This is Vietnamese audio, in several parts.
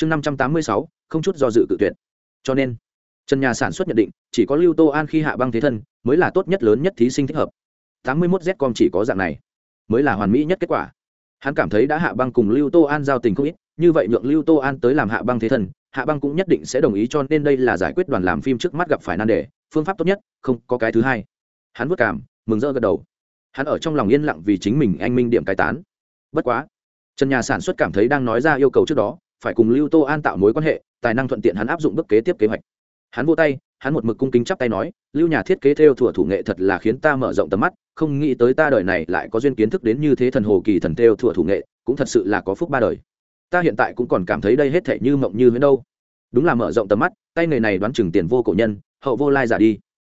chương năm trăm tám mươi sáu, không chút do dự cự tuyệt. Cho nên, trần nhà sản xuất nhận định, chỉ có lưu tô an khi hạ băng thế thân, mới là tốt nhất lớn nhất thí sinh thích hợp. tám mươi mốt z com chỉ có dạng này, mới là hoàn mỹ nhất kết quả. Hắn cảm thấy đã hạ băng cùng lưu tô an giao tình không ít, như vậy nhượng lưu tô an tới làm hạ băng thế thân, hạ băng cũng nhất định sẽ đồng ý cho nên đây là giải quyết đoàn làm phim trước mắt gặp phải nan đề, phương pháp tốt nhất, không có cái thứ hai. Hắn vất cảm, mừng rỡ gật đầu. Hắn ở trong lòng yên lặng vì chính mình anh minh điểm cai tán. Bất quá, trần nhà sản xuất cảm thấy đang nói ra yêu cầu trước đó phải cùng lưu tô an tạo mối quan hệ, tài năng thuận tiện hắn áp dụng bước kế tiếp kế hoạch. Hắn vô tay, hắn một mực cung kính chắp tay nói, lưu nhà thiết kế theo thủa thủ nghệ thật là khiến ta mở rộng tầm mắt, không nghĩ tới ta đời này lại có duyên kiến thức đến như thế thần hồ kỳ thần theo thủa thủ nghệ, cũng thật sự là có phúc ba đời. Ta hiện tại cũng còn cảm thấy đây hết thể như mộng như huyễn đâu. Đúng là mở rộng tầm mắt, tay nghề này đoán chừng tiền vô cổ nhân, hậu vô lai giả đi.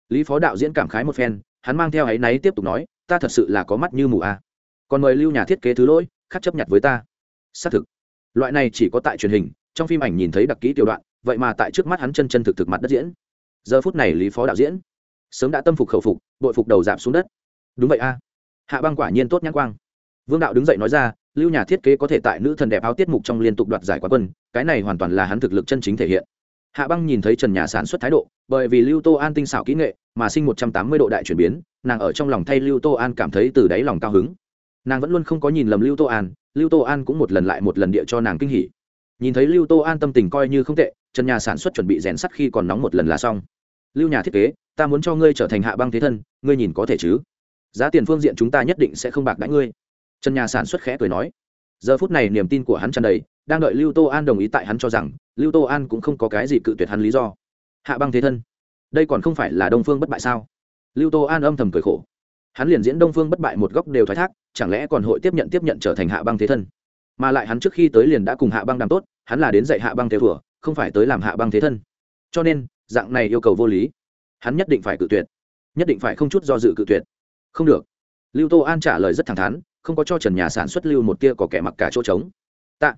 Lý phó đạo diễn cảm khái một phen, hắn mang theo áy náy tiếp tục nói, ta thật sự là có mắt như mù a. À. còn mời lưu nhà thiết kế thứ lỗi, khắc chấp nhận với ta. Xác thực loại này chỉ có tại truyền hình, trong phim ảnh nhìn thấy đặc kỹ tiểu đoạn, vậy mà tại trước mắt hắn chân chân thực thực mặt đất diễn. Giờ phút này lý phó đạo diễn, sớm đã tâm phục khẩu phục bội phục đầu giảm xuống đất. Đúng vậy a. Hạ băng quả nhiên tốt nhãn quang. Vương đạo đứng dậy nói ra, lưu nhà thiết kế có thể tại nữ thần đẹp áo tiết mục trong liên tục đoạt giải quán quân, cái này hoàn toàn là hắn thực lực chân chính thể hiện. Hạ băng nhìn thấy trần nhà sản xuất thái độ, bởi vì lưu tô an tinh xảo kỹ nghệ, mà sinh một trăm tám mươi độ đại chuyển biến, nàng ở trong lòng thay lưu tô an cảm thấy từ đáy lòng cao hứng nàng vẫn luôn không có nhìn lầm lưu tô an, lưu tô an cũng một lần lại một lần địa cho nàng kinh hỉ. Nhìn thấy lưu tô an tâm tình coi như không tệ, trần nhà sản xuất chuẩn bị rèn sắt khi còn nóng một lần là xong. Lưu nhà thiết kế, ta muốn cho ngươi trở thành hạ băng thế thân, ngươi nhìn có thể chứ? Giá tiền phương diện chúng ta nhất định sẽ không bạc đãi ngươi. Trần nhà sản xuất khẽ cười nói. Giờ phút này niềm tin của hắn tràn đầy, đang đợi lưu tô an đồng ý tại hắn cho rằng, lưu tô an cũng không có cái gì cự tuyệt hắn lý do. Hạ băng thế thân. Đây còn không phải là đông phương bất bại sao? Lưu tô an âm thầm cười khổ hắn liền diễn đông phương bất bại một góc đều thoái thác, chẳng lẽ còn hội tiếp nhận tiếp nhận trở thành hạ băng thế thân? Mà lại hắn trước khi tới liền đã cùng hạ băng đàm tốt, hắn là đến dạy hạ băng theo thừa, không phải tới làm hạ băng thế thân. Cho nên, dạng này yêu cầu vô lý. Hắn nhất định phải cự tuyệt. Nhất định phải không chút do dự cự tuyệt. Không được. Lưu tô an trả lời rất thẳng thắn, không có cho trần nhà sản xuất lưu một tia có kẻ mặc cả chỗ trống. Tạ.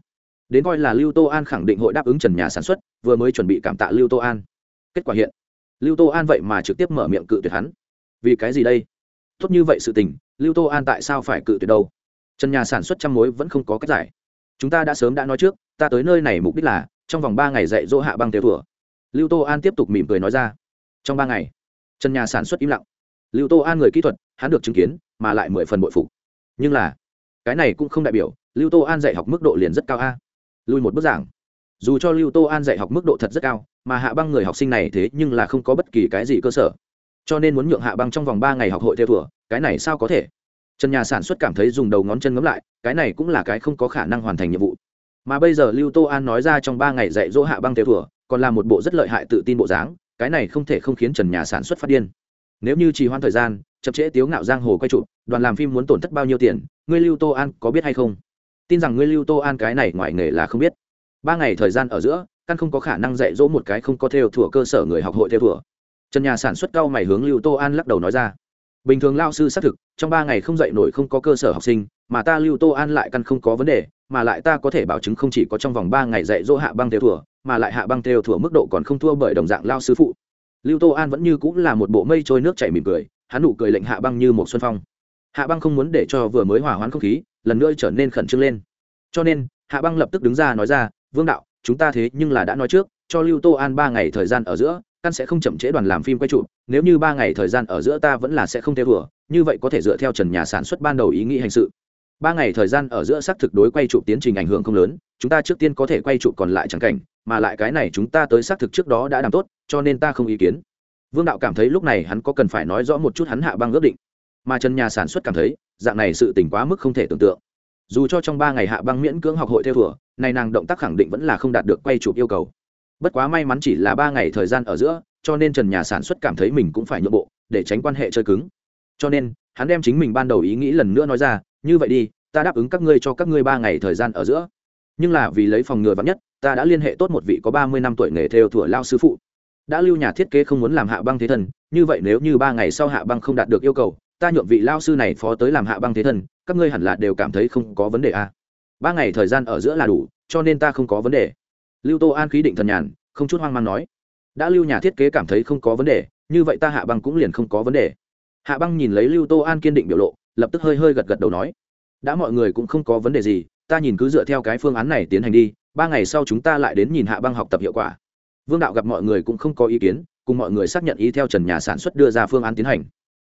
Đến coi là lưu tô an khẳng định hội đáp ứng trần nhà sản xuất, vừa mới chuẩn bị cảm tạ lưu tô an. Kết quả hiện. Lưu tô an vậy mà trực tiếp mở miệng cự tuyệt hắn. Vì cái gì đây? Tốt như vậy sự tình, lưu tô an tại sao phải cự tuyệt đâu? Trần nhà sản xuất trăm mối vẫn không có cách giải. Chúng ta đã sớm đã nói trước, ta tới nơi này mục đích là, trong vòng ba ngày dạy dỗ hạ băng tiêu thủa lưu tô an tiếp tục mỉm cười nói ra. Trong ba ngày, trần nhà sản xuất im lặng. Lưu tô an người kỹ thuật, hắn được chứng kiến, mà lại mười phần bội phục. Nhưng là, cái này cũng không đại biểu, lưu tô an dạy học mức độ liền rất cao a. Lùi một bức giảng. Dù cho lưu tô an dạy học mức độ thật rất cao, mà hạ băng người học sinh này thế nhưng là không có bất kỳ cái gì cơ sở cho nên muốn nhượng hạ băng trong vòng ba ngày học hội theo thủa, cái này sao có thể? Trần nhà sản xuất cảm thấy dùng đầu ngón chân ngấm lại, cái này cũng là cái không có khả năng hoàn thành nhiệm vụ. Mà bây giờ lưu tô an nói ra trong ba ngày dạy dỗ hạ băng theo thủa, còn là một bộ rất lợi hại tự tin bộ dáng, cái này không thể không khiến trần nhà sản xuất phát điên. Nếu như trì hoãn thời gian, chậm trễ tiếu ngạo giang hồ quay trụ đoàn làm phim muốn tổn thất bao nhiêu tiền, ngươi lưu tô an có biết hay không? Tin rằng ngươi lưu tô an cái này ngoài nghề là không biết. Ba ngày thời gian ở giữa, căn không có khả năng dạy dỗ một cái không có theo thủa cơ sở người học hội theo thủa trần nhà sản xuất cao mày hướng lưu tô an lắc đầu nói ra. Bình thường lao sư xác thực, trong ba ngày không dạy nổi không có cơ sở học sinh, mà ta lưu tô an lại căn không có vấn đề, mà lại ta có thể bảo chứng không chỉ có trong vòng ba ngày dạy dỗ hạ băng theo thùa mà lại hạ băng theo thùa mức độ còn không thua bởi đồng dạng lao sư phụ. Lưu tô an vẫn như cũng là một bộ mây trôi nước chảy mỉm cười, hắn nụ cười lệnh hạ băng như một xuân phong. Hạ băng không muốn để cho vừa mới hỏa hoãn không khí, lần nữa trở nên khẩn trương lên. Cho nên, hạ băng lập tức đứng ra nói ra, vương đạo, chúng ta thế nhưng là đã nói trước, cho lưu tô an ba ngày thời gian ở giữa căn sẽ không chậm trễ đoàn làm phim quay trụ nếu như ba ngày thời gian ở giữa ta vẫn là sẽ không theo vừa như vậy có thể dựa theo trần nhà sản xuất ban đầu ý nghĩ hành sự. Ba ngày thời gian ở giữa xác thực đối quay trụ tiến trình ảnh hưởng không lớn, chúng ta trước tiên có thể quay trụ còn lại chẳng cảnh, mà lại cái này chúng ta tới xác thực trước đó đã làm tốt, cho nên ta không ý kiến. Vương đạo cảm thấy lúc này hắn có cần phải nói rõ một chút hắn hạ băng ước định. Mà trần nhà sản xuất cảm thấy, dạng này sự tỉnh quá mức không thể tưởng tượng. Dù cho trong ba ngày hạ băng miễn cưỡng học hội theo vừa này nàng động tác khẳng định vẫn là không đạt được quay chụp yêu cầu bất quá may mắn chỉ là ba ngày thời gian ở giữa, cho nên trần nhà sản xuất cảm thấy mình cũng phải nhượng bộ, để tránh quan hệ chơi cứng. Cho nên, hắn đem chính mình ban đầu ý nghĩ lần nữa nói ra, như vậy đi, ta đáp ứng các ngươi cho các ngươi ba ngày thời gian ở giữa. Nhưng là vì lấy phòng ngừa vắng nhất, ta đã liên hệ tốt một vị có ba mươi năm tuổi nghề theo thủa lao sư phụ. Đã lưu nhà thiết kế không muốn làm hạ băng thế thần, như vậy nếu như ba ngày sau hạ băng không đạt được yêu cầu, ta nhượng vị lao sư này phó tới làm hạ băng thế thần, các ngươi hẳn là đều cảm thấy không có vấn đề à. ba ngày thời gian ở giữa là đủ, cho nên ta không có vấn đề lưu tô an khí định thần nhàn, không chút hoang mang nói, đã lưu nhà thiết kế cảm thấy không có vấn đề, như vậy ta hạ băng cũng liền không có vấn đề. Hạ băng nhìn lấy lưu tô an kiên định biểu lộ, lập tức hơi hơi gật gật đầu nói, đã mọi người cũng không có vấn đề gì, ta nhìn cứ dựa theo cái phương án này tiến hành đi, ba ngày sau chúng ta lại đến nhìn hạ băng học tập hiệu quả. Vương đạo gặp mọi người cũng không có ý kiến, cùng mọi người xác nhận ý theo trần nhà sản xuất đưa ra phương án tiến hành.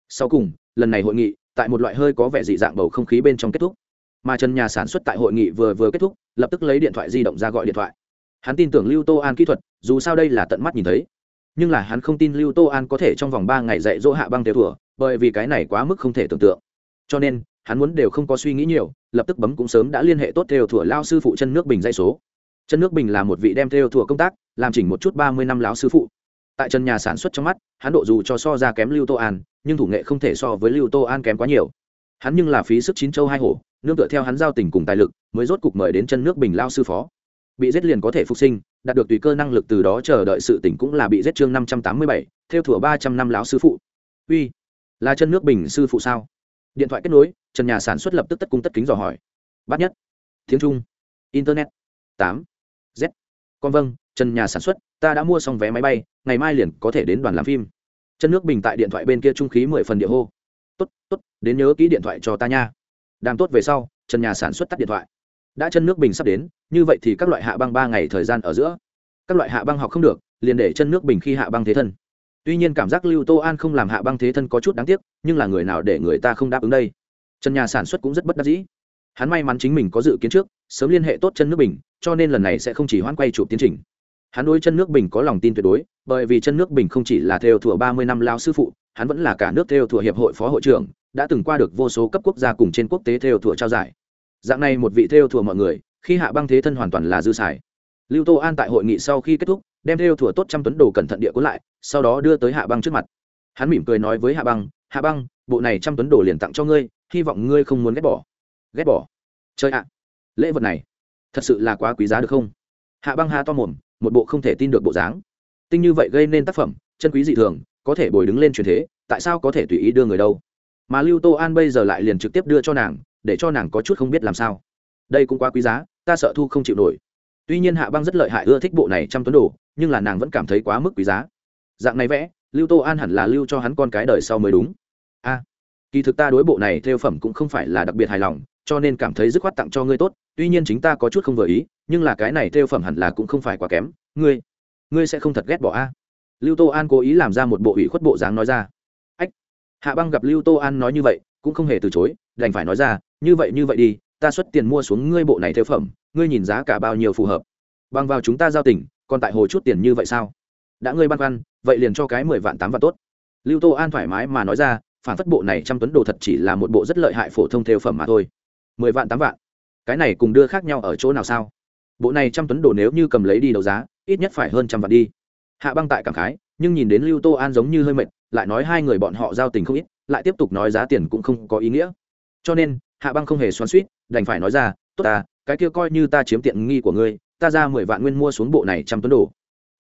Sau cùng, lần này hội nghị, tại một loại hơi có vẻ dị dạng bầu không khí bên trong kết thúc. Mà trần nhà sản xuất tại hội nghị vừa vừa kết thúc, lập tức lấy điện thoại di động ra gọi điện thoại hắn tin tưởng lưu tô an kỹ thuật, dù sao đây là tận mắt nhìn thấy. Nhưng là hắn không tin lưu tô an có thể trong vòng ba ngày dạy dỗ hạ băng tiêu thủa bởi vì cái này quá mức không thể tưởng tượng. Cho nên, hắn muốn đều không có suy nghĩ nhiều, lập tức bấm cũng sớm đã liên hệ tốt theo thủa lao sư phụ chân nước bình dây số. Chân nước bình là một vị đem theo thủa công tác, làm chỉnh một chút ba mươi năm Lão sư phụ. Tại chân nhà sản xuất trong mắt, hắn độ dù cho so ra kém lưu tô an, nhưng thủ nghệ không thể so với lưu tô an kém quá nhiều. Hắn nhưng là phí sức chín châu hai hổ, nương tựa theo hắn giao tình cùng tài lực, mới rốt cục mời đến chân nước bình lao sư phó bị giết liền có thể phục sinh, đạt được tùy cơ năng lực từ đó chờ đợi sự tỉnh cũng là bị giết chương năm trăm tám mươi bảy, theo thủa ba trăm năm lão sư phụ. Uy, là chân nước bình sư phụ sao? Điện thoại kết nối, trần nhà sản xuất lập tức tất cung tất kính dò hỏi. Bát nhất, tiếng trung, internet, tám, z. Con vâng trần nhà sản xuất, ta đã mua xong vé máy bay, ngày mai liền có thể đến đoàn làm phim. Chân nước bình tại điện thoại bên kia trung khí mười phần địa hô. Tốt tốt, đến nhớ ký điện thoại cho ta nha. Đàm tốt về sau, trần nhà sản xuất tắt điện thoại. Đã chân nước bình sắp đến như vậy thì các loại hạ băng ba ngày thời gian ở giữa, các loại hạ băng học không được, liền để chân nước bình khi hạ băng thế thân. Tuy nhiên cảm giác lưu tô an không làm hạ băng thế thân có chút đáng tiếc, nhưng là người nào để người ta không đáp ứng đây? Trần nhà sản xuất cũng rất bất đắc dĩ. Hắn may mắn chính mình có dự kiến trước, sớm liên hệ tốt chân nước bình, cho nên lần này sẽ không chỉ hoãn quay chụp tiến trình. Hắn đối chân nước bình có lòng tin tuyệt đối, bởi vì chân nước bình không chỉ là theo thủa ba mươi năm lao sư phụ, hắn vẫn là cả nước theo thủa hiệp hội phó hội trưởng, đã từng qua được vô số cấp quốc gia cùng trên quốc tế theo thủa trao giải. Dạng này một vị theo thủa mọi người khi hạ băng thế thân hoàn toàn là dư xài. Lưu tô an tại hội nghị sau khi kết thúc, đem theo thủa tốt trăm tuấn đồ cẩn thận địa cuốn lại, sau đó đưa tới hạ băng trước mặt. Hắn mỉm cười nói với hạ băng hạ băng, bộ này trăm tuấn đồ liền tặng cho ngươi, hy vọng ngươi không muốn ghét bỏ. Ghét bỏ? Chơi ạ! Lễ vật này, thật sự là quá quý giá được không? Hạ băng ha to mồm, một bộ không thể tin được bộ dáng. Tinh như vậy gây nên tác phẩm, chân quý dị thường, có thể bồi đứng lên truyền thế, tại sao có thể tùy ý đưa người đâu? Mà lưu tô an bây giờ lại liền trực tiếp đưa cho nàng, để cho nàng có chút không biết làm sao đây cũng quá quý giá, ta sợ thu không chịu nổi. Tuy nhiên hạ băng rất lợi hại, ưa thích bộ này trăm tuấn đồ, nhưng là nàng vẫn cảm thấy quá mức quý giá. Dạng này vẽ, lưu tô an hẳn là lưu cho hắn con cái đời sau mới đúng. A, kỳ thực ta đối bộ này theo phẩm cũng không phải là đặc biệt hài lòng, cho nên cảm thấy dứt khoát tặng cho ngươi tốt, tuy nhiên chính ta có chút không vừa ý, nhưng là cái này theo phẩm hẳn là cũng không phải quá kém. Ngươi ngươi sẽ không thật ghét bỏ a. Lưu tô an cố ý làm ra một bộ ủy khuất bộ dáng nói ra. Ách, hạ băng gặp lưu tô an nói như vậy, cũng không hề từ chối, đành phải nói ra, như vậy như vậy đi ta xuất tiền mua xuống ngươi bộ này theo phẩm ngươi nhìn giá cả bao nhiêu phù hợp. Bằng vào chúng ta giao tình, còn tại hồ chút tiền như vậy sao? Đã ngươi băn khoăn vậy liền cho cái mười vạn tám vạn tốt. Lưu tô an thoải mái mà nói ra phản phất bộ này trăm tuấn đồ thật chỉ là một bộ rất lợi hại phổ thông theo phẩm mà thôi. Mười vạn tám vạn? Cái này cùng đưa khác nhau ở chỗ nào sao? Bộ này trăm tuấn đồ nếu như cầm lấy đi đấu giá ít nhất phải hơn trăm vạn đi. Hạ băng tại cảm khái nhưng nhìn đến lưu tô an giống như hơi mệt lại nói hai người bọn họ giao tình không ít lại tiếp tục nói giá tiền cũng không có ý nghĩa. Cho nên hạ băng không hề xoắn suýt đành phải nói ra, tốt ta, cái kia coi như ta chiếm tiện nghi của ngươi, ta ra mười vạn nguyên mua xuống bộ này trăm tuấn đồ.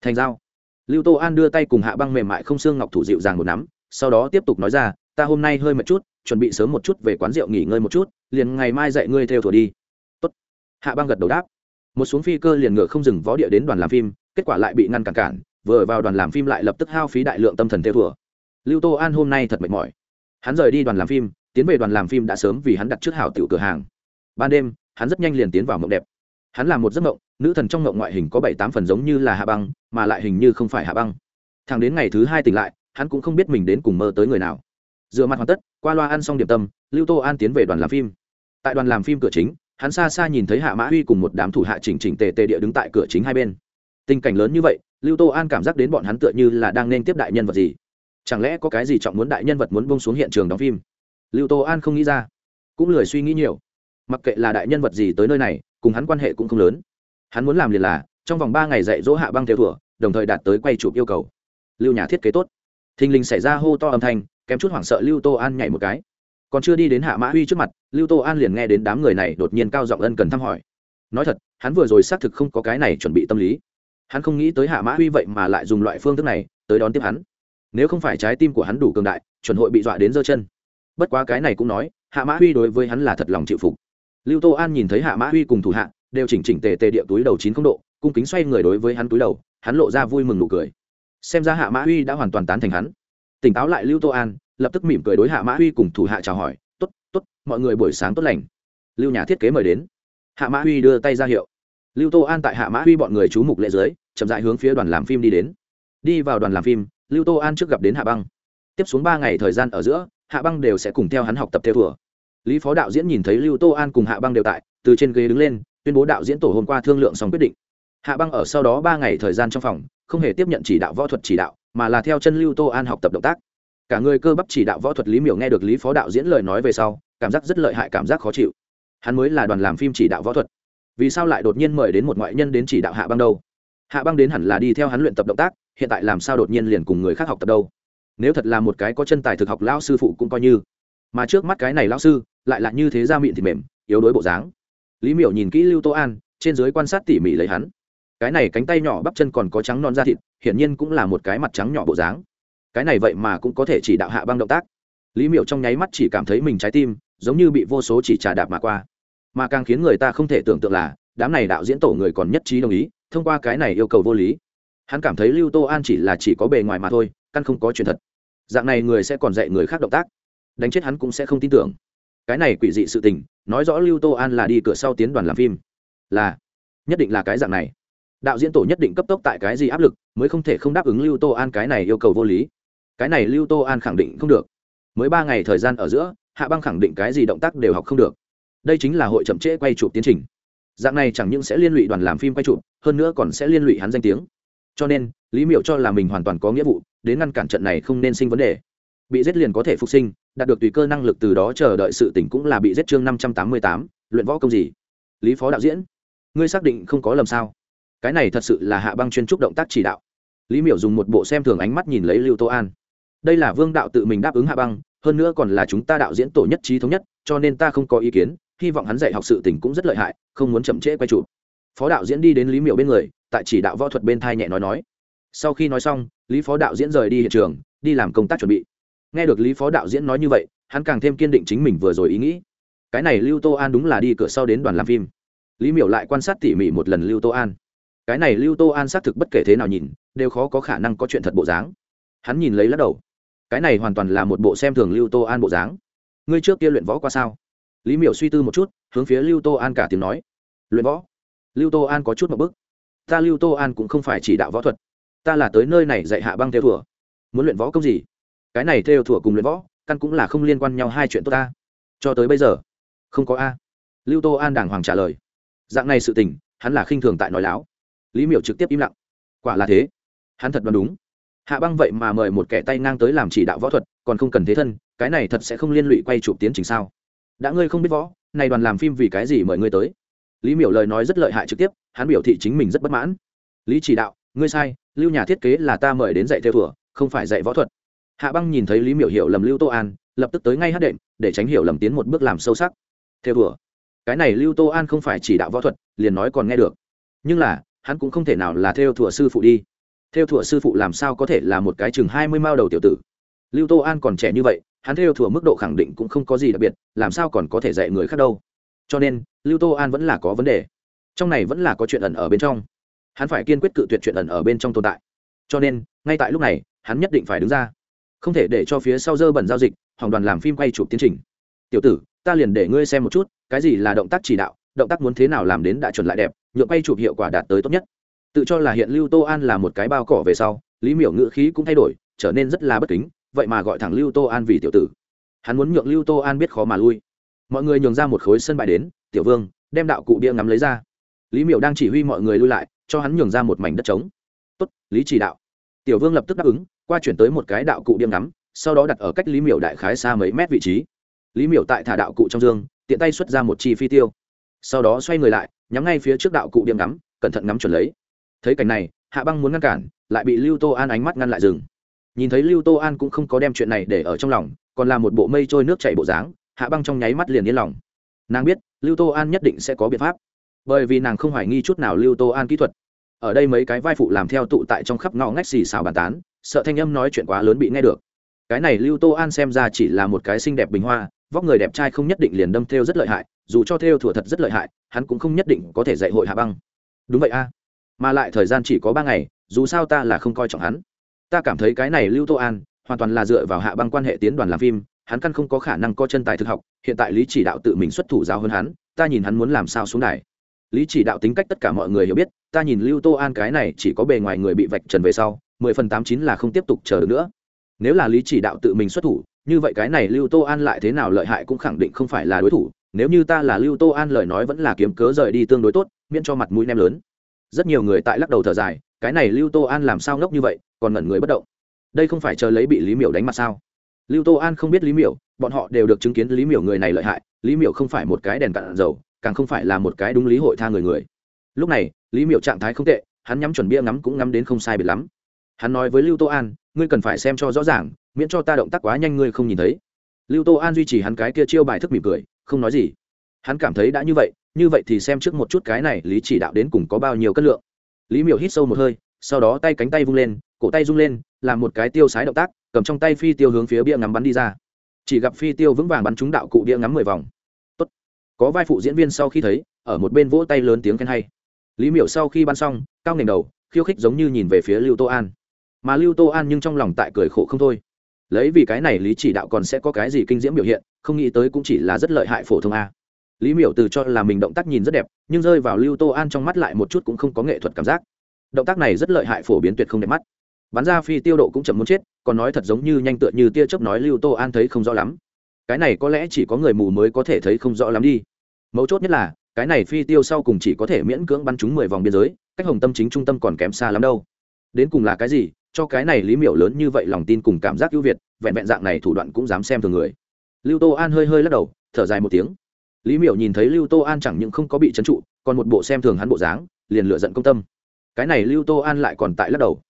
Thành giao. Lưu tô an đưa tay cùng hạ băng mềm mại không xương ngọc thủ dịu dàng một nắm, sau đó tiếp tục nói ra, ta hôm nay hơi mệt chút, chuẩn bị sớm một chút về quán rượu nghỉ ngơi một chút, liền ngày mai dạy ngươi theo thủa đi. Tốt. hạ băng gật đầu đáp. Một xuống phi cơ liền ngựa không dừng vó địa đến đoàn làm phim, kết quả lại bị ngăn cản cản, vừa vào đoàn làm phim lại lập tức hao phí đại lượng tâm thần theo thủa. Lưu tô an hôm nay thật mệt mỏi. Hắn rời đi đoàn làm phim, tiến về đoàn làm phim đã sớm vì hắn đặt trước hảo tiểu cửa hàng ban đêm, hắn rất nhanh liền tiến vào mộng đẹp. Hắn là một giấc mộng, nữ thần trong mộng ngoại hình có bảy tám phần giống như là hạ băng, mà lại hình như không phải hạ băng. Thằng đến ngày thứ hai tỉnh lại, hắn cũng không biết mình đến cùng mơ tới người nào. Dựa mặt hoàn tất, qua loa ăn xong điểm tâm, lưu tô an tiến về đoàn làm phim. Tại đoàn làm phim cửa chính, hắn xa xa nhìn thấy hạ mã huy cùng một đám thủ hạ chỉnh chỉnh tề tề địa đứng tại cửa chính hai bên. Tình cảnh lớn như vậy, lưu tô an cảm giác đến bọn hắn tựa như là đang nên tiếp đại nhân vật gì. Chẳng lẽ có cái gì trọng muốn đại nhân vật muốn bông xuống hiện trường đóng phim? Lưu tô an không nghĩ ra, cũng lười suy nghĩ nhiều mặc kệ là đại nhân vật gì tới nơi này, cùng hắn quan hệ cũng không lớn. Hắn muốn làm liền là, trong vòng ba ngày dạy dỗ hạ băng theo thủa đồng thời đạt tới quay chụp yêu cầu. Lưu nhà thiết kế tốt. Thình lình xảy ra hô to âm thanh, kém chút hoảng sợ lưu tô an nhảy một cái. Còn chưa đi đến hạ mã huy trước mặt, lưu tô an liền nghe đến đám người này đột nhiên cao giọng ân cần thăm hỏi. Nói thật, hắn vừa rồi xác thực không có cái này chuẩn bị tâm lý. Hắn không nghĩ tới hạ mã huy vậy mà lại dùng loại phương thức này tới đón tiếp hắn. Nếu không phải trái tim của hắn đủ cường đại, chuẩn hội bị dọa đến giơ chân. Bất quá cái này cũng nói, hạ mã huy đối với hắn là thật lòng chịu phục lưu tô an nhìn thấy hạ mã huy cùng thủ hạ, đều chỉnh chỉnh tề tề địa túi đầu chín không độ, cung kính xoay người đối với hắn túi đầu, hắn lộ ra vui mừng nụ cười. Xem ra hạ mã huy đã hoàn toàn tán thành hắn. Tỉnh táo lại lưu tô an, lập tức mỉm cười đối hạ mã huy cùng thủ hạ chào hỏi t ố t t ố t mọi người buổi sáng tốt lành. Lưu nhà thiết kế mời đến. Hạ mã huy đưa tay ra hiệu. Lưu tô an tại hạ mã huy bọn người chú mục lễ dưới, chậm dại hướng phía đoàn làm phim đi đến. Đi vào đoàn làm phim, lưu tô an trước gặp đến hạ băng. Tiếp xuống ba ngày thời gian ở giữa, hạ băng đều sẽ cùng theo hắn học tập theo thừa lý phó đạo diễn nhìn thấy lưu tô an cùng hạ băng đều tại, từ trên ghế đứng lên, tuyên bố đạo diễn tổ hôm qua thương lượng xong quyết định. Hạ băng ở sau đó ba ngày thời gian trong phòng, không hề tiếp nhận chỉ đạo võ thuật chỉ đạo, mà là theo chân lưu tô an học tập động tác. Cả người cơ bắp chỉ đạo võ thuật lý miểu nghe được lý phó đạo diễn lời nói về sau, cảm giác rất lợi hại, cảm giác khó chịu. Hắn mới là đoàn làm phim chỉ đạo võ thuật. Vì sao lại đột nhiên mời đến một ngoại nhân đến chỉ đạo hạ băng đâu? Hạ băng đến hẳn là đi theo hắn luyện tập động tác, hiện tại làm sao đột nhiên liền cùng người khác học tập đâu? Nếu thật là một cái có chân tài thực học lao sư phụ cũng coi như. Mà trước mắt cái này lao sư lại là như thế ra miệng thịt mềm, yếu đuối bộ dáng. Lý miểu nhìn kỹ lưu tô an, trên dưới quan sát tỉ mỉ lấy hắn. Cái này cánh tay nhỏ bắp chân còn có trắng non da thịt, hiển nhiên cũng là một cái mặt trắng nhỏ bộ dáng. Cái này vậy mà cũng có thể chỉ đạo hạ băng động tác. Lý miểu trong nháy mắt chỉ cảm thấy mình trái tim giống như bị vô số chỉ trà đạp mà qua. Mà càng khiến người ta không thể tưởng tượng là, đám này đạo diễn tổ người còn nhất trí đồng ý, thông qua cái này yêu cầu vô lý. Hắn cảm thấy lưu tô an chỉ là chỉ có bề ngoài mà thôi, căn không có chuyện thật. Dạng này người sẽ còn dạy người khác động tác. Đánh chết hắn cũng sẽ không tin tưởng cái này quỷ dị sự tình, nói rõ lưu tô an là đi cửa sau tiến đoàn làm phim. Là, nhất định là cái dạng này. Đạo diễn tổ nhất định cấp tốc tại cái gì áp lực, mới không thể không đáp ứng lưu tô an cái này yêu cầu vô lý. Cái này lưu tô an khẳng định không được. Mới ba ngày thời gian ở giữa, hạ băng khẳng định cái gì động tác đều học không được. Đây chính là hội chậm trễ quay chụp tiến trình. Dạng này chẳng những sẽ liên lụy đoàn làm phim quay chụp, hơn nữa còn sẽ liên lụy hắn danh tiếng. Cho nên, lý miệu cho là mình hoàn toàn có nghĩa vụ, đến ngăn cản trận này không nên sinh vấn đề bị giết liền có thể phục sinh, đạt được tùy cơ năng lực từ đó chờ đợi sự tỉnh cũng là bị giết chương năm trăm tám mươi tám, luyện võ công gì? Lý phó đạo diễn, ngươi xác định không có lầm sao? Cái này thật sự là hạ băng chuyên trúc động tác chỉ đạo. Lý miểu dùng một bộ xem thường ánh mắt nhìn lấy lưu tô an. Đây là vương đạo tự mình đáp ứng hạ băng, hơn nữa còn là chúng ta đạo diễn tổ nhất trí thống nhất, cho nên ta không có ý kiến, hy vọng hắn dạy học sự tình cũng rất lợi hại, không muốn chậm trễ quay chụp. Phó đạo diễn đi đến lý miểu bên người, tại chỉ đạo võ thuật bên thai nhẹ nói nói. Sau khi nói xong, lý phó đạo diễn rời đi hiện trường, đi làm công tác chuẩn bị nghe được lý phó đạo diễn nói như vậy, hắn càng thêm kiên định chính mình vừa rồi ý nghĩ. Cái này lưu tô an đúng là đi cửa sau đến đoàn làm phim. Lý miểu lại quan sát tỉ mỉ một lần lưu tô an. Cái này lưu tô an xác thực bất kể thế nào nhìn, đều khó có khả năng có chuyện thật bộ dáng. Hắn nhìn lấy lắc đầu. Cái này hoàn toàn là một bộ xem thường lưu tô an bộ dáng. Ngươi trước kia luyện võ qua sao? Lý miểu suy tư một chút, hướng phía lưu tô an cả tiếng nói. Luyện võ? Lưu tô an có chút một bức. Ta lưu tô an cũng không phải chỉ đạo võ thuật. Ta là tới nơi này dạy hạ băng theo thùa. Muốn luyện võ công gì? Cái này theo thủa cùng luyện võ, căn cũng là không liên quan nhau hai chuyện tốt ta. Cho tới bây giờ, không có a. Lưu tô an đàng hoàng trả lời. Dạng này sự tình, hắn là khinh thường tại nói láo. Lý miểu trực tiếp im lặng. Quả là thế. Hắn thật đoán đúng. Hạ băng vậy mà mời một kẻ tay ngang tới làm chỉ đạo võ thuật, còn không cần thế thân, cái này thật sẽ không liên lụy quay chụp tiến trình sao? Đã ngươi không biết võ, này đoàn làm phim vì cái gì mời ngươi tới? Lý miểu lời nói rất lợi hại trực tiếp, hắn biểu thị chính mình rất bất mãn. Lý chỉ đạo, ngươi sai, lưu nhà thiết kế là ta mời đến dạy theo thừa không phải dạy võ thuật hạ băng nhìn thấy lý miểu hiểu lầm lưu tô an, lập tức tới ngay hát đệm, để tránh hiểu lầm tiến một bước làm sâu sắc. Theo thừa cái này lưu tô an không phải chỉ đạo võ thuật, liền nói còn nghe được. Nhưng là, hắn cũng không thể nào là theo thừa sư phụ đi. Theo thừa sư phụ làm sao có thể là một cái chừng hai mươi mao đầu tiểu tử? Lưu tô an còn trẻ như vậy, hắn theo thừa mức độ khẳng định cũng không có gì đặc biệt, làm sao còn có thể dạy người khác đâu? Cho nên, lưu tô an vẫn là có vấn đề. Trong này vẫn là có chuyện ẩn ở bên trong. Hắn phải kiên quyết cự tuyệt chuyện ẩn ở bên trong tồn tại. Cho nên, ngay tại lúc này, hắn nhất định phải đứng ra không thể để cho phía sau dơ bẩn giao dịch, hoàng đoàn làm phim quay chụp tiến trình. Tiểu tử, ta liền để ngươi xem một chút, cái gì là động tác chỉ đạo, động tác muốn thế nào làm đến đã chuẩn lại đẹp, nhượng quay chụp hiệu quả đạt tới tốt nhất. Tự cho là hiện lưu tô an là một cái bao cỏ về sau, lý miểu ngữ khí cũng thay đổi, trở nên rất là bất kính, vậy mà gọi thẳng lưu tô an vì tiểu tử. Hắn muốn nhượng lưu tô an biết khó mà lui. Mọi người nhường ra một khối sân bãi đến, tiểu vương, đem đạo cụ bia ngắm lấy ra. Lý miểu đang chỉ huy mọi người lui lại, cho hắn nhường ra một mảnh đất trống. Tốt, lý chỉ đạo. Tiểu vương lập tức đáp ứng qua chuyển tới một cái đạo cụ điểm ngắm, sau đó đặt ở cách lý miểu đại khái xa mấy mét vị trí. Lý miểu tại thả đạo cụ trong dương, tiện tay xuất ra một chi phi tiêu. Sau đó xoay người lại, nhắm ngay phía trước đạo cụ điểm ngắm, cẩn thận ngắm chuẩn lấy. Thấy cảnh này, hạ băng muốn ngăn cản, lại bị lưu tô an ánh mắt ngăn lại rừng nhìn thấy lưu tô an cũng không có đem chuyện này để ở trong lòng, còn là một bộ mây trôi nước chảy bộ dáng, hạ băng trong nháy mắt liền yên lòng. Nàng biết, lưu tô an nhất định sẽ có biện pháp. Bởi vì nàng không hoài nghi chút nào lưu tô an kỹ thuật. Ở đây mấy cái vai phụ làm theo tụ tại trong khắp ngõ ngách xì xào bàn tán sợ thanh âm nói chuyện quá lớn bị nghe được. Cái này lưu tô an xem ra chỉ là một cái xinh đẹp bình hoa, vóc người đẹp trai không nhất định liền đâm Thêu rất lợi hại, dù cho Thêu thủa thật rất lợi hại, hắn cũng không nhất định có thể dạy hội hạ băng. Đúng vậy a. Mà lại thời gian chỉ có ba ngày, dù sao ta là không coi trọng hắn. Ta cảm thấy cái này lưu tô an, hoàn toàn là dựa vào hạ băng quan hệ tiến đoàn làm phim, hắn căn không có khả năng có chân tài thực học, hiện tại lý chỉ đạo tự mình xuất thủ giáo hơn hắn, ta nhìn hắn muốn làm sao xuống đài. Lý chỉ đạo tính cách tất cả mọi người hiểu biết, ta nhìn lưu tô an cái này chỉ có bề ngoài người bị vạch trần về sau mười phần tám chín là không tiếp tục chờ được nữa. Nếu là lý chỉ đạo tự mình xuất thủ, như vậy cái này lưu tô an lại thế nào lợi hại cũng khẳng định không phải là đối thủ. Nếu như ta là lưu tô an lời nói vẫn là kiếm cớ rời đi tương đối tốt, miễn cho mặt mũi nem lớn. Rất nhiều người tại lắc đầu thở dài, cái này lưu tô an làm sao ngốc như vậy, còn ngẩn người bất động. Đây không phải chờ lấy bị lý miểu đánh mặt sao? Lưu tô an không biết lý miểu, bọn họ đều được chứng kiến lý miểu người này lợi hại, lý miểu không phải một cái đèn cạn dầu, càng không phải là một cái đúng lý hội tha người người. Lúc này, lý miểu trạng thái không tệ, hắn nhắm chuẩn bia ngắm cũng ngắm đến không sai biệt lắm hắn nói với lưu tô an, ngươi cần phải xem cho rõ ràng, miễn cho ta động tác quá nhanh ngươi không nhìn thấy. Lưu tô an duy trì hắn cái kia chiêu bài thức mỉm cười, không nói gì. Hắn cảm thấy đã như vậy như vậy thì xem trước một chút cái này lý chỉ đạo đến cùng có bao nhiêu cân lượng. Lý miểu hít sâu một hơi, sau đó tay cánh tay vung lên, cổ tay rung lên, làm một cái tiêu sái động tác, cầm trong tay phi tiêu hướng phía bia ngắm bắn đi ra. Chỉ gặp phi tiêu vững vàng bắn trúng đạo cụ bia ngắm mười vòng. Tốt. có vai phụ diễn viên sau khi thấy, ở một bên vỗ tay lớn tiếng khen hay. Lý miểu sau khi bắn xong, cao nền đầu, khiêu khích giống như nhìn về phía lưu tô an mà lưu tô an nhưng trong lòng tại cười khổ không thôi. Lấy vì cái này lý chỉ đạo còn sẽ có cái gì kinh diễm biểu hiện, không nghĩ tới cũng chỉ là rất lợi hại phổ thông a. Lý miểu từ cho là mình động tác nhìn rất đẹp, nhưng rơi vào lưu tô an trong mắt lại một chút cũng không có nghệ thuật cảm giác. Động tác này rất lợi hại phổ biến tuyệt không đẹp mắt. Bắn ra phi tiêu độ cũng chậm muốn chết, còn nói thật giống như nhanh tựa như tia chớp nói lưu tô an thấy không rõ lắm. Cái này có lẽ chỉ có người mù mới có thể thấy không rõ lắm đi. Mấu chốt nhất là, cái này phi tiêu sau cùng chỉ có thể miễn cưỡng bắn trúng mười vòng biên giới, cách hồng tâm chính trung tâm còn kém xa lắm đâu. Đến cùng là cái gì cho cái này lý miểu lớn như vậy lòng tin cùng cảm giác ưu việt, vẹn vẹn dạng này thủ đoạn cũng dám xem thường người. Lưu tô an hơi hơi lắc đầu, thở dài một tiếng. Lý miểu nhìn thấy lưu tô an chẳng những không có bị trấn trụ, còn một bộ xem thường hắn bộ dáng, liền lựa giận công tâm. Cái này lưu tô an lại còn tại lắc đầu.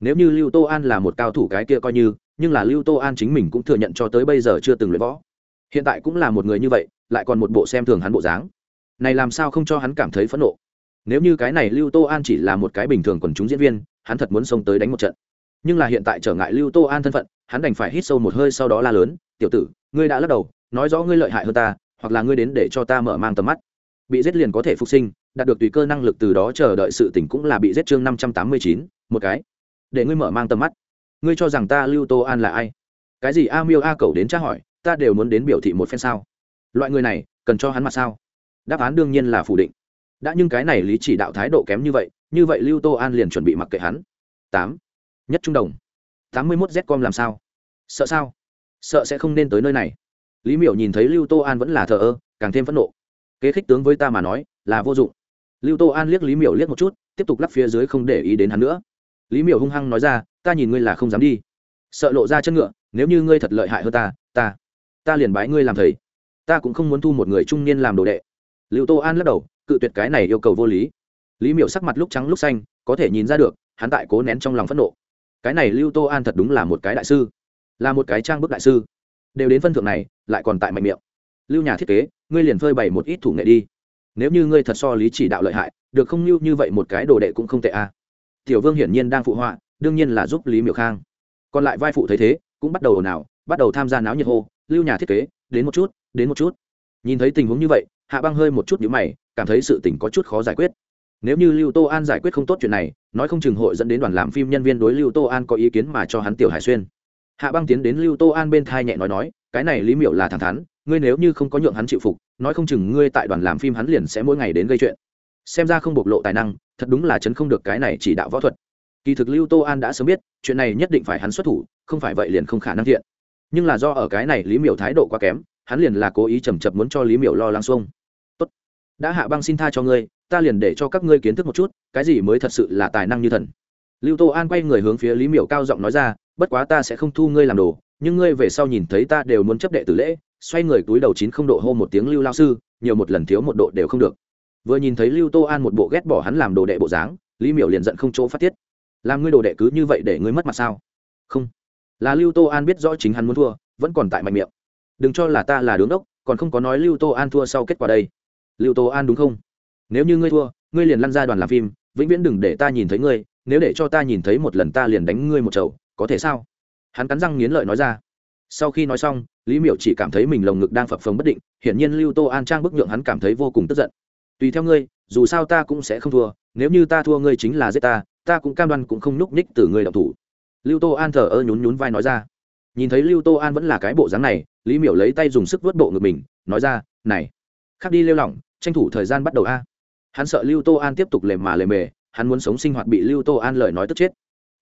Nếu như lưu tô an là một cao thủ cái kia coi như, nhưng là lưu tô an chính mình cũng thừa nhận cho tới bây giờ chưa từng luyện võ. Hiện tại cũng là một người như vậy, lại còn một bộ xem thường hắn bộ dáng. Này làm sao không cho hắn cảm thấy phẫn nộ? Nếu như cái này lưu tô an chỉ là một cái bình thường quần chúng diễn viên, hắn thật muốn xông tới đánh một trận nhưng là hiện tại trở ngại lưu tô an thân phận, hắn đành phải hít sâu một hơi sau đó la lớn, tiểu tử, ngươi đã lắc đầu, nói rõ ngươi lợi hại hơn ta, hoặc là ngươi đến để cho ta mở mang tầm mắt. Bị giết liền có thể phục sinh, đạt được tùy cơ năng lực từ đó chờ đợi sự tỉnh cũng là bị giết chương năm trăm tám mươi chín, một cái. Để ngươi mở mang tầm mắt. Ngươi cho rằng ta lưu tô an là ai? Cái gì a miêu a cầu đến tra hỏi, ta đều muốn đến biểu thị một phen sao. Loại người này, cần cho hắn mặt sao? Đáp án đương nhiên là phủ định. Đã, nhưng cái này lý chỉ đạo thái độ kém như vậy như vậy lưu tô an liền chuẩn bị mặc kệ hắn. Tám nhất trung đồng. Tám mươi mốt z com làm sao? Sợ sao? Sợ sẽ không nên tới nơi này. Lý miểu nhìn thấy lưu tô an vẫn là thờ ơ, càng thêm phẫn nộ. Kế khích tướng với ta mà nói, là vô dụng. Lưu tô an liếc lý miểu liếc một chút, tiếp tục lắp phía dưới không để ý đến hắn nữa. Lý miểu hung hăng nói ra, ta nhìn ngươi là không dám đi. Sợ lộ ra chân ngựa, nếu như ngươi thật lợi hại hơn ta ta ta liền bái ngươi làm thầy. Ta cũng không muốn thu một người trung niên làm đồ đệ. Lưu tô an lắc đầu, cự tuyệt cái này yêu cầu vô lý. Lý miểu sắc mặt lúc trắng lúc xanh, có thể nhìn ra được, hắn tại cố nén trong lòng phẫn nộ cái này lưu tô an thật đúng là một cái đại sư, là một cái trang bức đại sư. Đều đến phân thượng này, lại còn tại mạnh miệng. Lưu nhà thiết kế, ngươi liền phơi bày một ít thủ nghệ đi. Nếu như ngươi thật so lý chỉ đạo lợi hại, được không lưu như vậy một cái đồ đệ cũng không tệ a à. tiểu vương hiển nhiên đang phụ họa, đương nhiên là giúp lý miểu khang. Còn lại vai phụ thấy thế, cũng bắt đầu ồn ào, bắt đầu tham gia náo nhiệt hô, lưu nhà thiết kế, đến một chút, đến một chút. Nhìn thấy tình huống như vậy, hạ băng hơi một chút nhữ mày, cảm thấy sự tình có chút khó giải quyết nếu như lưu tô an giải quyết không tốt chuyện này, nói không chừng hội dẫn đến đoàn làm phim nhân viên đối lưu tô an có ý kiến mà cho hắn tiểu hải xuyên. Hạ băng tiến đến lưu tô an bên thai nhẹ nói nói, cái này lý Miểu là thẳng thắn, ngươi nếu như không có nhượng hắn chịu phục, nói không chừng ngươi tại đoàn làm phim hắn liền sẽ mỗi ngày đến gây chuyện. Xem ra không bộc lộ tài năng, thật đúng là chấn không được cái này chỉ đạo võ thuật. Kỳ thực lưu tô an đã sớm biết, chuyện này nhất định phải hắn xuất thủ, không phải vậy liền không khả năng thiện. Nhưng là do ở cái này lý miểu thái độ quá kém, hắn liền là cố ý chầm chập muốn cho lý miểu lo lắng xuông. Tốt, đã hạ băng xin tha cho ngươi ta liền để cho các ngươi kiến thức một chút, cái gì mới thật sự là tài năng như thần. Lưu tô an quay người hướng phía lý miểu cao giọng nói ra, bất quá ta sẽ không thu ngươi làm đồ, nhưng ngươi về sau nhìn thấy ta đều muốn chấp đệ tử lễ, xoay người túi đầu chín không độ hô một tiếng lưu lao sư, nhiều một lần thiếu một độ đều không được. Vừa nhìn thấy lưu tô an một bộ ghét bỏ hắn làm đồ đệ bộ dáng, lý miểu liền giận không chỗ phát tiết. Làm ngươi đồ đệ cứ như vậy để ngươi mất mặt sao? Không. Là lưu tô an biết rõ chính hắn muốn thua, vẫn còn tại mạnh miệng. Đừng cho là ta là đứng đốc, còn không có nói lưu tô an thua sau kết quả đây. Lưu tô an đúng không? Nếu như ngươi thua, ngươi liền lăn ra đoàn làm phim, vĩnh viễn đừng để ta nhìn thấy ngươi, nếu để cho ta nhìn thấy một lần ta liền đánh ngươi một chầu, có thể sao? Hắn cắn răng nghiến lợi nói ra. Sau khi nói xong, lý miểu chỉ cảm thấy mình lồng ngực đang phập phồng bất định, hiển nhiên lưu tô an trang bức nhượng hắn cảm thấy vô cùng tức giận. Tùy theo ngươi, dù sao ta cũng sẽ không thua, nếu như ta thua ngươi chính là giết ta ta cũng cam đoan cũng không nhúc nhích từ ngươi đọc thủ. Lưu tô an thờ ơ nhún nhún vai nói ra. Nhìn thấy lưu tô an vẫn là cái bộ dáng này, lý miểu lấy tay dùng sức vớt bộ ngực mình, nói ra, này khắc đi lêu lỏng, tranh thủ thời gian bắt đầu a hắn sợ lưu tô an tiếp tục lề mà lề mề, hắn muốn sống sinh hoạt bị lưu tô an lời nói tức chết.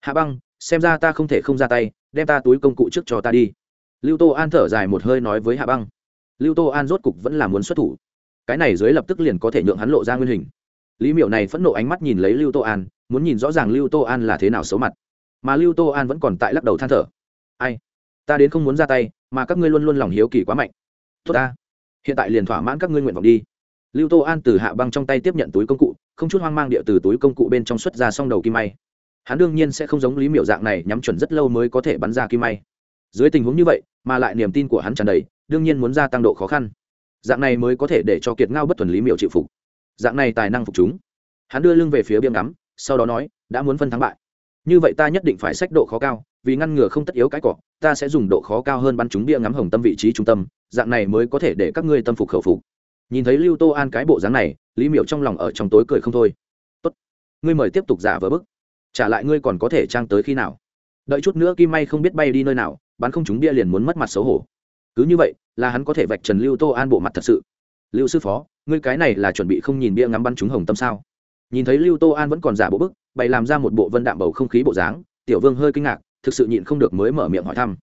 Hạ băng, xem ra ta không thể không ra tay, đem ta túi công cụ trước cho ta đi. Lưu tô an thở dài một hơi nói với hạ băng. Lưu tô an rốt cục vẫn là muốn xuất thủ. Cái này dưới lập tức liền có thể nhượng hắn lộ ra nguyên hình. Lý miệu này phẫn nộ ánh mắt nhìn lấy lưu tô an, muốn nhìn rõ ràng lưu tô an là thế nào xấu mặt. Mà lưu tô an vẫn còn tại lắc đầu than thở. Ai? Ta đến không muốn ra tay, mà các ngươi luôn luôn lòng hiếu kỳ quá mạnh. Tốt ta. Hiện tại liền thỏa mãn các ngươi nguyện vọng đi lưu tô an từ hạ băng trong tay tiếp nhận túi công cụ, không chút hoang mang địa từ túi công cụ bên trong xuất ra song đầu kim may. Hắn đương nhiên sẽ không giống lý miểu dạng này nhắm chuẩn rất lâu mới có thể bắn ra kim may. Dưới tình huống như vậy, mà lại niềm tin của hắn tràn đầy, đương nhiên muốn gia tăng độ khó khăn. Dạng này mới có thể để cho kiệt ngao bất thuần lý miểu chịu phục. Dạng này tài năng phục chúng. Hắn đưa lưng về phía biếm ngắm, sau đó nói, đã muốn phân thắng bại. Như vậy ta nhất định phải sách độ khó cao, vì ngăn ngừa không tất yếu cái cọ ta sẽ dùng độ khó cao hơn bắn chúng bia ngắm hồng tâm vị trí trung tâm, dạng này mới có thể để các ngươi tâm phục khẩu phục nhìn thấy lưu tô an cái bộ dáng này, lý miệu trong lòng ở trong tối cười không thôi. Tốt, ngươi mời tiếp tục giả vờ bức. Trả lại ngươi còn có thể trang tới khi nào? Đợi chút nữa kim may không biết bay đi nơi nào bắn không chúng bia liền muốn mất mặt xấu hổ. Cứ như vậy, là hắn có thể vạch trần lưu tô an bộ mặt thật sự. Lưu sư phó, ngươi cái này là chuẩn bị không nhìn bia ngắm bắn chúng hồng tâm sao? Nhìn thấy lưu tô an vẫn còn giả bộ bức, bày làm ra một bộ vân đạm bầu không khí bộ dáng, tiểu vương hơi kinh ngạc, thực sự nhịn không được mới mở miệng hỏi thăm.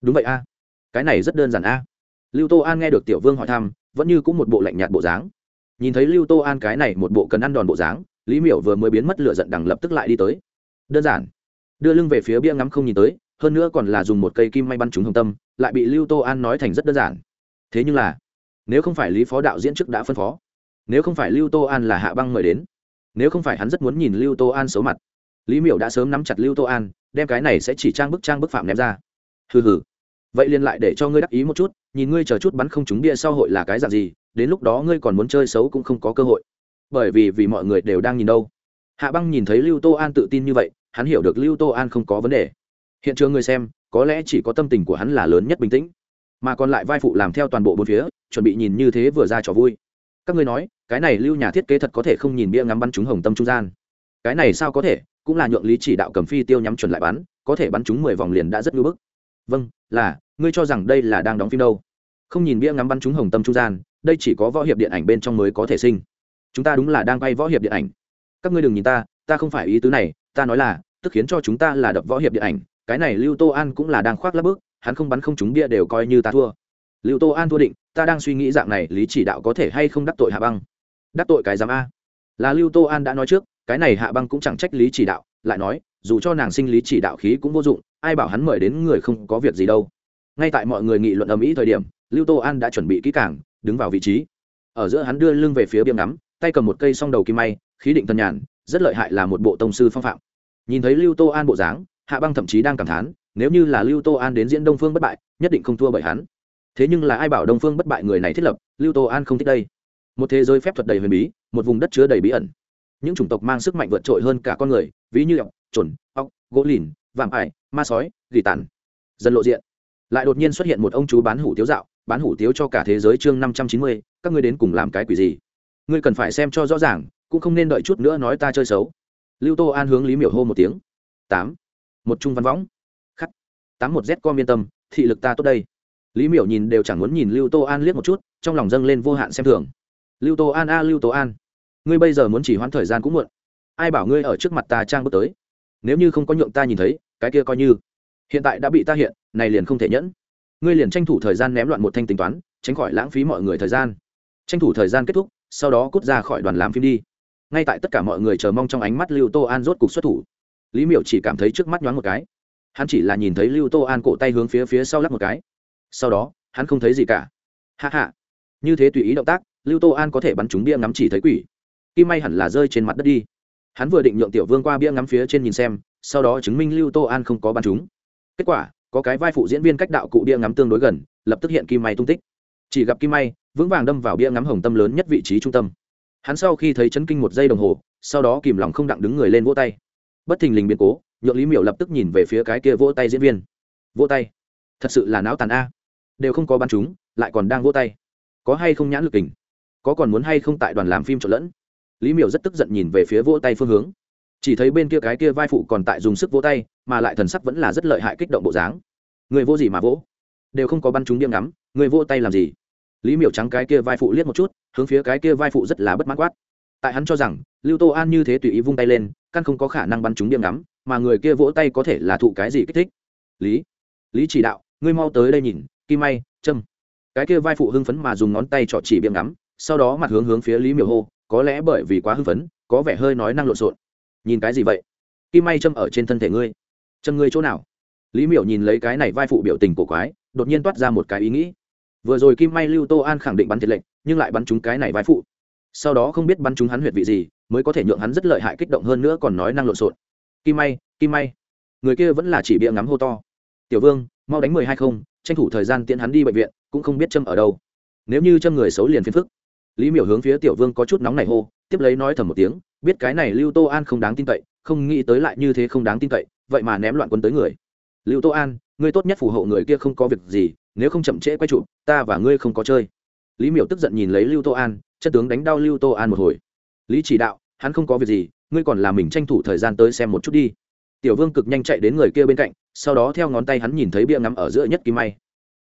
Đúng vậy a, cái này rất đơn giản a. Lưu tô an nghe được tiểu vương hỏi thăm vẫn như cũng một bộ lạnh nhạt bộ dáng. Nhìn thấy lưu tô an cái này một bộ cần ăn đòn bộ dáng, lý miểu vừa mới biến mất lửa giận đằng lập tức lại đi tới. Đơn giản. Đưa lưng về phía bia ngắm không nhìn tới, hơn nữa còn là dùng một cây kim may bắn trúng hồng tâm, lại bị lưu tô an nói thành rất đơn giản. Thế nhưng là, nếu không phải lý phó đạo diễn trước đã phân phó, nếu không phải lưu tô an là hạ băng mời đến, nếu không phải hắn rất muốn nhìn lưu tô an xấu mặt, lý miểu đã sớm nắm chặt lưu tô an, đem cái này sẽ chỉ trang bức trang bức phạm ném ra. Hừ hừ vậy liền lại để cho ngươi đắc ý một chút, nhìn ngươi chờ chút bắn không trúng bia sau hội là cái dạng gì, đến lúc đó ngươi còn muốn chơi xấu cũng không có cơ hội. Bởi vì vì mọi người đều đang nhìn đâu. Hạ băng nhìn thấy lưu tô an tự tin như vậy, hắn hiểu được lưu tô an không có vấn đề. Hiện trường người xem, có lẽ chỉ có tâm tình của hắn là lớn nhất bình tĩnh, mà còn lại vai phụ làm theo toàn bộ bốn phía, chuẩn bị nhìn như thế vừa ra trò vui. Các ngươi nói, cái này lưu nhà thiết kế thật có thể không nhìn bia ngắm bắn trúng hồng tâm trung gian? Cái này sao có thể, cũng là nhượng lý chỉ đạo cầm phi tiêu nhắm chuẩn lại bắn, có thể bắn trúng mười vòng liền đã rất ngưỡng bức. Vâng là, ngươi cho rằng đây là đang đóng phim đâu? Không nhìn bia ngắm bắn trúng hồng tâm trung gian, đây chỉ có võ hiệp điện ảnh bên trong mới có thể sinh. Chúng ta đúng là đang quay võ hiệp điện ảnh. Các ngươi đừng nhìn ta ta không phải ý tứ này, ta nói là, tức khiến cho chúng ta là đập võ hiệp điện ảnh, cái này lưu tô an cũng là đang khoác lắp bước, hắn không bắn không trúng bia đều coi như ta thua. Lưu tô an thua định, ta đang suy nghĩ dạng này, lý chỉ đạo có thể hay không đắc tội hạ băng? Đắc tội cái giám a. Là lưu tô an đã nói trước, cái này hạ băng cũng chẳng trách lý chỉ đạo, lại nói, dù cho nàng sinh lý chỉ đạo khí cũng vô dụng ai bảo hắn mời đến người không có việc gì đâu. Ngay tại mọi người nghị luận ầm ĩ thời điểm, lưu tô an đã chuẩn bị kỹ càng, đứng vào vị trí. Ở giữa hắn đưa lưng về phía biếm ngắm, tay cầm một cây song đầu kim may, khí định tân nhàn, rất lợi hại là một bộ tông sư phong phạm. Nhìn thấy lưu tô an bộ dáng, hạ băng thậm chí đang cảm thán, nếu như là lưu tô an đến diễn đông phương bất bại, nhất định không thua bởi hắn. Thế nhưng là ai bảo đông phương bất bại người này thiết lập, lưu tô an không thích đây. Một thế giới phép thuật đầy huyền bí, một vùng đất chứa đầy bí ẩn. Những chủng tộc mang sức mạnh vượt trội hơn cả con người, ví như ọc trồn ọc gỗ lìn, vạm ải ma sói, gỉ tàn. Dần lộ diện. Lại đột nhiên xuất hiện một ông chú bán hủ tiếu dạo, bán hủ tiếu cho cả thế giới chương năm trăm chín mươi, các ngươi đến cùng làm cái quỷ gì? Ngươi cần phải xem cho rõ ràng, cũng không nên đợi chút nữa nói ta chơi xấu. Lưu tô an hướng lý miểu hô một tiếng. Tám. Một trung văn võng. Khắc. Tám một z com yên tâm, thị lực ta tốt đây. Lý miểu nhìn đều chẳng muốn nhìn lưu tô an liếc một chút, trong lòng dâng lên vô hạn xem thường. Lưu tô an a, lưu tô an. Ngươi bây giờ muốn chỉ hoãn thời gian cũng muộn. Ai bảo ngươi ở trước mặt ta trang bước tới? Nếu như không có nhượng ta nhìn thấy cái kia coi như. Hiện tại đã bị ta hiện, này liền không thể nhẫn. Ngươi liền tranh thủ thời gian ném loạn một thanh tính toán, tránh khỏi lãng phí mọi người thời gian. Tranh thủ thời gian kết thúc, sau đó cút ra khỏi đoàn làm phim đi. Ngay tại tất cả mọi người chờ mong trong ánh mắt lưu tô an rốt cục xuất thủ. Lý miểu chỉ cảm thấy trước mắt nhoáng một cái. Hắn chỉ là nhìn thấy lưu tô an cổ tay hướng phía phía sau lắp một cái. Sau đó, hắn không thấy gì cả. Hạ hạ như thế tùy ý động tác, lưu tô an có thể bắn trúng bia ngắm chỉ thấy quỷ. Kim may hẳn là rơi trên mặt đất đi. Hắn vừa định nhượng tiểu vương qua bia ngắm phía trên nhìn xem sau đó chứng minh lưu tô an không có bắn chúng, kết quả có cái vai phụ diễn viên cách đạo cụ bia ngắm tương đối gần lập tức hiện kim may tung tích. Chỉ gặp kim may vững vàng đâm vào bia ngắm hồng tâm lớn nhất vị trí trung tâm. Hắn sau khi thấy chấn kinh một giây đồng hồ sau đó kìm lòng không đặng đứng người lên vỗ tay. Bất thình lình biến cố nhượng lý miểu lập tức nhìn về phía cái kia vỗ tay diễn viên. Vỗ tay. Thật sự là não tàn a. Đều không có bắn chúng lại còn đang vỗ tay. Có hay không nhãn lực kình? Có còn muốn hay không tại đoàn làm phim trộn lẫn? Lý miểu rất tức giận nhìn về phía vỗ tay phương hướng chỉ thấy bên kia cái kia vai phụ còn tại dùng sức vỗ tay, mà lại thần sắc vẫn là rất lợi hại kích động bộ dáng. Người vô gì mà vỗ? Đều không có bắn chúng điểm ngắm, người vỗ tay làm gì? Lý miểu trắng cái kia vai phụ liếc một chút, hướng phía cái kia vai phụ rất là bất mãn quát. Tại hắn cho rằng, lưu tô an như thế tùy ý vung tay lên, căn không có khả năng bắn trúng điểm ngắm, mà người kia vỗ tay có thể là thụ cái gì kích thích? Lý lý chỉ đạo, ngươi mau tới đây nhìn, kim may châm cái kia vai phụ hưng phấn mà dùng ngón tay trọ chỉ biếm ngắm, sau đó mặt hướng hướng phía lý miểu hô, có lẽ bởi vì quá hưng phấn, có vẻ hơi nói năng lộn xộn nhìn cái gì vậy? Kim may châm ở trên thân thể ngươi. Châm ngươi chỗ nào? Lý miểu nhìn lấy cái này vai phụ biểu tình của quái, đột nhiên toát ra một cái ý nghĩ. Vừa rồi kim may lưu tô an khẳng định bắn thiệt lệnh, nhưng lại bắn trúng cái này vai phụ. Sau đó không biết bắn trúng hắn huyệt vị gì, mới có thể nhượng hắn rất lợi hại kích động hơn nữa còn nói năng lộn xộn. Kim may kim may. Người kia vẫn là chỉ bịa ngắm hô to. Tiểu vương, mau đánh mười hai không, tranh thủ thời gian tiễn hắn đi bệnh viện, cũng không biết châm ở đâu. Nếu như châm người xấu liền phiền phức. Lý miểu hướng phía tiểu vương có chút nóng này hô, tiếp lấy nói thầm một tiếng biết cái này lưu tô an không đáng tin cậy, không nghĩ tới lại như thế không đáng tin cậy, vậy mà ném loạn quân tới người. Lưu tô an, ngươi tốt nhất phù hộ người kia không có việc gì, nếu không chậm trễ quay trụ ta và ngươi không có chơi. Lý miểu tức giận nhìn lấy lưu tô an, chân tướng đánh đau lưu tô an một hồi. Lý chỉ đạo, hắn không có việc gì, ngươi còn làm mình tranh thủ thời gian tới xem một chút đi. Tiểu vương cực nhanh chạy đến người kia bên cạnh, sau đó theo ngón tay hắn nhìn thấy bia ngắm ở giữa nhất kim may.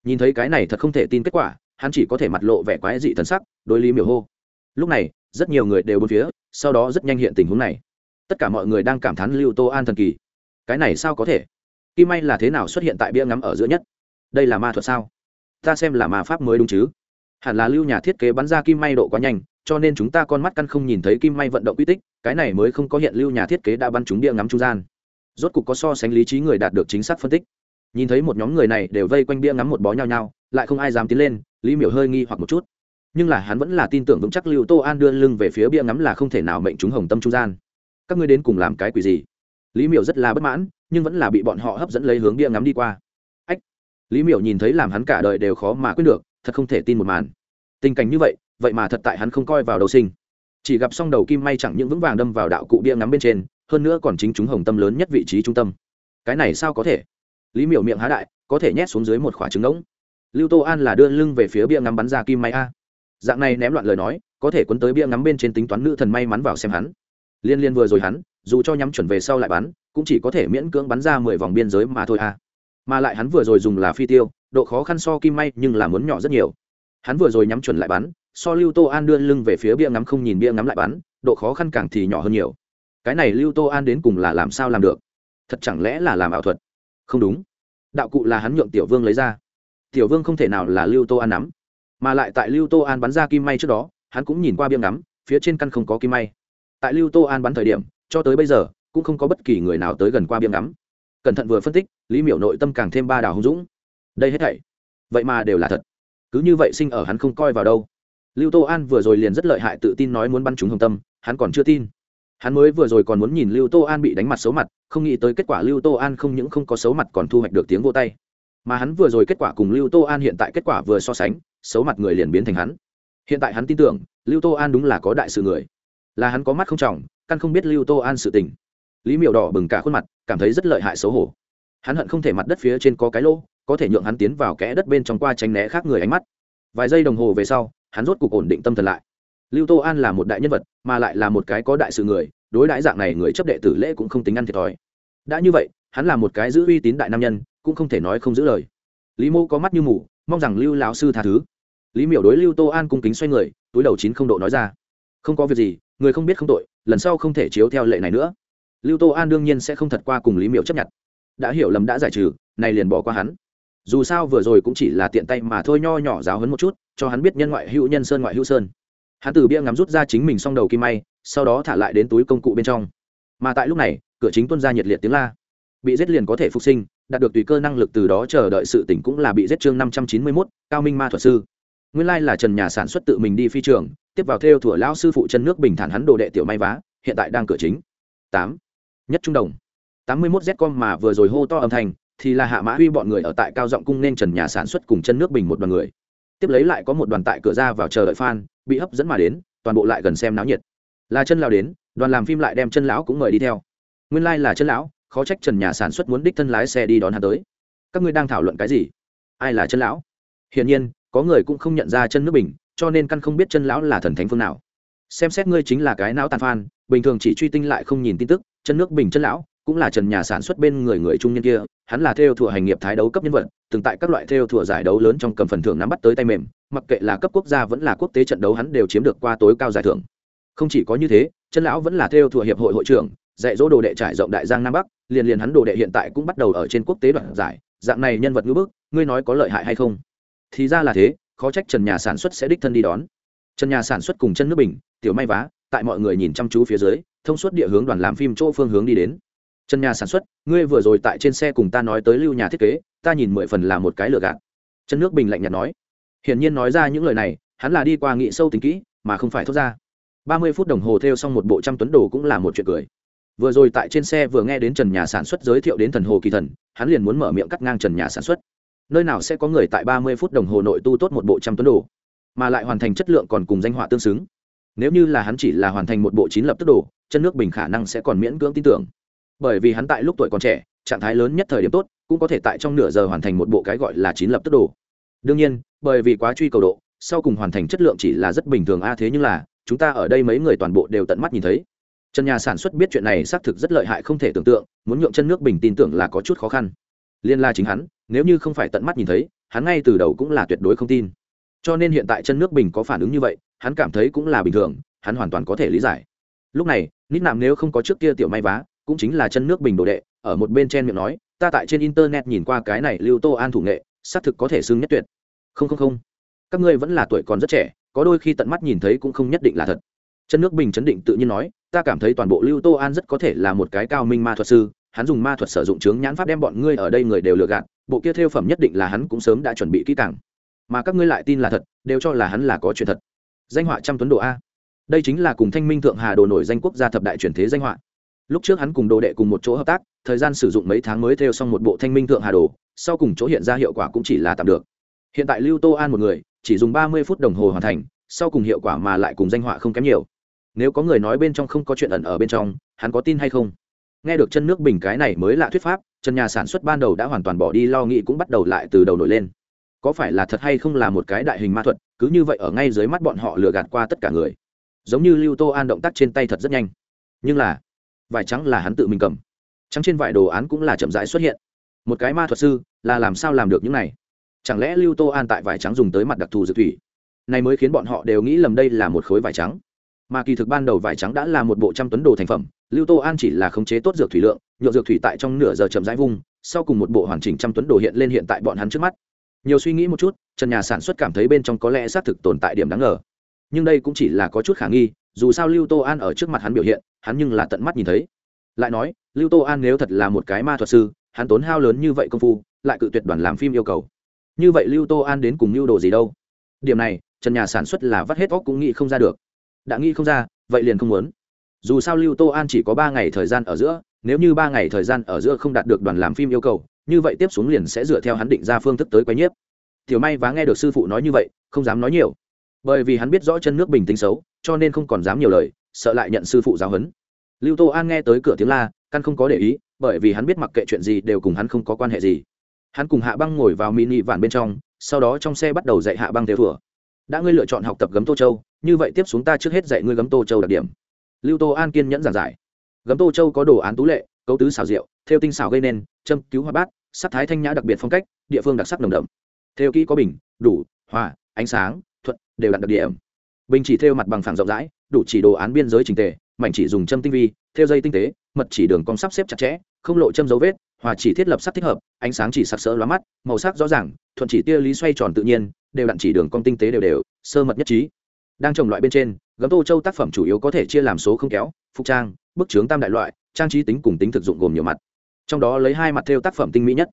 Nhìn thấy cái này thật không thể tin kết quả, hắn chỉ có thể mặt lộ vẻ quái dị thần sắc, đối lý miểu hô. Lúc này, rất nhiều người đều bốn phía sau đó rất nhanh hiện tình huống này. Tất cả mọi người đang cảm thán lưu tô an thần kỳ. Cái này sao có thể? Kim may là thế nào xuất hiện tại bia ngắm ở giữa nhất? Đây là ma thuật sao? Ta xem là ma pháp mới đúng chứ? Hẳn là lưu nhà thiết kế bắn ra kim may độ quá nhanh, cho nên chúng ta con mắt căn không nhìn thấy kim may vận động quy tích, cái này mới không có hiện lưu nhà thiết kế đã bắn trúng bia ngắm trung gian. Rốt cục có so sánh lý trí người đạt được chính xác phân tích. Nhìn thấy một nhóm người này đều vây quanh bia ngắm một bó nhau nhau lại không ai dám tiến lên, lý miểu hơi nghi hoặc một chút nhưng là hắn vẫn là tin tưởng vững chắc lưu tô an đưa lưng về phía bia ngắm là không thể nào mệnh chúng hồng tâm trung gian. Các ngươi đến cùng làm cái quỷ gì? Lý miểu rất là bất mãn, nhưng vẫn là bị bọn họ hấp dẫn lấy hướng bia ngắm đi qua. Ách! Lý miểu nhìn thấy làm hắn cả đời đều khó mà quyết được, thật không thể tin một màn. Tình cảnh như vậy vậy mà thật tại hắn không coi vào đầu sinh. Chỉ gặp xong đầu kim may chẳng những vững vàng đâm vào đạo cụ bia ngắm bên trên, hơn nữa còn chính chúng hồng tâm lớn nhất vị trí trung tâm. Cái này sao có thể? Lý miểu miệng há đại, có thể nhét xuống dưới một khỏa trứng ngỗng. Lưu tô an là đưa lưng về phía bia ngắm bắn ra kim may a dạng này ném loạn lời nói, có thể quấn tới bia ngắm bên trên tính toán nữ thần may mắn vào xem hắn. Liên liên vừa rồi hắn, dù cho nhắm chuẩn về sau lại bắn, cũng chỉ có thể miễn cưỡng bắn ra mười vòng biên giới mà thôi à. Mà lại hắn vừa rồi dùng là phi tiêu, độ khó khăn so kim may nhưng là muốn nhỏ rất nhiều. Hắn vừa rồi nhắm chuẩn lại bắn, so lưu tô an đưa lưng về phía bia ngắm không nhìn bia ngắm lại bắn, độ khó khăn càng thì nhỏ hơn nhiều. Cái này lưu tô an đến cùng là làm sao làm được? Thật chẳng lẽ là làm ảo thuật? Không đúng. Đạo cụ là hắn nhượng tiểu vương lấy ra. Tiểu vương không thể nào là lưu tô an nắm mà lại tại lưu tô an bắn ra kim may trước đó, hắn cũng nhìn qua biêm ngắm, phía trên căn không có kim may. Tại lưu tô an bắn thời điểm, cho tới bây giờ, cũng không có bất kỳ người nào tới gần qua biêm ngắm. Cẩn thận vừa phân tích, lý miểu nội tâm càng thêm ba đào hùng dũng. Đây hết thảy, vậy mà đều là thật. Cứ như vậy sinh ở hắn không coi vào đâu. Lưu tô an vừa rồi liền rất lợi hại tự tin nói muốn bắn trúng hồng tâm, hắn còn chưa tin. Hắn mới vừa rồi còn muốn nhìn lưu tô an bị đánh mặt xấu mặt, không nghĩ tới kết quả lưu tô an không những không có xấu mặt còn thu hoạch được tiếng vô tay. Mà hắn vừa rồi kết quả cùng lưu tô an hiện tại kết quả vừa so sánh xấu mặt người liền biến thành hắn. Hiện tại hắn tin tưởng, lưu tô an đúng là có đại sự người. Là hắn có mắt không trọng, căn không biết lưu tô an sự tình. Lý miểu đỏ bừng cả khuôn mặt, cảm thấy rất lợi hại xấu hổ. Hắn hận không thể mặt đất phía trên có cái lỗ, có thể nhượng hắn tiến vào kẽ đất bên trong qua tránh né khác người ánh mắt. Vài giây đồng hồ về sau, hắn rốt cuộc ổn định tâm thần lại. Lưu tô an là một đại nhân vật, mà lại là một cái có đại sự người, đối đãi dạng này người chấp đệ tử lễ cũng không tính ăn thiệt thòi. Đã như vậy, hắn là một cái giữ uy tín đại nam nhân, cũng không thể nói không giữ lời. Lý mô có mắt như mù mong rằng lưu lão sư tha thứ. Lý miểu đối lưu tô an cung kính xoay người, túi đầu chín không độ nói ra. Không có việc gì, người không biết không tội, lần sau không thể chiếu theo lệ này nữa. Lưu tô an đương nhiên sẽ không thật qua cùng lý miểu chấp nhận. Đã hiểu lầm đã giải trừ này liền bỏ qua hắn. Dù sao vừa rồi cũng chỉ là tiện tay mà thôi, nho nhỏ giáo hấn một chút, cho hắn biết nhân ngoại hữu nhân sơn ngoại hữu sơn. Hắn từ bia ngắm rút ra chính mình xong đầu kim may, sau đó thả lại đến túi công cụ bên trong. Mà tại lúc này, cửa chính tuân ra nhiệt liệt tiếng la bị giết liền có thể phục sinh đạt được tùy cơ năng lực từ đó chờ đợi sự tỉnh cũng là bị giết chương năm trăm chín mươi mốt cao minh ma thuật sư. Nguyên lai là trần nhà sản xuất tự mình đi phi trường tiếp vào theo thủa lão sư phụ chân nước bình thản hắn đồ đệ tiểu may vá hiện tại đang cửa chính. Tám. Nhất trung đồng. Tám mươi mốt z com mà vừa rồi hô to âm thanh thì là hạ mã huy bọn người ở tại cao giọng cung nên trần nhà sản xuất cùng chân nước bình một đoàn người. Tiếp lấy lại có một đoàn tại cửa ra vào chờ đợi fan, bị hấp dẫn mà đến toàn bộ lại gần xem náo nhiệt. Là chân lão đến đoàn làm phim lại đem chân lão cũng mời đi theo. Nguyên lai là chân lão khó trách trần nhà sản xuất muốn đích thân lái xe đi đón hắn tới. Các ngươi đang thảo luận cái gì? Ai là chân lão? Hiển nhiên, có người cũng không nhận ra chân nước bình, cho nên căn không biết chân lão là thần thánh phương nào. Xem xét ngươi chính là cái não tàn phan, bình thường chỉ truy tinh lại không nhìn tin tức, chân nước bình chân lão cũng là trần nhà sản xuất bên người người trung nhân kia, hắn là theo thủa hành nghiệp thái đấu cấp nhân vật, từng tại các loại theo thủa giải đấu lớn trong cầm phần thưởng nắm bắt tới tay mềm, mặc kệ là cấp quốc gia vẫn là quốc tế trận đấu hắn đều chiếm được qua tối cao giải thưởng. Không chỉ có như thế, chân lão vẫn là theo thuộc hiệp hội hội trưởng dạy dỗ đồ đệ trải rộng đại giang nam bắc, liền liền hắn đồ đệ hiện tại cũng bắt đầu ở trên quốc tế đoạn giải, dạng này nhân vật ngữ bức, ngươi nói có lợi hại hay không? Thì ra là thế, khó trách trần nhà sản xuất sẽ đích thân đi đón. Trần nhà sản xuất cùng chân nước bình, tiểu may vá, tại mọi người nhìn chăm chú phía dưới, thông suốt địa hướng đoàn làm phim chỗ phương hướng đi đến. Trần nhà sản xuất, ngươi vừa rồi tại trên xe cùng ta nói tới lưu nhà thiết kế, ta nhìn mười phần là một cái lừa gạt. Chân nước bình lạnh nhạt nói. Hiển nhiên nói ra những lời này, hắn là đi qua nghị sâu tính kỹ, mà không phải thốt ra. Ba mươi phút đồng hồ theo xong một bộ trăm tuấn đồ cũng là một chuyện cười vừa rồi tại trên xe vừa nghe đến trần nhà sản xuất giới thiệu đến thần hồ kỳ thần, hắn liền muốn mở miệng cắt ngang trần nhà sản xuất. Nơi nào sẽ có người tại ba mươi phút đồng hồ nội tu tốt một bộ trăm tuấn đồ, mà lại hoàn thành chất lượng còn cùng danh họa tương xứng. Nếu như là hắn chỉ là hoàn thành một bộ chín lập tức đồ, chân nước bình khả năng sẽ còn miễn cưỡng tin tưởng. Bởi vì hắn tại lúc tuổi còn trẻ, trạng thái lớn nhất thời điểm tốt, cũng có thể tại trong nửa giờ hoàn thành một bộ cái gọi là chín lập tức đồ. Đương nhiên, bởi vì quá truy cầu độ, sau cùng hoàn thành chất lượng chỉ là rất bình thường a, thế nhưng là, chúng ta ở đây mấy người toàn bộ đều tận mắt nhìn thấy trần nhà sản xuất biết chuyện này xác thực rất lợi hại không thể tưởng tượng, muốn nhượng chân nước bình tin tưởng là có chút khó khăn. Liên la chính hắn, nếu như không phải tận mắt nhìn thấy, hắn ngay từ đầu cũng là tuyệt đối không tin. Cho nên hiện tại chân nước bình có phản ứng như vậy, hắn cảm thấy cũng là bình thường, hắn hoàn toàn có thể lý giải. Lúc này, nít nạm nếu không có trước kia tiểu may vá, cũng chính là chân nước bình đồ đệ, ở một bên Chen miệng nói, ta tại trên internet nhìn qua cái này lưu tô an thủ nghệ, xác thực có thể xưng nhất tuyệt. Không không không. Các ngươi vẫn là tuổi còn rất trẻ, có đôi khi tận mắt nhìn thấy cũng không nhất định là thật chân nước bình chấn định tự nhiên nói, ta cảm thấy toàn bộ lưu tô an rất có thể là một cái cao minh ma thuật sư, hắn dùng ma thuật sử dụng chướng nhãn pháp đem bọn ngươi ở đây người đều lừa gạt, bộ kia theo phẩm nhất định là hắn cũng sớm đã chuẩn bị kỹ càng. Mà các ngươi lại tin là thật, đều cho là hắn là có chuyện thật. Danh họa trăm tuấn độ a. Đây chính là cùng thanh minh thượng hà đồ nổi danh quốc gia thập đại truyền thế danh họa. Lúc trước hắn cùng đồ đệ cùng một chỗ hợp tác, thời gian sử dụng mấy tháng mới theo xong một bộ thanh minh thượng hà đồ, sau cùng chỗ hiện ra hiệu quả cũng chỉ là tạm được. Hiện tại lưu tô an một người, chỉ dùng ba mươi phút đồng hồ hoàn thành, sau cùng hiệu quả mà lại cùng danh họa không kém nhiều nếu có người nói bên trong không có chuyện ẩn ở bên trong, hắn có tin hay không? Nghe được chân nước bình cái này mới là thuyết pháp chân nhà sản xuất ban đầu đã hoàn toàn bỏ đi lo nghĩ cũng bắt đầu lại từ đầu nổi lên. Có phải là thật hay không là một cái đại hình ma thuật, cứ như vậy ở ngay dưới mắt bọn họ lừa gạt qua tất cả người. Giống như lưu tô an động tác trên tay thật rất nhanh. Nhưng là, vải trắng là hắn tự mình cầm. Trắng trên vải đồ án cũng là chậm rãi xuất hiện. Một cái ma thuật sư, là làm sao làm được những này? Chẳng lẽ lưu tô an tại vải trắng dùng tới mặt đặc thù dược thủy? Này mới khiến bọn họ đều nghĩ lầm đây là một khối vải trắng mà kỳ thực ban đầu vải trắng đã là một bộ trăm tuấn đồ thành phẩm, lưu tô an chỉ là khống chế tốt dược thủy lượng nhộn dược thủy tại trong nửa giờ chậm rãi vung, sau cùng một bộ hoàn chỉnh trăm tuấn đồ hiện lên hiện tại bọn hắn trước mắt. Nhiều suy nghĩ một chút, trần nhà sản xuất cảm thấy bên trong có lẽ xác thực tồn tại điểm đáng ngờ. Nhưng đây cũng chỉ là có chút khả nghi, dù sao lưu tô an ở trước mặt hắn biểu hiện, hắn nhưng là tận mắt nhìn thấy. Lại nói, lưu tô an nếu thật là một cái ma thuật sư, hắn tốn hao lớn như vậy công phu, lại cự tuyệt đoàn làm phim yêu cầu. Như vậy lưu tô an đến cùng mưu đồ gì đâu? Điểm này, trần nhà sản xuất là vắt hết óc cũng nghĩ không ra được đã nghĩ không ra, vậy liền không muốn. Dù sao lưu tô an chỉ có ba ngày thời gian ở giữa, nếu như ba ngày thời gian ở giữa không đạt được đoàn làm phim yêu cầu, như vậy tiếp xuống liền sẽ dựa theo hắn định ra phương thức tới quấy nhiếp. Tiểu may vá nghe được sư phụ nói như vậy, không dám nói nhiều. Bởi vì hắn biết rõ chân nước bình tính xấu, cho nên không còn dám nhiều lời, sợ lại nhận sư phụ giáo huấn. Lưu tô an nghe tới cửa tiếng la, căn không có để ý, bởi vì hắn biết mặc kệ chuyện gì đều cùng hắn không có quan hệ gì. Hắn cùng hạ băng ngồi vào mini vạn bên trong, sau đó trong xe bắt đầu dạy hạ băng theo thùa đã ngươi lựa chọn học tập gấm tô châu, như vậy tiếp xuống ta trước hết dạy ngươi gấm tô châu đặc điểm. Lưu tô an kiên nhẫn giảng giải. Gấm tô châu có đồ án tú lệ, cấu tứ xào rượu theo tinh xào gây nên, châm cứu hoa bát, sắc thái thanh nhã đặc biệt phong cách, địa phương đặc sắc nồng đậm. Theo kỹ có bình, đủ, hòa, ánh sáng, thuận, đều đặt đặc điểm. Bình chỉ theo mặt bằng phẳng rộng rãi, đủ chỉ đồ án biên giới trình tề, mảnh chỉ dùng châm tinh vi theo dây tinh tế, mật chỉ đường cong sắp xếp chặt chẽ, không lộ châm dấu vết, hòa chỉ thiết lập sắc thích hợp, ánh sáng chỉ sặc sỡ lóa mắt, màu sắc rõ ràng, thuận chỉ tia lý xoay tròn tự nhiên đều đặn chỉ đường cong tinh tế đều đều, sơ mật nhất trí. Đang trồng loại bên trên, gấm tô châu tác phẩm chủ yếu có thể chia làm số không kéo, phục trang, bức trướng tam đại loại, trang trí tính cùng tính thực dụng gồm nhiều mặt. Trong đó lấy hai mặt theo tác phẩm tinh mỹ nhất.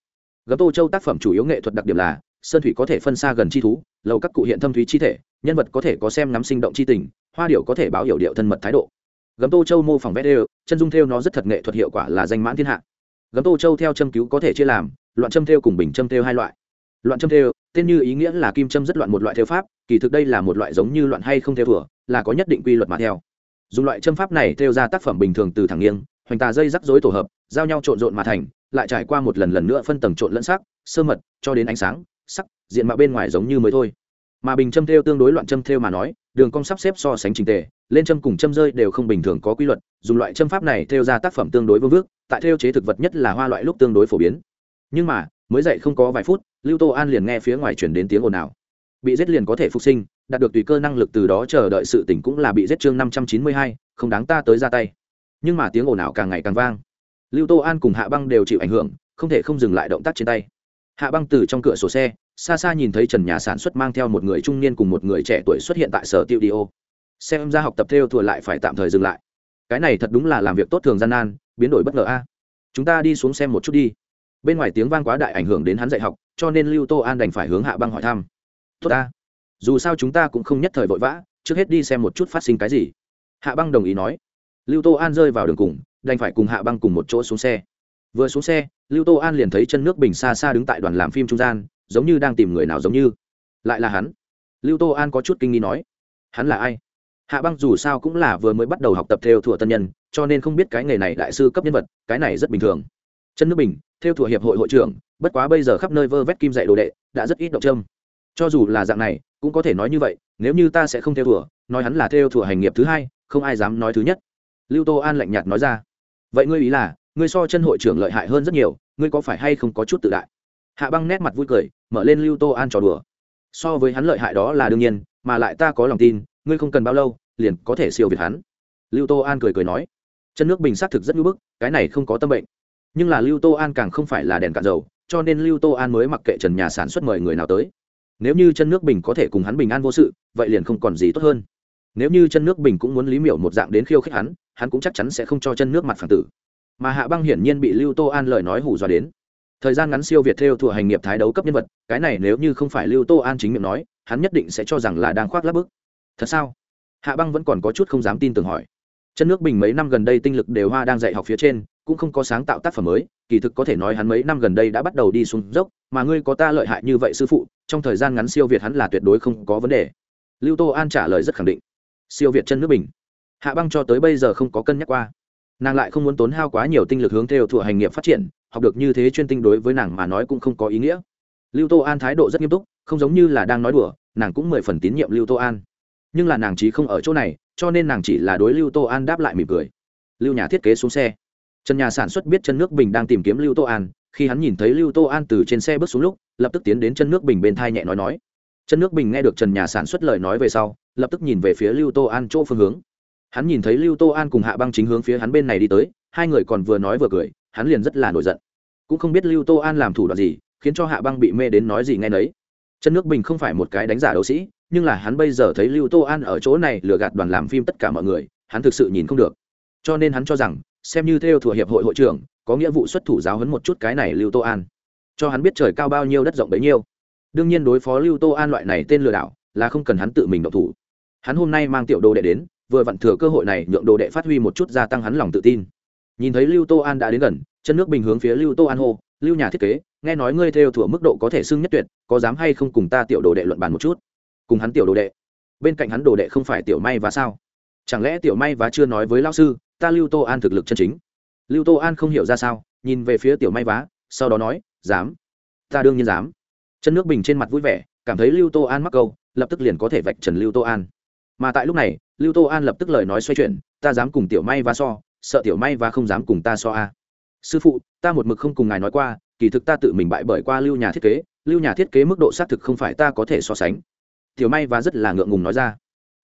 Gấm tô châu tác phẩm chủ yếu nghệ thuật đặc điểm là, sơn thủy có thể phân xa gần chi thú, lầu các cụ hiện thâm thúy chi thể, nhân vật có thể có xem ngắm sinh động chi tình, hoa điệu có thể báo hiệu điệu thân mật thái độ. Gấm tô châu mô phỏng vét đều, chân dung theo nó rất thật nghệ thuật hiệu quả là danh mãn thiên hạ. Gấm tô châu theo châm cứu có thể chia làm, loạn châm theo cùng bình châm theo hai loại. Loạn châm theo tên như ý nghĩa là kim châm rất loạn một loại theo pháp, kỳ thực đây là một loại giống như loạn hay không theo thừa, là có nhất định quy luật mà theo. Dùng loại châm pháp này theo ra tác phẩm bình thường từ thẳng nghiêng, hoành tà dây rắc rối tổ hợp, giao nhau trộn rộn mà thành, lại trải qua một lần lần nữa phân tầng trộn lẫn sắc, sơ mật, cho đến ánh sáng, sắc, diện mạo bên ngoài giống như mới thôi. Mà bình châm theo tương đối loạn châm theo mà nói, đường cong sắp xếp so sánh trình tề, lên châm cùng châm rơi đều không bình thường có quy luật, dùng loại châm pháp này theo ra tác phẩm tương đối vương vước, tại theo chế thực vật nhất là hoa loại lúc tương đối phổ biến. Nhưng mà, mới dậy không có vài phút lưu tô an liền nghe phía ngoài chuyển đến tiếng ồn ào. Bị giết liền có thể phục sinh, đạt được tùy cơ năng lực từ đó chờ đợi sự tỉnh cũng là bị giết chương năm trăm chín mươi hai, không đáng ta tới ra tay. Nhưng mà tiếng ồn ào càng ngày càng vang. Lưu tô an cùng hạ băng đều chịu ảnh hưởng, không thể không dừng lại động tác trên tay. Hạ băng từ trong cửa sổ xe, xa xa nhìn thấy trần nhà sản xuất mang theo một người trung niên cùng một người trẻ tuổi xuất hiện tại sở tiêu đi ô xem ra học tập theo thùa lại phải tạm thời dừng lại. Cái này thật đúng là làm việc tốt thường gian nan, biến đổi bất ngờ a. Chúng ta đi xuống xem một chút đi bên ngoài tiếng vang quá đại ảnh hưởng đến hắn dạy học, cho nên lưu tô an đành phải hướng hạ băng hỏi thăm. Tốt ta, dù sao chúng ta cũng không nhất thời vội vã, trước hết đi xem một chút phát sinh cái gì. Hạ băng đồng ý nói. Lưu tô an rơi vào đường cùng, đành phải cùng hạ băng cùng một chỗ xuống xe. Vừa xuống xe, lưu tô an liền thấy chân nước bình xa xa đứng tại đoàn làm phim trung gian, giống như đang tìm người nào giống như. Lại là hắn. Lưu tô an có chút kinh nghi nói. Hắn là ai? Hạ băng dù sao cũng là vừa mới bắt đầu học tập theo thủa tân nhân, cho nên không biết cái nghề này đại sư cấp nhân vật, cái này rất bình thường. Chân nước bình theo thủa hiệp hội hội trưởng, bất quá bây giờ khắp nơi vơ vét kim dạy đồ đệ, đã rất ít động châm. Cho dù là dạng này, cũng có thể nói như vậy, nếu như ta sẽ không theo thủa nói hắn là theo thủa hành nghiệp thứ hai, không ai dám nói thứ nhất. Lưu tô an lạnh nhạt nói ra. Vậy ngươi ý là, ngươi so chân hội trưởng lợi hại hơn rất nhiều, ngươi có phải hay không có chút tự đại? Hạ băng nét mặt vui cười, mở lên lưu tô an trò đùa. So với hắn lợi hại đó là đương nhiên, mà lại ta có lòng tin, ngươi không cần bao lâu, liền có thể siêu việt hắn. Lưu tô an cười cười nói. Chân nước bình xác thực rất ngưỡng bức, cái này không có tâm bệnh nhưng là lưu tô an càng không phải là đèn cạn dầu, cho nên lưu tô an mới mặc kệ trần nhà sản xuất mời người nào tới. Nếu như chân nước bình có thể cùng hắn bình an vô sự, vậy liền không còn gì tốt hơn. Nếu như chân nước bình cũng muốn lý miểu một dạng đến khiêu khích hắn hắn cũng chắc chắn sẽ không cho chân nước mặt phản tử. Mà hạ băng hiển nhiên bị lưu tô an lời nói hủ dọa đến. Thời gian ngắn siêu việt theo thủ hành nghiệp thái đấu cấp nhân vật, cái này nếu như không phải lưu tô an chính miệng nói, hắn nhất định sẽ cho rằng là đang khoác lắp bức. Thật sao? Hạ băng vẫn còn có chút không dám tin tưởng hỏi. Chân nước bình mấy năm gần đây tinh lực đều hoa đang dạy học phía trên cũng không có sáng tạo tác phẩm mới, kỳ thực có thể nói hắn mấy năm gần đây đã bắt đầu đi xuống dốc, mà ngươi có ta lợi hại như vậy sư phụ, trong thời gian ngắn siêu việt hắn là tuyệt đối không có vấn đề. Lưu tô an trả lời rất khẳng định. Siêu việt chân nước bình. Hạ băng cho tới bây giờ không có cân nhắc qua. Nàng lại không muốn tốn hao quá nhiều tinh lực hướng theo thủa hành nghiệp phát triển, học được như thế chuyên tinh đối với nàng mà nói cũng không có ý nghĩa. Lưu tô an thái độ rất nghiêm túc, không giống như là đang nói đùa, nàng cũng mười phần tín nhiệm lưu tô an. Nhưng là nàng trí không ở chỗ này, cho nên nàng chỉ là đối lưu tô an đáp lại mỉm cười. Lưu nhà thiết kế xuống xe trần nhà sản xuất biết chân nước bình đang tìm kiếm lưu tô an, khi hắn nhìn thấy lưu tô an từ trên xe bước xuống lúc, lập tức tiến đến chân nước bình bên thai nhẹ nói nói. Chân nước bình nghe được trần nhà sản xuất lời nói về sau, lập tức nhìn về phía lưu tô an chỗ phương hướng. Hắn nhìn thấy lưu tô an cùng hạ băng chính hướng phía hắn bên này đi tới, hai người còn vừa nói vừa cười, hắn liền rất là nổi giận. Cũng không biết lưu tô an làm thủ đoạn gì, khiến cho hạ băng bị mê đến nói gì ngay nấy. Chân nước bình không phải một cái đánh giả đấu sĩ, nhưng là hắn bây giờ thấy lưu tô an ở chỗ này lừa gạt đoàn làm phim tất cả mọi người, hắn thực sự nhìn không được. Cho nên hắn cho rằng xem như theo thuộc hiệp hội hội trưởng, có nghĩa vụ xuất thủ giáo hấn một chút cái này lưu tô an. Cho hắn biết trời cao bao nhiêu đất rộng bấy nhiêu. Đương nhiên đối phó lưu tô an loại này tên lừa đảo, là không cần hắn tự mình động thủ. Hắn hôm nay mang tiểu đồ đệ đến, vừa vặn thừa cơ hội này nhượng đồ đệ phát huy một chút gia tăng hắn lòng tự tin. Nhìn thấy lưu tô an đã đến gần, chân nước bình hướng phía lưu tô an hô, lưu nhà thiết kế, nghe nói ngươi theo thủa mức độ có thể xưng nhất tuyệt, có dám hay không cùng ta tiểu đồ đệ luận bàn một chút? Cùng hắn tiểu đồ đệ. Bên cạnh hắn đồ đệ không phải tiểu may và sao? Chẳng lẽ tiểu may và chưa nói với lao sư? Ta lưu tô an thực lực chân chính. Lưu tô an không hiểu ra sao, nhìn về phía tiểu may vá, sau đó nói, dám. Ta đương nhiên dám. Chân nước bình trên mặt vui vẻ, cảm thấy lưu tô an mắc câu, lập tức liền có thể vạch trần lưu tô an. Mà tại lúc này, lưu tô an lập tức lời nói xoay chuyển, ta dám cùng tiểu may và so, sợ tiểu may và không dám cùng ta so a. Sư phụ, ta một mực không cùng ngài nói qua, kỳ thực ta tự mình bại bởi qua lưu nhà thiết kế, lưu nhà thiết kế mức độ xác thực không phải ta có thể so sánh. Tiểu may và rất là ngượng ngùng nói ra.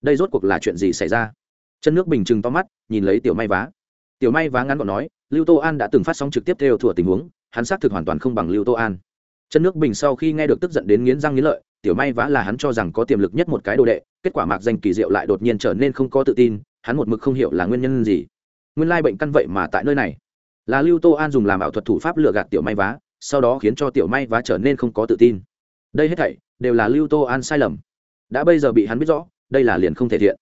Đây rốt cuộc là chuyện gì xảy ra? Chân nước bình chừng to mắt, nhìn lấy tiểu may vá. Tiểu may vá ngắn gọn nói, lưu tô an đã từng phát sóng trực tiếp theo thủa tình huống, hắn xác thực hoàn toàn không bằng lưu tô an. Chân nước bình sau khi nghe được tức giận đến nghiến răng nghiến lợi, tiểu may vá là hắn cho rằng có tiềm lực nhất một cái đồ đệ, kết quả mạc danh kỳ diệu lại đột nhiên trở nên không có tự tin, hắn một mực không hiểu là nguyên nhân gì. Nguyên lai bệnh căn vậy mà tại nơi này. Là lưu tô an dùng làm ảo thuật thủ pháp lừa gạt tiểu may vá, sau đó khiến cho tiểu may vá trở nên không có tự tin. Đây hết thảy đều là lưu tô an sai lầm. Đã bây giờ bị hắn biết rõ, đây là liền không thể thiện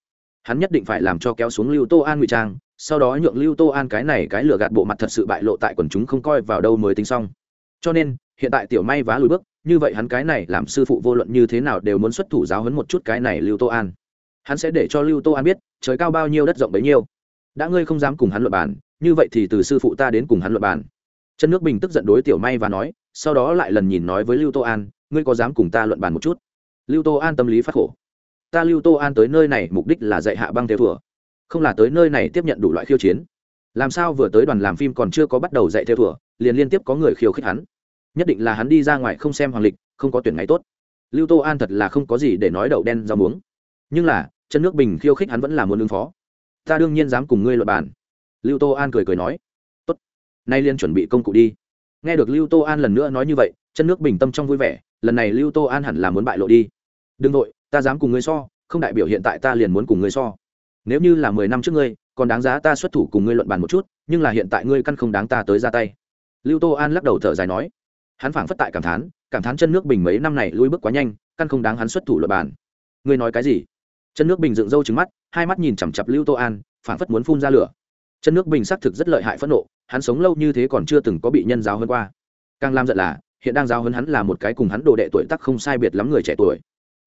hắn nhất định phải làm cho kéo xuống lưu tô an ngụy trang, sau đó nhượng lưu tô an cái này cái lừa gạt bộ mặt thật sự bại lộ tại quần chúng không coi vào đâu mới tính xong. Cho nên, hiện tại tiểu may vá lùi bước, như vậy hắn cái này làm sư phụ vô luận như thế nào đều muốn xuất thủ giáo hấn một chút cái này lưu tô an. Hắn sẽ để cho lưu tô an biết, trời cao bao nhiêu đất rộng bấy nhiêu. Đã ngươi không dám cùng hắn luận bàn, như vậy thì từ sư phụ ta đến cùng hắn luận bàn. Chân nước bình tức giận đối tiểu may và nói, sau đó lại lần nhìn nói với lưu tô an, ngươi có dám cùng ta luận bàn một chút? Lưu tô an tâm lý phát khổ ta lưu tô an tới nơi này mục đích là dạy hạ băng theo thùa. Không là tới nơi này tiếp nhận đủ loại khiêu chiến. Làm sao vừa tới đoàn làm phim còn chưa có bắt đầu dạy theo thùa, liền liên tiếp có người khiêu khích hắn. Nhất định là hắn đi ra ngoài không xem hoàng lịch, không có tuyển ngày tốt. Lưu tô an thật là không có gì để nói đậu đen rau muống. Nhưng là chân nước bình khiêu khích hắn vẫn là muốn ứng phó. Ta đương nhiên dám cùng ngươi luật bàn. Lưu tô an cười cười nói. Tốt. Nay liên chuẩn bị công cụ đi. Nghe được lưu tô an lần nữa nói như vậy chân nước bình tâm trong vui vẻ, lần này lưu tô an hẳn là muốn bại lộ đi. Đừng vội ta dám cùng ngươi so, không đại biểu hiện tại ta liền muốn cùng ngươi so. Nếu như là mười năm trước ngươi, còn đáng giá ta xuất thủ cùng ngươi luận bàn một chút, nhưng là hiện tại ngươi căn không đáng ta tới ra tay. Lưu tô an lắc đầu thở dài nói. Hắn phảng phất tại cảm thán cảm thán chân nước bình mấy năm này lui bước quá nhanh, căn không đáng hắn xuất thủ luận bàn. Ngươi nói cái gì? Chân nước bình dựng râu trứng mắt, hai mắt nhìn chằm chặp lưu tô an, phảng phất muốn phun ra lửa. Chân nước bình xác thực rất lợi hại phẫn nộ, hắn sống lâu như thế còn chưa từng có bị nhân giáo hơn qua. Càng làm giận là, hiện đang giáo hơn hắn là một cái cùng hắn đồ đệ tuổi tác không sai biệt lắm người trẻ tuổi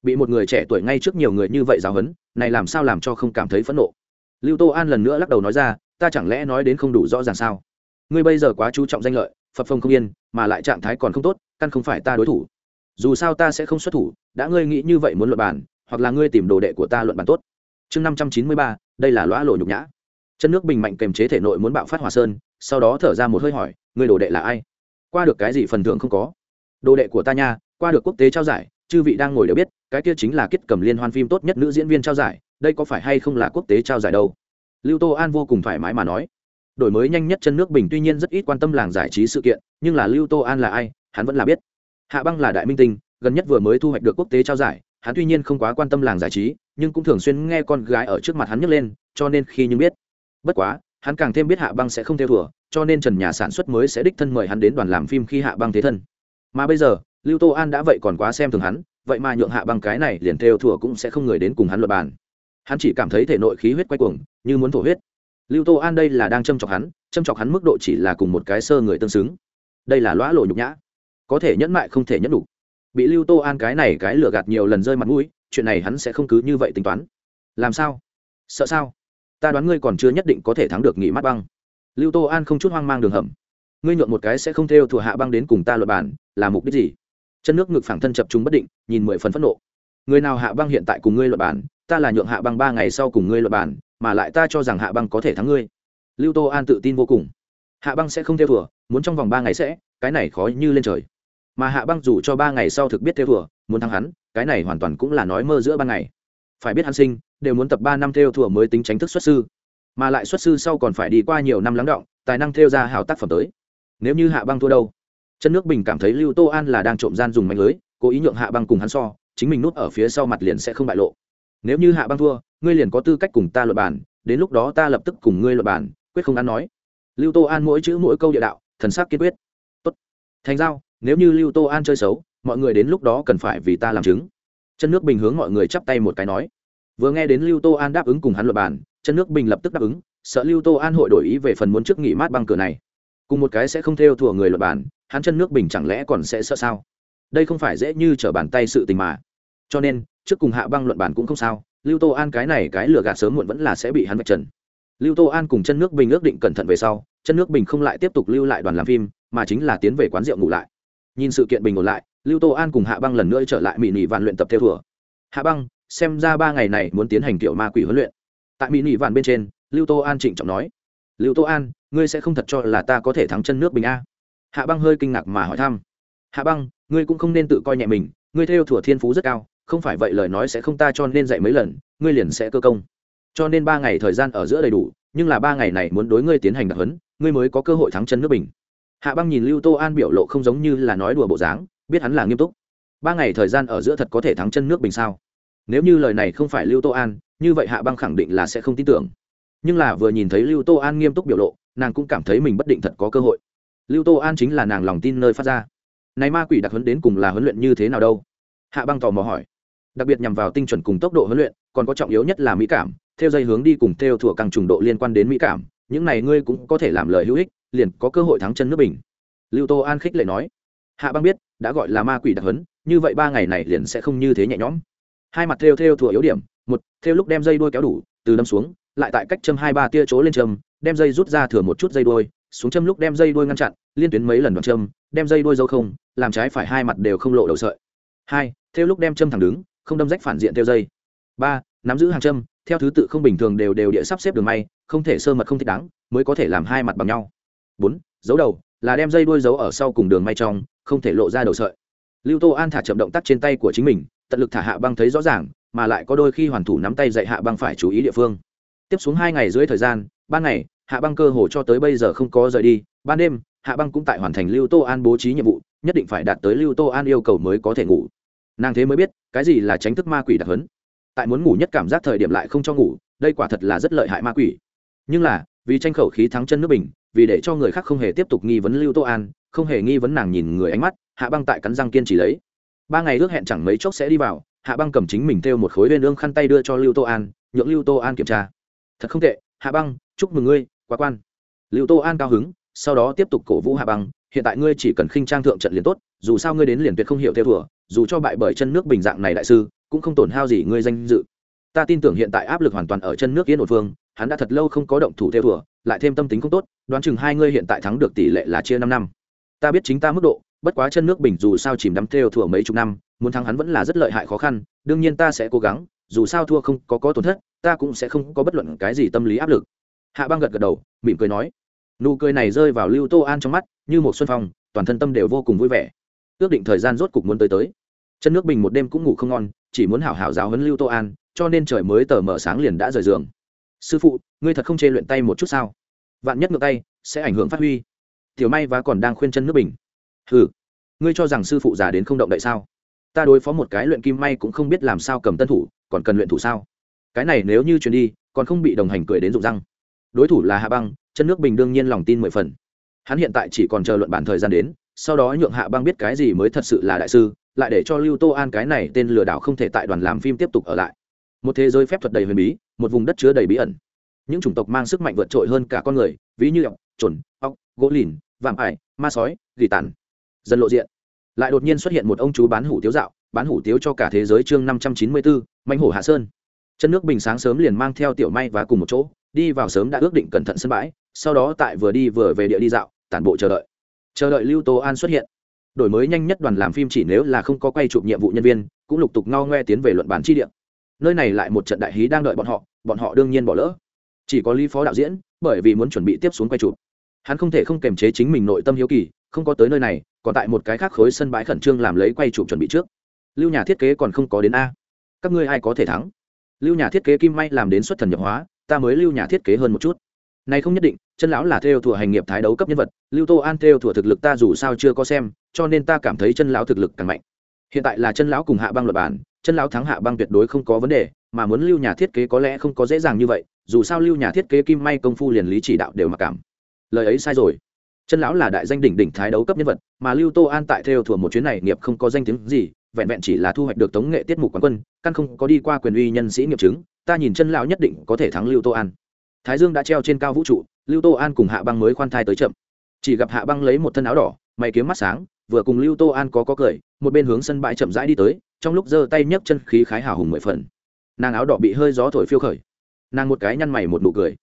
bị một người trẻ tuổi ngay trước nhiều người như vậy giáo huấn, này làm sao làm cho không cảm thấy phẫn nộ? Lưu tô an lần nữa lắc đầu nói ra, ta chẳng lẽ nói đến không đủ rõ ràng sao? Ngươi bây giờ quá chú trọng danh lợi, phập phồng không yên, mà lại trạng thái còn không tốt, căn không phải ta đối thủ. Dù sao ta sẽ không xuất thủ, đã ngươi nghĩ như vậy muốn luận bàn, hoặc là ngươi tìm đồ đệ của ta luận bàn tốt. Chương năm trăm chín mươi ba, đây là lõa lộ nhục nhã. Chân nước bình mạnh kềm chế thể nội muốn bạo phát hòa sơn, sau đó thở ra một hơi hỏi, ngươi đồ đệ là ai? Qua được cái gì phần thưởng không có? Đồ đệ của ta nha, qua được quốc tế trao giải chư vị đang ngồi đều biết, cái kia chính là kết cầm liên hoan phim tốt nhất nữ diễn viên trao giải, đây có phải hay không là quốc tế trao giải đâu? Lưu tô an vô cùng thoải mái mà nói. Đổi mới nhanh nhất chân nước bình tuy nhiên rất ít quan tâm làng giải trí sự kiện, nhưng là lưu tô an là ai, hắn vẫn là biết. Hạ băng là đại minh tinh, gần nhất vừa mới thu hoạch được quốc tế trao giải, hắn tuy nhiên không quá quan tâm làng giải trí, nhưng cũng thường xuyên nghe con gái ở trước mặt hắn nhấc lên, cho nên khi nhưng biết. Bất quá, hắn càng thêm biết hạ băng sẽ không theo thùa, cho nên trần nhà sản xuất mới sẽ đích thân mời hắn đến đoàn làm phim khi hạ băng thế thân. Mà bây giờ lưu tô an đã vậy còn quá xem thường hắn, vậy mà nhượng hạ băng cái này liền theo thùa cũng sẽ không người đến cùng hắn luật bàn. Hắn chỉ cảm thấy thể nội khí huyết quay cuồng, như muốn thổ huyết. Lưu tô an đây là đang châm chọc hắn, châm chọc hắn mức độ chỉ là cùng một cái sơ người tương xứng. Đây là lõa lộ nhục nhã. Có thể nhẫn mại không thể nhẫn đủ. Bị lưu tô an cái này cái lừa gạt nhiều lần rơi mặt mũi, chuyện này hắn sẽ không cứ như vậy tính toán. Làm sao? Sợ sao? Ta đoán ngươi còn chưa nhất định có thể thắng được nghỉ mắt băng. Lưu tô an không chút hoang mang đường hầm. Ngươi nhuộn một cái sẽ không theo thùa hạ băng đến cùng ta luật bản là mục đích gì? Chân nước ngực phẳng thân chập trung bất định, nhìn mười phần phẫn nộ. Người nào hạ băng hiện tại cùng ngươi luật bản ta là nhượng hạ băng ba ngày sau cùng ngươi luật bản mà lại ta cho rằng hạ băng có thể thắng ngươi. Lưu tô an tự tin vô cùng. Hạ băng sẽ không theo thừa muốn trong vòng ba ngày sẽ, cái này khó như lên trời. Mà hạ băng dù cho ba ngày sau thực biết theo thừa muốn thắng hắn, cái này hoàn toàn cũng là nói mơ giữa ban ngày. Phải biết hắn sinh, đều muốn tập ba năm theo thừa mới tính tránh thức xuất sư. Mà lại xuất sư sau còn phải đi qua nhiều năm lắng động, tài năng theo ra hào tác phẩm tới. Nếu như hạ băng thua đâu chân nước bình cảm thấy lưu tô an là đang trộm gian dùng mạnh lưới, cố ý nhượng hạ băng cùng hắn so, chính mình núp ở phía sau mặt liền sẽ không bại lộ. Nếu như hạ băng thua, ngươi liền có tư cách cùng ta luật bàn, đến lúc đó ta lập tức cùng ngươi luật bàn, quyết không ăn nói. Lưu tô an mỗi chữ mỗi câu địa đạo, thần sắc kiên quyết. Tốt. thành giao, nếu như lưu tô an chơi xấu, mọi người đến lúc đó cần phải vì ta làm chứng. Chân nước bình hướng mọi người chắp tay một cái nói. Vừa nghe đến lưu tô an đáp ứng cùng hắn luật bàn chân nước bình lập tức đáp ứng, sợ lưu tô an hội đổi ý về phần muốn trước nghỉ mát băng cửa này. Cùng một cái sẽ không theo thùa người luật bàn hắn chân nước bình chẳng lẽ còn sẽ sợ sao? Đây không phải dễ như trở bàn tay sự tình mà. Cho nên, trước cùng hạ băng luận bàn cũng không sao, lưu tô an cái này cái lừa gạt sớm muộn vẫn là sẽ bị hắn vạch trần. Lưu tô an cùng chân nước bình ước định cẩn thận về sau, chân nước bình không lại tiếp tục lưu lại đoàn làm phim, mà chính là tiến về quán rượu ngủ lại. Nhìn sự kiện bình ổn lại, lưu tô an cùng hạ băng lần nữa trở lại mỹ nỉ vạn luyện tập theo thừa hạ băng, xem ra ba ngày này muốn tiến hành tiểu ma quỷ huấn luyện. Tại mỹ nỉ vạn bên trên, lưu tô an trịnh trọng nói, lưu tô an, ngươi sẽ không thật cho là ta có thể thắng chân nước bình a hạ băng hơi kinh ngạc mà hỏi thăm. Hạ băng, ngươi cũng không nên tự coi nhẹ mình, ngươi theo thủa thiên phú rất cao, không phải vậy lời nói sẽ không ta cho nên dạy mấy lần, ngươi liền sẽ cơ công. Cho nên ba ngày thời gian ở giữa đầy đủ, nhưng là ba ngày này muốn đối ngươi tiến hành đặc hấn ngươi mới có cơ hội thắng chân nước bình. Hạ băng nhìn lưu tô an biểu lộ không giống như là nói đùa bộ dáng, biết hắn là nghiêm túc. Ba ngày thời gian ở giữa thật có thể thắng chân nước bình sao? Nếu như lời này không phải lưu tô an, như vậy hạ băng khẳng định là sẽ không tin tưởng. Nhưng là vừa nhìn thấy lưu tô an nghiêm túc biểu lộ, nàng cũng cảm thấy mình bất định thật có cơ hội lưu tô an chính là nàng lòng tin nơi phát ra. Này ma quỷ đặc huấn đến cùng là huấn luyện như thế nào đâu? Hạ băng tò mò hỏi. Đặc biệt nhằm vào tinh chuẩn cùng tốc độ huấn luyện, còn có trọng yếu nhất là mỹ cảm, theo dây hướng đi cùng theo thuộc càng trùng độ liên quan đến mỹ cảm, những này ngươi cũng có thể làm lời hữu ích, liền có cơ hội thắng chân nước bình. Lưu tô an khích lệ nói. Hạ băng biết, đã gọi là ma quỷ đặc huấn, như vậy ba ngày này liền sẽ không như thế nhẹ nhõm. Hai mặt theo theo thuộc yếu điểm, một, theo lúc đem dây đuôi kéo đủ, từ đâm xuống, lại tại cách châm hai ba tia chỗ lên châm, đem dây rút ra thừa một chút dây đuôi xuống châm lúc đem dây đuôi ngăn chặn, liên tuyến mấy lần đoạn châm, đem dây đuôi dâu không, làm trái phải hai mặt đều không lộ đầu sợi. Hai, theo lúc đem châm thẳng đứng, không đâm rách phản diện theo dây. Ba, nắm giữ hàng châm, theo thứ tự không bình thường đều đều địa sắp xếp đường may, không thể sơ mật không thích đáng, mới có thể làm hai mặt bằng nhau. Bốn dấu đầu, là đem dây đuôi giấu ở sau cùng đường may trong, không thể lộ ra đầu sợi. Lưu tô an thả chậm động tác trên tay của chính mình, tận lực thả hạ băng thấy rõ ràng, mà lại có đôi khi hoàn thủ nắm tay dạy hạ băng phải chú ý địa phương. Tiếp xuống hai ngày dưới thời gian ban ngày hạ băng cơ hồ cho tới bây giờ không có rời đi, ban đêm, hạ băng cũng tại hoàn thành lưu tô an bố trí nhiệm vụ, nhất định phải đạt tới lưu tô an yêu cầu mới có thể ngủ. Nàng thế mới biết, cái gì là tránh thức ma quỷ đặc hấn. Tại muốn ngủ nhất cảm giác thời điểm lại không cho ngủ, đây quả thật là rất lợi hại ma quỷ. Nhưng là, vì tranh khẩu khí thắng chân nước bình, vì để cho người khác không hề tiếp tục nghi vấn lưu tô an, không hề nghi vấn nàng nhìn người ánh mắt, hạ băng tại cắn răng kiên trì lấy. Ba ngày ước hẹn chẳng mấy chốc sẽ đi vào, hạ băng cầm chính mình theo một khối bên ương khăn tay đưa cho lưu tô an, nhượng lưu tô an kiểm tra. Thật không tệ, hạ băng chúc mừng ngươi, quá quan. Liệu tô an cao hứng, sau đó tiếp tục cổ vũ hạ băng, hiện tại ngươi chỉ cần khinh trang thượng trận liền tốt, dù sao ngươi đến liền tuyệt không hiểu theo thùa, dù cho bại bởi chân nước bình dạng này đại sư, cũng không tổn hao gì ngươi danh dự. Ta tin tưởng hiện tại áp lực hoàn toàn ở chân nước yên ổn phương, hắn đã thật lâu không có động thủ theo thùa, lại thêm tâm tính không tốt, đoán chừng hai ngươi hiện tại thắng được tỷ lệ là chia năm năm. Ta biết chính ta mức độ, bất quá chân nước bình dù sao chìm đắm theo thùa mấy chục năm, muốn thắng hắn vẫn là rất lợi hại khó khăn, đương nhiên ta sẽ cố gắng, dù sao thua không có có tổn thất, ta cũng sẽ không có bất luận cái gì tâm lý áp lực hạ băng gật gật đầu, mỉm cười nói, nụ cười này rơi vào lưu tô an trong mắt, như một xuân phong, toàn thân tâm đều vô cùng vui vẻ. Ước định thời gian rốt cục muốn tới tới. Chân nước bình một đêm cũng ngủ không ngon, chỉ muốn hảo hảo giáo huấn lưu tô an, cho nên trời mới tờ mở sáng liền đã rời giường. Sư phụ, ngươi thật không chê luyện tay một chút sao? Vạn nhất ngược tay, sẽ ảnh hưởng phát huy. Tiểu may và còn đang khuyên chân nước bình. Ừ ngươi cho rằng sư phụ già đến không động đậy sao? Ta đối phó một cái luyện kim may cũng không biết làm sao cầm tân thủ, còn cần luyện thủ sao? Cái này nếu như chuyển đi, còn không bị đồng hành cười đến rụng răng đối thủ là hạ băng chân nước bình đương nhiên lòng tin mười phần. Hắn hiện tại chỉ còn chờ luận bản thời gian đến, sau đó nhượng hạ băng biết cái gì mới thật sự là đại sư, lại để cho lưu tô an cái này tên lừa đảo không thể tại đoàn làm phim tiếp tục ở lại. Một thế giới phép thuật đầy huyền bí, một vùng đất chứa đầy bí ẩn. Những chủng tộc mang sức mạnh vượt trội hơn cả con người, ví như ọc trồn ọc gỗ lìn, vạm ải, ma sói, gỉ tàn. Dần lộ diện, lại đột nhiên xuất hiện một ông chú bán hủ tiếu dạo, bán hủ tiếu cho cả thế giới chương năm trăm chín mươi bốn manh hổ hạ sơn. Chân nước bình sáng sớm liền mang theo tiểu may và cùng một chỗ đi vào sớm đã ước định cẩn thận sân bãi, sau đó tại vừa đi vừa về địa đi dạo, tản bộ chờ đợi. Chờ đợi lưu tố an xuất hiện. Đổi mới nhanh nhất đoàn làm phim chỉ nếu là không có quay chụp nhiệm vụ nhân viên, cũng lục tục ngao ngoe tiến về luận bán chi điện nơi này lại một trận đại hí đang đợi bọn họ bọn họ đương nhiên bỏ lỡ. Chỉ có lý phó đạo diễn, bởi vì muốn chuẩn bị tiếp xuống quay chụp. Hắn không thể không kềm chế chính mình nội tâm hiếu kỳ, không có tới nơi này, còn tại một cái khác khối sân bãi khẩn trương làm lấy quay chụp chuẩn bị trước. Lưu nhà thiết kế còn không có đến a. Các ngươi ai có thể thắng? Lưu nhà thiết kế kim may làm đến xuất thần nhập hóa ta mới lưu nhà thiết kế hơn một chút. Này không nhất định, chân lão là theo thủa hành nghiệp thái đấu cấp nhân vật, lưu tô an theo thủa thực lực ta dù sao chưa có xem, cho nên ta cảm thấy chân lão thực lực càng mạnh. Hiện tại là chân lão cùng hạ băng luật bản, chân lão thắng hạ băng tuyệt đối không có vấn đề, mà muốn lưu nhà thiết kế có lẽ không có dễ dàng như vậy, dù sao lưu nhà thiết kế kim may công phu liền lý chỉ đạo đều mặc cảm. Lời ấy sai rồi. Chân lão là đại danh đỉnh đỉnh thái đấu cấp nhân vật, mà lưu tô an tại theo thủa một chuyến này nghiệp không có danh tiếng gì, vẹn vẹn chỉ là thu hoạch được tống nghệ tiết mục quán quân, căn không có đi qua quyền uy nhân sĩ nghiệp chứng ta nhìn chân lão nhất định có thể thắng lưu tô an. Thái dương đã treo trên cao vũ trụ, lưu tô an cùng hạ băng mới khoan thai tới chậm. Chỉ gặp hạ băng lấy một thân áo đỏ, mày kiếm mắt sáng, vừa cùng lưu tô an có có cười, một bên hướng sân bãi chậm rãi đi tới, trong lúc giơ tay nhấc chân khí khái hào hùng mười phần. Nàng áo đỏ bị hơi gió thổi phiêu khởi. Nàng một cái nhăn mày một nụ cười.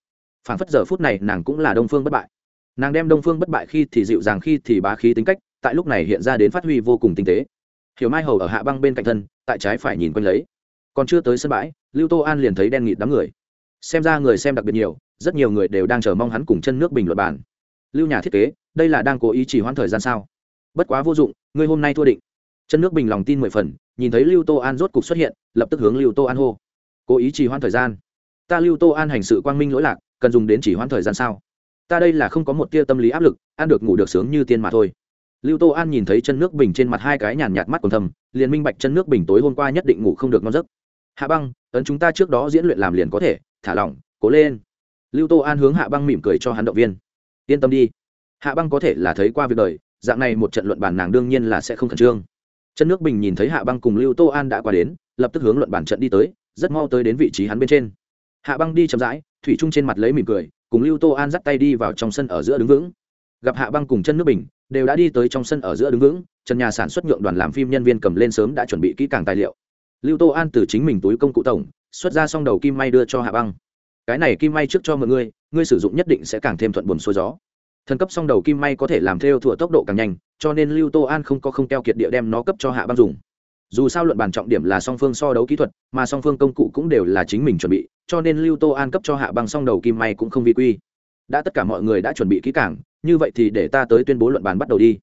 Phảng phất giờ phút này nàng cũng là đông phương bất bại. Nàng đem đông phương bất bại khi thì dịu dàng, khi thì bá khí tính cách, tại lúc này hiện ra đến phát huy vô cùng tinh tế. Hiểu mai hầu ở hạ băng bên cạnh thân, tại trái phải nhìn quanh lấy còn chưa tới sân bãi, lưu tô an liền thấy đen nghịt đám người. Xem ra người xem đặc biệt nhiều, rất nhiều người đều đang chờ mong hắn cùng chân nước bình luận bản lưu nhà thiết kế, đây là đang cố ý chỉ hoãn thời gian sao? Bất quá vô dụng ngươi hôm nay thua định. Chân nước bình lòng tin mười phần, nhìn thấy lưu tô an rốt cục xuất hiện, lập tức hướng lưu tô an hô. Cố ý chỉ hoãn thời gian. Ta lưu tô an hành sự quang minh lỗi lạc, cần dùng đến chỉ hoãn thời gian sao? Ta đây là không có một tia tâm lý áp lực, ăn được ngủ được sướng như tiên mà thôi. Lưu tô an nhìn thấy chân nước bình trên mặt hai cái nhàn nhạt mắt còn thầm, liền minh bạch chân nước bình tối hôm qua nhất định ngủ không được ngon giấc hạ băng, ấn chúng ta trước đó diễn luyện làm liền có thể, thả lỏng, cố lên. Lưu tô an hướng hạ băng mỉm cười cho hắn động viên. Yên tâm đi. Hạ băng có thể là thấy qua việc đời, dạng này một trận luận bàn nàng đương nhiên là sẽ không khẩn trương. Chân nước bình nhìn thấy hạ băng cùng lưu tô an đã qua đến, lập tức hướng luận bàn trận đi tới, rất mau tới đến vị trí hắn bên trên. Hạ băng đi chậm rãi, thủy trung trên mặt lấy mỉm cười, cùng lưu tô an dắt tay đi vào trong sân ở giữa đứng vững. Gặp hạ băng cùng chân nước bình, đều đã đi tới trong sân ở giữa đứng vững, trần nhà sản xuất nhượng đoàn làm phim nhân viên cầm lên sớm đã chuẩn bị kỹ càng tài liệu lưu tô an từ chính mình túi công cụ tổng, xuất ra xong đầu kim may đưa cho hạ băng. Cái này kim may trước cho mọi người, ngươi sử dụng nhất định sẽ càng thêm thuận buồn xuôi gió. Thần cấp xong đầu kim may có thể làm theo thủa tốc độ càng nhanh, cho nên lưu tô an không có không keo kiệt địa đem nó cấp cho hạ băng dùng. Dù sao luận bàn trọng điểm là song phương so đấu kỹ thuật, mà song phương công cụ cũng đều là chính mình chuẩn bị, cho nên lưu tô an cấp cho hạ băng song đầu kim may cũng không vi quy. Đã tất cả mọi người đã chuẩn bị kỹ càng, như vậy thì để ta tới tuyên bố luận bàn bắt đầu đi.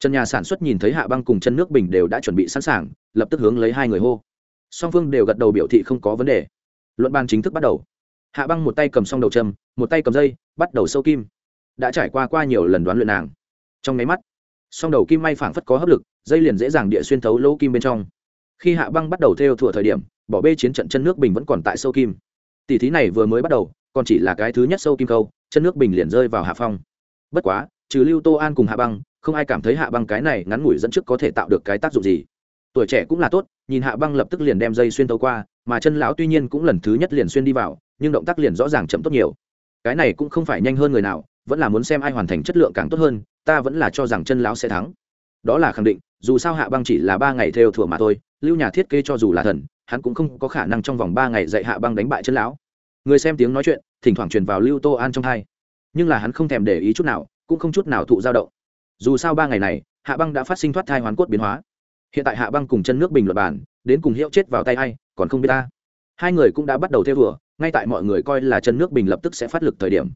Trần nhà sản xuất nhìn thấy hạ băng cùng chân nước bình đều đã chuẩn bị sẵn sàng, lập tức hướng lấy hai người hô song phương đều gật đầu biểu thị không có vấn đề. Luận ban chính thức bắt đầu. Hạ băng một tay cầm xong đầu châm, một tay cầm dây, bắt đầu sâu kim. Đã trải qua qua nhiều lần đoán luyện nàng. Trong nháy mắt, song đầu kim may phảng phất có hấp lực, dây liền dễ dàng địa xuyên thấu lỗ kim bên trong. Khi hạ băng bắt đầu theo thủa thời điểm, bỏ bê chiến trận chân nước bình vẫn còn tại sâu kim. Tỷ thí này vừa mới bắt đầu, còn chỉ là cái thứ nhất sâu kim câu, chân nước bình liền rơi vào hạ phong. Bất quá, trừ lưu tô an cùng hạ băng, không ai cảm thấy hạ băng cái này ngắn ngủi dẫn trước có thể tạo được cái tác dụng gì tuổi trẻ cũng là tốt, nhìn hạ băng lập tức liền đem dây xuyên tấu qua, mà chân lão tuy nhiên cũng lần thứ nhất liền xuyên đi vào, nhưng động tác liền rõ ràng chậm tốt nhiều. Cái này cũng không phải nhanh hơn người nào, vẫn là muốn xem ai hoàn thành chất lượng càng tốt hơn, ta vẫn là cho rằng chân lão sẽ thắng. Đó là khẳng định, dù sao hạ băng chỉ là ba ngày theo thừa mà thôi, lưu nhà thiết kế cho dù là thần, hắn cũng không có khả năng trong vòng ba ngày dạy hạ băng đánh bại chân lão. Người xem tiếng nói chuyện, thỉnh thoảng truyền vào lưu tô an trong hai. Nhưng là hắn không thèm để ý chút nào, cũng không chút nào thụ dao động. Dù sao ba ngày này, hạ băng đã phát sinh thoát thai hoàn cốt biến hóa hiện tại hạ băng cùng chân nước bình luận bản đến cùng hiệu chết vào tay hay còn không biết ta. Hai người cũng đã bắt đầu theo vừa ngay tại mọi người coi là chân nước bình lập tức sẽ phát lực thời điểm.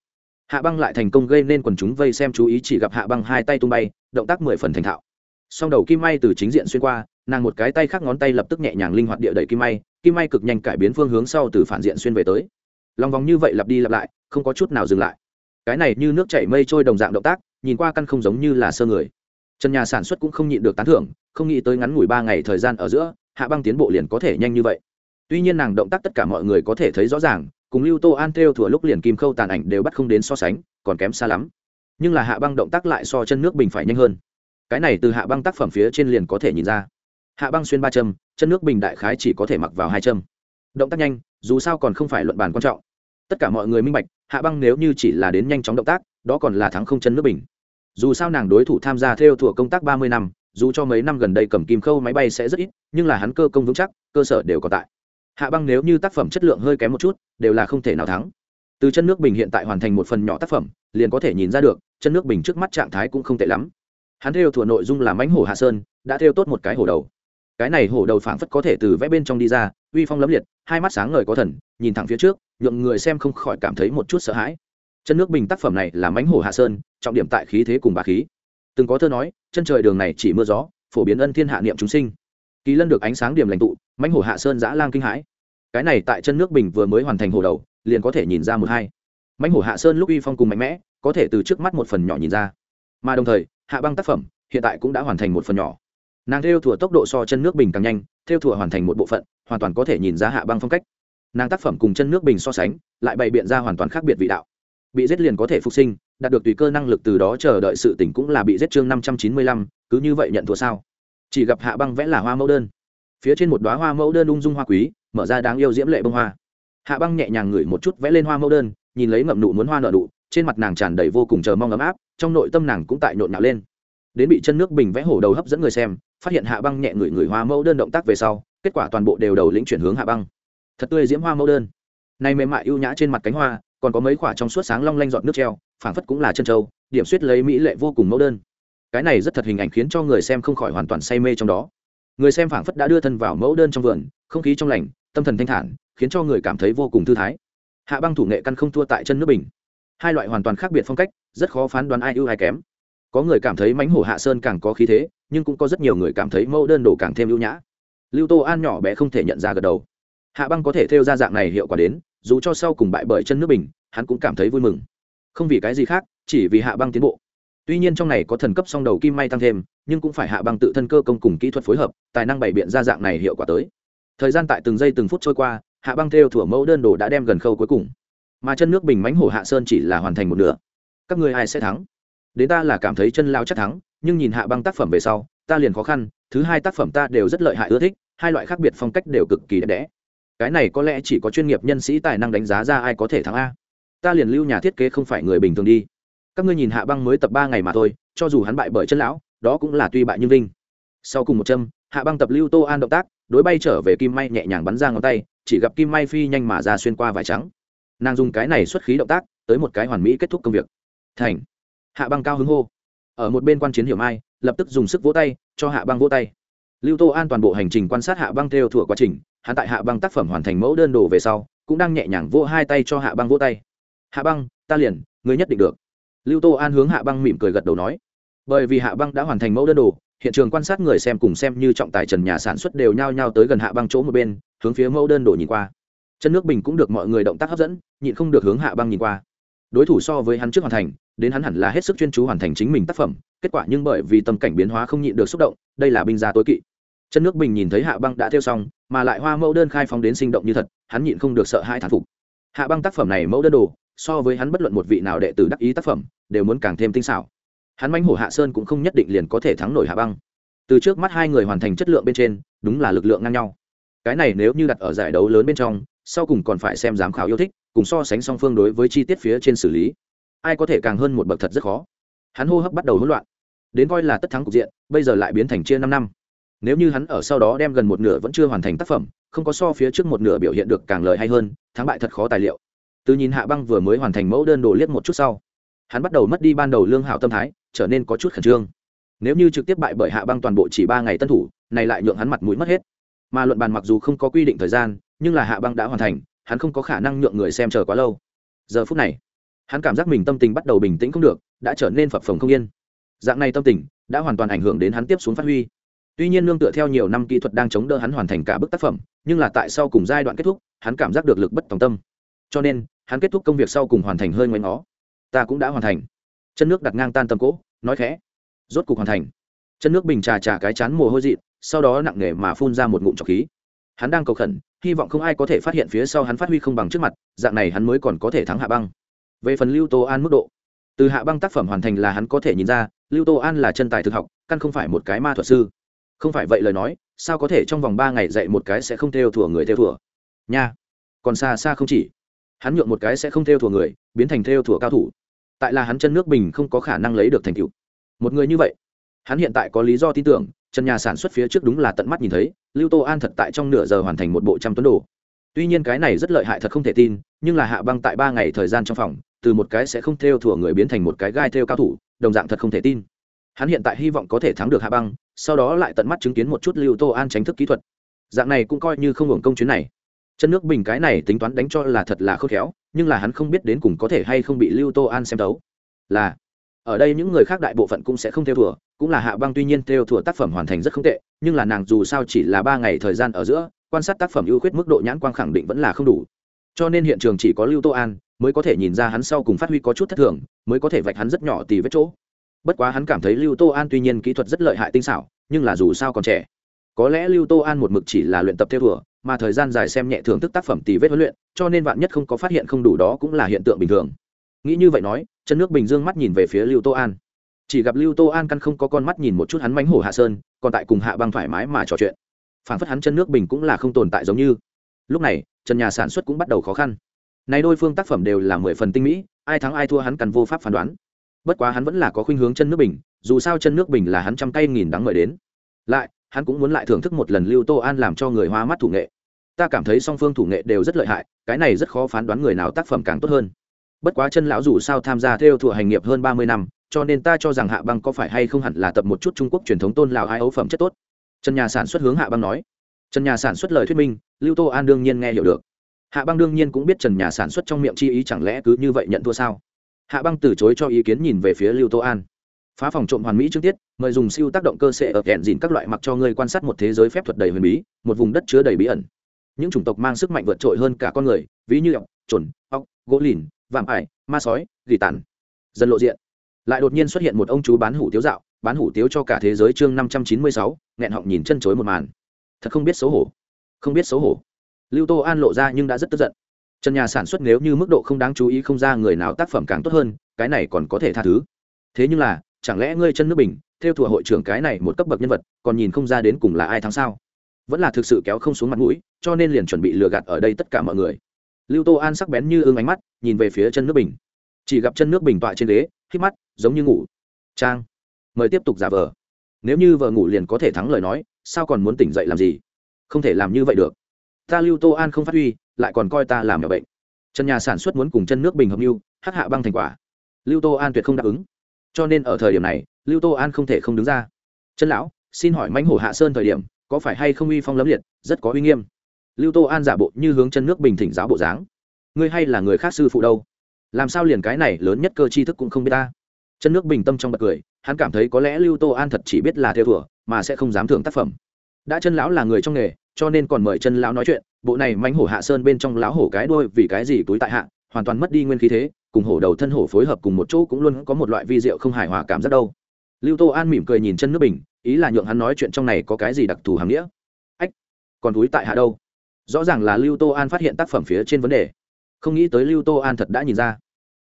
Hạ băng lại thành công gây nên quần chúng vây xem chú ý chỉ gặp hạ băng hai tay tung bay, động tác mười phần thành thạo. Song đầu kim may từ chính diện xuyên qua, nàng một cái tay khác ngón tay lập tức nhẹ nhàng linh hoạt địa đẩy kim may kim may cực nhanh cải biến phương hướng sau từ phản diện xuyên về tới. Lòng vòng như vậy lặp đi lặp lại, không có chút nào dừng lại. Cái này như nước chảy mây trôi đồng dạng động tác, nhìn qua căn không giống như là sơ người trần nhà sản xuất cũng không nhịn được tán thưởng, không nghĩ tới ngắn ngủi ba ngày thời gian ở giữa, hạ băng tiến bộ liền có thể nhanh như vậy. Tuy nhiên nàng động tác tất cả mọi người có thể thấy rõ ràng, cùng lưu tô an theo thủa lúc liền kim khâu tàn ảnh đều bắt không đến so sánh, còn kém xa lắm. Nhưng là hạ băng động tác lại so chân nước bình phải nhanh hơn. Cái này từ hạ băng tác phẩm phía trên liền có thể nhìn ra. Hạ băng xuyên ba châm, chân nước bình đại khái chỉ có thể mặc vào hai châm. Động tác nhanh, dù sao còn không phải luận bàn quan trọng. Tất cả mọi người minh bạch, hạ băng nếu như chỉ là đến nhanh chóng động tác, đó còn là thắng không chân nước bình dù sao nàng đối thủ tham gia theo thuộc công tác ba mươi năm, dù cho mấy năm gần đây cầm kim khâu máy bay sẽ rất ít, nhưng là hắn cơ công vững chắc, cơ sở đều còn tại. Hạ băng nếu như tác phẩm chất lượng hơi kém một chút, đều là không thể nào thắng. Từ chân nước bình hiện tại hoàn thành một phần nhỏ tác phẩm, liền có thể nhìn ra được, chân nước bình trước mắt trạng thái cũng không tệ lắm. Hắn theo thuộc nội dung là mãnh hổ hạ sơn, đã theo tốt một cái hổ đầu. Cái này hổ đầu phảng phất có thể từ vẽ bên trong đi ra, uy phong lấm liệt, hai mắt sáng ngời có thần, nhìn thẳng phía trước, nhượng người xem không khỏi cảm thấy một chút sợ hãi chân nước bình tác phẩm này là mánh hổ hạ sơn, trọng điểm tại khí thế cùng bà khí. Từng có thơ nói, chân trời đường này chỉ mưa gió, phổ biến ân thiên hạ niệm chúng sinh. Kỳ lân được ánh sáng điểm lãnh tụ mánh hổ hạ sơn giã lang kinh hãi. Cái này tại chân nước bình vừa mới hoàn thành hồ đầu, liền có thể nhìn ra một hai. Mánh hổ hạ sơn lúc uy phong cùng mạnh mẽ, có thể từ trước mắt một phần nhỏ nhìn ra. Mà đồng thời, hạ băng tác phẩm hiện tại cũng đã hoàn thành một phần nhỏ. Nàng theo thủa tốc độ so chân nước bình càng nhanh, theo thủa hoàn thành một bộ phận, hoàn toàn có thể nhìn ra hạ băng phong cách. Nàng tác phẩm cùng chân nước bình so sánh, lại bày biện ra hoàn toàn khác biệt vị đạo bị giết liền có thể phục sinh, đạt được tùy cơ năng lực từ đó chờ đợi sự tỉnh cũng là bị giết chương năm trăm chín mươi lăm, cứ như vậy nhận thua sao? Chỉ gặp hạ băng vẽ là hoa mẫu đơn. Phía trên một đoá hoa mẫu đơn ung dung hoa quý, mở ra đáng yêu diễm lệ bông hoa. Hạ băng nhẹ nhàng ngửi một chút vẽ lên hoa mẫu đơn, nhìn lấy ngậm nụ muốn hoa nợ nụ, trên mặt nàng tràn đầy vô cùng chờ mong ấm áp, trong nội tâm nàng cũng tại nhộn nhạo lên. Đến bị chân nước bình vẽ hổ đầu hấp dẫn người xem, phát hiện hạ băng nhẹ ngửi người hoa mẫu đơn động tác về sau, kết quả toàn bộ đều đầu lĩnh chuyển hướng hạ băng. Thật tươi diễm hoa mẫu đơn. Này mềm mại ưu nhã trên mặt cánh hoa còn có mấy khỏa trong suốt sáng long lanh giọt nước treo, phảng phất cũng là chân trâu điểm suýt lấy mỹ lệ vô cùng mẫu đơn. Cái này rất thật hình ảnh khiến cho người xem không khỏi hoàn toàn say mê trong đó. Người xem phảng phất đã đưa thân vào mẫu đơn trong vườn, không khí trong lành, tâm thần thanh thản, khiến cho người cảm thấy vô cùng thư thái. Hạ băng thủ nghệ căn không thua tại chân nước bình. Hai loại hoàn toàn khác biệt phong cách, rất khó phán đoán ai ưu ai kém. Có người cảm thấy mánh hổ hạ sơn càng có khí thế, nhưng cũng có rất nhiều người cảm thấy mẫu đơn đồ càng thêm ưu nhã. Lưu tô an nhỏ bé không thể nhận ra gật đầu. Hạ băng có thể theo ra dạng này hiệu quả đến dù cho sau cùng bại bởi chân nước bình, hắn cũng cảm thấy vui mừng. Không vì cái gì khác, chỉ vì hạ băng tiến bộ. Tuy nhiên trong này có thần cấp song đầu kim may tăng thêm, nhưng cũng phải hạ băng tự thân cơ công cùng kỹ thuật phối hợp, tài năng bày biện ra dạng này hiệu quả tới. Thời gian tại từng giây từng phút trôi qua, hạ băng theo thủa mẫu đơn đồ đã đem gần khâu cuối cùng. Mà chân nước bình mánh hổ hạ sơn chỉ là hoàn thành một nửa. Các ngươi ai sẽ thắng? Đến ta là cảm thấy chân lao chắc thắng, nhưng nhìn hạ băng tác phẩm về sau, ta liền khó khăn, thứ hai tác phẩm ta đều rất lợi hại ưa thích, hai loại khác biệt phong cách đều cực kỳ đẹp đẽ cái này có lẽ chỉ có chuyên nghiệp nhân sĩ tài năng đánh giá ra ai có thể thắng a. Ta liền lưu nhà thiết kế không phải người bình thường đi. Các ngươi nhìn hạ băng mới tập ba ngày mà thôi, cho dù hắn bại bởi chân lão, đó cũng là tuy bại nhưng vinh. Sau cùng một châm, hạ băng tập lưu tô an động tác, đối bay trở về kim may nhẹ nhàng bắn ra ngón tay, chỉ gặp kim may phi nhanh mà ra xuyên qua vải trắng. Nàng dùng cái này xuất khí động tác, tới một cái hoàn mỹ kết thúc công việc. Thành. Hạ băng cao hứng hô. Ở một bên quan chiến hiểu mai, lập tức dùng sức vỗ tay, cho hạ băng vỗ tay lưu tô an toàn bộ hành trình quan sát hạ băng theo thuộc quá trình, hắn tại hạ băng tác phẩm hoàn thành mẫu đơn đồ về sau, cũng đang nhẹ nhàng vỗ hai tay cho hạ băng vỗ tay. Hạ băng, ta liền, ngươi nhất định được. Lưu tô an hướng hạ băng mỉm cười gật đầu nói. Bởi vì hạ băng đã hoàn thành mẫu đơn đồ, hiện trường quan sát người xem cùng xem như trọng tài trần nhà sản xuất đều nhao nhao tới gần hạ băng chỗ một bên, hướng phía mẫu đơn đồ nhìn qua. Chân nước bình cũng được mọi người động tác hấp dẫn, nhịn không được hướng hạ băng nhìn qua. Đối thủ so với hắn trước hoàn thành, đến hắn hẳn là hết sức chuyên chú hoàn thành chính mình tác phẩm, kết quả nhưng bởi vì tâm cảnh biến hóa không nhịn được xúc động, đây là binh gia tối kỵ chân nước bình nhìn thấy hạ băng đã theo xong, mà lại hoa mẫu đơn khai phóng đến sinh động như thật, hắn nhịn không được sợ hai thán phục. Hạ băng tác phẩm này mẫu đơn đồ, so với hắn bất luận một vị nào đệ tử đắc ý tác phẩm, đều muốn càng thêm tinh xảo. Hắn manh hổ hạ sơn cũng không nhất định liền có thể thắng nổi hạ băng. Từ trước mắt hai người hoàn thành chất lượng bên trên, đúng là lực lượng ngang nhau. Cái này nếu như đặt ở giải đấu lớn bên trong, sau cùng còn phải xem giám khảo yêu thích, cùng so sánh song phương đối với chi tiết phía trên xử lý. Ai có thể càng hơn một bậc thật rất khó. Hắn hô hấp bắt đầu hỗn loạn. Đến coi là tất thắng cục diện, bây giờ lại biến thành chia năm năm nếu như hắn ở sau đó đem gần một nửa vẫn chưa hoàn thành tác phẩm, không có so phía trước một nửa biểu hiện được càng lợi hay hơn, thắng bại thật khó tài liệu. Từ nhìn hạ băng vừa mới hoàn thành mẫu đơn đồ liếc một chút sau, hắn bắt đầu mất đi ban đầu lương hảo tâm thái, trở nên có chút khẩn trương. Nếu như trực tiếp bại bởi hạ băng toàn bộ chỉ ba ngày tân thủ, này lại nhượng hắn mặt mũi mất hết. Mà luận bàn mặc dù không có quy định thời gian, nhưng là hạ băng đã hoàn thành, hắn không có khả năng nhượng người xem chờ quá lâu. Giờ phút này, hắn cảm giác mình tâm tình bắt đầu bình tĩnh không được, đã trở nên phập phồng không yên. Dạng này tâm tình, đã hoàn toàn ảnh hưởng đến hắn tiếp xuống phát huy tuy nhiên nương tựa theo nhiều năm kỹ thuật đang chống đỡ hắn hoàn thành cả bức tác phẩm, nhưng là tại sau cùng giai đoạn kết thúc, hắn cảm giác được lực bất tòng tâm. Cho nên, hắn kết thúc công việc sau cùng hoàn thành hơi ngoảnh nó ta cũng đã hoàn thành. Chân nước đặt ngang tan tầm cỗ, nói khẽ. Rốt cục hoàn thành. Chân nước bình trà trà cái chán mồ hôi dị sau đó nặng nề mà phun ra một ngụm trọc khí. Hắn đang cầu khẩn, hy vọng không ai có thể phát hiện phía sau hắn phát huy không bằng trước mặt, dạng này hắn mới còn có thể thắng hạ băng. Về phần lưu tô an mức độ. Từ hạ băng tác phẩm hoàn thành là hắn có thể nhìn ra, lưu tô an là chân tài thực học, căn không phải một cái ma thuật sư không phải vậy lời nói, sao có thể trong vòng ba ngày dạy một cái sẽ không theo thùa người theo thùa? Nha, còn xa xa không chỉ. Hắn nhượng một cái sẽ không theo thùa người, biến thành theo thùa cao thủ. Tại là hắn chân nước bình không có khả năng lấy được thành tựu. Một người như vậy, hắn hiện tại có lý do tin tưởng, chân nhà sản xuất phía trước đúng là tận mắt nhìn thấy, lưu tô an thật tại trong nửa giờ hoàn thành một bộ trăm tuấn đồ. Tuy nhiên cái này rất lợi hại thật không thể tin, nhưng là hạ băng tại ba ngày thời gian trong phòng, từ một cái sẽ không theo thùa người biến thành một cái gai theo cao thủ, đồng dạng thật không thể tin. Hắn hiện tại hy vọng có thể thắng được hạ băng sau đó lại tận mắt chứng kiến một chút lưu tô an tránh thức kỹ thuật. Dạng này cũng coi như không hưởng công chuyến này. Chân nước bình cái này tính toán đánh cho là thật là khôn khéo, nhưng là hắn không biết đến cùng có thể hay không bị lưu tô an xem tấu là, ở đây những người khác đại bộ phận cũng sẽ không theo thùa cũng là hạ băng tuy nhiên theo thùa tác phẩm hoàn thành rất không tệ, nhưng là nàng dù sao chỉ là ba ngày thời gian ở giữa, quan sát tác phẩm ưu khuyết mức độ nhãn quang khẳng định vẫn là không đủ. Cho nên hiện trường chỉ có lưu tô an mới có thể nhìn ra hắn sau cùng phát huy có chút thất thường, mới có thể vạch hắn rất nhỏ tì vết chỗ bất quá hắn cảm thấy lưu tô an tuy nhiên kỹ thuật rất lợi hại tinh xảo, nhưng là dù sao còn trẻ. Có lẽ lưu tô an một mực chỉ là luyện tập theo thùa, mà thời gian dài xem nhẹ thưởng thức tác phẩm tì vết huấn luyện, cho nên vạn nhất không có phát hiện không đủ đó cũng là hiện tượng bình thường. Nghĩ như vậy nói chân nước bình dương mắt nhìn về phía lưu tô an. Chỉ gặp lưu tô an căn không có con mắt nhìn một chút hắn mánh hổ hạ sơn, còn tại cùng hạ băng thoải mái mà trò chuyện. Phản phất hắn chân nước bình cũng là không tồn tại giống như. Lúc này, trần nhà sản xuất cũng bắt đầu khó khăn. Nay đôi phương tác phẩm đều là mười phần tinh mỹ, ai thắng ai thua hắn cần vô pháp phán đoán bất quá hắn vẫn là có khuynh hướng chân nước bình, dù sao chân nước bình là hắn trăm tay nghìn đắng mời đến. Lại, hắn cũng muốn lại thưởng thức một lần lưu tô an làm cho người hoa mắt thủ nghệ. Ta cảm thấy song phương thủ nghệ đều rất lợi hại, cái này rất khó phán đoán người nào tác phẩm càng tốt hơn. Bất quá chân lão dù sao tham gia theo thủa hành nghiệp hơn ba mươi năm, cho nên ta cho rằng hạ băng có phải hay không hẳn là tập một chút trung quốc truyền thống tôn lào hai ấu phẩm chất tốt. Trần nhà sản xuất hướng hạ băng nói. Trần nhà sản xuất lời thuyết minh, lưu tô an đương nhiên nghe hiểu được. Hạ băng đương nhiên cũng biết trần nhà sản xuất trong miệng chi ý chẳng lẽ cứ như vậy nhận thua sao? Hạ băng từ chối cho ý kiến nhìn về phía lưu tô an. Phá phòng trộm hoàn mỹ trước tiết, mời dùng siêu tác động cơ sệ ở kẹn dìn các loại mặc cho ngươi quan sát một thế giới phép thuật đầy huyền bí, một vùng đất chứa đầy bí ẩn. Những chủng tộc mang sức mạnh vượt trội hơn cả con người, ví như ọc trồn ọc gỗ lìn, vạm ải, ma sói, gỉ tàn. Dần lộ diện. Lại đột nhiên xuất hiện một ông chú bán hủ tiếu dạo, bán hủ tiếu cho cả thế giới chương năm trăm chín mươi sáu, nghẹn họng nhìn chân chối một màn. Thật không biết xấu hổ. Không biết xấu hổ. Lưu tô an lộ ra nhưng đã rất tức giận trần nhà sản xuất nếu như mức độ không đáng chú ý không ra người nào tác phẩm càng tốt hơn, cái này còn có thể tha thứ. Thế nhưng là, chẳng lẽ ngươi chân nước bình, theo thùa hội trưởng cái này một cấp bậc nhân vật, còn nhìn không ra đến cùng là ai thắng sao? Vẫn là thực sự kéo không xuống mặt mũi, cho nên liền chuẩn bị lừa gạt ở đây tất cả mọi người. Lưu tô an sắc bén như ương ánh mắt, nhìn về phía chân nước bình. Chỉ gặp chân nước bình tọa trên ghế, hít mắt, giống như ngủ. Trang, mời tiếp tục giả vờ. Nếu như vợ ngủ liền có thể thắng lời nói, sao còn muốn tỉnh dậy làm gì? Không thể làm như vậy được. Ta lưu tô an không phát huy lại còn coi ta làm nhỏ bệnh. Chân nhà sản xuất muốn cùng chân nước bình hợp lưu, hắc hạ băng thành quả. Lưu tô an tuyệt không đáp ứng. Cho nên ở thời điểm này, lưu tô an không thể không đứng ra. Chân lão, xin hỏi mãnh hổ hạ sơn thời điểm, có phải hay không uy phong lấm liệt, rất có uy nghiêm? Lưu tô an giả bộ như hướng chân nước bình thỉnh giáo bộ dáng. Ngươi hay là người khác sư phụ đâu? Làm sao liền cái này lớn nhất cơ tri thức cũng không biết ta? Chân nước bình tâm trong bật cười, hắn cảm thấy có lẽ lưu tô an thật chỉ biết là theo thủa mà sẽ không dám thưởng tác phẩm đã chân lão là người trong nghề, cho nên còn mời chân lão nói chuyện, bộ này mánh hổ hạ sơn bên trong lão hổ cái đôi vì cái gì túi tại hạ, hoàn toàn mất đi nguyên khí thế, cùng hổ đầu thân hổ phối hợp cùng một chỗ cũng luôn có một loại vi diệu không hài hòa cảm giác đâu. Lưu tô an mỉm cười nhìn chân nước bình, ý là nhượng hắn nói chuyện trong này có cái gì đặc thù hàm nghĩa. Ách, còn túi tại hạ đâu? Rõ ràng là lưu tô an phát hiện tác phẩm phía trên vấn đề. Không nghĩ tới lưu tô an thật đã nhìn ra.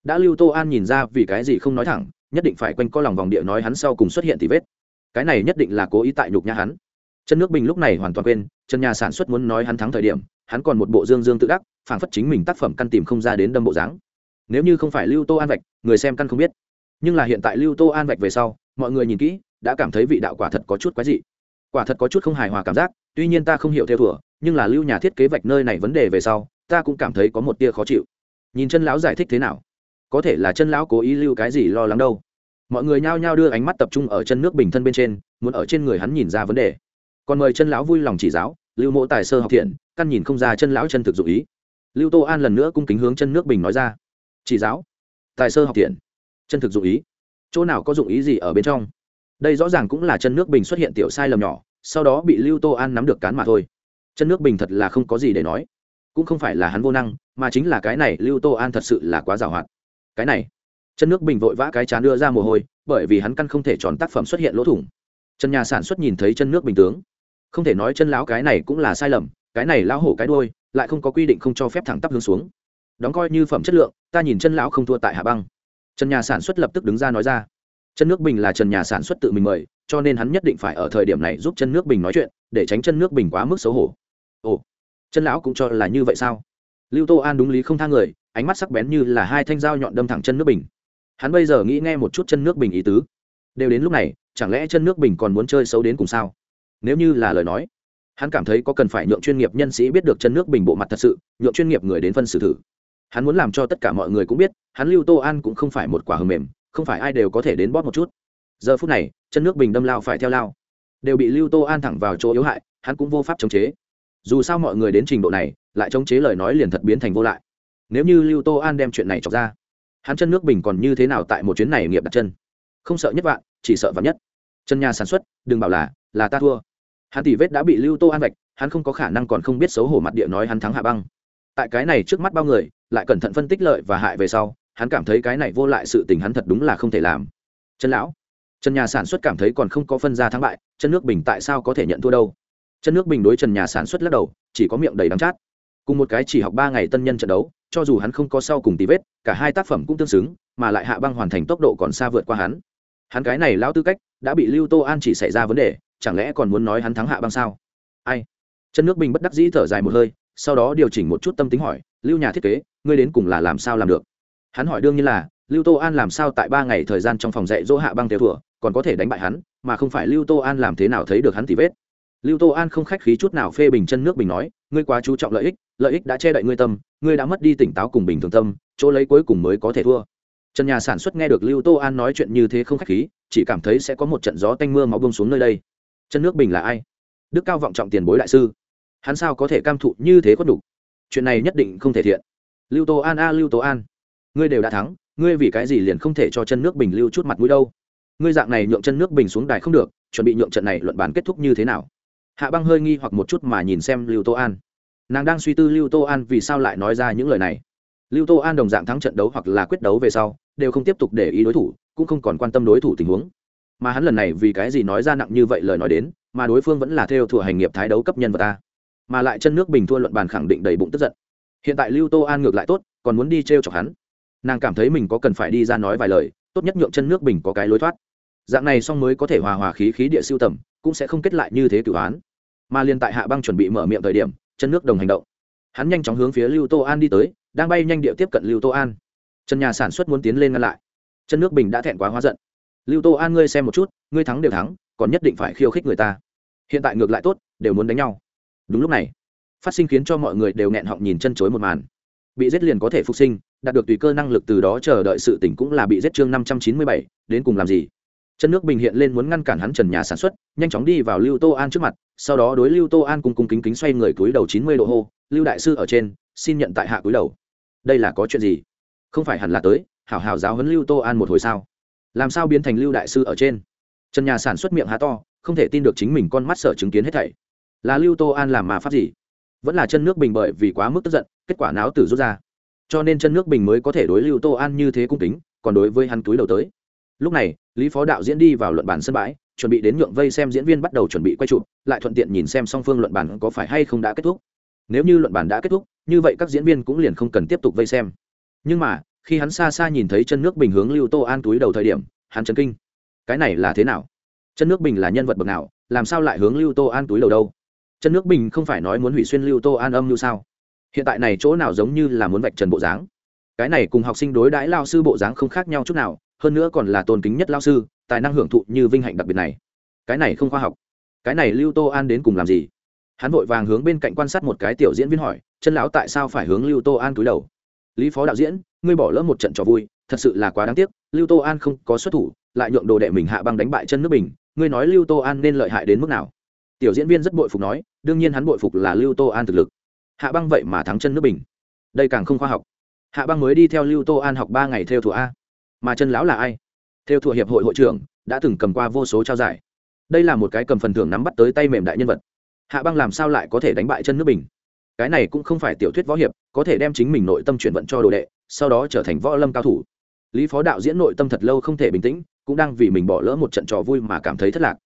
Đã lưu tô an nhìn ra vì cái gì không nói thẳng, nhất định phải quanh co lòng vòng địa nói hắn sau cùng xuất hiện thì vết. Cái này nhất định là cố ý tại nhục nhã hắn chân nước bình lúc này hoàn toàn quên chân nhà sản xuất muốn nói hắn thắng thời điểm, hắn còn một bộ dương dương tự đắc phản phất chính mình tác phẩm căn tìm không ra đến đâm bộ dáng. Nếu như không phải lưu tô an vạch, người xem căn không biết. Nhưng là hiện tại lưu tô an vạch về sau, mọi người nhìn kỹ, đã cảm thấy vị đạo quả thật có chút quái dị. Quả thật có chút không hài hòa cảm giác, tuy nhiên ta không hiểu theo thủa, nhưng là lưu nhà thiết kế vạch nơi này vấn đề về sau, ta cũng cảm thấy có một tia khó chịu. Nhìn chân lão giải thích thế nào? Có thể là chân lão cố ý lưu cái gì lo lắng đâu. Mọi người nhao nhao đưa ánh mắt tập trung ở chân nước bình thân bên trên, muốn ở trên người hắn nhìn ra vấn đề còn mời chân lão vui lòng chỉ giáo, lưu mộ tài sơ học thiện, căn nhìn không ra chân lão chân thực dụng ý. Lưu tô an lần nữa cung kính hướng chân nước bình nói ra. Chỉ giáo, tài sơ học thiện, chân thực dụng ý. Chỗ nào có dụng ý gì ở bên trong? Đây rõ ràng cũng là chân nước bình xuất hiện tiểu sai lầm nhỏ, sau đó bị lưu tô an nắm được cán mà thôi. Chân nước bình thật là không có gì để nói. Cũng không phải là hắn vô năng, mà chính là cái này lưu tô an thật sự là quá giàu hạn. Cái này, chân nước bình vội vã cái chán đưa ra mồ hôi, bởi vì hắn căn không thể tròn tác phẩm xuất hiện lỗ thủng. Chân nhà sản xuất nhìn thấy chân nước bình tướng không thể nói chân lão cái này cũng là sai lầm, cái này lão hổ cái đôi lại không có quy định không cho phép thẳng tắp hướng xuống. Đóng coi như phẩm chất lượng, ta nhìn chân lão không thua tại hạ băng. Trần nhà sản xuất lập tức đứng ra nói ra. Chân nước bình là trần nhà sản xuất tự mình mời, cho nên hắn nhất định phải ở thời điểm này giúp chân nước bình nói chuyện, để tránh chân nước bình quá mức xấu hổ. Ồ, chân lão cũng cho là như vậy sao? Lưu tô an đúng lý không tha người, ánh mắt sắc bén như là hai thanh dao nhọn đâm thẳng chân nước bình. Hắn bây giờ nghĩ nghe một chút chân nước bình ý tứ. Đều đến lúc này, chẳng lẽ chân nước bình còn muốn chơi xấu đến cùng sao? Nếu như là lời nói, hắn cảm thấy có cần phải nhượng chuyên nghiệp nhân sĩ biết được chân nước bình bộ mặt thật sự, nhượng chuyên nghiệp người đến phân xử thử. Hắn muốn làm cho tất cả mọi người cũng biết, hắn lưu tô an cũng không phải một quả hầm mềm, không phải ai đều có thể đến bóp một chút. Giờ phút này, chân nước bình đâm lao phải theo lao. Đều bị lưu tô an thẳng vào chỗ yếu hại, hắn cũng vô pháp chống chế. Dù sao mọi người đến trình độ này, lại chống chế lời nói liền thật biến thành vô lại. Nếu như lưu tô an đem chuyện này chọc ra, hắn chân nước bình còn như thế nào tại một chuyến này nghiệp đặt chân? Không sợ nhất vạn, chỉ sợ vạn nhất. Chân nhà sản xuất, đừng bảo là là ta thua hắn tỷ vết đã bị lưu tô an vạch, hắn không có khả năng còn không biết xấu hổ mặt địa nói hắn thắng hạ băng. Tại cái này trước mắt bao người, lại cẩn thận phân tích lợi và hại về sau, hắn cảm thấy cái này vô lại sự tình hắn thật đúng là không thể làm. Chân lão, trần nhà sản xuất cảm thấy còn không có phân ra thắng bại chân nước bình tại sao có thể nhận thua đâu? Chân nước bình đối trần nhà sản xuất lắc đầu, chỉ có miệng đầy đắng chát. Cùng một cái chỉ học ba ngày tân nhân trận đấu, cho dù hắn không có sau cùng tí vết, cả hai tác phẩm cũng tương xứng, mà lại hạ băng hoàn thành tốc độ còn xa vượt qua hắn. Hắn cái này lão tư cách, đã bị lưu tô an chỉ xảy ra vấn đề chẳng lẽ còn muốn nói hắn thắng hạ băng sao? Ai? Chân nước bình bất đắc dĩ thở dài một hơi, sau đó điều chỉnh một chút tâm tính hỏi, lưu nhà thiết kế, ngươi đến cùng là làm sao làm được? Hắn hỏi đương nhiên là, lưu tô an làm sao tại ba ngày thời gian trong phòng dạy dỗ hạ băng theo thủa còn có thể đánh bại hắn, mà không phải lưu tô an làm thế nào thấy được hắn thì vết? Lưu tô an không khách khí chút nào phê bình chân nước bình nói, ngươi quá chú trọng lợi ích lợi ích đã che đậy ngươi tâm, ngươi đã mất đi tỉnh táo cùng bình thường tâm, chỗ lấy cuối cùng mới có thể thua. Trần nhà sản xuất nghe được lưu tô an nói chuyện như thế không khách khí, chỉ cảm thấy sẽ có một trận gió tanh mưa máu bông xuống nơi đây chân nước bình là ai? Đức cao vọng trọng tiền bối đại sư. Hắn sao có thể cam thụ như thế có đủ chuyện này nhất định không thể thiện. Lưu tô an a, lưu tô an. Ngươi đều đã thắng, ngươi vì cái gì liền không thể cho chân nước bình lưu chút mặt mũi đâu? Ngươi dạng này nhượng chân nước bình xuống đài không được, chuẩn bị nhượng trận này luận bàn kết thúc như thế nào? Hạ băng hơi nghi hoặc một chút mà nhìn xem lưu tô an. Nàng đang suy tư lưu tô an vì sao lại nói ra những lời này. Lưu tô an đồng dạng thắng trận đấu hoặc là quyết đấu về sau, đều không tiếp tục để ý đối thủ, cũng không còn quan tâm đối thủ tình huống mà hắn lần này vì cái gì nói ra nặng như vậy lời nói đến, mà đối phương vẫn là theo thủ hành nghiệp thái đấu cấp nhân vật ta. Mà lại chân nước bình thua luận bàn khẳng định đầy bụng tức giận. Hiện tại lưu tô an ngược lại tốt, còn muốn đi t r e o chọc hắn. Nàng cảm thấy mình có cần phải đi ra nói vài lời, tốt nhất nhượng chân nước bình có cái lối thoát. Dạng này xong mới có thể hòa hòa khí khí địa siêu tầm, cũng sẽ không kết lại như thế cửu án mà liên tại hạ băng chuẩn bị mở miệng thời điểm, chân nước đồng hành động. Hắn nhanh chóng hướng phía lưu tô an đi tới, đang bay nhanh địa tiếp cận lưu tô an. Chân nhà sản xuất muốn tiến lên ngăn lại. Chân nước bình đã thẹn quá hóa giận lưu tô an ngươi xem một chút, ngươi thắng đều thắng, còn nhất định phải khiêu khích người ta. Hiện tại ngược lại tốt, đều muốn đánh nhau. Đúng lúc này, phát sinh khiến cho mọi người đều nghẹn họng nhìn chân chối một màn. Bị giết liền có thể phục sinh, đạt được tùy cơ năng lực từ đó chờ đợi sự tỉnh cũng là bị giết chương năm trăm chín mươi bảy, đến cùng làm gì? Chân nước bình hiện lên muốn ngăn cản hắn trần nhà sản xuất, nhanh chóng đi vào lưu tô an trước mặt, sau đó đối lưu tô an cùng cung kính kính xoay người cúi đầu chín mươi độ hô, lưu đại sư ở trên, xin nhận tại hạ cúi đầu. Đây là có chuyện gì? Không phải hẳn là tới, hảo hảo giáo huấn lưu tô an một hồi sao? Làm sao biến thành lưu đại sư ở trên? Trần nhà sản xuất miệng há to, không thể tin được chính mình con mắt sở chứng kiến hết thảy. Là lưu tô an làm mà pháp gì? Vẫn là chân nước bình bởi vì quá mức tức giận, kết quả não tử rút ra. Cho nên chân nước bình mới có thể đối lưu tô an như thế cung tính còn đối với hắn túi đầu tới. Lúc này, lý phó đạo diễn đi vào luận bản sân bãi, chuẩn bị đến nhượng vây xem diễn viên bắt đầu chuẩn bị quay chụp, lại thuận tiện nhìn xem song phương luận bản có phải hay không đã kết thúc. Nếu như luận bản đã kết thúc, như vậy các diễn viên cũng liền không cần tiếp tục vây xem. Nhưng mà khi hắn xa xa nhìn thấy chân nước bình hướng lưu tô an túi đầu thời điểm, hắn chấn kinh. Cái này là thế nào? Chân nước bình là nhân vật bậc nào, làm sao lại hướng lưu tô an túi đầu đâu? Chân nước bình không phải nói muốn hủy xuyên lưu tô an âm như sao? Hiện tại này chỗ nào giống như là muốn vạch trần bộ dáng? Cái này cùng học sinh đối đãi lao sư bộ dáng không khác nhau chút nào, hơn nữa còn là tôn kính nhất lao sư, tài năng hưởng thụ như vinh hạnh đặc biệt này. Cái này không khoa học. Cái này lưu tô an đến cùng làm gì? Hắn vội vàng hướng bên cạnh quan sát một cái tiểu diễn viên hỏi, chân lão tại sao phải hướng lưu tô an túi đầu? Lý phó đạo diễn ngươi bỏ lỡ một trận trò vui, thật sự là quá đáng tiếc, lưu tô an không có xuất thủ, lại nhượng đồ đệ mình hạ băng đánh bại chân nước bình, ngươi nói lưu tô an nên lợi hại đến mức nào? Tiểu diễn viên rất bội phục nói, đương nhiên hắn bội phục là lưu tô an thực lực. Hạ băng vậy mà thắng chân nước bình. Đây càng không khoa học. Hạ băng mới đi theo lưu tô an học ba ngày theo thủ a. Mà chân lão là ai? Theo thủ hiệp hội hội trưởng, đã từng cầm qua vô số trao giải. Đây là một cái cầm phần thưởng nắm bắt tới tay mềm đại nhân vật. Hạ băng làm sao lại có thể đánh bại chân nước bình? Cái này cũng không phải tiểu thuyết võ hiệp, có thể đem chính mình nội tâm chuyển vận cho đồ đệ sau đó trở thành võ lâm cao thủ. Lý phó đạo diễn nội tâm thật lâu không thể bình tĩnh, cũng đang vì mình bỏ lỡ một trận trò vui mà cảm thấy thất lạc.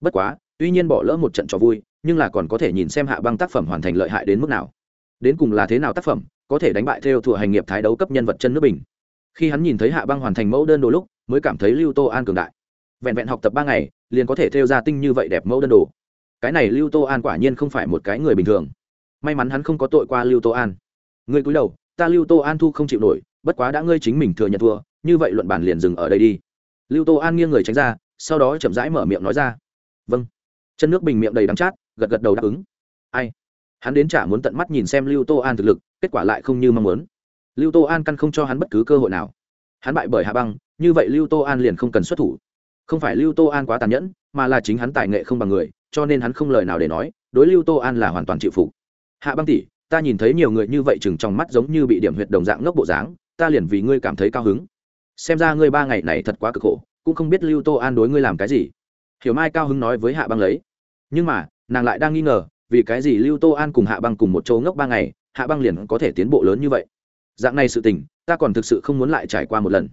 Bất quá, tuy nhiên bỏ lỡ một trận trò vui, nhưng là còn có thể nhìn xem hạ băng tác phẩm hoàn thành lợi hại đến mức nào. Đến cùng là thế nào tác phẩm, có thể đánh bại theo thủ hành nghiệp thái đấu cấp nhân vật chân nước bình. Khi hắn nhìn thấy hạ băng hoàn thành mẫu đơn đồ lúc, mới cảm thấy lưu tô an cường đại. Vẹn vẹn học tập ba ngày, liền có thể theo ra tinh như vậy đẹp mẫu đơn đồ. Cái này lưu tô an quả nhiên không phải một cái người bình thường. May mắn hắn không có tội qua lưu tô an. Người cúi đầu ta lưu tô an thu không chịu nổi, bất quá đã ngươi chính mình thừa nhận thua, như vậy luận bản liền dừng ở đây đi. Lưu tô an nghiêng người tránh ra, sau đó chậm rãi mở miệng nói ra. Vâng. Chân nước bình miệng đầy đắng chát, gật gật đầu đáp ứng. Ai? Hắn đến chả muốn tận mắt nhìn xem lưu tô an thực lực, kết quả lại không như mong muốn. Lưu tô an căn không cho hắn bất cứ cơ hội nào. Hắn bại bởi hạ băng, như vậy lưu tô an liền không cần xuất thủ. Không phải lưu tô an quá tàn nhẫn, mà là chính hắn tài nghệ không bằng người, cho nên hắn không lời nào để nói, đối lưu tô an là hoàn toàn chịu phục. Hạ băng tỷ ta nhìn thấy nhiều người như vậy chừng trong mắt giống như bị điểm huyệt đồng dạng ngốc bộ dáng, ta liền vì ngươi cảm thấy cao hứng. Xem ra ngươi ba ngày này thật quá cực khổ, cũng không biết lưu tô an đối ngươi làm cái gì. Hiểu mai cao hứng nói với hạ băng lấy. Nhưng mà, nàng lại đang nghi ngờ, vì cái gì lưu tô an cùng hạ băng cùng một chỗ ngốc ba ngày, hạ băng liền có thể tiến bộ lớn như vậy? Dạng này sự tình, ta còn thực sự không muốn lại trải qua một lần.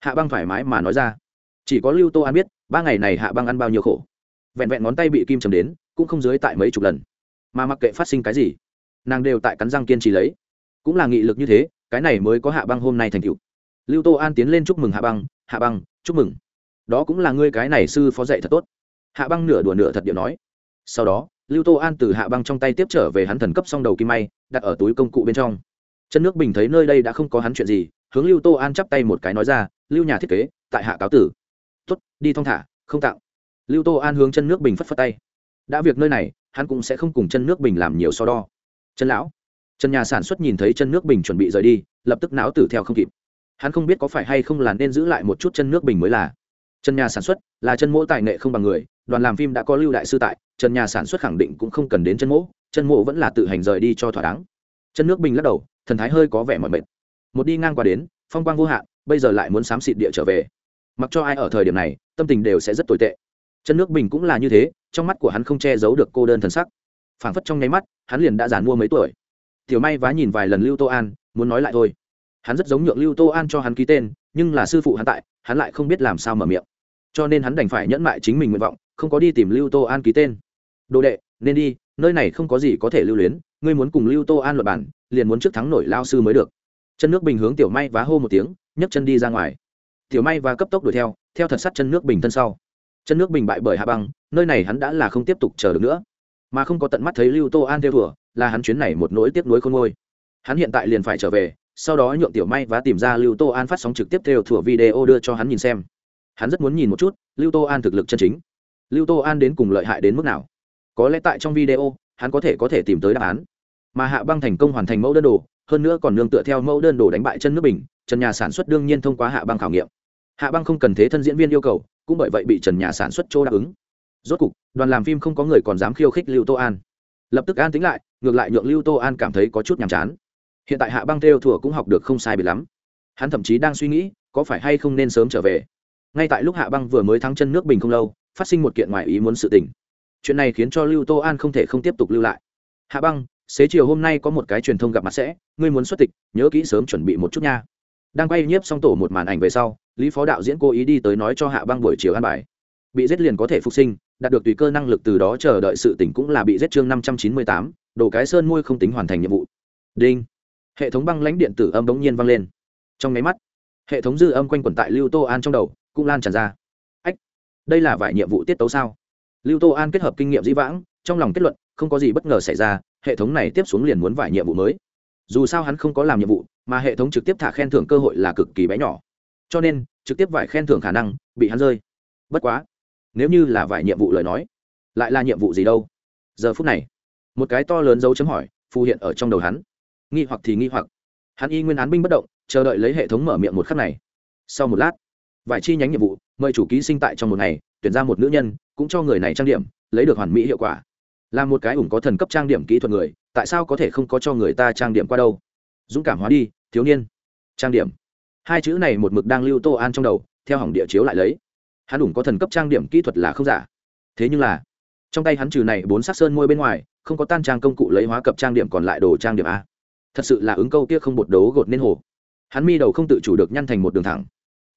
Hạ băng thoải mái mà nói ra. Chỉ có lưu tô an biết, ba ngày này hạ băng ăn bao nhiêu khổ. Vẹn vẹn ngón tay bị kim chầm đến, cũng không dưới tại mấy chục lần. Mà mặc kệ phát sinh cái gì nàng đều tại cắn răng kiên trì lấy. Cũng là nghị lực như thế, cái này mới có hạ băng hôm nay thành cựu lưu tô an tiến lên chúc mừng hạ băng hạ băng, chúc mừng. Đó cũng là ngươi cái này sư phó dạy thật tốt. Hạ băng nửa đùa nửa thật điệu nói. Sau đó, lưu tô an từ hạ băng trong tay tiếp trở về hắn thần cấp xong đầu kim may, đặt ở túi công cụ bên trong. Chân nước bình thấy nơi đây đã không có hắn chuyện gì, hướng lưu tô an chắp tay một cái nói ra, lưu nhà thiết kế, tại hạ cáo tử. Tuất đi thong thả, không tạo lưu tô an hướng chân nước bình phất phất tay. Đã việc nơi này, hắn cũng sẽ không cùng chân nước bình làm nhiều so đo chân lão, Trần nhà sản xuất nhìn thấy chân nước bình chuẩn bị rời đi, lập tức não tử theo không kịp. Hắn không biết có phải hay không là nên giữ lại một chút chân nước bình mới là. Chân nhà sản xuất là chân mỗ tài nghệ không bằng người, đoàn làm phim đã có lưu đại sư tại chân nhà sản xuất khẳng định cũng không cần đến chân mỗ chân mỗ vẫn là tự hành rời đi cho thỏa đáng. Chân nước bình lắc đầu, thần thái hơi có vẻ mỏi mệt. Một đi ngang qua đến, phong quang vô hạn, bây giờ lại muốn xám xịt địa trở về. Mặc cho ai ở thời điểm này, tâm tình đều sẽ rất tồi tệ. Chân nước bình cũng là như thế, trong mắt của hắn không che giấu được cô đơn thần sắc phảng phất trong nháy mắt, hắn liền đã giàn mua mấy tuổi. Tiểu may vá nhìn vài lần lưu tô an, muốn nói lại thôi. Hắn rất giống nhượng lưu tô an cho hắn ký tên, nhưng là sư phụ hắn tại, hắn lại không biết làm sao mở miệng. Cho nên hắn đành phải nhẫn mại chính mình nguyện vọng, không có đi tìm lưu tô an ký tên. Đồ đệ, nên đi, nơi này không có gì có thể lưu luyến, ngươi muốn cùng lưu tô an luật bản liền muốn trước thắng nổi lao sư mới được. Chân nước bình hướng tiểu may vá hô một tiếng, nhấc chân đi ra ngoài. Tiểu may và cấp tốc đuổi theo theo thật sắt chân nước bình thân sau. Chân nước bình bại bởi hạ băng, nơi này hắn đã là không tiếp tục chờ được nữa mà không có tận mắt thấy lưu tô an theo thùa, là hắn chuyến này một nỗi tiếp nối khôn ngôi hắn hiện tại liền phải trở về, sau đó nhượng tiểu may và tìm ra lưu tô an phát sóng trực tiếp theo thủa video đưa cho hắn nhìn xem. Hắn rất muốn nhìn một chút, lưu tô an thực lực chân chính. Lưu tô an đến cùng lợi hại đến mức nào? Có lẽ tại trong video, hắn có thể có thể tìm tới đáp án. Mà hạ băng thành công hoàn thành mẫu đơn đồ, hơn nữa còn nương tựa theo mẫu đơn đồ đánh bại chân nước bình, trần nhà sản xuất đương nhiên thông qua hạ băng khảo nghiệm. Hạ băng không cần thế thân diễn viên yêu cầu, cũng bởi vậy bị trần nhà sản xuất chỗ đáp ứng rốt cục, đoàn làm phim không có người còn dám khiêu khích lưu tô an. Lập tức an tính lại, ngược lại nhượng lưu tô an cảm thấy có chút nhàm chán. Hiện tại hạ băng theo thùa cũng học được không sai biệt lắm. Hắn thậm chí đang suy nghĩ, có phải hay không nên sớm trở về. Ngay tại lúc hạ băng vừa mới thắng chân nước bình không lâu, phát sinh một kiện ngoài ý muốn sự tình. Chuyện này khiến cho lưu tô an không thể không tiếp tục lưu lại. Hạ băng, xế chiều hôm nay có một cái truyền thông gặp mặt sẽ, ngươi muốn xuất tịch, nhớ kỹ sớm chuẩn bị một chút nha. Đang quay nhiếp xong tổ một màn ảnh về sau, lý phó đạo diễn cố ý đi tới nói cho hạ băng buổi chiều ăn bài. Bị giết liền có thể phục sinh đạt được tùy cơ năng lực từ đó chờ đợi sự tỉnh cũng là bị giết chương năm trăm chín mươi tám đồ cái sơn môi không tính hoàn thành nhiệm vụ. Đinh. Hệ thống băng lãnh điện tử âm bỗng nhiên vang lên. Trong máy mắt, hệ thống dư âm quanh quẩn tại lưu tô an trong đầu, cũng lan tràn ra. Ách, đây là vài nhiệm vụ tiết tấu sao? Lưu tô an kết hợp kinh nghiệm dĩ vãng, trong lòng kết luận, không có gì bất ngờ xảy ra, hệ thống này tiếp xuống liền muốn vài nhiệm vụ mới. Dù sao hắn không có làm nhiệm vụ, mà hệ thống trực tiếp thả khen thưởng cơ hội là cực kỳ bé nhỏ. Cho nên, trực tiếp vài khen thưởng khả năng, bị hắn rơi. Bất quá nếu như là vài nhiệm vụ lời nói, lại là nhiệm vụ gì đâu? Giờ phút này, một cái to lớn dấu chấm hỏi phù hiện ở trong đầu hắn. Nghi hoặc thì nghi hoặc. Hắn y nguyên án binh bất động, chờ đợi lấy hệ thống mở miệng một khắc này. Sau một lát, vài chi nhánh nhiệm vụ, mời chủ ký sinh tại trong một ngày, tuyển ra một nữ nhân, cũng cho người này trang điểm, lấy được hoàn mỹ hiệu quả. Là một cái ủng có thần cấp trang điểm kỹ thuật người, tại sao có thể không có cho người ta trang điểm qua đâu? Dũng cảm hóa đi, thiếu niên. Trang điểm. Hai chữ này một mực đang lưu tô an trong đầu, theo hỏng địa chiếu lại lấy hắn đủng có thần cấp trang điểm kỹ thuật là không giả. Thế nhưng là, trong tay hắn trừ này bốn sắc sơn môi bên ngoài, không có tan trang công cụ lấy hóa cập trang điểm còn lại đồ trang điểm a. Thật sự là ứng câu kia không bột đấu gột nên hồ. Hắn mi đầu không tự chủ được nhăn thành một đường thẳng.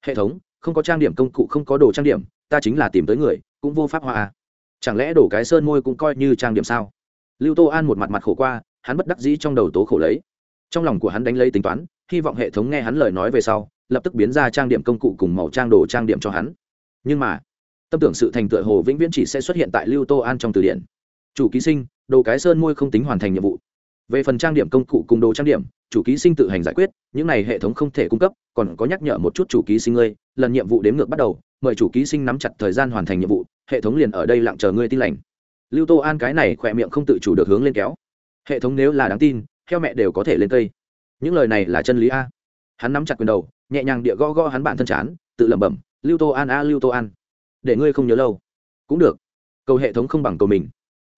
Hệ thống, không có trang điểm công cụ, không có đồ trang điểm, ta chính là tìm tới người, cũng vô pháp hoa a. Chẳng lẽ đổ cái sơn môi cũng coi như trang điểm sao? Lưu tô an một mặt mặt khổ qua, hắn bất đắc dĩ trong đầu tố khổ lấy. Trong lòng của hắn đánh lấy tính toán, hy vọng hệ thống nghe hắn lời nói về sau, lập tức biến ra trang điểm công cụ cùng màu trang đồ trang điểm cho hắn nhưng mà, tâm tưởng sự thành tựa hồ vĩnh viễn chỉ sẽ xuất hiện tại lưu tô an trong từ điển. Chủ ký sinh, đồ cái sơn môi không tính hoàn thành nhiệm vụ. Về phần trang điểm công cụ cùng đồ trang điểm, chủ ký sinh tự hành giải quyết, những này hệ thống không thể cung cấp, còn có nhắc nhở một chút chủ ký sinh ngươi, lần nhiệm vụ đếm ngược bắt đầu, mời chủ ký sinh nắm chặt thời gian hoàn thành nhiệm vụ, hệ thống liền ở đây lặng chờ ngươi tin lành. Lưu tô an cái này khỏe miệng không tự chủ được hướng lên kéo. Hệ thống nếu là đáng tin theo mẹ đều có thể lên cây. Những lời này là chân lý a. Hắn nắm chặt quyền đầu, nhẹ nhàng địa gõ gõ hắn bạn thân chán, tự lẩm bẩm lưu tô an a lưu tô an. Để ngươi không nhớ lâu. Cũng được. Cầu hệ thống không bằng cầu mình.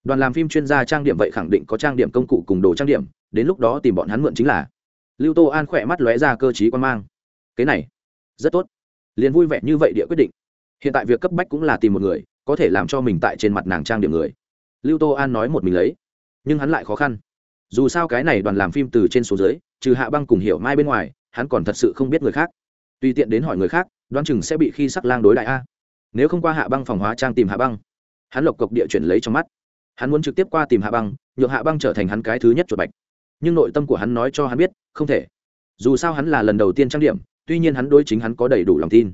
Đoàn làm phim chuyên gia trang điểm vậy khẳng định có trang điểm công cụ cùng đồ trang điểm, đến lúc đó tìm bọn hắn mượn chính là. Lưu tô an khỏe mắt lóe ra cơ t quan mang. Cái này, rất tốt. Liền vui vẻ như vậy địa quyết định. Hiện tại việc cấp bách cũng là tìm một người, có thể làm cho mình tại trên mặt nàng trang điểm người. Lưu tô an nói một mình lấy. Nhưng hắn lại khó khăn. Dù sao cái này đoàn làm phim từ trên xuống dưới, trừ hạ băng cùng hiểu mai bên ngoài, hắn còn thật sự không biết người khác. Tùy tiện đến hỏi người khác đoán chừng sẽ bị khi sắc lang đối đại a. Nếu không qua hạ băng phòng hóa trang tìm hạ băng. Hắn lộc cộc địa chuyển lấy trong mắt. Hắn muốn trực tiếp qua tìm hạ băng, nhượng hạ băng trở thành hắn cái thứ nhất chuột bạch. Nhưng nội tâm của hắn nói cho hắn biết, không thể. Dù sao hắn là lần đầu tiên trang điểm, tuy nhiên hắn đối chính hắn có đầy đủ lòng tin.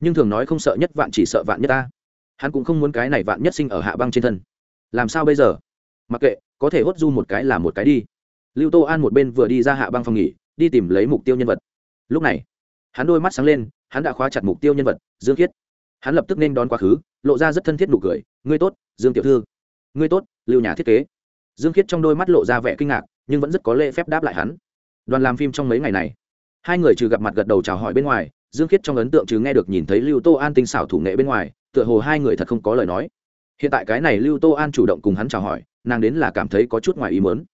Nhưng thường nói không sợ nhất vạn chỉ sợ vạn nhất ta. Hắn cũng không muốn cái này vạn nhất sinh ở hạ băng trên thân. Làm sao bây giờ? Mặc kệ, có thể hốt du một cái là một cái đi. Lưu tô an một bên vừa đi ra hạ băng phòng nghỉ, đi tìm lấy mục tiêu nhân vật. Lúc này, hắn đôi mắt sáng lên hắn đã khóa chặt mục tiêu nhân vật, dương khiết. Hắn lập tức nên đón quá khứ, lộ ra rất thân thiết nụ cười, ngươi tốt, dương tiểu thư. Ngươi tốt, lưu nhà thiết kế. Dương khiết trong đôi mắt lộ ra vẻ kinh ngạc, nhưng vẫn rất có lễ phép đáp lại hắn. Đoàn làm phim trong mấy ngày này, hai người trừ gặp mặt gật đầu chào hỏi bên ngoài, dương khiết trong ấn tượng chứ nghe được nhìn thấy lưu tô an tinh xảo thủ nghệ bên ngoài, tựa hồ hai người thật không có lời nói. Hiện tại cái này lưu tô an chủ động cùng hắn chào hỏi, nàng đến là cảm thấy có chút ngoài ý mớn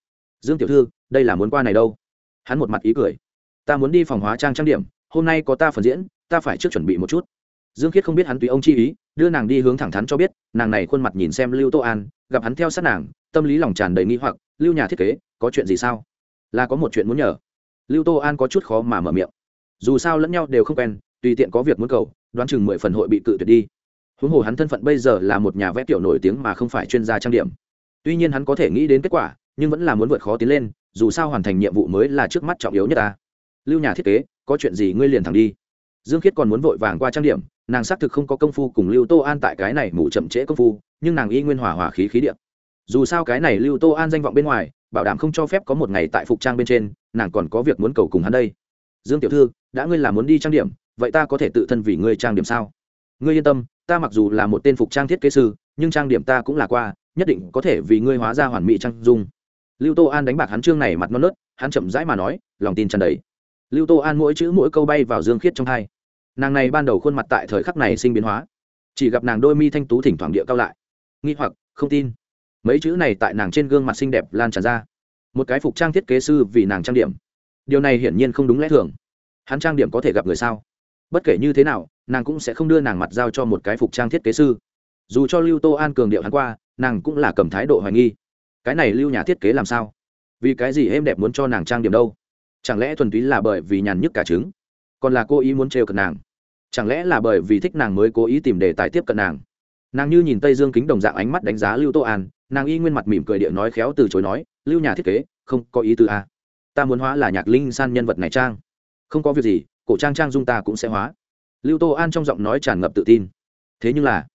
dương tiểu thư, đây là muốn qua này đâu? Hắn một mặt ý cười. Ta muốn đi phòng hóa trang trang điểm, hôm nay có ta phần diễn ta phải trước chuẩn bị một chút. Dương khiết không biết hắn tùy ông chi ý, đưa nàng đi hướng thẳng thắn cho biết, nàng này khuôn mặt nhìn xem lưu tô an, gặp hắn theo sát nàng, tâm lý lòng tràn đầy nghi hoặc, lưu nhà thiết kế, có chuyện gì sao? Là có một chuyện muốn nhờ. Lưu tô an có chút khó mà mở miệng. Dù sao lẫn nhau đều không quen, tùy tiện có việc muốn cầu, đoán chừng mười phần hội bị cự tuyệt đi. Huống hồ hắn thân phận bây giờ là một nhà vẽ tiểu nổi tiếng mà không phải chuyên gia trang điểm. Tuy nhiên hắn có thể nghĩ đến kết quả, nhưng vẫn là muốn vượt khó tiến lên, dù sao hoàn thành nhiệm vụ mới là trước mắt trọng yếu nhất ta. Lưu nhà thiết kế, có chuyện gì ngươi liền thẳng đi dương khiết còn muốn vội vàng qua trang điểm, nàng xác thực không có công phu cùng lưu tô an tại cái này mủ chậm trễ công phu, nhưng nàng y nguyên hòa hòa khí khí điện dù sao cái này lưu tô an danh vọng bên ngoài, bảo đảm không cho phép có một ngày tại phục trang bên trên, nàng còn có việc muốn cầu cùng hắn đây. Dương tiểu thư, đã ngươi là muốn đi trang điểm, vậy ta có thể tự thân vì ngươi trang điểm sao? Ngươi yên tâm, ta mặc dù là một tên phục trang thiết kế sư, nhưng trang điểm ta cũng là qua, nhất định có thể vì ngươi hóa ra hoàn mỹ trang dung. Lưu tô an đánh bạc hắn trương này mặt non nớt, hắn chậm rãi mà nói, lòng tin tràn đầy lưu tô an mỗi chữ mỗi câu bay vào dương khiết trong hai. Nàng này ban đầu khuôn mặt tại thời khắc này sinh biến hóa. Chỉ gặp nàng đôi mi thanh tú thỉnh thoảng địa cao lại. Nghi hoặc, không tin. Mấy chữ này tại nàng trên gương mặt xinh đẹp lan tràn ra. Một cái phục trang thiết kế sư vì nàng trang điểm. Điều này hiển nhiên không đúng lẽ thường. Hắn trang điểm có thể gặp người sao? Bất kể như thế nào, nàng cũng sẽ không đưa nàng mặt giao cho một cái phục trang thiết kế sư. Dù cho lưu tô an cường điệu hắn qua, nàng cũng là cầm thái độ hoài nghi. Cái này lưu nhà thiết kế làm sao? Vì cái gì êm đẹp muốn cho nàng trang điểm đâu? Chẳng lẽ thuần túy là bởi vì nhàn nhức cả trứng? Còn là cô ý muốn trêu cận nàng? Chẳng lẽ là bởi vì thích nàng mới cố ý tìm đề tài tiếp cận nàng? Nàng như nhìn tây dương kính đồng dạng ánh mắt đánh giá lưu tô an, nàng y nguyên mặt mỉm cười địa nói khéo từ chối nói, lưu nhà thiết kế, không có ý tư a. Ta muốn hóa là nhạc linh san nhân vật này trang. Không có việc gì, cổ trang trang dung ta cũng sẽ hóa. Lưu tô an trong giọng nói tràn ngập tự tin. Thế nhưng là,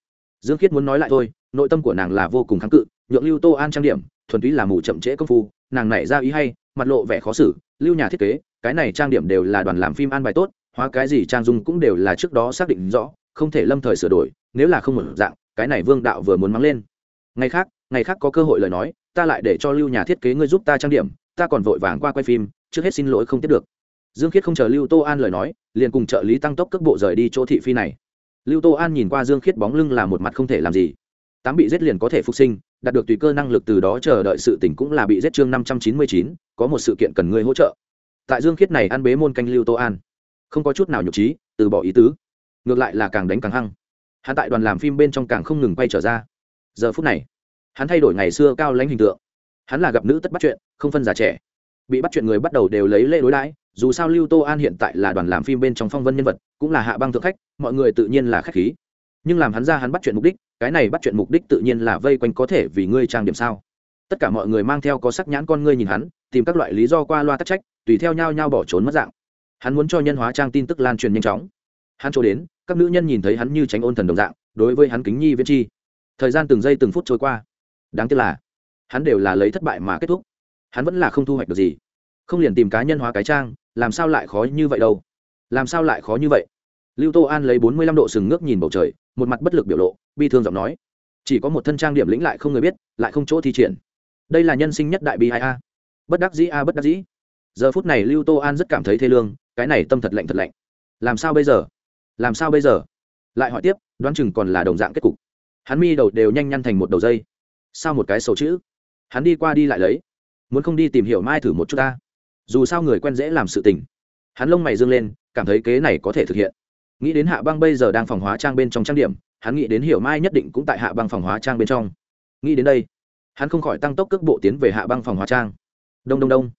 dương khiết muốn nói lại thôi, nội tâm của nàng là vô cùng kháng cự, nhượng lưu tô an trang điểm, thuần túy là mù chậm trễ công phu, nàng nảy ra ý hay mặt lộ vẻ khó xử, lưu nhà thiết kế, cái này trang điểm đều là đoàn làm phim an bài tốt, hóa cái gì trang dung cũng đều là trước đó xác định rõ, không thể lâm thời sửa đổi, nếu là không một dạng, cái này vương đạo vừa muốn mắng lên. Ngày khác ngày khác có cơ hội lời nói, ta lại để cho lưu nhà thiết kế ngươi giúp ta trang điểm, ta còn vội vàng qua quay phim, trước hết xin lỗi không tiếp được. Dương khiết không chờ lưu tô an lời nói, liền cùng trợ lý tăng tốc cước bộ rời đi chỗ thị phi này. Lưu tô an nhìn qua dương khiết bóng lưng là một mặt không thể làm gì tám bị giết liền có thể phục sinh, đạt được tùy cơ năng lực từ đó chờ đợi sự tỉnh cũng là bị giết chương năm trăm chín mươi chín, có một sự kiện cần ngươi hỗ trợ. Tại dương khiết này ăn bế môn canh lưu tô an. Không có chút nào nhục trí, từ bỏ ý tứ. Ngược lại là càng đánh càng hăng. Hắn tại đoàn làm phim bên trong càng không ngừng quay trở ra. Giờ phút này, hắn thay đổi ngày xưa cao lãnh hình tượng. Hắn là gặp nữ tất bắt chuyện, không phân già trẻ. Bị bắt chuyện người bắt đầu đều lấy lễ đối đãi, dù sao lưu tô an hiện tại là đoàn làm phim bên trong phong vân nhân vật, cũng là hạ băng thượng khách, mọi người tự nhiên là khách khí nhưng làm hắn ra hắn bắt chuyện mục đích, cái này bắt chuyện mục đích tự nhiên là vây quanh có thể vì ngươi trang điểm sao? Tất cả mọi người mang theo có sắc nhãn con ngươi nhìn hắn, tìm các loại lý do qua loa tắc trách, tùy theo nhau nhau bỏ trốn mất dạng. Hắn muốn cho nhân hóa trang tin tức lan truyền nhanh chóng. Hắn chỗ đến, các nữ nhân nhìn thấy hắn như tránh ôn thần đồng dạng, đối với hắn kính nhi viễn chi. Thời gian từng giây từng phút trôi qua. Đáng tiếc là, hắn đều là lấy thất bại mà kết thúc. Hắn vẫn là không thu hoạch được gì. Không liền tìm cá nhân hóa cái trang, làm sao lại khó như vậy đâu? Làm sao lại khó như vậy? Lưu tô an lấy bốn mươi lăm độ sừng ngước nhìn bầu trời một mặt bất lực biểu lộ, bi thương giọng nói. Chỉ có một thân trang điểm lĩnh lại không người biết, lại không chỗ thi triển. Đây là nhân sinh nhất đại bi hai a. Bất đắc dĩ a, bất đắc dĩ. Giờ phút này lưu tô an rất cảm thấy thê lương, cái này tâm thật lạnh thật lạnh. Làm sao bây giờ? Làm sao bây giờ? Lại hỏi tiếp, đoán chừng còn là đồng dạng kết cục. Hắn mi đầu đều nhanh nhăn thành một đầu dây. Sao một cái sầu chữ? Hắn đi qua đi lại lấy. Muốn không đi tìm hiểu mai thử một chút ta. Dù sao người quen dễ làm sự tình. Hắn lông mày dương lên, cảm thấy kế này có thể thực hiện nghĩ đến hạ băng bây giờ đang phòng hóa trang bên trong trang điểm, hắn nghĩ đến hiểu mai nhất định cũng tại hạ băng phòng hóa trang bên trong. Nghĩ đến đây, hắn không khỏi tăng tốc cước bộ tiến về hạ băng phòng hóa trang. Đông đông đông.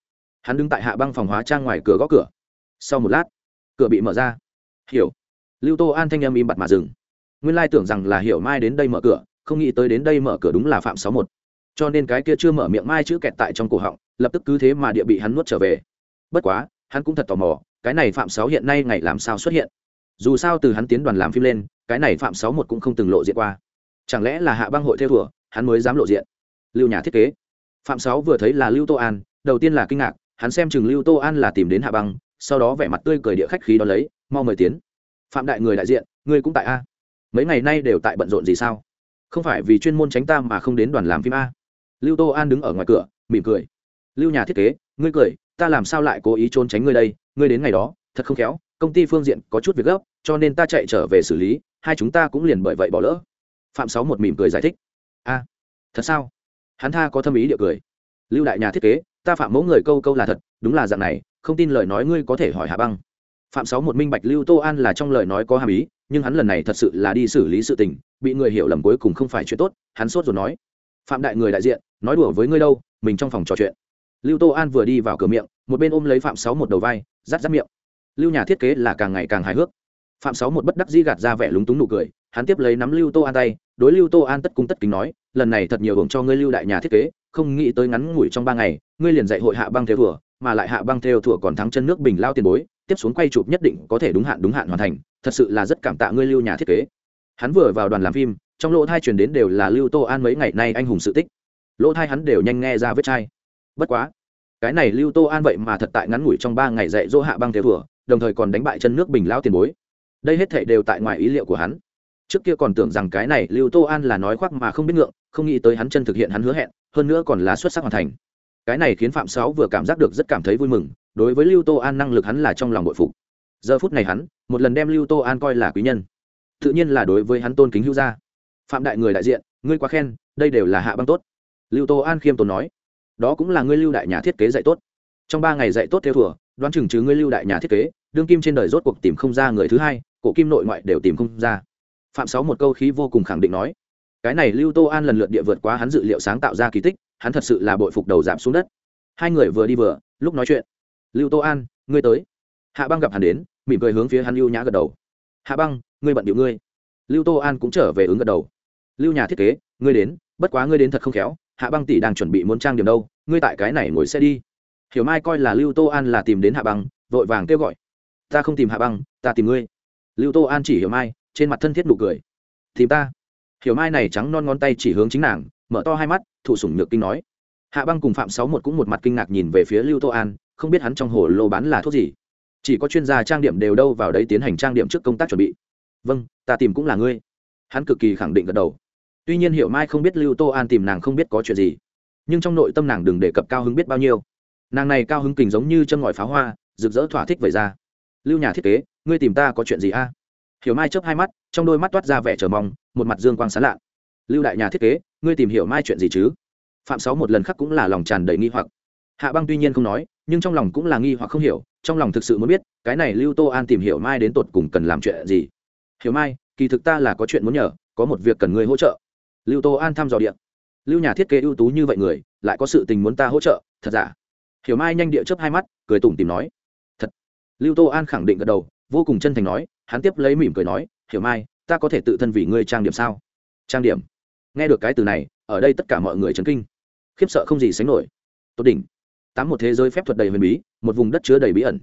Hắn đứng tại hạ băng phòng hóa trang ngoài cửa gõ cửa. Sau một lát, cửa bị mở ra. Hiểu. Lưu tô an thanh em im bặt mà dừng. Nguyên lai tưởng rằng là hiểu mai đến đây mở cửa, không nghĩ tới đến đây mở cửa đúng là phạm sáu một. Cho nên cái kia chưa mở miệng mai chữ kẹt tại trong cổ họng, lập tức cứ thế mà địa bị hắn nuốt trở về. Bất quá, hắn cũng thật tò mò, cái này phạm sáu hiện nay ngày làm sao xuất hiện? Dù sao từ hắn tiến đoàn làm phim lên, cái này phạm sáu một cũng không từng lộ diện qua. Chẳng lẽ là hạ băng hội theo thùa hắn mới dám lộ diện? Lưu nhà thiết kế. Phạm sáu vừa thấy là lưu tô an, đầu tiên là kinh ngạc, hắn xem chừng lưu tô an là tìm đến hạ băng, sau đó vẻ mặt tươi cười địa khách khí đ ó lấy, mau mời tiến. Phạm đại người đại diện, ngươi cũng tại a? Mấy ngày nay đều tại bận rộn gì sao? Không phải vì chuyên môn tránh ta mà không đến đoàn làm phim a? Lưu tô an đứng ở ngoài cửa, mỉm cười. Lưu nhà thiết kế, ngươi cười, ta làm sao lại cố ý trốn tránh ngươi đây? Ngươi đến ngày đó, thật không khéo công ty phương diện có chút việc gấp, cho nên ta chạy trở về xử lý, hai chúng ta cũng liền bởi vậy bỏ lỡ. Phạm sáu một mỉm cười giải thích. A, thật sao? Hắn tha có thâm ý địa cười. Lưu đại nhà thiết kế, ta phạm mẫu người câu câu là thật, đúng là dạng này, không tin lời nói ngươi có thể hỏi hạ băng. Phạm sáu một minh bạch lưu tô an là trong lời nói có hàm ý, nhưng hắn lần này thật sự là đi xử lý sự tình, bị người hiểu lầm cuối cùng không phải chuyện tốt, hắn sốt rồi nói. Phạm đại người đại diện, nói đùa với ngươi đâu, mình trong phòng trò chuyện. Lưu tô an vừa đi vào cửa miệng, một bên ôm lấy phạm sáu một đầu vai rát rát miệng lưu nhà thiết kế là càng ngày càng hài hước. Phạm sáu một bất đắc dĩ gạt ra vẻ lúng túng nụ cười, hắn tiếp lấy nắm lưu tô an tay, đối lưu tô an tất cung tất kính nói, lần này thật nhiều hưởng cho ngươi lưu đại nhà thiết kế, không nghĩ tới ngắn ngủi trong ba ngày, ngươi liền dạy hội hạ băng theo thùa mà lại hạ băng theo thùa còn thắng chân nước bình lao tiền bối, tiếp xuống quay chụp nhất định có thể đúng hạn đúng hạn hoàn thành, thật sự là rất cảm tạ ngươi lưu nhà thiết kế. Hắn vừa vào đoàn làm phim, trong lỗ thai truyền đến đều là lưu tô an mấy ngày nay anh hùng sự tích. Lỗ thai hắn đều nhanh nghe ra vết chai. Bất quá, cái này lưu tô an vậy mà thật tại ngắn ngủi trong ba ngày dạy dỗ hạ băng theo thùa đồng thời còn đánh bại chân nước bình lao tiền bối. Đây hết thảy đều tại ngoài ý liệu của hắn. Trước kia còn tưởng rằng cái này lưu tô an là nói khoác mà không biết ngượng, không nghĩ tới hắn chân thực hiện hắn hứa hẹn, hơn nữa còn là xuất sắc hoàn thành. Cái này khiến phạm sáu vừa cảm giác được rất cảm thấy vui mừng, đối với lưu tô an năng lực hắn là trong lòng bội phục. Giờ phút này hắn, một lần đem lưu tô an coi là quý nhân. Tự nhiên là đối với hắn tôn kính hữu gia. Phạm đại người đại diện, ngươi quá khen, đây đều là hạ băng tốt. Lưu tô an khiêm tốn nói, đó cũng là ngươi lưu đại nhà thiết kế dạy tốt. Trong ba ngày dạy tốt theo thùa đoán chừng chứ ngươi lưu đại nhà thiết kế đương kim trên đời rốt cuộc tìm không ra người thứ hai, cổ kim nội ngoại đều tìm không ra. Phạm sáu một câu khí vô cùng khẳng định nói, cái này lưu tô an lần lượt địa vượt quá hắn dự liệu sáng tạo ra kỳ tích, hắn thật sự là bội phục đầu giảm xuống đất. Hai người vừa đi vừa, lúc nói chuyện. Lưu tô an, ngươi tới. Hạ băng gặp hắn đến, mỉm cười hướng phía hắn lưu nhã gật đầu. Hạ băng, ngươi bận điệu ngươi. Lưu tô an cũng trở về ứng gật đầu. Lưu nhà thiết kế, ngươi đến, bất quá ngươi đến thật không khéo, hạ băng tỷ đang chuẩn bị muốn trang điểm đâu, ngươi tại cái này ngồi xe đi. Hiểu mai coi là lưu tô an là tìm đến hạ băng, vội vàng kêu gọi ta không tìm hạ băng, ta tìm ngươi. Lưu tô an chỉ hiểu mai, trên mặt thân thiết nụ cười. Tìm ta? Hiểu mai này trắng non ngón tay chỉ hướng chính nàng, mở to hai mắt thụ sủng nhược kinh nói. Hạ băng cùng phạm sáu một cũng một mặt kinh ngạc nhìn về phía lưu tô an, không biết hắn trong hồ lô bán là thuốc gì. Chỉ có chuyên gia trang điểm đều đâu vào đấy tiến hành trang điểm trước công tác chuẩn bị. Vâng ta tìm cũng là ngươi. Hắn cực kỳ khẳng định gật đầu. Tuy nhiên hiểu mai không biết lưu tô an tìm nàng không biết có chuyện gì. Nhưng trong nội tâm nàng đừng đề cập cao hứng biết bao nhiêu. Nàng này cao hứng kình giống như châm ngòi pháo hoa, rực rỡ thỏa thích vậy ra lưu nhà thiết kế, ngươi tìm ta có chuyện gì a? Hiểu mai chớp hai mắt, trong đôi mắt toát ra vẻ chờ mong, một mặt dương quang sán lạ lưu đại nhà thiết kế, ngươi tìm hiểu mai chuyện gì chứ? Phạm sáu một lần khác cũng là lòng tràn đầy nghi hoặc. Hạ băng tuy nhiên không nói, nhưng trong lòng cũng là nghi hoặc không hiểu, trong lòng thực sự muốn biết, cái này lưu tô an tìm hiểu mai đến tột cùng cần làm chuyện gì? Hiểu mai, kỳ thực ta là có chuyện muốn nhờ, có một việc cần ngươi hỗ trợ. Lưu tô an thăm dò điện lưu nhà thiết kế ưu tú như vậy người, lại có sự tình muốn ta hỗ trợ, thật giả? Hiểu mai nhanh địa chớp hai mắt, cười tủm tìm nói lưu tô an khẳng định gật đầu, vô cùng chân thành nói, hắn tiếp lấy mỉm cười nói, hiểu mai, ta có thể tự thân vì ngươi trang điểm sao? Trang điểm? Nghe được cái từ này, ở đây tất cả mọi người chấn kinh. Khiếp sợ không gì sánh nổi. Tốt đỉnh, tám một thế giới phép thuật đầy huyền bí, một vùng đất chứa đầy bí ẩn.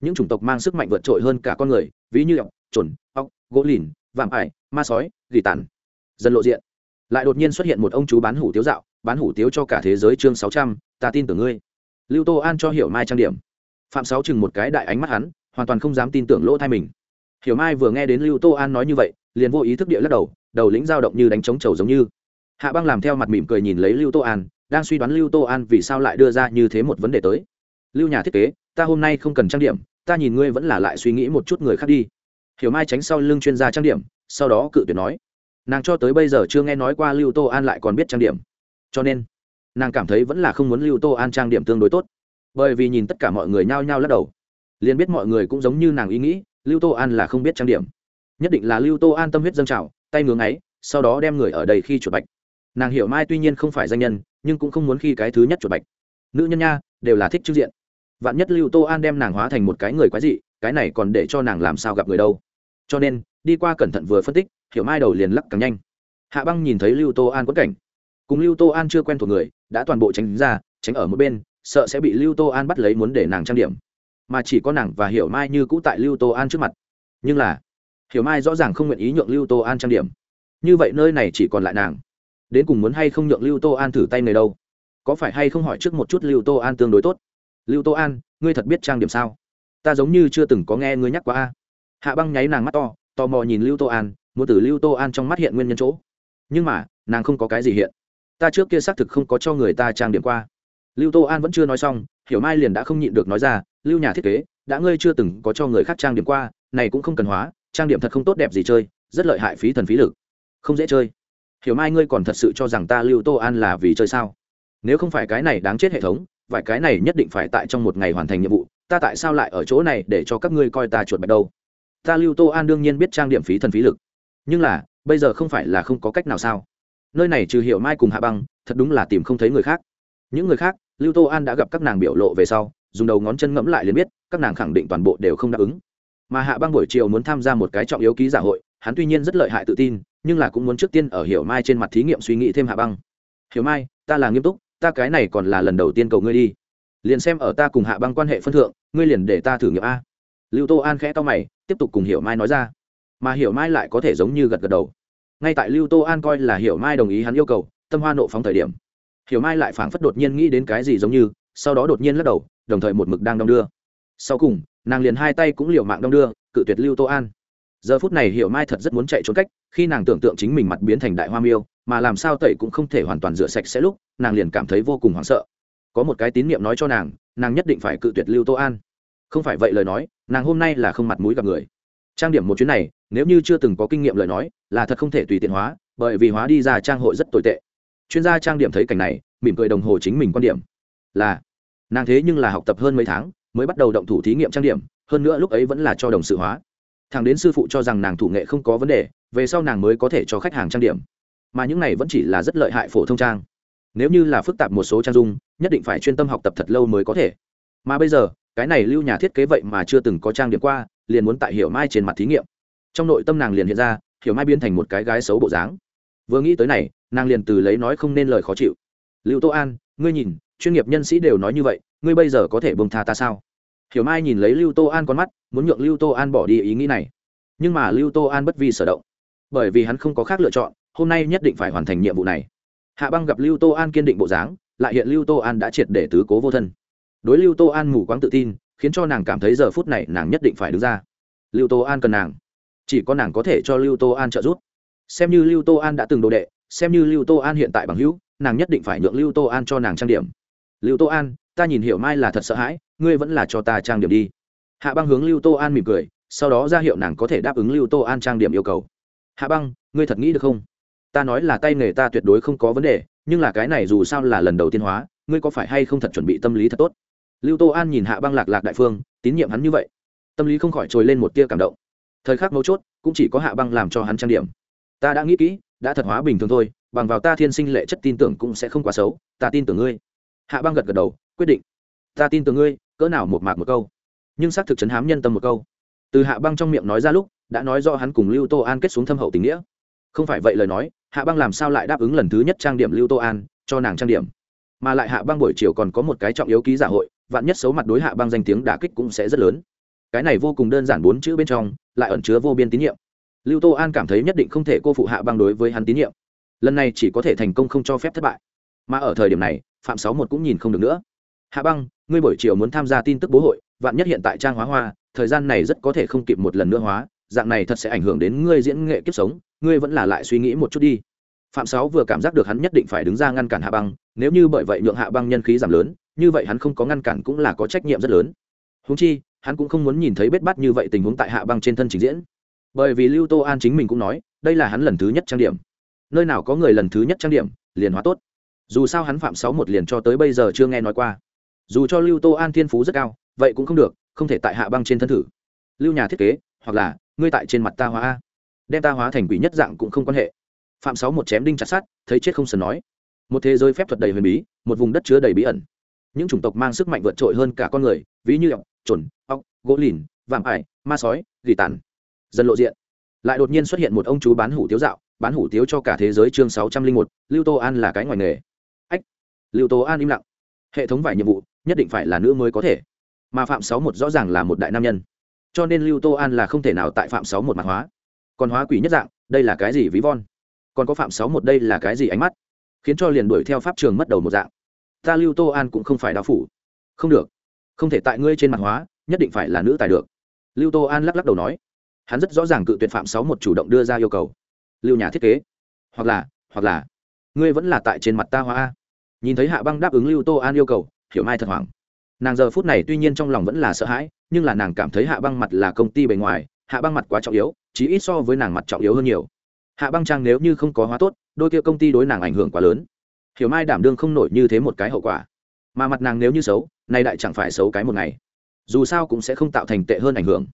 Những chủng tộc mang sức mạnh vượt trội hơn cả con người, ví như ọc chuẩn ọc gỗ lìn, vạm ải, ma sói, gỉ tàn. Dần lộ diện, lại đột nhiên xuất hiện một ông chú bán hủ tiếu dạo, bán hủ tiếu cho cả thế giới chương sáu trăm, ta tin tưởng ngươi. Lưu tô an cho hiểu mai trang điểm phạm sáu chừng một cái đại ánh mắt hắn, hoàn toàn không dám tin tưởng lỗ thai mình. Hiểu mai vừa nghe đến lưu tô an nói như vậy, liền vô ý thức địa lắc đầu đầu lĩnh dao động như đánh trống trầu giống như. Hạ băng làm theo mặt mỉm cười nhìn lấy lưu tô an, đang suy đoán lưu tô an vì sao lại đưa ra như thế một vấn đề tới. Lưu nhà thiết kế, ta hôm nay không cần trang điểm, ta nhìn ngươi vẫn là lại suy nghĩ một chút người khác đi. Hiểu mai tránh sau lưng chuyên gia trang điểm, sau đó cự tuyệt nói, nàng cho tới bây giờ chưa nghe nói qua lưu tô an lại còn biết trang điểm. Cho nên, nàng cảm thấy vẫn là không muốn lưu tô an trang điểm tương đối tốt bởi vì nhìn tất cả mọi người nhao nhao lắc đầu. Liền biết mọi người cũng giống như nàng ý nghĩ, lưu tô an là không biết trang điểm. Nhất định là lưu tô an tâm huyết dâng trào, tay ngưỡng ấy sau đó đem người ở đây khi chuột bạch. Nàng hiểu mai tuy nhiên không phải danh nhân, nhưng cũng không muốn khi cái thứ nhất chuột bạch. Nữ nhân nha, đều là thích trước diện. Vạn nhất lưu tô an đem nàng hóa thành một cái người quái dị, cái này còn để cho nàng làm sao gặp người đâu. Cho nên, đi qua cẩn thận vừa phân tích, hiểu mai đầu liền lắc càng nhanh. Hạ băng nhìn thấy lưu tô an quất cảnh. Cùng lưu tô an chưa quen thuộc người, đã toàn bộ tránh ra, tránh ở một bên sợ sẽ bị lưu tô an bắt lấy muốn để nàng trang điểm. Mà chỉ có nàng và hiểu mai như cũ tại lưu tô an trước mặt. Nhưng là, hiểu mai rõ ràng không nguyện ý nhượng lưu tô an trang điểm. Như vậy nơi này chỉ còn lại nàng. Đến cùng muốn hay không nhượng lưu tô an thử tay người đâu? Có phải hay không hỏi trước một chút lưu tô an tương đối tốt? Lưu tô an, ngươi thật biết trang điểm sao? Ta giống như chưa từng có nghe ngươi nhắc qua a. Hạ băng nháy nàng mắt to, tò mò nhìn lưu tô an, muốn từ lưu tô an trong mắt hiện nguyên nhân chỗ. Nhưng mà, nàng không có cái gì hiện. Ta trước kia xác thực không có cho người ta trang điểm qua lưu tô an vẫn chưa nói xong, hiểu mai liền đã không nhịn được nói ra, lưu nhà thiết kế, đã ngươi chưa từng có cho người khác trang điểm qua, này cũng không cần hóa, trang điểm thật không tốt đẹp gì chơi, rất lợi hại phí thần phí lực. Không dễ chơi. Hiểu mai, ngươi còn thật sự cho rằng ta lưu tô an là vì chơi sao? Nếu không phải cái này đáng chết hệ thống, vài cái này nhất định phải tại trong một ngày hoàn thành nhiệm vụ, ta tại sao lại ở chỗ này để cho các ngươi coi ta chuột bạch đâu? Ta lưu tô an đương nhiên biết trang điểm phí thần phí lực. Nhưng là, bây giờ không phải là không có cách nào sao? Nơi này trừ hiểu mai cùng hạ băng, thật đúng là tìm không thấy người khác. Những người khác lưu tô an đã gặp các nàng biểu lộ về sau, dùng đầu ngón chân ngẫm lại liền biết, các nàng khẳng định toàn bộ đều không đáp ứng. Mà hạ băng buổi chiều muốn tham gia một cái trọng yếu ký giả hội, hắn tuy nhiên rất lợi hại tự tin, nhưng là cũng muốn trước tiên ở hiểu mai trên mặt thí nghiệm suy nghĩ thêm hạ băng. Hiểu mai, ta là nghiêm túc, ta cái này còn là lần đầu tiên cầu ngươi đi. Liền xem ở ta cùng hạ băng quan hệ phân thượng, ngươi liền để ta thử nghiệm a. Lưu tô an khẽ to mày, tiếp tục cùng hiểu mai nói ra. Mà hiểu mai lại có thể giống như gật gật đầu. Ngay tại lưu tô an coi là hiểu mai đồng ý hắn yêu cầu, tâm hoa nộ phóng thời điểm hiểu mai lại phảng phất đột nhiên nghĩ đến cái gì giống như, sau đó đột nhiên lắc đầu, đồng thời một mực đang đong đưa. Sau cùng, nàng liền hai tay cũng liều mạng đong đưa, cự tuyệt lưu tô an. Giờ phút này hiểu mai thật rất muốn chạy trốn cách, khi nàng tưởng tượng chính mình mặt biến thành đại hoa miêu, mà làm sao tẩy cũng không thể hoàn toàn rửa sạch sẽ lúc, nàng liền cảm thấy vô cùng hoảng sợ. Có một cái tín nhiệm nói cho nàng nàng nhất định phải cự tuyệt lưu tô an. Không phải vậy lời nói, nàng hôm nay là không mặt mũi gặp người. Trang điểm một chuyến này, nếu như chưa từng có kinh nghiệm lời nói, là thật không thể tùy tiện hóa, bởi vì hóa đi ra trang hội rất tồi tệ chuyên gia trang điểm thấy cảnh này, mỉm cười đồng hồ chính mình quan điểm. Là, nàng thế nhưng là học tập hơn mấy tháng, mới bắt đầu động thủ thí nghiệm trang điểm, hơn nữa lúc ấy vẫn là cho đồng sự hóa. Thằng đến sư phụ cho rằng nàng thủ nghệ không có vấn đề, về sau nàng mới có thể cho khách hàng trang điểm. Mà những này vẫn chỉ là rất lợi hại phổ thông trang. Nếu như là phức tạp một số trang dung, nhất định phải chuyên tâm học tập thật lâu mới có thể. Mà bây giờ, cái này lưu nhà thiết kế vậy mà chưa từng có trang điểm qua, liền muốn tại hiểu mai trên mặt thí nghiệm. Trong nội tâm nàng liền hiện ra, hiểu mai biến thành một cái gái xấu bộ dáng. Vừa nghĩ tới này nàng liền từ lấy nói không nên lời khó chịu lưu tô an ngươi nhìn chuyên nghiệp nhân sĩ đều nói như vậy ngươi bây giờ có thể bông tha ta sao hiểu mai nhìn lấy lưu tô an con mắt muốn nhượng lưu tô an bỏ đi ý nghĩ này nhưng mà lưu tô an bất vi sở động bởi vì hắn không có khác lựa chọn hôm nay nhất định phải hoàn thành nhiệm vụ này hạ băng gặp lưu tô an kiên định bộ dáng lại hiện lưu tô an đã triệt để tứ cố vô thân đối lưu tô an mù quáng tự tin khiến cho nàng cảm thấy giờ phút này nàng nhất định phải đứng ra lưu tô an cần nàng chỉ có nàng có thể cho lưu tô an trợ giúp xem như lưu tô an đã từng đồ đệ xem như lưu tô an hiện tại bằng hữu, nàng nhất định phải nhượng lưu tô an cho nàng trang điểm. Lưu tô an, ta nhìn hiểu mai là thật sợ hãi, ngươi vẫn là cho ta trang điểm đi. Hạ băng hướng lưu tô an mỉm cười, sau đó ra hiệu nàng có thể đáp ứng lưu tô an trang điểm yêu cầu. Hạ băng, ngươi thật nghĩ được không? Ta nói là tay nghề ta tuyệt đối không có vấn đề, nhưng là cái này dù sao là lần đầu tiên hóa, ngươi có phải hay không thật chuẩn bị tâm lý thật tốt? Lưu tô an nhìn hạ băng lạc lạc đại phương, tín nhiệm hắn như vậy. Tâm lý không khỏi trồi lên một tia cảm động. Thời khắc mấu chốt, cũng chỉ có hạ băng làm cho hắn trang điểm. Ta đã nghĩ kỹ đã thật hóa bình thường thôi, bằng vào ta thiên sinh lệ chất tin tưởng cũng sẽ không quá xấu, ta tin tưởng ngươi. Hạ băng gật gật đầu, quyết định. Ta tin tưởng ngươi, cỡ nào một mạc một câu. Nhưng xác thực chấn hám nhân tâm một câu. Từ hạ băng trong miệng nói ra lúc, đã nói do hắn cùng lưu tô an kết xuống thâm hậu tình nghĩa. Không phải vậy lời nói, hạ băng làm sao lại đáp ứng lần thứ nhất trang điểm lưu tô an, cho nàng trang điểm? Mà lại hạ băng buổi chiều còn có một cái trọng yếu ký giả hội, vạn nhất xấu mặt đối hạ băng danh tiếng đả kích cũng sẽ rất lớn. Cái này vô cùng đơn giản bốn chữ bên trong, lại ẩn chứa vô biên tín nhiệm lưu tô an cảm thấy nhất định không thể cô phụ hạ băng đối với hắn tín nhiệm. Lần này chỉ có thể thành công không cho phép thất bại. Mà ở thời điểm này, phạm sáu một cũng nhìn không được nữa. Hạ băng, ngươi buổi chiều muốn tham gia tin tức bố hội, vạn nhất hiện tại trang hóa hoa, thời gian này rất có thể không kịp một lần nữa hóa, dạng này thật sẽ ảnh hưởng đến ngươi diễn nghệ kiếp sống, ngươi vẫn là lại suy nghĩ một chút đi. Phạm sáu vừa cảm giác được hắn nhất định phải đứng ra ngăn cản hạ băng, nếu như bởi vậy nhượng hạ băng nhân khí giảm lớn, như vậy hắn không có ngăn cản cũng là có trách nhiệm rất lớn. Húng chi, hắn cũng không muốn nhìn thấy bết bắt như vậy tình huống tại hạ băng trên thân trình diễn bởi vì lưu tô an chính mình cũng nói, đây là hắn lần thứ nhất trang điểm. Nơi nào có người lần thứ nhất trang điểm, liền hóa tốt. Dù sao hắn phạm sáu một liền cho tới bây giờ chưa nghe nói qua. Dù cho lưu tô an thiên phú rất cao, vậy cũng không được, không thể tại hạ băng trên thân thử. Lưu nhà thiết kế, hoặc là, ngươi tại trên mặt ta hóa a. Đem ta hóa thành quỷ nhất dạng cũng không quan hệ. Phạm sáu một chém đinh chặt sát thấy chết không sần nói. Một thế giới phép thuật đầy huyền bí, một vùng đất chứa đầy bí ẩn. Những chủng tộc mang sức mạnh vượt trội hơn cả con người, ví như ọc, trồn, ọc, gỗ lìn vàm ải, ma sói, gỉ tàn dần lộ diện. Lại đột nhiên xuất hiện một ông chú bán hủ tiếu dạo, bán hủ tiếu cho cả thế giới chương sáu trăm linh một, lưu tô an là cái ngoài nghề. Ách, lưu tô an im lặng. Hệ thống vải nhiệm vụ, nhất định phải là nữ mới có thể. Mà phạm sáu một rõ ràng là một đại nam nhân. Cho nên lưu tô an là không thể nào tại phạm sáu một mặt hóa. Còn hóa quỷ nhất dạng, đây là cái gì ví von? Còn có phạm sáu một đây là cái gì ánh mắt? Khiến cho liền đuổi theo pháp trường mất đầu một dạng. Ta lưu tô an cũng không phải đạo phủ. Không được. Không thể tại ngươi trên mặt hóa, nhất định phải là nữ tài được. Lưu tô an lắc lắc đầu nói hắn rất rõ ràng cự tuyệt phạm sáu một chủ động đưa ra yêu cầu. Lưu nhà thiết kế. Hoặc là hoặc là ngươi vẫn là tại trên mặt ta hoa, nhìn thấy hạ băng đáp ứng lưu tô an yêu cầu hiểu mai thật hoảng. Nàng giờ phút này tuy nhiên trong lòng vẫn là sợ hãi nhưng là nàng cảm thấy hạ băng mặt là công ty bề ngoài hạ băng mặt quá trọng yếu chí ít so với nàng mặt trọng yếu hơn nhiều. Hạ băng trang nếu như không có hóa tốt đôi kia công ty đối nàng ảnh hưởng quá lớn. Hiểu mai đảm đương không nổi như thế một cái hậu quả. Mà mặt nàng nếu như xấu nay đại chẳng phải xấu cái một ngày. Dù sao cũng sẽ không tạo thành tệ hơn ảnh hưởng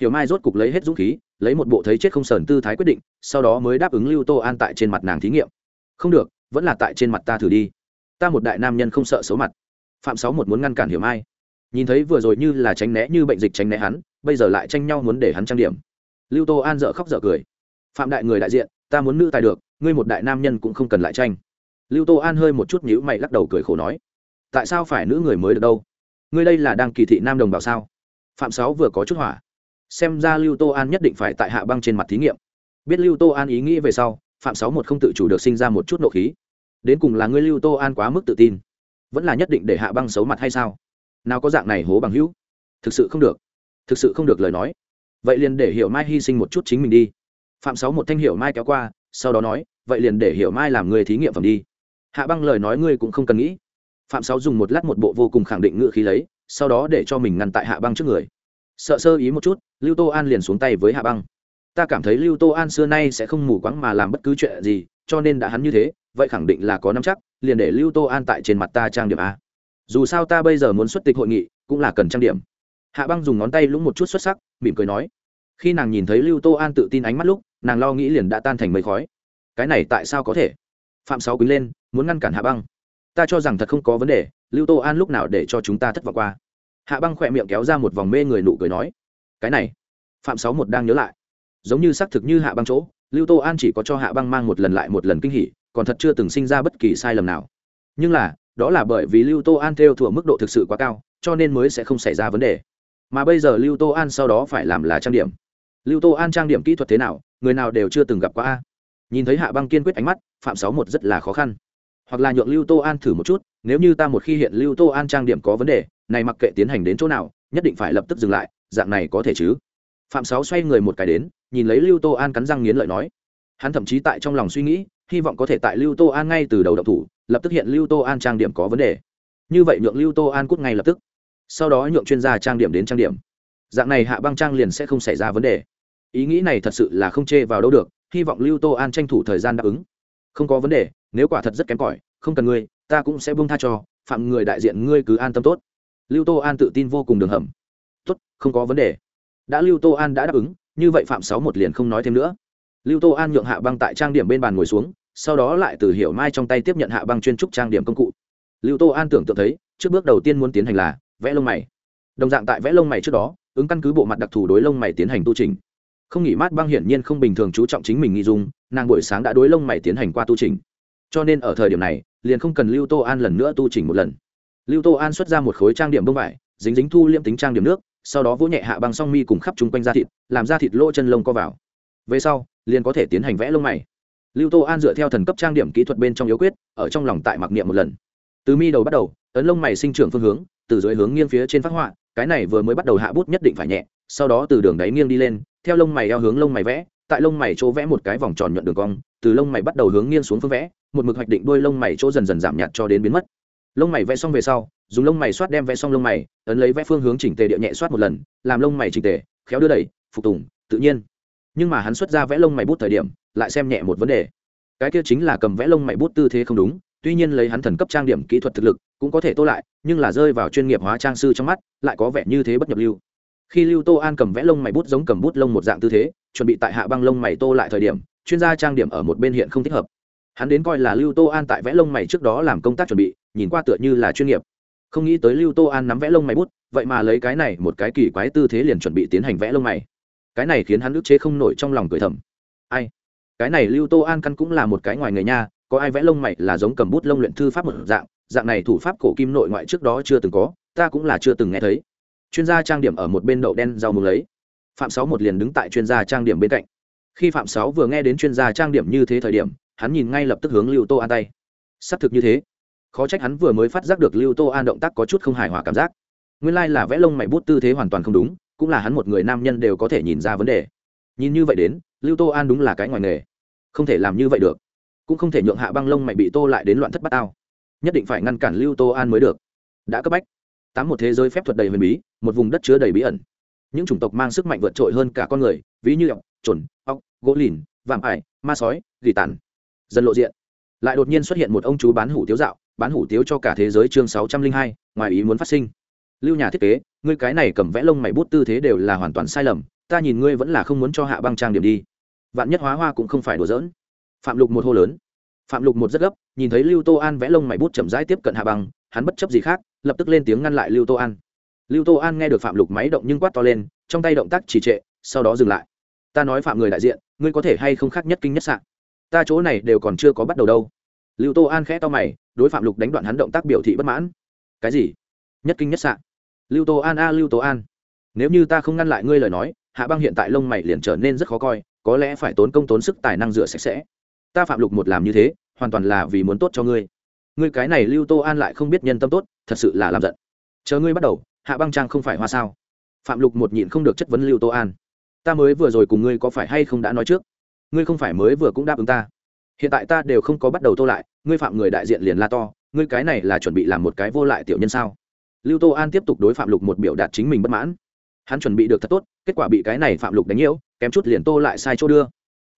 hiểu mai rốt cục lấy hết dũng khí, lấy một bộ thấy chết không sờn tư thái quyết định, sau đó mới đáp ứng lưu tô an tại trên mặt nàng thí nghiệm. Không được, vẫn là tại trên mặt ta thử đi. Ta một đại nam nhân không sợ xấu mặt. Phạm sáu một muốn ngăn cản hiểu mai. Nhìn thấy vừa rồi như là tránh né, như bệnh dịch tránh né hắn, bây giờ lại tranh nhau muốn để hắn trang điểm. Lưu tô an dợ khóc dợ cười. Phạm đại người đại diện, ta muốn nữ tài được, ngươi một đại nam nhân cũng không cần lại tranh. Lưu tô an hơi một chút nhữ mày lắc đầu cười khổ nói. Tại sao phải nữ người mới được đâu? Ngươi đây là đang kỳ thị nam đồng bào sao? Phạm sáu vừa có chút hỏa xem ra lưu tô an nhất định phải tại hạ băng trên mặt thí nghiệm. Biết lưu tô an ý nghĩ về sau, phạm sáu một không tự chủ được sinh ra một chút nộ khí. Đến cùng là ngươi lưu tô an quá mức tự tin, vẫn là nhất định để hạ băng xấu mặt hay sao? Nào có dạng này hố bằng hữu. Thực sự không được. Thực sự không được lời nói. Vậy liền để hiểu mai hy sinh một chút chính mình đi. Phạm sáu một thanh hiểu mai kéo qua, sau đó nói, vậy liền để hiểu mai làm người thí nghiệm phẩm đi. Hạ băng lời nói ngươi cũng không cần nghĩ. Phạm sáu dùng một lát một bộ vô cùng khẳng định ngự khí lấy, sau đó để cho mình ngăn tại hạ băng trước người sợ sơ ý một chút, lưu tô an liền xuống tay với hạ băng. Ta cảm thấy lưu tô an xưa nay sẽ không mù quáng mà làm bất cứ chuyện gì, cho nên đã hắn như thế, vậy khẳng định là có năm chắc, liền để lưu tô an tại trên mặt ta trang điểm a. Dù sao ta bây giờ muốn xuất tịch hội nghị, cũng là cần trang điểm. Hạ băng dùng ngón tay lũng một chút xuất sắc, mỉm cười nói. Khi nàng nhìn thấy lưu tô an tự tin ánh mắt lúc, nàng lo nghĩ liền đã tan thành mây khói. Cái này tại sao có thể? Phạm sáu quý lên, muốn ngăn cản hạ băng. Ta cho rằng thật không có vấn đề, lưu tô an lúc nào để cho chúng ta thất vọng qua? Hạ băng khỏe miệng kéo ra một vòng mê người nụ cười nói, cái này, phạm sáu một đang nhớ lại, giống như xác thực như hạ băng chỗ, lưu tô an chỉ có cho hạ băng mang một lần lại một lần kinh hỉ, còn thật chưa từng sinh ra bất kỳ sai lầm nào. Nhưng là, đó là bởi vì lưu tô an theo thuộc mức độ thực sự quá cao, cho nên mới sẽ không xảy ra vấn đề. Mà bây giờ lưu tô an sau đó phải làm là trang điểm. Lưu tô an trang điểm kỹ thuật thế nào, người nào đều chưa từng gặp qua a. Nhìn thấy hạ băng kiên quyết ánh mắt, phạm sáu một rất là khó khăn. Hoặc là nhượng lưu tô an thử một chút, nếu như ta một khi hiện lưu tô an trang điểm có vấn đề này mặc kệ tiến hành đến chỗ nào, nhất định phải lập tức dừng lại, dạng này có thể chứ? Phạm sáu xoay người một cái đến, nhìn lấy lưu tô an cắn răng nghiến lợi nói. Hắn thậm chí tại trong lòng suy nghĩ, hy vọng có thể tại lưu tô an ngay từ đầu độc thủ, lập tức hiện lưu tô an trang điểm có vấn đề. Như vậy nhượng lưu tô an cút ngay lập tức. Sau đó nhượng chuyên gia trang điểm đến trang điểm. Dạng này hạ băng trang liền sẽ không xảy ra vấn đề. Ý nghĩ này thật sự là không chê vào đâu được, hy vọng lưu tô an tranh thủ thời gian đáp ứng. Không có vấn đề, nếu quả thật rất kém cỏi, không cần ngươi, ta cũng sẽ buông tha cho, phạm người đại diện ngươi cứ an tâm tốt lưu tô an tự tin vô cùng đường hầm. Tốt, không có vấn đề. Đã lưu tô an đã đáp ứng, như vậy phạm sáu một liền không nói thêm nữa. Lưu tô an nhượng hạ băng tại trang điểm bên bàn ngồi xuống, sau đó lại từ hiểu mai trong tay tiếp nhận hạ băng chuyên trúc trang điểm công cụ. Lưu tô an tưởng tượng thấy, trước bước đầu tiên muốn tiến hành là vẽ lông mày. Đồng dạng tại vẽ lông mày trước đó, ứng căn cứ bộ mặt đặc thù đối lông mày tiến hành tu trình. Không nghỉ mát băng hiển nhiên không bình thường chú trọng chính mình nghi dung, nàng buổi sáng đã đối lông mày tiến hành qua tu trình. Cho nên ở thời điểm này, liền không cần lưu tô an lần nữa tu trình một lần lưu tô an xuất ra một khối trang điểm bông vải, dính dính thu liễm tính trang điểm nước, sau đó vỗ nhẹ hạ băng song mi cùng khắp chung quanh da thịt, làm da thịt lỗ chân lông co vào. Về sau, liền có thể tiến hành vẽ lông mày. Lưu tô an dựa theo thần cấp trang điểm kỹ thuật bên trong yếu quyết, ở trong lòng tại mặc niệm một lần. Từ mi đầu bắt đầu, ấn lông mày sinh trưởng phương hướng, từ dưới hướng nghiêng phía trên phát họa, cái này vừa mới bắt đầu hạ bút nhất định phải nhẹ, sau đó từ đường đáy nghiêng đi lên, theo lông mày eo hướng lông mày vẽ, tại lông mày chỗ vẽ một cái vòng tròn nhuận đường cong, từ lông mày bắt đầu hướng nghiêng xuống phương vẽ, một mực hoạch định đôi lông mày chỗ dần dần giảm nhạt cho đến biến mất lông mày vẽ xong về sau, dùng lông mày xoát đem vẽ xong lông mày, ấn lấy vẽ phương hướng chỉnh tề địa nhẹ xoát một lần, làm lông mày chỉnh tề, khéo đưa đẩy, phục tùng, tự nhiên. Nhưng mà hắn xuất ra vẽ lông mày bút thời điểm, lại xem nhẹ một vấn đề. Cái kia chính là cầm vẽ lông mày bút tư thế không đúng, tuy nhiên lấy hắn thần cấp trang điểm kỹ thuật thực lực, cũng có thể tô lại, nhưng là rơi vào chuyên nghiệp hóa trang sư trong mắt, lại có vẻ như thế bất nhập lưu. Khi lưu tô an cầm vẽ lông mày bút giống cầm bút lông một dạng tư thế, chuẩn bị tại hạ băng lông mày tô lại thời điểm, chuyên gia trang điểm ở một bên hiện không thích hợp hắn đến coi là lưu tô an tại vẽ lông mày trước đó làm công tác chuẩn bị, nhìn qua tựa như là chuyên nghiệp. Không nghĩ tới lưu tô an nắm vẽ lông mày bút, vậy mà lấy cái này một cái kỳ quái tư thế liền chuẩn bị tiến hành vẽ lông mày. Cái này khiến hắn ức chế không nổi trong lòng cười thầm. Ai? Cái này lưu tô an căn cũng là một cái ngoài người nha, có ai vẽ lông mày là giống cầm bút lông luyện thư pháp một dạng dạng này thủ pháp cổ kim nội ngoại trước đó chưa từng có, ta cũng là chưa từng nghe thấy. Chuyên gia trang điểm ở một bên đậu đen rau mừng lấy. Phạm sáu một liền đứng tại chuyên gia trang điểm bên cạnh. Khi phạm sáu vừa nghe đến chuyên gia trang điểm như thế thời điểm hắn nhìn ngay lập tức hướng lưu tô an tay. Xác thực như thế. Khó trách hắn vừa mới phát giác được lưu tô an động tác có chút không hài hòa cảm giác. Nguyên lai、like、là vẽ lông mày bút tư thế hoàn toàn không đúng, cũng là hắn một người nam nhân đều có thể nhìn ra vấn đề. Nhìn như vậy đến, lưu tô an đúng là cái ngoài nghề. Không thể làm như vậy được. Cũng không thể nhượng hạ băng lông mày bị tô lại đến loạn thất bát ao nhất định phải ngăn cản lưu tô an mới được. Đã cấp bách. Tám một thế giới phép thuật đầy huyền bí, một vùng đất chứa đầy bí ẩn. Những chủng tộc mang sức mạnh vượt trội hơn cả con người, ví như ọc trồn ọc gỗ lìn, vạm ải, ma sói, gỉ tàn dần lộ diện. Lại đột nhiên xuất hiện một ông chú bán hủ tiếu dạo, bán hủ tiếu cho cả thế giới chương sáu trăm linh hai, ngoài ý muốn phát sinh. Lưu nhà thiết kế, ngươi cái này cầm vẽ lông mày bút tư thế đều là hoàn toàn sai lầm, ta nhìn ngươi vẫn là không muốn cho hạ băng trang điểm đi. Vạn nhất hóa hoa cũng không phải đùa giỡn. Phạm lục một hô lớn. Phạm lục một rất gấp, nhìn thấy lưu tô an vẽ lông mày bút chậm rãi tiếp cận hạ băng, hắn bất chấp gì khác, lập tức lên tiếng ngăn lại lưu tô an. Lưu tô an nghe được phạm lục máy động nhưng quát to lên, trong tay động tác trì trệ, sau đó dừng lại. Ta nói phạm người đại diện, ngươi có thể hay không khác nhất kinh nhất sạn ta chỗ này đều còn chưa có bắt đầu đâu. Lưu tô an khẽ to mày, đối phạm lục đánh đoạn hắn động tác biểu thị bất mãn. Cái gì? Nhất kinh nhất sạn lưu tô an a, lưu tô an. Nếu như ta không ngăn lại ngươi lời nói, hạ băng hiện tại lông mày liền trở nên rất khó coi, có lẽ phải tốn công tốn sức tài năng rửa sạch sẽ. Ta phạm lục một làm như thế, hoàn toàn là vì muốn tốt cho ngươi. Ngươi cái này lưu tô an lại không biết nhân tâm tốt, thật sự là làm giận. Chờ ngươi bắt đầu, hạ băng trang không phải hoa sao? Phạm lục một nhịn không được chất vấn lưu tô an. Ta mới vừa rồi cùng ngươi có phải hay không đã nói trước? Ngươi không phải mới vừa cũng đáp ứng ta. Hiện tại ta đều không có bắt đầu tô lại, ngươi phạm người đại diện liền la to, ngươi cái này là chuẩn bị làm một cái vô lại tiểu nhân sao? Lưu tô an tiếp tục đối phạm lục một biểu đạt chính mình bất mãn. Hắn chuẩn bị được thật tốt, kết quả bị cái này phạm lục đánh nhiễu kém chút liền tô lại sai chỗ đưa.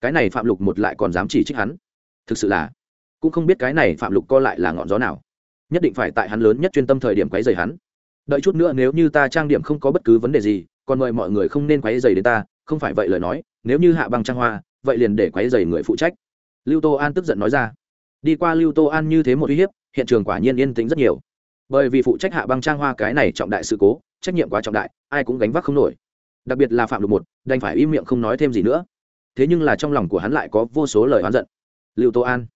Cái này phạm lục một lại còn dám chỉ trích hắn. Thực sự là, cũng không biết cái này phạm lục co lại là ngọn gió nào. Nhất định phải tại hắn lớn nhất chuyên tâm thời điểm quấy dày hắn. Đợi chút nữa nếu như ta trang điểm không có bất cứ vấn đề gì, còn mời mọi người không nên quấy dày đến ta, không phải vậy lời nói, nếu như hạ băng trang hoa vậy liền để quấy dày người phụ trách. Lưu tô an tức giận nói ra. Đi qua lưu tô an như thế một uy hiếp, hiện trường quả nhiên yên tĩnh rất nhiều. Bởi vì phụ trách hạ băng trang hoa cái này trọng đại sự cố, trách nhiệm quá trọng đại, ai cũng gánh vác không nổi. Đặc biệt là phạm lục một, đành phải im miệng không nói thêm gì nữa. Thế nhưng là trong lòng của hắn lại có vô số lời oán giận. Lưu tô an,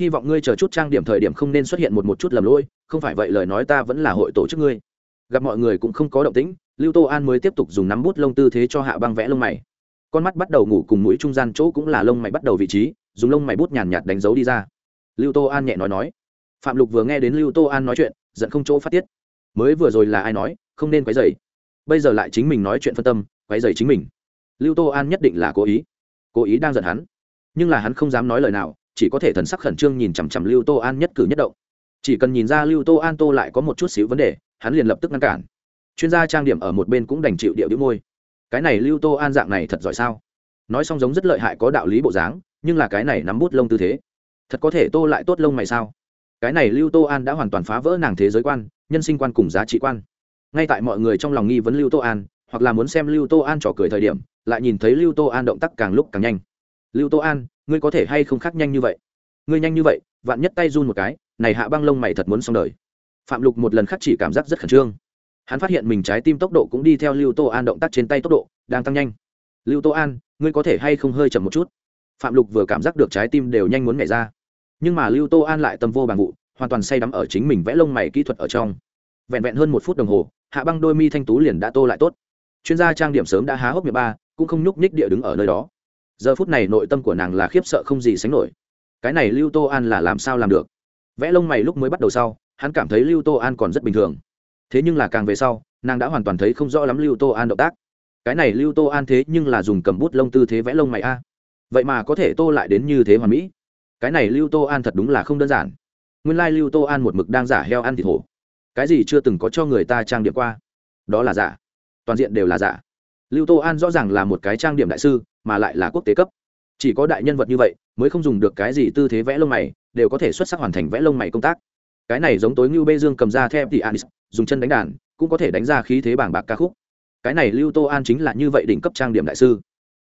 hy vọng ngươi chờ chút trang điểm thời điểm không nên xuất hiện một một chút lầm lỗi, không phải vậy lời nói ta vẫn là hội tổ chức ngươi. Gặp mọi người cũng không có động tĩnh, lưu tô an mới tiếp tục dùng nắm bút lông tư thế cho hạ băng vẽ lông mày con mắt bắt đầu ngủ cùng mũi trung gian chỗ cũng là lông mày bắt đầu vị trí, dùng lông mày bút nhàn nhạt đánh dấu đi ra. Lưu tô an nhẹ nói nói. Phạm lục vừa nghe đến lưu tô an nói chuyện, giận không chỗ phát tiết. Mới vừa rồi là ai nói, không nên quấy dày bây giờ lại chính mình nói chuyện phân tâm, quấy dày chính mình. Lưu tô an nhất định là cố ý. Cố ý đang giận hắn. Nhưng là hắn không dám nói lời nào, chỉ có thể thần sắc khẩn trương nhìn chằm chằm lưu tô an nhất cử nhất động. Chỉ cần nhìn ra lưu tô an tô lại có một chút xíu vấn đề, hắn liền lập tức ngăn cản. Chuyên gia trang điểm ở một bên cũng đành chịu điệu đĩu môi cái này lưu tô an dạng này thật giỏi sao? Nói xong giống rất lợi hại có đạo lý bộ dáng, nhưng là cái này nắm bút lông tư thế, thật có thể tô lại tốt lông mày sao? Cái này lưu tô an đã hoàn toàn phá vỡ nàng thế giới quan, nhân sinh quan cùng giá trị quan. Ngay tại mọi người trong lòng nghi vấn lưu tô an, hoặc là muốn xem lưu tô an trò cười thời điểm, lại nhìn thấy lưu tô an động tác càng lúc càng nhanh. Lưu tô an, ngươi có thể hay không khác nhanh như vậy? Ngươi nhanh như vậy, vạn nhất tay run một cái, này hạ băng lông mày thật muốn xong đời. Phạm lục một lần khác chỉ cảm giác rất khẩn trương hắn phát hiện mình trái tim tốc độ cũng đi theo lưu tô an động tác trên tay tốc độ, đang tăng nhanh. Lưu tô an, ngươi có thể hay không hơi chậm một chút? Phạm lục vừa cảm giác được trái tim đều nhanh muốn nhảy ra. Nhưng mà lưu tô an lại tâm vô bằng vụ, hoàn toàn say đắm ở chính mình vẽ lông mày kỹ thuật ở trong. Vẹn vẹn hơn một phút đồng hồ, hạ băng đôi mi thanh tú liền đã tô lại tốt. Chuyên gia trang điểm sớm đã há hốc miệng ba, cũng không nhúc nhích địa đứng ở nơi đó. Giờ phút này nội tâm của nàng là khiếp sợ không gì sánh nổi. Cái này lưu tô an là làm sao làm được? Vẽ lông mày lúc mới bắt đầu sau, hắn cảm thấy lưu tô an còn rất bình thường thế nhưng là càng về sau, nàng đã hoàn toàn thấy không rõ lắm lưu tô an động tác. Cái này lưu tô an thế nhưng là dùng cầm bút lông tư thế vẽ lông mày a. Vậy mà có thể tô lại đến như thế hoàn mỹ. Cái này lưu tô an thật đúng là không đơn giản. Nguyên lai lưu tô an một mực đang giả heo ăn thịt hổ. Cái gì chưa từng có cho người ta trang điểm qua. Đó là giả. Toàn diện đều là giả. Lưu tô an rõ ràng là một cái trang điểm đại sư, mà lại là quốc tế cấp. Chỉ có đại nhân vật như vậy mới không dùng được cái gì tư thế vẽ lông mày, đều có thể xuất sắc hoàn thành vẽ lông mày công tác. Cái này giống tối như bê dương cầm ra theo tỷ anis dùng chân đánh đàn, cũng có thể đánh ra khí thế bảng bạc ca khúc. Cái này lưu tô an chính là như vậy đỉnh cấp trang điểm đại sư.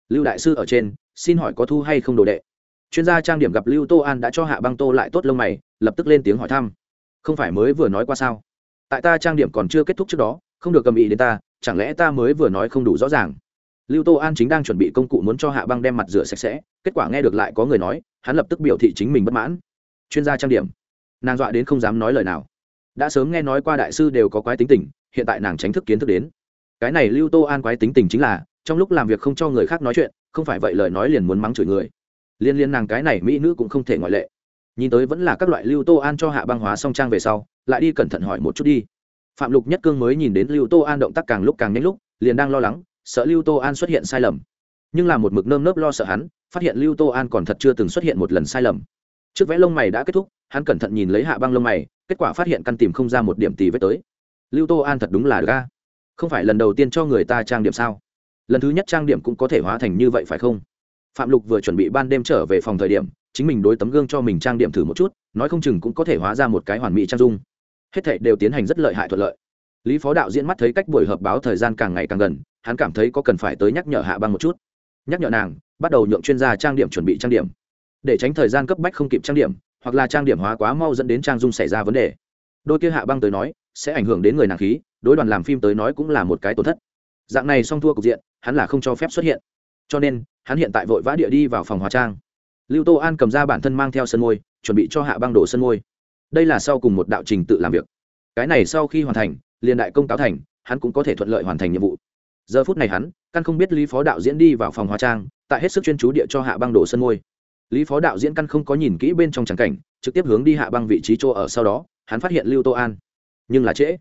Lưu đại sư ở trên, xin hỏi có thu hay không đồ đệ? Chuyên gia trang điểm gặp lưu tô an đã cho hạ băng tô lại tốt lông mày, lập tức lên tiếng hỏi thăm. Không phải mới vừa nói qua sao? Tại ta trang điểm còn chưa kết thúc trước đó, không được cầm ý đến ta, chẳng lẽ ta mới vừa nói không đủ rõ ràng? Lưu tô an chính đang chuẩn bị công cụ muốn cho hạ băng đem mặt rửa sạch sẽ, kết quả nghe được lại có người nói, hắn lập tức biểu thị chính mình bất mãn. Chuyên gia trang điểm. Nàng dọa đến không dám nói lời nào đã sớm nghe nói qua đại sư đều có quái tính tình, hiện tại nàng tránh thức kiến thức đến. Cái này lưu tô an quái tính tình chính là, trong lúc làm việc không cho người khác nói chuyện, không phải vậy lời nói liền muốn mắng chửi người. Liên liên nàng cái này mỹ nữ cũng không thể ngoại lệ. Nhìn tới vẫn là các loại lưu tô an cho hạ băng hóa song trang về sau, lại đi cẩn thận hỏi một chút đi. Phạm lục nhất cương mới nhìn đến lưu tô an động tác càng lúc càng nhanh lúc, liền đang lo lắng, sợ lưu tô an xuất hiện sai lầm. Nhưng là một mực nơm nớp lo sợ hắn, phát hiện lưu tô an còn thật chưa từng xuất hiện một lần sai lầm trước vẽ lông mày đã kết thúc, hắn cẩn thận nhìn lấy hạ băng lông mày, kết quả phát hiện căn tìm không ra một điểm tì vết tới. Lưu tô an thật đúng là ga không phải lần đầu tiên cho người ta trang điểm sao? Lần thứ nhất trang điểm cũng có thể hóa thành như vậy phải không? Phạm lục vừa chuẩn bị ban đêm trở về phòng thời điểm, chính mình đối tấm gương cho mình trang điểm thử một chút, nói không chừng cũng có thể hóa ra một cái hoàn mỹ trang dung. Hết thảy đều tiến hành rất lợi hại thuận lợi. Lý phó đạo diễn mắt thấy cách buổi họp báo thời gian càng ngày càng gần, hắn cảm thấy có cần phải tới nhắc nhở hạ băng một chút. Nhắc nhở nàng, bắt đầu nhượng chuyên gia trang điểm chuẩn bị trang điểm để tránh thời gian cấp bách không kịp trang điểm, hoặc là trang điểm hóa quá mau dẫn đến trang dung xảy ra vấn đề. Đôi kia hạ băng tới nói, sẽ ảnh hưởng đến người nàng khí, đối đoàn làm phim tới nói cũng là một cái tổn thất. Dạng này song thua cục diện, hắn là không cho phép xuất hiện. Cho nên, hắn hiện tại vội vã địa đi vào phòng hóa trang. Lưu tô an cầm ra bản thân mang theo sân môi, chuẩn bị cho hạ băng đổ sân môi. Đây là sau cùng một đạo trình tự làm việc. Cái này sau khi hoàn thành, liền đại công cáo thành, hắn cũng có thể thuận lợi hoàn thành nhiệm vụ. Giờ phút này hắn, căn không biết lý phó đạo diễn đi vào phòng hóa trang, tại hết sức chuyên chú địa cho hạ băng đổ sân môi lý phó đạo diễn căn không có nhìn kỹ bên trong tràng cảnh, trực tiếp hướng đi hạ băng vị trí chỗ ở sau đó, hắn phát hiện lưu tô an. Nhưng là trễ.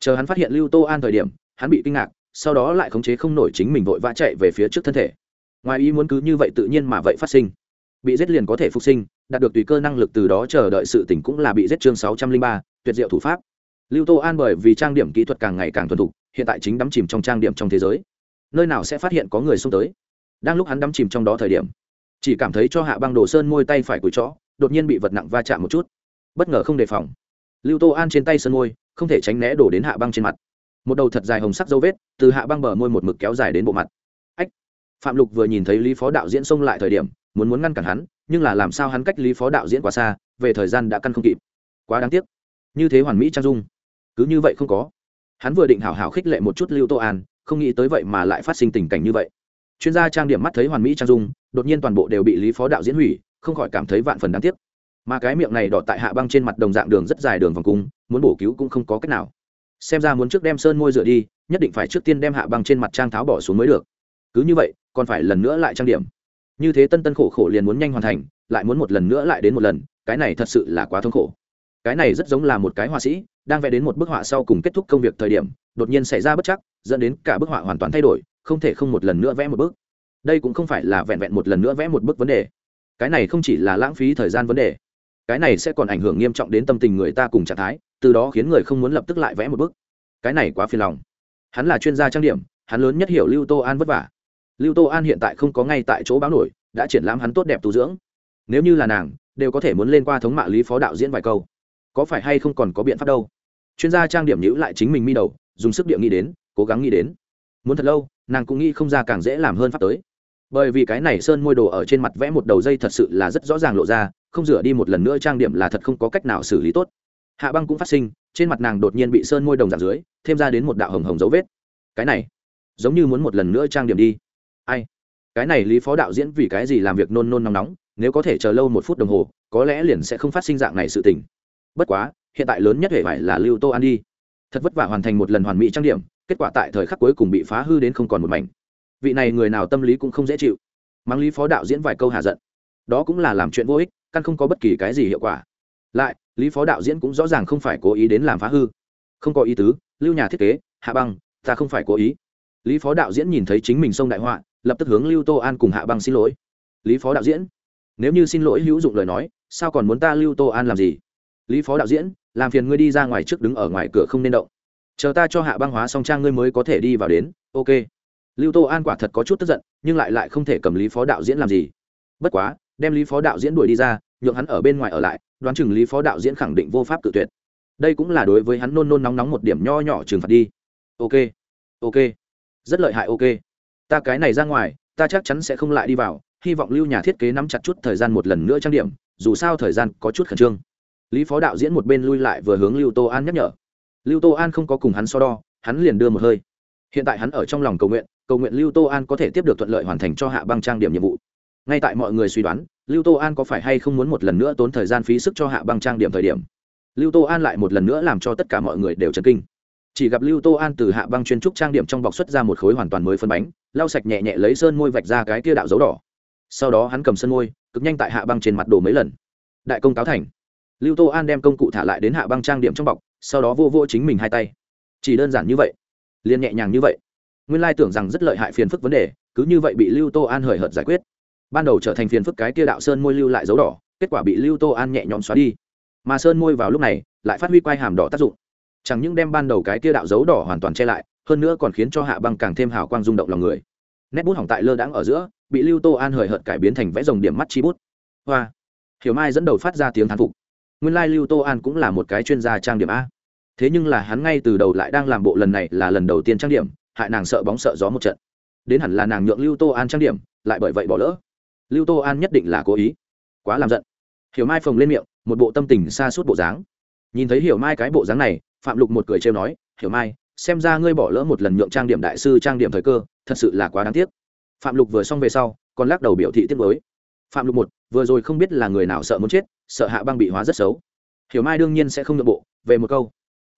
Chờ hắn phát hiện lưu tô an thời điểm, hắn bị kinh ngạc, sau đó lại khống chế không nổi chính mình vội vã chạy về phía trước thân thể. Ngoài ý muốn cứ như vậy tự nhiên mà vậy phát sinh. Bị giết liền có thể phục sinh, đạt được tùy cơ năng lực từ đó chờ đợi sự tỉnh cũng là bị giết chương sáu trăm linh ba, tuyệt diệu thủ pháp. Lưu tô an bởi vì trang điểm kỹ thuật càng ngày càng thuần thục, hiện tại chính đắm chìm trong trang điểm trong thế giới. Nơi nào sẽ phát hiện có người xông tới? Đang lúc hắn đắm chìm trong đó thời điểm chỉ cảm thấy cho hạ băng đồ sơn môi tay phải cùi chó đột nhiên bị vật nặng va chạm một chút. Bất ngờ không đề phòng. Lưu tô an trên tay sơn môi, không thể tránh né đổ đến hạ băng trên mặt. Một đầu thật dài hồng sắc dấu vết từ hạ băng bờ môi một mực kéo dài đến bộ mặt. Ách! Phạm lục vừa nhìn thấy lý phó đạo diễn xông lại thời điểm, muốn muốn ngăn cản hắn, nhưng là làm sao hắn cách lý phó đạo diễn quá xa, về thời gian đã căn không kịp. Quá đáng tiếc. Như thế hoàn mỹ trang dung. Cứ như vậy không có. Hắn vừa định hảo hảo khích lệ một chút lưu tô an, không nghĩ tới vậy mà lại phát sinh tình cảnh như vậy chuyên gia trang điểm mắt thấy hoàn mỹ trang dung, đột nhiên toàn bộ đều bị lý phó đạo diễn hủy, không khỏi cảm thấy vạn phần đáng tiếc. Mà cái miệng này đọt tại hạ băng trên mặt đồng dạng đường rất dài đường vòng cung, muốn bổ cứu cũng không có cách nào. Xem ra muốn trước đem sơn môi rửa đi, nhất định phải trước tiên đem hạ băng trên mặt trang tháo bỏ xuống mới được. Cứ như vậy, còn phải lần nữa lại trang điểm. Như thế tân tân khổ khổ liền muốn nhanh hoàn thành, lại muốn một lần nữa lại đến một lần, cái này thật sự là quá thống khổ. Cái này rất giống là một cái họa sĩ, đang vẽ đến một bức họa sau cùng kết thúc công việc thời điểm, đột nhiên xảy ra bất chắc, dẫn đến cả bức họa hoàn toàn thay đổi không thể không một lần nữa vẽ một bức đây cũng không phải là vẹn vẹn một lần nữa vẽ một bức vấn đề. Cái này không chỉ là lãng phí thời gian vấn đề, cái này sẽ còn ảnh hưởng nghiêm trọng đến tâm tình người ta cùng trạng thái, từ đó khiến người không muốn lập tức lại vẽ một bức cái này quá phiền lòng. Hắn là chuyên gia trang điểm, hắn lớn nhất hiểu lưu tô an vất vả. Lưu tô an hiện tại không có ngay tại chỗ báo nổi, đã triển lãm hắn tốt đẹp tu dưỡng. Nếu như là nàng, đều có thể muốn lên qua thống mạ lý phó đạo diễn vài câu. Có phải hay không còn có biện pháp đâu? Chuyên gia trang điểm nhữ lại chính mình mi đầu, dùng sức địa nghĩ đến, cố gắng nghĩ đến muốn thật lâu, nàng cũng nghĩ không ra càng dễ làm hơn pháp tới. Bởi vì cái này sơn môi đồ ở trên mặt vẽ một đầu dây thật sự là rất rõ ràng lộ ra, không rửa đi một lần nữa trang điểm là thật không có cách nào xử lý tốt. Hạ băng cũng phát sinh, trên mặt nàng đột nhiên bị sơn môi đồng dạng dưới, thêm ra đến một đạo hồng hồng dấu vết. Cái này, giống như muốn một lần nữa trang điểm đi. Ai? Cái này lý phó đạo diễn vì cái gì làm việc nôn nôn nóng nóng, nếu có thể chờ lâu một phút đồng hồ, có lẽ liền sẽ không phát sinh dạng này sự tình. Bất quá, hiện tại lớn nhất hệ phải là lưu tô an đi thật vất vả hoàn thành một lần hoàn mỹ trang điểm, kết quả tại thời khắc cuối cùng bị phá hư đến không còn một mảnh. Vị này người nào tâm lý cũng không dễ chịu. Mang lý phó đạo diễn vài câu hạ giận. Đó cũng là làm chuyện vô ích, căn không có bất kỳ cái gì hiệu quả. Lại, lý phó đạo diễn cũng rõ ràng không phải cố ý đến làm phá hư. Không có ý tứ, lưu nhà thiết kế, hạ băng, ta không phải cố ý. Lý phó đạo diễn nhìn thấy chính mình sông đại họa, lập tức hướng lưu tô an cùng hạ băng xin lỗi. Lý phó đạo diễn, nếu như xin lỗi hữu dụng lời nói, sao còn muốn ta lưu tô an làm gì? Lý phó đạo diễn làm phiền ngươi đi ra ngoài trước đứng ở ngoài cửa không nên động. Chờ ta cho hạ băng hóa song trang ngươi mới có thể đi vào đến. Ok. Lưu tô an quả thật có chút tức giận, nhưng lại lại không thể cầm lý phó đạo diễn làm gì. Bất quá, đem lý phó đạo diễn đuổi đi ra, nhượng hắn ở bên ngoài ở lại, đoán chừng lý phó đạo diễn khẳng định vô pháp tự tuyệt. Đây cũng là đối với hắn nôn nôn nóng nóng một điểm nho nhỏ trừng phạt đi. Ok. Ok. Rất lợi hại, ok. Ta cái này ra ngoài, ta chắc chắn sẽ không lại đi vào, hy vọng lưu nhà thiết kế nắm chặt chút thời gian một lần nữa trang điểm, dù sao thời gian có chút khẩn trương lý phó đạo diễn một bên lui lại vừa hướng lưu tô an nhắc nhở. Lưu tô an không có cùng hắn so đo, hắn liền đưa một hơi. Hiện tại hắn ở trong lòng cầu nguyện cầu nguyện lưu tô an có thể tiếp được thuận lợi hoàn thành cho hạ băng trang điểm nhiệm vụ. Ngay tại mọi người suy đoán, lưu tô an có phải hay không muốn một lần nữa tốn thời gian phí sức cho hạ băng trang điểm thời điểm. Lưu tô an lại một lần nữa làm cho tất cả mọi người đều chấn kinh. Chỉ gặp lưu tô an từ hạ băng chuyên trúc trang điểm trong bọc xuất ra một khối hoàn toàn mới phân bánh, lau sạch nhẹ nhẹ lấy sơn môi vạch ra cái tia đạo dấu đỏ. Sau đó hắn cầm sơn môi, cực nhanh tại hạ băng trên mặt đồ mấy lần. Đại công cáo thành lưu tô an đem công cụ thả lại đến hạ băng trang điểm trong bọc, sau đó vô vô chính mình hai tay. Chỉ đơn giản như vậy. Liền nhẹ nhàng như vậy. Nguyên lai tưởng rằng rất lợi hại phiền phức vấn đề, cứ như vậy bị lưu tô an hời hợt giải quyết. Ban đầu trở thành phiền phức cái kia đạo sơn môi lưu lại dấu đỏ, kết quả bị lưu tô an nhẹ nhõm xóa đi. Mà sơn môi vào lúc này, lại phát huy quai hàm đỏ tác dụng. Chẳng những đem ban đầu cái kia đạo dấu đỏ hoàn toàn che lại, hơn nữa còn khiến cho hạ băng càng thêm hào quang rung động lòng người. Nét bút hỏng tại lơ đãng ở giữa, bị lưu tô an hời hợt cải biến thành vẽ dòng điểm mắt chi bút. Hoa. Hiểu mai dẫn đầu phát ra tiếng thán phục nguyên lai lưu tô an cũng là một cái chuyên gia trang điểm a. Thế nhưng là hắn ngay từ đầu lại đang làm bộ lần này là lần đầu tiên trang điểm, hại nàng sợ bóng sợ gió một trận. Đến hẳn là nàng nhượng lưu tô an trang điểm, lại bởi vậy bỏ lỡ. Lưu tô an nhất định là cố ý. Quá làm giận. Hiểu mai phồng lên miệng, một bộ tâm tình xa suốt bộ dáng. Nhìn thấy hiểu mai cái bộ dáng này, phạm lục một cười trêu nói, hiểu mai, xem ra ngươi bỏ lỡ một lần nhượng trang điểm đại sư trang điểm thời cơ, thật sự là quá đáng tiếc. Phạm lục vừa xong về sau, còn lắc đầu biểu thị tiếc với phạm lục một, vừa rồi không biết là người nào sợ muốn chết sợ hạ băng bị hóa rất xấu. Hiểu mai đương nhiên sẽ không nội bộ, về một câu.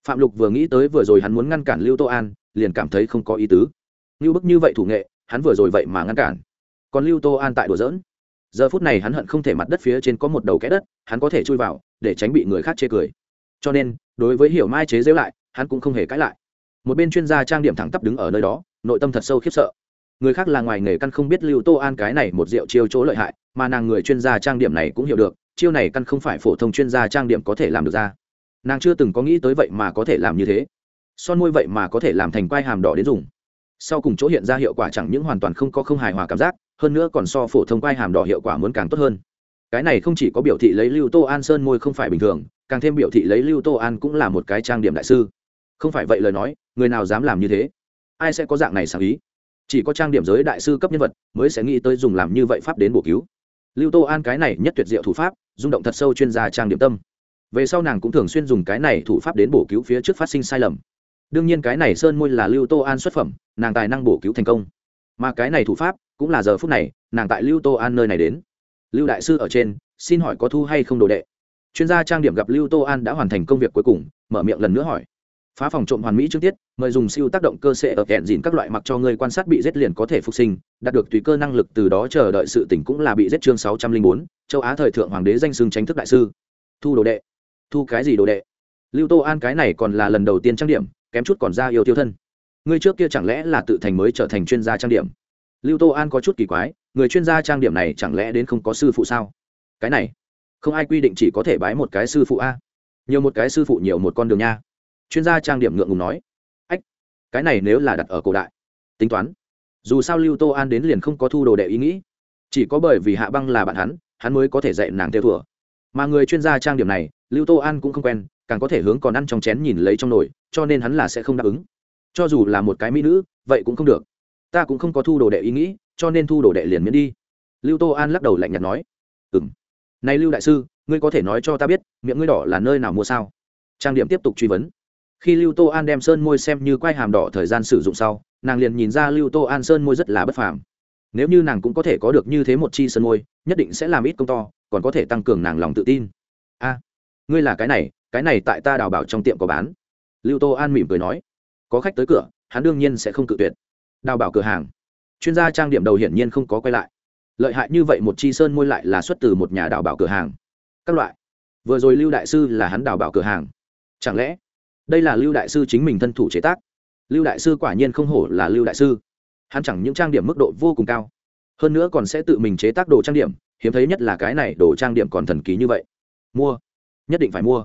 Phạm lục vừa nghĩ tới vừa rồi hắn muốn ngăn cản lưu tô an, liền cảm thấy không có ý tứ. Như bức như vậy thủ nghệ, hắn vừa rồi vậy mà ngăn cản. Còn lưu tô an tại đùa dỡn giờ phút này hắn hận không thể mặt đất phía trên có một đầu kẽ đất, hắn có thể chui vào, để tránh bị người khác chê cười. Cho nên, đối với hiểu mai chế giễu lại, hắn cũng không hề cãi lại. Một bên chuyên gia trang điểm thẳng tắp đứng ở nơi đó, nội tâm thật sâu khiếp sợ. Người khác là ngoài nghề căn không biết lưu tô an cái này một rượu chiêu chỗ lợi hại, mà nàng người chuyên gia trang điểm này cũng hiểu được chiêu này căn không phải phổ thông chuyên gia trang điểm có thể làm được ra. Nàng chưa từng có nghĩ tới vậy mà có thể làm như thế. Son môi vậy mà có thể làm thành quai hàm đỏ đến dùng. Sau cùng chỗ hiện ra hiệu quả chẳng những hoàn toàn không có không hài hòa cảm giác, hơn nữa còn so phổ thông quai hàm đỏ hiệu quả muốn càng tốt hơn. Cái này không chỉ có biểu thị lấy lưu tô an sơn môi không phải bình thường, càng thêm biểu thị lấy lưu tô an cũng là một cái trang điểm đại sư. Không phải vậy lời nói, người nào dám làm như thế? Ai sẽ có dạng này sáng ý? Chỉ có trang điểm giới đại sư cấp nhân vật mới sẽ nghĩ tới dùng làm như vậy pháp đến bổ cứu lưu tô an cái này nhất tuyệt diệu thủ pháp, rung động thật sâu chuyên gia trang điểm tâm. Về sau nàng cũng thường xuyên dùng cái này thủ pháp đến bổ cứu phía trước phát sinh sai lầm. Đương nhiên cái này sơn môi là lưu tô an xuất phẩm, nàng tài năng bổ cứu thành công. Mà cái này thủ pháp, cũng là giờ phút này, nàng tại lưu tô an nơi này đến. Lưu đại sư ở trên, xin hỏi có thu hay không đồ đệ? Chuyên gia trang điểm gặp lưu tô an đã hoàn thành công việc cuối cùng, mở miệng lần nữa hỏi phá phòng trộm hoàn mỹ trước tiết, mời dùng siêu tác động cơ sẽ ở kẹn dìn các loại mặc cho người quan sát bị giết liền có thể phục sinh, đạt được tùy cơ năng lực từ đó chờ đợi sự tỉnh cũng là bị giết chương sáu trăm linh bốn, châu á thời thượng hoàng đế danh xưng tránh thức đại sư. Thu đồ đệ. Thu cái gì đồ đệ? Lưu tô an cái này còn là lần đầu tiên trang điểm, kém chút còn ra yêu tiêu thân. Người trước kia chẳng lẽ là tự thành mới trở thành chuyên gia trang điểm? Lưu tô an có chút kỳ quái, người chuyên gia trang điểm này chẳng lẽ đến không có sư phụ sao? Cái này, không ai quy định chỉ có thể bái một cái sư phụ a. Nhiều một cái sư phụ nhiều một con đường nha chuyên gia trang điểm ngượng ngùng nói. Ách, cái này nếu là đặt ở cổ đại. Tính toán. Dù sao lưu tô an đến liền không có thu đồ đệ ý nghĩ. Chỉ có bởi vì hạ băng là bạn hắn hắn mới có thể dạy nàng theo thùa. Mà người chuyên gia trang điểm này, lưu tô an cũng không quen, càng có thể hướng còn ăn trong chén nhìn lấy trong nồi, cho nên hắn là sẽ không đáp ứng. Cho dù là một cái mỹ nữ, vậy cũng không được. Ta cũng không có thu đồ đệ ý nghĩ, cho nên thu đồ đệ liền miễn đi. Lưu tô an lắc đầu lạnh nhạt nói. Ừ m này lưu đại sư, ngươi có thể nói cho ta biết, miệng ngươi đỏ là nơi nào mua sao? Trang điểm tiếp tục truy vấn khi lưu tô an đem sơn môi xem như quai hàm đỏ thời gian sử dụng sau, nàng liền nhìn ra lưu tô an sơn môi rất là bất phàm. Nếu như nàng cũng có thể có được như thế một chi sơn môi, nhất định sẽ làm ít công to, còn có thể tăng cường nàng lòng tự tin. A, ngươi là cái này cái này tại ta đào bảo trong tiệm có bán. Lưu tô an mỉm cười nói. Có khách tới cửa, hắn đương nhiên sẽ không cự tuyệt. Đào bảo cửa hàng. Chuyên gia trang điểm đầu hiển nhiên không có quay lại. Lợi hại như vậy một chi sơn môi lại là xuất từ một nhà đào bảo cửa hàng. Các loại. Vừa rồi lưu đại sư là hắn đào bảo cửa hàng. Chẳng lẽ đây là lưu đại sư chính mình thân thủ chế tác. Lưu đại sư quả nhiên không hổ là lưu đại sư. Hắn chẳng những trang điểm mức độ vô cùng cao hơn nữa còn sẽ tự mình chế tác đồ trang điểm hiếm thấy nhất là cái này đồ trang điểm còn thần kỳ như vậy. Mua nhất định phải mua.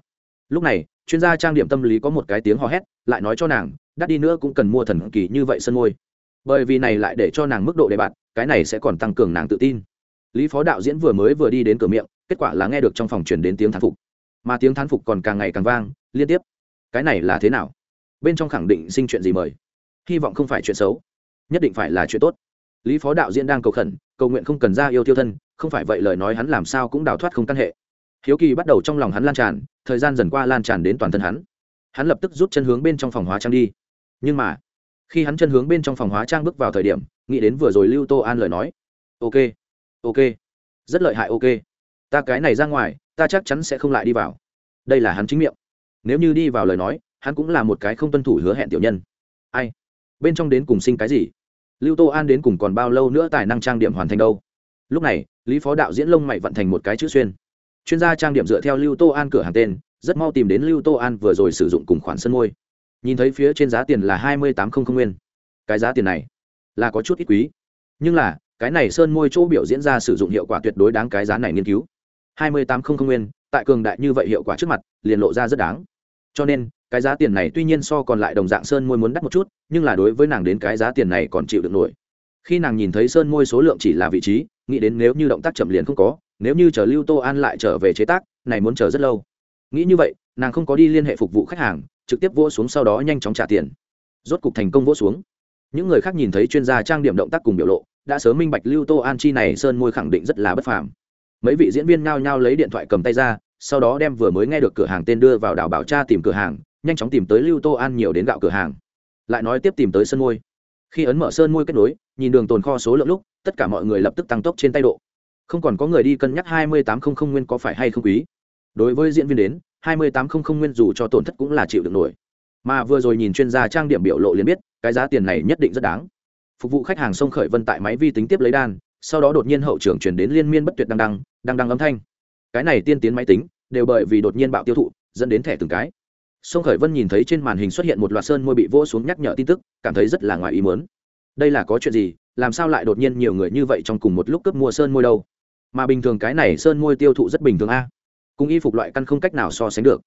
Lúc này chuyên gia trang điểm tâm lý có một cái tiếng hò hét lại nói cho nàng đắt đi nữa cũng cần mua thần kỳ như vậy sân ngôi, bởi vì này lại để cho nàng mức độ đề bạt cái này sẽ còn tăng cường nàng tự tin. Lý phó đạo diễn vừa mới vừa đi đến cửa miệng kết quả là nghe được trong phòng truyền đến tiếng thán phục. Mà tiếng thán phục còn càng ngày càng vang liên tiếp cái này là thế nào? Bên trong khẳng định sinh chuyện gì mời? Hy vọng không phải chuyện xấu. Nhất định phải là chuyện tốt. Lý phó đạo diễn đang cầu khẩn, cầu nguyện không cần ra yêu tiêu thân, không phải vậy lời nói hắn làm sao cũng đào thoát không căn hệ. Hiếu kỳ bắt đầu trong lòng hắn lan tràn, thời gian dần qua lan tràn đến toàn thân hắn. Hắn lập tức rút chân hướng bên trong phòng hóa trang đi. Nhưng mà, khi hắn chân hướng bên trong phòng hóa trang bước vào thời điểm, nghĩ đến vừa rồi lưu tô an lời nói. Ok ok, rất lợi hại, ok. Ta cái này ra ngoài, ta chắc chắn sẽ không lại đi vào. Đây là hắn chính miệng nếu như đi vào lời nói, hắn cũng là một cái không tuân thủ hứa hẹn tiểu nhân. Ai? Bên trong đến cùng sinh cái gì? Lưu tô an đến cùng còn bao lâu nữa tài năng trang điểm hoàn thành đâu? Lúc này, lý phó đạo diễn lông mày vận thành một cái chữ xuyên. Chuyên gia trang điểm dựa theo lưu tô an cửa hàng tên, rất mau tìm đến lưu tô an vừa rồi sử dụng cùng khoản sân môi. Nhìn thấy phía trên giá tiền là hai mươi tám không không nguyên. Cái giá tiền này là có chút ít quý. Nhưng là, cái này sơn môi chỗ biểu diễn ra sử dụng hiệu quả tuyệt đối đáng cái giá này nghiên cứu. hai mươi tám không không nguyên tại cường đại như vậy hiệu quả trước mặt, liền lộ ra rất đáng. Cho nên, cái giá tiền này tuy nhiên so còn lại đồng dạng sơn môi muốn đắt một chút, nhưng là đối với nàng đến cái giá tiền này còn chịu được nổi. Khi nàng nhìn thấy sơn môi số lượng chỉ là vị trí, nghĩ đến nếu như động tác chậm liền không có, nếu như chờ lưu tô an lại trở về chế tác, này muốn chờ rất lâu. Nghĩ như vậy, nàng không có đi liên hệ phục vụ khách hàng, trực tiếp vỗ xuống sau đó nhanh chóng trả tiền. Rốt cục thành công vỗ xuống. Những người khác nhìn thấy chuyên gia trang điểm động tác cùng biểu lộ, đã sớm minh bạch lưu tô an chi này sơn môi khẳng định rất là bất phàm mấy vị diễn viên nhao nhao lấy điện thoại cầm tay ra, sau đó đem vừa mới nghe được cửa hàng tên đưa vào đảo bảo tra tìm cửa hàng, nhanh chóng tìm tới lưu tô an nhiều đến gạo cửa hàng. Lại nói tiếp tìm tới sơn môi. Khi ấn mở sơn môi kết nối, nhìn đường tồn kho số lượng lúc, tất cả mọi người lập tức tăng tốc trên tay độ. Không còn có người đi cân nhắc hai mươi tám không không nguyên có phải hay không quý. Đối với diễn viên đến, hai mươi tám không không nguyên dù cho tổn thất cũng là chịu được nổi. Mà vừa rồi nhìn chuyên gia trang điểm biểu lộ liền biết, cái giá tiền này nhất định rất đáng. Phục vụ khách hàng sông khởi vân tại máy vi tính tiếp lấy đan sau đó đột nhiên hậu trưởng chuyển đến liên miên bất tuyệt đăng đăng đăng đăng âm thanh. Cái này tiên tiến máy tính, đều bởi vì đột nhiên bạo tiêu thụ, dẫn đến thẻ từng cái. Sông khởi vân nhìn thấy trên màn hình xuất hiện một loạt sơn môi bị vỗ xuống nhắc nhở tin tức, cảm thấy rất là ngoài ý muốn. Đây là có chuyện gì, làm sao lại đột nhiên nhiều người như vậy trong cùng một lúc cướp mua sơn môi đâu? Mà bình thường cái này sơn môi tiêu thụ rất bình thường a. Cùng y phục loại căn không cách nào so sánh được.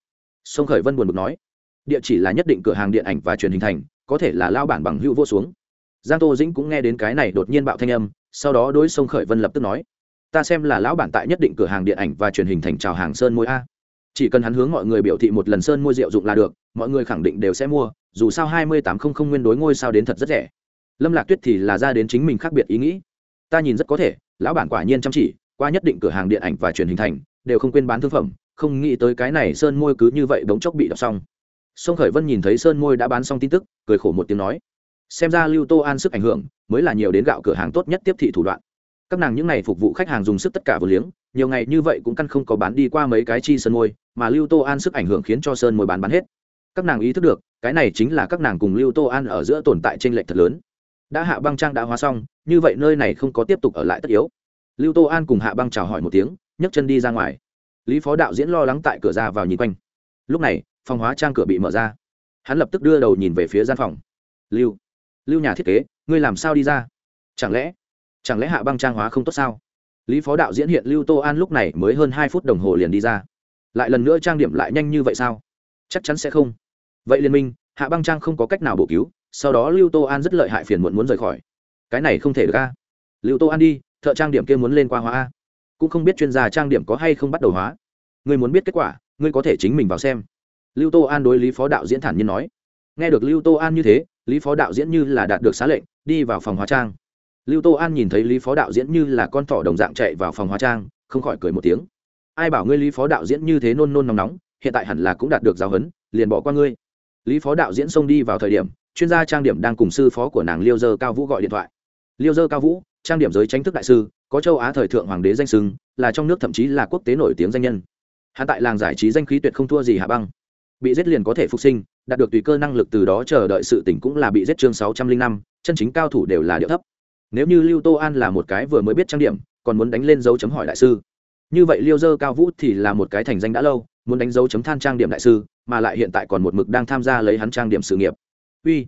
Sông khởi vân buồn bực nói, địa chỉ là nhất định cửa hàng điện ảnh và truyền hình thành, có thể là lao bản bằng hữu vô xuống. Giang tô dĩnh cũng nghe đến cái này đột nhiên bạo thanh âm sau đó đối sông khởi vân lập tức nói, ta xem là lão bản tại nhất định cửa hàng điện ảnh và truyền hình thành trào hàng sơn môi a. Chỉ cần hắn hướng mọi người biểu thị một lần sơn môi rượu dụng là được, mọi người khẳng định đều sẽ mua, dù sao hai mươi tám không không nguyên đối ngôi sao đến thật rất rẻ. Lâm lạc tuyết thì là ra đến chính mình khác biệt ý nghĩ. Ta nhìn rất có thể, lão bản quả nhiên chăm chỉ, qua nhất định cửa hàng điện ảnh và truyền hình thành, đều không quên bán thương phẩm, không nghĩ tới cái này sơn môi cứ như vậy bỗng chốc bị đọc xong. Sông khởi vân nhìn thấy sơn môi đã bán xong tin tức, cười khổ một tiếng nói xem ra lưu tô an sức ảnh hưởng mới là nhiều đến gạo cửa hàng tốt nhất tiếp thị thủ đoạn. Các nàng những n à y phục vụ khách hàng dùng sức tất cả vừa liếng, nhiều ngày như vậy cũng căn không có bán đi qua mấy cái chi sơn môi, mà lưu tô an sức ảnh hưởng khiến cho sơn môi bán bán hết. Các nàng ý thức được, cái này chính là các nàng cùng lưu tô an ở giữa tồn tại t r ê n lệch thật lớn. Đã hạ băng trang đã hóa xong, như vậy nơi này không có tiếp tục ở lại tất yếu. Lưu tô an cùng hạ băng chào hỏi một tiếng, nhấc chân đi ra ngoài. Lý phó đạo diễn lo lắng tại cửa ra vào nhìn quanh. Lúc này, phòng hóa trang cửa bị mở ra. Hắn lập tức đưa đầu nhìn về phía gian phòng. Lưu lưu nhà thiết kế, ngươi làm sao đi ra? Chẳng lẽ chẳng lẽ hạ băng trang hóa không tốt sao? Lý phó đạo diễn hiện lưu tô an lúc này mới hơn hai phút đồng hồ liền đi ra. Lại lần nữa trang điểm lại nhanh như vậy sao? Chắc chắn sẽ không. Vậy liên minh hạ băng trang không có cách nào bổ cứu, sau đó lưu tô an rất lợi hại phiền muộn muốn rời khỏi. Cái này không thể được a. Lưu tô an đi, thợ trang điểm kia muốn lên qua hóa a. Cũng không biết chuyên gia trang điểm có hay không bắt đầu hóa. Ngươi muốn biết kết quả, ngươi có thể chính mình vào xem. Lưu tô an đối lý phó đạo diễn thản nhiên nói. Nghe được lưu tô an như thế lý phó đạo diễn như là đạt được xá lệnh, đi vào phòng hóa trang. Lưu tô an nhìn thấy lý phó đạo diễn như là con thỏ đồng dạng chạy vào phòng hóa trang, không khỏi cười một tiếng. Ai bảo ngươi lý phó đạo diễn như thế nôn nôn nóng nóng, hiện tại hẳn là cũng đạt được giáo huấn, liền bỏ qua ngươi. Lý phó đạo diễn xông đi vào thời điểm, chuyên gia trang điểm đang cùng sư phó của nàng liêu dơ cao vũ gọi điện thoại. Liêu dơ cao vũ, trang điểm giới tranh thức đại sư, có châu á thời thượng hoàng đế danh sưng là trong nước thậm chí là quốc tế nổi tiếng danh nhân. Hạ tại làng giải trí danh khí tuyệt không thua gì hạ băng. Bị giết liền có thể phục sinh đạt được tùy cơ năng lực từ đó chờ đợi sự tỉnh cũng là bị giết chương sáu trăm linh năm, chân chính cao thủ đều là điệu thấp. Nếu như lưu tô an là một cái vừa mới biết trang điểm, còn muốn đánh lên dấu chấm hỏi đại sư. Như vậy liêu dơ cao vũ thì là một cái thành danh đã lâu, muốn đánh dấu chấm than trang điểm đại sư, mà lại hiện tại còn một mực đang tham gia lấy hắn trang điểm sự nghiệp. Uy,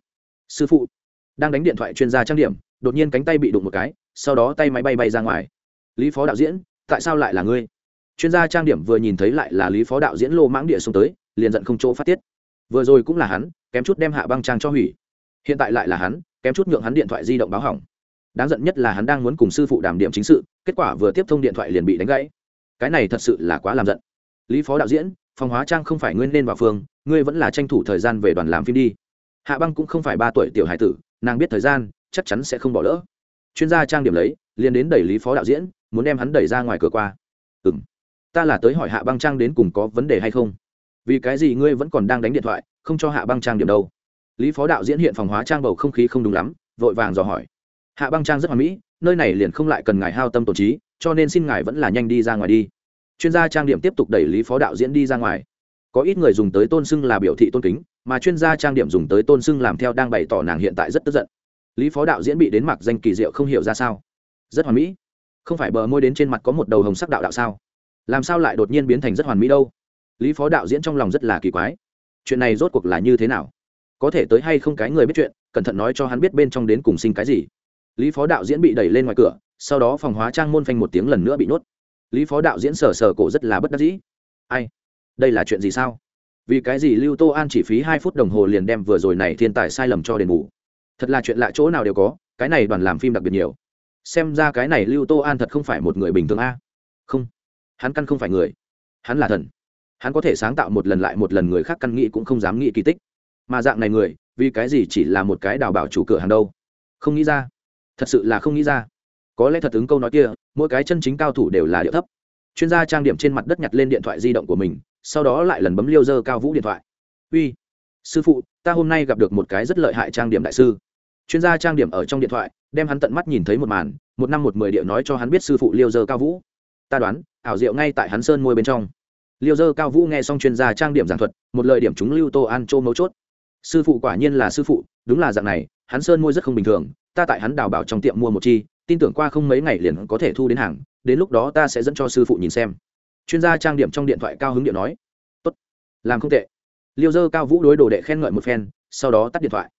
sư phụ, đang đánh điện thoại chuyên gia trang điểm, đột nhiên cánh tay bị đụng một cái, sau đó tay máy bay bay ra ngoài. Lý phó đạo diễn, tại sao lại là ngươi? Chuyên gia trang điểm vừa nhìn thấy lại là lý phó đạo diễn lô mãng địa xuống tới, liền giận không chỗ phát tiết vừa rồi cũng là hắn, kém chút đem hạ băng trang cho hủy. Hiện tại lại là hắn, kém chút nhượng hắn điện thoại di động báo hỏng. Đáng giận nhất là hắn đang muốn cùng sư phụ đàm điểm chính sự, kết quả vừa tiếp thông điện thoại liền bị đánh gãy. Cái này thật sự là quá làm giận. Lý phó đạo diễn, phòng hóa trang không phải ngươi nên vào phương ngươi vẫn là tranh thủ thời gian về đoàn làm phim đi. Hạ băng cũng không phải ba tuổi tiểu hải tử, nàng biết thời gian, chắc chắn sẽ không bỏ lỡ. Chuyên gia trang điểm lấy, liền đến đẩy lý phó đạo diễn, muốn đem hắn đẩy ra ngoài cửa qua. Ừ m ta là tới hỏi hạ băng trang đến cùng có vấn đề hay không? Vì cái gì ngươi vẫn còn đang đánh điện thoại, không cho hạ băng trang điểm đâu? Lý phó đạo diễn hiện phòng hóa trang bầu không khí không đúng lắm, vội vàng dò hỏi. Hạ băng trang rất hoàn mỹ, nơi này liền không lại cần ngài hao tâm tổ trí, cho nên xin ngài vẫn là nhanh đi ra ngoài đi. Chuyên gia trang điểm tiếp tục đẩy lý phó đạo diễn đi ra ngoài. Có ít người dùng tới tôn xưng là biểu thị tôn kính, mà chuyên gia trang điểm dùng tới tôn xưng làm theo đang bày tỏ nàng hiện tại rất tức giận. Lý phó đạo diễn bị đến mặc danh kỳ diệu không hiểu ra sao. Rất hoàn mỹ. Không phải bờ môi đến trên mặt có một đầu hồng sắc đạo đạo sao? Làm sao lại đột nhiên biến thành rất hoàn mỹ đâu? Lý phó đạo diễn trong lòng rất là kỳ quái. Chuyện này rốt cuộc là như thế nào? Có thể tới hay không cái người biết chuyện, cẩn thận nói cho hắn biết bên trong đến cùng sinh cái gì. Lý phó đạo diễn bị đẩy lên ngoài cửa, sau đó phòng hóa trang môn phanh một tiếng lần nữa bị nuốt. lý phó đạo diễn sờ sờ cổ rất là bất đắc dĩ. Ai? Đây là chuyện gì sao? Vì cái gì lưu tô an chỉ phí hai phút đồng hồ liền đem vừa rồi này thiên tài sai lầm cho đền bù? Thật là chuyện lạ chỗ nào đều có, cái này đoàn làm phim đặc biệt nhiều. Xem ra cái này lưu tô an thật không phải một người bình thường a. Không. Hắn căn không phải người. Hắn là thần hắn có thể sáng tạo một lần lại một lần người khác căn nghĩ cũng không dám nghĩ kỳ tích. Mà dạng này người, vì cái gì chỉ là một cái đào bảo chủ cửa hàng đâu? Không nghĩ ra. Thật sự là không nghĩ ra. Có lẽ thật ứng câu nói kia, mỗi cái chân chính cao thủ đều là điệu thấp. Chuyên gia trang điểm trên mặt đất nhặt lên điện thoại di động của mình, sau đó lại lần bấm liêu dơ cao vũ điện thoại. Uy, sư phụ, ta hôm nay gặp được một cái rất lợi hại trang điểm đại sư. Chuyên gia trang điểm ở trong điện thoại, đem hắn tận mắt nhìn thấy một màn, một năm một mười điệu nói cho hắn biết sư phụ liêu dơ cao vũ. Ta đoán, ảo diệu ngay tại hắn sơn môi bên trong liêu dơ cao vũ nghe xong chuyên gia trang điểm giảng thuật, một lời điểm chúng lưu tô an châu mấu chốt. Sư phụ quả nhiên là sư phụ, đúng là dạng này, hắn sơn môi rất không bình thường, ta tại hắn đào bảo trong tiệm mua một chi, tin tưởng qua không mấy ngày liền có thể thu đến hàng, đến lúc đó ta sẽ dẫn cho sư phụ nhìn xem. Chuyên gia trang điểm trong điện thoại cao hứng điện nói. Tốt, làm không tệ. Liêu dơ cao vũ đối đồ đệ khen ngợi một phen, sau đó tắt điện thoại.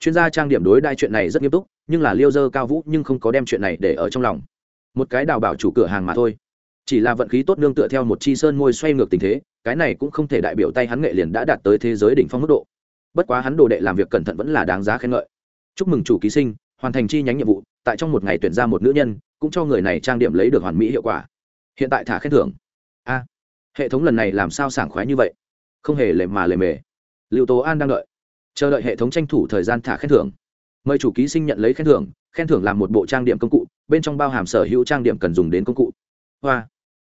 Chuyên gia trang điểm đối đai chuyện này rất nghiêm túc, nhưng là liêu dơ cao vũ nhưng không có đem chuyện này để ở trong lòng. Một cái đào bảo chủ cửa hàng mà thôi chỉ là vận khí tốt nương tựa theo một chi sơn môi xoay ngược tình thế, cái này cũng không thể đại biểu tay hắn nghệ liền đã đạt tới thế giới đỉnh phong mức độ. Bất quá hắn đồ đệ làm việc cẩn thận vẫn là đáng giá khen ngợi. Chúc mừng chủ ký sinh, hoàn thành chi nhánh nhiệm vụ, tại trong một ngày tuyển ra một nữ nhân, cũng cho người này trang điểm lấy được hoàn mỹ hiệu quả. Hiện tại thả khen thưởng. A, hệ thống lần này làm sao sảng khoái như vậy? Không hề lề mà lề mề. Liệu tố an đang đợi. Chờ đợi hệ thống tranh thủ thời gian thả khen thưởng. Mời chủ ký sinh nhận lấy khen thưởng khen thưởng làm một bộ trang điểm công cụ, bên trong bao hàm sở hữu trang điểm cần dùng đến công cụ. Hoa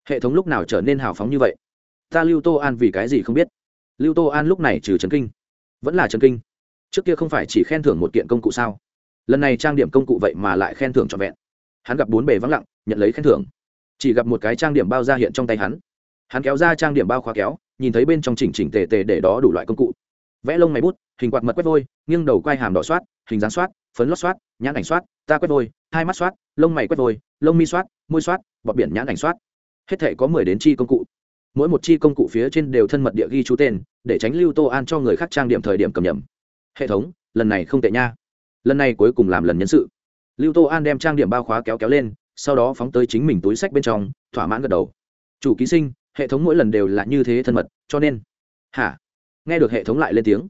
hệ thống lúc nào trở nên hào phóng như vậy? Ta lưu tô an vì cái gì không biết? Lưu tô an lúc này trừ trấn kinh, vẫn là trấn kinh. Trước kia không phải chỉ khen thưởng một kiện công cụ sao? Lần này trang điểm công cụ vậy mà lại khen thưởng trọn vẹn. Hắn gặp bốn bề vắng lặng, nhận lấy khen thưởng. Chỉ gặp một cái trang điểm bao ra hiện trong tay hắn. Hắn kéo ra trang điểm bao khóa kéo, nhìn thấy bên trong chỉnh chỉnh tề tề để đó đủ loại công cụ. Vẽ lông mày bút, hình quạt mật quét vôi, nghiêng đầu quai hàm đỏ soát, hình dáng soát, phấn lót soát, nhãn ảnh soát, ta quét vôi, hai mắt soát, lông mày quét vôi, lông mi soát, môi soát, bọt biển nhãn ảnh soát hết thể có mười đến chi công cụ. Mỗi một chi công cụ phía trên đều thân mật địa ghi chú tên, để tránh lưu tô an cho người khác trang điểm thời điểm cầm nhầm. Hệ thống, lần này không tệ nha. Lần này cuối cùng làm lần nhân sự. Lưu tô an đem trang điểm bao khóa kéo kéo lên, sau đó phóng tới chính mình túi sách bên trong, thỏa mãn gật đầu. Chủ ký sinh, hệ thống mỗi lần đều là như thế thân mật, cho nên. Hả? Nghe được hệ thống lại lên tiếng.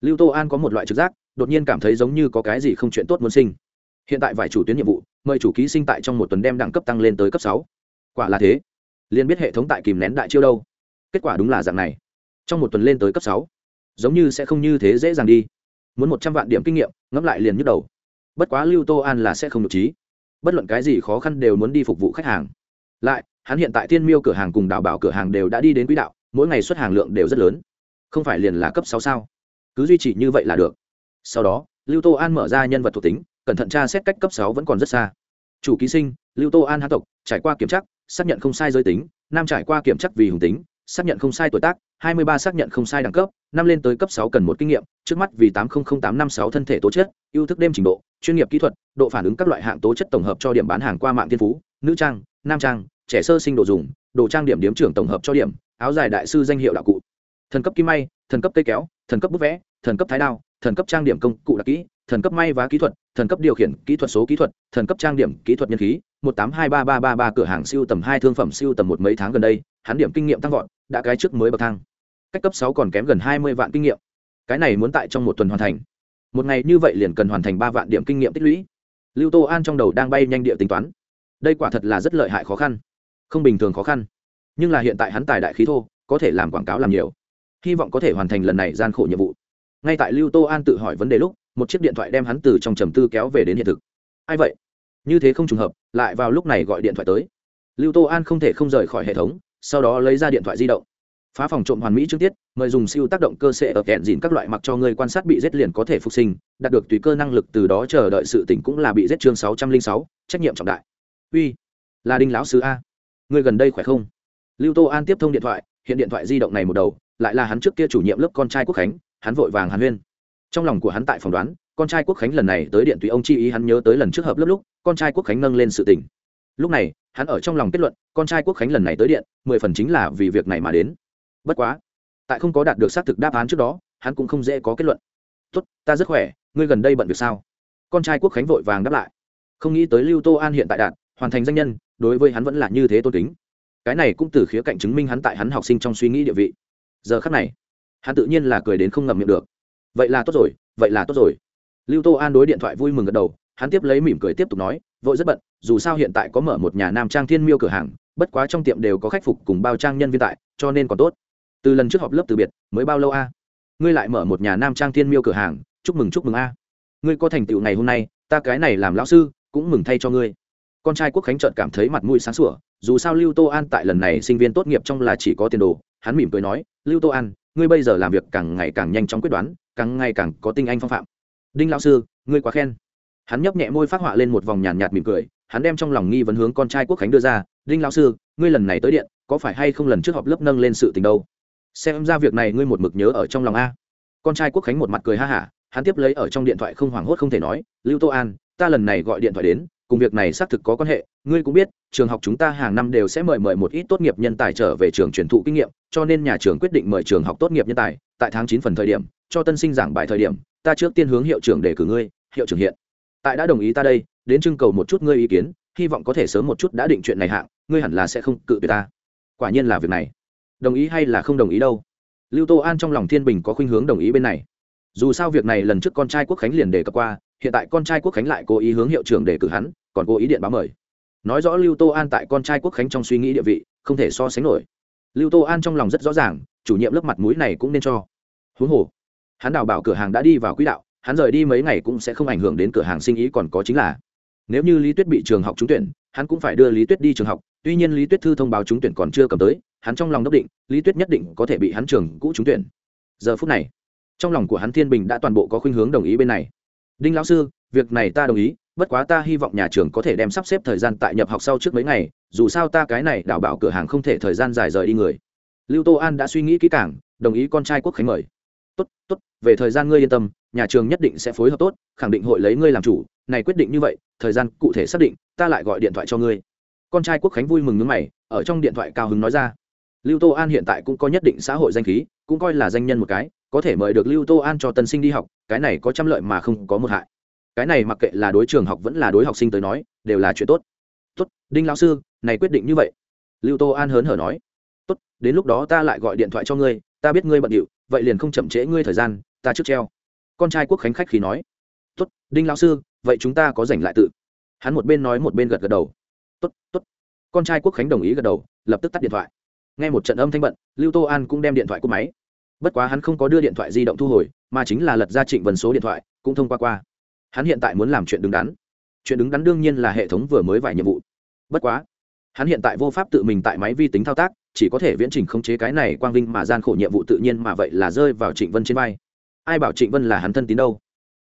Lưu tô an có một loại trực giác, đột nhiên cảm thấy giống như có cái gì không chuyện tốt muốn sinh. Hiện tại vài chủ tuyến nhiệm vụ, mời chủ ký sinh tại trong một tuần đem đẳng cấp tăng lên tới cấp sáu. Quả là thế liền biết hệ thống tại kìm nén đại chiêu đâu. Kết quả đúng là dạng này. Trong một tuần lên tới cấp sáu, giống như sẽ không như thế dễ dàng đi. Muốn một trăm vạn điểm kinh nghiệm, ngẫm lại liền nhức đầu. Bất quá lưu tô an là sẽ không được trí. Bất luận cái gì khó khăn đều muốn đi phục vụ khách hàng. Lại, hắn hiện tại thiên miêu cửa hàng cùng đào bảo cửa hàng đều đã đi đến quỹ đạo, mỗi ngày xuất hàng lượng đều rất lớn. Không phải liền là cấp sáu sao? Cứ duy trì như vậy là được. Sau đó, lưu tô an mở ra nhân vật thuộc tính, cẩn thận tra xét cách cấp sáu vẫn còn rất xa. Chủ ký sinh, lưu tô an hán tộc, trải qua kiểm tra xác nhận không sai giới tính, nam trải qua kiểm tra vì hùng tính, xác nhận không sai tuổi tác, hai mươi ba xác nhận không sai đẳng cấp, năm lên tới cấp sáu cần một kinh nghiệm, trước mắt vì tám trăm linh tám năm sáu thân thể tố chất, yêu thức đêm trình độ, chuyên nghiệp kỹ thuật, độ phản ứng các loại hạng tố chất tổng hợp cho điểm bán hàng qua mạng thiên phú, nữ trang, nam trang, trẻ sơ sinh đồ dùng, đồ trang điểm điếm trưởng tổng hợp cho điểm, áo dài đại sư danh hiệu đạo cụ. Thần cấp kim may, thần cấp cây kéo, thần cấp bút vẽ, thần cấp thái đao, thần cấp trang điểm công cụ đặc kỹ, thần cấp may vá kỹ thuật, thần cấp điều khiển kỹ thuật số kỹ thuật, thần cấp trang điểm kỹ thuật nhân khí một tám hai ba ba ba ba cửa hàng siêu tầm hai thương phẩm siêu tầm một mấy tháng gần đây, hắn điểm kinh nghiệm tăng vọt, đã cái trước mới bậc thang. Cách cấp sáu còn kém gần hai mươi vạn kinh nghiệm. Cái này muốn tại trong một tuần hoàn thành. Một ngày như vậy liền cần hoàn thành ba vạn điểm kinh nghiệm tích lũy. Lưu tô an trong đầu đang bay nhanh địa tính toán. Đây quả thật là rất lợi hại khó khăn. Không bình thường khó khăn. Nhưng là hiện tại hắn tài đại khí thô, có thể làm quảng cáo làm nhiều. Hy vọng có thể hoàn thành lần này gian khổ nhiệm vụ. Ngay tại lưu tô an tự hỏi vấn đề lúc, một chiếc điện thoại đem hắn từ trong trầm tư kéo về đến hiện thực. Ai vậy? Như thế không trùng hợp, lại vào lúc này gọi điện thoại tới. Lưu tô an không thể không rời khỏi hệ thống, sau đó lấy ra điện thoại di động. Phá phòng trộm hoàn mỹ trước tiết, mời dùng siêu tác động cơ sẽ ở kẹn dìn các loại mặc cho người quan sát bị giết liền có thể phục sinh, đạt được tùy cơ năng lực từ đó chờ đợi sự tỉnh cũng là bị giết chương sáu trăm linh sáu, trách nhiệm trọng đại. Uy, là đinh lão sứ a. Người gần đây khỏe không? Lưu tô an tiếp thông điện thoại, hiện điện thoại di động này một đầu, lại là hắn trước kia chủ nhiệm lớp con trai quốc khánh, hắn vội vàng hàn huyên. Trong lòng của hắn tại phòng đoán con trai quốc khánh lần này tới điện tùy ông chi ý hắn nhớ tới lần trước hợp lớp lúc, con trai quốc khánh nâng lên sự tình. Lúc này, hắn ở trong lòng kết luận, con trai quốc khánh lần này tới điện, mười phần chính là vì việc này mà đến. Bất quá, tại không có đạt được xác thực đáp án trước đó, hắn cũng không dễ có kết luận. Tốt, ta rất khỏe, ngươi gần đây bận việc sao? Con trai quốc khánh vội vàng đáp lại. Không nghĩ tới lưu tô an hiện tại đạt, hoàn thành danh nhân, đối với hắn vẫn là như thế tôn kính. Cái này cũng từ khía cạnh chứng minh hắn tại hắn học sinh trong suy nghĩ địa vị. Giờ khắc này, hắn tự nhiên là cười đến không ngậm miệng được. Vậy là tốt rồi, vậy là tốt rồi lưu tô an đối điện thoại vui mừng gật đầu, hắn tiếp lấy mỉm cười tiếp tục nói, vội rất bận, dù sao hiện tại có mở một nhà nam trang thiên miêu cửa hàng, bất quá trong tiệm đều có khách phục cùng bao trang nhân viên tại, cho nên còn tốt. Từ lần trước họp lớp từ biệt, mới bao lâu a? Ngươi lại mở một nhà nam trang thiên miêu cửa hàng, chúc mừng chúc mừng a. Ngươi có thành tựu ngày hôm nay, ta cái này làm lão sư, cũng mừng thay cho ngươi. Con trai quốc khánh trợt cảm thấy mặt mũi sáng sủa, dù sao lưu tô an tại lần này sinh viên tốt nghiệp trong là chỉ có tiền đồ, hắn mỉm cười nói, lưu tô an, ngươi bây giờ làm việc càng ngày càng nhanh chóng quyết đoán, càng ngày càng có tinh anh phong phạm đinh lão sư ngươi quá khen. Hắn nhấp nhẹ môi phát họa lên một vòng nhàn nhạt, mỉm cười hắn đem trong lòng nghi vấn hướng con trai quốc khánh đưa ra đinh lão sư ngươi lần này tới điện có phải hay không lần trước họp lớp nâng lên sự tình đâu? Xem ra việc này ngươi một mực nhớ ở trong lòng a. Con trai quốc khánh một mặt cười ha hả hắn tiếp lấy ở trong điện thoại không hoảng hốt không thể nói lưu tô an ta lần này gọi điện thoại đến cùng việc này xác thực có quan hệ ngươi cũng biết trường học chúng ta hàng năm đều sẽ mời mời một ít tốt nghiệp nhân tài trở về trường truyền thụ kinh nghiệm cho nên nhà trường quyết định mời trường học tốt nghiệp nhân tài tại tháng chín phần thời điểm cho tân sinh giảng bài thời điểm ta trước tiên hướng hiệu trưởng để cử ngươi, hiệu trưởng hiện. Tại đã đồng ý ta đây, đến trưng cầu một chút ngươi ý kiến, hy vọng có thể sớm một chút đã định chuyện này hạng, ngươi hẳn là sẽ không cự tuyệt ta. Quả nhiên là việc này. Đồng ý hay là không đồng ý đâu? Lưu tô an trong lòng thiên bình có khuynh hướng đồng ý bên này. Dù sao việc này lần trước con trai quốc khánh liền đề cập qua, hiện tại con trai quốc khánh lại cố ý hướng hiệu trưởng để cử hắn, còn cố ý điện báo mời. Nói rõ lưu tô an tại con trai quốc khánh trong suy nghĩ địa vị, không thể so sánh nổi. Lưu tô an trong lòng rất rõ ràng, chủ nhiệm lớp mặt mũi này cũng nên cho. Huống hồ hắn đào bảo cửa hàng đã đi vào quỹ đạo, hắn rời đi mấy ngày cũng sẽ không ảnh hưởng đến cửa hàng sinh ý còn có chính là. Nếu như lý tuyết bị trường học trúng tuyển, hắn cũng phải đưa lý tuyết đi trường học, tuy nhiên lý tuyết thư thông báo trúng tuyển còn chưa cầm tới, hắn trong lòng đốc định, lý tuyết nhất định có thể bị hắn trường cũ trúng tuyển. Giờ phút này, trong lòng của hắn thiên bình đã toàn bộ có khuynh hướng đồng ý bên này. Đinh lão sư, việc này ta đồng ý, bất quá ta hy vọng nhà trường có thể đem sắp xếp thời gian tại nhập học sau trước mấy ngày, dù sao ta cái này đảm bảo cửa hàng không thể thời gian dài rời đi người. Lưu tô an đã suy nghĩ kỹ càng, đồng ý con trai quốc khánh mời. Tốt tốt về thời gian ngươi yên tâm, nhà trường nhất định sẽ phối hợp tốt, khẳng định hội lấy ngươi làm chủ, này quyết định như vậy, thời gian cụ thể xác định, ta lại gọi điện thoại cho ngươi. Con trai quốc khánh vui mừng nước mày, ở trong điện thoại cao hứng nói ra. Lưu tô an hiện tại cũng có nhất định xã hội danh khí, cũng coi là danh nhân một cái, có thể mời được lưu tô an cho tân sinh đi học, cái này có trăm lợi mà không có một hại. Cái này mặc kệ là đối trường học vẫn là đối học sinh tới nói, đều là chuyện tốt. Tốt, đinh lão sư, này quyết định như vậy. Lưu tô an hớn hở nói. Tốt, đến lúc đó ta lại gọi điện thoại cho ngươi ta biết ngươi bận điệu, vậy liền không chậm trễ ngươi thời gian, ta trước treo. Con trai quốc khánh khách khí nói. Tốt, đinh lão sư, vậy chúng ta có giành lại tự. Hắn một bên nói một bên gật gật đầu. Tốt tốt. Con trai quốc khánh đồng ý gật đầu, lập tức tắt điện thoại. Nghe một trận âm thanh bận, lưu tô an cũng đem điện thoại của máy. Bất quá hắn không có đưa điện thoại di động thu hồi, mà chính là lật ra trịnh vần số điện thoại, cũng thông qua qua. Hắn hiện tại muốn làm chuyện đứng đắn. Chuyện đứng đắn đương nhiên là hệ thống vừa mới vài nhiệm vụ. Bất quá hắn hiện tại vô pháp tự mình tại máy vi tính thao tác, chỉ có thể viễn trình khống chế cái này quang vinh mà gian khổ nhiệm vụ tự nhiên mà vậy là rơi vào trịnh vân trên vai. Ai bảo trịnh vân là hắn thân tín đâu?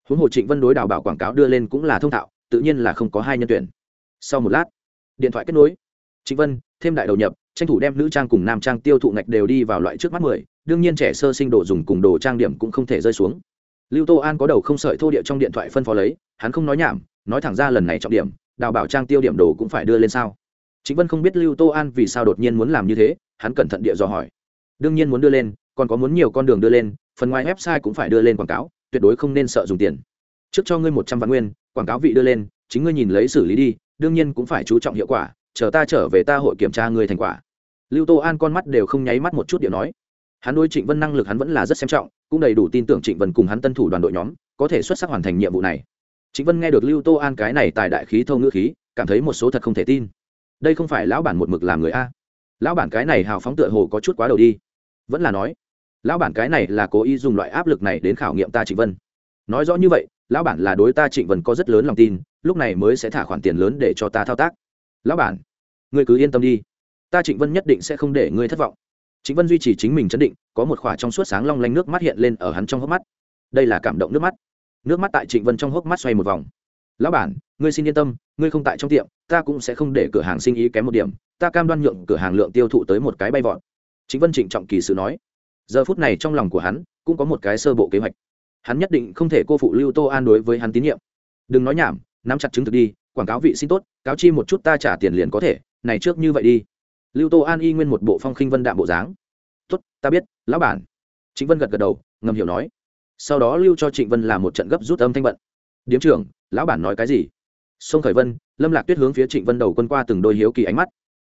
Huống hồ trịnh vân đối đào bảo quảng cáo đưa lên cũng là thông thạo, tự nhiên là không có hai nhân tuyển. Sau một lát, điện thoại kết nối. Trịnh vân, thêm đại đầu nhập, tranh thủ đem nữ trang cùng nam trang tiêu thụ ngạch đều đi vào loại trước mắt mười, đương nhiên trẻ sơ sinh đồ dùng cùng đồ trang điểm cũng không thể rơi xuống. Lưu tô an có đầu không sợi thô địa trong điện thoại phân phó lấy, hắn không nói nhảm, nói thẳng ra lần này trọng điểm, đào bảo trang tiêu điểm đồ cũng phải đưa lên sao? Chính vân không biết lưu tô an vì sao đột nhiên muốn làm như thế, hắn cẩn thận địa dò hỏi. Đương nhiên muốn đưa lên, còn có muốn nhiều con đường đưa lên, phần ngoài website cũng phải đưa lên quảng cáo, tuyệt đối không nên sợ dùng tiền. Trước cho ngươi một trăm vạn nguyên, quảng cáo vị đưa lên, chính ngươi nhìn lấy xử lý đi, đương nhiên cũng phải chú trọng hiệu quả, chờ ta trở về ta hội kiểm tra ngươi thành quả. Lưu tô an con mắt đều không nháy mắt một chút điệu nói. Hắn đôi trịnh vân năng lực hắn vẫn là rất xem trọng, cũng đầy đủ tin tưởng trịnh vân cùng hắn tân thủ đoàn đội nhóm, có thể xuất sắc hoàn thành nhiệm vụ này. Trịnh vân nghe được lưu tô an cái này tài đại khí thâu ngữ khí, cảm thấy một số thật không thể tin đây không phải lão bản một mực làm người a? Lão bản cái này hào phóng tựa hồ có chút quá đầu đi. Vẫn là nói, lão bản cái này là cố ý dùng loại áp lực này đến khảo nghiệm ta trịnh vân. Nói rõ như vậy, lão bản là đối ta trịnh vân có rất lớn lòng tin, lúc này mới sẽ thả khoản tiền lớn để cho ta thao tác. Lão bản, ngươi cứ yên tâm đi. Ta trịnh vân nhất định sẽ không để ngươi thất vọng. Trịnh vân duy trì chính mình chấn định, có một khỏa trong suốt sáng long lanh nước mắt hiện lên ở hắn trong hốc mắt. Đây là cảm động nước mắt. Nước mắt tại trịnh vân trong hốc mắt xoay một vòng lão bản, ngươi xin yên tâm, ngươi không tại trong tiệm, ta cũng sẽ không để cửa hàng sinh ý kém một điểm, ta cam đoan nhượng cửa hàng lượng tiêu thụ tới một cái bay vọt. Chính vân trịnh trọng kỳ sự nói. Giờ phút này trong lòng của hắn, cũng có một cái sơ bộ kế hoạch. Hắn nhất định không thể cô phụ lưu tô an đối với hắn tín nhiệm. Đừng nói nhảm, nắm chặt chứng thực đi, quảng cáo vị xin tốt, cáo chi một chút ta trả tiền liền có thể, này trước như vậy đi. Lưu tô an y nguyên một bộ phong khinh vân đạm bộ dáng. Tốt, ta biết, lão bản. Chính vân gật gật đầu, ngầm hiểu nói. Sau đó lưu cho trịnh vân làm một trận gấp rút âm thanh bận. Điếm trưởng lão bản nói cái gì? Sông khởi vân, lâm lạc tuyết hướng phía trịnh vân đầu quân qua từng đôi hiếu kỳ ánh mắt.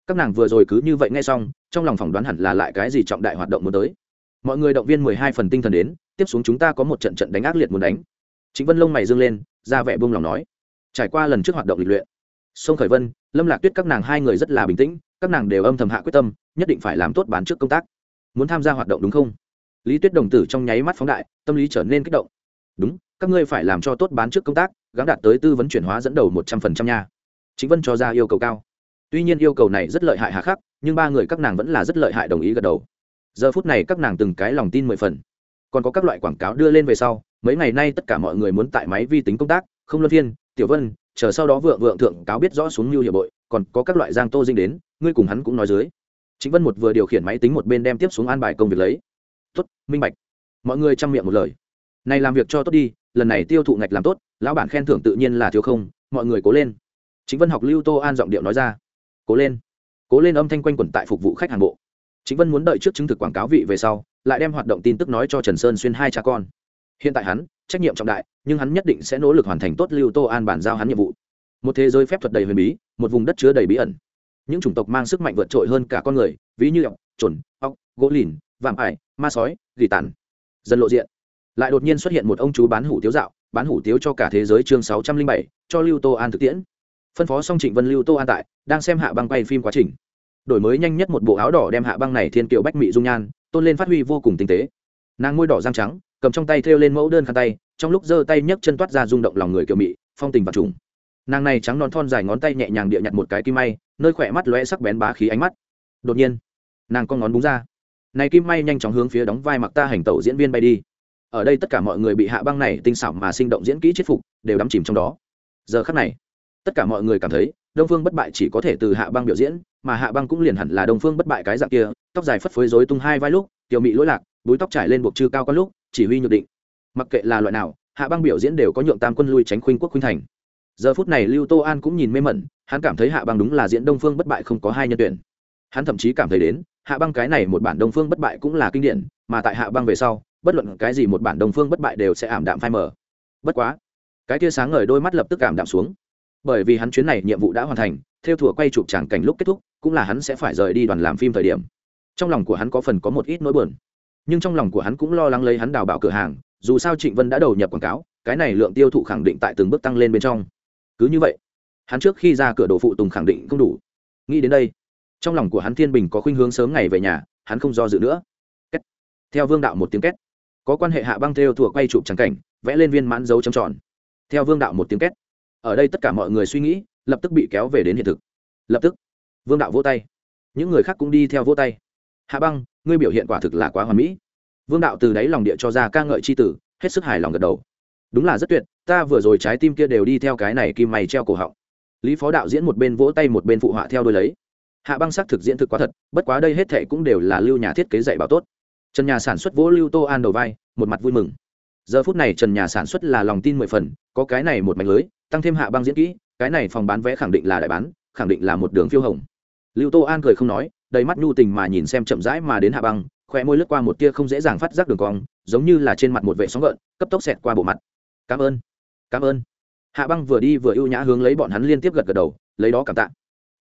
Các nàng vừa rồi cứ như vậy nghe xong, trong lòng phỏng đoán hẳn là lại cái gì trọng đại hoạt động muốn tới. Mọi người động viên mười hai phần tinh thần đến, tiếp xuống chúng ta có một trận trận đánh ác liệt muốn đánh. Trịnh vân lông mày dương lên, ra vẻ buông lòng nói. Trải qua lần trước hoạt động lịch luyện, sông khởi vân, lâm lạc tuyết các nàng hai người rất là bình tĩnh, các nàng đều âm thầm hạ quyết tâm, nhất định phải làm tốt bán trước công tác. Muốn tham gia hoạt động đúng không? Lý tuyết đồng tử trong nháy mắt phóng đại, tâm lý trở nên kích động. Đúng các ngươi phải làm cho tốt bán trước công tác gắn đạt tới tư vấn chuyển hóa dẫn đầu một trăm phần trăm nha. Chính vân cho ra yêu cầu cao. Tuy nhiên yêu cầu này rất lợi hại hà khắc, nhưng ba người các nàng vẫn là rất lợi hại đồng ý gật đầu. Giờ phút này các nàng từng cái lòng tin mười phần. Còn có các loại quảng cáo đưa lên về sau, mấy ngày nay tất cả mọi người muốn tại máy vi tính công tác, không luân phiên, tiểu vân, chờ sau đó vượng vượng thượng cáo biết rõ xuống như hiệp bội, còn có các loại giang tô dinh đến, ngươi cùng hắn cũng nói dưới. Chính vân một vừa điều khiển máy tính một bên đem tiếp xuống an bài công việc lấy. Tốt, minh bạch. Mọi người chăm miệng một lời. Này làm việc cho tốt đi lần này tiêu thụ ngạch làm tốt, lão bản khen thưởng tự nhiên là thiếu không, mọi người cố lên. Chính vân học lưu tô an giọng điệu nói ra. Cố lên. Cố lên âm thanh quanh quẩn tại phục vụ khách hàng bộ. Chính vân muốn đợi trước chứng thực quảng cáo vị về sau, lại đem hoạt động tin tức nói cho trần sơn xuyên hai cha con. Hiện tại hắn, trách nhiệm trọng đại, nhưng hắn nhất định sẽ nỗ lực hoàn thành tốt lưu tô an bàn giao hắn nhiệm vụ. Một thế giới phép thuật đầy huyền bí, một vùng đất chứa đầy bí ẩn. Những chủng tộc mang sức mạnh vượt trội hơn cả con người, ví như ọc trồn ọc gỗ lìn, vạm ải, ma sói, gỉ tàn. Dần lộ diện lại đột nhiên xuất hiện một ông chú bán hủ tiếu dạo, bán hủ tiếu cho cả thế giới chương sáu trăm linh bảy, cho lưu tô an thực tiễn. Phân phó xong trịnh vân lưu tô an tại, đang xem hạ băng quay phim quá trình. Đổi mới nhanh nhất một bộ áo đỏ đem hạ băng này thiên kiều bách mị dung nhan, tôn lên phát huy vô cùng tinh tế. Nàng môi đỏ răng trắng, cầm trong tay thêu lên mẫu đơn khăn tay, trong lúc giơ tay nhấc chân toát ra rung động lòng người kiều mị, phong tình và trùng. Nàng này trắng non thon dài ngón tay nhẹ nhàng địa nhặt một cái kim may, nơi khỏe mắt lóe sắc bén bá khí ánh mắt. Đột nhiên, nàng con ngón búng ra. Này kim may nhanh chóng hướng phía đóng vai mặc ta hành tẩu diễn viên bay đi ở đây tất cả mọi người bị hạ băng này tinh xảo mà sinh động diễn kỹ chết phục, đều đắm chìm trong đó. Giờ khắc này, tất cả mọi người cảm thấy, đông phương bất bại chỉ có thể từ hạ băng biểu diễn, mà hạ băng cũng liền hẳn là đông phương bất bại cái dạng kia, tóc dài phất phới rối tung hai vai lúc, tiểu mị lỗi lạc, búi tóc trải lên buộc chư cao con lúc, chỉ huy nhược định. Mặc kệ là loại nào, hạ băng biểu diễn đều có nhượng tam quân lui tránh khuynh quốc khuynh thành. Giờ phút này lưu tô an cũng nhìn mê mẩn, hắn cảm thấy hạ băng đúng là diễn đông phương bất bại không có hai nhân tuyển. Hắn thậm chí cảm thấy đến, hạ băng cái này một bản đông phương bất bại cũng là kinh điển, mà tại hạ băng về sau bất luận cái gì một bản đồng phương bất bại đều sẽ ảm đạm phai mờ. Bất quá, cái tia sáng ngời đôi mắt lập tức ảm đạm xuống. Bởi vì hắn chuyến này nhiệm vụ đã hoàn thành, theo thủa quay chụp tràng cảnh lúc kết thúc, cũng là hắn sẽ phải rời đi đoàn làm phim thời điểm. Trong lòng của hắn có phần có một ít nỗi buồn. Nhưng trong lòng của hắn cũng lo lắng lấy hắn đào bảo cửa hàng, dù sao trịnh vân đã đầu nhập quảng cáo, cái này lượng tiêu thụ khẳng định tại từng bước tăng lên bên trong. Cứ như vậy, hắn trước khi ra cửa đồ phụ tùng khẳng định không đủ. Nghĩ đến đây, trong lòng của hắn thiên bình có khuynh hướng sớm ngày về nhà, hắn không do dự nữa. Kết. theo vương đạo một tiếng két có quan hệ hạ băng theo thuộc quay chụp trắng cảnh, vẽ lên viên mãn dấu trầm tròn. Theo vương đạo một tiếng két, ở đây tất cả mọi người suy nghĩ, lập tức bị kéo về đến hiện thực. Lập tức, vương đạo vỗ tay. Những người khác cũng đi theo vỗ tay. Hạ băng, ngươi biểu hiện quả thực là quá hoàn mỹ. Vương đạo từ đáy lòng địa cho ra ca ngợi c h i tử, hết sức hài lòng gật đầu. Đúng là rất tuyệt, ta vừa rồi trái tim kia đều đi theo cái này kim mày treo cổ họng. Lý phó đạo diễn một bên vỗ tay một bên phụ họa theo đôi lấy. Hạ băng xác thực diễn thực quá thật, bất quá đây hết thệ cũng đều là lưu nhà thiết kế dạy bảo tốt trần nhà sản xuất vỗ lưu tô an đầu vai, một mặt vui mừng. Giờ phút này trần nhà sản xuất là lòng tin mười phần, có cái này một mạch lưới, tăng thêm hạ băng diễn kỹ, cái này phòng bán vé khẳng định là đại bán, khẳng định là một đường phiêu hồng. Lưu tô an cười không nói, đầy mắt nhu tình mà nhìn xem chậm rãi mà đến hạ băng khoe môi lướt qua một tia không dễ dàng phát giác đường cong, giống như là trên mặt một vệ sóng gợn, cấp tốc xẹt qua bộ mặt. Cảm ơn cảm ơn. Hạ băng vừa đi vừa ưu nhã hướng lấy bọn hắn liên tiếp gật gật đầu, lấy đó cảm tạ.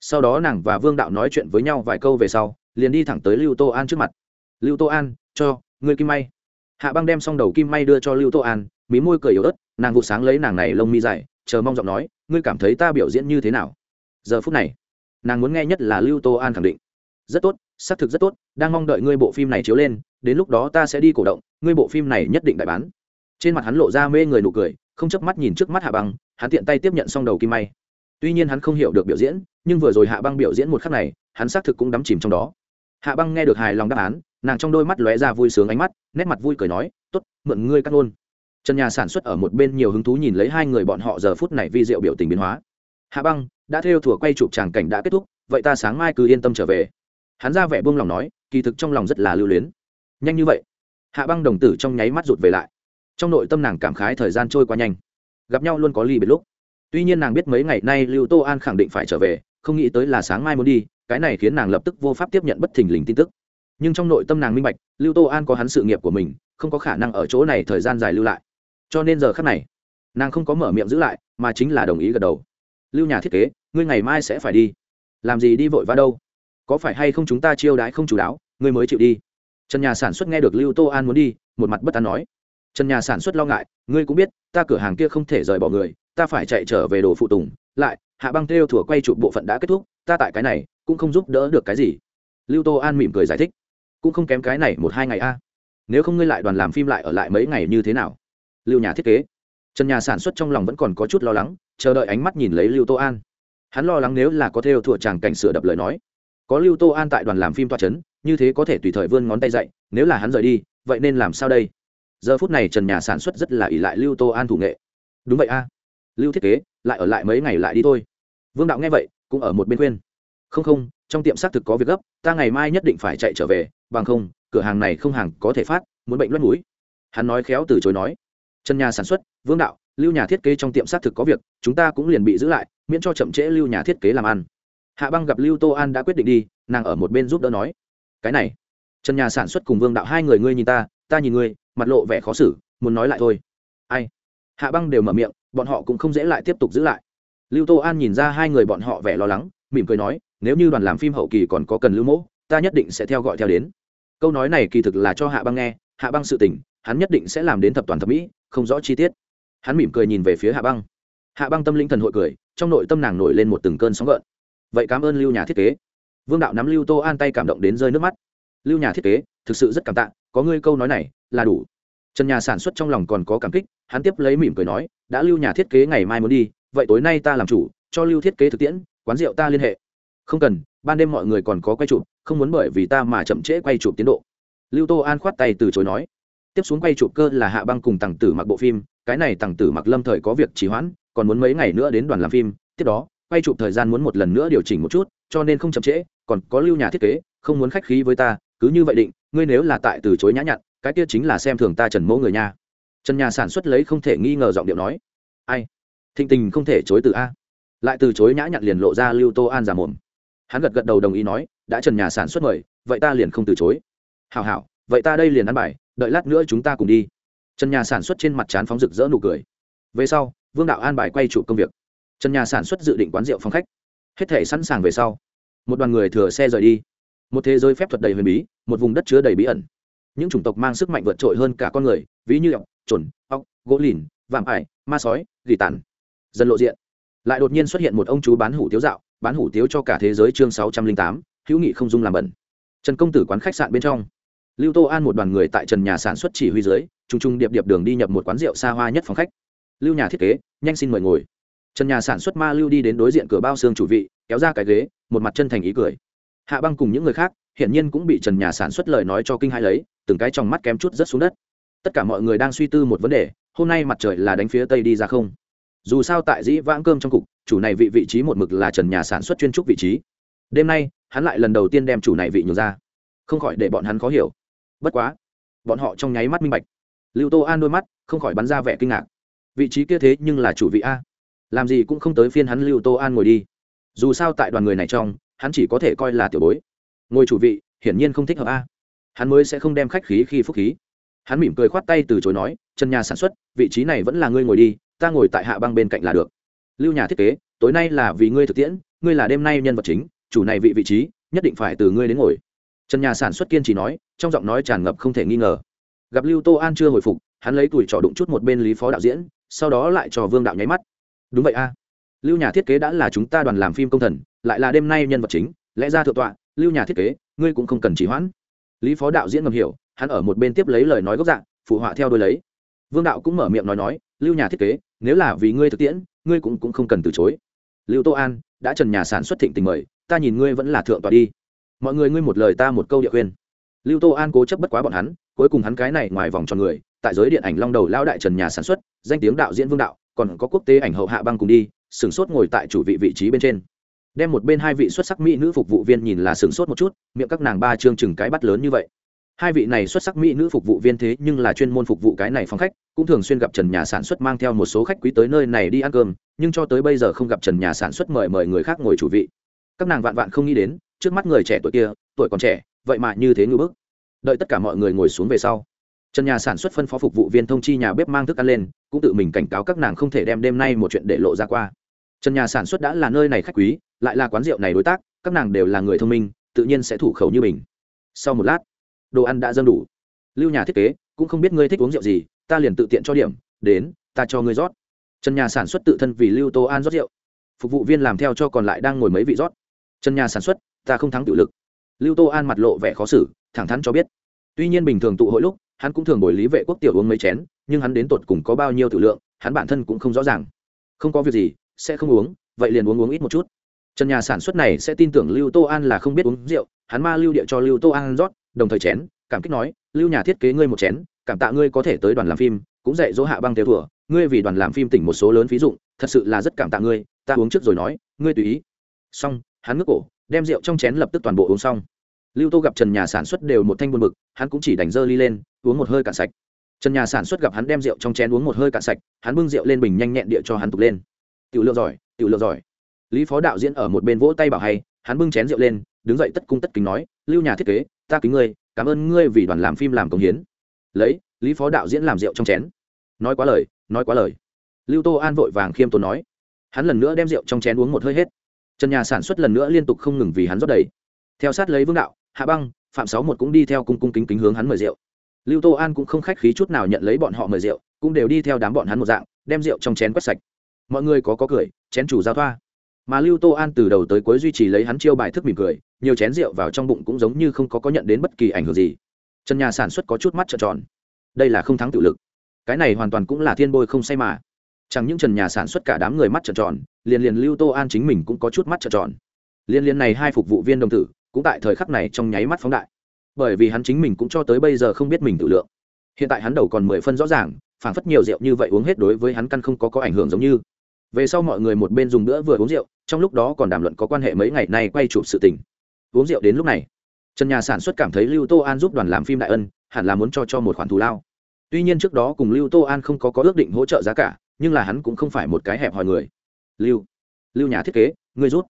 Sau đó nàng và vương đạo nói chuyện với nhau vài câu về sau, liền đi thẳng tới lưu tô an trước mặt. Lưu tô an cho, ngươi kim may. Hạ băng đem xong đầu kim may đưa cho lưu tô an, mí môi cười yếu ớt, nàng vụ sáng lấy nàng này lông mi dài, chờ mong giọng nói, ngươi cảm thấy ta biểu diễn như thế nào? Giờ phút này, nàng muốn nghe nhất là lưu tô an khẳng định. Rất tốt, xác thực rất tốt, đang mong đợi ngươi bộ phim này chiếu lên, đến lúc đó ta sẽ đi cổ động, ngươi bộ phim này nhất định đại bán. Trên mặt hắn lộ ra mê người nụ cười, không chớp mắt nhìn trước mắt hạ băng, hắn tiện tay tiếp nhận xong đầu kim may. Tuy nhiên hắn không hiểu được biểu diễn, nhưng vừa rồi hạ băng biểu diễn một khắc này, hắn xác thực cũng đắm chìm trong đó. Hạ băng nghe được hài lòng đáp án nàng trong đôi mắt lóe ra vui sướng ánh mắt, nét mặt vui cười nói t ố t mượn ngươi cắt ngôn. Trần nhà sản xuất ở một bên nhiều hứng thú nhìn lấy hai người bọn họ giờ phút này vi diệu biểu tình biến hóa. Hạ băng, đã theo thủa quay chụp tràng cảnh đã kết thúc, vậy ta sáng mai cứ yên tâm trở về. Hắn ra vẻ buông lòng nói, kỳ thực trong lòng rất là lưu luyến. Nhanh như vậy. Hạ băng đồng tử trong nháy mắt rụt về lại. Trong nội tâm nàng cảm khái thời gian trôi qua nhanh. Gặp nhau luôn có ly biệt lúc. Tuy nhiên nàng biết mấy ngày nay lưu tô an khẳng định phải trở về, không nghĩ tới là sáng mai muốn đi, cái này khiến nàng lập tức vô pháp tiếp nhận bất thình lình tin tức nhưng trong nội tâm nàng minh bạch, lưu tô an có hắn sự nghiệp của mình, không có khả năng ở chỗ này thời gian dài lưu lại. Cho nên giờ khắc này, nàng không có mở miệng giữ lại, mà chính là đồng ý gật đầu. Lưu nhà thiết kế, ngươi ngày mai sẽ phải đi. Làm gì đi vội vã đâu? Có phải hay không chúng ta chiêu đãi không chủ đáo, ngươi mới chịu đi? Trần nhà sản xuất nghe được lưu tô an muốn đi, một mặt bất an nói. Trần nhà sản xuất lo ngại, ngươi cũng biết, ta cửa hàng kia không thể rời bỏ người, ta phải chạy trở về đồ phụ tùng, lại, hạ băng theo thủa quay chụp bộ phận đã kết thúc, ta tại cái này cũng không giúp đỡ được cái gì. Lưu tô an mỉm cười giải thích cũng không kém cái này một hai ngày a. Nếu không ngươi lại đoàn làm phim lại ở lại mấy ngày như thế nào? Lưu nhà thiết kế. Trần nhà sản xuất trong lòng vẫn còn có chút lo lắng, chờ đợi ánh mắt nhìn lấy lưu tô an. Hắn lo lắng nếu là có theo thủa chàng cảnh sửa đập lời nói. Có lưu tô an tại đoàn làm phim toa c h ấ n như thế có thể tùy thời vươn ngón tay dậy, nếu là hắn rời đi, vậy nên làm sao đây? Giờ phút này trần nhà sản xuất rất là ỷ lại lưu tô an thủ nghệ. Đúng vậy a. Lưu thiết kế, lại ở lại mấy ngày lại đi thôi. Vương đạo nghe vậy, cũng ở một bên khuyên. Không không trong tiệm xác thực có việc gấp, ta ngày mai nhất định phải chạy trở về, bằng không, cửa hàng này không hàng có thể phát, muốn bệnh loét mũi. Hắn nói khéo từ chối nói. Trần nhà sản xuất, vương đạo, lưu nhà thiết kế trong tiệm xác thực có việc, chúng ta cũng liền bị giữ lại, miễn cho chậm trễ lưu nhà thiết kế làm ăn. Hạ băng gặp lưu tô an đã quyết định đi, nàng ở một bên giúp đỡ nói. Cái này, trần nhà sản xuất cùng vương đạo hai người ngươi nhìn ta ta nhìn ngươi, mặt lộ vẻ khó xử, muốn nói lại thôi. Ai? Hạ băng đều mở miệng, bọn họ cũng không dễ lại tiếp tục giữ lại. Lưu tô an nhìn ra hai người bọn họ vẻ lo lắng mỉm cười nói, nếu như đoàn làm phim hậu kỳ còn có cần lưu mẫu ta nhất định sẽ theo gọi theo đến. Câu nói này kỳ thực là cho hạ băng nghe, hạ băng sự tình, hắn nhất định sẽ làm đến thập toàn thẩm mỹ, không rõ chi tiết. Hắn mỉm cười nhìn về phía hạ băng. Hạ băng tâm linh thần hội cười, trong nội tâm nàng nổi lên một từng cơn sóng gợn. Vậy cảm ơn lưu nhà thiết kế. Vương đạo nắm lưu tô an tay cảm động đến rơi nước mắt. Lưu nhà thiết kế, thực sự rất cảm tạ, có ngươi câu nói này, là đủ. Trần nhà sản xuất trong lòng còn có cảm kích, hắn tiếp lấy mỉm cười nói, đã lưu nhà thiết kế ngày mai muốn đi, vậy tối nay ta làm chủ, cho lưu thiết kế thực tiễn quán rượu ta liên hệ. Không cần, ban đêm mọi người còn có quay chụp, không muốn bởi vì ta mà chậm trễ quay chụp tiến độ. Lưu tô an khoát tay từ chối nói. Tiếp xuống quay chụp cơ là hạ băng cùng tàng tử mặc bộ phim, cái này tàng tử mặc lâm thời có việc trì hoãn, còn muốn mấy ngày nữa đến đoàn làm phim, tiếp đó, quay chụp thời gian muốn một lần nữa điều chỉnh một chút, cho nên không chậm trễ, còn có lưu nhà thiết kế, không muốn khách khí với ta, cứ như vậy định, ngươi nếu là tại từ chối nhã nhặn, cái kia chính là xem thường ta trần mẫu người nha. Trần nhà sản xuất lấy không thể nghi ngờ giọng điệu nói. Ai? Thịnh tình không thể chối từ a lại từ chối nhã nhặn liền lộ ra lưu tô an giả mồm. Hắn gật gật đầu đồng ý nói, đã trần nhà sản xuất mời, vậy ta liền không từ chối. Hào hảo, vậy ta đây liền ăn bài, đợi lát nữa chúng ta cùng đi. Trần nhà sản xuất trên mặt trán phóng rực rỡ nụ cười. Về sau, vương đạo an bài quay trụ công việc. Trần nhà sản xuất dự định quán rượu phong khách. Hết thể sẵn sàng về sau, một đoàn người thừa xe rời đi. Một thế giới phép thuật đầy huyền bí, một vùng đất chứa đầy bí ẩn. Những chủng tộc mang sức mạnh vượt trội hơn cả con người, ví như ọc trồn ọc gỗ lìn, vạm ải, ma sói, gỉ tàn. Dần lộ diện lại đột nhiên xuất hiện một ông chú bán hủ tiếu dạo, bán hủ tiếu cho cả thế giới chương sáu trăm linh tám, hữu nghị không dung làm bẩn. Trần công tử quán khách sạn bên trong. Lưu tô an một đoàn người tại trần nhà sản xuất chỉ huy dưới t r u n g t r u n g điệp điệp đường đi nhập một quán rượu xa hoa nhất phòng khách. Lưu nhà thiết kế, nhanh xin mời ngồi. Trần nhà sản xuất ma lưu đi đến đối diện cửa bao xương chủ vị, kéo ra cái ghế, một mặt chân thành ý cười. Hạ băng cùng những người khác, hiển nhiên cũng bị trần nhà sản xuất lời nói cho kinh hai lấy, từng cái trong mắt kém chút rất xuống đất. Tất cả mọi người đang suy tư một vấn đề, hôm nay mặt trời là đánh phía tây đi ra không? Dù sao tại dĩ vãng cơm trong cục, chủ này vị vị trí một mực là trần nhà sản xuất chuyên trúc vị trí. Đêm nay, hắn lại lần đầu tiên đem chủ này vị nhường ra. Không khỏi để bọn hắn khó hiểu. Bất quá, bọn họ trong nháy mắt minh bạch. Lưu tô an đôi mắt không khỏi bắn ra vẻ kinh ngạc. Vị trí kia thế nhưng là chủ vị a. Làm gì cũng không tới phiên hắn lưu tô an ngồi đi. Dù sao tại đoàn người này trong, hắn chỉ có thể coi là tiểu bối. Ngồi chủ vị, hiển nhiên không thích hợp a. Hắn mới sẽ không đem khách khí khi phúc khí. Hắn mỉm cười khoát tay từ chối nói chân nhà sản xuất, vị trí này vẫn là ngươi ngồi đi ta ngồi tại hạ băng bên cạnh là được. Lưu nhà thiết kế, tối nay là vì ngươi thực tiễn, ngươi là đêm nay nhân vật chính, chủ này vị vị trí, nhất định phải từ ngươi đến ngồi. Trần nhà sản xuất kiên trì nói, trong giọng nói tràn ngập không thể nghi ngờ. Gặp lưu tô an chưa hồi phục, hắn lấy tuổi trò đụng chút một bên lý phó đạo diễn, sau đó lại cho vương đạo nháy mắt. Đúng vậy a. Lưu nhà thiết kế đã là chúng ta đoàn làm phim công thần, lại là đêm nay nhân vật chính, lẽ ra thượng tọa, lưu nhà thiết kế, ngươi cũng không cần chỉ hoãn. Lý phó đạo diễn ngầm hiểu, hắn ở một bên tiếp lấy lời nói gốc dạng, phụ họa theo đôi lấy vương đạo cũng mở miệng nói nói lưu nhà thiết kế nếu là vì ngươi thực tiễn ngươi cũng, cũng không cần từ chối. Lưu tô an đã trần nhà sản xuất thịnh tình mời ta nhìn ngươi vẫn là thượng tọa đi. Mọi người ngươi một lời ta một câu địa khuyên. Lưu tô an cố chấp bất quá bọn hắn cuối cùng hắn cái này ngoài vòng tròn người tại giới điện ảnh long đầu lao đại trần nhà sản xuất danh tiếng đạo diễn vương đạo còn có quốc tế ảnh hậu hạ băng cùng đi sửng sốt ngồi tại chủ vị vị trí bên trên. Đem một bên hai vị xuất sắc mỹ nữ phục vụ viên nhìn là sửng sốt một chút miệng các nàng ba chương chừng cái bắt lớn như vậy hai vị này xuất sắc mỹ nữ phục vụ viên thế nhưng là chuyên môn phục vụ cái này phòng khách, cũng thường xuyên gặp trần nhà sản xuất mang theo một số khách quý tới nơi này đi ăn cơm, nhưng cho tới bây giờ không gặp trần nhà sản xuất mời mời người khác ngồi chủ vị. Các nàng vạn vạn không nghĩ đến, trước mắt người trẻ tuổi kia, tuổi còn trẻ, vậy mà như thế ngư bức. Đợi tất cả mọi người ngồi xuống về sau, trần nhà sản xuất phân phó phục vụ viên thông chi nhà bếp mang thức ăn lên, cũng tự mình cảnh cáo các nàng không thể đem đêm nay một chuyện để lộ ra qua. Trần nhà sản xuất đã là nơi này khách quý, lại là quán rượu này đối tác, các nàng đều là người thông minh, tự nhiên sẽ thủ khẩu như mình. Sau một lát đồ ăn đã dâng đủ. Lưu nhà thiết kế, cũng không biết ngươi thích uống rượu gì, ta liền tự tiện cho điểm, đến, ta cho ngươi rót. Trần nhà sản xuất tự thân vì lưu tô an rót rượu. Phục vụ viên làm theo cho còn lại đang ngồi mấy vị rót. Trần nhà sản xuất, ta không thắng tự lực. Lưu tô an mặt lộ vẻ khó xử, thẳng thắn cho biết. Tuy nhiên bình thường tụ hội lúc, hắn cũng thường bồi lý vệ quốc tiểu uống mấy chén, nhưng hắn đến tột cùng có bao nhiêu tử lượng, hắn bản thân cũng không rõ ràng. Không có việc gì, sẽ không uống, vậy liền uống uống ít một chút. Trần nhà sản xuất này sẽ tin tưởng lưu tô an là không biết uống rượu, hắn ma lưu địa cho lưu tô an rót đồng thời chén, cảm kích nói, lưu nhà thiết kế ngươi một chén, cảm tạ ngươi có thể tới đoàn làm phim, cũng dạy dỗ hạ băng tiêu thừa ngươi vì đoàn làm phim tỉnh một số lớn ví dụ thật sự là rất cảm tạ ngươi, ta uống trước rồi nói, ngươi tùy ý. Xong, hắn ngước cổ, đem rượu trong chén lập tức toàn bộ uống xong. Lưu tô gặp trần nhà sản xuất đều một thanh buồn bực, hắn cũng chỉ đánh dơ ly lên, uống một hơi cạn sạch. Trần nhà sản xuất gặp hắn đem rượu trong chén uống một hơi cạn sạch, hắn bưng rượu lên bình nhanh nhẹn địa cho hắn tục lên. Tiểu lượng giỏi, tiểu lượng giỏi. Lý phó đạo diễn ở một bên vỗ tay bảo hay, hắn bưng chén rượu lên, đứng dậy tất cung tất kính nói, lưu nhà thiết kế ta kính ngươi, cảm ơn ngươi vì đoàn làm phim làm công hiến. Lấy, lý phó đạo diễn làm rượu trong chén. Nói quá lời, nói quá lời. Lưu tô an vội vàng khiêm tốn nói. Hắn lần nữa đem rượu trong chén uống một hơi hết. Trần nhà sản xuất lần nữa liên tục không ngừng vì hắn rót đầy. Theo sát lấy vương đạo, hạ băng, phạm sáu một cũng đi theo cung cung kính kính hướng hắn mời rượu. Lưu tô an cũng không khách khí chút nào nhận lấy bọn họ mời rượu, cũng đều đi theo đám bọn hắn một dạng, đem rượu trong chén quét sạch. Mọi người có có cười, chén chủ giao thoa. Mà lưu tô an từ đầu tới cuối duy trì lấy hắn chiêu bài thức mỉm cười nhiều chén rượu vào trong bụng cũng giống như không có có nhận đến bất kỳ ảnh hưởng gì. Trần nhà sản xuất có chút mắt trợn tròn. Đây là không thắng tự lực. Cái này hoàn toàn cũng là thiên bôi không say mà. Chẳng những trần nhà sản xuất cả đám người mắt trợn tròn, liền liền lưu tô an chính mình cũng có chút mắt trợn tròn. Liên liên này hai phục vụ viên đồng tử, cũng tại thời khắc này trong nháy mắt phóng đại. Bởi vì hắn chính mình cũng cho tới bây giờ không biết mình tự lượng. Hiện tại hắn đầu còn mười phân rõ ràng, phảng phất nhiều rượu như vậy uống hết đối với hắn căn không có có ảnh hưởng giống như. Về sau mọi người một bên dùng bữa vừa uống rượu, trong lúc đó còn đàm luận có quan hệ mấy ngày nay quay chụp sự tình uống rượu đến lúc này. Trần nhà sản xuất cảm thấy lưu tô an giúp đoàn làm phim đại ân, hẳn là muốn cho cho một khoản thù lao. Tuy nhiên trước đó cùng lưu tô an không có có ước định hỗ trợ giá cả, nhưng là hắn cũng không phải một cái hẹp hòi người. Lưu lưu nhà thiết kế, ngươi rút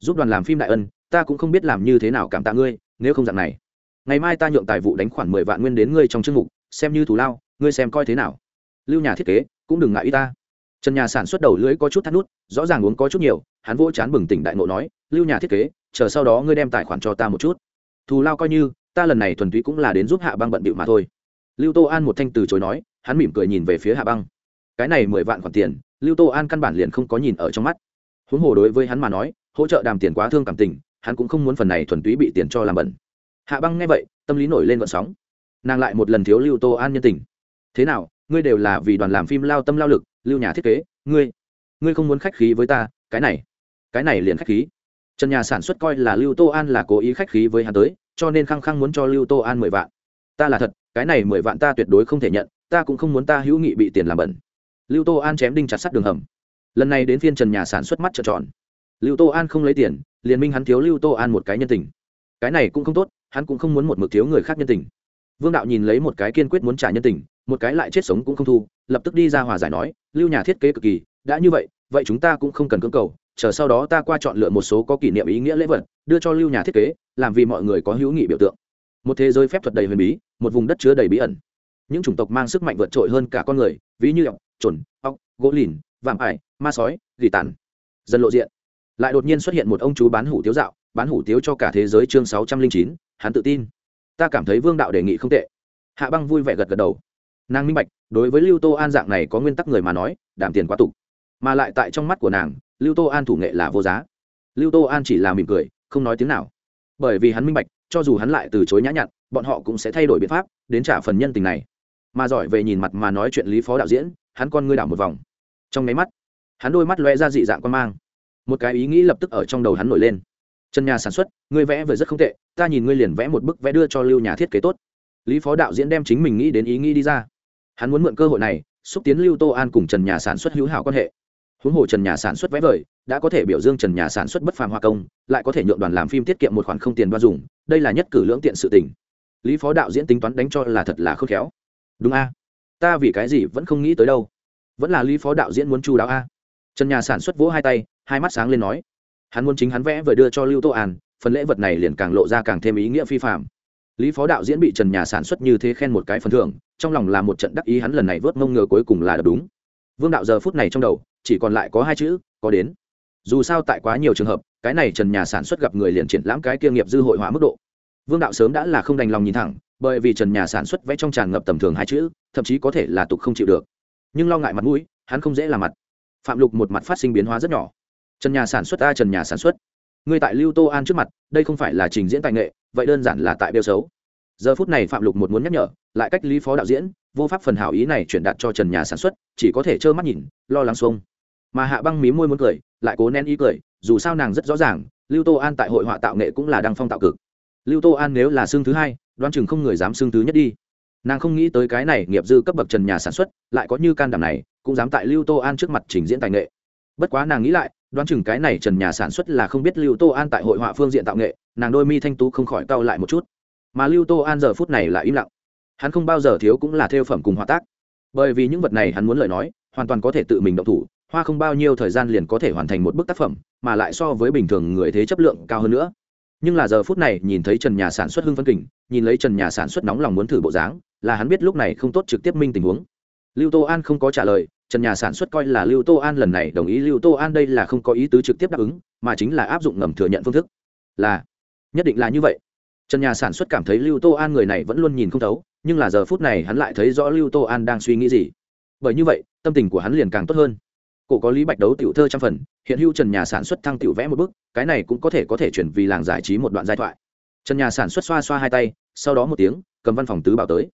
giúp đoàn làm phim đại ân, ta cũng không biết làm như thế nào cảm tạ ngươi, nếu không dạng này. Ngày mai ta nhượng tài vụ đánh khoản mười vạn nguyên đến ngươi trong chương mục, xem như thù lao, ngươi xem coi thế nào. Lưu nhà thiết kế, cũng đừng ngại y ta. Trần nhà sản xuất đầu lưỡi có chút thắt nút, rõ ràng uống có chút nhiều, hắn vỗ chán bừng tỉnh đại ngộ nói, lưu nhà thiết kế chờ sau đó ngươi đem tài khoản cho ta một chút. Thù lao coi như, ta lần này thuần túy cũng là đến giúp hạ băng bận bịu mà thôi. Lưu tô an một thanh từ chối nói, hắn mỉm cười nhìn về phía hạ băng. Cái này mười vạn khoản tiền, lưu tô an căn bản liền không có nhìn ở trong mắt. Huống hồ đối với hắn mà nói, hỗ trợ đàm tiền quá thương cảm tình, hắn cũng không muốn phần này thuần túy bị tiền cho làm bẩn. Hạ băng nghe vậy, tâm lý nổi lên vận sóng. Nàng lại một lần thiếu lưu tô an nhân tình. Thế nào, ngươi đều là vì đoàn làm phim lao tâm lao lực, lưu nhà thiết kế, ngươi ngươi không muốn khách khí với ta, cái này cái này liền khách khí trần nhà sản xuất coi là lưu tô an là cố ý khách khí với hắn tới, cho nên khăng khăng muốn cho lưu tô an mười vạn. Ta là thật, cái này mười vạn ta tuyệt đối không thể nhận, ta cũng không muốn ta hữu nghị bị tiền làm bẩn. Lưu tô an chém đinh chặt sắt đường hầm. Lần này đến phiên trần nhà sản xuất mắt trợn tròn. Lưu tô an không lấy tiền, liền minh hắn thiếu lưu tô an một cái nhân tình. Cái này cũng không tốt, hắn cũng không muốn một mực thiếu người khác nhân tình. Vương đạo nhìn lấy một cái kiên quyết muốn trả nhân tình, một cái lại chết sống cũng không thu, lập tức đi ra hòa giải nói, lưu nhà thiết kế cực kỳ, đã như vậy vậy chúng ta cũng không cần cưỡng cầu chờ sau đó ta qua chọn lựa một số có kỷ niệm ý nghĩa lễ vật, đưa cho lưu nhà thiết kế, làm vì mọi người có hữu nghị biểu tượng. Một thế giới phép thuật đầy huyền bí, một vùng đất chứa đầy bí ẩn. Những chủng tộc mang sức mạnh vượt trội hơn cả con người, ví như ọc trồn ọc gỗ lìn, vạm ải, ma sói, gỉ tàn. Dần lộ diện. Lại đột nhiên xuất hiện một ông chú bán hủ tiếu dạo, bán hủ tiếu cho cả thế giới chương sáu trăm linh chín, hắn tự tin. Ta cảm thấy vương đạo đề nghị không tệ. Hạ băng vui vẻ gật gật đầu. Nàng minh bạch, đối với lưu tô an dạng này có nguyên tắc người mà nói, đảm tiền quá tục. Mà lại tại trong mắt của nàng lưu tô an thủ nghệ là vô giá. Lưu tô an chỉ là mỉm cười, không nói tiếng nào. Bởi vì hắn minh bạch, cho dù hắn lại từ chối nhã nhặn, bọn họ cũng sẽ thay đổi biện pháp, đến trả phần nhân tình này. Mà giỏi về nhìn mặt mà nói chuyện lý phó đạo diễn, hắn con ngươi đảo một vòng. Trong máy mắt, hắn đôi mắt loe ra dị dạng quan mang. Một cái ý nghĩ lập tức ở trong đầu hắn nổi lên. Chân nhà sản xuất, ngươi vẽ vừa rất không tệ, ta nhìn ngươi liền vẽ một bức vẽ đưa cho lưu nhà thiết kế tốt. Lý phó đạo diễn đem chính mình nghĩ đến ý nghĩ đi ra. Hắn muốn mượn cơ hội này, xúc tiến lưu tô an cùng trần nhà sản xuất hữu hảo quan hệ huống hồ trần nhà sản xuất vẽ vời, đã có thể biểu dương trần nhà sản xuất bất phàm hoa công, lại có thể nhượng đoàn làm phim tiết kiệm một khoản không tiền đoan dùng, đây là nhất cử lưỡng tiện sự tình. Lý phó đạo diễn tính toán đánh cho là thật là khôn khéo. Đúng a. Ta vì cái gì vẫn không nghĩ tới đâu. Vẫn là lý phó đạo diễn muốn chu đáo a. Trần nhà sản xuất vỗ hai tay, hai mắt sáng lên nói. Hắn muốn chính hắn vẽ vời đưa cho lưu tô an, phần lễ vật này liền càng lộ ra càng thêm ý nghĩa phi phạm lý phó đạo diễn bị trần nhà sản xuất như thế khen một cái phần thưởng, trong lòng là một trận đắc ý hắn lần này vớt mông ngựa cuối cùng là đúng. Vương đạo giờ phút này trong đầu chỉ còn lại có hai chữ, có đến. Dù sao tại quá nhiều trường hợp, cái này trần nhà sản xuất gặp người liền triển lãm cái kia nghiệp dư hội hóa mức độ. Vương đạo sớm đã là không đành lòng nhìn thẳng, bởi vì trần nhà sản xuất vẽ trong tràn ngập tầm thường hai chữ, thậm chí có thể là tục không chịu được. Nhưng lo ngại mặt mũi, hắn không dễ làm mặt. Phạm lục một mặt phát sinh biến hóa rất nhỏ. Trần nhà sản xuất ta trần nhà sản xuất. Người tại lưu tô an trước mặt, đây không phải là trình diễn tài nghệ, vậy đơn giản là tại bêu xấu. Giờ phút này phạm lục một muốn nhắc nhở, lại cách lý phó đạo diễn, vô pháp phần hảo ý này chuyển đạt cho trần nhà sản xuất, chỉ có thể trơ mắt nhìn, lo lắng xuông mà hạ băng mí môi muốn cười, lại cố nén ý cười, dù sao nàng rất rõ ràng, lưu tô an tại hội họa tạo nghệ cũng là đăng phong tạo cực. Lưu tô an nếu là xương thứ hai Đoan chừng không người dám xương thứ nhất đi. Nàng không nghĩ tới cái này nghiệp dư cấp bậc trần nhà sản xuất, lại có như can đảm này, cũng dám tại lưu tô an trước mặt trình diễn tài nghệ. Bất quá nàng nghĩ lại, đoán chừng cái này trần nhà sản xuất là không biết lưu tô an tại hội họa phương diện tạo nghệ, nàng đôi mi thanh tú không khỏi cau lại một chút. Mà lưu tô an giờ phút này là im lặng. Hắn không bao giờ thiếu cũng là theo phẩm cùng họa tác. Bởi vì những vật này hắn muốn lời nói, hoàn toàn có thể tự mình động thủ hoa không bao nhiêu thời gian liền có thể hoàn thành một bức tác phẩm, mà lại so với bình thường người thế chất lượng cao hơn nữa. Nhưng là giờ phút này nhìn thấy trần nhà sản xuất hưng phân kình, nhìn lấy trần nhà sản xuất nóng lòng muốn thử bộ dáng, là hắn biết lúc này không tốt trực tiếp minh tình huống. Lưu tô an không có trả lời, trần nhà sản xuất coi là lưu tô an lần này đồng ý lưu tô an đây là không có ý tứ trực tiếp đáp ứng, mà chính là áp dụng ngầm thừa nhận phương thức. Là, nhất định là như vậy. Trần nhà sản xuất cảm thấy lưu tô an người này vẫn luôn nhìn không thấu, nhưng là giờ phút này hắn lại thấy rõ lưu tô an đang suy nghĩ gì. Bởi như vậy, tâm tình của hắn liền càng tốt hơn cổ có lý bạch đấu tiểu thơ trăm phần, hiện hữu trần nhà sản xuất thăng tiểu vẽ một bức, cái này cũng có thể có thể chuyển vì làng giải trí một đoạn giai thoại. Trần nhà sản xuất xoa xoa hai tay, sau đó một tiếng, cầm văn phòng tứ bảo tới.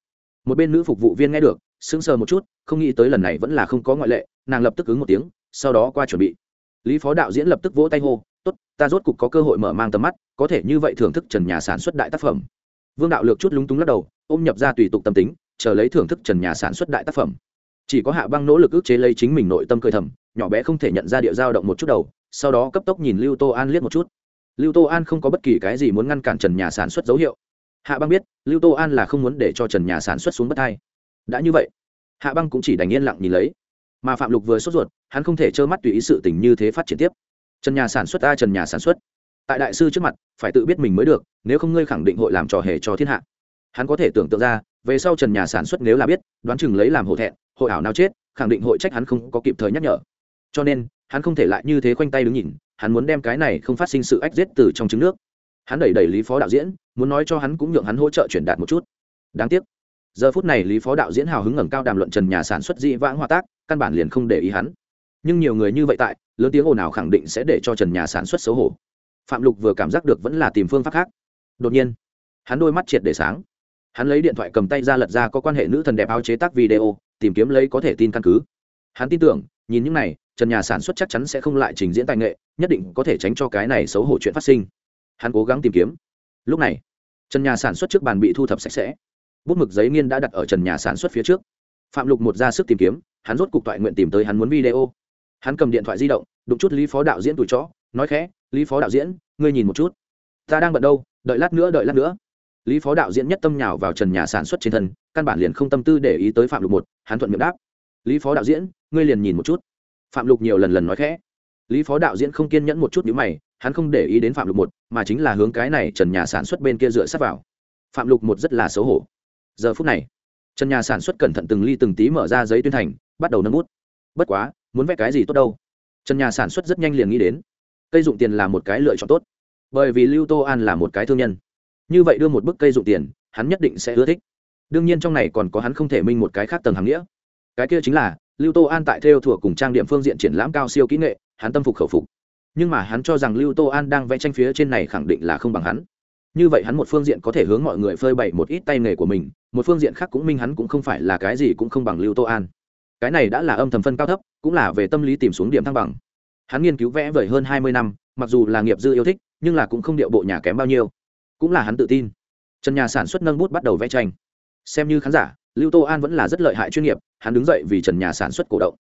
Một bên nữ phục vụ viên nghe được, sững sờ một chút, không nghĩ tới lần này vẫn là không có ngoại lệ, nàng lập tức ứng một tiếng, sau đó qua chuẩn bị. Lý phó đạo diễn lập tức vỗ tay hô, tốt, ta rốt cục có cơ hội mở mang tầm mắt, có thể như vậy thưởng thức trần nhà sản xuất đại tác phẩm. Vương đạo lược chút lúng túng lắc đầu, ôm nhập ra tùy tục tâm tính, chờ lấy thưởng thức trần nhà sản xuất đại tác phẩm. Chỉ có hạ băng nỗ lực ức chế lấy chính mình nội tâm cười thầm nhỏ bé không thể nhận ra địa dao động một chút đầu, sau đó cấp tốc nhìn lưu tô an liếc một chút. Lưu tô an không có bất kỳ cái gì muốn ngăn cản trần nhà sản xuất dấu hiệu. Hạ băng biết, lưu tô an là không muốn để cho trần nhà sản xuất xuống bất thai. Đã như vậy, hạ băng cũng chỉ đành yên lặng nhìn lấy. Mà phạm lục vừa sốt ruột, hắn không thể trơ mắt tùy ý sự tình như thế phát triển tiếp. Trần nhà sản xuất ta trần nhà sản xuất. Tại đại sư trước mặt, phải tự biết mình mới được, nếu không ngươi khẳng định hội làm trò hề cho thiên hạ. Hắn có thể tưởng tượng ra, về sau trần nhà sản xuất nếu là biết, đoán chừng lấy làm hổ thẹn, hội ảo nào chết, khẳng định hội trách hắn không có kịp thời nhắc nhở cho nên, hắn không thể lại như thế khoanh tay đứng nhìn, hắn muốn đem cái này không phát sinh sự ách giết từ trong trứng nước. Hắn đẩy đẩy lý phó đạo diễn, muốn nói cho hắn cũng nhượng hắn hỗ trợ truyền đạt một chút. Đáng tiếc, giờ phút này lý phó đạo diễn hào hứng ngẩng cao đàm luận trần nhà sản xuất dị vãng hòa tác, căn bản liền không để ý hắn. Nhưng nhiều người như vậy tại, lớn tiếng ồn ào khẳng định sẽ để cho trần nhà sản xuất xấu hổ. Phạm lục vừa cảm giác được vẫn là tìm phương pháp khác. Đột nhiên, hắn đôi mắt triệt để sáng. Hắn lấy điện thoại cầm tay ra lật ra có quan hệ nữ thần đẹp áo chế tác video, tìm kiếm lấy có thể tin căn cứ. Hắn tin tưởng, nhìn những này trần nhà sản xuất chắc chắn sẽ không lại trình diễn tài nghệ, nhất định có thể tránh cho cái này xấu hổ chuyện phát sinh. Hắn cố gắng tìm kiếm. Lúc này, trần nhà sản xuất trước bàn bị thu thập sạch sẽ. Bút mực giấy nghiên đã đặt ở trần nhà sản xuất phía trước. Phạm lục một ra sức tìm kiếm, hắn rốt cục toại nguyện tìm tới hắn muốn video. Hắn cầm điện thoại di động, đụng chút lý phó đạo diễn tuổi chó, nói khẽ, lý phó đạo diễn, ngươi nhìn một chút. Ta đang bận đâu, đợi lát nữa, đợi lát nữa. Lý phó đạo diễn nhất tâm nhào vào trần nhà sản xuất trên thân, căn bản liền không tâm tư để ý tới phạm lục một, hắn thuận miệng đáp, lý phó đạo diễn, ngươi liền nhìn một chút phạm lục nhiều lần lần nói khẽ. Lý phó đạo diễn không kiên nhẫn một chút nhữ mày, hắn không để ý đến phạm lục một, mà chính là hướng cái này trần nhà sản xuất bên kia dựa sát vào. Phạm lục một rất là xấu hổ. Giờ phút này, trần nhà sản xuất cẩn thận từng ly từng tí mở ra giấy tuyên thành bắt đầu nâng bút. Bất quá, muốn vẽ cái gì tốt đâu? Trần nhà sản xuất rất nhanh liền nghĩ đến, cây dụng tiền là một cái lựa chọn tốt, bởi vì lưu tô an là một cái thương nhân. Như vậy đưa một bức cây dụng tiền, hắn nhất định sẽ ưa thích. Đương nhiên trong này còn có hắn không thể minh một cái khác tầng hàm nghĩa. Cái kia chính là lưu tô an tại theo thuộc cùng trang điểm phương diện triển lãm cao siêu kỹ nghệ, hắn tâm phục khẩu phục. Nhưng mà hắn cho rằng lưu tô an đang vẽ tranh phía trên này khẳng định là không bằng hắn. Như vậy hắn một phương diện có thể hướng mọi người phơi bày một ít tay nghề của mình, một phương diện khác cũng minh hắn cũng không phải là cái gì cũng không bằng lưu tô an. Cái này đã là âm thầm phân cao thấp, cũng là về tâm lý tìm xuống điểm thăng bằng. Hắn nghiên cứu vẽ vời hơn hai mươi năm, mặc dù là nghiệp dư yêu thích, nhưng là cũng không điệu bộ nhà kém bao nhiêu. Cũng là hắn tự tin. Trần nhà sản xuất nâng bút bắt đầu vẽ tranh. Xem như khán giả lưu tô an vẫn là rất lợi hại chuyên nghiệp, hắn đứng dậy vì trần nhà sản xuất cổ động.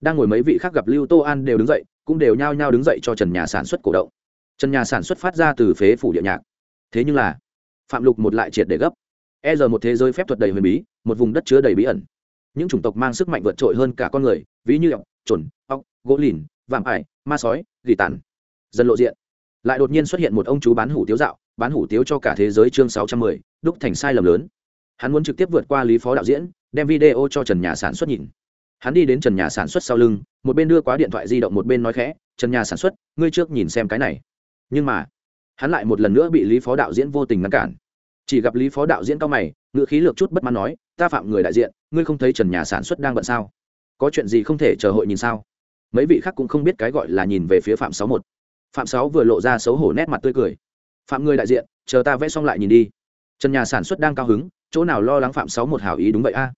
Đang ngồi mấy vị khác gặp lưu tô an đều đứng dậy, cũng đều nhao nhao đứng dậy cho trần nhà sản xuất cổ động. Trần nhà sản xuất phát ra từ phế phủ địa nhạc. Thế nhưng là, phạm lục một lại triệt để gấp. E giờ một thế giới phép thuật đầy huyền bí, một vùng đất chứa đầy bí ẩn. Những chủng tộc mang sức mạnh vượt trội hơn cả con người, ví như ọc, trồn, ọc, gỗ lìn, vạm ải, ma sói, gỉ tàn. Dần lộ diện. Lại đột nhiên xuất hiện một ông chú bán hủ tiếu dạo, bán hủ tiếu cho cả thế giới chương sáu trăm mười, đúc thành sai lầm lớn hắn muốn trực tiếp vượt qua lý phó đạo diễn, đem video cho trần nhà sản xuất nhìn. Hắn đi đến trần nhà sản xuất sau lưng, một bên đưa quá điện thoại di động, một bên nói khẽ, trần nhà sản xuất, ngươi trước nhìn xem cái này. Nhưng mà, hắn lại một lần nữa bị lý phó đạo diễn vô tình ngăn cản. Chỉ gặp lý phó đạo diễn cao mày, ngữ khí lược chút bất mãn nói, ta phạm người đại diện, ngươi không thấy trần nhà sản xuất đang bận sao? Có chuyện gì không thể chờ hội nhìn sao? Mấy vị khác cũng không biết cái gọi là nhìn về phía phạm sáu một. Phạm sáu vừa lộ ra xấu hổ nét mặt tươi cười. Phạm người đại diện, chờ ta vẽ xong lại nhìn đi. Trần nhà sản xuất đang cao hứng chỗ nào lo lắng phạm sáu một hảo ý đúng vậy a?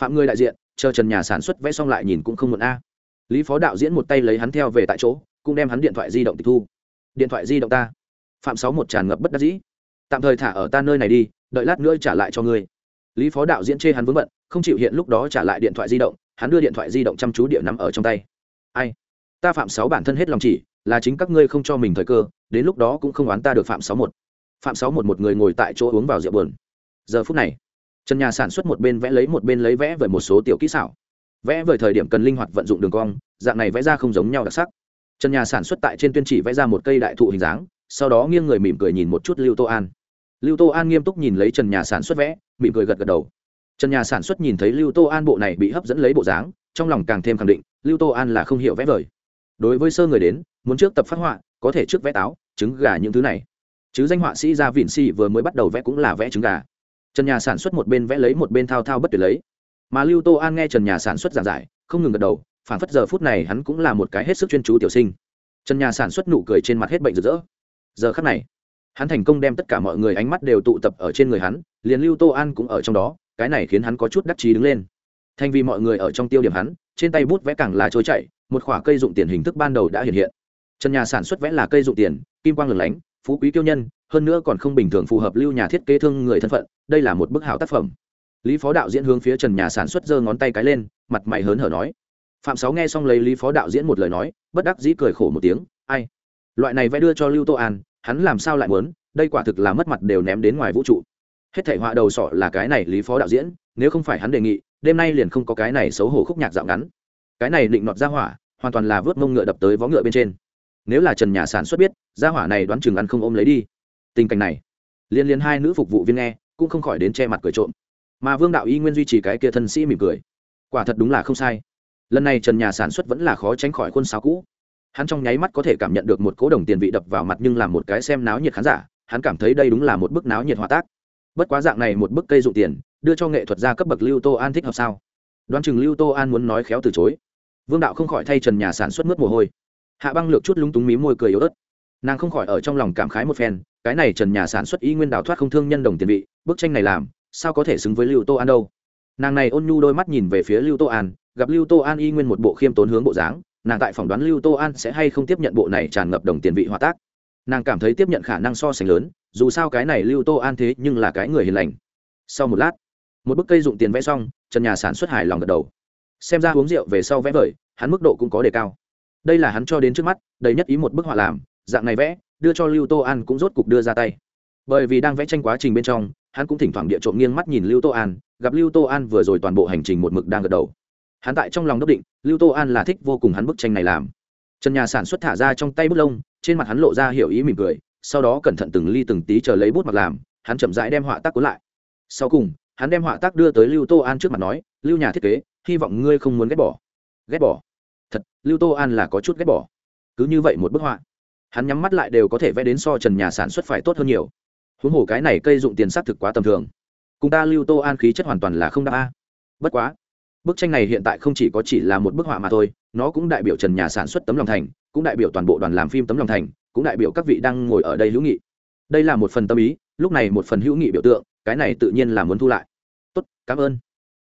Phạm người đại diện, chờ trần nhà sản xuất vẽ xong lại nhìn cũng không muộn a. Lý phó đạo diễn một tay lấy hắn theo về tại chỗ, cũng đem hắn điện thoại di động tịch thu. Điện thoại di động ta. Phạm sáu một tràn ngập bất đắc dĩ. Tạm thời thả ở ta nơi này đi, đợi lát nữa trả lại cho ngươi. Lý phó đạo diễn chê hắn vướng bận, không chịu hiện lúc đó trả lại điện thoại di động, hắn đưa điện thoại di động chăm chú địa nắm ở trong tay. Ai? Ta phạm sáu bản thân hết lòng chỉ, là chính các ngươi không cho mình thời cơ, đến lúc đó cũng không oán ta được phạm sáu một. Phạm sáu một một người ngồi tại chỗ uống vào rượu buồn giờ phút này, trần nhà sản xuất một bên vẽ lấy một bên lấy vẽ về một số tiểu kỹ xảo. Vẽ về thời điểm cần linh hoạt vận dụng đường cong, dạng này vẽ ra không giống nhau đặc sắc. Trần nhà sản xuất tại trên tuyên chỉ vẽ ra một cây đại thụ hình dáng, sau đó nghiêng người mỉm cười nhìn một chút lưu tô an. Lưu tô an nghiêm túc nhìn lấy trần nhà sản xuất vẽ, mỉm cười gật gật đầu. Trần nhà sản xuất nhìn thấy lưu tô an bộ này bị hấp dẫn lấy bộ dáng, trong lòng càng thêm khẳng định, lưu tô an là không hiểu vẽ vời. Đối với sơ người đến, muốn trước tập phát họa, có thể trước vẽ táo, trứng gà những thứ này. Chứ danh họa sĩ gia vịn si vừa mới bắt đầu vẽ cũng là vẽ trứng gà trần nhà sản xuất một bên vẽ lấy một bên thao thao bất tuyệt lấy. Mà lưu tô an nghe trần nhà sản xuất giảng giải, không ngừng gật đầu phản phất giờ phút này hắn cũng là một cái hết sức chuyên chú tiểu sinh. Trần nhà sản xuất nụ cười trên mặt hết bệnh rực rỡ. Giờ khắc này, hắn thành công đem tất cả mọi người ánh mắt đều tụ tập ở trên người hắn, liền lưu tô an cũng ở trong đó, cái này khiến hắn có chút đắc chí đứng lên. Thành vì mọi người ở trong tiêu điểm hắn, trên tay bút vẽ càng là trôi chảy, một khoả cây dụng tiền hình thức ban đầu đã hiện hiện. Trần nhà sản xuất vẽ là cây dụng tiền, kim quang lửng lánh, phú quý kiêu nhân hơn nữa còn không bình thường phù hợp lưu nhà thiết kế thương người thân phận, đây là một bức hảo tác phẩm. Lý phó đạo diễn hướng phía trần nhà sản xuất giơ ngón tay cái lên, mặt mày hớn hở nói. Phạm sáu nghe xong lấy lý phó đạo diễn một lời nói, bất đắc dĩ cười khổ một tiếng, ai? Loại này vẽ đưa cho lưu tô an, hắn làm sao lại muốn? Đây quả thực là mất mặt đều ném đến ngoài vũ trụ. Hết thảy họa đầu sọ là cái này lý phó đạo diễn, nếu không phải hắn đề nghị, đêm nay liền không có cái này xấu hổ khúc nhạc dạo ngắn. Cái này định nọt ra hỏa, hoàn toàn là vớt mông ngựa đập tới vó ngựa bên trên. Nếu là trần nhà sản xuất biết, ra hỏa này đoán chừng ăn không ôm lấy đi tình cảnh này. Liên liên hai nữ phục vụ viên nghe, cũng không khỏi đến che mặt cười trộm. Mà vương đạo y nguyên duy trì cái kia thân sĩ mỉm cười. Quả thật đúng là không sai. Lần này trần nhà sản xuất vẫn là khó tránh khỏi khuôn sáo cũ. Hắn trong nháy mắt có thể cảm nhận được một cố đồng tiền vị đập vào mặt nhưng làm một cái xem náo nhiệt khán giả, hắn cảm thấy đây đúng là một bức náo nhiệt hòa tác. Bất quá dạng này một bức cây dụng tiền, đưa cho nghệ thuật gia cấp bậc lưu tô an thích hợp sao? Đoán chừng lưu tô an muốn nói khéo từ chối. Vương đạo không khỏi thay trần nhà sản xuất mất mồ hôi. Hạ băng lược chút lúng túng mí môi cười yếu ớt nàng không khỏi ở trong lòng cảm khái một phen, cái này trần nhà sản xuất y nguyên đào thoát không thương nhân đồng tiền vị, bức tranh này làm, sao có thể xứng với lưu tô an đâu? Nàng này ôn nhu đôi mắt nhìn về phía lưu tô an, gặp lưu tô an y nguyên một bộ khiêm tốn hướng bộ dáng, nàng tại phỏng đoán lưu tô an sẽ hay không tiếp nhận bộ này tràn ngập đồng tiền vị hòa tác. Nàng cảm thấy tiếp nhận khả năng so sánh lớn, dù sao cái này lưu tô an thế nhưng là cái người hiền lành. Sau một lát, một bức cây dụng tiền vẽ xong, trần nhà sản xuất hài lòng gật đầu. Xem ra uống rượu về sau vẽ vời, hắn mức độ cũng có đề cao. Đây là hắn cho đến trước mắt, đầy nhất ý một bức họa làm dạng này vẽ, đưa cho lưu tô an cũng rốt cục đưa ra tay. Bởi vì đang vẽ tranh quá trình bên trong, hắn cũng thỉnh thoảng địa trộm nghiêng mắt nhìn lưu tô an, gặp lưu tô an vừa rồi toàn bộ hành trình một mực đang gật đầu. Hắn tại trong lòng đốc định, lưu tô an là thích vô cùng hắn bức tranh này làm. Trần nhà sản xuất thả ra trong tay bút lông, trên mặt hắn lộ ra hiểu ý mỉm cười, sau đó cẩn thận từng ly từng tí chờ lấy bút mặt làm, hắn chậm rãi đem họa tác cuốn lại. Sau cùng, hắn đem họa tác đưa tới lưu tô an trước mặt nói, lưu nhà thiết kế, hy vọng ngươi không muốn ghét bỏ. Ghét bỏ? Thật, lưu tô an là có chút ghét bỏ. Cứ như vậy một bức họa hắn nhắm mắt lại đều có thể vẽ đến so trần nhà sản xuất phải tốt hơn nhiều. Huống hồ cái này cây dụng tiền s á c thực quá tầm thường. Cùng ta lưu tô an khí chất hoàn toàn là không đa a. Bất quá, bức tranh này hiện tại không chỉ có chỉ là một bức họa mà thôi, nó cũng đại biểu trần nhà sản xuất tấm lòng thành, cũng đại biểu toàn bộ đoàn làm phim tấm lòng thành, cũng đại biểu các vị đang ngồi ở đây hữu nghị. Đây là một phần tâm ý, lúc này một phần hữu nghị biểu tượng, cái này tự nhiên là muốn thu lại. Tốt, cảm ơn.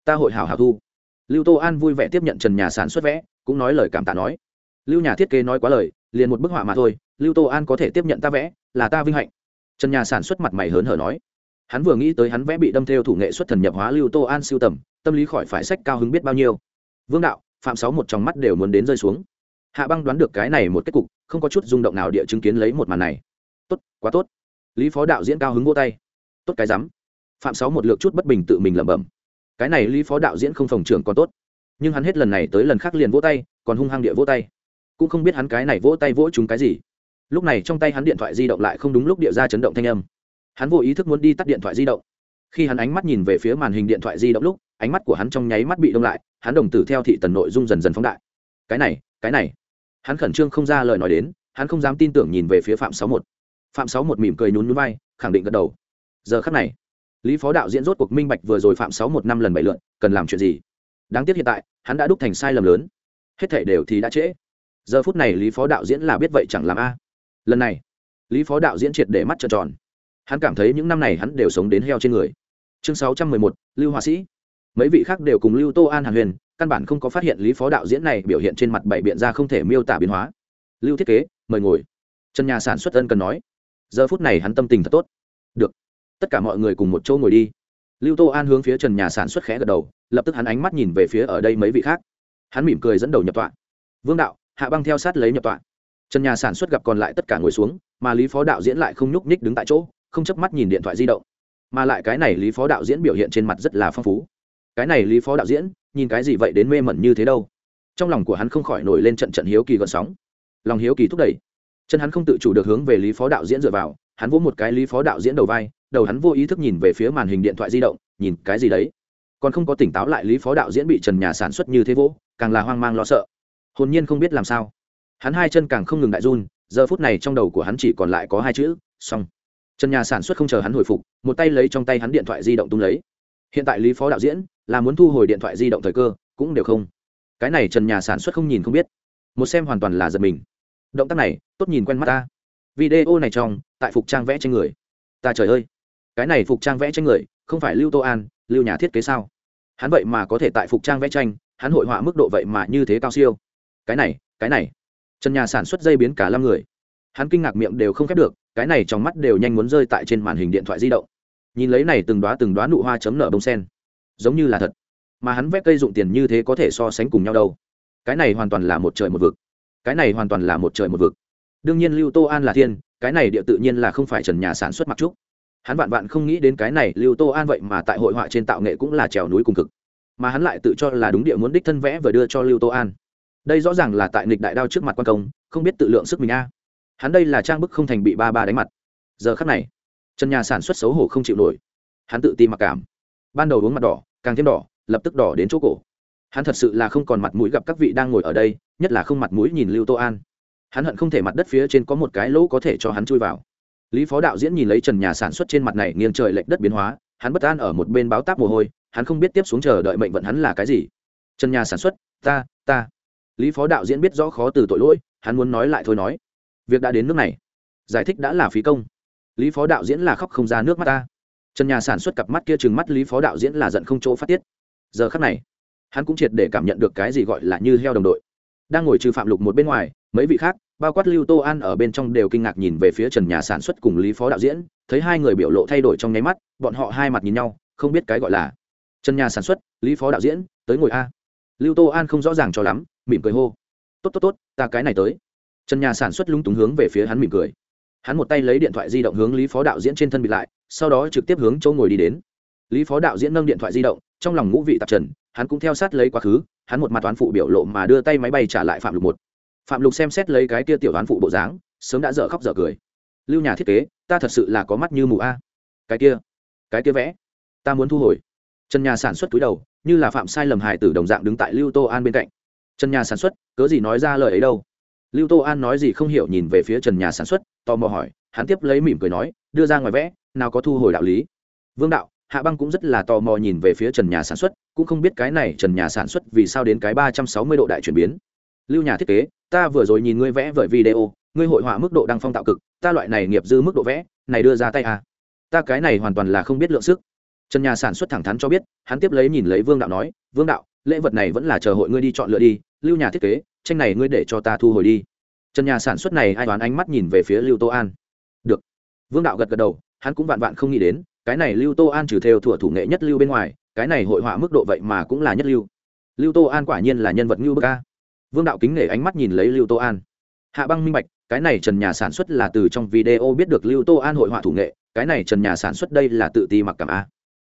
Ta hội hảo hảo thu. Lưu tô an vui vẻ tiếp nhận trần nhà sản xuất vẽ, cũng nói lời cảm tạ nói. Lưu nhà thiết kế nói quá lời, liền một bức họa mà thôi lưu tô an có thể tiếp nhận ta vẽ, là ta vinh hạnh. Trần nhà sản xuất mặt mày hớn hở nói. Hắn vừa nghĩ tới hắn vẽ bị đâm theo thủ nghệ xuất thần nhập hóa lưu tô an siêu tầm, tâm lý khỏi phải sách cao hứng biết bao nhiêu. Vương đạo, phạm sáu một trong mắt đều muốn đến rơi xuống. Hạ băng đoán được cái này một kết cục, không có chút rung động nào địa chứng kiến lấy một màn này. Tốt, quá tốt. Lý phó đạo diễn cao hứng vô tay. Tốt cái rắm. Phạm sáu một lượt chút bất bình tự mình lẩm bẩm. Cái này lý phó đạo diễn không phòng trưởng còn tốt. Nhưng hắn hết lần này tới lần khác liền vỗ tay, còn hung hăng địa vỗ tay. Cũng không biết hắn cái này vỗ tay vỗ chúng cái gì lúc này trong tay hắn điện thoại di động lại không đúng lúc địa ra chấn động thanh âm. Hắn vô ý thức muốn đi tắt điện thoại di động. Khi hắn ánh mắt nhìn về phía màn hình điện thoại di động lúc, ánh mắt của hắn trong nháy mắt bị đông lại, hắn đồng tử theo thị tần nội dung dần dần phóng đại. Cái này cái này. Hắn khẩn trương không ra lời nói đến, hắn không dám tin tưởng nhìn về phía phạm sáu một. Phạm sáu một mỉm cười nhún núi bay khẳng định gật đầu. Giờ khắc này, lý phó đạo diễn rốt cuộc minh bạch vừa rồi phạm sáu một năm lần bảy lượn cần làm chuyện gì. Đáng tiếc hiện tại, hắn đã đúc thành sai lầm lớn. Hết thể đều thì đã trễ. Giờ phút này lý phó đạo diễn là biết vậy chẳng làm a lần này, lý phó đạo diễn triệt để mắt trợn tròn. Hắn cảm thấy những năm này hắn đều sống đến heo trên người. Chương sáu trăm mười một, lưu họa sĩ. Mấy vị khác đều cùng lưu tô an hàn huyền, căn bản không có phát hiện lý phó đạo diễn này biểu hiện trên mặt bảy biện ra không thể miêu tả biến hóa. Lưu thiết kế, mời ngồi. Trần nhà sản xuất ân cần nói. Giờ phút này hắn tâm tình thật tốt. Được. Tất cả mọi người cùng một chỗ ngồi đi. Lưu tô an hướng phía trần nhà sản xuất khẽ gật đầu, lập tức hắn ánh mắt nhìn về phía ở đây mấy vị khác. Hắn mỉm cười dẫn đầu nhập tọa. Vương đạo, hạ băng theo sát lấy nhập tọa trần nhà sản xuất gặp còn lại tất cả ngồi xuống, mà lý phó đạo diễn lại không nhúc nhích đứng tại chỗ, không chớp mắt nhìn điện thoại di động. Mà lại cái này lý phó đạo diễn biểu hiện trên mặt rất là phong phú. Cái này lý phó đạo diễn, nhìn cái gì vậy đến mê mẩn như thế đâu? Trong lòng của hắn không khỏi nổi lên trận trận hiếu kỳ gợn sóng. Lòng hiếu kỳ thúc đẩy. Chân hắn không tự chủ được hướng về lý phó đạo diễn dựa vào, hắn vỗ một cái lý phó đạo diễn đầu vai, đầu hắn vô ý thức nhìn về phía màn hình điện thoại di động, nhìn cái gì đấy? Còn không có tỉnh táo lại lý phó đạo diễn bị trần nhà sản xuất như thế vỗ, càng là hoang mang lo sợ. Hồn nhiên không biết làm sao hắn hai chân càng không ngừng đại run, giờ phút này trong đầu của hắn chỉ còn lại có hai chữ, xong. Trần nhà sản xuất không chờ hắn hồi phục, một tay lấy trong tay hắn điện thoại di động tung lấy. Hiện tại lý phó đạo diễn là muốn thu hồi điện thoại di động thời cơ, cũng đều không. Cái này trần nhà sản xuất không nhìn không biết. Một xem hoàn toàn là giật mình. Động tác này, tốt nhìn quen mắt ta. Video này trong, tại phục trang vẽ trên người. Ta trời ơi. Cái này phục trang vẽ trên người, không phải lưu tô an, lưu nhà thiết kế sao? Hắn vậy mà có thể tại phục trang vẽ tranh, hắn hội họa mức độ vậy mà như thế cao siêu. Cái này cái này trần nhà sản xuất dây biến cả năm người. Hắn kinh ngạc miệng đều không khép được, cái này trong mắt đều nhanh muốn rơi tại trên màn hình điện thoại di động. Nhìn lấy này từng đoá từng đoá nụ hoa chấm nở bông sen. Giống như là thật. Mà hắn vẽ cây dụng tiền như thế có thể so sánh cùng nhau đâu. Cái này hoàn toàn là một trời một vực. Cái này hoàn toàn là một trời một vực. Đương nhiên lưu tô an là thiên, cái này địa tự nhiên là không phải trần nhà sản xuất mặc trúc. Hắn vạn vạn không nghĩ đến cái này lưu tô an vậy mà tại hội họa trên tạo nghệ cũng là trèo núi cùng cực. Mà hắn lại tự cho là đúng địa muốn đích thân vẽ và đưa cho lưu tô an đây rõ ràng là tại nghịch đại đao trước mặt quan công, không biết tự lượng sức mình a. Hắn đây là trang bức không thành bị ba ba đánh mặt. Giờ khắc này trần nhà sản xuất xấu hổ không chịu nổi. Hắn tự ti mặc cảm. Ban đầu uống mặt đỏ, càng thêm đỏ, lập tức đỏ đến chỗ cổ. Hắn thật sự là không còn mặt mũi gặp các vị đang ngồi ở đây, nhất là không mặt mũi nhìn lưu tô an. Hắn hận không thể mặt đất phía trên có một cái lỗ có thể cho hắn chui vào. Lý phó đạo diễn nhìn lấy trần nhà sản xuất trên mặt này nghiêng trời lệch đất biến hóa, hắn bất an ở một bên báo táp mồ hôi, hắn không biết tiếp xuống chờ đợi mệnh vận hắn là cái gì. Trần nhà sản xuất, ta ta lý phó đạo diễn biết rõ khó từ tội lỗi, hắn muốn nói lại thôi nói. Việc đã đến nước này, giải thích đã là phí công. Lý phó đạo diễn là khóc không ra nước mắt ta. Trần nhà sản xuất cặp mắt kia chừng mắt lý phó đạo diễn là giận không chỗ phát tiết. Giờ khắc này, hắn cũng triệt để cảm nhận được cái gì gọi là như heo đồng đội. Đang ngồi trừ phạm lục một bên ngoài, mấy vị khác, bao quát lưu tô an ở bên trong đều kinh ngạc nhìn về phía trần nhà sản xuất cùng lý phó đạo diễn, thấy hai người biểu lộ thay đổi trong nháy mắt, bọn họ hai mặt nhìn nhau, không biết cái gọi là. Trần nhà sản xuất, lý phó đạo diễn, tới ngồi a. Lưu tô an không rõ ràng cho lắm mỉm cười hô. Tốt tốt tốt, ta cái này tới. Trần nhà sản xuất lung túng hướng về phía hắn mỉm cười. Hắn một tay lấy điện thoại di động hướng lý phó đạo diễn trên thân bị lại, sau đó trực tiếp hướng chỗ ngồi đi đến. Lý phó đạo diễn nâng điện thoại di động, trong lòng ngũ vị tạp trần, hắn cũng theo sát lấy quá khứ, hắn một mặt toán phụ biểu lộ mà đưa tay máy bay trả lại phạm lục một. Phạm lục xem xét lấy cái kia tiểu toán phụ bộ dáng, sớm đã dở khóc dở cười. Lưu nhà thiết kế, ta thật sự là có mắt như mù a. Cái kia cái kia vẽ, ta muốn thu hồi. Trần nhà sản xuất túi đầu, như là phạm sai lầm hài tử đồng dạng đứng tại lưu tô an bên cạnh trần nhà sản xuất, cớ gì nói ra lời ấy đâu? Lưu tô an nói gì không hiểu nhìn về phía trần nhà sản xuất, tò mò hỏi, hắn tiếp lấy mỉm cười nói, đưa ra ngoài vẽ, nào có thu hồi đạo lý. Vương đạo, hạ băng cũng rất là tò mò nhìn về phía trần nhà sản xuất, cũng không biết cái này trần nhà sản xuất vì sao đến cái ba trăm sáu mươi độ đại chuyển biến. Lưu nhà thiết kế, ta vừa rồi nhìn ngươi vẽ vời video, ngươi hội họa mức độ đăng phong tạo cực, ta loại này nghiệp dư mức độ vẽ, này đưa ra tay à. ta cái này hoàn toàn là không biết lượng sức. Trần nhà sản xuất thẳng thắn cho biết, hắn tiếp lấy nhìn lấy vương đạo nói, vương đạo lễ vật này vẫn là chờ hội ngươi đi chọn lựa đi, lưu nhà thiết kế, tranh này ngươi để cho ta thu hồi đi. Trần nhà sản xuất này ai đoán ánh mắt nhìn về phía lưu tô an. Được. Vương đạo gật gật đầu, hắn cũng vạn vạn không nghĩ đến, cái này lưu tô an trừ theo thủ thủ nghệ nhất lưu bên ngoài, cái này hội họa mức độ vậy mà cũng là nhất lưu. Lưu tô an quả nhiên là nhân vật ngưu bơ ca vương đạo kính nể ánh mắt nhìn lấy lưu tô an. Hạ băng minh bạch, cái này trần nhà sản xuất là từ trong video biết được lưu tô an hội họa thủ nghệ, cái này trần nhà sản xuất đây là tự ti mặc cảm a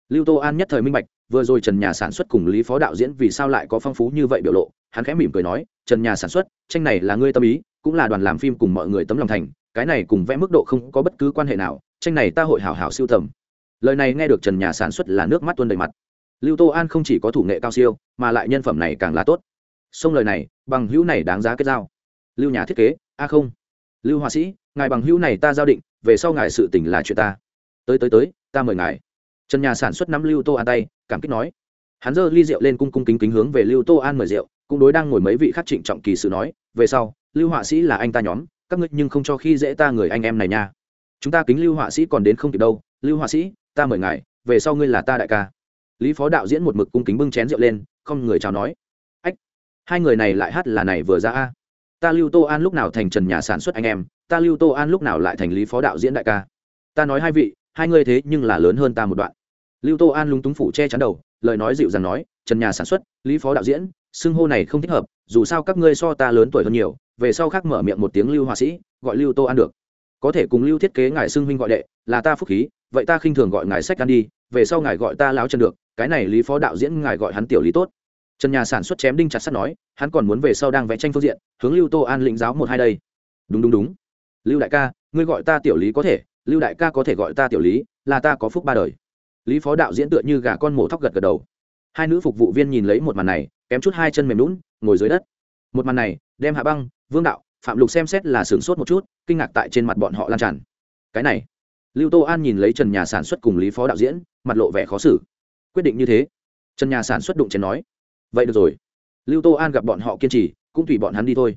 lưu tô an nhất thời minh bạch, vừa rồi trần nhà sản xuất cùng lý phó đạo diễn vì sao lại có phong phú như vậy biểu lộ, hắn khẽ mỉm cười nói, trần nhà sản xuất, tranh này là ngươi tâm ý, cũng là đoàn làm phim cùng mọi người tấm lòng thành, cái này cùng vẽ mức độ không có bất cứ quan hệ nào, tranh này ta hội hảo hảo siêu tầm. Lời này nghe được trần nhà sản xuất là nước mắt tuôn đầy mặt. Lưu tô an không chỉ có thủ nghệ cao siêu, mà lại nhân phẩm này càng là tốt. Sông lời này, bằng hữu này đáng giá kết giao. Lưu nhà thiết kế, a không. Lưu họa sĩ, ngài bằng hữu này ta giao định, về sau ngài sự tình là chuyện ta. Tới tới tới, ta mời ngài trần nhà sản xuất nắm lưu tô an tay, cảm kích nói. Hắn giơ ly rượu lên cung cung kính kính hướng về lưu tô an mời rượu, cũng đối đang ngồi mấy vị khác trịnh trọng kỳ sự nói, về sau, lưu họa sĩ là anh ta nhóm, các ngươi nhưng không cho khi dễ ta người anh em này nha. Chúng ta kính lưu họa sĩ còn đến không kịp đâu, lưu họa sĩ, ta mời ngài, về sau ngươi là ta đại ca. Lý phó đạo diễn một mực cung kính bưng chén rượu lên, không người chào nói. Ách, hai người này lại hát là này vừa ra a. Ta lưu tô an lúc nào thành trần nhà sản xuất anh em, ta lưu tô an lúc nào lại thành lý phó đạo diễn đại ca? Ta nói hai vị, hai ngươi thế nhưng là lớn hơn ta một đoạn lưu tô an lúng túng phủ che chắn đầu, lời nói dịu dàng nói, trần nhà sản xuất, lý phó đạo diễn, xưng hô này không thích hợp, dù sao các ngươi so ta lớn tuổi hơn nhiều, về sau khác mở miệng một tiếng lưu họa sĩ, gọi lưu tô an được. Có thể cùng lưu thiết kế ngài xưng huynh gọi đệ, là ta phúc khí, vậy ta khinh thường gọi ngài sách ăn đi, về sau ngài gọi ta láo chân được, cái này lý phó đạo diễn ngài gọi hắn tiểu lý tốt. Trần nhà sản xuất chém đinh chặt sắt nói, hắn còn muốn về sau đang vẽ tranh phương diện, hướng lưu tô an lĩnh giáo một hai đây. Đúng đúng đúng. Lưu đại ca, ngươi gọi ta tiểu lý có thể, lưu đại ca có thể gọi ta tiểu lý, là ta có phúc ba đời lý phó đạo diễn tựa như gà con mổ thóc gật gật đầu. Hai nữ phục vụ viên nhìn lấy một màn này, kém chút hai chân mềm lún ngồi dưới đất. Một màn này, đem hạ băng, vương đạo, phạm lục xem xét là sửng sốt một chút, kinh ngạc tại trên mặt bọn họ lan tràn. Cái này, lưu tô an nhìn lấy trần nhà sản xuất cùng lý phó đạo diễn, mặt lộ vẻ khó xử. Quyết định như thế. Trần nhà sản xuất đụng chén nói. Vậy được rồi. Lưu tô an gặp bọn họ kiên trì, cũng tùy bọn hắn đi thôi.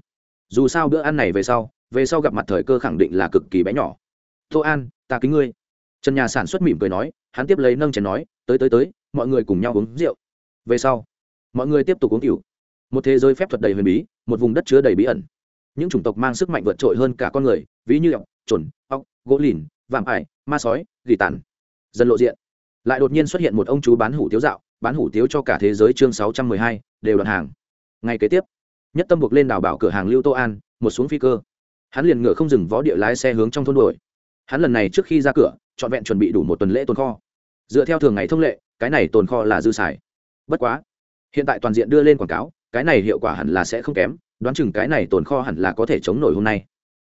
Dù sao bữa ăn này về sau về sau gặp mặt thời cơ khẳng định là cực kỳ bé nhỏ. Tô an, ta kính ngươi trần nhà sản xuất mỉm cười nói, hắn tiếp lấy nâng chén nói, tới tới tới, mọi người cùng nhau uống rượu. Về sau, mọi người tiếp tục uống cựu một thế giới phép thuật đầy huyền bí, một vùng đất chứa đầy bí ẩn. Những chủng tộc mang sức mạnh vượt trội hơn cả con người, ví như ọc trồn ọc gỗ lìn, vạm ải, ma sói, gỉ tàn. Dần lộ diện, lại đột nhiên xuất hiện một ông chú bán hủ tiếu dạo, bán hủ tiếu cho cả thế giới chương sáu trăm mười hai, đều đặt hàng. Ngày kế tiếp, nhất tâm buộc lên đào bảo cửa hàng lưu tô an, một xuống phi cơ. Hắn liền ngựa không dừng vó địa lái xe hướng trong thôn đuổi. Hắn lần này trước khi ra cửa trọn vẹn chuẩn bị đủ một tuần lễ tồn kho. Dựa theo thường ngày thông lệ, cái này tồn kho là dư xài. Bất quá, hiện tại toàn diện đưa lên quảng cáo, cái này hiệu quả hẳn là sẽ không kém, đoán chừng cái này tồn kho hẳn là có thể chống nổi hôm nay.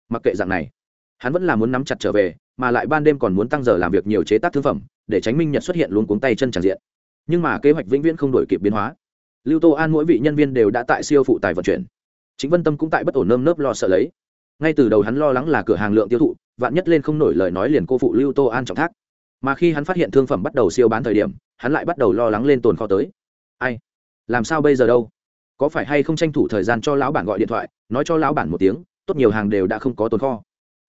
Mặc kệ dạng này, hắn vẫn là muốn nắm chặt trở về, mà lại ban đêm còn muốn tăng giờ làm việc nhiều chế tác thương phẩm, để tránh minh nhật xuất hiện luôn cuống tay chân tràn diện. Nhưng mà kế hoạch vĩnh viễn không đổi kịp biến hóa. Lưu tô an mỗi vị nhân viên đều đã tại siêu phụ tài vận chuyển. Chính vân tâm cũng tại bất ổn nơm nớp lo sợ lấy. Ngay từ đầu hắn lo lắng là cửa hàng lượng tiêu thụ vạn nhất lên không nổi lời nói liền cô phụ lưu tô an trọng thác. Mà khi hắn phát hiện thương phẩm bắt đầu siêu bán thời điểm, hắn lại bắt đầu lo lắng lên tồn kho tới. Ai? Làm sao bây giờ đâu? Có phải hay không tranh thủ thời gian cho lão bản gọi điện thoại, nói cho lão bản một tiếng, tốt nhiều hàng đều đã không có tồn kho.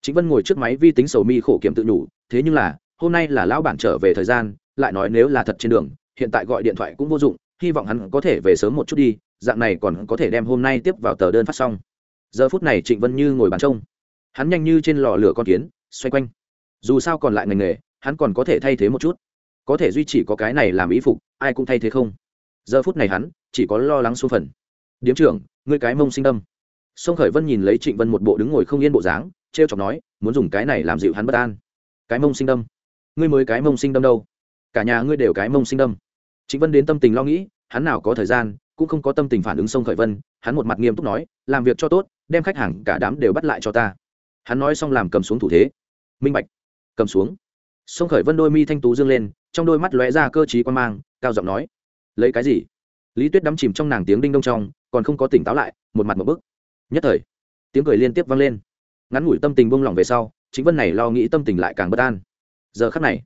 Chính vân ngồi trước máy vi tính sầu mi khổ kiểm tự nhủ, thế nhưng là, hôm nay là lão bản trở về thời gian, lại nói nếu là thật trên đường, hiện tại gọi điện thoại cũng vô dụng, hy vọng hắn có thể về sớm một chút đi, dạng này còn có thể đem hôm nay tiếp vào tờ đơn phát xong. Giờ phút này trịnh vân như ngồi bàn trông hắn nhanh như trên lò lửa con kiến, xoay quanh. Dù sao còn lại ngành nghề, hắn còn có thể thay thế một chút. Có thể duy chỉ có cái này làm ý phục, ai cũng thay thế không. Giờ phút này hắn, chỉ có lo lắng xuống phần. Điếm trưởng, ngươi cái mông sinh đâm. Sông khởi vân nhìn lấy trịnh vân một bộ đứng ngồi không yên bộ dáng t r e o chọc nói, muốn dùng cái này làm dịu hắn bất an. Cái mông sinh đâm. Ngươi mới cái mông sinh đâm đâu? Cả nhà ngươi đều cái mông sinh đâm. Trịnh vân đến tâm tình lo nghĩ, hắn nào có thời gian, cũng không có tâm tình phản ứng sông khởi vân, hắn một mặt nghiêm túc nói, làm việc cho tốt, đem khách hàng cả đám đều bắt lại cho ta hắn nói xong làm cầm xuống thủ thế. Minh bạch, cầm xuống. Sông khởi vân đôi mi thanh tú dương lên, trong đôi mắt lóe ra cơ t r í quan mang, cao giọng nói, lấy cái gì? Lý tuyết đắm chìm trong nàng tiếng đinh đông trong, còn không có tỉnh táo lại, một mặt một bức. Nhất thời, tiếng cười liên tiếp vang lên. Ngắn ngủi tâm tình buông lỏng về sau chính vân này lo nghĩ tâm tình lại càng bất an. Giờ khắc này,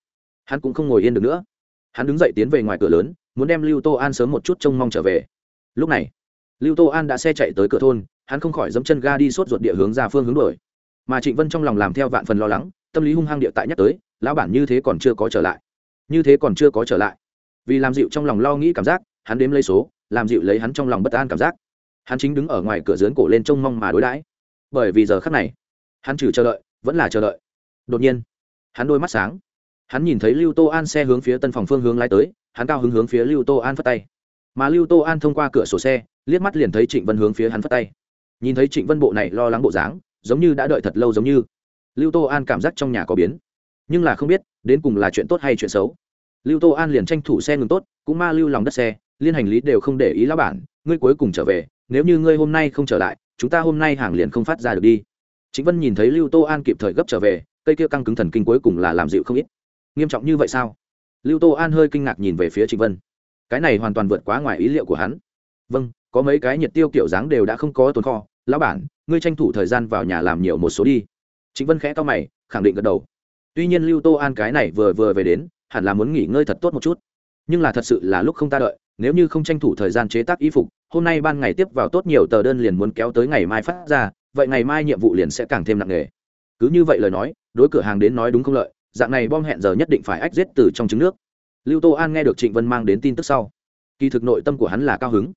hắn cũng không ngồi yên được nữa. Hắn đứng dậy tiến về ngoài cửa lớn, muốn đem lưu tô an sớm một chút trông mong trở về. Lúc này, lưu tô an đã xe chạy tới cửa thôn, hắn không khỏi dẫm chân ga đi sốt ruột địa hướng ra phương hướng đổi mà trịnh vân trong lòng làm theo vạn phần lo lắng tâm lý hung hăng địa tại nhắc tới lão bản như thế còn chưa có trở lại như thế còn chưa có trở lại vì làm dịu trong lòng lo nghĩ cảm giác hắn đếm lấy số làm dịu lấy hắn trong lòng bất an cảm giác hắn chính đứng ở ngoài cửa dướn cổ lên trông mong mà đối đãi bởi vì giờ khắc này hắn trừ chờ đợi vẫn là chờ đợi đột nhiên hắn đôi mắt sáng hắn nhìn thấy lưu tô an xe hướng phía tân phòng phương hướng lái tới hắn cao hứng hướng phía lưu tô an phất tay mà lưu tô an thông qua cửa sổ xe liếc mắt liền thấy trịnh vân hướng phía hắn phất tay nhìn thấy trịnh vân bộ này lo lắng bộ dáng giống như đã đợi thật lâu giống như. Lưu tô an cảm giác trong nhà có biến, nhưng là không biết, đến cùng là chuyện tốt hay chuyện xấu. Lưu tô an liền tranh thủ xe ngừng tốt, cũng ma lưu lòng đất xe, liên hành lý đều không để ý lão bản, ngươi cuối cùng trở về, nếu như ngươi hôm nay không trở lại, chúng ta hôm nay hàng liền không phát ra được đi. Chính vân nhìn thấy lưu tô an kịp thời gấp trở về, cây kia căng cứng thần kinh cuối cùng là làm dịu không ít. Nghiêm trọng như vậy sao? Lưu tô an hơi kinh ngạc nhìn về phía trịnh vân. Cái này hoàn toàn vượt quá ngoài ý liệu của hắn. Vâng có mấy cái nhiệt tiêu kiểu dáng đều đã không có tồn kho, lão bản ngươi tranh thủ thời gian vào nhà làm nhiều một số đi. Chính vân khẽ to mày, khẳng định gật đầu. Tuy nhiên lưu tô an cái này vừa vừa về đến, hẳn là muốn nghỉ ngơi thật tốt một chút. Nhưng là thật sự là lúc không ta đợi, nếu như không tranh thủ thời gian chế tác y phục, hôm nay ban ngày tiếp vào tốt nhiều tờ đơn liền muốn kéo tới ngày mai phát ra, vậy ngày mai nhiệm vụ liền sẽ càng thêm nặng nề. Cứ như vậy lời nói, đối cửa hàng đến nói đúng không lợi, dạng này bom hẹn giờ nhất định phải ách giết từ trong trứng nước. Lưu tô an nghe được trịnh vân mang đến tin tức sau, kỳ thực nội tâm của hắn là cao hứng.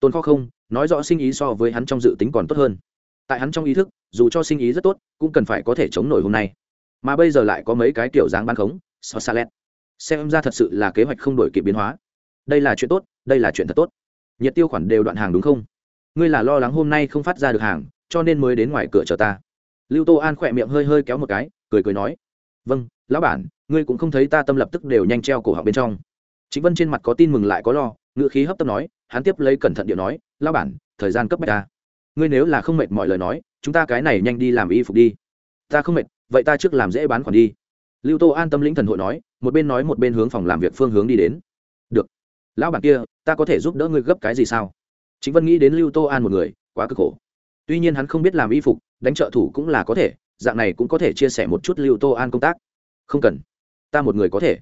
Tồn kho không, nói rõ sinh ý so với hắn trong dự tính còn tốt hơn tại hắn trong ý thức, dù cho sinh ý rất tốt, cũng cần phải có thể chống nổi hôm nay. Mà bây giờ lại có mấy cái kiểu dáng bán khống so sa lét xem ra thật sự là kế hoạch không đổi kịp biến hóa. Đây là chuyện tốt, đây là chuyện thật tốt. Nhiệt tiêu khoản đều đoạn hàng đúng không? Ngươi là lo lắng hôm nay không phát ra được hàng, cho nên mới đến ngoài cửa chờ ta. Lưu tô an khỏe miệng hơi hơi kéo một cái, cười cười nói. Vâng lão bản, ngươi cũng không thấy ta tâm lập tức đều nhanh treo cổ họng bên trong. Chính vân trên mặt có tin mừng lại có lo ngựa khí hấp tấp nói, hắn tiếp lấy cẩn thận điện nói, lão bản, thời gian cấp bách ta ngươi nếu là không mệt mọi lời nói, chúng ta cái này nhanh đi làm y phục đi. Ta không mệt, vậy ta trước làm dễ bán khoản đi. Lưu tô an tâm lĩnh thần hội nói, một bên nói một bên hướng phòng làm việc phương hướng đi đến. Được. Lão bản kia, ta có thể giúp đỡ ngươi gấp cái gì sao? Chính vân nghĩ đến lưu tô an một người, quá cực khổ. Tuy nhiên hắn không biết làm y phục, đánh trợ thủ cũng là có thể, dạng này cũng có thể chia sẻ một chút lưu tô an công tác. Không cần. Ta một người có thể.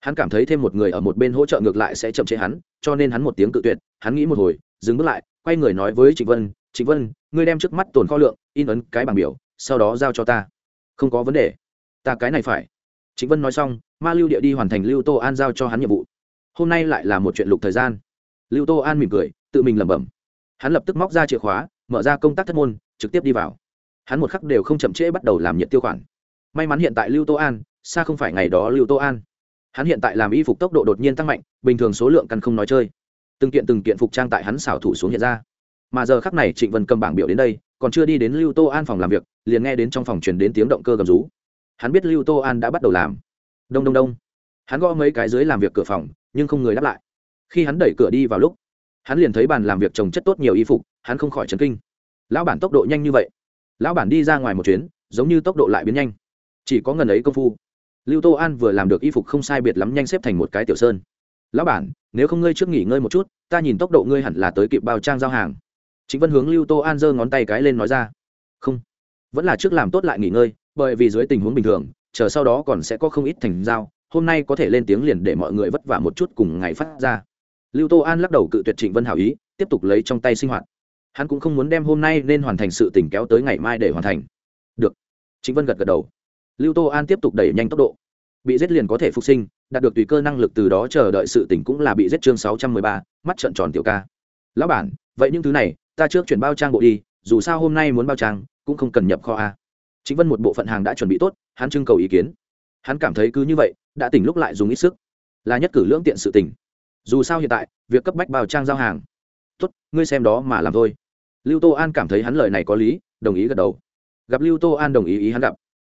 Hắn cảm thấy thêm một người ở một bên hỗ trợ ngược lại sẽ chậm chế hắn, cho nên hắn một tiếng cự tuyệt, hắn nghĩ một hồi, dừng bước lại, quay người nói với trịnh vân trịnh vân, ngươi đem trước mắt tồn kho lượng, in ấn cái bảng biểu, sau đó giao cho ta. Không có vấn đề. Ta cái này phải. Chính vân nói xong, ma lưu địa đi hoàn thành lưu tô an giao cho hắn nhiệm vụ. Hôm nay lại là một chuyện lục thời gian. Lưu tô an mỉm cười, tự mình lẩm bẩm. Hắn lập tức móc ra chìa khóa, mở ra công tác thất môn, trực tiếp đi vào. Hắn một khắc đều không chậm trễ bắt đầu làm nhiệt tiêu khoản. May mắn hiện tại lưu tô an, xa không phải ngày đó lưu tô an. Hắn hiện tại làm y phục tốc độ đột nhiên tăng mạnh, bình thường số lượng căn không nói chơi. Từng kiện từng kiện phục trang tại hắn xảo thủ xuống hiện ra mà giờ khắc này trịnh vân cầm bảng biểu đến đây, còn chưa đi đến lưu tô an phòng làm việc, liền nghe đến trong phòng truyền đến tiếng động cơ gầm rú. Hắn biết lưu tô an đã bắt đầu làm. Đông đông đông. Hắn gõ mấy cái dưới làm việc cửa phòng, nhưng không người đáp lại. Khi hắn đẩy cửa đi vào lúc, hắn liền thấy bàn làm việc trồng chất tốt nhiều y phục, hắn không khỏi chấn kinh. Lão bản tốc độ nhanh như vậy. Lão bản đi ra ngoài một chuyến, giống như tốc độ lại biến nhanh. Chỉ có ngần ấy công phu, lưu tô an vừa làm được y phục không sai biệt lắm nhanh xếp thành một cái tiểu sơn. Lão bản, nếu không ngươi trước nghỉ ngơi một chút, ta nhìn tốc độ ngươi hẳn là tới kịp bao trang giao hàng chính vân hướng lưu tô an giơ ngón tay cái lên nói ra. Không, vẫn là trước làm tốt lại nghỉ ngơi, bởi vì dưới tình huống bình thường, chờ sau đó còn sẽ có không ít thành giao, hôm nay có thể lên tiếng liền để mọi người vất vả một chút cùng ngày phát ra. Lưu tô an lắc đầu cự tuyệt trịnh vân hảo ý, tiếp tục lấy trong tay sinh hoạt. Hắn cũng không muốn đem hôm nay nên hoàn thành sự tỉnh kéo tới ngày mai để hoàn thành. Được. Trịnh vân gật gật đầu. Lưu tô an tiếp tục đẩy nhanh tốc độ. Bị giết liền có thể phục sinh, đạt được tùy cơ năng lực từ đó chờ đợi sự tỉnh cũng là bị giết chương sáu trăm mười ba, mắt trợn tròn tiểu ca. Lão bản, vậy những thứ này ta trước chuyển bao trang bộ đi, dù sao hôm nay muốn bao trang, cũng không cần nhập kho a. Chính vân một bộ phận hàng đã chuẩn bị tốt, hắn trưng cầu ý kiến. Hắn cảm thấy cứ như vậy, đã tỉnh lúc lại dùng ít sức. Là nhất cử lưỡng tiện sự tỉnh dù sao hiện tại, việc cấp bách bao trang giao hàng. Tốt, ngươi xem đó mà làm thôi. Lưu tô an cảm thấy hắn lời này có lý, đồng ý gật đầu. Gặp lưu tô an đồng ý ý hắn gặp.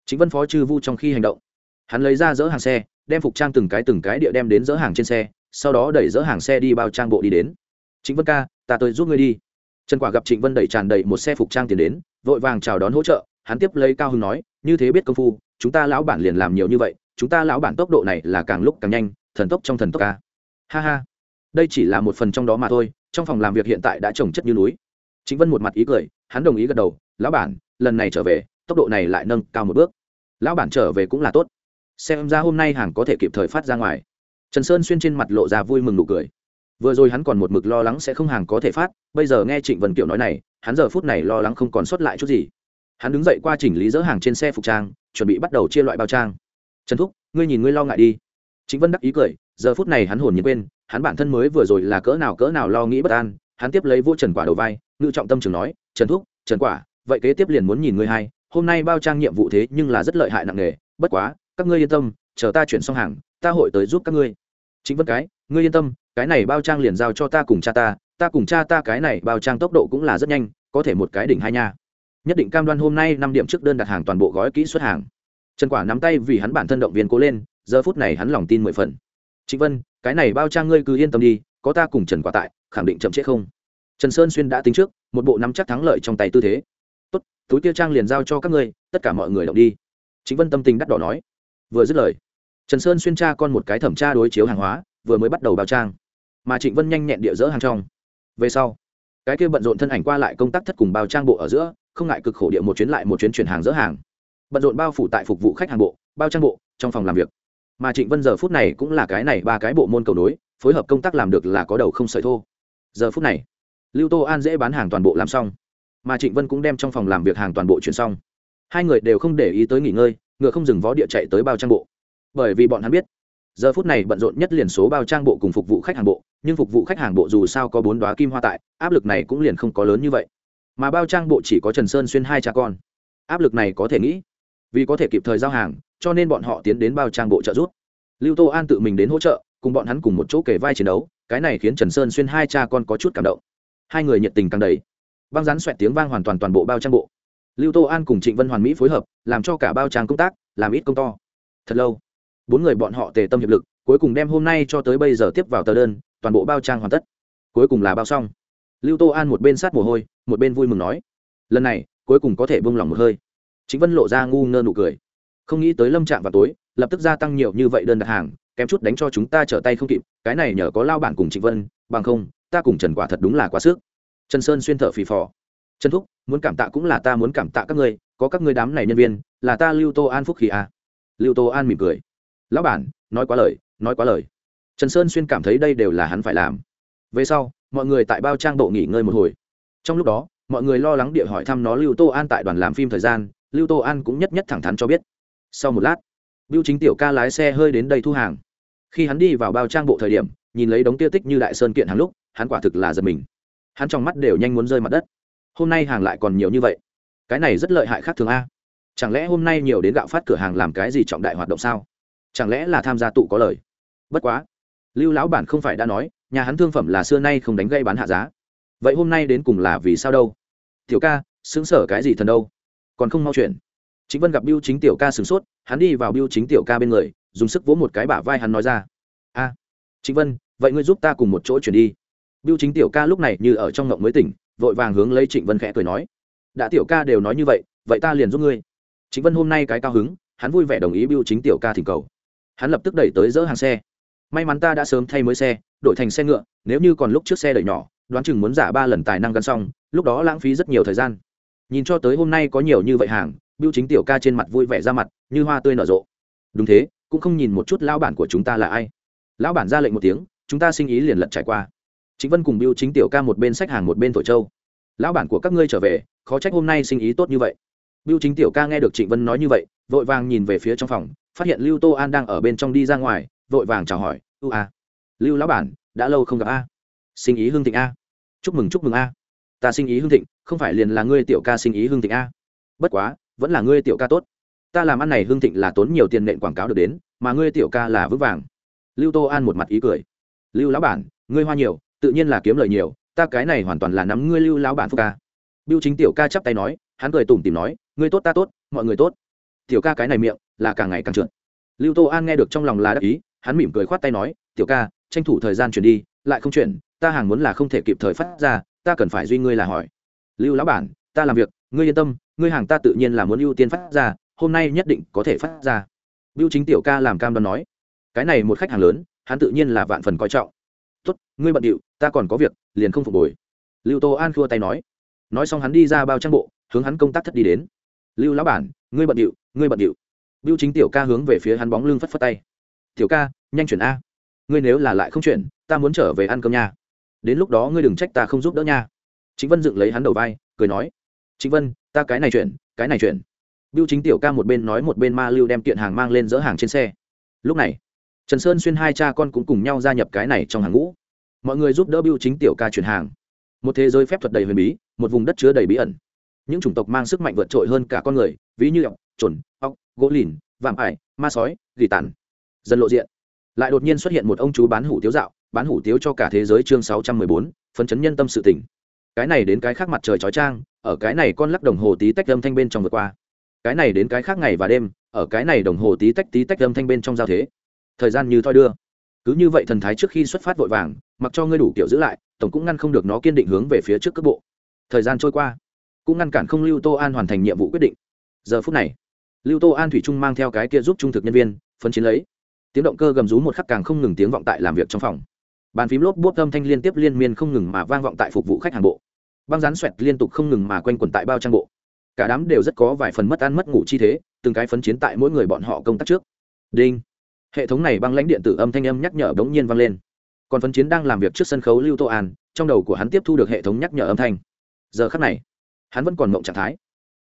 Chính vân phó chư vu trong khi hành động. Hắn lấy ra dỡ hàng xe, đem phục trang từng cái từng cái địa đem đến dỡ hàng trên xe, sau đó đẩy dỡ hàng xe đi bao trang bộ đi đến. Chính vân ca, ta tới giúp ngươi đi trần quả gặp trịnh vân đẩy tràn đầy một xe phục trang tiền đến, vội vàng chào đón hỗ trợ, hắn tiếp lấy cao hưng nói, như thế biết công phu, chúng ta lão bản liền làm nhiều như vậy, chúng ta lão bản tốc độ này là càng lúc càng nhanh, thần tốc trong thần tốc ca ha ha. Đây chỉ là một phần trong đó mà thôi, trong phòng làm việc hiện tại đã trồng chất như núi. Chính vân một mặt ý cười, hắn đồng ý gật đầu, lão bản, lần này trở về, tốc độ này lại nâng cao một bước. Lão bản trở về cũng là tốt. Xem ra hôm nay hàng có thể kịp thời phát ra ngoài. Trần sơn xuyên trên mặt lộ ra vui mừng nụ cười vừa rồi hắn còn một mực lo lắng sẽ không hàng có thể phát, bây giờ nghe trịnh vân kiểu nói này, hắn giờ phút này lo lắng không còn sót lại chút gì. Hắn đứng dậy qua chỉnh lý dỡ hàng trên xe phục trang, chuẩn bị bắt đầu chia loại bao trang. Trần thúc, ngươi nhìn ngươi lo ngại đi. Chính vân đắc ý cười, giờ phút này hắn hồn nhiên quên, hắn bản thân mới vừa rồi là cỡ nào cỡ nào lo nghĩ bất an, hắn tiếp lấy vô trần quả đầu vai, ngự trọng tâm trường nói, trần thúc, trần quả, vậy kế tiếp liền muốn nhìn ngươi hai, hôm nay bao trang nhiệm vụ thế nhưng là rất lợi hại nặng nề, bất quá, các ngươi yên tâm, chờ ta chuyển xong hàng, ta hội tới giúp các ngươi. Chính vân cái, ngươi yên tâm cái này bao trang liền giao cho ta cùng cha ta ta cùng cha ta cái này bao trang tốc độ cũng là rất nhanh, có thể một cái đỉnh hai nha. Nhất định cam đoan hôm nay năm điểm trước đơn đặt hàng toàn bộ gói kỹ xuất hàng. Trần quả nắm tay vì hắn bản thân động viên cố lên, giờ phút này hắn lòng tin mười phần. Trịnh vân, cái này bao trang ngươi cứ yên tâm đi, có ta cùng trần quả tại, khẳng định chậm chết không? Trần sơn xuyên đã tính trước, một bộ nắm chắc thắng lợi trong tay tư thế. Tốt, túi tiêu trang liền giao cho các ngươi, tất cả mọi người động đi. Chính vân tâm tình đắt đỏ nói. Vừa dứt lời, trần sơn xuyên tra con một cái thẩm tra đối chiếu hàng hóa, vừa mới bắt đầu bao trang mà trịnh vân nhanh nhẹn địa dỡ hàng trong. Về sau, cái kia bận rộn thân ảnh qua lại công tác thất cùng bao trang bộ ở giữa, không ngại cực khổ địa một chuyến lại một chuyến chuyển hàng dỡ hàng. Bận rộn bao phủ tại phục vụ khách hàng bộ, bao trang bộ, trong phòng làm việc. Mà trịnh vân giờ phút này cũng là cái này ba cái bộ môn cầu nối, phối hợp công tác làm được là có đầu không sợi thô. Giờ phút này, lưu tô an dễ bán hàng toàn bộ làm xong. Mà trịnh vân cũng đem trong phòng làm việc hàng toàn bộ chuyển xong. Hai người đều không để ý tới nghỉ ngơi, ngựa không dừng vó địa chạy tới bao trang bộ. Bởi vì bọn hắn biết giờ phút này bận rộn nhất liền số bao trang bộ cùng phục vụ khách hàng bộ, nhưng phục vụ khách hàng bộ dù sao có bốn đoá kim hoa tại, áp lực này cũng liền không có lớn như vậy. Mà bao trang bộ chỉ có trần sơn xuyên hai cha con. Áp lực này có thể nghĩ, vì có thể kịp thời giao hàng, cho nên bọn họ tiến đến bao trang bộ trợ giúp. Lưu tô an tự mình đến hỗ trợ, cùng bọn hắn cùng một chỗ kể vai chiến đấu, cái này khiến trần sơn xuyên hai cha con có chút cảm động. Hai người nhiệt tình càng đầy. Băng rắn xoẹt tiếng vang hoàn toàn toàn bộ bao trang bộ. Lưu tô an cùng trịnh vân hoàn mỹ phối hợp, làm cho cả bao trang công tác, làm ít công to. Thật lâu bốn người bọn họ tề tâm hiệp lực cuối cùng đem hôm nay cho tới bây giờ tiếp vào tờ đơn toàn bộ bao trang hoàn tất. Cuối cùng là bao xong. Lưu tô an một bên sát mồ hôi một bên vui mừng nói lần này cuối cùng có thể bông lòng một hơi. Chính vân lộ ra ngu ngơ nụ cười. Không nghĩ tới lâm trạm vào tối lập tức gia tăng nhiều như vậy đơn đặt hàng kém chút đánh cho chúng ta trở tay không kịp cái này nhờ có lao bản cùng trịnh vân bằng không ta cùng trần quả thật đúng là quá sức. Trần sơn xuyên thở phì phò. Trần thúc muốn cảm tạ cũng là ta muốn cảm tạ các người, có các người đám này nhân viên là ta lưu tô an phúc khí à. lưu tô an mỉm cười lão bản, nói quá lời, nói quá lời. Trần sơn xuyên cảm thấy đây đều là hắn phải làm. Về sau, mọi người tại bao trang bộ nghỉ ngơi một hồi. Trong lúc đó, mọi người lo lắng địa hỏi thăm nó lưu tô an tại đoàn làm phim thời gian, lưu tô an cũng nhất nhất thẳng thắn cho biết. Sau một lát biêu chính tiểu ca lái xe hơi đến đây thu hàng. Khi hắn đi vào bao trang bộ thời điểm, nhìn lấy đống tiêu tích như đại sơn kiện hàng lúc, hắn quả thực là giật mình. Hắn trong mắt đều nhanh muốn rơi mặt đất. Hôm nay hàng lại còn nhiều như vậy. Cái này rất lợi hại khác thường a. Chẳng lẽ hôm nay nhiều đến gạo phát cửa hàng làm cái gì trọng đại hoạt động sao? Chẳng lẽ là tham gia tụ có lời? Bất quá, lưu lão bản không phải đã nói, nhà hắn thương phẩm là xưa nay không đánh gây bán hạ giá. Vậy hôm nay đến cùng là vì sao đâu? Tiểu ca xứng sở cái gì thần đâu? Còn không mau chuyện chính vân gặp biêu chính tiểu ca sửng sốt, hắn đi vào biêu chính tiểu ca bên người, dùng sức vỗ một cái bả vai hắn nói ra. A chính vân, vậy ngươi giúp ta cùng một chỗ chuyển đi. Biêu chính tiểu ca lúc này như ở trong ngộng mới tỉnh, vội vàng hướng lấy trịnh vân khẽ cười nói. Đã tiểu ca đều nói như vậy vậy ta liền giúp ngươi. Trịnh vân hôm nay cái cao hứng, hắn vui vẻ đồng ý biêu chính tiểu ca thỉnh cầu hắn lập tức đẩy tới dỡ hàng xe. May mắn ta đã sớm thay mới xe, đổi thành xe ngựa, nếu như còn lúc trước xe đẩy nhỏ, đoán chừng muốn giả ba lần tài năng gắn xong, lúc đó lãng phí rất nhiều thời gian. Nhìn cho tới hôm nay có nhiều như vậy hàng biêu chính tiểu ca trên mặt vui vẻ ra mặt, như hoa tươi nở rộ. Đúng thế, cũng không nhìn một chút lão bản của chúng ta là ai. Lão bản ra lệnh một tiếng, chúng ta sinh ý liền lật trải qua. Chính vân cùng biêu chính tiểu ca một bên sách hàng một bên thổi châu lão bản của các ngươi trở về, khó trách hôm nay sinh ý tốt như vậy. Biêu chính tiểu ca nghe được trịnh vân nói như vậy, vội vàng nhìn về phía trong phòng phát hiện lưu tô an đang ở bên trong đi ra ngoài, vội vàng chào hỏi ưu a, lưu lão bản, đã lâu không gặp a. Sinh ý hương thịnh a. Chúc mừng chúc mừng a. Ta sinh ý hương thịnh, không phải liền là ngươi tiểu ca sinh ý hương thịnh a. Bất quá, vẫn là ngươi tiểu ca tốt. Ta làm ăn này hương thịnh là tốn nhiều tiền nện quảng cáo được đến, mà ngươi tiểu ca là vững vàng. Lưu tô an một mặt ý cười. Lưu lão bản, ngươi hoa nhiều, tự nhiên là kiếm lời nhiều, ta cái này hoàn toàn là nắm ngươi lưu lão bản phúc ca biêu chính tiểu ca chắp tay nói, hắn cười tủm tìm nói, ngươi tốt ta tốt, mọi người tốt. Tiểu ca cái này miệng là càng ngày càng trượt. Lưu tô an nghe được trong lòng là đắc ý, hắn mỉm cười khoát tay nói, tiểu ca, tranh thủ thời gian chuyển đi, lại không chuyển, ta hàng muốn là không thể kịp thời phát ra, ta cần phải duy ngươi là hỏi. Lưu lão bản, ta làm việc, ngươi yên tâm, ngươi hàng ta tự nhiên là muốn ưu tiên phát ra, hôm nay nhất định có thể phát ra. Bưu chính tiểu ca làm cam đoan nói. Cái này một khách hàng lớn, hắn tự nhiên là vạn phần coi trọng. Tốt, ngươi bận điệu, ta còn có việc, liền không phục hồi. Lưu tô an khua tay nói. Nói xong hắn đi ra bao trang bộ, hướng hắn công tác thất đi đến. Lưu lão bản, ngươi bận điệu, ngươi bận điệu biêu chính tiểu ca hướng về phía hắn bóng lưng phất phất tay. Tiểu ca nhanh chuyển a. Ngươi nếu là lại không chuyển ta muốn trở về ăn cơm nha. Đến lúc đó ngươi đừng trách ta không giúp đỡ nha. Chính vân dựng lấy hắn đầu vai cười nói chính vân ta cái này chuyển cái này chuyển. Biêu chính tiểu ca một bên nói một bên ma lưu đem kiện hàng mang lên dỡ hàng trên xe. Lúc này trần sơn xuyên hai cha con cũng cùng nhau gia nhập cái này trong hàng ngũ. Mọi người giúp đỡ biêu chính tiểu ca chuyển hàng. Một thế giới phép thuật đầy huyền bí một vùng đất chứa đầy bí ẩn. Những chủng tộc mang sức mạnh vượt trội hơn cả con người ví như ọc chuẩn, ọc gỗ lìn, vạm ải, ma sói, gỉ tàn. Dần lộ diện. Lại đột nhiên xuất hiện một ông chú bán hủ tiếu dạo, bán hủ tiếu cho cả thế giới chương sáu trăm mười bốn, phấn chấn nhân tâm sự tỉnh cái này đến cái khác mặt trời chói trang ở cái này con lắc đồng hồ tí tách âm thanh bên trong vượt qua. Cái này đến cái khác ngày và đêm, ở cái này đồng hồ tí tách tí tách âm thanh bên trong giao thế. Thời gian như thoi đưa. Cứ như vậy thần thái trước khi xuất phát vội vàng, mặc cho ngươi đủ kiểu giữ lại, tổng cũng ngăn không được nó kiên định hướng về phía trước cước bộ. Thời gian trôi qua. Cũng ngăn cản không lưu tô an hoàn thành nhiệm vụ quyết định. Giờ phút này lưu tô an thủy trung mang theo cái kia giúp trung thực nhân viên phân chiến lấy. Tiếng động cơ gầm rú một khắc càng không ngừng tiếng vọng tại làm việc trong phòng. Bàn phím lốp bốp âm thanh liên tiếp liên miên không ngừng mà vang vọng tại phục vụ khách hàng bộ. Băng rán xoẹt liên tục không ngừng mà quanh quẩn tại bao trang bộ. Cả đám đều rất có vài phần mất ăn mất ngủ chi thế, từng cái phấn chiến tại mỗi người bọn họ công tác trước. Đinh. Hệ thống này băng lãnh điện tử âm thanh âm nhắc nhở bỗng nhiên vang lên. Còn phấn chiến đang làm việc trước sân khấu lưu tô an, trong đầu của hắn tiếp thu được hệ thống nhắc nhở âm thanh. Giờ khắc này, hắn vẫn còn mộng trạng thái.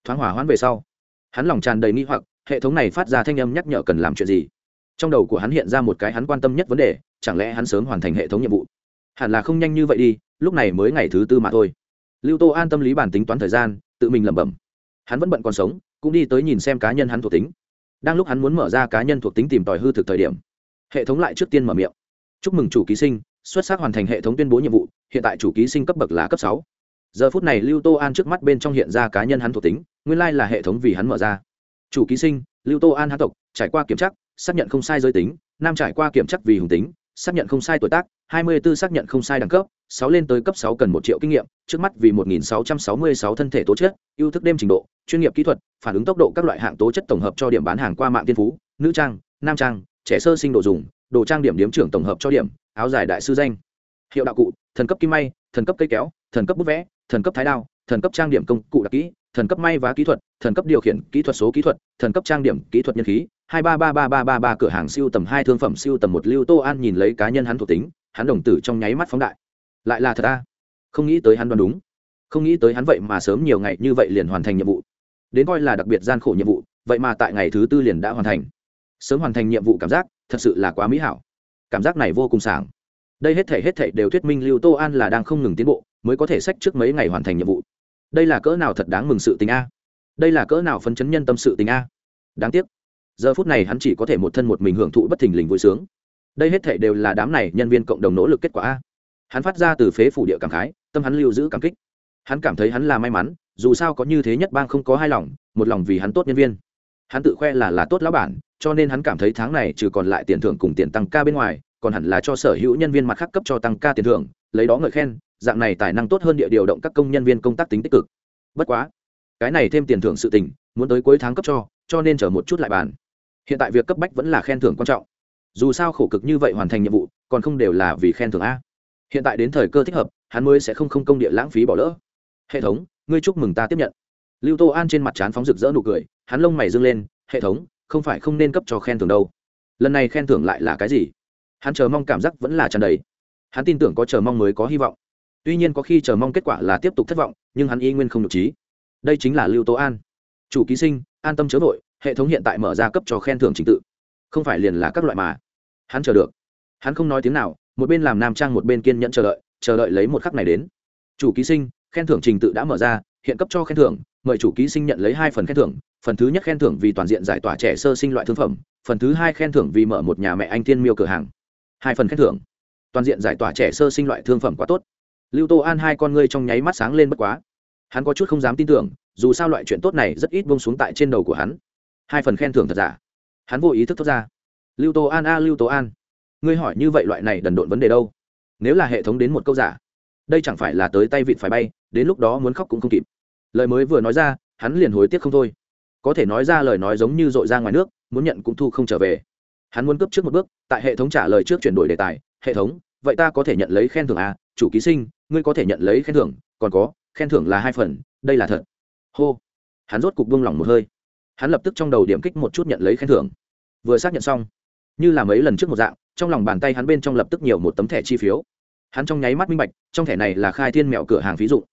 Thoáng hỏa hoãn về sau hắn lòng tràn đầy nghi hoặc, hệ thống này phát ra thanh âm nhắc nhở cần làm chuyện gì. Trong đầu của hắn hiện ra một cái hắn quan tâm nhất vấn đề, chẳng lẽ hắn sớm hoàn thành hệ thống nhiệm vụ? Hẳn là không nhanh như vậy đi, lúc này mới ngày thứ tư mà thôi. Lưu tô an tâm lý bản tính toán thời gian, tự mình lẩm bẩm. Hắn vẫn bận còn sống, cũng đi tới nhìn xem cá nhân hắn thuộc tính. Đang lúc hắn muốn mở ra cá nhân thuộc tính tìm tòi hư thực thời điểm, hệ thống lại trước tiên mở miệng. Chúc mừng chủ ký sinh, xuất sắc hoàn thành hệ thống tuyên bố nhiệm vụ, hiện tại chủ ký sinh cấp bậc là cấp sáu. Giờ phút này lưu tô an trước mắt bên trong hiện ra cá nhân hắn thuộc tính nguyên lai là hệ thống vì hắn mở ra. Chủ ký sinh, lưu tô an hán tộc, trải qua kiểm tra, xác nhận không sai giới tính, nam trải qua kiểm tra vì hùng tính, xác nhận không sai tuổi tác, hai mươi 24 xác nhận không sai đẳng cấp, sáu lên tới cấp sáu cần một triệu kinh nghiệm, trước mắt vì một nghìn sáu trăm sáu mươi sáu thân thể tố chất, yêu thức đêm trình độ, chuyên nghiệp kỹ thuật, phản ứng tốc độ các loại hạng tố chất tổng hợp cho điểm bán hàng qua mạng tiên phú, nữ trang, nam trang, trẻ sơ sinh đồ dùng, đồ trang điểm điếm trưởng tổng hợp cho điểm, áo dài đại sư danh. Hiệu đạo cụ, thần cấp kim may, thần cấp cây kéo, thần cấp bút vẽ, thần cấp thái đao, thần cấp trang điểm công cụ đặc kỹ thần cấp may vá kỹ thuật, thần cấp điều khiển kỹ thuật số kỹ thuật, thần cấp trang điểm kỹ thuật nhân khí, hai ba ba ba ba ba ba cửa hàng siêu tầm hai thương phẩm siêu tầm một lưu tô an nhìn lấy cá nhân hắn thuộc tính, hắn đồng tử trong nháy mắt phóng đại. Lại là thật ta không nghĩ tới hắn đoán đúng. Không nghĩ tới hắn vậy mà sớm nhiều ngày như vậy liền hoàn thành nhiệm vụ. Đến coi là đặc biệt gian khổ nhiệm vụ, vậy mà tại ngày thứ tư liền đã hoàn thành. Sớm hoàn thành nhiệm vụ cảm giác, thật sự là quá mỹ hảo. Cảm giác này vô cùng sảng. Đây hết thể hết thể đều thuyết minh lưu tô an là đang không ngừng tiến bộ, mới có thể sách trước mấy ngày hoàn thành nhiệm vụ đây là cỡ nào thật đáng mừng sự tình a? Đây là cỡ nào phấn chấn nhân tâm sự tình a? Đáng tiếc, giờ phút này hắn chỉ có thể một thân một mình hưởng thụ bất thình lình vui sướng. Đây hết thể đều là đám này nhân viên cộng đồng nỗ lực kết quả a. Hắn phát ra từ phế phủ địa cảm khái, tâm hắn lưu giữ cảm kích. Hắn cảm thấy hắn là may mắn, dù sao có như thế nhất bang không có hai lòng, một lòng vì hắn tốt nhân viên. Hắn tự khoe là là tốt lão bản, cho nên hắn cảm thấy tháng này trừ còn lại tiền thưởng cùng tiền tăng ca bên ngoài, còn hẳn là cho sở hữu nhân viên mặt khác cấp cho tăng ca tiền thưởng, lấy đó ngợi khen dạng này tài năng tốt hơn địa điều động các công nhân viên công tác tính tích cực. Bất quá, cái này thêm tiền thưởng sự tình, muốn tới cuối tháng cấp cho cho nên chờ một chút lại bàn. Hiện tại việc cấp bách vẫn là khen thưởng quan trọng. Dù sao khổ cực như vậy hoàn thành nhiệm vụ, còn không đều là vì khen thưởng a. Hiện tại đến thời cơ thích hợp, hắn mới sẽ không không công địa lãng phí bỏ lỡ. Hệ thống, ngươi chúc mừng ta tiếp nhận. Lưu tô an trên mặt trán phóng rực rỡ nụ cười, hắn lông mày dâng lên, hệ thống, không phải không nên cấp cho khen thưởng đâu. Lần này khen thưởng lại là cái gì? Hắn chờ mong cảm giác vẫn là tràn đầy. Hắn tin tưởng có chờ mong mới có hy vọng tuy nhiên có khi chờ mong kết quả là tiếp tục thất vọng, nhưng hắn y nguyên không nhục trí. Đây chính là lưu tố an. Chủ ký sinh, an tâm chớ vội, hệ thống hiện tại mở ra cấp cho khen thưởng trình tự. Không phải liền là các loại mà. Hắn chờ được. Hắn không nói tiếng nào, một bên làm nam trang một bên kiên nhẫn chờ đợi chờ đợi lấy một khắc này đến. Chủ ký sinh, khen thưởng trình tự đã mở ra, hiện cấp cho khen thưởng, mời chủ ký sinh nhận lấy hai phần khen thưởng, phần thứ nhất khen thưởng vì toàn diện giải tỏa trẻ sơ sinh loại thương phẩm, phần thứ hai khen thưởng vì mở một nhà mẹ anh thiên miêu cửa hàng. Hai phần khen thưởng. Toàn diện giải tỏa trẻ sơ sinh loại thương phẩm quá tốt lưu tô an hai con ngươi trong nháy mắt sáng lên bất quá. Hắn có chút không dám tin tưởng, dù sao loại chuyện tốt này rất ít bông xuống tại trên đầu của hắn. Hai phần khen thưởng thật giả. Hắn vô ý thức thốt ra. Lưu tô an a, lưu tô an. Ngươi hỏi như vậy loại này đần độn vấn đề đâu? Nếu là hệ thống đến một câu giả, đây chẳng phải là tới tay vịt phải bay, đến lúc đó muốn khóc cũng không kịp. Lời mới vừa nói ra, hắn liền hối tiếc không thôi. Có thể nói ra lời nói giống như dội ra ngoài nước, muốn nhận cũng thu không trở về. Hắn muốn cướp trước một bước, tại hệ thống trả lời trước chuyển đổi đề tài. Hệ thống, vậy ta có thể nhận lấy khen thưởng à? Chủ ký sinh, ngươi có thể nhận lấy khen thưởng, còn có, khen thưởng là hai phần, đây là thật. Hô. Hắn rốt cục buông lỏng một hơi. Hắn lập tức trong đầu điểm kích một chút nhận lấy khen thưởng. Vừa xác nhận xong, như là mấy lần trước một dạng, trong lòng bàn tay hắn bên trong lập tức nhiều một tấm thẻ chi phiếu. Hắn trong nháy mắt minh bạch, trong thẻ này là khai thiên mẹo cửa hàng ví dụ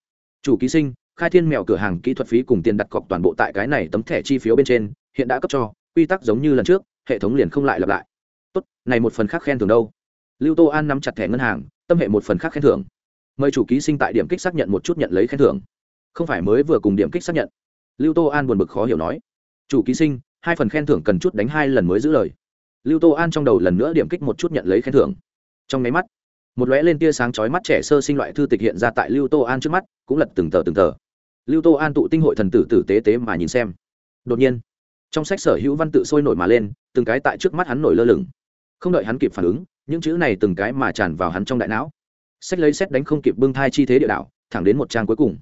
chủ ký sinh, khai thiên mẹo cửa hàng kỹ thuật phí cùng tiền đặt cọc toàn bộ tại cái này tấm thẻ chi phiếu bên trên, hiện đã cấp cho, quy tắc giống như lần trước, hệ thống liền không lại lặp lại. Tốt, này một phần khác khen thưởng đâu? Lưu tô an nắm chặt thẻ ngân hàng tâm hệ một phần khác khen thưởng. Mời chủ ký sinh tại điểm kích xác nhận một chút nhận lấy khen thưởng. Không phải mới vừa cùng điểm kích xác nhận. Lưu tô an buồn bực khó hiểu nói. Chủ ký sinh, hai phần khen thưởng cần chút đánh hai lần mới giữ lời. Lưu tô an trong đầu lần nữa điểm kích một chút nhận lấy khen thưởng. Trong máy mắt, một lóe lên tia sáng chói mắt trẻ sơ sinh loại thư tịch hiện ra tại lưu tô an trước mắt, cũng lật từng tờ từng tờ. Lưu tô an tụ tinh hội thần tử tử tế tế mà nhìn xem. Đột nhiên, trong sách sở hữu văn tự sôi nổi mà lên, từng cái tại trước mắt hắn nổi lơ lửng. Không đợi hắn kịp phản ứng những chữ này từng cái mà tràn vào hắn trong đại não. Sách lấy xét đánh không kịp bưng thai chi thế địa đạo, thẳng đến một trang cuối cùng.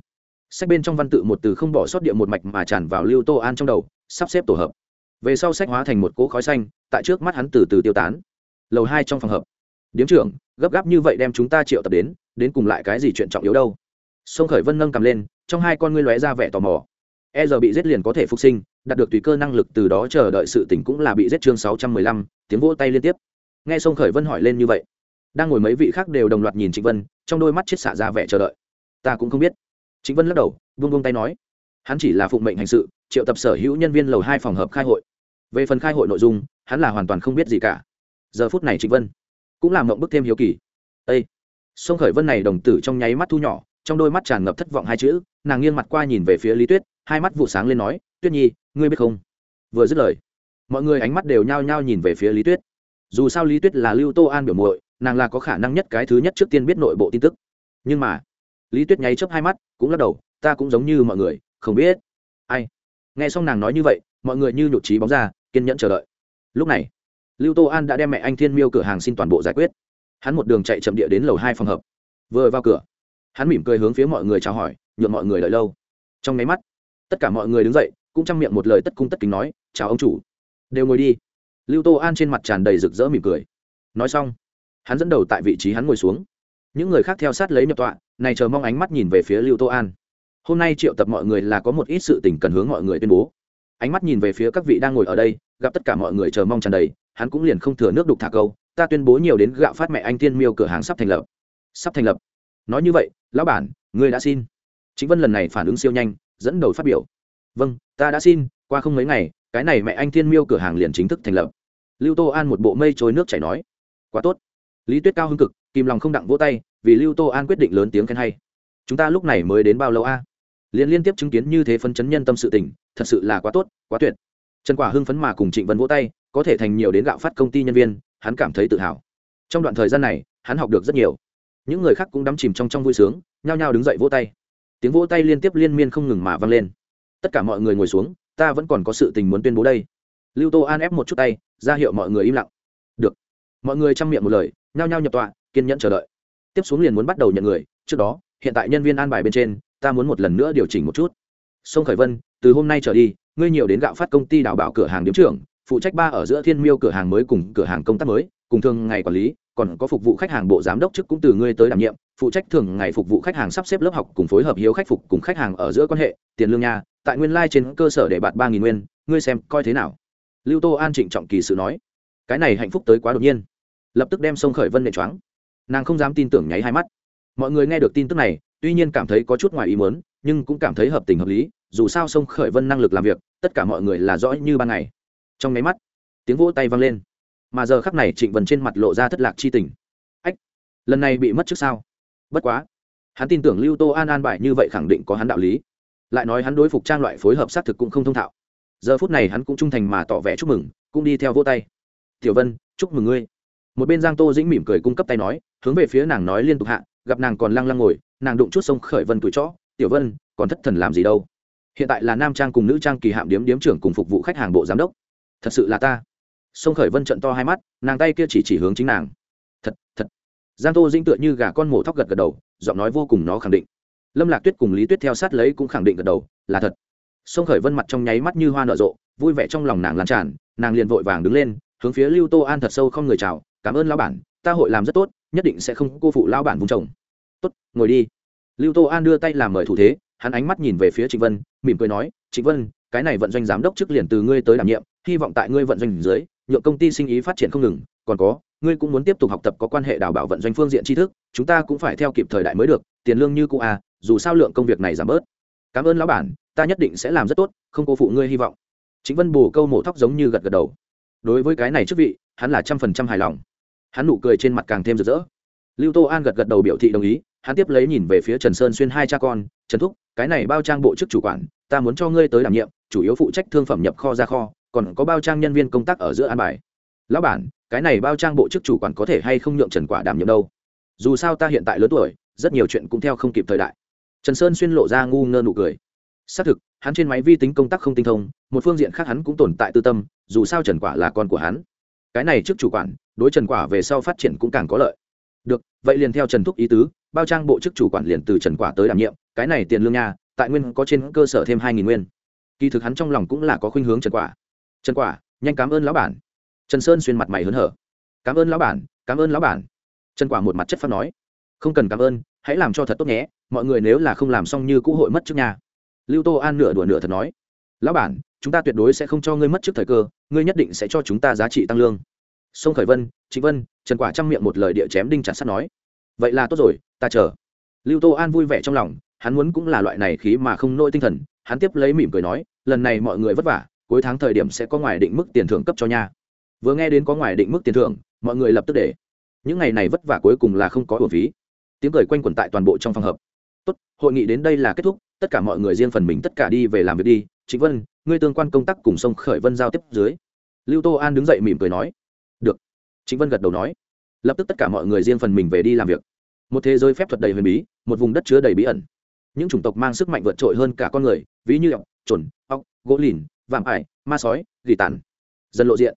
Sách bên trong văn tự một từ không bỏ sót địa một mạch mà tràn vào lưu tô an trong đầu, sắp xếp tổ hợp. Về sau sách hóa thành một cỗ khói xanh, tại trước mắt hắn từ từ tiêu tán. Lầu hai trong phòng hợp. Điếm trưởng, gấp gáp như vậy đem chúng ta triệu tập đến đến cùng lại cái gì chuyện trọng yếu đâu? Sông khởi vân nâng cầm lên, trong hai con ngươi lóe ra vẻ tò mò. E giờ bị giết liền có thể phục sinh, đạt được tùy cơ năng lực từ đó chờ đợi sự tỉnh cũng là bị giết chương sáu trăm mười lăm, tiếng vỗ tay liên tiếp nghe sông khởi vân hỏi lên như vậy đang ngồi mấy vị khác đều đồng loạt nhìn trịnh vân trong đôi mắt chết xả ra vẻ chờ đợi. Ta cũng không biết. Trịnh vân lắc đầu vung vung tay nói hắn chỉ là phụng mệnh hành sự triệu tập sở hữu nhân viên lầu hai phòng hợp khai hội. Về phần khai hội nội dung hắn là hoàn toàn không biết gì cả. Giờ phút này trịnh vân cũng làm mộng bức thêm hiếu kỳ. Ê, sông khởi vân này đồng tử trong nháy mắt thu nhỏ trong đôi mắt tràn ngập thất vọng hai chữ nàng nghiêng mặt qua nhìn về phía lý tuyết hai mắt vụ sáng lên nói tuyết nhi ngươi biết không? Vừa dứt lời mọi người ánh mắt đều nhao nhao nhìn về phía lý tuyết dù sao lý tuyết là lưu tô an biểu muội, nàng là có khả năng nhất cái thứ nhất trước tiên biết nội bộ tin tức. Nhưng mà, lý tuyết nháy chớp hai mắt, cũng lắc đầu, ta cũng giống như mọi người, không biết. Ai? Nghe xong nàng nói như vậy, mọi người như nhụt trí bóng ra, kiên nhẫn chờ đợi. Lúc này, lưu tô an đã đem mẹ anh thiên miêu cửa hàng xin toàn bộ giải quyết. Hắn một đường chạy chậm địa đến lầu hai phòng hợp vừa vào cửa, hắn mỉm cười hướng phía mọi người chào hỏi nhuộm mọi người đợi lâu. Trong máy mắt, tất cả mọi người đứng dậy, cũng chăm miệng một lời tất cung tất kính nói, chào ông chủ. Đều ngồi đi lưu tô an trên mặt tràn đầy rực rỡ mỉm cười. Nói xong, hắn dẫn đầu tại vị trí hắn ngồi xuống. Những người khác theo sát lấy nhập tọa, này chờ mong ánh mắt nhìn về phía lưu tô an. Hôm nay triệu tập mọi người là có một ít sự tình cần hướng mọi người tuyên bố. Ánh mắt nhìn về phía các vị đang ngồi ở đây, gặp tất cả mọi người chờ mong tràn đầy, hắn cũng liền không thừa nước đục thả câu, ta tuyên bố nhiều đến gạo phát mẹ anh tiên miêu cửa hàng sắp thành lập. Sắp thành lập. Nói như vậy, lão bản, ngươi đã xin. Chính vân lần này phản ứng siêu nhanh, dẫn đầu phát biểu. Vâng ta đã xin, qua không mấy ngày cái này mẹ anh thiên miêu cửa hàng liền chính thức thành lập. Lưu tô an một bộ mây trôi nước chảy nói, quá tốt. Lý tuyết cao hưng cực, kìm lòng không đặng vỗ tay, vì lưu tô an quyết định lớn tiếng khen hay. Chúng ta lúc này mới đến bao lâu a? Liên liên tiếp chứng kiến như thế phân chấn nhân tâm sự tình, thật sự là quá tốt, quá tuyệt. Trần quả hưng phấn mà cùng trịnh vân vỗ tay, có thể thành nhiều đến gạo phát công ty nhân viên, hắn cảm thấy tự hào. Trong đoạn thời gian này, hắn học được rất nhiều. Những người khác cũng đắm chìm trong trong vui sướng, nhao nhao đứng dậy vỗ tay. Tiếng vỗ tay liên tiếp liên miên không ngừng mà vang lên. Tất cả mọi người ngồi xuống ta vẫn còn có sự tình muốn tuyên bố đây. Lưu tô an ép một chút tay, ra hiệu mọi người im lặng. Được. Mọi người chăm miệng một lời, nhao nhao nhập tọa, kiên nhẫn chờ đợi. Tiếp xuống liền muốn bắt đầu nhận người. Trước đó, hiện tại nhân viên an bài bên trên, ta muốn một lần nữa điều chỉnh một chút. Sông khởi vân, từ hôm nay trở đi, ngươi nhiều đến gạo phát công ty đào bảo cửa hàng điếm trưởng, phụ trách ba ở giữa thiên miêu cửa hàng mới cùng cửa hàng công tác mới cùng thường ngày quản lý, còn có phục vụ khách hàng bộ giám đốc chức cũng từ ngươi tới đảm nhiệm, phụ trách thường ngày phục vụ khách hàng sắp xếp lớp học cùng phối hợp hiếu khách phục cùng khách hàng ở giữa quan hệ, tiền lương nha, tại nguyên lai、like、trên cơ sở để bạt ba nghìn nguyên, ngươi xem coi thế nào. Lưu tô an trịnh trọng kỳ sự nói. Cái này hạnh phúc tới quá đột nhiên. Lập tức đem sông khởi vân nệ choáng. Nàng không dám tin tưởng nháy hai mắt. Mọi người nghe được tin tức này, tuy nhiên cảm thấy có chút ngoài ý muốn, nhưng cũng cảm thấy hợp tình hợp lý, dù sao sông khởi vân năng lực làm việc, tất cả mọi người là rõ như ban ngày. Trong nháy mắt, tiếng vỗ tay vang lên mà giờ khắc này trịnh vân trên mặt lộ ra thất lạc chi tình. Ách, lần này bị mất trước sao? Bất quá, hắn tin tưởng lưu tô an an bại như vậy khẳng định có hắn đạo lý. Lại nói hắn đối phục trang loại phối hợp xác thực cũng không thông thạo. Giờ phút này hắn cũng trung thành mà tỏ vẻ chúc mừng, cũng đi theo vô tay. Tiểu vân, chúc mừng ngươi. Một bên giang tô dĩnh mỉm cười cung cấp tay nói, hướng về phía nàng nói liên tục hạ, gặp nàng còn lăng lăng ngồi, nàng đụng chút sông khởi vân tuổi chó, tiểu vân, còn thất thần làm gì đâu? Hiện tại là nam trang cùng nữ trang kỳ hạm điếm điếm trưởng cùng phục vụ khách hàng bộ giám đốc. Thật sự là ta sông khởi vân trận to hai mắt, nàng tay kia chỉ chỉ hướng chính nàng. Thật thật. Giang tô dĩnh tựa như gà con mổ thóc gật gật đầu, giọng nói vô cùng nó khẳng định. Lâm lạc tuyết cùng lý tuyết theo sát lấy cũng khẳng định gật đầu, là thật. Sông khởi vân mặt trong nháy mắt như hoa nở rộ, vui vẻ trong lòng nàng lan tràn, nàng liền vội vàng đứng lên, hướng phía lưu tô an thật sâu không người chào, cảm ơn lão bản, ta hội làm rất tốt, nhất định sẽ không cô phụ lão bản vùng chồng. Tốt, ngồi đi. Lưu tô an đưa tay làm mời thủ thế, hắn ánh mắt nhìn về phía trịnh vân, mỉm cười nói, trịnh vân, cái này vận doanh giám đốc trước liền từ ngươi tới đảm nhiệm hy vọng tại ngươi vận doanh dưới, nhượng công ty sinh ý phát triển không ngừng, còn có, ngươi cũng muốn tiếp tục học tập có quan hệ đào bảo vận doanh phương diện tri thức, chúng ta cũng phải theo kịp thời đại mới được, tiền lương như cụ à dù sao lượng công việc này giảm bớt. Cảm ơn lão bản, ta nhất định sẽ làm rất tốt, không cô phụ ngươi hy vọng. Chính vân bù câu mổ tóc giống như gật gật đầu. Đối với cái này chức vị, hắn là trăm phần trăm hài lòng. Hắn nụ cười trên mặt càng thêm rực rỡ. Lưu tô an gật gật đầu biểu thị đồng ý, hắn tiếp lấy nhìn về phía trần sơn xuyên hai cha con, trần thúc, cái này bao trang bộ chức chủ quản, ta muốn cho ngươi tới đảm nhiệm, chủ yếu phụ trách thương phẩm nhập kho ra kho còn có bao trang nhân viên công tác ở giữa an bài. Lão bản, cái này bao trang bộ chức chủ quản có thể hay không nhượng trần quả đảm nhiệm đâu? Dù sao ta hiện tại lớn tuổi, rất nhiều chuyện cũng theo không kịp thời đại. Trần sơn xuyên lộ ra ngu ngơ nụ cười. Xác thực, hắn trên máy vi tính công tác không tinh thông, một phương diện khác hắn cũng tồn tại tư tâm, dù sao trần quả là con của hắn. Cái này trước chủ quản, đối trần quả về sau phát triển cũng càng có lợi. Được, vậy liền theo trần thúc ý tứ, bao trang bộ chức chủ quản liền từ trần quả tới đảm nhiệm, cái này tiền lương nha, tại nguyên có trên cơ sở thêm hai nghìn nguyên. Kỳ thực hắn trong lòng cũng là có khuynh hướng trần quả trần quả, nhanh cảm ơn lão bản. Trần sơn xuyên mặt mày hớn hở. Cảm ơn lão bản, cảm ơn lão bản. Trần quả một mặt chất phát nói. Không cần cảm ơn, hãy làm cho thật tốt nhé, mọi người nếu là không làm xong như cũ hội mất trước nhà. Lưu tô an nửa đùa nửa thật nói. Lão bản, chúng ta tuyệt đối sẽ không cho ngươi mất trước thời cơ, ngươi nhất định sẽ cho chúng ta giá trị tăng lương. Sông khởi vân, trịnh vân, trần quả trang miệng một lời địa chém đinh chặt sắt nói. Vậy là tốt rồi, ta chờ. Lưu tô an vui vẻ trong lòng, hắn muốn cũng là loại này khí mà không nỗi tinh thần, hắn tiếp lấy mỉm cười nói, lần này mọi người vất vả cuối tháng thời điểm sẽ có ngoài định mức tiền thưởng cấp cho nha. Vừa nghe đến có ngoài định mức tiền thưởng, mọi người lập tức để. Những ngày này vất vả cuối cùng là không có bổ phí. Tiếng cười quanh quẩn tại toàn bộ trong phòng hợp tốt, hội nghị đến đây là kết thúc, tất cả mọi người riêng phần mình tất cả đi về làm việc đi. Chính vân, ngươi tương quan công tác cùng sông khởi vân giao tiếp dưới. Lưu tô an đứng dậy mỉm cười nói. Được. Chính vân gật đầu nói. Lập tức tất cả mọi người riêng phần mình về đi làm việc. Một thế giới phép thuật đầy huyền bí, một vùng đất chứa đầy bí ẩn. Những chủng tộc mang sức mạnh vượt trội hơn cả con người, ví như ọc, trồn, ọc, gỗ lìn vạm ải, ma sói, gỉ tàn. Dần lộ diện.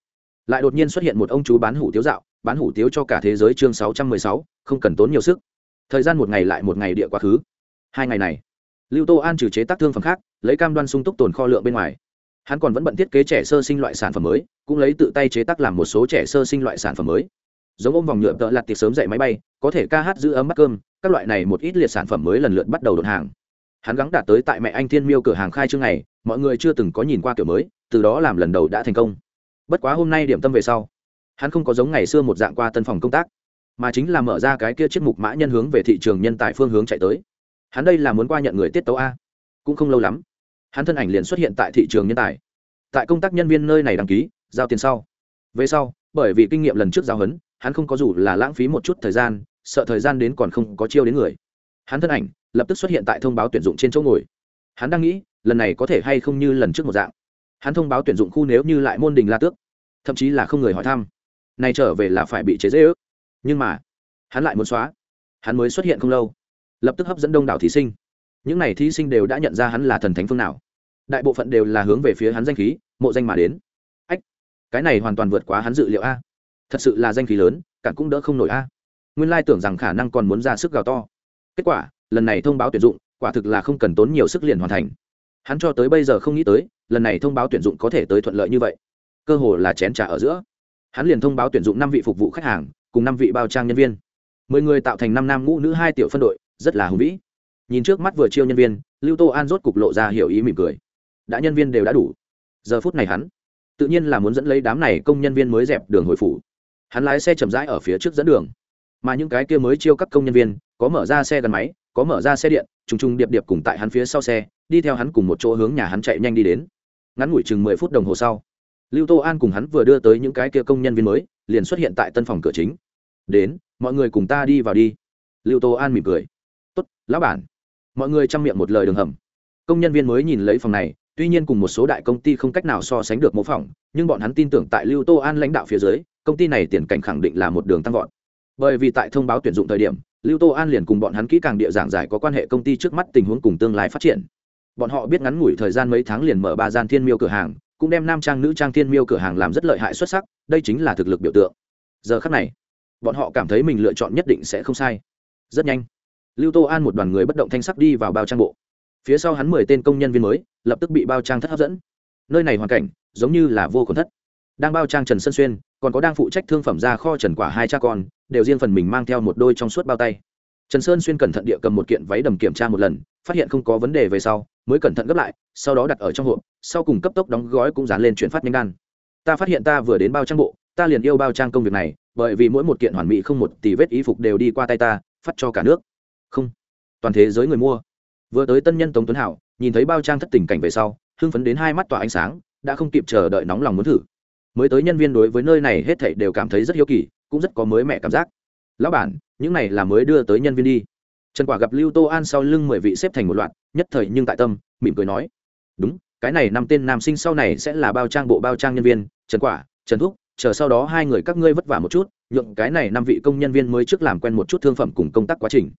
Lại đột nhiên xuất hiện một ông chú bán hủ tiếu dạo, bán hủ tiếu cho cả thế giới chương sáu trăm mười sáu, không cần tốn nhiều sức. Thời gian một ngày lại một ngày địa quá khứ. Hai ngày này, lưu tô an trừ chế tác thương phẩm khác, lấy cam đoan sung túc tồn kho lượng bên ngoài. Hắn còn vẫn bận thiết kế trẻ sơ sinh loại sản phẩm mới, cũng lấy tự tay chế tác làm một số trẻ sơ sinh loại sản phẩm mới. Giống ôm vòng nhựa tợ lặt tiệc sớm dậy máy bay, có thể ca hát giữ ấm bắt cơm, các loại này một ít liệt sản phẩm mới lần lượt bắt đầu đột hàng. Hắn gắng đạt tới tại mẹ anh thiên miêu cửa hàng khai trương này mọi người chưa từng có nhìn qua kiểu mới, từ đó làm lần đầu đã thành công. Bất quá hôm nay điểm tâm về sau, hắn không có giống ngày xưa một dạng qua tân phòng công tác, mà chính là mở ra cái kia chiếc mục mã nhân hướng về thị trường nhân tài phương hướng chạy tới. Hắn đây là muốn qua nhận người tiết tấu a. Cũng không lâu lắm, hắn thân ảnh liền xuất hiện tại thị trường nhân tài. Tại công tác nhân viên nơi này đăng ký, giao tiền sau. Về sau, bởi vì kinh nghiệm lần trước giao hấn, hắn không có dù là lãng phí một chút thời gian, sợ thời gian đến còn không có chiêu đến người. Hắn thân ảnh lập tức xuất hiện tại thông báo tuyển dụng trên chỗ ngồi. Hắn đang nghĩ lần này có thể hay không như lần trước một dạng. Hắn thông báo tuyển dụng khu nếu như lại môn đình la tước, thậm chí là không người hỏi thăm. Này trở về là phải bị chế dễ ước nhưng mà, hắn lại muốn xóa. Hắn mới xuất hiện không lâu. Lập tức hấp dẫn đông đảo thí sinh. Những n à y thí sinh đều đã nhận ra hắn là thần thánh phương nào. Đại bộ phận đều là hướng về phía hắn danh khí, mộ danh mà đến. Ách, cái này hoàn toàn vượt quá hắn dự liệu a. Thật sự là danh khí lớn cản cũng đỡ không nổi a. Nguyên lai tưởng rằng khả năng còn muốn ra sức gào to. Kết quả, lần này thông báo tuyển dụng, quả thực là không cần tốn nhiều sức liền hoàn thành hắn cho tới bây giờ không nghĩ tới, lần này thông báo tuyển dụng có thể tới thuận lợi như vậy. Cơ hồ là chén trà ở giữa. Hắn liền thông báo tuyển dụng năm vị phục vụ khách hàng, cùng năm vị bao trang nhân viên. Mười người tạo thành năm nam ngũ nữ hai tiểu phân đội, rất là hùng vĩ. Nhìn trước mắt vừa chiêu nhân viên, lưu tô an rốt cục lộ ra hiểu ý mỉm cười. Đã nhân viên đều đã đủ. Giờ phút này hắn, tự nhiên là muốn dẫn lấy đám này công nhân viên mới dẹp đường hồi phủ. Hắn lái xe chậm rãi ở phía trước dẫn đường. Mà những cái kia mới chiêu các công nhân viên, có mở ra xe gắn máy, có mở ra xe điện, trùng trùng điệp điệp cùng tại hắn phía sau xe đi theo hắn cùng một chỗ hướng nhà hắn chạy nhanh đi đến. Ngắn ngủi chừng mười phút đồng hồ sau, lưu tô an cùng hắn vừa đưa tới những cái kia công nhân viên mới, liền xuất hiện tại tân phòng cửa chính. Đến, mọi người cùng ta đi vào đi. Lưu tô an mỉm cười. Tốt, lão bản. Mọi người chăm miệng một lời đường hầm. Công nhân viên mới nhìn lấy phòng này, tuy nhiên cùng một số đại công ty không cách nào so sánh được mô phỏng, nhưng bọn hắn tin tưởng tại lưu tô an lãnh đạo phía dưới, công ty này tiền cảnh khẳng định là một đường tăng vọt. Bởi vì tại thông báo tuyển dụng thời điểm, lưu tô an liền cùng bọn hắn kỹ càng địa giảng giải có quan hệ công ty trước mắt tình huống cùng tương lai phát triển bọn họ biết ngắn ngủi thời gian mấy tháng liền mở ba gian thiên miêu cửa hàng, cũng đem nam trang nữ trang thiên miêu cửa hàng làm rất lợi hại xuất sắc, đây chính là thực lực biểu tượng. Giờ khắc này, bọn họ cảm thấy mình lựa chọn nhất định sẽ không sai. Rất nhanh, lưu tô an một đoàn người bất động thanh sắc đi vào bao trang bộ. Phía sau hắn mười tên công nhân viên mới, lập tức bị bao trang thất hấp dẫn. Nơi này hoàn cảnh, giống như là vô khuẩn thất. Đang bao trang trần sân xuyên, còn có đang phụ trách thương phẩm ra kho trần quả hai cha con, đều riêng phần mình mang theo một đôi trong suốt bao tay. Trần sơn xuyên cẩn thận địa cầm một kiện váy đầm kiểm tra một lần, phát hiện không có vấn đề về sau mới cẩn thận gấp lại, sau đó đặt ở trong hộp, sau cùng cấp tốc đóng gói cũng dán lên chuyển phát nhanh đan. Ta phát hiện ta vừa đến bao trang bộ, ta liền yêu bao trang công việc này, bởi vì mỗi một kiện hoàn mỹ không một tỷ vết y phục đều đi qua tay ta, phát cho cả nước. Không. Toàn thế giới người mua. Vừa tới tân nhân tống tuấn hảo, nhìn thấy bao trang thất tình cảnh về sau, hưng phấn đến hai mắt tỏa ánh sáng, đã không kịp chờ đợi nóng lòng muốn thử. Mới tới nhân viên đối với nơi này hết thảy đều cảm thấy rất hiếu kỳ, cũng rất có mới mẹ cảm giác. Lão bản, những này là mới đưa tới nhân viên đi trần quả gặp lưu tô an sau lưng mười vị xếp thành một loạt, nhất thời nhưng tại tâm, mỉm cười nói, đúng, cái này năm tên nam sinh sau này sẽ là bao trang bộ bao trang nhân viên, trần quả, trần thúc, chờ sau đó hai người các ngươi vất vả một chút, nhượng cái này năm vị công nhân viên mới trước làm quen một chút thương phẩm cùng công tác quá trình.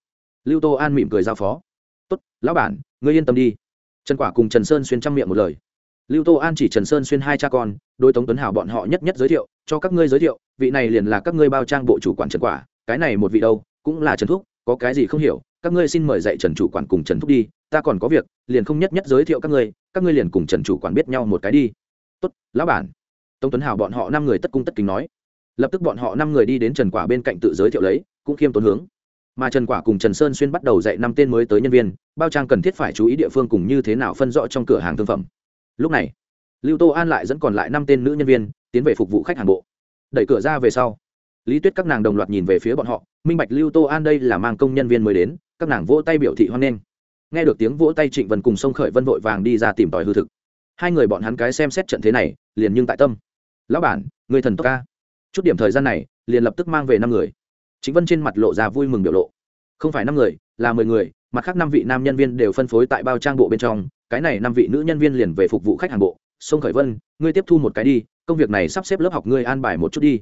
Lưu tô an mỉm cười giao phó, tốt, lão bản, ngươi yên tâm đi. Trần quả cùng trần sơn xuyên trang miệng một lời. Lưu tô an chỉ trần sơn xuyên hai cha con đôi tống tuấn hảo bọn họ nhất nhất giới thiệu, cho các ngươi giới thiệu, vị này liền là các ngươi bao trang bộ chủ quản trần quả, cái này một vị đâu, cũng là trần thúc có cái gì không hiểu, các ngươi xin mời dạy trần chủ quản cùng trần thúc đi, ta còn có việc, liền không nhất nhất giới thiệu các ngươi các ngươi liền cùng trần chủ quản biết nhau một cái đi. Tốt, lão bản. Tống tuấn hào bọn họ năm người tất cung tất kính nói. Lập tức bọn họ năm người đi đến trần quả bên cạnh tự giới thiệu lấy, cũng khiêm tốn hướng. Mà trần quả cùng trần sơn xuyên bắt đầu dạy năm tên mới tới nhân viên, bao trang cần thiết phải chú ý địa phương cùng như thế nào phân rõ trong cửa hàng thương phẩm. Lúc này, lưu tô an lại dẫn còn lại năm tên nữ nhân viên, tiến về phục vụ khách hàng bộ. Đẩy cửa ra về sau lý tuyết các nàng đồng loạt nhìn về phía bọn họ, minh bạch lưu tô an đây là mang công nhân viên mới đến, các nàng vỗ tay biểu thị hoan nghênh. Nghe được tiếng vỗ tay trịnh vân cùng sông khởi vân vội vàng đi ra tìm tòi hư thực. Hai người bọn hắn cái xem xét trận thế này, liền nhưng tại tâm. Lão bản, người thần tốc ca chút điểm thời gian này, liền lập tức mang về năm người. Chính vân trên mặt lộ ra vui mừng biểu lộ. Không phải năm người, là mười người, mặt khác năm vị nam nhân viên đều phân phối tại bao trang bộ bên trong, cái này năm vị nữ nhân viên liền về phục vụ khách hàng bộ. Sông khởi vân, ngươi tiếp thu một cái đi, công việc này sắp xếp lớp học ngươi an bài một chút đi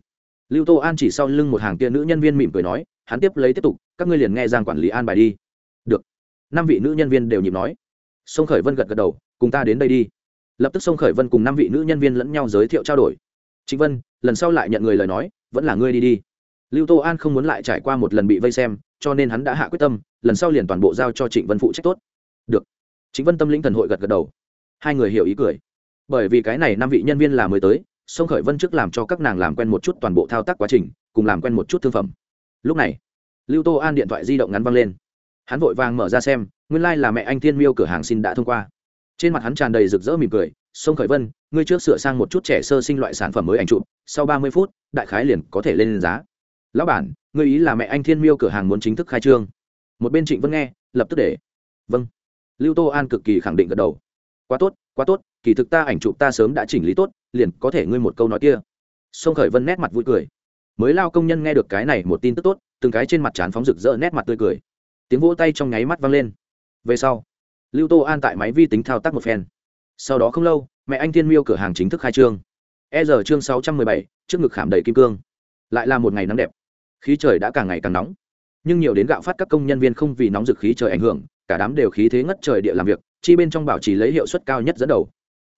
lưu tô an chỉ sau lưng một hàng kia nữ nhân viên mỉm cười nói, hắn tiếp lấy tiếp tục, các ngươi liền nghe giang quản lý an bài đi. Được. Năm vị nữ nhân viên đều nhịp nói. Sông khởi vân gật gật đầu, cùng ta đến đây đi. Lập tức sông khởi vân cùng năm vị nữ nhân viên lẫn nhau giới thiệu trao đổi. Trịnh vân, lần sau lại nhận người lời nói, vẫn là ngươi đi đi. Lưu tô an không muốn lại trải qua một lần bị vây xem, cho nên hắn đã hạ quyết tâm, lần sau liền toàn bộ giao cho trịnh vân phụ trách tốt. Được. Trịnh vân tâm lĩnh thần hội gật gật đầu. Hai người hiểu ý cười. Bởi vì cái này năm vị nhân viên là mới tới sông khởi vân trước làm cho các nàng làm quen một chút toàn bộ thao tác quá trình, cùng làm quen một chút thương phẩm. Lúc này, lưu tô an điện thoại di động ngắn văng lên. Hắn vội vàng mở ra xem, nguyên lai、like、là mẹ anh thiên miêu cửa hàng xin đã thông qua. Trên mặt hắn tràn đầy rực rỡ mỉm cười sông khởi vân, ngươi trước sửa sang một chút trẻ sơ sinh loại sản phẩm mới ảnh chụp, sau ba mươi phút, đại khái liền có thể lên giá. Lão bản, ngươi ý là mẹ anh thiên miêu cửa hàng muốn chính thức khai trương? Một bên trịnh vân nghe, lập tức để. Vâng. Lưu tô an cực kỳ khẳng định gật đầu. Quá tốt quá tốt, kỳ thực ta ảnh chụp ta sớm đã chỉnh lý tốt liền có thể ngươi một câu nói kia. Sông khởi vân nét mặt vui cười. Mới lao công nhân nghe được cái này một tin tức tốt, từng cái trên mặt trán phóng rực rỡ nét mặt tươi cười. Tiếng vỗ tay trong nháy mắt vang lên. Về sau, lưu tô an tại máy vi tính thao tác một phen. Sau đó không lâu, mẹ anh thiên miêu cửa hàng chính thức khai trương. E giờ chương sáu trăm mười bảy, trước ngực khảm đầy kim cương. Lại là một ngày nắng đẹp. Khí trời đã càng ngày càng nóng. Nhưng nhiều đến gạo phát các công nhân viên không vì nóng dực khí trời ảnh hưởng, cả đám đều khí thế ngất trời địa làm việc, chi bên trong bảo trì lấy hiệu suất cao nhất dẫn đầu.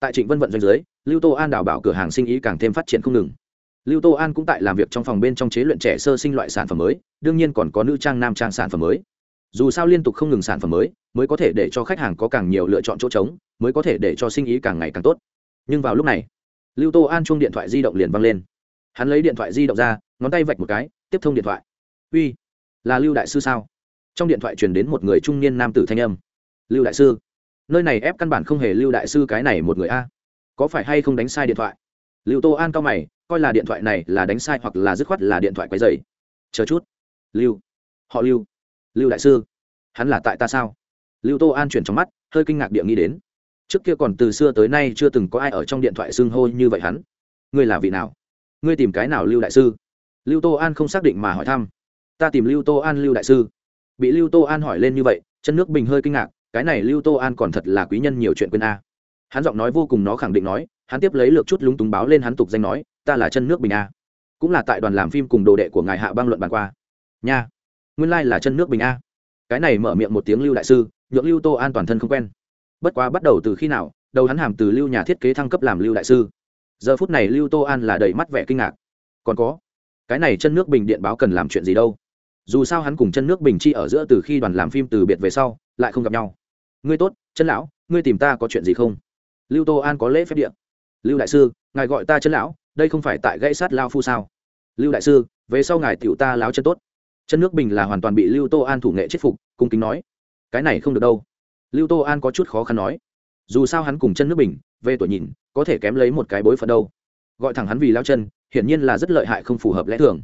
Tại trịnh vân vận doanh giới lưu tô an đào bảo cửa hàng sinh ý càng thêm phát triển không ngừng. Lưu tô an cũng tại làm việc trong phòng bên trong chế luyện trẻ sơ sinh loại sản phẩm mới, đương nhiên còn có nữ trang nam trang sản phẩm mới. Dù sao liên tục không ngừng sản phẩm mới mới có thể để cho khách hàng có càng nhiều lựa chọn chỗ trống, mới có thể để cho sinh ý càng ngày càng tốt. Nhưng vào lúc này, lưu tô an chuông điện thoại di động liền văng lên. Hắn lấy điện thoại di động ra, ngón tay vạch một cái, tiếp thông điện thoại. Uy, là lưu đại sư sao? Trong điện thoại truyền đến một người trung niên nam tử thanh âm. Lưu đại sư, nơi này ép căn bản không hề lưu đại sư cái này một người a có phải hay không đánh sai điện thoại? Lưu tô an cao mày, coi là điện thoại này là đánh sai hoặc là dứt khoát là điện thoại quấy dày chờ chút. Lưu. Họ lưu. Lưu đại sư. Hắn là tại ta sao? Lưu tô an chuyển trong mắt, hơi kinh ngạc địa nghĩ đến. Trước kia còn từ xưa tới nay chưa từng có ai ở trong điện thoại xưng hô như vậy hắn. Ngươi là vị nào? Ngươi tìm cái nào lưu đại sư? Lưu tô an không xác định mà hỏi thăm. Ta tìm lưu tô an lưu đại sư. Bị lưu tô an hỏi lên như vậy, chân nước bình hơi kinh ngạc, cái này lưu tô an còn thật là quý nhân nhiều chuyện quên a hắn giọng nói vô cùng nó khẳng định nói, hắn tiếp lấy lược chút lúng túng báo lên hắn tục danh nói, ta là chân nước bình a. Cũng là tại đoàn làm phim cùng đồ đệ của ngài hạ băng luận bàn qua. Nha, nguyên lai là chân nước bình a. Cái này mở miệng một tiếng lưu đại sư, nhượng lưu tô an toàn thân không quen. Bất quá bắt đầu từ khi nào, đầu hắn hàm từ lưu nhà thiết kế thăng cấp làm lưu đại sư. Giờ phút này lưu tô an là đầy mắt vẻ kinh ngạc. Còn có, cái này chân nước bình điện báo cần làm chuyện gì đâu? Dù sao hắn cùng chân nước bình chi ở giữa từ khi đoàn làm phim từ biệt về sau, lại không gặp nhau. Ngươi tốt, chân lão, ngươi tìm ta có chuyện gì không? Lưu tô an có lễ phép điện lưu đại sư, ngài gọi ta chân lão, đây không phải tại gãy sát lao phu sao? Lưu đại sư, về sau ngài tiểu ta láo chân tốt. Chân nước bình là hoàn toàn bị lưu tô an thủ nghệ chết phục, cung kính nói. Cái này không được đâu. Lưu tô an có chút khó khăn nói. Dù sao hắn cùng chân nước bình, về tuổi nhìn, có thể kém lấy một cái bối phận đâu. Gọi thẳng hắn vì lao chân, hiển nhiên là rất lợi hại không phù hợp lẽ thường.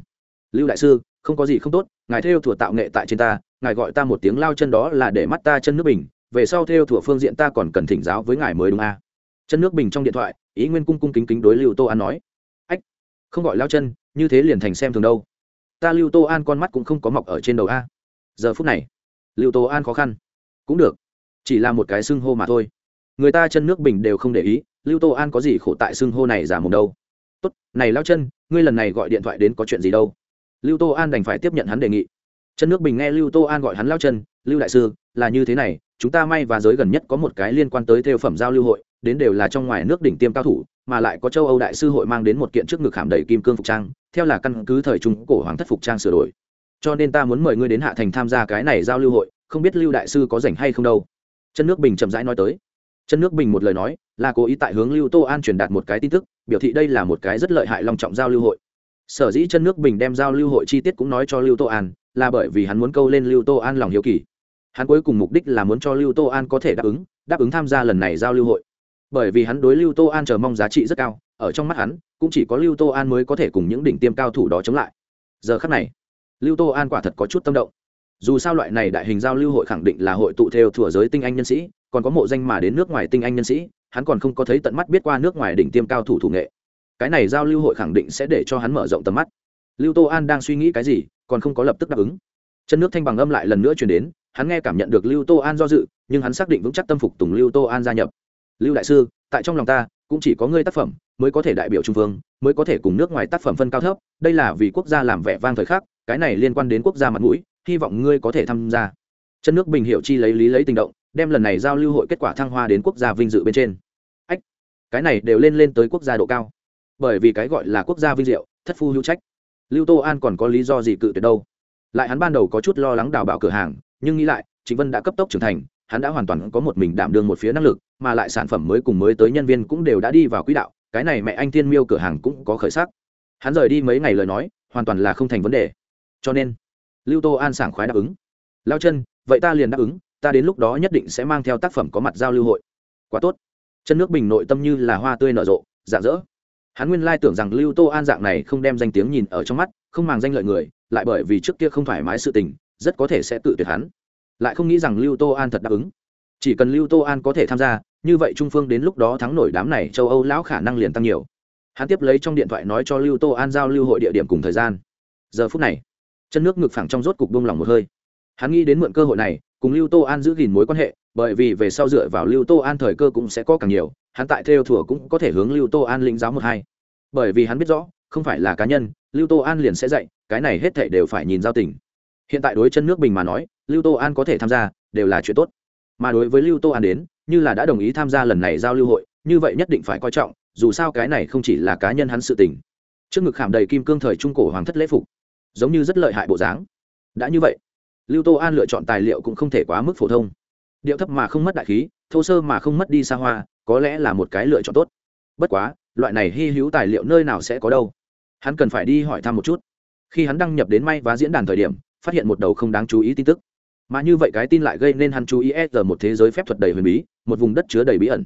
Lưu đại sư, không có gì không tốt, ngài theo thủa tạo nghệ tại trên ta, ngài gọi ta một tiếng lao chân đó là để mắt ta chân nước bình, về sau theo thủa phương diện ta còn cần thỉnh giáo với ngài mới đúng a à? Chân nước bình trong điện thoại, ý nguyên cung cung kính kính đối lưu tô an nói. Ách, không gọi lao chân, như thế liền thành xem thường đâu. Ta lưu tô an con mắt cũng không có mọc ở trên đầu a. Giờ phút này, lưu tô an khó khăn. Cũng được, chỉ là một cái xưng hô mà thôi. Người ta chân nước bình đều không để ý, lưu tô an có gì khổ tại xưng hô này giả mồm đâu. Tốt, này lao chân, ngươi lần này gọi điện thoại đến có chuyện gì đâu. Lưu tô an đành phải tiếp nhận hắn đề nghị. Chân nước bình nghe lưu tô an gọi hắn lao chân, lưu đại sư, là như thế này, chúng ta may và giới gần nhất có một cái liên quan tới theo phẩm giao lưu hội đến đều là trong ngoài nước đỉnh tiêm cao thủ, mà lại có châu âu đại sư hội mang đến một kiện trước ngực hàm đầy kim cương phục trang, theo là căn cứ thời trung cổ hoàng thất phục trang sửa đổi. Cho nên ta muốn mời ngươi đến hạ thành tham gia cái này giao lưu hội, không biết lưu đại sư có rảnh hay không đâu. Chân nước bình chậm rãi nói tới. Chân nước bình một lời nói, là cố ý tại hướng lưu tô an truyền đạt một cái tin tức, biểu thị đây là một cái rất lợi hại long trọng giao lưu hội. Sở dĩ chân nước bình đem giao lưu hội chi tiết cũng nói cho lưu tô an, là bởi vì hắn muốn câu lên lưu tô an lòng hiếu kỳ. Hắn cuối cùng mục đích là muốn cho lưu tô an có thể đáp ứng đáp ứng tham gia lần này giao lưu hội bởi vì hắn đối lưu tô an chờ mong giá trị rất cao, ở trong mắt hắn, cũng chỉ có lưu tô an mới có thể cùng những đỉnh tiêm cao thủ đó chống lại. Giờ khắc này, lưu tô an quả thật có chút tâm động. Dù sao loại này đại hình giao lưu hội khẳng định là hội tụ theo thủa giới tinh anh nhân sĩ, còn có mộ danh mà đến nước ngoài tinh anh nhân sĩ, hắn còn không có thấy tận mắt biết qua nước ngoài đỉnh tiêm cao thủ thủ nghệ. Cái này giao lưu hội khẳng định sẽ để cho hắn mở rộng tầm mắt. Lưu tô an đang suy nghĩ cái gì, còn không có lập tức đáp ứng. Chân nước thanh bằng âm lại lần nữa chuyển đến, hắn nghe cảm nhận được lưu tô an do dự, nhưng hắn xác định vững chắc tâm phục tùng lưu tô an gia nhập lưu đại sư, tại trong lòng ta, cũng chỉ có ngươi tác phẩm mới có thể đại biểu trung phương mới có thể cùng nước ngoài tác phẩm phân cao thấp, đây là vì quốc gia làm vẻ vang thời khắc, cái này liên quan đến quốc gia mặt mũi, hy vọng ngươi có thể tham gia. Chân nước bình hiệu chi lấy lý lấy tình động, đem lần này giao lưu hội kết quả thăng hoa đến quốc gia vinh dự bên trên. Ách, cái này đều lên lên tới quốc gia độ cao. Bởi vì cái gọi là quốc gia vinh diệu, thất phu hữu trách. Lưu tô an còn có lý do gì cự tuyệt đâu? Lại hắn ban đầu có chút lo lắng đào bảo cửa hàng, nhưng nghĩ lại chính vân đã cấp tốc trưởng thành hắn đã hoàn toàn có một mình đảm đương một phía năng lực, mà lại sản phẩm mới cùng mới tới nhân viên cũng đều đã đi vào quỹ đạo, cái này mẹ anh thiên miêu cửa hàng cũng có khởi sắc. Hắn rời đi mấy ngày lời nói, hoàn toàn là không thành vấn đề. Cho nên, lưu tô an sảng khoái đáp ứng. Lao chân, vậy ta liền đáp ứng, ta đến lúc đó nhất định sẽ mang theo tác phẩm có mặt giao lưu hội. Quá tốt. Chân nước bình nội tâm như là hoa tươi nở rộ, rạng rỡ. Hắn nguyên lai tưởng rằng lưu tô an dạng này không đem danh tiếng nhìn ở trong mắt, không màng danh lợi người, lại bởi vì trước kia không thoải mái sự tình, rất có thể sẽ tự tuyệt hắn lại không nghĩ rằng lưu tô an thật đáp ứng. Chỉ cần lưu tô an có thể tham gia, như vậy trung phương đến lúc đó thắng nổi đám này châu âu lão khả năng liền tăng nhiều. Hắn tiếp lấy trong điện thoại nói cho lưu tô an giao lưu hội địa điểm cùng thời gian. Giờ phút này, chân nước ngực phẳng trong rốt cục bông lòng một hơi. Hắn nghĩ đến mượn cơ hội này, cùng lưu tô an giữ gìn mối quan hệ, bởi vì về sau dựa vào lưu tô an thời cơ cũng sẽ có càng nhiều, hắn tại theo thủa cũng có thể hướng lưu tô an lĩnh giáo một hai. Bởi vì hắn biết rõ, không phải là cá nhân, lưu tô an liền sẽ dạy, cái này hết thệ đều phải nhìn giao tình hiện tại đối chân nước bình mà nói, lưu tô an có thể tham gia, đều là chuyện tốt. Mà đối với lưu tô an đến, như là đã đồng ý tham gia lần này giao lưu hội, như vậy nhất định phải coi trọng, dù sao cái này không chỉ là cá nhân hắn sự tình. Trước ngực khảm đầy kim cương thời trung cổ hoàng thất lễ phục, giống như rất lợi hại bộ dáng. Đã như vậy, lưu tô an lựa chọn tài liệu cũng không thể quá mức phổ thông. Điệu thấp mà không mất đại khí, thô sơ mà không mất đi xa hoa, có lẽ là một cái lựa chọn tốt. Bất quá, loại này hy hữu tài liệu nơi nào sẽ có đâu. Hắn cần phải đi hỏi thăm một chút. Khi hắn đăng nhập đến may và diễn đàn thời điểm phát hiện một đầu không đáng chú ý tin tức. Mà như vậy cái tin lại gây nên hắn chú ý e một thế giới phép thuật đầy huyền bí, một vùng đất chứa đầy bí ẩn.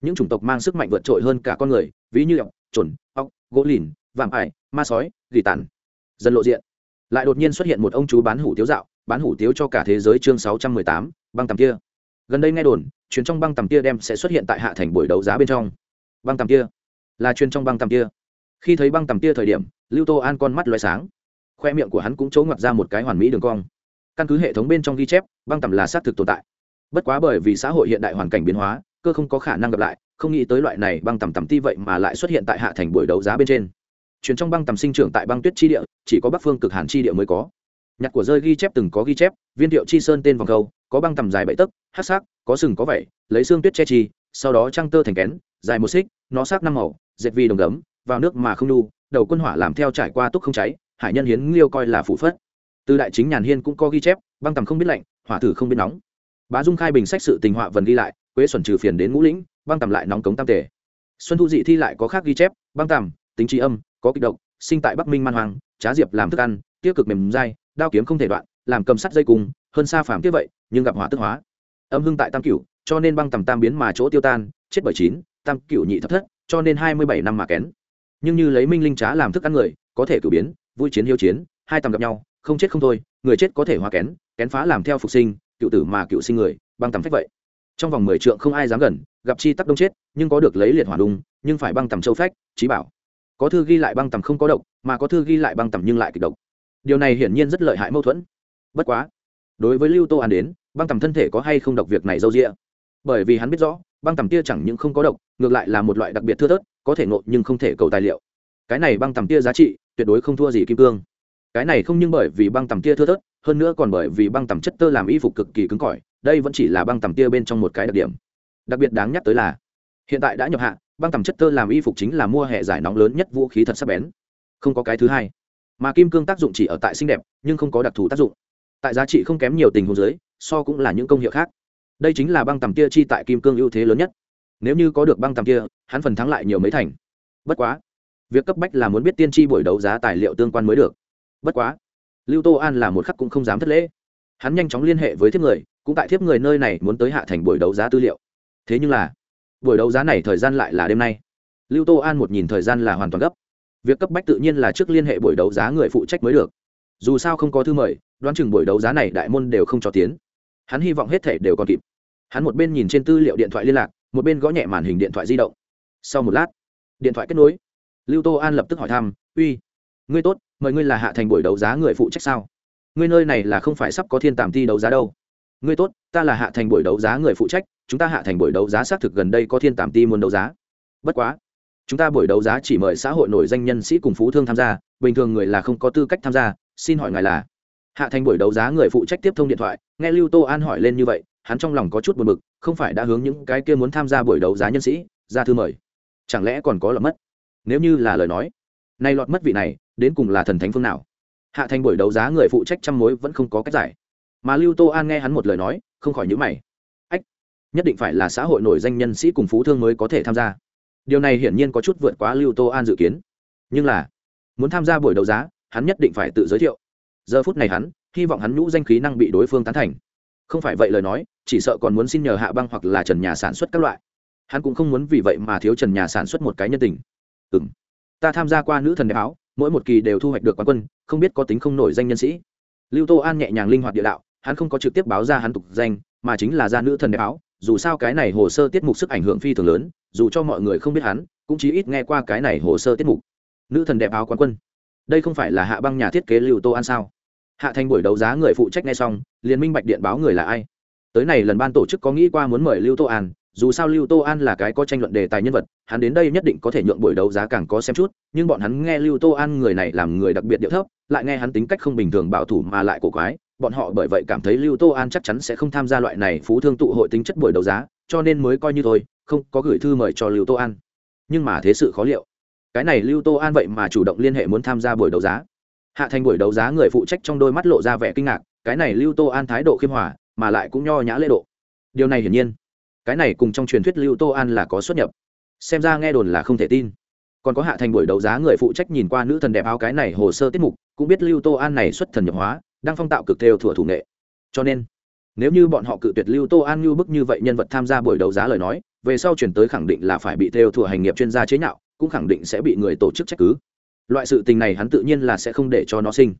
Những chủng tộc mang sức mạnh vượt trội hơn cả con người, ví như ọc trồn ọc gỗ lìn, vạm ải, ma sói, gỉ tàn. Dần lộ diện. Lại đột nhiên xuất hiện một ông chú bán hủ tiếu dạo, bán hủ tiếu cho cả thế giới chương sáu trăm mười tám, băng tầm kia gần đây nghe đồn chuyến trong băng tầm kia đem sẽ xuất hiện tại hạ thành buổi đấu giá bên trong. Băng tầm kia là chuyến trong băng tầm kia khi thấy băng tầm kia thời điểm, lưu tô an con mắt loay sáng khoe miệng của hắn cũng trố ngoặt ra một cái hoàn mỹ đường cong. Căn cứ hệ thống bên trong ghi chép, băng tầm là xác thực tồn tại. Bất quá bởi vì xã hội hiện đại hoàn cảnh biến hóa, cơ không có khả năng gặp lại, không nghĩ tới loại này băng tầm tầm ti vậy mà lại xuất hiện tại hạ thành buổi đấu giá bên trên. Chuyến trong băng tầm sinh trưởng tại băng tuyết chi địa, chỉ có bắc phương cực hàn chi địa mới có. Nhặt của rơi ghi chép từng có ghi chép, viên điệu chi sơn tên vòng câu, có băng tầm dài bảy tấc, hát sắc, có sừng có vẩy lấy xương tuyết che chi sau đó trăng tơ thành kén, dài một xích, nó sắc năm màu, dệt vì đồng gấm, vào nước mà không nu đầu quân hỏa làm theo trải qua túc không cháy hải nhân hiến liêu coi là phụ phất. Từ đại chính nhàn hiên cũng có ghi chép, băng tầm không biết lạnh, hỏa thử không biết nóng. Bá dung khai bình sách sự tình họa vần ghi lại, quế xuẩn trừ phiền đến ngũ lĩnh, băng tầm lại nóng cống tam tề. Xuân thu dị thi lại có khác ghi chép, băng tầm, tính trí âm, có kịch độc, sinh tại bắc minh man hoàng trá diệp làm thức ăn, tiêu cực mềm dai, đao kiếm không thể đoạn, làm cầm sắt dây cùng hơn xa phàm tiếp vậy, nhưng gặp hỏa tức hóa. Âm hưng tại tam cửu, cho nên băng tầm tam biến mà chỗ tiêu tan, chết bởi chín, tam cửu nhị thập thất, cho nên hai mươi bảy năm mà kén. Nhưng như lấy minh linh trá làm thức ăn người, có thể cử biến vui chiến hiếu chiến, hai tầm gặp nhau, không chết không thôi, người chết có thể hóa kén kén phá làm theo phục sinh, cựu tử mà cựu sinh người, băng tầm phách vậy. Trong vòng mười trượng không ai dám gần, gặp chi tắc đông chết, nhưng có được lấy liệt hỏa đùng nhưng phải băng tầm châu phách trí bảo. Có thư ghi lại băng tầm không có độc, mà có thư ghi lại băng tầm nhưng lại kịch độc. Điều này hiển nhiên rất lợi hại mâu thuẫn. Bất quá, đối với lưu tô an đến, băng tầm thân thể có hay không độc việc này dâu rĩa bởi vì hắn biết rõ, băng tầm tia chẳng những không có độc, ngược lại là một loại đặc biệt thưa thớt, có thể nộn nhưng không thể cầu tài liệu. Cái này băng tầm tia giá trị tuyệt đối không thua gì kim cương. Cái này không nhưng bởi vì băng tầm tia thưa thớt, hơn nữa còn bởi vì băng tầm chất tơ làm y phục cực kỳ cứng cỏi, đây vẫn chỉ là băng tầm tia bên trong một cái đặc điểm. Đặc biệt đáng nhắc tới là, hiện tại đã nhập hạ, băng tầm chất tơ làm y phục chính là mua hệ giải nóng lớn nhất vũ khí thật sắc bén. Không có cái thứ hai, mà kim cương tác dụng chỉ ở tại xinh đẹp, nhưng không có đặc thù tác dụng. Tại giá trị không kém nhiều tình huống dưới, so cũng là những công hiệu khác. Đây chính là băng tầm kia chi tại kim cương ưu thế lớn nhất. Nếu như có được băng tầm kia hắn phần thắng lại nhiều mấy thành. Bất quá việc cấp bách là muốn biết tiên tri buổi đấu giá tài liệu tương quan mới được. Bất quá, lưu tô an là một khắc cũng không dám thất lễ. Hắn nhanh chóng liên hệ với thiếp người, cũng tại thiếp người nơi này muốn tới hạ thành buổi đấu giá tư liệu. Thế nhưng là, buổi đấu giá này thời gian lại là đêm nay. Lưu tô an một nhìn thời gian là hoàn toàn gấp. Việc cấp bách tự nhiên là trước liên hệ buổi đấu giá người phụ trách mới được. Dù sao không có thư mời, đoán chừng buổi đấu giá này đại môn đều không cho tiến. Hắn hy vọng hết thể đều còn kịp. Hắn một bên nhìn trên tư liệu điện thoại liên lạc, một bên gõ nhẹ màn hình điện thoại di động. Sau một lát, điện thoại kết nối lưu tô an lập tức hỏi thăm, uy, ngươi tốt, mời ngươi là hạ thành buổi đấu giá người phụ trách sao? Ngươi nơi này là không phải sắp có thiên tàm thi đấu giá đâu. Ngươi tốt, ta là hạ thành buổi đấu giá người phụ trách, chúng ta hạ thành buổi đấu giá xác thực gần đây có thiên tàm ti muốn đấu giá. Bất quá, chúng ta buổi đấu giá chỉ mời xã hội nổi danh nhân sĩ cùng phú thương tham gia, bình thường người là không có tư cách tham gia. Xin hỏi ngài là? Hạ thành buổi đấu giá người phụ trách tiếp thông điện thoại, nghe lưu tô an hỏi lên như vậy, hắn trong lòng có chút buồn bực, không phải đã hướng những cái kia muốn tham gia buổi đấu giá nhân sĩ ra thư mời. Chẳng lẽ còn có là mất? Nếu như là lời nói, nay lọt mất vị này, đến cùng là thần thánh phương nào? Hạ thành buổi đấu giá người phụ trách trăm mối vẫn không có cách giải. Mà lưu tô an nghe hắn một lời nói, không khỏi nhữ mày. Ách, nhất định phải là xã hội nổi danh nhân sĩ cùng phú thương mới có thể tham gia. Điều này hiển nhiên có chút vượt quá lưu tô an dự kiến. Nhưng là, muốn tham gia buổi đấu giá, hắn nhất định phải tự giới thiệu. Giờ phút này hắn, hy vọng hắn nhũ danh khí năng bị đối phương tán thành. Không phải vậy lời nói, chỉ sợ còn muốn xin nhờ hạ băng hoặc là trần nhà sản xuất các loại. Hắn cũng không muốn vì vậy mà thiếu trần nhà sản xuất một cái nhân tình. Ừm, ta tham gia qua nữ thần đẹp áo mỗi một kỳ đều thu hoạch được quán quân không biết có tính không nổi danh nhân sĩ. Lưu tô an nhẹ nhàng linh hoạt địa đạo hắn không có trực tiếp báo ra hắn tục danh mà chính là ra nữ thần đẹp áo dù sao cái này hồ sơ tiết mục sức ảnh hưởng phi thường lớn dù cho mọi người không biết hắn cũng chí ít nghe qua cái này hồ sơ tiết mục. Nữ thần đẹp áo quán quân. Đây không phải là hạ băng nhà thiết kế lưu tô an sao? Hạ thành buổi đấu giá người phụ trách ngay xong liền minh bạch điện báo người là ai. Tới này lần ban tổ chức có nghĩ qua muốn mời lưu tô an dù sao lưu tô an là cái có tranh luận đề tài nhân vật, hắn đến đây nhất định có thể nhượng buổi đấu giá càng có xem chút, nhưng bọn hắn nghe lưu tô an người này làm người đặc biệt điệu thấp, lại nghe hắn tính cách không bình thường bảo thủ mà lại cổ quái, bọn họ bởi vậy cảm thấy lưu tô an chắc chắn sẽ không tham gia loại này phú thương tụ hội tính chất buổi đấu giá, cho nên mới coi như thôi, không có gửi thư mời cho lưu tô an. Nhưng mà thế sự khó liệu. Cái này lưu tô an vậy mà chủ động liên hệ muốn tham gia buổi đấu giá. Hạ thành buổi đấu giá người phụ trách trong đôi mắt lộ ra vẻ kinh ngạc, cái này lưu tô an thái độ khiêm hòa, mà lại cũng nho nhã lễ độ. Điều này hiển nhiên cái này cùng trong truyền thuyết lưu tô an là có xuất nhập. Xem ra nghe đồn là không thể tin. Còn có hạ thành buổi đấu giá người phụ trách nhìn qua nữ thần đẹp áo cái này hồ sơ tiết mục, cũng biết lưu tô an này xuất thần nhập hóa, đang phong tạo cực theo thủa thủ nghệ. Cho nên, nếu như bọn họ cự tuyệt lưu tô an như bức như vậy nhân vật tham gia buổi đấu giá lời nói, về sau chuyển tới khẳng định là phải bị theo thủa hành nghiệp chuyên gia chế nhạo, cũng khẳng định sẽ bị người tổ chức trách cứ. Loại sự tình này hắn tự nhiên là sẽ không để cho nó sinh.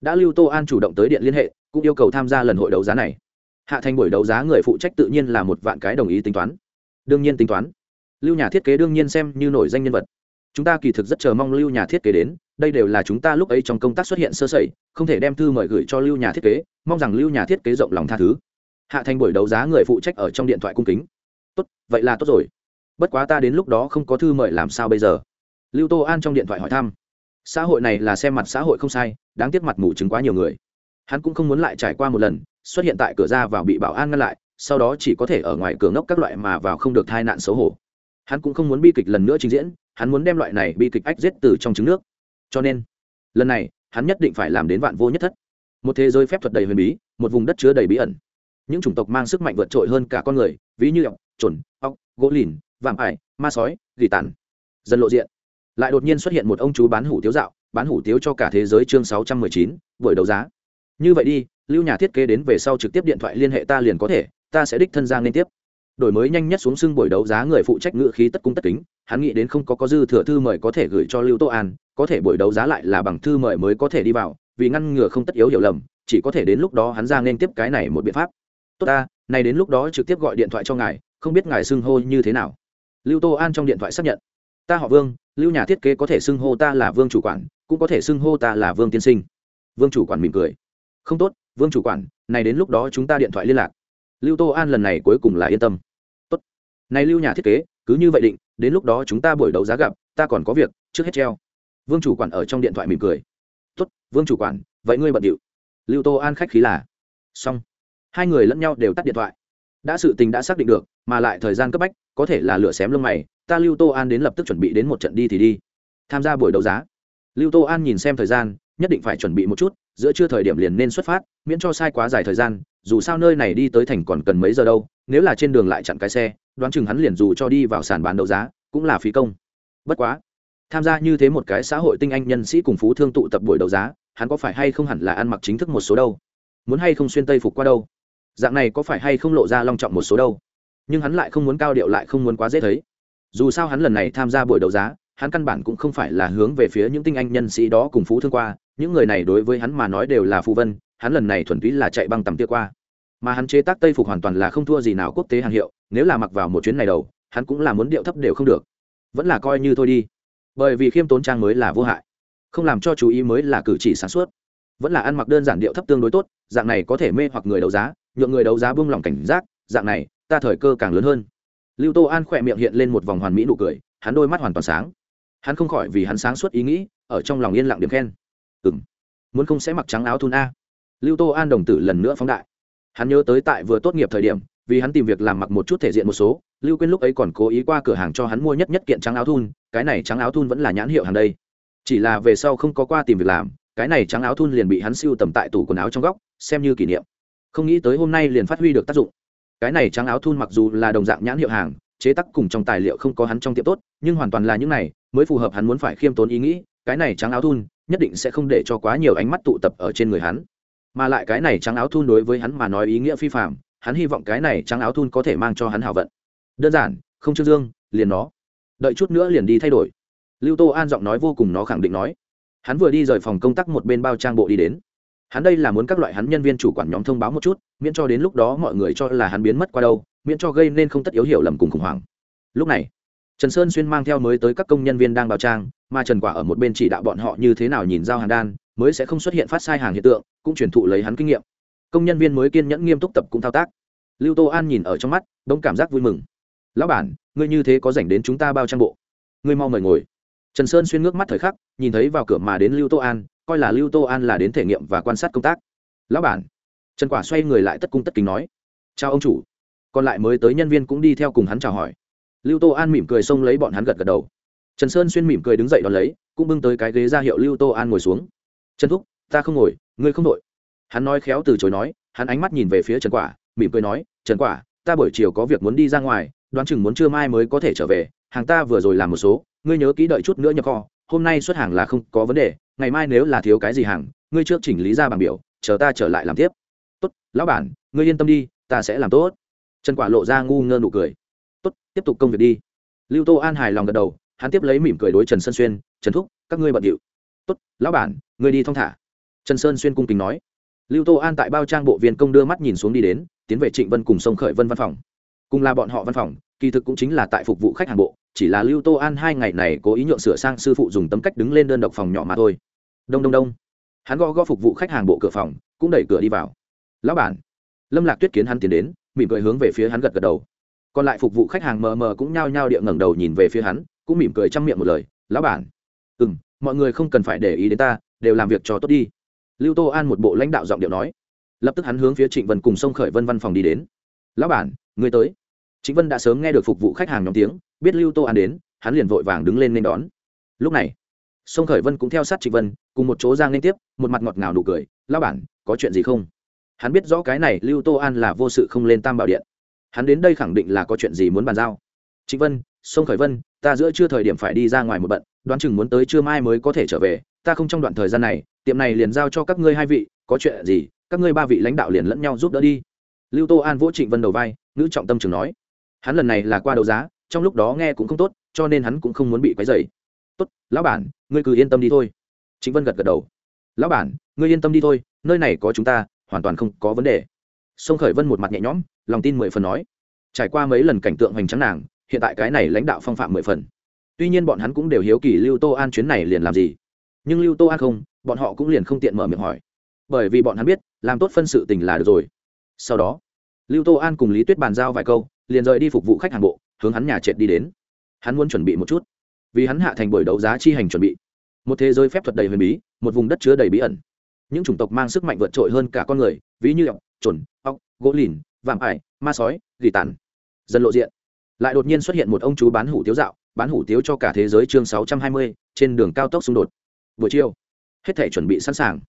Đã lưu tô an chủ động tới điện liên hệ, cũng yêu cầu tham gia lần hội đấu giá này hạ thành buổi đấu giá người phụ trách tự nhiên là một vạn cái đồng ý tính toán. Đương nhiên tính toán. Lưu nhà thiết kế đương nhiên xem như nổi danh nhân vật. Chúng ta kỳ thực rất chờ mong lưu nhà thiết kế đến, đây đều là chúng ta lúc ấy trong công tác xuất hiện sơ sẩy, không thể đem thư mời gửi cho lưu nhà thiết kế, mong rằng lưu nhà thiết kế rộng lòng tha thứ. Hạ thành buổi đấu giá người phụ trách ở trong điện thoại cung kính. Tốt, vậy là tốt rồi. Bất quá ta đến lúc đó không có thư mời làm sao bây giờ? Lưu tô an trong điện thoại hỏi thăm. Xã hội này là xem mặt xã hội không sai, đáng tiếc mặt mù chứng quá nhiều người. Hắn cũng không muốn lại trải qua một lần xuất hiện tại cửa ra vào bị bảo an ngăn lại, sau đó chỉ có thể ở ngoài cửa ngốc các loại mà vào không được thai nạn xấu hổ. Hắn cũng không muốn bi kịch lần nữa trình diễn, hắn muốn đem loại này bi kịch ách giết từ trong trứng nước. Cho nên, lần này, hắn nhất định phải làm đến vạn vô nhất thất. Một thế giới phép thuật đầy huyền bí, một vùng đất chứa đầy bí ẩn. Những chủng tộc mang sức mạnh vượt trội hơn cả con người, ví như ọc trồn ọc gỗ lìn, vạm ải, ma sói, gỉ tàn. Dần lộ diện, lại đột nhiên xuất hiện một ông chú bán hủ tiếu dạo, bán hủ tiếu cho cả thế giới chương sáu trăm mười chín, buổi đấu giá. Như vậy đi lưu nhà thiết kế đến về sau trực tiếp điện thoại liên hệ ta liền có thể, ta sẽ đích thân ra liên tiếp. Đổi mới nhanh nhất xuống xưng buổi đấu giá người phụ trách ngự khí tất cung tất kính, hắn nghĩ đến không có có dư thừa thư mời có thể gửi cho lưu tô an, có thể buổi đấu giá lại là bằng thư mời mới có thể đi vào, vì ngăn ngừa không tất yếu hiểu lầm, chỉ có thể đến lúc đó hắn ra nên tiếp cái này một biện pháp. Tốt ta, này đến lúc đó trực tiếp gọi điện thoại cho ngài, không biết ngài xưng hô như thế nào. Lưu tô an trong điện thoại xác nhận. Ta họ vương, lưu nhà thiết kế có thể xưng hô ta là vương chủ quản, cũng có thể xưng hô ta là vương tiên sinh. Vương chủ quản mỉm cười. Không tốt vương chủ quản, này đến lúc đó chúng ta điện thoại liên lạc. Lưu tô an lần này cuối cùng là yên tâm. Tốt. Này lưu nhà thiết kế, cứ như vậy định, đến lúc đó chúng ta buổi đấu giá gặp, ta còn có việc, trước hết treo. Vương chủ quản ở trong điện thoại mỉm cười. Tốt, vương chủ quản, vậy ngươi bận điệu. Lưu tô an khách khí là. Xong. Hai người lẫn nhau đều tắt điện thoại. Đã sự tình đã xác định được, mà lại thời gian cấp bách, có thể là lửa xém lông mày, ta lưu tô an đến lập tức chuẩn bị đến một trận đi thì đi. Tham gia buổi đấu giá. Lưu tô an nhìn xem thời gian nhất định phải chuẩn bị một chút, giữa trưa thời điểm liền nên xuất phát, miễn cho sai quá dài thời gian, dù sao nơi này đi tới thành còn cần mấy giờ đâu, nếu là trên đường lại chặn cái xe, đoán chừng hắn liền dù cho đi vào sàn bán đấu giá, cũng là phí công. Bất quá, tham gia như thế một cái xã hội tinh anh nhân sĩ cùng phú thương tụ tập buổi đấu giá, hắn có phải hay không hẳn là ăn mặc chính thức một số đâu? Muốn hay không xuyên tây phục qua đâu? Dạng này có phải hay không lộ ra long trọng một số đâu? Nhưng hắn lại không muốn cao điệu, lại không muốn quá dễ thấy. Dù sao hắn lần này tham gia buổi đấu giá, hắn căn bản cũng không phải là hướng về phía những tinh anh nhân sĩ đó cùng phú thương qua những người này đối với hắn mà nói đều là phù vân, hắn lần này thuần túy là chạy băng tầm tia qua. Mà hắn chế tác tây phục hoàn toàn là không thua gì nào quốc tế hàng hiệu, nếu là mặc vào một chuyến này đầu, hắn cũng là muốn điệu thấp đều không được. Vẫn là coi như thôi đi. Bởi vì khiêm tốn trang mới là vô hại. Không làm cho chú ý mới là cử chỉ sản xuất vẫn là ăn mặc đơn giản điệu thấp tương đối tốt, dạng này có thể mê hoặc người đấu giá, nhượng người đấu giá buông lỏng cảnh giác, dạng này, ta thời cơ càng lớn hơn. Lưu tô an khỏe miệng hiện lên một vòng hoàn mỹ nụ cười, hắn đôi mắt hoàn toàn sáng. Hắn không khỏi vì hắn sáng suốt ý nghĩ, ở trong lòng yên lặng điểm khen ừng muốn không sẽ mặc trắng áo thun a. Lưu tô an đồng tử lần nữa phóng đại. Hắn nhớ tới tại vừa tốt nghiệp thời điểm, vì hắn tìm việc làm mặc một chút thể diện một số, lưu quên lúc ấy còn cố ý qua cửa hàng cho hắn mua nhất nhất kiện trắng áo thun, cái này trắng áo thun vẫn là nhãn hiệu hàng đây. Chỉ là về sau không có qua tìm việc làm, cái này trắng áo thun liền bị hắn siêu tầm tại tủ quần áo trong góc, xem như kỷ niệm. Không nghĩ tới hôm nay liền phát huy được tác dụng. Cái này trắng áo thun mặc dù là đồng dạng nhãn hiệu hàng, chế tác cùng trong tài liệu không có hắn trong tiệm tốt, nhưng hoàn toàn là những này, mới phù hợp hắn muốn phải khiêm tốn ý nghĩ, cái này trắng áo thun nhất định sẽ không để cho quá nhiều ánh mắt tụ tập ở trên người hắn. Mà lại cái này trắng áo thun đối với hắn mà nói ý nghĩa phi phạm hắn hy vọng cái này trắng áo thun có thể mang cho hắn hảo vận. Đơn giản, không trương dương, liền nó. Đợi chút nữa liền đi thay đổi. Lưu tô an giọng nói vô cùng nó khẳng định nói. Hắn vừa đi rời phòng công tác một bên bao trang bộ đi đến. Hắn đây là muốn các loại hắn nhân viên chủ quản nhóm thông báo một chút, miễn cho đến lúc đó mọi người cho là hắn biến mất qua đâu, miễn cho gây nên không tất yếu hiểu lầm cùng khủng hoảng. Lúc này trần sơn xuyên mang theo mới tới các công nhân viên đang bao trang, mà trần quả ở một bên chỉ đạo bọn họ như thế nào nhìn giao hàng đan, mới sẽ không xuất hiện phát sai hàng hiện tượng, cũng truyền thụ lấy hắn kinh nghiệm. Công nhân viên mới kiên nhẫn nghiêm túc tập cũng thao tác. Lưu tô an nhìn ở trong mắt bỗng cảm giác vui mừng. Lão bản, ngươi như thế có dành đến chúng ta bao trang bộ? Ngươi mau mời ngồi. Trần sơn xuyên ngước mắt thời khắc, nhìn thấy vào cửa mà đến lưu tô an, coi là lưu tô an là đến thể nghiệm và quan sát công tác. Lão bản. Trần quả xoay người lại tất cung tất kính nói. Chào ông chủ. Còn lại mới tới nhân viên cũng đi theo cùng hắn chào hỏi lưu tô an mỉm cười xông lấy bọn hắn gật gật đầu. Trần sơn xuyên mỉm cười đứng dậy đón lấy, cũng bưng tới cái ghế ra hiệu lưu tô an ngồi xuống. Trần thúc, ta không ngồi, ngươi không đội. Hắn nói khéo từ chối nói, hắn ánh mắt nhìn về phía trần quả, mỉm cười nói, trần quả, ta buổi chiều có việc muốn đi ra ngoài, đoán chừng muốn trưa mai mới có thể trở về, hàng ta vừa rồi làm một số, ngươi nhớ kỹ đợi chút nữa nhập kho, hôm nay xuất hàng là không có vấn đề, ngày mai nếu là thiếu cái gì hàng, ngươi trước chỉnh lý ra bằng biểu, chờ ta trở lại làm tiếp. Tốt, lão bản, ngươi yên tâm đi, ta sẽ làm tốt. Trần quả lộ ra ngu ngơ nụ cười tiếp tục công việc đi. Lưu tô an hài lòng gật đầu, hắn tiếp lấy mỉm cười đối trần sơn xuyên, trần thúc, các ngươi bận điệu. Tốt, lão bản, ngươi đi thong thả. Trần sơn xuyên cung kính nói. Lưu tô an tại bao trang bộ viên công đưa mắt nhìn xuống đi đến, tiến về trịnh vân cùng sông khởi vân văn phòng. Cùng là bọn họ văn phòng, kỳ thực cũng chính là tại phục vụ khách hàng bộ, chỉ là lưu tô an hai ngày này cố ý nhượng sửa sang sư phụ dùng tấm cách đứng lên đơn độc phòng nhỏ mà thôi. Đông đông đông. Hắn gõ gõ phục vụ khách hàng bộ cửa phòng, cũng đẩy cửa đi vào. Lão bản. Lâm lạc tuyết kiến hắn tiến đến, mỉm cười hướng về phía hắn gật gật đầu còn lại phục vụ khách hàng mờ mờ cũng nhao nhao địa ngẩng đầu nhìn về phía hắn, cũng mỉm cười chăm miệng một lời, lão bản. Ừ m mọi người không cần phải để ý đến ta, đều làm việc cho tốt đi. Lưu tô an một bộ lãnh đạo giọng điệu nói. Lập tức hắn hướng phía trịnh vân cùng sông khởi vân văn phòng đi đến. Lão bản người tới. Trịnh vân đã sớm nghe được phục vụ khách hàng nhóm tiếng, biết lưu tô an đến, hắn liền vội vàng đứng lên nên đón. Lúc này, sông khởi vân cũng theo sát trịnh vân, cùng một chỗ giang liên tiếp, một mặt ngọt ngào nụ cười, lão bản, có chuyện gì không? Hắn biết rõ cái này lưu tô an là vô sự không lên tam bảo điện hắn đến đây khẳng định là có chuyện gì muốn bàn giao. Trịnh vân, sông khởi vân, ta giữa chưa thời điểm phải đi ra ngoài một bận, đoán chừng muốn tới trưa mai mới có thể trở về, ta không trong đoạn thời gian này, tiệm này liền giao cho các ngươi hai vị, có chuyện gì, các ngươi ba vị lãnh đạo liền lẫn nhau giúp đỡ đi. Lưu tô an vỗ trịnh vân đầu vai nữ trọng tâm trường nói, hắn lần này là qua đấu giá, trong lúc đó nghe cũng không tốt, cho nên hắn cũng không muốn bị quấy dày tốt, lão bản, ngươi cứ yên tâm đi thôi. Trịnh vân gật gật đầu, lão bản, ngươi yên tâm đi thôi, nơi này có chúng ta, hoàn toàn không có vấn đề sông khởi vân một mặt nhẹ nhõm, lòng tin mười phần nói. Trải qua mấy lần cảnh tượng hoành tráng nàng, hiện tại cái này lãnh đạo phong phạm mười phần. Tuy nhiên bọn hắn cũng đều hiếu kỳ lưu tô an chuyến này liền làm gì. Nhưng lưu tô an không, bọn họ cũng liền không tiện mở miệng hỏi. Bởi vì bọn hắn biết, làm tốt phân sự tình là được rồi. Sau đó, lưu tô an cùng lý tuyết bàn giao vài câu, liền rời đi phục vụ khách hàng bộ, hướng hắn nhà trệt đi đến. Hắn muốn chuẩn bị một chút. Vì hắn hạ thành buổi đấu giá chi hành chuẩn bị. Một thế giới phép thuật đầy huyền bí, một vùng đất chứa đầy bí ẩn. Những chủng tộc mang sức mạnh vượt trội hơn cả con người, ví như ọc trồn ọc gỗ lìn, vạm ải, ma sói, gỉ tàn. Dần lộ diện. Lại đột nhiên xuất hiện một ông chú bán hủ tiếu dạo, bán hủ tiếu cho cả thế giới chương sáu trăm hai mươi, trên đường cao tốc xung đột. Buổi chiều, hết thể chuẩn bị sẵn sàng.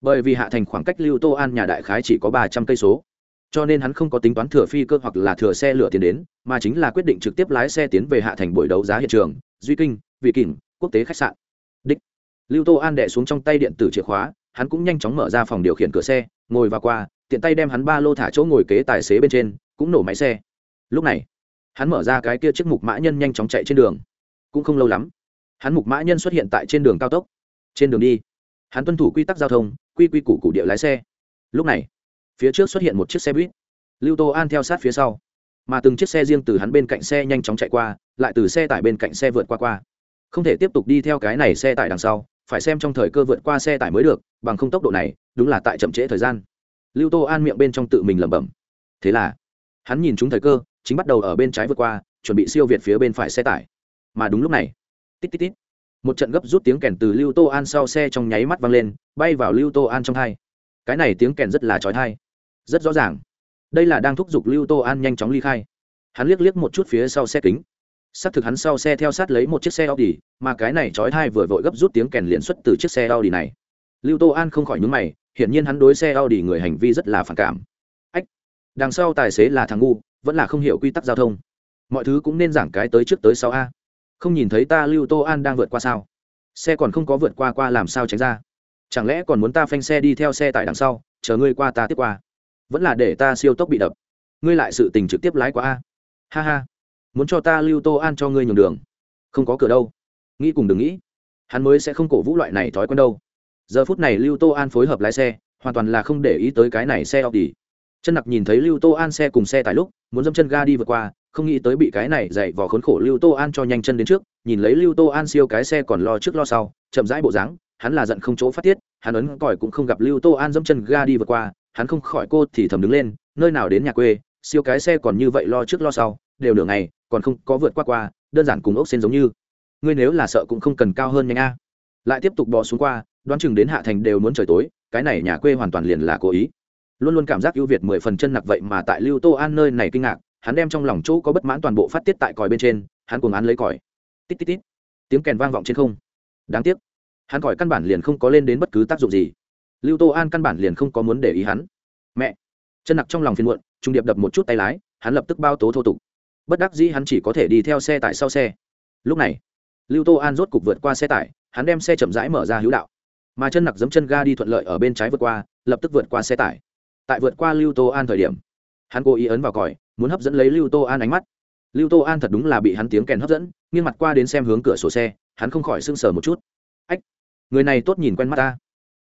Bởi vì hạ thành khoảng cách lưu tô an nhà đại khái chỉ có ba trăm cây số. Cho nên hắn không có tính toán thừa phi cơ hoặc là thừa xe lửa tiến đến, mà chính là quyết định trực tiếp lái xe tiến về hạ thành buổi đấu giá hiện trường, duy kinh, vị kỳnh, quốc tế khách sạn. Đích. Lưu tô an đẻ xuống trong tay điện tử chìa khóa, hắn cũng nhanh chóng mở ra phòng điều khiển cửa xe, ngồi vào qua tiện tay đem hắn ba lô thả chỗ ngồi kế tài xế bên trên, cũng nổ máy xe. Lúc này, hắn mở ra cái kia chiếc mục mã nhân nhanh chóng chạy trên đường. Cũng không lâu lắm, hắn mục mã nhân xuất hiện tại trên đường cao tốc. Trên đường đi, hắn tuân thủ quy tắc giao thông, quy quy củ củ địa lái xe. Lúc này, phía trước xuất hiện một chiếc xe buýt. Lưu tô an theo sát phía sau, mà từng chiếc xe riêng từ hắn bên cạnh xe nhanh chóng chạy qua, lại từ xe tải bên cạnh xe vượt qua qua. Không thể tiếp tục đi theo cái này xe tải đằng sau, phải xem trong thời cơ vượt qua xe tải mới được, bằng không tốc độ này, đúng là tại chậm trễ thời gian lưu tô an miệng bên trong tự mình lẩm bẩm. Thế là hắn nhìn chúng thời cơ chính bắt đầu ở bên trái vượt qua chuẩn bị siêu việt phía bên phải xe tải. Mà đúng lúc này tít tít tít một trận gấp rút tiếng kèn từ lưu tô an sau xe trong nháy mắt vang lên bay vào lưu tô an trong hai. Cái này tiếng kèn rất là trói thai rất rõ ràng. Đây là đang thúc giục lưu tô an nhanh chóng ly khai. Hắn liếc liếc một chút phía sau xe kính. Xác thực hắn sau xe theo sát lấy một chiếc xe Audi, mà cái này trói thai vừa vội gấp rút tiếng kèn liền xuất từ chiếc xe Audi này. Lưu Tô An không khỏi nhướng mày, hiển nhiên hắn đối xe Audi người hành vi rất là phản cảm. Ách, đằng sau tài xế là thằng ngu, vẫn là không hiểu quy tắc giao thông. Mọi thứ cũng nên giảng cái tới trước tới sau a. Không nhìn thấy ta Lưu Tô An đang vượt qua sao? Xe còn không có vượt qua qua làm sao tránh ra? Chẳng lẽ còn muốn ta phanh xe đi theo xe tại đằng sau, chờ ngươi qua ta tiếp qua? Vẫn là để ta siêu tốc bị đập. Ngươi lại sự tình trực tiếp lái quá a. Ha ha muốn cho ta lưu tô an cho ngươi nhường đường không có cửa đâu nghĩ cùng đừng nghĩ hắn mới sẽ không cổ vũ loại này thói quen đâu giờ phút này lưu tô an phối hợp lái xe hoàn toàn là không để ý tới cái này xe Audi. Chân nặc nhìn thấy Lưu Tô An xe cùng xe tại lúc, muốn dâm chân ga đi vượt qua, không nghĩ tới bị cái này dạy vò khốn khổ lưu tô an cho nhanh chân đến trước nhìn lấy lưu tô an siêu cái xe còn lo trước lo sau chậm rãi bộ dáng hắn là giận không chỗ phát tiết hắn ấn còi cũng không gặp lưu tô an dâm chân ga đi vượt qua hắn không khỏi cô thì thầm đứng lên nơi nào đến nhà quê siêu cái xe còn như vậy lo trước lo sau đều nửa ngày còn không có vượt qua qua đơn giản cùng ốc xên giống như ngươi nếu là sợ cũng không cần cao hơn nhanh a lại tiếp tục bò xuống qua đoán chừng đến hạ thành đều muốn trời tối, cái này nhà quê hoàn toàn liền là cố ý. Luôn luôn cảm giác ưu việt mười phần chân nặc vậy mà tại lưu tô an nơi này kinh ngạc, hắn đem trong lòng chỗ có bất mãn toàn bộ phát tiết tại còi bên trên, hắn cuồng án lấy còi. Tít tít tít. Tiếng kèn vang vọng trên không. Đáng tiếc, hắn còi căn bản liền không có lên đến bất cứ tác dụng gì. Lưu tô an căn bản liền không có muốn để ý hắn. Mẹ! Chân nặc trong lòng phiền muộn, trung điệp đập một chút tay lái, hắn lập tức bao tố thô tục. Bất đắc dĩ hắn chỉ có thể đi theo xe tại sau xe. Lúc này, lưu tô an rốt cục vượt qua xe tải, hắn đem xe chậm rãi mở ra hữu đạo mà chân nặc giấm chân ga đi thuận lợi ở bên trái vượt qua, lập tức vượt qua xe tải. Tại vượt qua lưu tô an thời điểm, hắn cố ý ấn vào còi, muốn hấp dẫn lấy lưu tô an ánh mắt. Lưu tô an thật đúng là bị hắn tiếng kèn hấp dẫn, nghiêng mặt qua đến xem hướng cửa sổ xe, hắn không khỏi sưng sờ một chút. Ách, người này tốt nhìn quen mắt ta.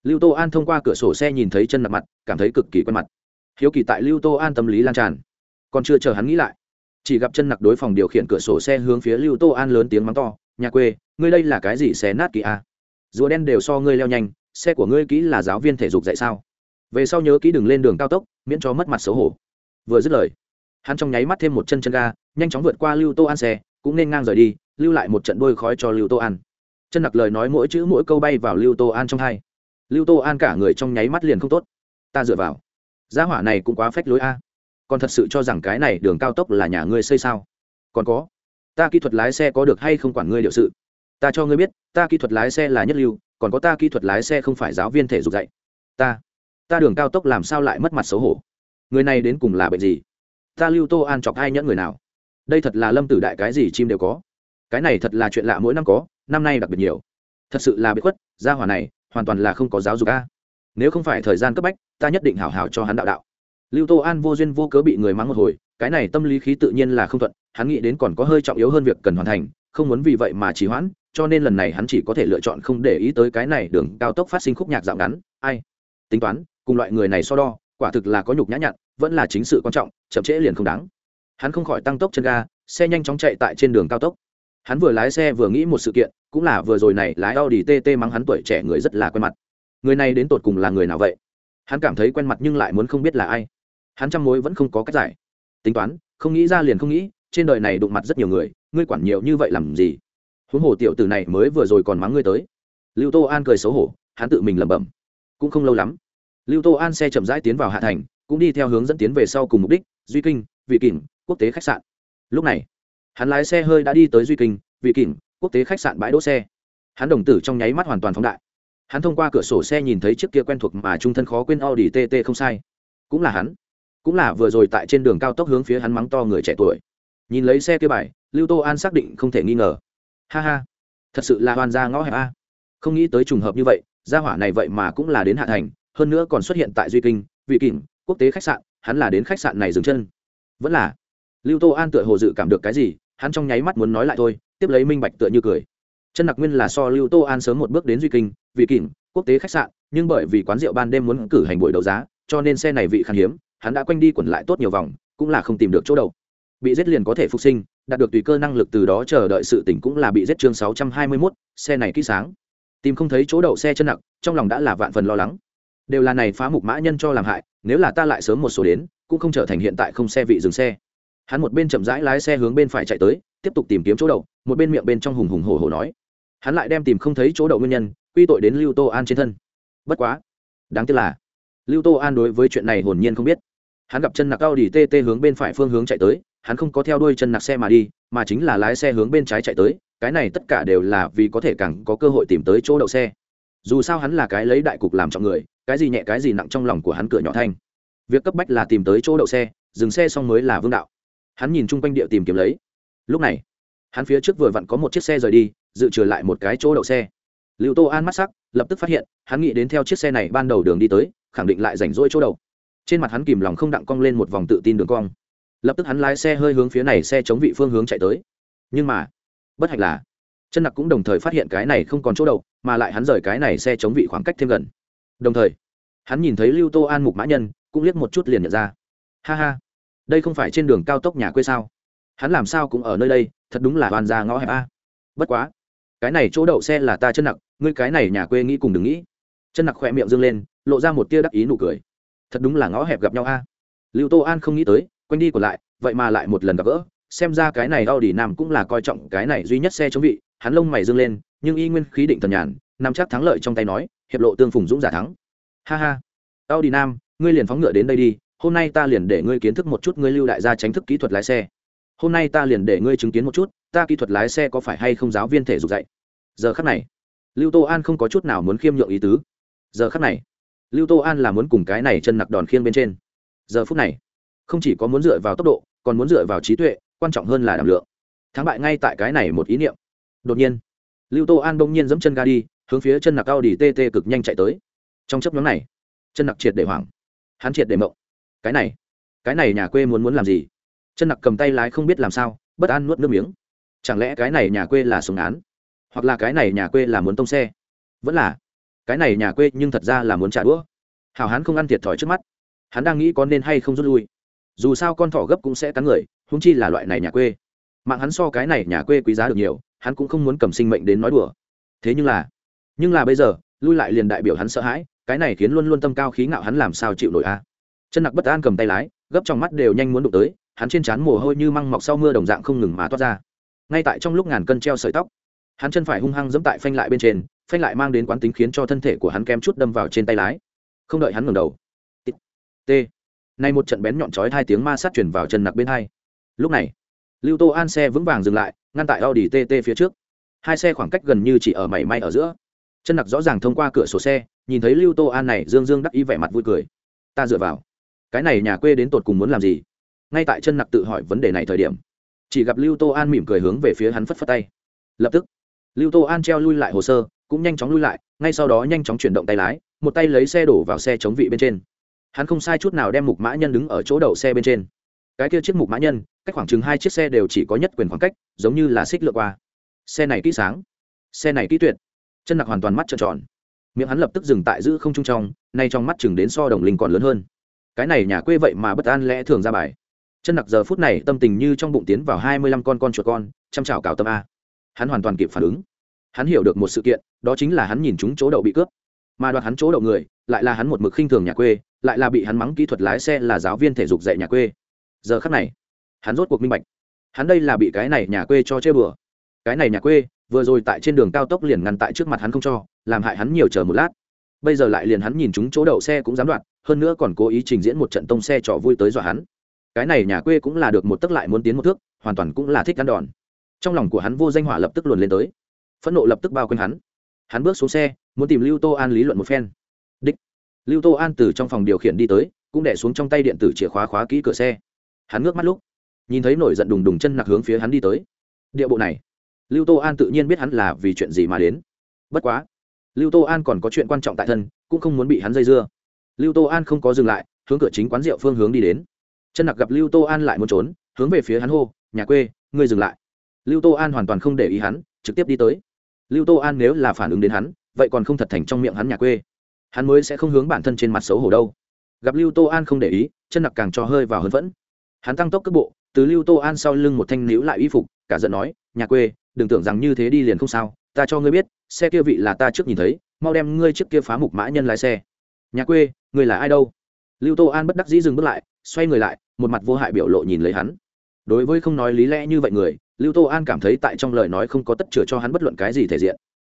Lưu tô an thông qua cửa sổ xe nhìn thấy chân nặc mặt, cảm thấy cực kỳ quen mặt. Hiếu kỳ tại lưu tô an tâm lý lan tràn. Còn chưa chờ hắn nghĩ lại, chỉ gặp chân nặc đối phòng điều khiển cửa sổ xe hướng phía lưu tô an lớn tiếng mắng to, nhà quê, ngươi đây là cái gì xé nát kỳ a? à? Rùa đen đều so ngươi leo nhanh, xe của ngươi kỹ là giáo viên thể dục dạy sao? Về sau nhớ kỹ đừng lên đường cao tốc, miễn cho mất mặt xấu hổ. Vừa dứt lời, hắn trong nháy mắt thêm một chân chân ga, nhanh chóng vượt qua lưu tô an xe, cũng nên ngang rời đi, lưu lại một trận đôi khói cho lưu tô an. Chân nặc lời nói mỗi chữ mỗi câu bay vào lưu tô an trong hai. Lưu tô an cả người trong nháy mắt liền không tốt. Ta dựa vào. Gia hỏa này cũng quá phách lối a. Còn thật sự cho rằng cái này đường cao tốc là nhà ngươi xây sao? Còn có, ta kỹ thuật lái xe có được hay không quản ngươi liệu sự? Ta cho ngươi biết, ta kỹ thuật lái xe là nhất lưu, còn có ta kỹ thuật lái xe không phải giáo viên thể dục dạy. Ta ta đường cao tốc làm sao lại mất mặt xấu hổ? Người này đến cùng là bệnh gì? Ta lưu tô an chọc hai nhẫn người nào? Đây thật là lâm tử đại cái gì chim đều có. Cái này thật là chuyện lạ mỗi năm có, năm nay đặc biệt nhiều. Thật sự là bị khuất, gia hỏa này hoàn toàn là không có giáo dục a. Nếu không phải thời gian cấp bách, ta nhất định hảo hảo cho hắn đạo đạo. Lưu tô an vô duyên vô cớ bị người mắng một hồi, cái này tâm lý khí tự nhiên là không thuận, hắn nghĩ đến còn có hơi trọng yếu hơn việc cần hoàn thành không muốn vì vậy mà trì hoãn, cho nên lần này hắn chỉ có thể lựa chọn không để ý tới cái này đường cao tốc phát sinh khúc nhạc dạo ngắn. Ai? Tính toán, cùng loại người này so đo, quả thực là có nhục nhã nhặn, vẫn là chính sự quan trọng, chậm trễ liền không đáng. Hắn không khỏi tăng tốc chân ga, xe nhanh chóng chạy tại trên đường cao tốc. Hắn vừa lái xe vừa nghĩ một sự kiện, cũng là vừa rồi này lái Audi TT mắng hắn tuổi trẻ người rất là quen mặt. Người này đến tột cùng là người nào vậy? Hắn cảm thấy quen mặt nhưng lại muốn không biết là ai. Hắn trăm mối vẫn không có cách giải. Tính toán, không nghĩ ra liền không nghĩ trên đời này đụng mặt rất nhiều người, ngươi quản nhiều như vậy làm gì? Huống hồ tiểu tử này mới vừa rồi còn mắng ngươi tới. Lưu tô an cười xấu hổ, hắn tự mình lẩm bẩm. Cũng không lâu lắm, lưu tô an xe chậm rãi tiến vào hạ thành, cũng đi theo hướng dẫn tiến về sau cùng mục đích, duy kinh, vị kỉnh, quốc tế khách sạn. Lúc này, hắn lái xe hơi đã đi tới duy kinh, vị kỉnh, quốc tế khách sạn bãi đỗ xe. Hắn đồng tử trong nháy mắt hoàn toàn phóng đại. Hắn thông qua cửa sổ xe nhìn thấy chiếc kia quen thuộc mà trung thân khó quên audi tt không sai. Cũng là hắn. Cũng là vừa rồi tại trên đường cao tốc hướng phía hắn mắng to người trẻ tuổi nhìn lấy xe kia bài, lưu tô an xác định không thể nghi ngờ. Ha ha, thật sự là hoàn gia ngõ hẹp a. Không nghĩ tới trùng hợp như vậy, gia hỏa này vậy mà cũng là đến hạ thành, hơn nữa còn xuất hiện tại duy kinh, vị kỉnh quốc tế khách sạn, hắn là đến khách sạn này dừng chân. Vẫn là, lưu tô an tựa hồ dự cảm được cái gì, hắn trong nháy mắt muốn nói lại thôi, tiếp lấy minh bạch tựa như cười. Chân nặc nguyên là so lưu tô an sớm một bước đến duy kinh, vị kỉnh quốc tế khách sạn, nhưng bởi vì quán rượu ban đêm muốn cử hành buổi đấu giá, cho nên xe này vị khan hiếm, hắn đã quanh đi quẩn lại tốt nhiều vòng, cũng là không tìm được chỗ đầu bị giết liền có thể phục sinh đạt được tùy cơ năng lực từ đó chờ đợi sự tỉnh cũng là bị giết chương sáu trăm hai mươi 621, xe này kỹ sáng. Tìm không thấy chỗ đậu xe chân nặng trong lòng đã là vạn phần lo lắng. Đều là này phá mục mã nhân cho làm hại nếu là ta lại sớm một số đến cũng không trở thành hiện tại không xe vị dừng xe. Hắn một bên chậm rãi lái xe hướng bên phải chạy tới tiếp tục tìm kiếm chỗ đậu một bên miệng bên trong hùng hùng hổ hổ nói. Hắn lại đem tìm không thấy chỗ đậu nguyên nhân quy tội đến lưu tô an trên thân. Bất quá đáng tiếc là lưu tô an đối với chuyện này hồn nhiên không biết. Hắn gặp chân nặc cao đi tê tê hướng bên phải phương hướng chạy tới hắn không có theo đuôi chân nặc xe mà đi, mà chính là lái xe hướng bên trái chạy tới, cái này tất cả đều là vì có thể càng có cơ hội tìm tới chỗ đậu xe. Dù sao hắn là cái lấy đại cục làm trọng người, cái gì nhẹ cái gì nặng trong lòng của hắn cửa nhỏ thanh. Việc cấp bách là tìm tới chỗ đậu xe, dừng xe xong mới là vương đạo. Hắn nhìn chung quanh địa tìm kiếm lấy. Lúc này, hắn phía trước vừa vặn có một chiếc xe rời đi, dự trừ lại một cái chỗ đậu xe. Lưu tô an mắt sắc, lập tức phát hiện, hắn nghĩ đến theo chiếc xe này ban đầu đường đi tới, khẳng định lại rảnh rỗi chỗ đậu. Trên mặt hắn kìm lòng không đặng cong lên một vòng tự tin đường cong lập tức hắn lái xe hơi hướng phía này xe chống vị phương hướng chạy tới. Nhưng mà, bất hạnh là chân nặc cũng đồng thời phát hiện cái này không còn chỗ đậu mà lại hắn rời cái này xe chống vị khoảng cách thêm gần. Đồng thời, hắn nhìn thấy lưu tô an mục mã nhân, cũng liếc một chút liền nhận ra. Ha ha, đây không phải trên đường cao tốc nhà quê sao? Hắn làm sao cũng ở nơi đây, thật đúng là hoàn ra ngõ hẹp a. Bất quá, cái này chỗ đậu xe là ta chân nặc, ngươi cái này nhà quê nghĩ cùng đừng nghĩ. Chân nặc khỏe miệng dâng lên, lộ ra một tia đắc ý nụ cười. Thật đúng là ngõ hẹp gặp nhau a. Lưu tô an không nghĩ tới quanh đi còn lại vậy mà lại một lần gặp gỡ xem ra cái này Audi Nam cũng là coi trọng cái này duy nhất xe chống vị, hắn lông mày dương lên, nhưng y nguyên khí định thần nhàn, nắm chắc thắng lợi trong tay nói, hiệp lộ tương phùng dũng giả thắng. Ha ha. Audi Nam, ngươi liền phóng ngựa đến đây đi, hôm nay ta liền để ngươi kiến thức một chút ngươi lưu đại gia tránh thức kỹ thuật lái xe. Hôm nay ta liền để ngươi chứng kiến một chút, ta kỹ thuật lái xe có phải hay không giáo viên thể dục dạy. Giờ khắc này, Lưu Tô An không có chút nào muốn khiêm nhượng ý tứ. Giờ khắc này, Lưu Tô An là muốn cùng cái này chân nặc đòn khiêng bên trên. Giờ phút này, không chỉ có muốn dựa vào tốc độ, còn muốn dựa vào trí tuệ, quan trọng hơn là đảm lượng. Thắng bại ngay tại cái này một ý niệm. Đột nhiên lưu tô an đông nhiên giẫm chân ga đi hướng phía chân nặc cao đi tê tê cực nhanh chạy tới. Trong chấp nhóm này chân nặc triệt để hoảng. Hắn triệt để mộng. Cái này cái này nhà quê muốn muốn làm gì? Chân nặc cầm tay lái không biết làm sao bất an nuốt nước miếng. Chẳng lẽ cái này nhà quê là súng án hoặc là cái này nhà quê là muốn tông xe? Vẫn là cái này nhà quê nhưng thật ra là muốn trả đũa. Hào hắn không ăn thiệt thòi trước mắt. Hắn đang nghĩ có nên hay không rút lui dù sao con thỏ gấp cũng sẽ cắn người húng chi là loại này nhà quê. Mạng hắn so cái này nhà quê quý giá được nhiều, hắn cũng không muốn cầm sinh mệnh đến nói đùa. Thế nhưng là nhưng là bây giờ, lui lại liền đại biểu hắn sợ hãi, cái này khiến luôn luôn tâm cao khí ngạo hắn làm sao chịu nổi a? Chân nặc bất an cầm tay lái, gấp trong mắt đều nhanh muốn đụng tới, hắn trên trán mồ hôi như măng mọc sau mưa đồng dạng không ngừng mà toát ra. Ngay tại trong lúc ngàn cân treo sợi tóc, hắn chân phải hung hăng dẫm tại phanh lại bên trên, phanh lại mang đến quán tính khiến cho thân thể của hắn kém chút đâm vào trên tay lái. Không đợi hắn ngừng đầu t nay một trận bén nhọn chói hai tiếng ma sát chuyển vào chân nặc bên hai. Lúc này, lưu tô an xe vững vàng dừng lại, ngăn tại audi tt phía trước. Hai xe khoảng cách gần như chỉ ở mảy may ở giữa. Chân nặc rõ ràng thông qua cửa sổ xe, nhìn thấy lưu tô an này dương dương đắc ý vẻ mặt vui cười. Ta dựa vào. Cái này nhà quê đến tột cùng muốn làm gì? Ngay tại chân nặc tự hỏi vấn đề này thời điểm, chỉ gặp lưu tô an mỉm cười hướng về phía hắn phất phất tay. Lập tức, lưu tô an treo lui lại hồ sơ, cũng nhanh chóng lui lại, ngay sau đó nhanh chóng chuyển động tay lái, một tay lấy xe đổ vào xe chống vị bên trên hắn không sai chút nào đem mục mã nhân đứng ở chỗ đậu xe bên trên. Cái kia chiếc mục mã nhân, cách khoảng chừng hai chiếc xe đều chỉ có nhất quyền khoảng cách, giống như là xích lựa qua. Xe này kỹ sáng. Xe này kỹ tuyệt. Chân nặc hoàn toàn mắt trợn tròn. Miệng hắn lập tức dừng tại giữ không trung trong, nay trong mắt chừng đến so đồng linh còn lớn hơn. Cái này nhà quê vậy mà bất an lẽ thường ra bài. Chân nặc giờ phút này tâm tình như trong bụng tiến vào hai mươi lăm con con chuột con, chăm chào cào tâm a. Hắn hoàn toàn kịp phản ứng. Hắn hiểu được một sự kiện, đó chính là hắn nhìn chúng chỗ đậu bị cướp mà đoạt hắn chỗ đậu người, lại là hắn một mực khinh thường nhà quê, lại là bị hắn mắng kỹ thuật lái xe là giáo viên thể dục dạy nhà quê. Giờ khắc này, hắn rốt cuộc minh bạch, hắn đây là bị cái này nhà quê cho chơi bừa. Cái này nhà quê, vừa rồi tại trên đường cao tốc liền ngăn tại trước mặt hắn không cho, làm hại hắn nhiều chờ một lát. Bây giờ lại liền hắn nhìn chúng chỗ đậu xe cũng dám đoạt hơn nữa còn cố ý trình diễn một trận tông xe trò vui tới dọa hắn. Cái này nhà quê cũng là được một tấc lại muốn tiến một thước, hoàn toàn cũng là thích ăn đòn. Trong lòng của hắn vô danh hỏa lập tức luồn lên tới. Phẫn nộ lập tức bao quanh hắn hắn bước xuống xe, muốn tìm lưu tô an lý luận một phen. Đích. Lưu tô an từ trong phòng điều khiển đi tới, cũng đẻ xuống trong tay điện tử chìa khóa khóa kỹ cửa xe. Hắn ngước mắt lúc, nhìn thấy nổi giận đùng đùng chân nặc hướng phía hắn đi tới. Địa bộ này, lưu tô an tự nhiên biết hắn là vì chuyện gì mà đến. Bất quá, lưu tô an còn có chuyện quan trọng tại thân, cũng không muốn bị hắn dây dưa. Lưu tô an không có dừng lại, hướng cửa chính quán rượu phương hướng đi đến. Chân nặc gặp lưu tô an lại muốn trốn, hướng về phía hắn hô, nhà quê, ngươi dừng lại. Lưu tô an hoàn toàn không để ý hắn, trực tiếp đi tới lưu tô an nếu là phản ứng đến hắn, vậy còn không thật thành trong miệng hắn nhà quê. Hắn mới sẽ không hướng bản thân trên mặt xấu hổ đâu. Gặp lưu tô an không để ý, chân nặc càng cho hơi vào hơn vẫn hắn tăng tốc cước bộ, từ lưu tô an sau lưng một thanh níu lại y phục, cả giận nói, nhà quê, đừng tưởng rằng như thế đi liền không sao, ta cho ngươi biết, xe kia vị là ta trước nhìn thấy, mau đem ngươi trước kia phá mục mã nhân lái xe. Nhà quê, ngươi là ai đâu? Lưu tô an bất đắc dĩ dừng bước lại, xoay người lại, một mặt vô hại biểu lộ nhìn lấy hắn. Đối với không nói lý lẽ như vậy người lưu tô an cảm thấy tại trong lời nói không có tất chừa cho hắn bất luận cái gì thể diện.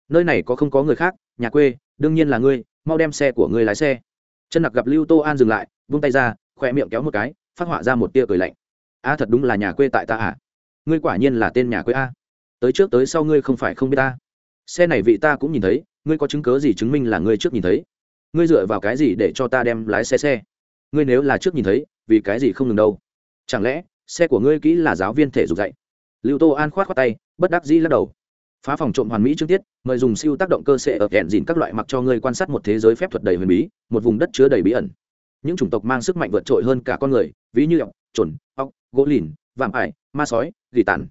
Nơi này có không có người khác, nhà quê, đương nhiên là ngươi, mau đem xe của ngươi lái xe. Chân nặc gặp lưu tô an dừng lại, vung tay ra khoe miệng kéo một cái, phát họa ra một tia cười lạnh. A, thật đúng là nhà quê tại ta à? Ngươi quả nhiên là tên nhà quê a. Tới trước tới sau ngươi không phải không biết ta. Xe này vị ta cũng nhìn thấy, ngươi có chứng cớ gì chứng minh là ngươi trước nhìn thấy? Ngươi dựa vào cái gì để cho ta đem lái xe xe? Ngươi nếu là trước nhìn thấy, vì cái gì không ngừng đâu? Chẳng lẽ, xe của ngươi kỹ là giáo viên thể dục dạy? Lưu tô an khoát khoát tay, bất đắc dĩ lắc đầu. Phá phòng trộm hoàn mỹ trước tiết, mời dùng siêu tác động cơ sệ ở kẹn dìn các loại mặc cho ngươi quan sát một thế giới phép thuật đầy huyền bí, một vùng đất chứa đầy bí ẩn. Những chủng tộc mang sức mạnh vượt trội hơn cả con người, ví như ọc trồn ọc gỗ lìn, vạm ải, ma sói, gỉ tàn.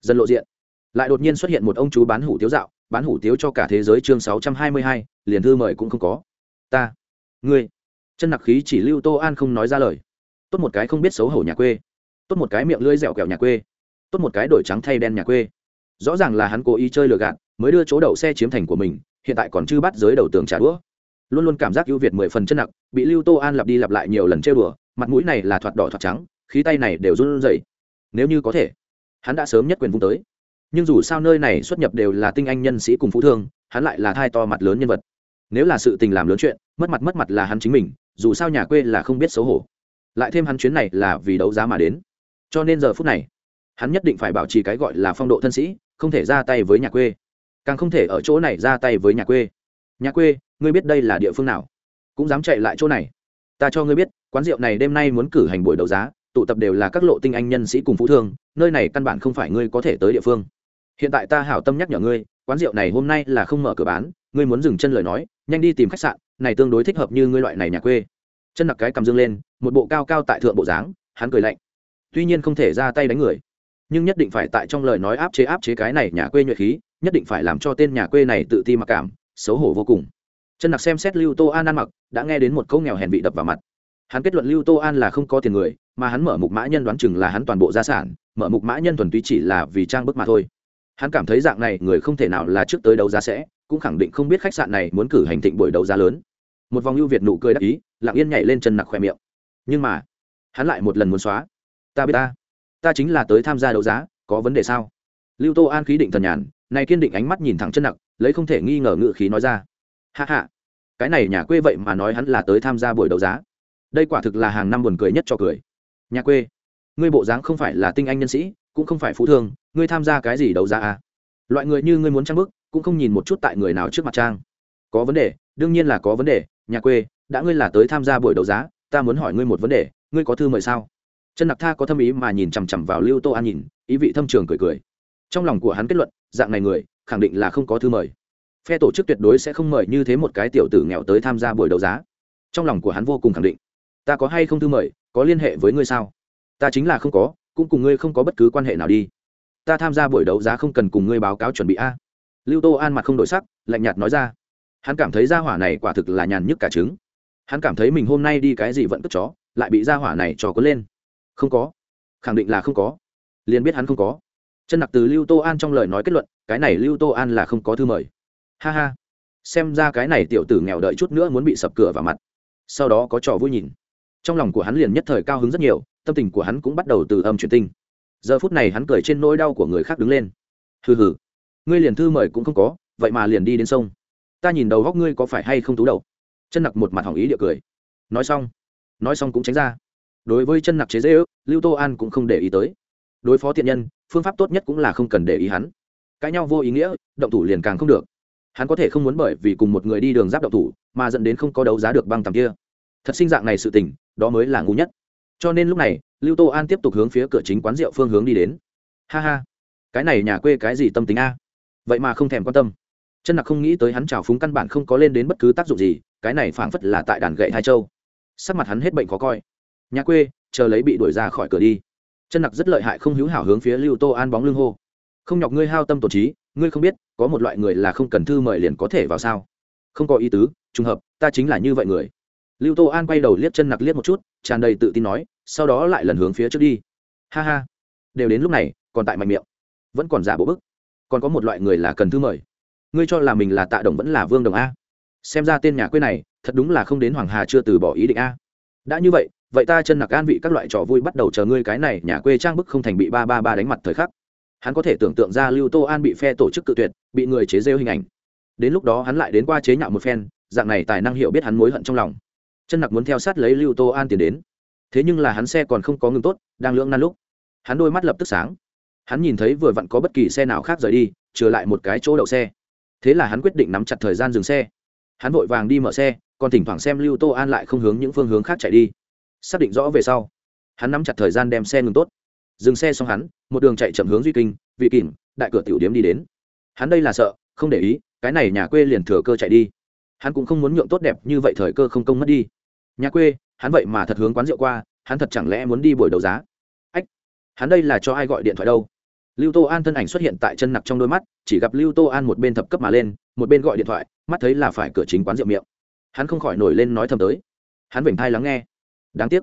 Dần lộ diện. Lại đột nhiên xuất hiện một ông chú bán hủ tiếu dạo, bán hủ tiếu cho cả thế giới chương sáu trăm hai mươi hai, liền thư mời cũng không có. Ta, ngươi. Chân nặc khí chỉ lưu tô an không nói ra lời. Tốt một cái không biết xấu hổ nhà quê. Tốt một cái miệng lưỡi dẻo kẹo nhà quê tốt một cái đổi trắng thay đen nhà quê. Rõ ràng là hắn cố ý chơi lừa gạt, mới đưa chỗ đậu xe chiếm thành của mình, hiện tại còn chưa bắt giới đầu tường trả đũa. Luôn luôn cảm giác ưu việt mười phần chân nặng, bị lưu tô an lặp đi lặp lại nhiều lần trêu đùa, mặt mũi này là thoạt đỏ thoạt trắng, khí tay này đều run rẩy. Nếu như có thể, hắn đã sớm nhất quyền vung tới. Nhưng dù sao nơi này xuất nhập đều là tinh anh nhân sĩ cùng phú thương, hắn lại là thai to mặt lớn nhân vật. Nếu là sự tình làm lớn chuyện, mất mặt mất mặt là hắn chính mình, dù sao nhà quê là không biết xấu hổ. Lại thêm hắn chuyến này là vì đấu giá mà đến. Cho nên giờ phút này hắn nhất định phải bảo trì cái gọi là phong độ thân sĩ, không thể ra tay với nhà quê. Càng không thể ở chỗ này ra tay với nhà quê. Nhà quê, ngươi biết đây là địa phương nào? Cũng dám chạy lại chỗ này. Ta cho ngươi biết, quán rượu này đêm nay muốn cử hành buổi đấu giá, tụ tập đều là các lộ tinh anh nhân sĩ cùng phú thương, nơi này căn bản không phải ngươi có thể tới địa phương. Hiện tại ta hảo tâm nhắc nhở ngươi, quán rượu này hôm nay là không mở cửa bán, ngươi muốn dừng chân lời nói, nhanh đi tìm khách sạn, này tương đối thích hợp như ngươi loại này nhà quê. Chân nặc cái cầm dương lên, một bộ cao cao tại thượng bộ dáng, hắn cười lạnh. Tuy nhiên không thể ra tay đánh người nhưng nhất định phải tại trong lời nói áp chế áp chế cái này nhà quê nhuệ khí, nhất định phải làm cho tên nhà quê này tự ti mặc cảm, xấu hổ vô cùng. Chân nặc xem xét lưu tô an ăn mặc, đã nghe đến một câu nghèo hèn vị đập vào mặt. Hắn kết luận lưu tô an là không có tiền người, mà hắn mở mục mã nhân đoán chừng là hắn toàn bộ gia sản, mở mục mã nhân thuần túy chỉ là vì trang bức mà thôi. Hắn cảm thấy dạng này người không thể nào là trước tới đấu giá sẽ, cũng khẳng định không biết khách sạn này muốn cử hành thịnh buổi đấu giá lớn. Một vòng ưu việt nụ cười đắc ý, lặng yên nhảy lên chân nặc khoe miệng. Nhưng mà, hắn lại một lần muốn xóa. Ta biết ta ta chính là tới tham gia đấu giá, có vấn đề sao? Lưu tô an khí định thần nhàn, này kiên định ánh mắt nhìn thẳng chân nặc, lấy không thể nghi ngờ ngự khí nói ra. Hạ hạ cái này nhà quê vậy mà nói hắn là tới tham gia buổi đấu giá. Đây quả thực là hàng năm buồn cười nhất cho cười. Nhà quê, ngươi bộ dáng không phải là tinh anh nhân sĩ, cũng không phải phú thương, ngươi tham gia cái gì đấu giá à? Loại người như ngươi muốn trang bức cũng không nhìn một chút tại người nào trước mặt trang. Có vấn đề, đương nhiên là có vấn đề, nhà quê, đã ngươi là tới tham gia buổi đấu giá, ta muốn hỏi ngươi một vấn đề, ngươi có thư mời sao? Chân nặc tha có thâm ý mà nhìn chằm chằm vào lưu tô an nhìn, ý vị thâm trường cười cười. Trong lòng của hắn kết luận, dạng này người, khẳng định là không có thư mời. Phe tổ chức tuyệt đối sẽ không mời như thế một cái tiểu tử nghèo tới tham gia buổi đấu giá. Trong lòng của hắn vô cùng khẳng định. Ta có hay không thư mời, có liên hệ với ngươi sao? Ta chính là không có, cũng cùng ngươi không có bất cứ quan hệ nào đi. Ta tham gia buổi đấu giá không cần cùng ngươi báo cáo chuẩn bị a. Lưu tô an mặt không đổi sắc, lạnh nhạt nói ra. Hắn cảm thấy gia hỏa này quả thực là nhàn nhức cả trứng. Hắn cảm thấy mình hôm nay đi cái gì vẫn cất chó, lại bị gia hỏa này trò có lên không có. Khẳng định là không có. Liền biết hắn không có. Chân nặc từ lưu tô an trong lời nói kết luận, cái này lưu tô an là không có thư mời. Ha ha. Xem ra cái này tiểu tử nghèo đợi chút nữa muốn bị sập cửa vào mặt. Sau đó có trò vui nhìn. Trong lòng của hắn liền nhất thời cao hứng rất nhiều, tâm tình của hắn cũng bắt đầu từ âm chuyển tinh. Giờ phút này hắn cười trên nỗi đau của người khác đứng lên. Hừ hừ. Ngươi liền thư mời cũng không có, vậy mà liền đi đến sông. Ta nhìn đầu góc ngươi có phải hay không tú đầu? Chân nặc một mặt hỏng ý địa cười. Nói xong. Nói xong cũng tránh ra đối với chân nặc chế dễ ước, lưu tô an cũng không để ý tới. Đối phó thiện nhân, phương pháp tốt nhất cũng là không cần để ý hắn. Cãi nhau vô ý nghĩa, động thủ liền càng không được. Hắn có thể không muốn bởi vì cùng một người đi đường giáp động thủ, mà dẫn đến không có đấu giá được băng tầm kia. Thật sinh dạng này sự tình, đó mới là ngu nhất. Cho nên lúc này, lưu tô an tiếp tục hướng phía cửa chính quán rượu phương hướng đi đến. Ha ha, cái này nhà quê cái gì tâm tính a? Vậy mà không thèm quan tâm. Chân nặc không nghĩ tới hắn trào phúng căn bản không có lên đến bất cứ tác dụng gì, cái này phảng phất là tại đàn gậy hai châu. Sắc mặt hắn hết bệnh khó coi nhà quê, chờ lấy bị đuổi ra khỏi cửa đi. Chân nặc rất lợi hại không hữu hảo hướng phía lưu tô an bóng lưng hô. Không nhọc ngươi hao tâm tổ trí, ngươi không biết, có một loại người là không cần thư mời liền có thể vào sao? Không có ý tứ, trùng hợp, ta chính là như vậy người. Lưu tô an quay đầu liếc chân nặc liếc một chút, tràn đầy tự tin nói, sau đó lại lần hướng phía trước đi. Ha ha. Đều đến lúc này, còn tại mạnh miệng. Vẫn còn giả bộ bức. Còn có một loại người là cần thư mời. Ngươi cho là mình là tạ đồng vẫn là vương đồng a? Xem ra tên nhà quê này, thật đúng là không đến hoàng hà chưa từ bỏ ý định a. Đã như vậy vậy ta chân nặc an vị các loại trò vui bắt đầu chờ ngươi cái này nhà quê trang bức không thành bị ba ba ba đánh mặt thời khắc. Hắn có thể tưởng tượng ra lưu tô an bị phe tổ chức cự tuyệt, bị người chế rêu hình ảnh. Đến lúc đó hắn lại đến qua chế nhạo một phen, dạng này tài năng hiểu biết hắn mối hận trong lòng. Chân nặc muốn theo sát lấy lưu tô an tiền đến. Thế nhưng là hắn xe còn không có ngừng tốt, đang lưỡng nan lúc. Hắn đôi mắt lập tức sáng. Hắn nhìn thấy vừa vặn có bất kỳ xe nào khác rời đi, trừ lại một cái chỗ đậu xe. Thế là hắn quyết định nắm chặt thời gian dừng xe. Hắn vội vàng đi mở xe, còn thỉnh thoảng xem lưu tô an lại không hướng những phương hướng khác chạy đi xác định rõ về sau. Hắn nắm chặt thời gian đem xe ngừng tốt. Dừng xe xong hắn, một đường chạy chậm hướng duy kinh, vị kìm đại cửa tiểu điếm đi đến. Hắn đây là sợ, không để ý, cái này nhà quê liền thừa cơ chạy đi. Hắn cũng không muốn nhượng tốt đẹp như vậy thời cơ không công mất đi. Nhà quê, hắn vậy mà thật hướng quán rượu qua, hắn thật chẳng lẽ muốn đi buổi đấu giá? Ách, hắn đây là cho ai gọi điện thoại đâu? Lưu tô an thân ảnh xuất hiện tại chân nặc trong đôi mắt, chỉ gặp lưu tô an một bên thập cấp mà lên, một bên gọi điện thoại, mắt thấy là phải cửa chính quán rượu miệng. Hắn không khỏi nổi lên nói thầm tới. Hắn vểnh thai lắng nghe đáng tiếc.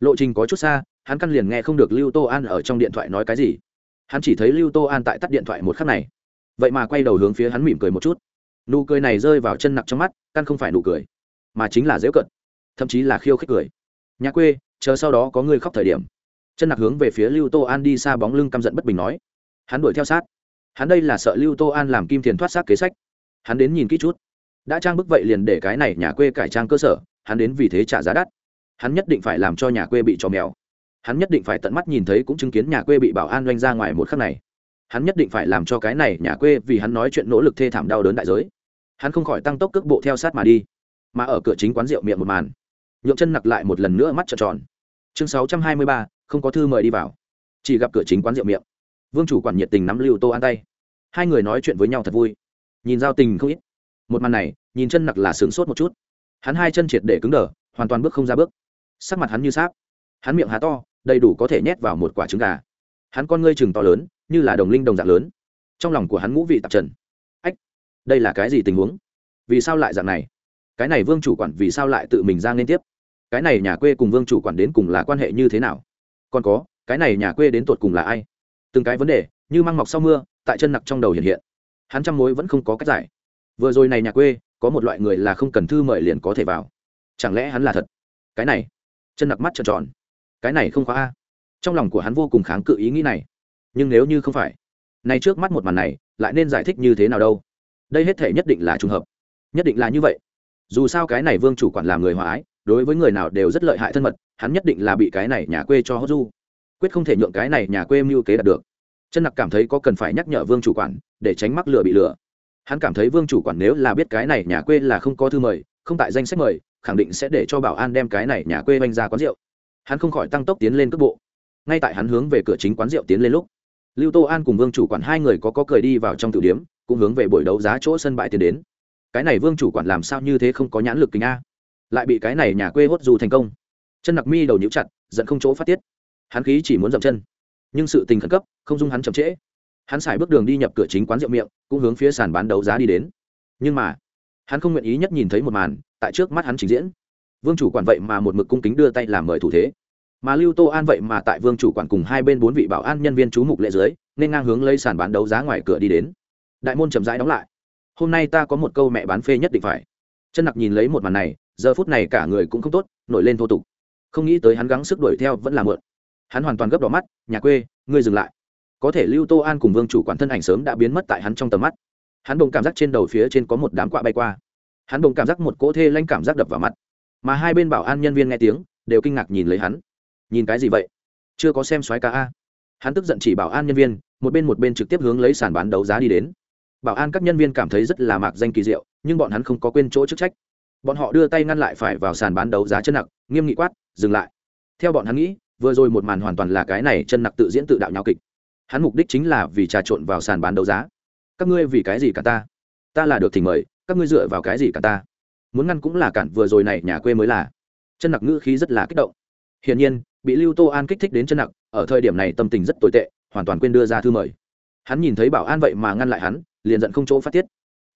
Lộ trình có chút xa, hắn căn liền nghe không được lưu tô an ở trong điện thoại nói cái gì. Hắn chỉ thấy lưu tô an tại tắt điện thoại một khắc này. Vậy mà quay đầu hướng phía hắn mỉm cười một chút. Nụ cười này rơi vào chân nặc trong mắt, căn không phải nụ cười, mà chính là dễu cận, thậm chí là khiêu khích cười. Nhà quê, chờ sau đó có người khóc thời điểm. Chân nặc hướng về phía lưu tô an đi xa bóng lưng căm giận bất bình nói. Hắn đuổi theo sát. Hắn đây là sợ lưu tô an làm kim Thiền thoát sát kế sách. Hắn đến nhìn kỹ chút. Đã trang bức vậy liền để cái này nhà quê cải trang cơ sở, hắn đến vì thế trả giá đắt hắn nhất định phải làm cho nhà quê bị trò mèo. Hắn nhất định phải tận mắt nhìn thấy cũng chứng kiến nhà quê bị bảo an doanh ra ngoài một khắc này. Hắn nhất định phải làm cho cái này nhà quê vì hắn nói chuyện nỗ lực thê thảm đau đớn đại giới. Hắn không khỏi tăng tốc cước bộ theo sát mà đi. Mà ở cửa chính quán rượu miệng một màn, nhượng chân nặc lại một lần nữa mắt trợn tròn. Chương sáu trăm hai mươi ba, không có thư mời đi vào. Chỉ gặp cửa chính quán rượu miệng. Vương chủ quản nhiệt tình nắm lưu tô an tay. Hai người nói chuyện với nhau thật vui. Nhìn giao tình không ít. Một màn này, nhìn chân nặc là sướng sốt một chút. Hắn hai chân triệt để cứng đờ, hoàn toàn bước không ra bước sắc mặt hắn như sáp. Hắn miệng há to, đầy đủ có thể nhét vào một quả trứng gà. Hắn con ngươi chừng to lớn, như là đồng linh đồng dạng lớn. Trong lòng của hắn ngũ vị tạp trần. Ách, đây là cái gì tình huống? Vì sao lại dạng này? Cái này vương chủ quản vì sao lại tự mình ra liên tiếp? Cái này nhà quê cùng vương chủ quản đến cùng là quan hệ như thế nào? Còn có, cái này nhà quê đến tột cùng là ai? Từng cái vấn đề, như mang mọc sau mưa, tại chân nặc trong đầu hiện hiện. Hắn trăm mối vẫn không có cách giải. Vừa rồi này nhà quê, có một loại người là không cần thư mời liền có thể vào. Chẳng lẽ hắn là thật? Cái này chân nặc mắt trợn tròn. Cái này không khóa a. Trong lòng của hắn vô cùng kháng cự ý nghĩ này. Nhưng nếu như không phải, nay trước mắt một màn này, lại nên giải thích như thế nào đâu? Đây hết thể nhất định là trùng hợp. Nhất định là như vậy. Dù sao cái này vương chủ quản làm người hòa ái, đối với người nào đều rất lợi hại thân mật, hắn nhất định là bị cái này nhà quê cho hốt du. Quyết không thể nhượng cái này nhà quê mưu kế đạt được. Chân nặc cảm thấy có cần phải nhắc nhở vương chủ quản để tránh mắc lừa bị lừa. Hắn cảm thấy vương chủ quản nếu là biết cái này nhà quê là không có thư mời, không tại danh sách mời khẳng định sẽ để cho bảo an đem cái này nhà quê oanh ra quán rượu. Hắn không khỏi tăng tốc tiến lên cước bộ. Ngay tại hắn hướng về cửa chính quán rượu tiến lên lúc, lưu tô an cùng vương chủ quản hai người có có cười đi vào trong tử điếm cũng hướng về buổi đấu giá chỗ sân bãi tiến đến. Cái này vương chủ quản làm sao như thế không có nhãn lực kính a? Lại bị cái này nhà quê hốt dù thành công. Chân nặc mi đầu nhũ chặt, giận không chỗ phát tiết. Hắn khí chỉ muốn dậm chân, nhưng sự tình khẩn cấp, không dung hắn chậm trễ. Hắn xài bước đường đi nhập cửa chính quán rượu miệng, cũng hướng phía sàn bán đấu giá đi đến. Nhưng mà, hắn không nguyện ý nhất nhìn thấy một màn tại trước mắt hắn trình diễn. Vương chủ quản vậy mà một mực cung kính đưa tay làm mời thủ thế. Mà lưu tô an vậy mà tại vương chủ quản cùng hai bên bốn vị bảo an nhân viên chú mục lễ dưới, nên ngang hướng lấy sàn bán đấu giá ngoài cửa đi đến. Đại môn chậm rãi đóng lại. Hôm nay ta có một câu mẹ bán phê nhất định phải. Chân nặc nhìn lấy một màn này, giờ phút này cả người cũng không tốt, nổi lên thô tục. Không nghĩ tới hắn gắng sức đuổi theo vẫn là mượn hắn hoàn toàn gấp đỏ mắt, nhà quê, ngươi dừng lại. Có thể lưu tô an cùng vương chủ quản thân ảnh sớm đã biến mất tại hắn trong tầm mắt. Hắn bỗng cảm giác trên đầu phía trên có một đám quạ bay qua hắn bỗng cảm giác một cỗ thê lanh cảm giác đập vào mặt. Mà hai bên bảo an nhân viên nghe tiếng, đều kinh ngạc nhìn lấy hắn. Nhìn cái gì vậy? Chưa có xem xoáy ca a. Hắn tức giận chỉ bảo an nhân viên, một bên một bên trực tiếp hướng lấy sàn bán đấu giá đi đến. Bảo an các nhân viên cảm thấy rất là mạc danh kỳ diệu, nhưng bọn hắn không có quên chỗ chức trách. Bọn họ đưa tay ngăn lại phải vào sàn bán đấu giá chân nặng, nghiêm nghị quát, dừng lại. Theo bọn hắn nghĩ, vừa rồi một màn hoàn toàn là cái này chân nặc tự diễn tự đạo nhau kịch. Hắn mục đích chính là vì trà trộn vào sàn bán đấu giá. Các ngươi vì cái gì cả ta? Ta là được thỉnh mời các ngươi dựa vào cái gì cả ta? Muốn ngăn cũng là cản, vừa rồi này nhà quê mới là. Chân nặc ngữ khí rất là kích động. Hiển nhiên, bị lưu tô an kích thích đến chân nặc, ở thời điểm này tâm tình rất tồi tệ, hoàn toàn quên đưa ra thư mời. Hắn nhìn thấy bảo an vậy mà ngăn lại hắn, liền giận không chỗ phát tiết.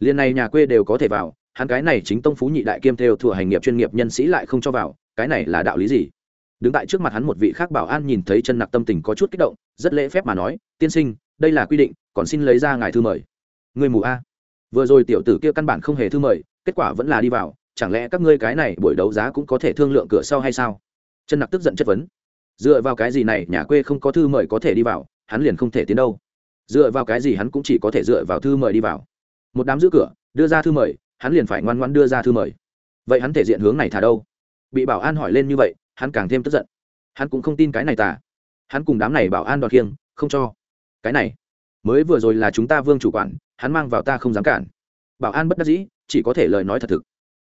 Liền này nhà quê đều có thể vào, hắn cái này chính tông phú nhị đại kiêm theo thừa hành nghiệp chuyên nghiệp nhân sĩ lại không cho vào, cái này là đạo lý gì? Đứng tại trước mặt hắn một vị khác bảo an nhìn thấy chân nặc tâm tình có chút kích động, rất lễ phép mà nói, tiên sinh, đây là quy định, còn xin lấy ra ngài thư mời. Người mù a vừa rồi tiểu tử kia căn bản không hề thư mời, kết quả vẫn là đi vào, chẳng lẽ các ngươi cái này buổi đấu giá cũng có thể thương lượng cửa sau hay sao? Chân nặc tức giận chất vấn. Dựa vào cái gì này, nhà quê không có thư mời có thể đi vào, hắn liền không thể tiến đâu. Dựa vào cái gì hắn cũng chỉ có thể dựa vào thư mời đi vào. Một đám giữ cửa, đưa ra thư mời, hắn liền phải ngoan ngoan đưa ra thư mời. Vậy hắn thể diện hướng này thả đâu? Bị bảo an hỏi lên như vậy, hắn càng thêm tức giận. Hắn cũng không tin cái này tả hắn cùng đám này bảo an đoạt khiêng, không cho. Cái này mới vừa rồi là chúng ta vương chủ quản, hắn mang vào ta không dám cản. Bảo an bất đắc dĩ, chỉ có thể lời nói thật thực.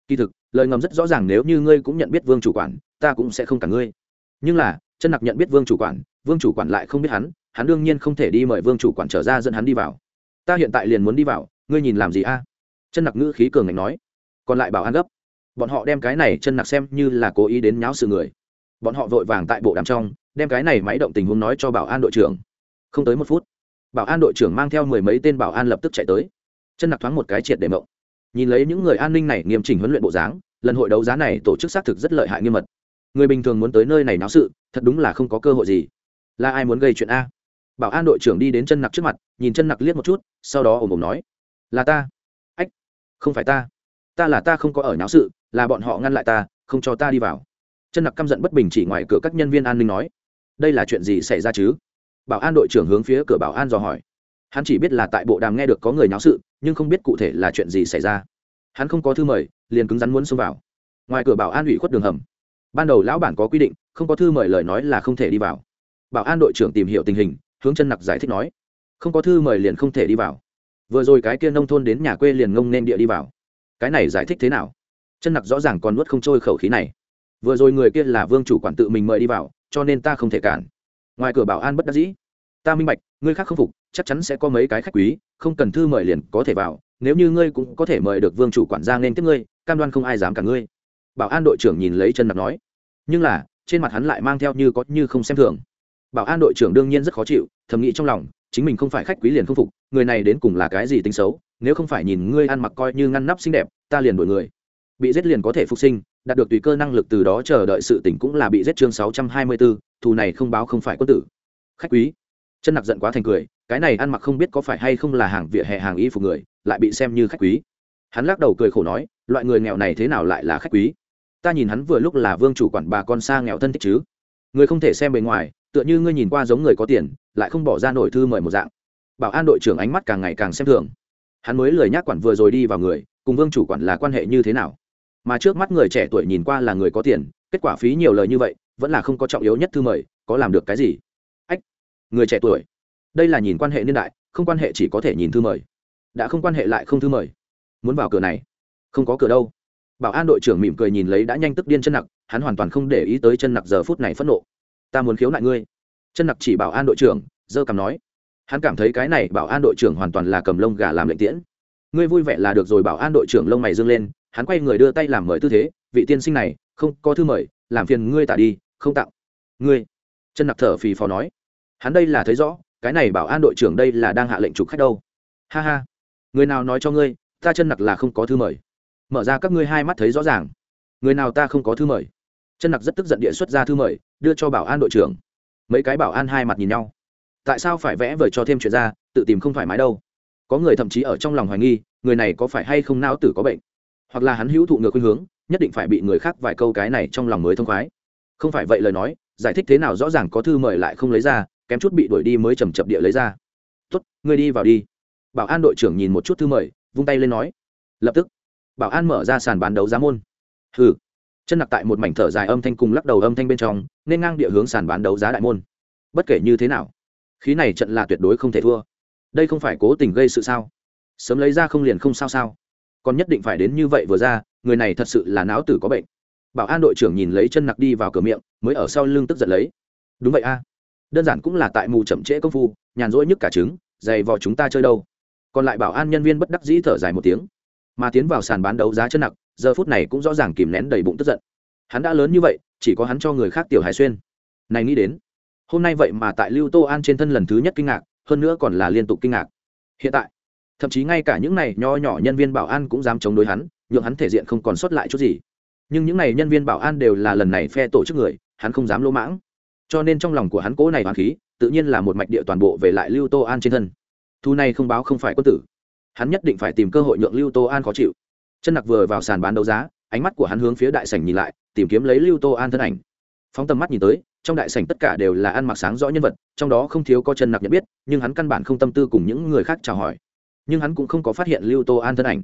Kỳ thực, lời ngầm rất rõ ràng nếu như ngươi cũng nhận biết vương chủ quản, ta cũng sẽ không cả ngươi. Nhưng là, chân nặc nhận biết vương chủ quản, vương chủ quản lại không biết hắn hắn đương nhiên không thể đi mời vương chủ quản trở ra dẫn hắn đi vào. Ta hiện tại liền muốn đi vào, ngươi nhìn làm gì a? Chân nặc ngữ khí cường ngạnh nói. Còn lại bảo an gấp. Bọn họ đem cái này chân nặc xem như là cố ý đến nháo sự người. Bọn họ vội vàng tại bộ đàm trong, đem cái này máy động tình huống nói cho bảo an đội trưởng. Không tới một phút bảo an đội trưởng mang theo mười mấy tên bảo an lập tức chạy tới. Chân nặc thoáng một cái triệt để mộng. Nhìn lấy những người an ninh này nghiêm chỉnh huấn luyện bộ dáng, lần hội đấu giá này tổ chức xác thực rất lợi hại nghiêm mật. Người bình thường muốn tới nơi này náo sự, thật đúng là không có cơ hội gì. Là ai muốn gây chuyện a? Bảo an đội trưởng đi đến chân nặc trước mặt, nhìn chân nặc liếc một chút, sau đó ồm ồm nói, là ta. Ách, không phải ta. Ta là ta không có ở nháo sự, là bọn họ ngăn lại ta, không cho ta đi vào. Chân nặc căm giận bất bình chỉ ngoài cửa các nhân viên an ninh nói, đây là chuyện gì xảy ra chứ? Bảo an đội trưởng hướng phía cửa bảo an dò hỏi. Hắn chỉ biết là tại bộ đàm nghe được có người nháo sự, nhưng không biết cụ thể là chuyện gì xảy ra. Hắn không có thư mời, liền cứng rắn muốn xông vào. Ngoài cửa bảo an ủy khuất đường hầm. Ban đầu lão bản có quy định, không có thư mời lời nói là không thể đi vào. Bảo an đội trưởng tìm hiểu tình hình, hướng chân nặc giải thích nói, không có thư mời liền không thể đi vào. Vừa rồi cái kia nông thôn đến nhà quê liền ngông nên địa đi vào. Cái này giải thích thế nào? Chân nặc rõ ràng còn nuốt không trôi khẩu khí này. Vừa rồi người kia là vương chủ quản tự mình mời đi vào, cho nên ta không thể cản ngoài cửa bảo an bất đắc dĩ. Ta minh bạch, ngươi khác không phục, chắc chắn sẽ có mấy cái khách quý, không cần thư mời liền có thể vào, nếu như ngươi cũng có thể mời được vương chủ quản gia nên tiếp ngươi, cam đoan không ai dám cả ngươi. Bảo an đội trưởng nhìn lấy chân nặc nói. Nhưng là, trên mặt hắn lại mang theo như có như không xem thường. Bảo an đội trưởng đương nhiên rất khó chịu, thầm nghĩ trong lòng, chính mình không phải khách quý liền không phục, người này đến cùng là cái gì tính xấu, nếu không phải nhìn ngươi ăn mặc coi như ngăn nắp xinh đẹp, ta liền đổi người. Bị giết liền có thể phục sinh đạt được tùy cơ năng lực từ đó chờ đợi sự tỉnh cũng là bị giết chương sáu trăm hai mươi bốn thù này không báo không phải quân tử. Khách quý chân nặc giận quá thành cười, cái này ăn mặc không biết có phải hay không là hàng vỉa hè hàng y phục người, lại bị xem như khách quý. Hắn lắc đầu cười khổ nói, loại người nghèo này thế nào lại là khách quý? Ta nhìn hắn vừa lúc là vương chủ quản bà con xa nghèo thân thích chứ. Người không thể xem bề ngoài, tựa như ngươi nhìn qua giống người có tiền, lại không bỏ ra nổi thư mời một dạng. Bảo an đội trưởng ánh mắt càng ngày càng xem thường. Hắn mới lời nhắc quản vừa rồi đi vào người, cùng vương chủ quản là quan hệ như thế nào? Mà trước mắt người trẻ tuổi nhìn qua là người có tiền, kết quả phí nhiều lời như vậy, vẫn là không có trọng yếu nhất thư mời, có làm được cái gì? Ách, người trẻ tuổi. Đây là nhìn quan hệ niên đại, không quan hệ chỉ có thể nhìn thư mời. Đã không quan hệ lại không thư mời. Muốn vào cửa này. Không có cửa đâu. Bảo an đội trưởng mỉm cười nhìn lấy đã nhanh tức điên chân nặc, hắn hoàn toàn không để ý tới chân nặc giờ phút này phẫn nộ. Ta muốn khiếu nại ngươi. Chân nặc chỉ bảo an đội trưởng dơ cầm nói. Hắn cảm thấy cái này bảo an đội trưởng hoàn toàn là cầm lông gà làm lệnh tiễn. Ngươi vui vẻ là được rồi, bảo an đội trưởng lông mày dương lên hắn quay người đưa tay làm mời tư thế, vị tiên sinh này, không có thư mời, làm phiền ngươi tả đi, không tặng. Ngươi. Chân nặc thở phì phò nói. Hắn đây là thấy rõ, cái này bảo an đội trưởng đây là đang hạ lệnh trục khách đâu. Ha ha. Người nào nói cho ngươi, ta chân nặc là không có thư mời. Mở ra các ngươi hai mắt thấy rõ ràng. Người nào ta không có thư mời. Chân nặc rất tức giận địa xuất ra thư mời, đưa cho bảo an đội trưởng. Mấy cái bảo an hai mặt nhìn nhau. Tại sao phải vẽ vời cho thêm chuyện ra, tự tìm không thoải mái đâu. Có người thậm chí ở trong lòng hoài nghi, người này có phải hay không não tử có bệnh hoặc là hắn hữu thụ ngược khuynh hướng, nhất định phải bị người khác vài câu cái này trong lòng mới thông khoái. Không phải vậy lời nói, giải thích thế nào rõ ràng có thư mời lại không lấy ra, kém chút bị đuổi đi mới chầm chập địa lấy ra. Tốt, ngươi đi vào đi. Bảo an đội trưởng nhìn một chút thư mời, vung tay lên nói. Lập tức, bảo an mở ra sàn bán đấu giá môn. Hừ. Chân nặc tại một mảnh thở dài âm thanh cùng lắc đầu âm thanh bên trong, nên ngang địa hướng sàn bán đấu giá đại môn. Bất kể như thế nào, khí này trận là tuyệt đối không thể thua. Đây không phải cố tình gây sự sao? Sớm lấy ra không liền không sao sao? Còn nhất định phải đến như vậy vừa ra, người này thật sự là não tử có bệnh. Bảo an đội trưởng nhìn lấy chân nặc đi vào cửa miệng, mới ở sau lưng tức giận lấy. Đúng vậy a. Đơn giản cũng là tại mù chậm trễ công phu, nhàn rỗi nhức cả trứng dày vò chúng ta chơi đâu. Còn lại bảo an nhân viên bất đắc dĩ thở dài một tiếng. Mà tiến vào sàn bán đấu giá chân nặc, giờ phút này cũng rõ ràng kìm nén đầy bụng tức giận. Hắn đã lớn như vậy, chỉ có hắn cho người khác tiểu hải xuyên. Này nghĩ đến, hôm nay vậy mà tại lưu tô an trên thân lần thứ nhất kinh ngạc, hơn nữa còn là liên tục kinh ngạc. Hiện tại thậm chí ngay cả những này nho nhỏ nhân viên bảo an cũng dám chống đối hắn, nhượng hắn thể diện không còn sót lại chút gì. Nhưng những này nhân viên bảo an đều là lần này phe tổ chức người, hắn không dám lỗ mãng. Cho nên trong lòng của hắn cố này hoàn khí, tự nhiên là một mạch địa toàn bộ về lại lưu tô an trên thân. Thu này không báo không phải quân tử. Hắn nhất định phải tìm cơ hội nhượng lưu tô an khó chịu. Chân nặc vừa vào sàn bán đấu giá, ánh mắt của hắn hướng phía đại sảnh nhìn lại, tìm kiếm lấy lưu tô an thân ảnh. Phóng tầm mắt nhìn tới, trong đại sảnh tất cả đều là ăn mặc sáng rõ nhân vật, trong đó không thiếu có chân nặc nhận biết, nhưng hắn căn bản không tâm tư cùng những người khác chào hỏi nhưng hắn cũng không có phát hiện lưu tô an thân ảnh.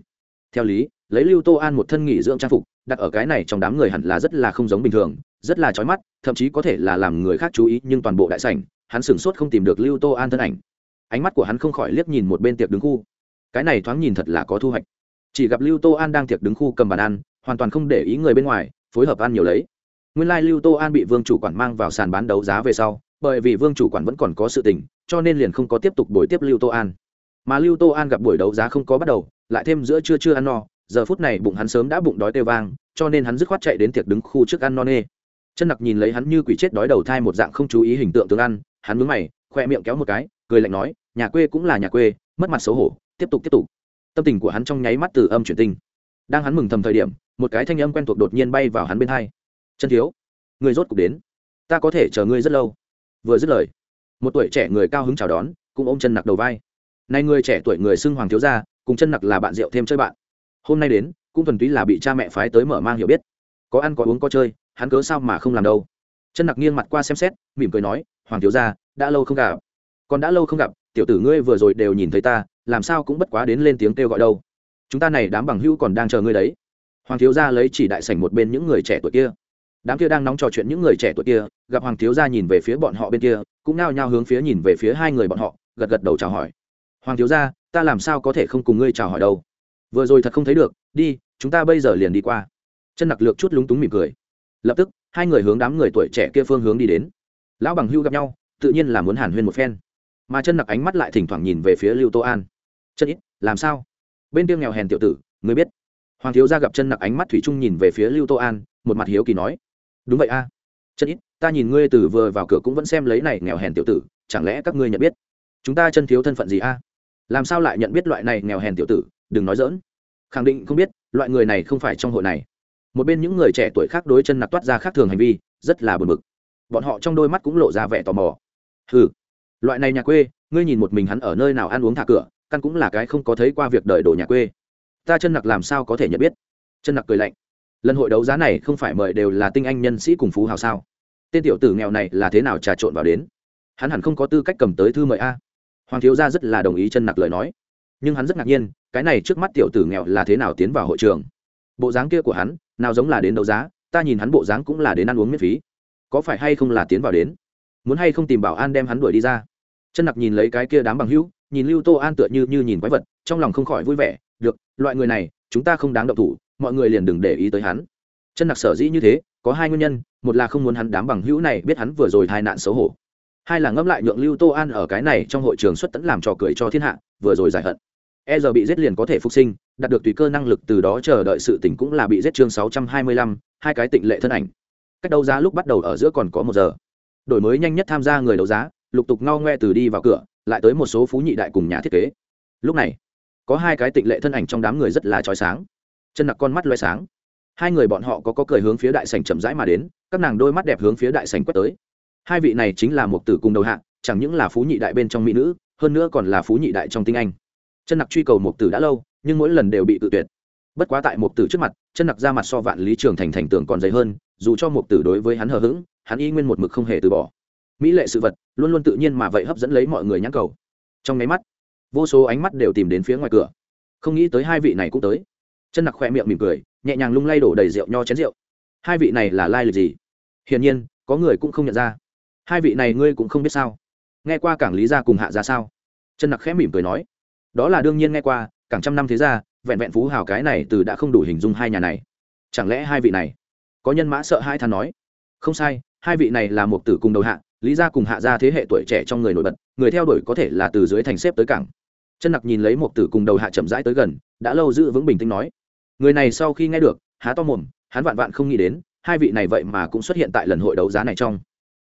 Theo lý, lấy lưu tô an một thân nghỉ dưỡng trang phục, đặt ở cái này trong đám người hẳn là rất là không giống bình thường, rất là trói mắt, thậm chí có thể là làm người khác chú ý, nhưng toàn bộ đại sảnh, hắn sửng sốt không tìm được lưu tô an thân ảnh. Ánh mắt của hắn không khỏi liếc nhìn một bên tiệc đứng khu. Cái này thoáng nhìn thật là có thu hoạch. Chỉ gặp lưu tô an đang tiệc đứng khu cầm bàn ăn, hoàn toàn không để ý người bên ngoài, phối hợp ăn nhiều lấy. Nguyên lai、like、lưu tô an bị vương chủ quản mang vào sàn bán đấu giá về sau, bởi vì vương chủ quản vẫn còn có sự tình, cho nên liền không có tiếp tục đổi tiếp lưu tô an mà lưu tô an gặp buổi đấu giá không có bắt đầu, lại thêm giữa trưa chưa ăn no, giờ phút này bụng hắn sớm đã bụng đói tê vang, cho nên hắn dứt khoát chạy đến tiệc đứng khu trước ăn no nê. Chân nặc nhìn lấy hắn như quỷ chết đói đầu thai một dạng không chú ý hình tượng tương ăn, hắn mướn mày, khoe miệng kéo một cái, cười lạnh nói, nhà quê cũng là nhà quê, mất mặt xấu hổ, tiếp tục tiếp tục. Tâm tình của hắn trong nháy mắt từ âm chuyển tinh. Đang hắn mừng thầm thời điểm, một cái thanh âm quen thuộc đột nhiên bay vào hắn bên hai. Chân thiếu, người rốt cục đến. Ta có thể chờ ngươi rất lâu. Vừa dứt lời, một tuổi trẻ người cao hứng chào đón, cũng ôm chân nặc đầu vai nay người trẻ tuổi người xưng hoàng thiếu gia, cùng chân nặc là bạn rượu thêm chơi bạn. Hôm nay đến, cũng thuần túy là bị cha mẹ phái tới mở mang hiểu biết. Có ăn có uống có chơi, hắn cớ sao mà không làm đâu. Chân nặc nghiêng mặt qua xem xét, mỉm cười nói, hoàng thiếu gia, đã lâu không gặp. Còn đã lâu không gặp, tiểu tử ngươi vừa rồi đều nhìn thấy ta, làm sao cũng bất quá đến lên tiếng kêu gọi đâu. Chúng ta này đám bằng hữu còn đang chờ ngươi đấy. Hoàng thiếu gia lấy chỉ đại sảnh một bên những người trẻ tuổi kia. Đám kia đang nóng trò chuyện những người trẻ tuổi kia, gặp hoàng thiếu gia nhìn về phía bọn họ bên kia, cũng nao nhao hướng phía nhìn về phía hai người bọn họ, gật gật đầu chào hỏi hoàng thiếu gia, ta làm sao có thể không cùng ngươi chào hỏi đâu? Vừa rồi thật không thấy được, đi, chúng ta bây giờ liền đi qua. Chân nặc lược chút lúng túng mỉm cười. Lập tức, hai người hướng đám người tuổi trẻ kia phương hướng đi đến. Lão bằng hưu gặp nhau, tự nhiên là muốn hàn huyên một phen. Mà chân nặc ánh mắt lại thỉnh thoảng nhìn về phía lưu tô an. Chân ít, làm sao? Bên tiêu nghèo hèn tiểu tử ngươi biết. Hoàng thiếu gia gặp chân nặc ánh mắt thủy chung nhìn về phía lưu tô an, một mặt hiếu kỳ nói. Đúng vậy a. Chân ít, ta nhìn ngươi từ vừa vào cửa cũng vẫn xem lấy này nghèo hèn tiểu tử, chẳng lẽ các ngươi nhận biết? Chúng ta chân thiếu thân phận gì a? Làm sao lại nhận biết loại này nghèo hèn tiểu tử, đừng nói dỡn khẳng định không biết, loại người này không phải trong hội này. Một bên những người trẻ tuổi khác đối chân nặc toát ra khác thường hành vi, rất là bực bực. Bọn họ trong đôi mắt cũng lộ ra vẻ tò mò. Ừ loại này nhà quê, ngươi nhìn một mình hắn ở nơi nào ăn uống thả cửa, căn cũng là cái không có thấy qua việc đợi đổ nhà quê. Ta chân nặc làm sao có thể nhận biết? Chân nặc cười lạnh. Lần hội đấu giá này không phải mời đều là tinh anh nhân sĩ cùng phú hào sao? Tên tiểu tử nghèo này là thế nào trà trộn vào đến? Hắn hẳn không có tư cách cầm tới thư mời a hoàng thiếu gia rất là đồng ý chân nặc lời nói. Nhưng hắn rất ngạc nhiên, cái này trước mắt tiểu tử nghèo là thế nào tiến vào hội trường? Bộ dáng kia của hắn, nào giống là đến đấu giá, ta nhìn hắn bộ dáng cũng là đến ăn uống miễn phí. Có phải hay không là tiến vào đến? Muốn hay không tìm bảo an đem hắn đuổi đi ra? Chân nặc nhìn lấy cái kia đám bằng hữu, nhìn lưu tô an tựa như như nhìn quái vật, trong lòng không khỏi vui vẻ. Được, loại người này, chúng ta không đáng động thủ, mọi người liền đừng để ý tới hắn. Chân nặc sở dĩ như thế, có hai nguyên nhân, một là không muốn hắn đám bằng hữu này biết hắn vừa rồi tai nạn xấu hổ hai là ngẫm lại nhượng lưu tô an ở cái này trong hội trường xuất tẫn làm trò cười cho thiên hạ, vừa rồi giải hận. E giờ bị giết liền có thể phục sinh, đạt được tùy cơ năng lực từ đó chờ đợi sự tỉnh cũng là bị giết chương sáu trăm hai mươi lăm, hai cái tịnh lệ thân ảnh. Cách đấu giá lúc bắt đầu ở giữa còn có một giờ. Đổi mới nhanh nhất tham gia người đấu giá, lục tục ngao ngoe từ đi vào cửa, lại tới một số phú nhị đại cùng nhà thiết kế. Lúc này, có hai cái tịnh lệ thân ảnh trong đám người rất là trói sáng. Chân nặc con mắt loay sáng. Hai người bọn họ có có cười hướng phía đại sành chậm rãi mà đến, các nàng đôi mắt đẹp hướng phía đại sành quét tới hai vị này chính là một tử cùng đầu hạ, chẳng những là phú nhị đại bên trong mỹ nữ, hơn nữa còn là phú nhị đại trong tinh anh. Chân nặc truy cầu một tử đã lâu, nhưng mỗi lần đều bị tự tuyệt. Bất quá tại một tử trước mặt chân nặc ra mặt so vạn lý trường thành thành tường còn dày hơn, dù cho một tử đối với hắn hờ hững, hắn y nguyên một mực không hề từ bỏ. Mỹ lệ sự vật, luôn luôn tự nhiên mà vậy hấp dẫn lấy mọi người nhãn cầu. Trong máy mắt, vô số ánh mắt đều tìm đến phía ngoài cửa. Không nghĩ tới hai vị này cũng tới. Chân nặc khoe miệng mỉm cười, nhẹ nhàng lung lay đổ đầy rượu nho chén rượu. Hai vị này là lai lịch gì? Hiển nhiên, có người cũng không nhận ra hai vị này ngươi cũng không biết sao? Nghe qua cảng lý gia cùng hạ gia sao? Chân nặc khẽ mỉm cười nói đó là đương nhiên nghe qua cảng trăm năm thế gia, vẹn vẹn phú hào cái này từ đã không đủ hình dung hai nhà này. Chẳng lẽ hai vị này có nhân mã sợ hai thằng nói? Không sai hai vị này là một tử cùng đầu hạ lý gia cùng hạ gia thế hệ tuổi trẻ trong người nổi bật người theo đuổi có thể là từ dưới thành xếp tới cảng. Chân nặc nhìn lấy một tử cùng đầu hạ chậm rãi tới gần đã lâu giữ vững bình tĩnh nói người này sau khi nghe được há to mồm hắn vạn vạn không nghĩ đến hai vị này vậy mà cũng xuất hiện tại lần hội đấu giá này trong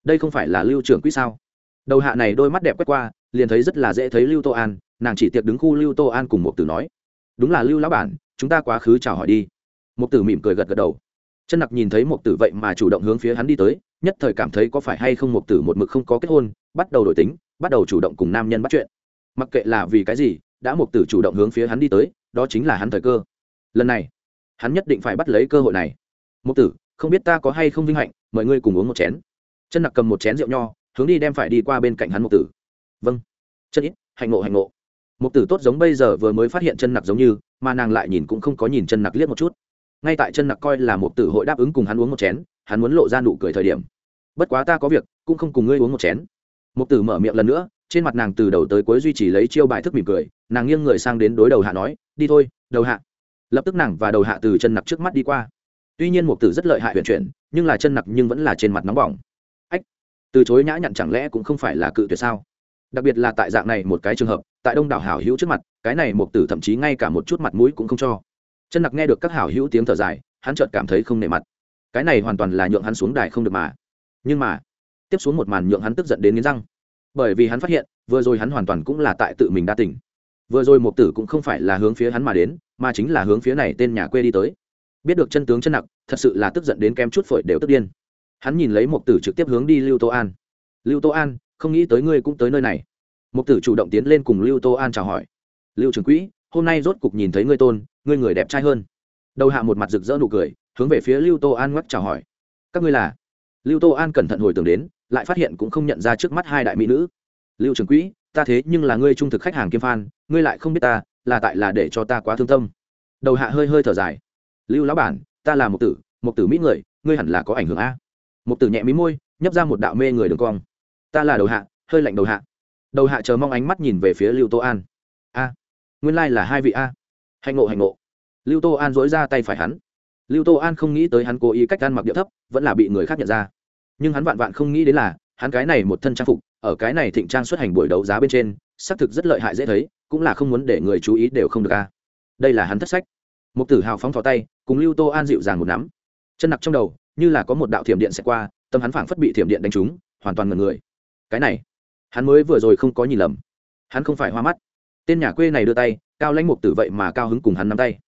đây không phải là lưu trưởng quỹ sao? Đầu hạ này đôi mắt đẹp quét qua, liền thấy rất là dễ thấy lưu tô an, nàng chỉ tiệc đứng khu lưu tô an cùng một tử nói, đúng là lưu lão bản, chúng ta quá khứ chào hỏi đi. Một tử mỉm cười gật gật đầu. Chân nặc nhìn thấy một tử vậy mà chủ động hướng phía hắn đi tới, nhất thời cảm thấy có phải hay không một tử một mực không có kết hôn, bắt đầu đổi tính, bắt đầu chủ động cùng nam nhân bắt chuyện. Mặc kệ là vì cái gì, đã một tử chủ động hướng phía hắn đi tới, đó chính là hắn thời cơ. Lần này, hắn nhất định phải bắt lấy cơ hội này. Một tử, không biết ta có hay không vinh hạnh, mời ngươi cùng uống một chén chân nặc cầm một chén rượu nho, hướng đi đem phải đi qua bên cạnh hắn một tử. Vâng. Chân ít, hạnh ngộ hạnh ngộ. Một tử tốt giống bây giờ vừa mới phát hiện chân nặc giống như, mà nàng lại nhìn cũng không có nhìn chân nặc liếc một chút. Ngay tại chân nặc coi là một tử hội đáp ứng cùng hắn uống một chén, hắn muốn lộ ra nụ cười thời điểm. Bất quá ta có việc, cũng không cùng ngươi uống một chén. Một tử mở miệng lần nữa, trên mặt nàng từ đầu tới cuối duy trì lấy chiêu bài thức mỉm cười, nàng nghiêng người sang đến đối đầu hạ nói, đi thôi, đầu hạ. Lập tức nàng và đầu hạ từ chân nặc trước mắt đi qua. Tuy nhiên một tử rất lợi hại huyền chuyển, nhưng là chân nặc nhưng vẫn là trên mặt nóng bỏng từ chối nhã nhặn chẳng lẽ cũng không phải là cự tuyệt sao? Đặc biệt là tại dạng này một cái trường hợp, tại đông đảo hảo hữu trước mặt, cái này một tử thậm chí ngay cả một chút mặt mũi cũng không cho. Chân nặc nghe được các hảo hữu tiếng thở dài, hắn chợt cảm thấy không nề mặt. Cái này hoàn toàn là nhượng hắn xuống đài không được mà. Nhưng mà, tiếp xuống một màn nhượng hắn tức giận đến nghiến răng. Bởi vì hắn phát hiện, vừa rồi hắn hoàn toàn cũng là tại tự mình đa tỉnh vừa rồi một tử cũng không phải là hướng phía hắn mà đến, mà chính là hướng phía này tên nhà quê đi tới. Biết được chân tướng chân nặc, thật sự là tức giận đến kem chút phổi đều tức điên hắn nhìn lấy một tử trực tiếp hướng đi lưu tô an. Lưu tô an, không nghĩ tới ngươi cũng tới nơi này. Mục tử chủ động tiến lên cùng lưu tô an chào hỏi. Lưu trường quỹ, hôm nay rốt cục nhìn thấy ngươi tôn, ngươi người đẹp trai hơn. Đầu hạ một mặt rực rỡ nụ cười, hướng về phía lưu tô an ngoắc chào hỏi. Các ngươi là? Lưu tô an cẩn thận hồi tưởng đến, lại phát hiện cũng không nhận ra trước mắt hai đại mỹ nữ. Lưu trường quỹ, ta thế nhưng là ngươi trung thực khách hàng kiêm phan ngươi lại không biết ta, là tại là để cho ta quá thương tâm. Đầu hạ hơi hơi thở dài. Lưu lão bản, ta là một tử một tử mỹ người, ngươi hẳn là có ảnh hưởng a một tử nhẹ mí môi, nhấp ra một đạo mê người đường cong. Ta là đầu hạ, hơi lạnh đầu hạ. Đầu hạ chờ mong ánh mắt nhìn về phía lưu tô an. A, nguyên lai、like、là hai vị a. Hạnh ngộ hạnh ngộ. Lưu tô an dối ra tay phải hắn. Lưu tô an không nghĩ tới hắn cố ý cách ăn mặc điệu thấp, vẫn là bị người khác nhận ra. Nhưng hắn vạn vạn không nghĩ đến là, hắn cái này một thân trang phục, ở cái này thịnh trang xuất hành buổi đấu giá bên trên, xác thực rất lợi hại dễ thấy, cũng là không muốn để người chú ý đều không được a. Đây là hắn thất sách. Một tử hào phóng thò tay, cùng lưu tô an dịu dàng một nắm. Chân nặc trong đầu như là có một đạo thiểm điện sẽ qua, tâm hắn phảng phất bị thiểm điện đánh trúng, hoàn toàn ngần người. Cái này, hắn mới vừa rồi không có nhìn lầm. Hắn không phải hoa mắt. Tên nhà quê này đưa tay, cao lãnh mục tử vậy mà cao hứng cùng hắn nắm tay.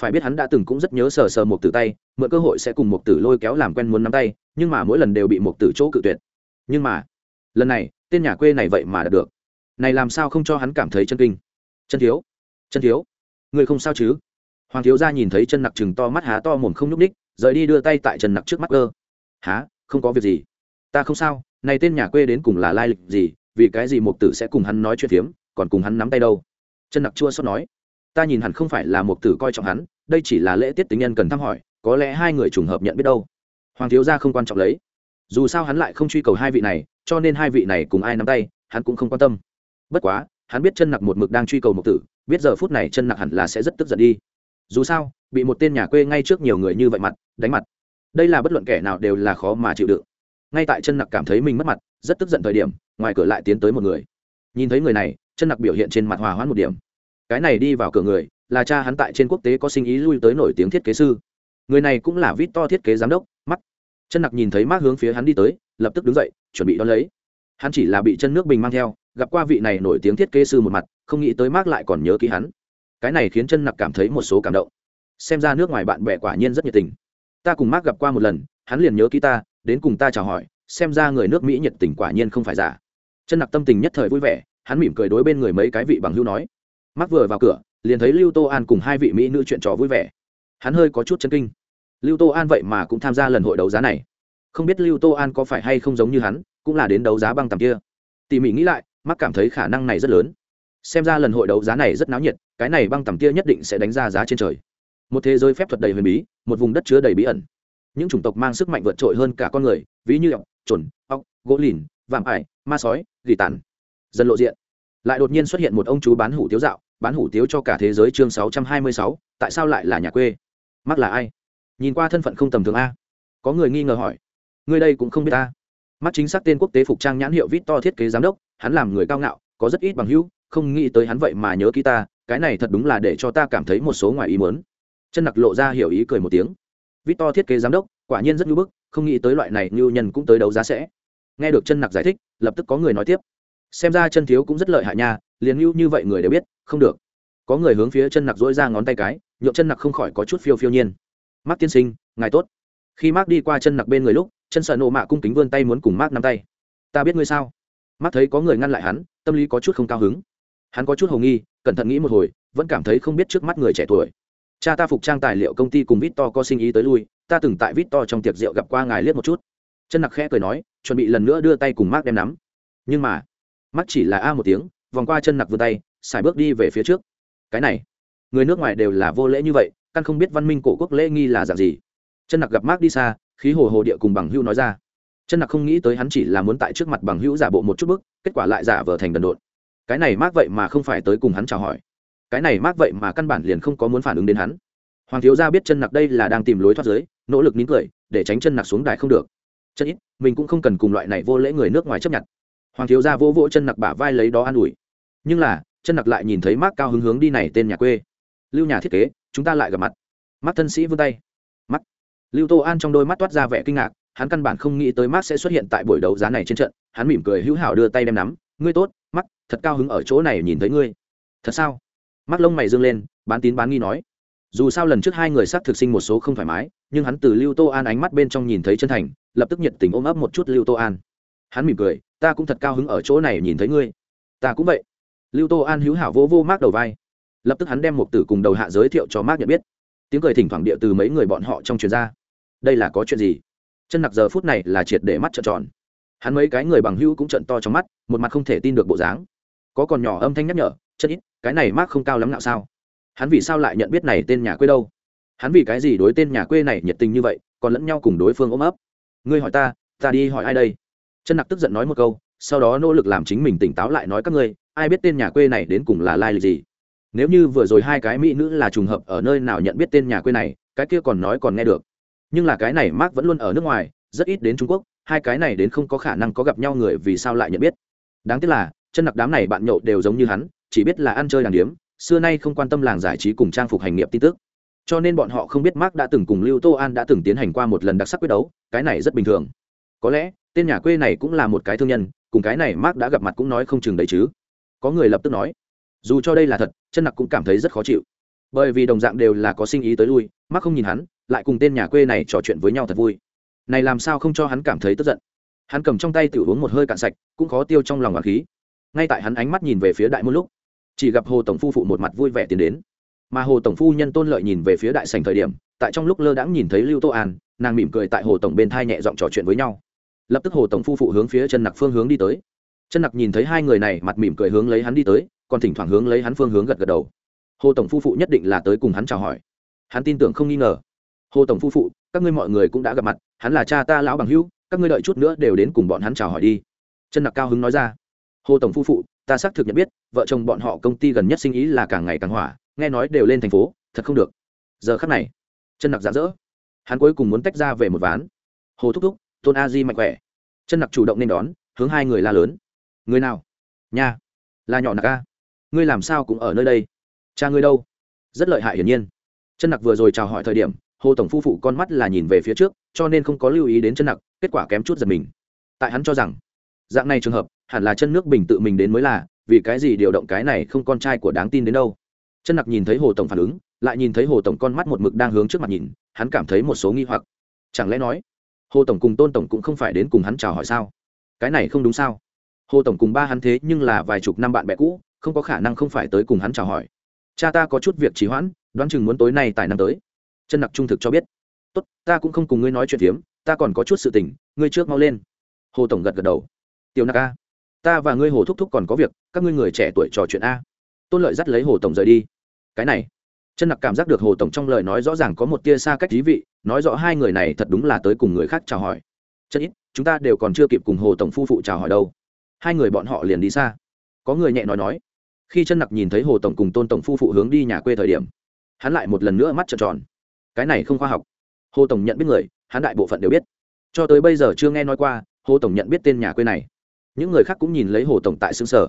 Phải biết hắn đã từng cũng rất nhớ sờ sờ một tử tay, mượn cơ hội sẽ cùng một tử lôi kéo làm quen muốn nắm tay, nhưng mà mỗi lần đều bị một tử chỗ cự tuyệt. Nhưng mà, lần này, tên nhà quê này vậy mà đạt được. Này làm sao không cho hắn cảm thấy chân kinh? Chân thiếu chân thiếu. Người không sao chứ? Hoàng thiếu gia nhìn thấy chân nặc chừng to mắt há to mồm không nhúc ních rời đi đưa tay tại chân nặc trước mắt cơ. Há không có việc gì. Ta không sao, này tên nhà quê đến cùng là lai lịch gì, vì cái gì mục tử sẽ cùng hắn nói chuyện phiếm, còn cùng hắn nắm tay đâu? Chân nặc chua xót nói. Ta nhìn hẳn không phải là mục tử coi trọng hắn, đây chỉ là lễ tiết tính nhân cần thăm hỏi, có lẽ hai người trùng hợp nhận biết đâu. Hoàng thiếu gia không quan trọng lấy. Dù sao hắn lại không truy cầu hai vị này, cho nên hai vị này cùng ai nắm tay, hắn cũng không quan tâm. Bất quá, hắn biết chân nặc một mực đang truy cầu mục tử, biết giờ phút này chân nặc hẳn là sẽ rất tức giận đi dù sao, bị một tên nhà quê ngay trước nhiều người như vậy mặt, đánh mặt, đây là bất luận kẻ nào đều là khó mà chịu đựng. Ngay tại chân nặc cảm thấy mình mất mặt, rất tức giận thời điểm, ngoài cửa lại tiến tới một người. Nhìn thấy người này chân nặc biểu hiện trên mặt hòa hoãn một điểm. Cái này đi vào cửa người, là cha hắn tại trên quốc tế có sinh ý lui tới nổi tiếng thiết kế sư. Người này cũng là vít to thiết kế giám đốc, mắt. Chân nặc nhìn thấy mác hướng phía hắn đi tới, lập tức đứng dậy, chuẩn bị đón lấy. Hắn chỉ là bị chân nước bình mang theo, gặp qua vị này nổi tiếng thiết kế sư một mặt, không nghĩ tới mác lại còn nhớ ký hắn cái này khiến chân nặc cảm thấy một số cảm động. Xem ra nước ngoài bạn bè quả nhiên rất nhiệt tình. Ta cùng mác gặp qua một lần, hắn liền nhớ ký ta, đến cùng ta chào hỏi, xem ra người nước mỹ nhiệt tình quả nhiên không phải giả. Chân nặc tâm tình nhất thời vui vẻ, hắn mỉm cười đối bên người mấy cái vị bằng hưu nói. Mark vừa vào cửa, liền thấy lưu tô an cùng hai vị mỹ nữ chuyện trò vui vẻ. Hắn hơi có chút chân kinh. Lưu tô an vậy mà cũng tham gia lần hội đấu giá này. Không biết lưu tô an có phải hay không giống như hắn, cũng là đến đấu giá băng tầm kia. Tỉ mỉ nghĩ lại mắc cảm thấy khả năng này rất lớn xem ra lần hội đấu giá này rất náo nhiệt, cái này băng tầm kia nhất định sẽ đánh ra giá trên trời. Một thế giới phép thuật đầy huyền bí, một vùng đất chứa đầy bí ẩn. Những chủng tộc mang sức mạnh vượt trội hơn cả con người, ví như ọc trồn ọc gỗ lìn, vạm ải, ma sói, gỉ tàn. Dần lộ diện. Lại đột nhiên xuất hiện một ông chú bán hủ tiếu dạo, bán hủ tiếu cho cả thế giới chương sáu trăm hai mươi sáu, tại sao lại là nhà quê? Mắc là ai? Nhìn qua thân phận không tầm thường a. Có người nghi ngờ hỏi. Người đây cũng không biết ta. Mắt chính xác tên quốc tế phục trang nhãn hiệu vít to thiết kế giám đốc, hắn làm người cao ngạo, có rất ít bằng hữu không nghĩ tới hắn vậy mà nhớ ký ta, cái này thật đúng là để cho ta cảm thấy một số ngoài ý muốn. Chân nặc lộ ra hiểu ý cười một tiếng. Vít to thiết kế giám đốc, quả nhiên rất ngưỡng bức, không nghĩ tới loại này như nhân cũng tới đấu giá sẽ. Nghe được chân nặc giải thích, lập tức có người nói tiếp. Xem ra chân thiếu cũng rất lợi hại nha, liền như như vậy người đều biết, không được. Có người hướng phía chân nặc dỗi ra ngón tay cái nhộn chân nặc không khỏi có chút phiêu phiêu nhiên. Mắc tiên sinh, ngài tốt. Khi mắt đi qua chân nặc bên người lúc, chân sợ nộ mạ cung kính vươn tay muốn cùng mắt nắm tay. Ta biết ngươi sao? Mắt thấy có người ngăn lại hắn, tâm lý có chút không cao hứng hắn có chút hồ nghi, cẩn thận nghĩ một hồi, vẫn cảm thấy không biết trước mắt người trẻ tuổi. Cha ta phục trang tài liệu công ty cùng vít to có sinh ý tới lui, ta từng tại vít to trong tiệc rượu gặp qua ngài liếc một chút. Chân nặc khẽ cười nói, chuẩn bị lần nữa đưa tay cùng mark đem nắm. Nhưng mà mắt chỉ là a một tiếng, vòng qua chân nặc vươn tay, xài bước đi về phía trước. Cái này, người nước ngoài đều là vô lễ như vậy, căn không biết văn minh cổ quốc lễ nghi là dạng gì. Chân nặc gặp mark đi xa, khí hồ hồ địa cùng bằng hưu nói ra. Chân nặc không nghĩ tới hắn chỉ là muốn tại trước mặt bằng hữu giả bộ một chút bức kết quả lại giả vờ thành đần độn cái này mác vậy mà không phải tới cùng hắn chào hỏi. Cái này mác vậy mà căn bản liền không có muốn phản ứng đến hắn. Hoàng thiếu gia biết chân nặc đây là đang tìm lối thoát giới, nỗ lực nín cười, để tránh chân nặc xuống đài không được. Chân ít, mình cũng không cần cùng loại này vô lễ người nước ngoài chấp nhận. Hoàng thiếu gia vỗ vỗ chân nặc bả vai lấy đó an ủi. Nhưng là, chân nặc lại nhìn thấy mác cao hứng hướng đi này tên nhà quê. Lưu nhà thiết kế, chúng ta lại gặp mặt. Mắt thân sĩ vươn tay. Mắt lưu tô an trong đôi mắt toát ra vẻ kinh ngạc, hắn căn bản không nghĩ tới mát sẽ xuất hiện tại buổi đấu giá này trên trận. Hắn mỉm cười hữu hảo đưa tay đem nắm. Ngươi tốt mắt, thật cao hứng ở chỗ này nhìn thấy ngươi. Thật sao? Mắt lông mày dương lên, bán tín bán nghi nói. Dù sao lần trước hai người xác thực sinh một số không thoải mái, nhưng hắn từ lưu tô an ánh mắt bên trong nhìn thấy chân thành, lập tức nhiệt tình ôm ấp một chút lưu tô an. Hắn mỉm cười, ta cũng thật cao hứng ở chỗ này nhìn thấy ngươi. Ta cũng vậy. Lưu tô an hữu hảo vô vô mác đầu vai. Lập tức hắn đem một tử cùng đầu hạ giới thiệu cho mác nhận biết. Tiếng cười thỉnh thoảng địa từ mấy người bọn họ trong truyền ra. Đây là có chuyện gì? Chân nặc giờ phút này là triệt để mắt trợn tròn hắn mấy cái người bằng hữu cũng trận to trong mắt, một mặt không thể tin được bộ dáng. Có còn nhỏ âm thanh nhắc nhở, chân ít, cái này mác không cao lắm nào sao? Hắn vì sao lại nhận biết này tên nhà quê đâu? Hắn vì cái gì đối tên nhà quê này nhiệt tình như vậy, còn lẫn nhau cùng đối phương ôm ấp? Ngươi hỏi ta ta đi hỏi ai đây? Chân nặc tức giận nói một câu, sau đó nỗ lực làm chính mình tỉnh táo lại nói các ngươi, ai biết tên nhà quê này đến cùng là lai lịch gì? Nếu như vừa rồi hai cái mỹ nữ là trùng hợp ở nơi nào nhận biết tên nhà quê này, cái kia còn nói còn nghe được. Nhưng là cái này mark vẫn luôn ở nước ngoài rất ít đến trung quốc, hai cái này đến không có khả năng có gặp nhau người vì sao lại nhận biết. Đáng tiếc là, chân nặc đám này bạn nhậu đều giống như hắn, chỉ biết là ăn chơi đàn điếm, xưa nay không quan tâm làng giải trí cùng trang phục hành nghiệp tin tức. Cho nên bọn họ không biết mark đã từng cùng lưu tô an đã từng tiến hành qua một lần đặc sắc quyết đấu, cái này rất bình thường. Có lẽ, tên nhà quê này cũng là một cái thương nhân, cùng cái này mark đã gặp mặt cũng nói không chừng đấy chứ. Có người lập tức nói, dù cho đây là thật, chân nặc cũng cảm thấy rất khó chịu. Bởi vì đồng dạng đều là có sinh ý tới lui, mark không nhìn hắn, lại cùng tên nhà quê này trò chuyện với nhau thật vui này làm sao không cho hắn cảm thấy tức giận? Hắn cầm trong tay tự uống một hơi cạn sạch, cũng khó tiêu trong lòng hoàng khí. Ngay tại hắn ánh mắt nhìn về phía đại môn lúc, chỉ gặp hồ tổng phu phụ một mặt vui vẻ tiến đến. Mà hồ tổng phu nhân tôn lợi nhìn về phía đại sành thời điểm, tại trong lúc lơ đãng nhìn thấy lưu tô an, nàng mỉm cười tại hồ tổng bên thai nhẹ giọng trò chuyện với nhau. Lập tức hồ tổng phu phụ hướng phía chân nặc phương hướng đi tới. Chân nặc nhìn thấy hai người này, mặt mỉm cười hướng lấy hắn đi tới, còn thỉnh thoảng hướng lấy hắn phương hướng gật gật đầu. Hồ tổng phu phụ nhất định là tới cùng hắn chào hỏi. Hắn tin tưởng không nghi ngờ. Hồ tổng phu phụ, các ngươi mọi người cũng đã gặp mặt hắn là cha ta lão bằng hữu, các ngươi đợi chút nữa đều đến cùng bọn hắn chào hỏi đi. Chân nặc cao hứng nói ra. Hồ tổng phu phụ, ta xác thực nhận biết, vợ chồng bọn họ công ty gần nhất sinh ý là càng ngày càng hỏa, nghe nói đều lên thành phố, thật không được. Giờ khắc này chân nặc giả dỡ hắn cuối cùng muốn tách ra về một ván. Hồ thúc thúc, tôn a di mạnh khỏe. Chân nặc chủ động nên đón, hướng hai người la lớn. Người nào? Nhà. là nhỏ nặc a. Ngươi làm sao cũng ở nơi đây? Cha ngươi đâu? Rất lợi hại hiển nhiên. Chân nặc vừa rồi chào hỏi thời điểm hồ tổng phu phụ con mắt là nhìn về phía trước, cho nên không có lưu ý đến chân nặc kết quả kém chút giật mình. Tại hắn cho rằng, dạng này trường hợp, hẳn là chân nước bình tự mình đến mới là, vì cái gì điều động cái này không con trai của đáng tin đến đâu. Chân nặc nhìn thấy hồ tổng phản ứng, lại nhìn thấy hồ tổng con mắt một mực đang hướng trước mặt nhìn, hắn cảm thấy một số nghi hoặc. Chẳng lẽ nói, hồ tổng cùng tôn tổng cũng không phải đến cùng hắn chào hỏi sao? Cái này không đúng sao? Hồ tổng cùng ba hắn thế nhưng là vài chục năm bạn bè cũ, không có khả năng không phải tới cùng hắn chào hỏi. Cha ta có chút việc trì hoãn, đoán chừng muốn tối nay tài năm tới chân nặc trung thực cho biết, tốt, ta cũng không cùng ngươi nói chuyện phiếm, ta còn có chút sự tình, ngươi trước mau lên. Hồ tổng gật gật đầu, tiểu nặc a, ta và ngươi hồ thúc thúc còn có việc, các ngươi người trẻ tuổi trò chuyện a. Tôn lợi dắt lấy hồ tổng rời đi. Cái này chân nặc cảm giác được hồ tổng trong lời nói rõ ràng có một tia xa cách thí vị, nói rõ hai người này thật đúng là tới cùng người khác chào hỏi. Chân ít, chúng ta đều còn chưa kịp cùng hồ tổng phu phụ chào hỏi đâu. Hai người bọn họ liền đi xa. Có người nhẹ nói nói. Khi chân nặc nhìn thấy hồ tổng cùng tôn tổng phu phụ hướng đi nhà quê thời điểm, hắn lại một lần nữa mắt trợn tròn cái này không khoa học. Hồ tổng nhận biết người, hắn đại bộ phận đều biết. Cho tới bây giờ chưa nghe nói qua, hồ tổng nhận biết tên nhà quê này. Những người khác cũng nhìn lấy hồ tổng tại xương sở.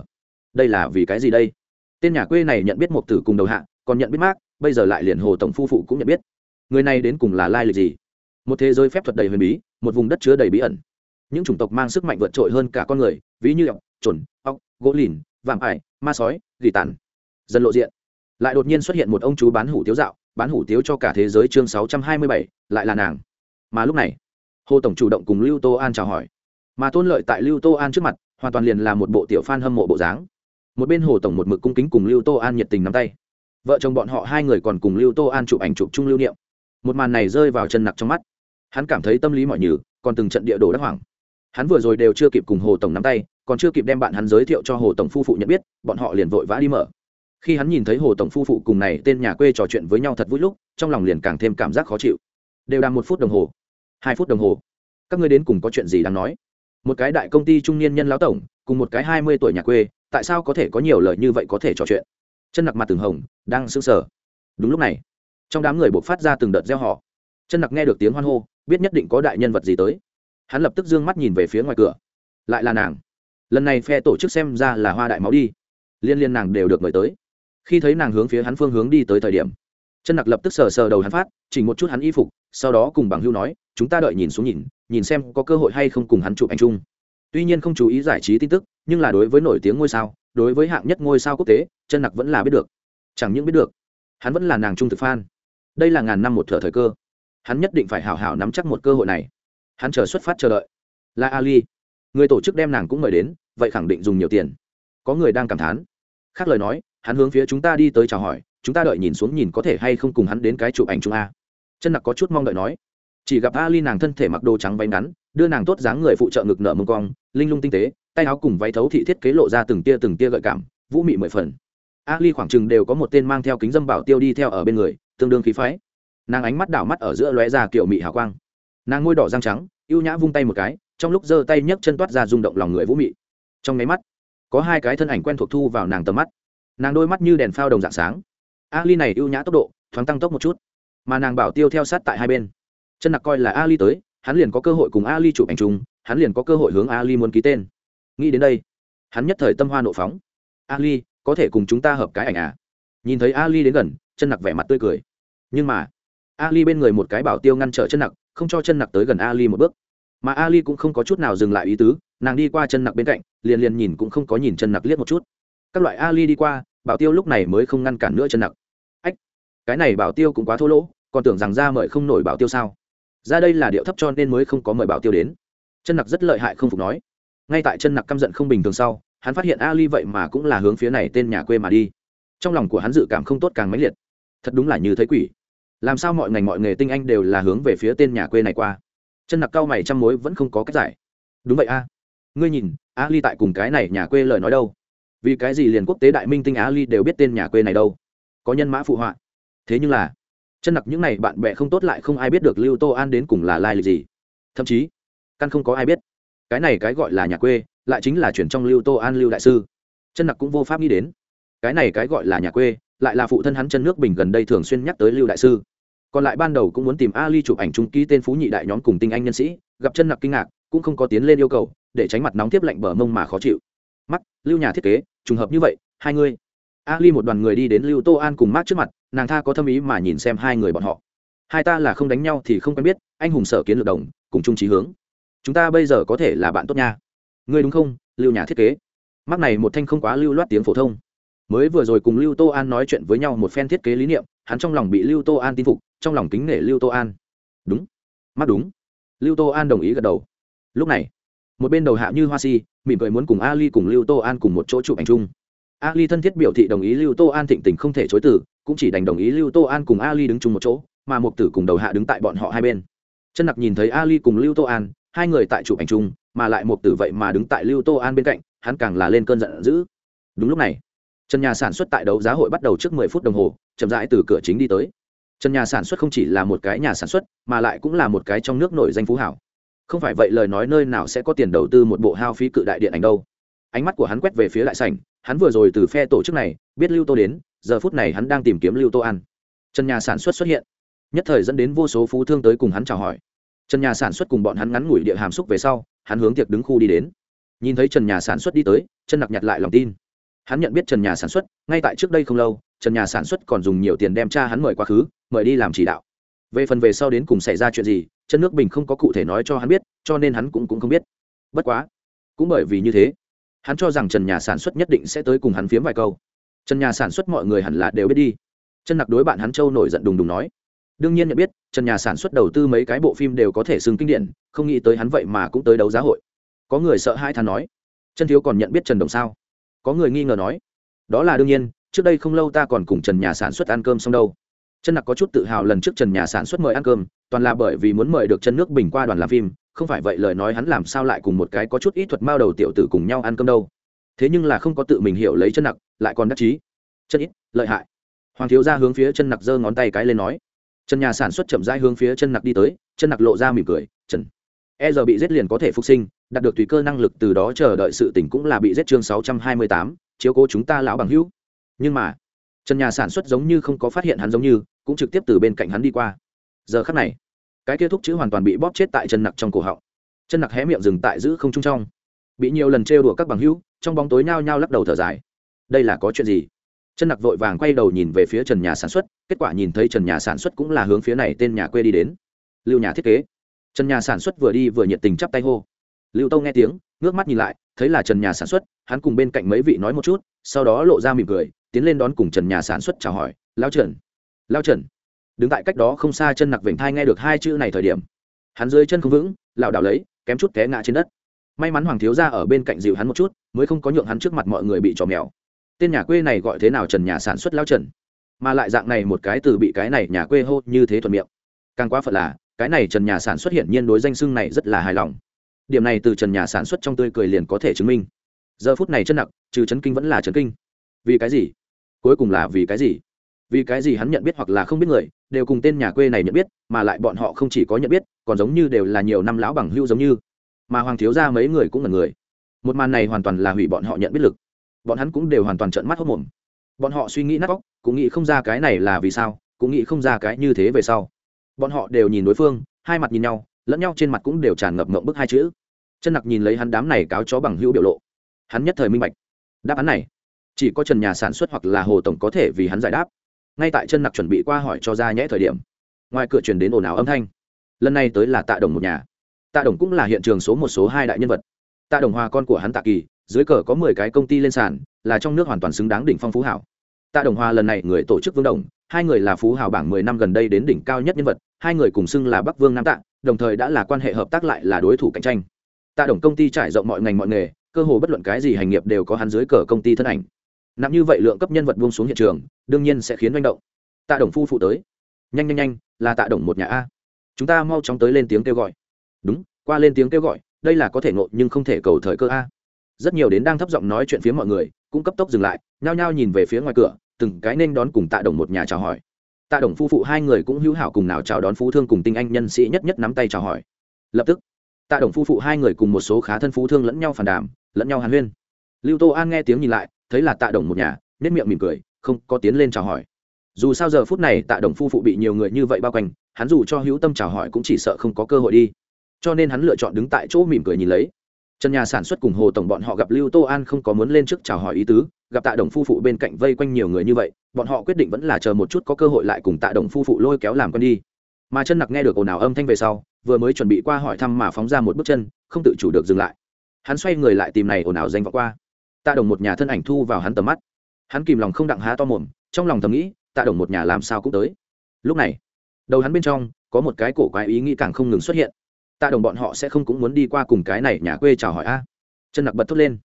Đây là vì cái gì đây? Tên nhà quê này nhận biết một tử cùng đầu hạ, còn nhận biết mác bây giờ lại liền hồ tổng phu phụ cũng nhận biết. Người này đến cùng là lai lịch gì? Một thế giới phép thuật đầy huyền bí, một vùng đất chứa đầy bí ẩn. Những chủng tộc mang sức mạnh vượt trội hơn cả con người, ví như ọc trồn ọc gỗ lìn, vạm ải, ma sói, gỉ tàn. Dần lộ diện, lại đột nhiên xuất hiện một ông chú bán hủ tiếu dạo bán hủ tiếu cho cả thế giới chương sáu trăm hai mươi bảy, lại là nàng. Mà lúc này, hồ tổng chủ động cùng lưu tô an chào hỏi. Mà tôn lợi tại lưu tô an trước mặt, hoàn toàn liền là một bộ tiểu fan hâm mộ bộ dáng. Một bên hồ tổng một mực cung kính cùng lưu tô an nhiệt tình nắm tay. Vợ chồng bọn họ hai người còn cùng lưu tô an chụp ảnh chụp chung lưu niệm. Một màn này rơi vào chân nặc trong mắt. Hắn cảm thấy tâm lý mọi nhừ, còn từng trận địa đồ đắc hoảng. Hắn vừa rồi đều chưa kịp cùng hồ tổng nắm tay, còn chưa kịp đem bạn hắn giới thiệu cho hồ tổng phu phụ nhận biết, bọn họ liền vội vã đi mở khi hắn nhìn thấy hồ tổng phu phụ cùng này tên nhà quê trò chuyện với nhau thật vui lúc, trong lòng liền càng thêm cảm giác khó chịu. Đều đang một phút đồng hồ, hai phút đồng hồ, các ngươi đến cùng có chuyện gì đang nói? Một cái đại công ty trung niên nhân lão tổng, cùng một cái hai mươi tuổi nhà quê, tại sao có thể có nhiều lời như vậy có thể trò chuyện? Chân nặc mặt từng hồng, đang sững sờ. Đúng lúc này, trong đám người buộc phát ra từng đợt gieo họ chân nặc nghe được tiếng hoan hô, biết nhất định có đại nhân vật gì tới. Hắn lập tức d ư ơ n g mắt nhìn về phía ngoài cửa. Lại là nàng. Lần này phe tổ chức xem ra là hoa đại máu đi. Liên liên nàng đều được mời tới khi thấy nàng hướng phía hắn phương hướng đi tới thời điểm, chân nặc lập tức sờ sờ đầu hắn phát, chỉnh một chút hắn y phục, sau đó cùng bằng hưu nói, chúng ta đợi nhìn xuống nhìn nhìn xem có cơ hội hay không cùng hắn chụp ảnh chung. Tuy nhiên không chú ý giải trí tin tức, nhưng là đối với nổi tiếng ngôi sao, đối với hạng nhất ngôi sao quốc tế, chân nặc vẫn là biết được. Chẳng những biết được, hắn vẫn là nàng trung thực phan đây là ngàn năm một thở thời cơ. Hắn nhất định phải hảo hảo nắm chắc một cơ hội này. Hắn chờ xuất phát chờ đợi. Là ali, người tổ chức đem nàng cũng mời đến, vậy khẳng định dùng nhiều tiền. Có người đang cảm thán. Khác lời nói hắn hướng phía chúng ta đi tới chào hỏi, chúng ta đợi nhìn xuống nhìn có thể hay không cùng hắn đến cái chụp ảnh chung a. Chân nặc có chút mong đợi nói. Chỉ gặp ali nàng thân thể mặc đồ trắng váy ngắn, đưa nàng tốt dáng người phụ trợ ngực nở mông cong, linh lung tinh tế, tay áo cùng váy thấu thị thiết kế lộ ra từng tia từng tia gợi cảm, vũ mị mười phần. Ali khoảng chừng đều có một tên mang theo kính dâm bảo tiêu đi theo ở bên người, tương đương khí phái. Nàng ánh mắt đảo mắt ở giữa lóe ra kiểu mị hào quang. Nàng ngôi đỏ răng trắng, ưu nhã vung tay một cái, trong lúc giơ tay nhấc chân toát ra rung động lòng người vũ mị. Trong nháy mắt, có hai cái thân ảnh quen thuộc thu vào nàng tầm mắt nàng đôi mắt như đèn phao đồng dạng sáng. Ali này ưu nhã tốc độ, thoáng tăng tốc một chút. Mà nàng bảo tiêu theo sát tại hai bên. Chân nặc coi là ali tới, hắn liền có cơ hội cùng ali chụp ảnh chung, hắn liền có cơ hội hướng ali muốn ký tên. Nghĩ đến đây, hắn nhất thời tâm hoa nộ phóng. Ali, có thể cùng chúng ta hợp cái ảnh à? Nhìn thấy ali đến gần, chân nặc vẻ mặt tươi cười. Nhưng mà, ali bên người một cái bảo tiêu ngăn trở chân nặc, không cho chân nặc tới gần ali một bước. Mà ali cũng không có chút nào dừng lại ý tứ, nàng đi qua chân nặc bên cạnh, liền liền nhìn cũng không có nhìn chân nặc liếc một chút các loại ali đi qua, bảo tiêu lúc này mới không ngăn cản nữa chân nặc ách, cái này bảo tiêu cũng quá thô lỗ, còn tưởng rằng ra mời không nổi bảo tiêu sao? Ra đây là điệu thấp cho nên mới không có mời bảo tiêu đến. Chân nặc rất lợi hại không phục nói. Ngay tại chân nặc căm giận không bình thường sau, hắn phát hiện ali vậy mà cũng là hướng phía này tên nhà quê mà đi. Trong lòng của hắn dự cảm không tốt càng mãnh liệt. Thật đúng là như thấy quỷ. Làm sao mọi ngành mọi nghề tinh anh đều là hướng về phía tên nhà quê này qua? Chân nặc cao mày chăm mối vẫn không có cách giải. Đúng vậy a. Ngươi nhìn, ali tại cùng cái này nhà quê lời nói đâu? Vì cái gì liền quốc tế đại minh tinh á ly đều biết tên nhà quê này đâu? Có nhân mã phụ họa. Thế nhưng là, chân nặc những n à y bạn bè không tốt lại không ai biết được lưu tô an đến cùng là lai lịch gì. Thậm chí, căn không có ai biết. Cái này cái gọi là nhà quê, lại chính là chuyển trong lưu tô an lưu đại sư. Chân nặc cũng vô pháp nghĩ đến. Cái này cái gọi là nhà quê, lại là phụ thân hắn chân nước bình gần đây thường xuyên nhắc tới lưu đại sư. Còn lại ban đầu cũng muốn tìm ali chụp ảnh trung ký tên phú nhị đại nhóm cùng tinh anh nhân sĩ, gặp chân nặc kinh ngạc, cũng không có tiến lên yêu cầu, để tránh mặt nóng tiếp lạnh bờ mông mà khó chịu lưu nhà thiết kế, trùng hợp như vậy, hai ngươi ali một đoàn người đi đến lưu tô an cùng mát trước mặt, nàng tha có thâm ý mà nhìn xem hai người bọn họ. Hai ta là không đánh nhau thì không quen biết, anh hùng sở kiến lược đồng, cùng chung trí hướng. Chúng ta bây giờ có thể là bạn tốt nha. Ngươi đúng không, lưu nhà thiết kế? Mắt này một thanh không quá lưu loát tiếng phổ thông. Mới vừa rồi cùng lưu tô an nói chuyện với nhau một phen thiết kế lý niệm, hắn trong lòng bị lưu tô an tin phục, trong lòng kính nể lưu tô an. Đúng. Mắt đúng. Lưu tô an đồng ý gật đầu. Lúc này một bên đầu hạ như hoa si, mỉm cười muốn cùng ali cùng lưu tô an cùng một chỗ chụp ảnh chung. Ali thân thiết biểu thị đồng ý lưu tô an thịnh tình không thể chối từ, cũng chỉ đành đồng ý lưu tô an cùng ali đứng chung một chỗ, mà mục tử cùng đầu hạ đứng tại bọn họ hai bên. Chân nặc nhìn thấy ali cùng lưu tô an, hai người tại chụp ảnh chung, mà lại mục tử vậy mà đứng tại lưu tô an bên cạnh, hắn càng là lên cơn giận dữ. Đúng lúc này, trần nhà sản xuất tại đấu giá hội bắt đầu trước mười phút đồng hồ, chậm rãi từ cửa chính đi tới. Trần nhà sản xuất không chỉ là một cái nhà sản xuất, mà lại cũng là một cái trong nước nổi danh phú hảo không phải vậy lời nói nơi nào sẽ có tiền đầu tư một bộ hao phí cự đại điện ảnh đâu. Ánh mắt của hắn quét về phía đại sảnh, hắn vừa rồi từ phe tổ chức này biết lưu tô đến, giờ phút này hắn đang tìm kiếm lưu tô ăn. Trần nhà sản xuất xuất hiện. Nhất thời dẫn đến vô số phú thương tới cùng hắn chào hỏi. Trần nhà sản xuất cùng bọn hắn ngắn ngủi địa hàm xúc về sau, hắn hướng tiệc đứng khu đi đến. Nhìn thấy trần nhà sản xuất đi tới chân nặc nhặt lại lòng tin. Hắn nhận biết trần nhà sản xuất, ngay tại trước đây không lâu, trần nhà sản xuất còn dùng nhiều tiền đem cha hắn mời quá khứ, mời đi làm chỉ đạo. Về phần về sau đến cùng xảy ra chuyện gì chân nước bình không có cụ thể nói cho hắn biết cho nên hắn cũng, cũng không biết. Bất quá cũng bởi vì như thế hắn cho rằng trần nhà sản xuất nhất định sẽ tới cùng hắn phiếm vài câu. Trần nhà sản xuất mọi người hẳn là đều biết đi. Chân nặc đối bạn hắn châu nổi giận đùng đùng nói. Đương nhiên nhận biết trần nhà sản xuất đầu tư mấy cái bộ phim đều có thể xưng kinh điển không nghĩ tới hắn vậy mà cũng tới đấu giá hội. Có người sợ hai thà nói. Chân thiếu còn nhận biết trần đồng sao? Có người nghi ngờ nói. Đó là đương nhiên trước đây không lâu ta còn cùng trần nhà sản xuất ăn cơm xong đâu chân nặc có chút tự hào lần trước trần nhà sản xuất mời ăn cơm, toàn là bởi vì muốn mời được chân nước bình qua đoàn làm phim, không phải vậy lời nói hắn làm sao lại cùng một cái có chút ít thuật mao đầu tiểu tử cùng nhau ăn cơm đâu. Thế nhưng là không có tự mình hiểu lấy chân nặc, lại còn đắc chí. Chân ít, lợi hại. Hoàng thiếu ra hướng phía chân nặc giơ ngón tay cái lên nói. Trần nhà sản xuất chậm rãi hướng phía chân nặc đi tới, chân nặc lộ ra mỉm cười, trần e giờ bị giết liền có thể phục sinh, đạt được tùy cơ năng lực từ đó chờ đợi sự tỉnh cũng là bị giết chương sáu trăm hai mươi tám, chiếu cố chúng ta lão bằng hữu. Nhưng mà trần nhà sản xuất giống như không có phát hiện hắn giống như, cũng trực tiếp từ bên cạnh hắn đi qua. Giờ khắc này, cái kia thúc chữ hoàn toàn bị bóp chết tại chân nặc trong cổ họng. Chân nặc hé miệng dừng tại giữ không trung trong. Bị nhiều lần trêu đùa các bằng hữu, trong bóng tối nhao nhao lắc đầu thở dài. Đây là có chuyện gì? Chân nặc vội vàng quay đầu nhìn về phía trần nhà sản xuất, kết quả nhìn thấy trần nhà sản xuất cũng là hướng phía này tên nhà quê đi đến. Lưu nhà thiết kế. Trần nhà sản xuất vừa đi vừa nhiệt tình chắp tay hô. Lưu tâu nghe tiếng, ngước mắt nhìn lại thấy là trần nhà sản xuất, hắn cùng bên cạnh mấy vị nói một chút, sau đó lộ ra mỉm cười, tiến lên đón cùng trần nhà sản xuất chào hỏi lao trần lao trần. Đứng tại cách đó không xa chân nặc vểnh thai nghe được hai chữ này thời điểm, hắn dưới chân không vững, lảo đảo lấy, kém chút té ngã trên đất. May mắn hoàng thiếu gia ở bên cạnh dịu hắn một chút, mới không có nhượng hắn trước mặt mọi người bị trò mèo. Tên nhà quê này gọi thế nào trần nhà sản xuất lao trần? Mà lại dạng này một cái từ bị cái này nhà quê hô như thế thuận miệng. Càng quá phật là, cái này trần nhà sản xuất hiển nhiên đối danh xưng này rất là hài lòng điểm này từ trần nhà sản xuất trong tươi cười liền có thể chứng minh. Giờ phút này chân nặng, trừ chấn kinh vẫn là chấn kinh. Vì cái gì? Cuối cùng là vì cái gì? Vì cái gì hắn nhận biết hoặc là không biết người, đều cùng tên nhà quê này nhận biết, mà lại bọn họ không chỉ có nhận biết, còn giống như đều là nhiều năm lão bằng hưu giống như. Mà hoàng thiếu ra mấy người cũng là người. Một màn này hoàn toàn là hủy bọn họ nhận biết lực. Bọn hắn cũng đều hoàn toàn trợn mắt hốc mồm. Bọn họ suy nghĩ nát óc, cũng nghĩ không ra cái này là vì sao, cũng nghĩ không ra cái như thế về sau. Bọn họ đều nhìn đối phương, hai mặt nhìn nhau lẫn nhau trên mặt cũng đều tràn ngập ngộng bức hai chữ. Chân nặc nhìn lấy hắn đám này cáo chó bằng hữu biểu lộ. Hắn nhất thời minh bạch. Đáp án này, chỉ có trần nhà sản xuất hoặc là hồ tổng có thể vì hắn giải đáp. Ngay tại chân nặc chuẩn bị qua hỏi cho ra nhẽ thời điểm, ngoài cửa truyền đến ồn ào âm thanh. Lần này tới là tạ đồng một nhà. Tạ đồng cũng là hiện trường số một, số hai đại nhân vật. Tạ đồng hòa con của hắn tạ kỳ, dưới cờ có mười cái công ty lên sàn, là trong nước hoàn toàn xứng đáng đỉnh phong phú hảo. Tạ đồng hòa lần này người tổ chức vương đồng, hai người là phú hảo bảng mười năm gần đây đến đỉnh cao nhất nhân vật hai người cùng xưng là bắc vương nam tạ, đồng thời đã là quan hệ hợp tác lại là đối thủ cạnh tranh. Tạ đồng công ty trải rộng mọi ngành mọi nghề, cơ hồ bất luận cái gì hành nghiệp đều có hắn dưới cờ công ty thân ảnh. Nặng như vậy lượng cấp nhân vật buông xuống hiện trường, đương nhiên sẽ khiến manh động. Tạ đồng phu phụ tới. Nhanh nhanh nhanh, là tạ đồng một nhà a. Chúng ta mau chóng tới lên tiếng kêu gọi. Đúng, qua lên tiếng kêu gọi, đây là có thể ngộ nhưng không thể cầu thời cơ a. Rất nhiều đến đang thấp giọng nói chuyện phía mọi người, cũng cấp tốc dừng lại, nhao nhao nhìn về phía ngoài cửa, từng cái nên đón cùng tạ đồng một nhà chào hỏi tạ đồng phu phụ hai người cũng hữu hảo cùng nào chào đón phú thương cùng tinh anh nhân sĩ nhất nhất nắm tay chào hỏi. Lập tức, tạ đồng phu phụ hai người cùng một số khá thân phú thương lẫn nhau phản đàm, lẫn nhau hàn huyên. Lưu tô an nghe tiếng nhìn lại, thấy là tạ đồng một nhà nếp miệng mỉm cười, không có tiến lên chào hỏi. Dù sao giờ phút này tạ đồng phu phụ bị nhiều người như vậy bao quanh, hắn dù cho hữu tâm chào hỏi cũng chỉ sợ không có cơ hội đi. Cho nên hắn lựa chọn đứng tại chỗ mỉm cười nhìn lấy. Trần nhà sản xuất cùng hồ tổng bọn họ gặp lưu tô an không có muốn lên trước chào hỏi ý tứ gặp tạ đồng phu phụ bên cạnh vây quanh nhiều người như vậy, bọn họ quyết định vẫn là chờ một chút có cơ hội lại cùng tạ đồng phu phụ lôi kéo làm con đi. Mà chân nặc nghe được ồn ào âm thanh về sau, vừa mới chuẩn bị qua hỏi thăm mà phóng ra một bước chân, không tự chủ được dừng lại. Hắn xoay người lại tìm này ồn ào danh vọng qua. Tạ đồng một nhà thân ảnh thu vào hắn tầm mắt. Hắn kìm lòng không đặng há to mồm, trong lòng thầm nghĩ, tạ đồng một nhà làm sao cũng tới. Lúc này, đầu hắn bên trong, có một cái cổ quái ý nghĩ càng không ngừng xuất hiện. Tạ đồng bọn họ sẽ không cũng muốn đi qua cùng cái này nhà quê chào hỏi a. Chân nặc bật thốt lên.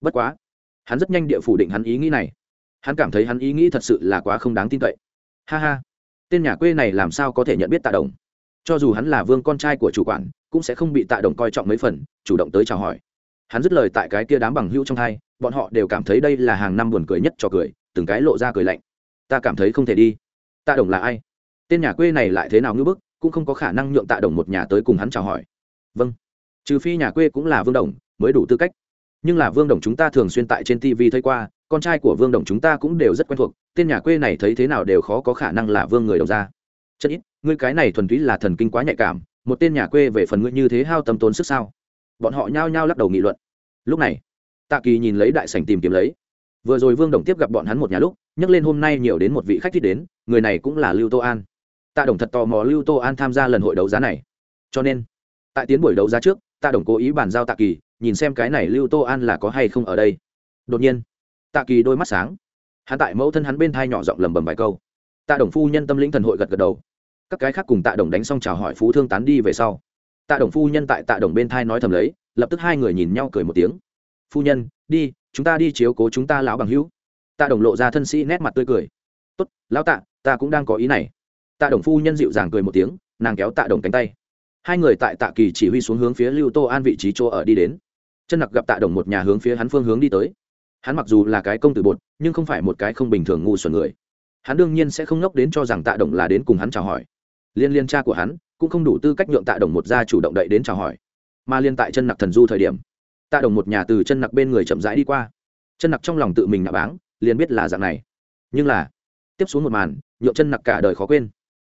Bất quá hắn rất nhanh địa phủ định hắn ý nghĩ này. Hắn cảm thấy hắn ý nghĩ thật sự là quá không đáng tin cậy. Ha ha. Tên nhà quê này làm sao có thể nhận biết tạ đồng? Cho dù hắn là vương con trai của chủ quản, cũng sẽ không bị tạ đồng coi trọng mấy phần, chủ động tới chào hỏi. Hắn dứt lời tại cái kia đám bằng hữu trong hai, bọn họ đều cảm thấy đây là hàng năm buồn cười nhất cho cười, từng cái lộ ra cười lạnh. Ta cảm thấy không thể đi. Tạ đồng là ai? Tên nhà quê này lại thế nào ngưỡng bức, cũng không có khả năng nhượng tạ đồng một nhà tới cùng hắn chào hỏi. Vâng. Trừ phi nhà quê cũng là vương đồng, mới đủ tư cách nhưng là vương đồng chúng ta thường xuyên tại trên tv thấy qua, con trai của vương đồng chúng ta cũng đều rất quen thuộc, tên nhà quê này thấy thế nào đều khó có khả năng là vương người đầu ra. Chất ít, ngươi cái này thuần túy là thần kinh quá nhạy cảm, một tên nhà quê về phần ngươi như thế hao tâm tốn sức sao? Bọn họ nhao nhao lắc đầu nghị luận. Lúc này, tạ kỳ nhìn lấy đại sảnh tìm kiếm lấy. Vừa rồi vương đồng tiếp gặp bọn hắn một nhà lúc, nhắc lên hôm nay nhiều đến một vị khách thích đến, người này cũng là lưu tô an. Tạ đồng thật tò mò lưu tô an tham gia lần hội đấu giá này. Cho nên, tại tiến buổi đấu giá trước, tạ đồng cố ý bàn giao tạ kỳ nhìn xem cái này lưu tô an là có hay không ở đây. Đột nhiên, tạ kỳ đôi mắt sáng. Hắn tại mẫu thân hắn bên thai nhỏ giọng lầm bầm vài câu. Tạ đồng phu nhân tâm lĩnh thần hội gật gật đầu. Các cái khác cùng tạ đồng đánh xong chào hỏi phú thương tán đi về sau. Tạ đồng phu nhân tại tạ đồng bên thai nói thầm lấy, lập tức hai người nhìn nhau cười một tiếng. Phu nhân, đi, chúng ta đi chiếu cố chúng ta lão bằng hữu. Tạ đồng lộ ra thân sĩ nét mặt tươi cười. Tốt, lão tạ, ta cũng đang có ý này. Tạ đồng phu nhân dịu dàng cười một tiếng, nàng kéo tạ đồng cánh tay. Hai người tại tạ kỳ chỉ huy xuống hướng phía lưu tô an vị trí chỗ ở đi đến chân nặc gặp tạ đồng một nhà hướng phía hắn phương hướng đi tới. Hắn mặc dù là cái công tử bột, nhưng không phải một cái không bình thường ngu xuẩn người. Hắn đương nhiên sẽ không ngốc đến cho rằng tạ đồng là đến cùng hắn chào hỏi. Liên liên cha của hắn cũng không đủ tư cách nhượng tạ đồng một gia chủ động đậy đến chào hỏi. Mà liên tại chân nặc thần du thời điểm, tạ đồng một nhà từ chân nặc bên người chậm rãi đi qua. Chân nặc trong lòng tự mình nạ báng, liền biết là dạng này. Nhưng là, tiếp xuống một màn, nhượng chân nặc cả đời khó quên.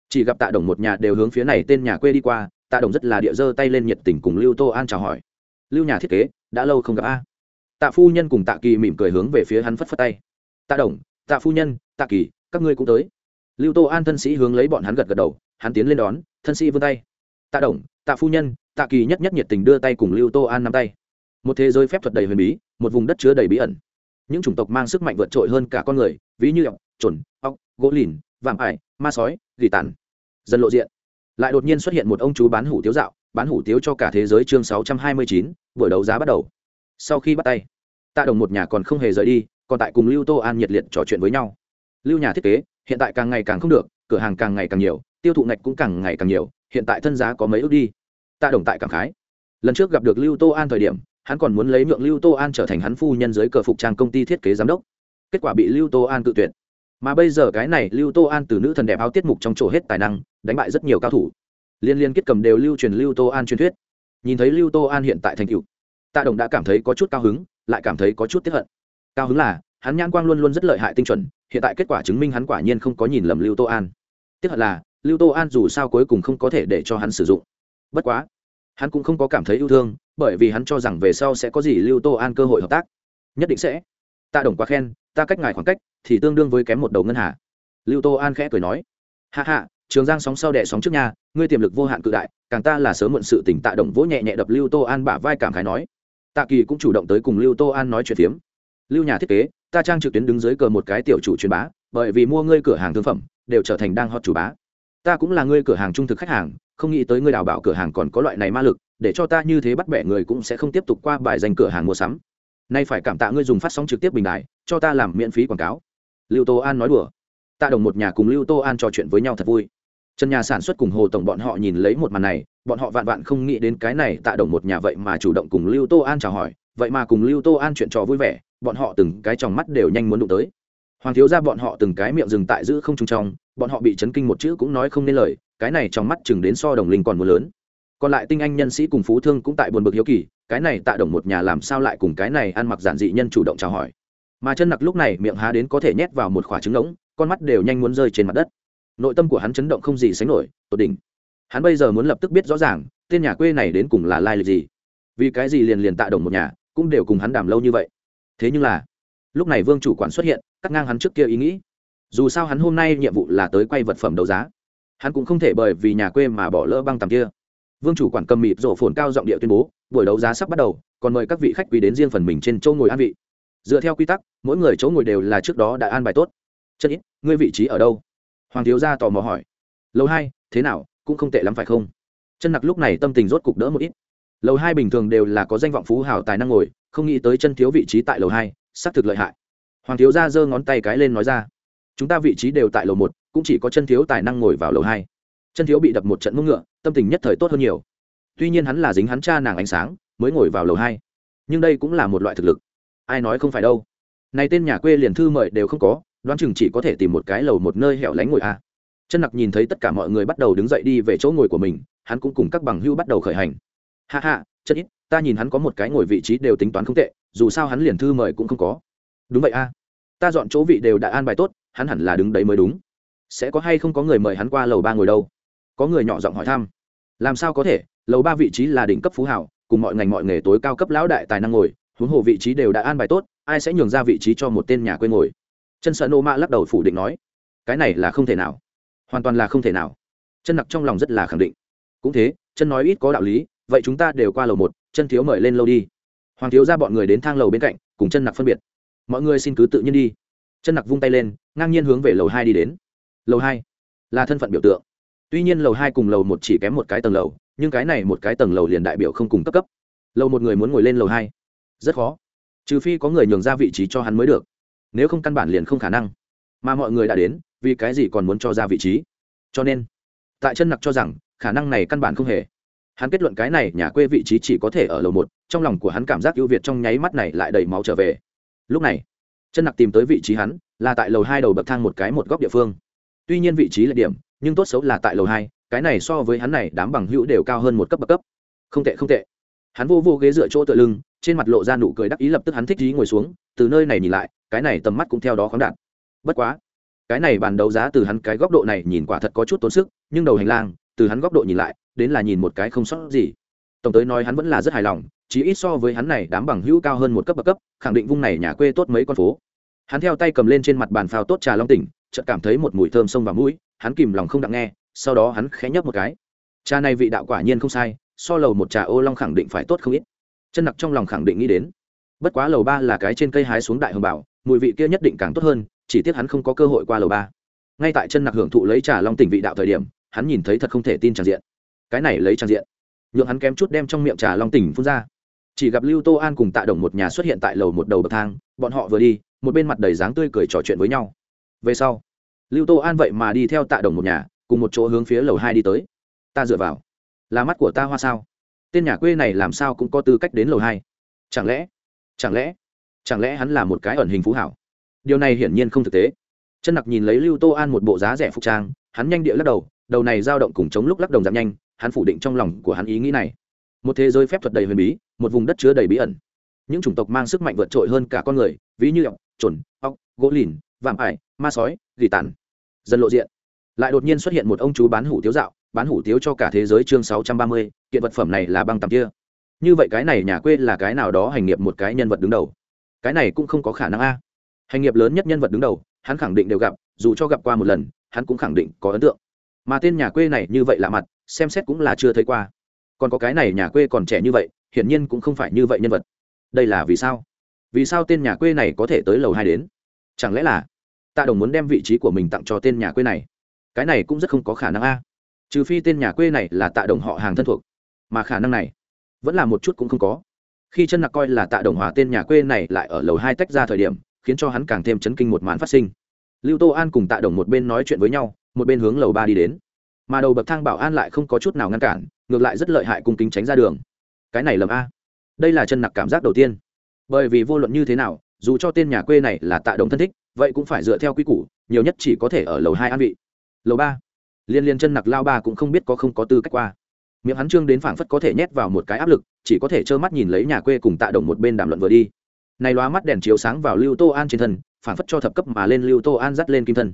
Chỉ gặp tạ đồng một nhà đều hướng phía này tên nhà quê đi qua, tạ đồng rất là địa dơ tay lên nhiệt tình cùng lưu tô an chào hỏi. Lưu nhà thiết kế đã lâu không gặp a. Tạ phu nhân cùng tạ kỳ mỉm cười hướng về phía hắn phất phất tay. Tạ đồng, tạ phu nhân, tạ kỳ, các ngươi cũng tới. Lưu tô an thân sĩ hướng lấy bọn hắn gật gật đầu, hắn tiến lên đón, thân sĩ vươn tay. Tạ đồng, tạ phu nhân, tạ kỳ nhất nhất nhiệt tình đưa tay cùng lưu tô an nắm tay. Một thế giới phép thuật đầy huyền bí, một vùng đất chứa đầy bí ẩn. Những chủng tộc mang sức mạnh vượt trội hơn cả con người, ví như ọc trồn ọc gỗ lìn vàng ải, ma sói, gỉ tàn. Dần lộ diện, lại đột nhiên xuất hiện một ông chú bán hủ tiếu dạo bán hủ tiếu cho cả thế giới chương 629, buổi đấu giá bắt đầu. Sau khi bắt tay tạ đồng một nhà còn không hề rời đi còn tại cùng lưu tô an nhiệt liệt trò chuyện với nhau. Lưu nhà thiết kế hiện tại càng ngày càng không được cửa hàng càng ngày càng nhiều tiêu thụ ngạch cũng càng ngày càng nhiều hiện tại thân giá có mấy ước đi. Tạ đồng tại cảm khái. Lần trước gặp được lưu tô an thời điểm hắn còn muốn lấy nhượng lưu tô an trở thành hắn phu nhân dưới cờ phục trang công ty thiết kế giám đốc. Kết quả bị lưu tô an cự tuyệt. Mà bây giờ cái này lưu tô an từ nữ thần đẹp áo tiết mục trong chỗ hết tài năng đánh bại rất nhiều cao thủ liên liên kết cầm đều lưu truyền lưu tô an truyền thuyết. Nhìn thấy lưu tô an hiện tại thành cựu tạ đồng đã cảm thấy có chút cao hứng, lại cảm thấy có chút tiếp hận. Cao hứng là, hắn nhãn quang luôn luôn rất lợi hại tinh chuẩn, hiện tại kết quả chứng minh hắn quả nhiên không có nhìn lầm lưu tô an. Tiếp hận là, lưu tô an dù sao cuối cùng không có thể để cho hắn sử dụng. Bất quá, hắn cũng không có cảm thấy yêu thương, bởi vì hắn cho rằng về sau sẽ có gì lưu tô an cơ hội hợp tác. Nhất định sẽ. Tạ đồng quá khen, ta cách ngài khoảng cách thì tương đương với kém một đầu ngân hà. Lưu tô an khẽ cười nói hạ hạ trường giang sóng sau đẻ sóng trước nhà ngươi tiềm lực vô hạn cự đại, càng ta là sớm muộn sự tỉnh tạ động vỗ nhẹ nhẹ đập lưu tô an bả vai cảm khái nói. Tạ kỳ cũng chủ động tới cùng lưu tô an nói chuyện phiếm. Lưu nhà thiết kế, ta trang trực tuyến đứng dưới cờ một cái tiểu chủ truyền bá, bởi vì mua ngươi cửa hàng thương phẩm, đều trở thành đang hot chủ bá. Ta cũng là ngươi cửa hàng trung thực khách hàng, không nghĩ tới ngươi đào bảo cửa hàng còn có loại này ma lực, để cho ta như thế bắt bẻ người cũng sẽ không tiếp tục qua bài dành cửa hàng mua sắm. Nay phải cảm tạ ngươi dùng phát sóng trực tiếp bình đại, cho ta làm miễn phí quảng cáo. Lưu tô an nói đùa. Tạ đồng một nhà cùng lưu tô an trò chuyện với nhau thật vui trần nhà sản xuất cùng hồ tổng bọn họ nhìn lấy một màn này, bọn họ vạn vạn không nghĩ đến cái này tạ đồng một nhà vậy mà chủ động cùng lưu tô an chào hỏi, vậy mà cùng lưu tô an chuyện trò vui vẻ, bọn họ từng cái tròng mắt đều nhanh muốn đụng tới. Hoàng thiếu ra bọn họ từng cái miệng dừng tại giữ không trung trong, bọn họ bị chấn kinh một chữ cũng nói không nên lời, cái này trong mắt chừng đến so đồng linh còn mưa lớn. Còn lại tinh anh nhân sĩ cùng phú thương cũng tại buồn bực hiếu kỳ, cái này tạ đồng một nhà làm sao lại cùng cái này ăn mặc giản dị nhân chủ động chào hỏi. Mà chân nặc lúc này miệng há đến có thể nhét vào một khỏa trứng ngỗng con mắt đều nhanh muốn rơi trên mặt đất nội tâm của hắn chấn động không gì sánh nổi, tột đỉnh. Hắn bây giờ muốn lập tức biết rõ ràng, tên nhà quê này đến cùng là lai lịch gì. Vì cái gì liền liền tạ đồng một nhà, cũng đều cùng hắn đàm lâu như vậy. Thế nhưng là, lúc này vương chủ quản xuất hiện, cắt ngang hắn trước kia ý nghĩ. Dù sao hắn hôm nay nhiệm vụ là tới quay vật phẩm đấu giá. Hắn cũng không thể bởi vì nhà quê mà bỏ lỡ băng tầm kia. Vương chủ quản cầm mịt rổ phồn cao giọng địa tuyên bố, buổi đấu giá sắp bắt đầu, còn mời các vị khách quý đến riêng phần mình trên chỗ ngồi an vị. Dựa theo quy tắc, mỗi người chỗ ngồi đều là trước đó đã an bài tốt. Chân ít, ngươi vị trí ở đâu? Hoàng thiếu gia tò mò hỏi. Lầu hai, thế nào, cũng không tệ lắm phải không? Chân nặc lúc này tâm tình rốt cục đỡ một ít. Lầu hai bình thường đều là có danh vọng phú hào tài năng ngồi, không nghĩ tới chân thiếu vị trí tại lầu hai, xác thực lợi hại. Hoàng thiếu gia giơ ngón tay cái lên nói ra. Chúng ta vị trí đều tại lầu một, cũng chỉ có chân thiếu tài năng ngồi vào lầu hai. Chân thiếu bị đập một trận mông ngựa, tâm tình nhất thời tốt hơn nhiều. Tuy nhiên hắn là dính hắn cha nàng ánh sáng, mới ngồi vào lầu hai. Nhưng đây cũng là một loại thực lực. Ai nói không phải đâu. Này tên nhà quê liền thư mời đều không có đoán chừng chỉ có thể tìm một cái lầu một nơi hẻo lánh ngồi a. À. chân nặc nhìn thấy tất cả mọi người bắt đầu đứng dậy đi về chỗ ngồi của mình, hắn cũng cùng các bằng hưu bắt đầu khởi hành. Hạ hạ chân ít, ta nhìn hắn có một cái ngồi vị trí đều tính toán không tệ, dù sao hắn liền thư mời cũng không có. Đúng vậy a. À. ta dọn chỗ vị đều đã an bài tốt, hắn hẳn là đứng đấy mới đúng. Sẽ có hay không có người mời hắn qua lầu ba ngồi đâu? Có người nhỏ giọng hỏi thăm. Làm sao có thể, lầu ba vị trí là đỉnh cấp phú hảo cùng mọi ngành mọi nghề tối cao cấp lão đại tài năng ngồi, huống hồ vị trí đều đã an bài tốt, ai sẽ nhường ra vị trí cho một tên nhà quê ngồi? Chân sợ nô mạ lắc đầu phủ định nói, cái này là không thể nào, hoàn toàn là không thể nào. Chân nặc trong lòng rất là khẳng định. Cũng thế, chân nói ít có đạo lý, vậy chúng ta đều qua lầu một, chân thiếu mời lên lâu đi. Hoàng thiếu ra bọn người đến thang lầu bên cạnh, cùng chân nặc phân biệt. Mọi người xin cứ tự nhiên đi. Chân nặc vung tay lên, ngang nhiên hướng về lầu hai đi đến. Lầu hai là thân phận biểu tượng. Tuy nhiên lầu hai cùng lầu một chỉ kém một cái tầng lầu, nhưng cái này một cái tầng lầu liền đại biểu không cùng cấp cấp. Lầu một người muốn ngồi lên lầu hai, rất khó, trừ phi có người nhường ra vị trí cho hắn mới được nếu không căn bản liền không khả năng. Mà mọi người đã đến, vì cái gì còn muốn cho ra vị trí? Cho nên, tại chân nặc cho rằng, khả năng này căn bản không hề. Hắn kết luận cái này nhà quê vị trí chỉ có thể ở lầu một, trong lòng của hắn cảm giác ưu việt trong nháy mắt này lại đầy máu trở về. Lúc này, chân nặc tìm tới vị trí hắn, là tại lầu hai đầu bậc thang một cái một góc địa phương. Tuy nhiên vị trí là điểm, nhưng tốt xấu là tại lầu hai, cái này so với hắn này đám bằng hữu đều cao hơn một cấp bậc cấp. Không tệ không tệ. Hắn vô vô ghế dựa chỗ tựa lưng trên mặt lộ ra nụ cười đắc ý lập tức hắn thích ý ngồi xuống, từ nơi này nhìn lại, cái này tầm mắt cũng theo đó khoáng đạt. Bất quá, cái này bàn đấu giá từ hắn cái góc độ này nhìn quả thật có chút tốn sức, nhưng đầu hành lang, từ hắn góc độ nhìn lại, đến là nhìn một cái không sót gì. Tổng tới nói hắn vẫn là rất hài lòng chỉ ít so với hắn này đám bằng hữu cao hơn một cấp bậc cấp, khẳng định vung này nhà quê tốt mấy con phố. Hắn theo tay cầm lên trên mặt bàn phao tốt trà long tỉnh, chợt cảm thấy một mùi thơm sông vào mũi, hắn kìm lòng không đặng nghe, sau đó hắn khẽ nhấp một cái. Trà này vị đạo quả nhiên không sai, so lầu một trà ô long khẳng định phải tốt không ít chân nặc trong lòng khẳng định nghĩ đến. Bất quá lầu ba là cái trên cây hái xuống đại hồng bảo, mùi vị kia nhất định càng tốt hơn, chỉ tiếc hắn không có cơ hội qua lầu ba. Ngay tại chân nặc hưởng thụ lấy trà long tỉnh vị đạo thời điểm, hắn nhìn thấy thật không thể tin tràn diện. Cái này lấy tràn diện. Nhượng hắn kém chút đem trong miệng trà long tỉnh phun ra. Chỉ gặp lưu tô an cùng tạ đồng một nhà xuất hiện tại lầu một đầu bậc thang, bọn họ vừa đi, một bên mặt đầy dáng tươi cười trò chuyện với nhau. Về sau, lưu tô an vậy mà đi theo tạ đồng một nhà, cùng một chỗ hướng phía lầu hai đi tới. Ta dựa vào. Là mắt của ta hoa sao? Tên nhà quê này làm sao cũng có tư cách đến lầu hai. Chẳng lẽ chẳng lẽ chẳng lẽ hắn là một cái ẩn hình phú hảo? Điều này hiển nhiên không thực tế. Chân nặc nhìn lấy lưu tô an một bộ giá rẻ phục trang, hắn nhanh địa lắc đầu đầu này dao động cùng chống lúc lắc đồng giảm nhanh, hắn phủ định trong lòng của hắn ý nghĩ này. Một thế giới phép thuật đầy huyền bí, một vùng đất chứa đầy bí ẩn. Những chủng tộc mang sức mạnh vượt trội hơn cả con người, ví như ọc trồn ọc gỗ lìn, vạm ải, ma sói, gỉ tàn. Dần lộ diện, lại đột nhiên xuất hiện một ông chú bán hủ tiếu dạo bán hủ tiếu cho cả thế giới chương sáu trăm ba mươi, kiện vật phẩm này là băng tầm kia như vậy cái này nhà quê là cái nào đó hành nghiệp một cái nhân vật đứng đầu. Cái này cũng không có khả năng a. Hành nghiệp lớn nhất nhân vật đứng đầu, hắn khẳng định đều gặp, dù cho gặp qua một lần, hắn cũng khẳng định có ấn tượng. Mà tên nhà quê này như vậy lạ mặt, xem xét cũng là chưa thấy qua. Còn có cái này nhà quê còn trẻ như vậy, hiển nhiên cũng không phải như vậy nhân vật. Đây là vì sao? Vì sao tên nhà quê này có thể tới lầu hai đến? Chẳng lẽ là tạ đồng muốn đem vị trí của mình tặng cho tên nhà quê này? Cái này cũng rất không có khả năng a trừ phi tên nhà quê này là tạ đồng họ hàng thân thuộc, mà khả năng này vẫn là một chút cũng không có. Khi chân nặc coi là tạ đồng hòa tên nhà quê này lại ở lầu hai tách ra thời điểm, khiến cho hắn càng thêm chấn kinh một màn phát sinh. Lưu tô an cùng tạ đồng một bên nói chuyện với nhau, một bên hướng lầu ba đi đến. Mà đầu bậc thang bảo an lại không có chút nào ngăn cản, ngược lại rất lợi hại cung kính tránh ra đường. Cái này lầm a. Đây là chân nặc cảm giác đầu tiên. Bởi vì vô luận như thế nào, dù cho tên nhà quê này là tạ đồng thân thích, vậy cũng phải dựa theo quy củ, nhiều nhất chỉ có thể ở lầu hai an vị. Lầu ba liên liên chân nặc lao ba cũng không biết có không có tư cách qua. Miệng hắn trương đến phảng phất có thể nhét vào một cái áp lực, chỉ có thể trơ mắt nhìn lấy nhà quê cùng tạ đồng một bên đàm luận vừa đi. Này loa mắt đèn chiếu sáng vào lưu tô an trên thân, phảng phất cho thập cấp mà lên lưu tô an dắt lên kim thân.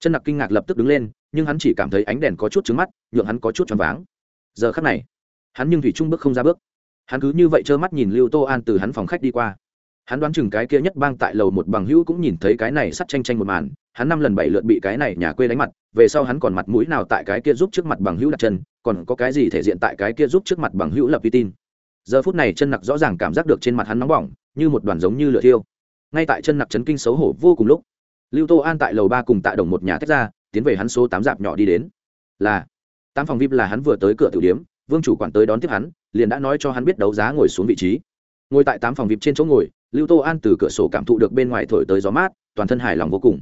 Chân nặc kinh ngạc lập tức đứng lên, nhưng hắn chỉ cảm thấy ánh đèn có chút trứng mắt, nhượng hắn có chút choáng váng. Giờ khắc này, hắn nhưng thủy trung bước không ra bước. Hắn cứ như vậy trơ mắt nhìn lưu tô an từ hắn phòng khách đi qua hắn đoán chừng cái kia nhất bang tại lầu một bằng hữu cũng nhìn thấy cái này sắt tranh tranh một màn, hắn năm lần bảy lượt bị cái này nhà quê đánh mặt, về sau hắn còn mặt mũi nào tại cái kia giúp trước mặt bằng hữu đặt chân, còn có cái gì thể diện tại cái kia giúp trước mặt bằng hữu lập uy tin. Giờ phút này chân nặc rõ ràng cảm giác được trên mặt hắn nóng bỏng, như một đoàn giống như lửa thiêu. Ngay tại chân nặc chấn kinh xấu hổ vô cùng lúc, lưu tô an tại lầu ba cùng tạ đồng một nhà tách ra, tiến về hắn số tám dạp nhỏ đi đến. Là, tám phòng vip là hắn vừa tới cửa tử điếm vương chủ quản tới đón tiếp hắn, liền đã nói cho hắn biết đấu giá ngồi xuống vị trí. Ngồi tại tám phòng vip trên chỗ ngồi lưu tô an từ cửa sổ cảm thụ được bên ngoài thổi tới gió mát, toàn thân hài lòng vô cùng.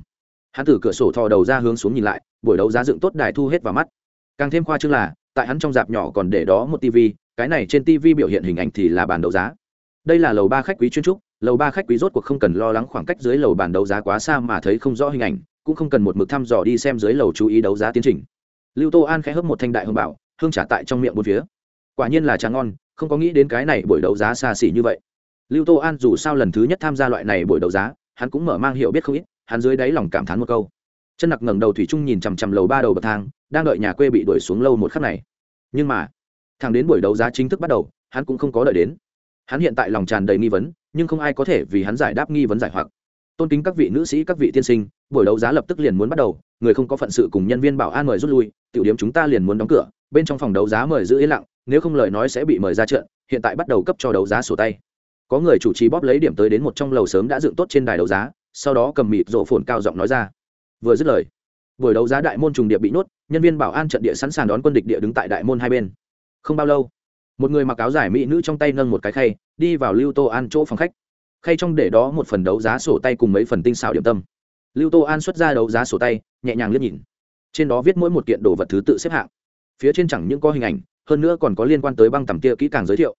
Hắn từ cửa sổ thò đầu ra hướng xuống nhìn lại, buổi đấu giá dựng tốt đài thu hết vào mắt. Càng thêm khoa chương là, tại hắn trong dạp nhỏ còn để đó một tv cái này trên tv biểu hiện hình ảnh thì là bàn đấu giá. Đây là lầu ba khách quý chuyên trúc, lầu ba khách quý rốt cuộc không cần lo lắng khoảng cách dưới lầu bàn đấu giá quá xa mà thấy không rõ hình ảnh, cũng không cần một mực thăm dò đi xem dưới lầu chú ý đấu giá tiến trình. Lưu tô an khẽ hấp một thanh đại hương bảo, hương trả tại trong miệng bốn phía. Quả nhiên là trà ngon, không có nghĩ đến cái này buổi đấu giá xa xỉ như vậy lưu tô an dù sao lần thứ nhất tham gia loại này buổi đấu giá, hắn cũng mở mang hiểu biết không ít, hắn dưới đáy lòng cảm thán một câu. Chân nặc ngẩng đầu thủy trung nhìn chằm chằm lầu ba đầu bậc thang, đang đợi nhà quê bị đuổi xuống lâu một khắc này. Nhưng mà, thằng đến buổi đấu giá chính thức bắt đầu, hắn cũng không có đợi đến. Hắn hiện tại lòng tràn đầy nghi vấn, nhưng không ai có thể vì hắn giải đáp nghi vấn giải hoặc. Tôn kính các vị nữ sĩ, các vị tiên sinh, buổi đấu giá lập tức liền muốn bắt đầu, người không có phận sự cùng nhân viên bảo an mời rút lui, tiểu điểm chúng ta liền muốn đóng cửa, bên trong phòng đấu giá mời giữ yên lặng, nếu không lời nói sẽ bị mời ra trận, hiện tại bắt đầu cấp cho đấu giá sổ tay có người chủ trì bóp lấy điểm tới đến một trong lầu sớm đã dựng tốt trên đài đấu giá, sau đó cầm mịt rộ phồn cao giọng nói ra. Vừa dứt lời, buổi đấu giá đại môn trùng địa bị nhốt, nhân viên bảo an trận địa sẵn sàng đón quân địch địa đứng tại đại môn hai bên. Không bao lâu, một người mặc áo dài mỹ nữ trong tay nâng một cái khay, đi vào lưu tô an chỗ phòng khách. Khay trong để đó một phần đấu giá sổ tay cùng mấy phần tinh xảo điểm tâm. Lưu tô an xuất ra đấu giá sổ tay, nhẹ nhàng liếc nhìn. Trên đó viết mỗi một kiện đồ vật thứ tự xếp hạng. Phía trên chẳng những có hình ảnh, hơn nữa còn có liên quan tới băng tầm kia kỹ càng giới thiệu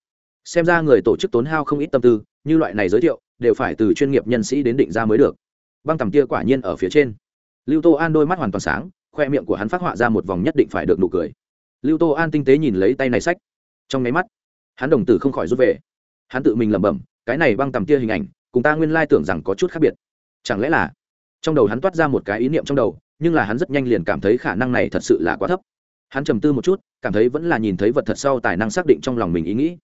xem ra người tổ chức tốn hao không ít tâm tư, như loại này giới thiệu, đều phải từ chuyên nghiệp nhân sĩ đến định ra mới được. Băng tầm kia quả nhiên ở phía trên. Lưu tô an đôi mắt hoàn toàn sáng, khoe miệng của hắn phát họa ra một vòng nhất định phải được nụ cười. Lưu tô an tinh tế nhìn lấy tay này sách. Trong máy mắt, hắn đồng tử không khỏi rút về. Hắn tự mình lẩm bẩm, cái này băng tầm tia hình ảnh, cùng ta nguyên lai tưởng rằng có chút khác biệt. Chẳng lẽ là trong đầu hắn toát ra một cái ý niệm trong đầu, nhưng là hắn rất nhanh liền cảm thấy khả năng này thật sự là quá thấp. Hắn trầm tư một chút, cảm thấy vẫn là nhìn thấy vật thật sau tài năng xác định trong lòng mình ý nghĩ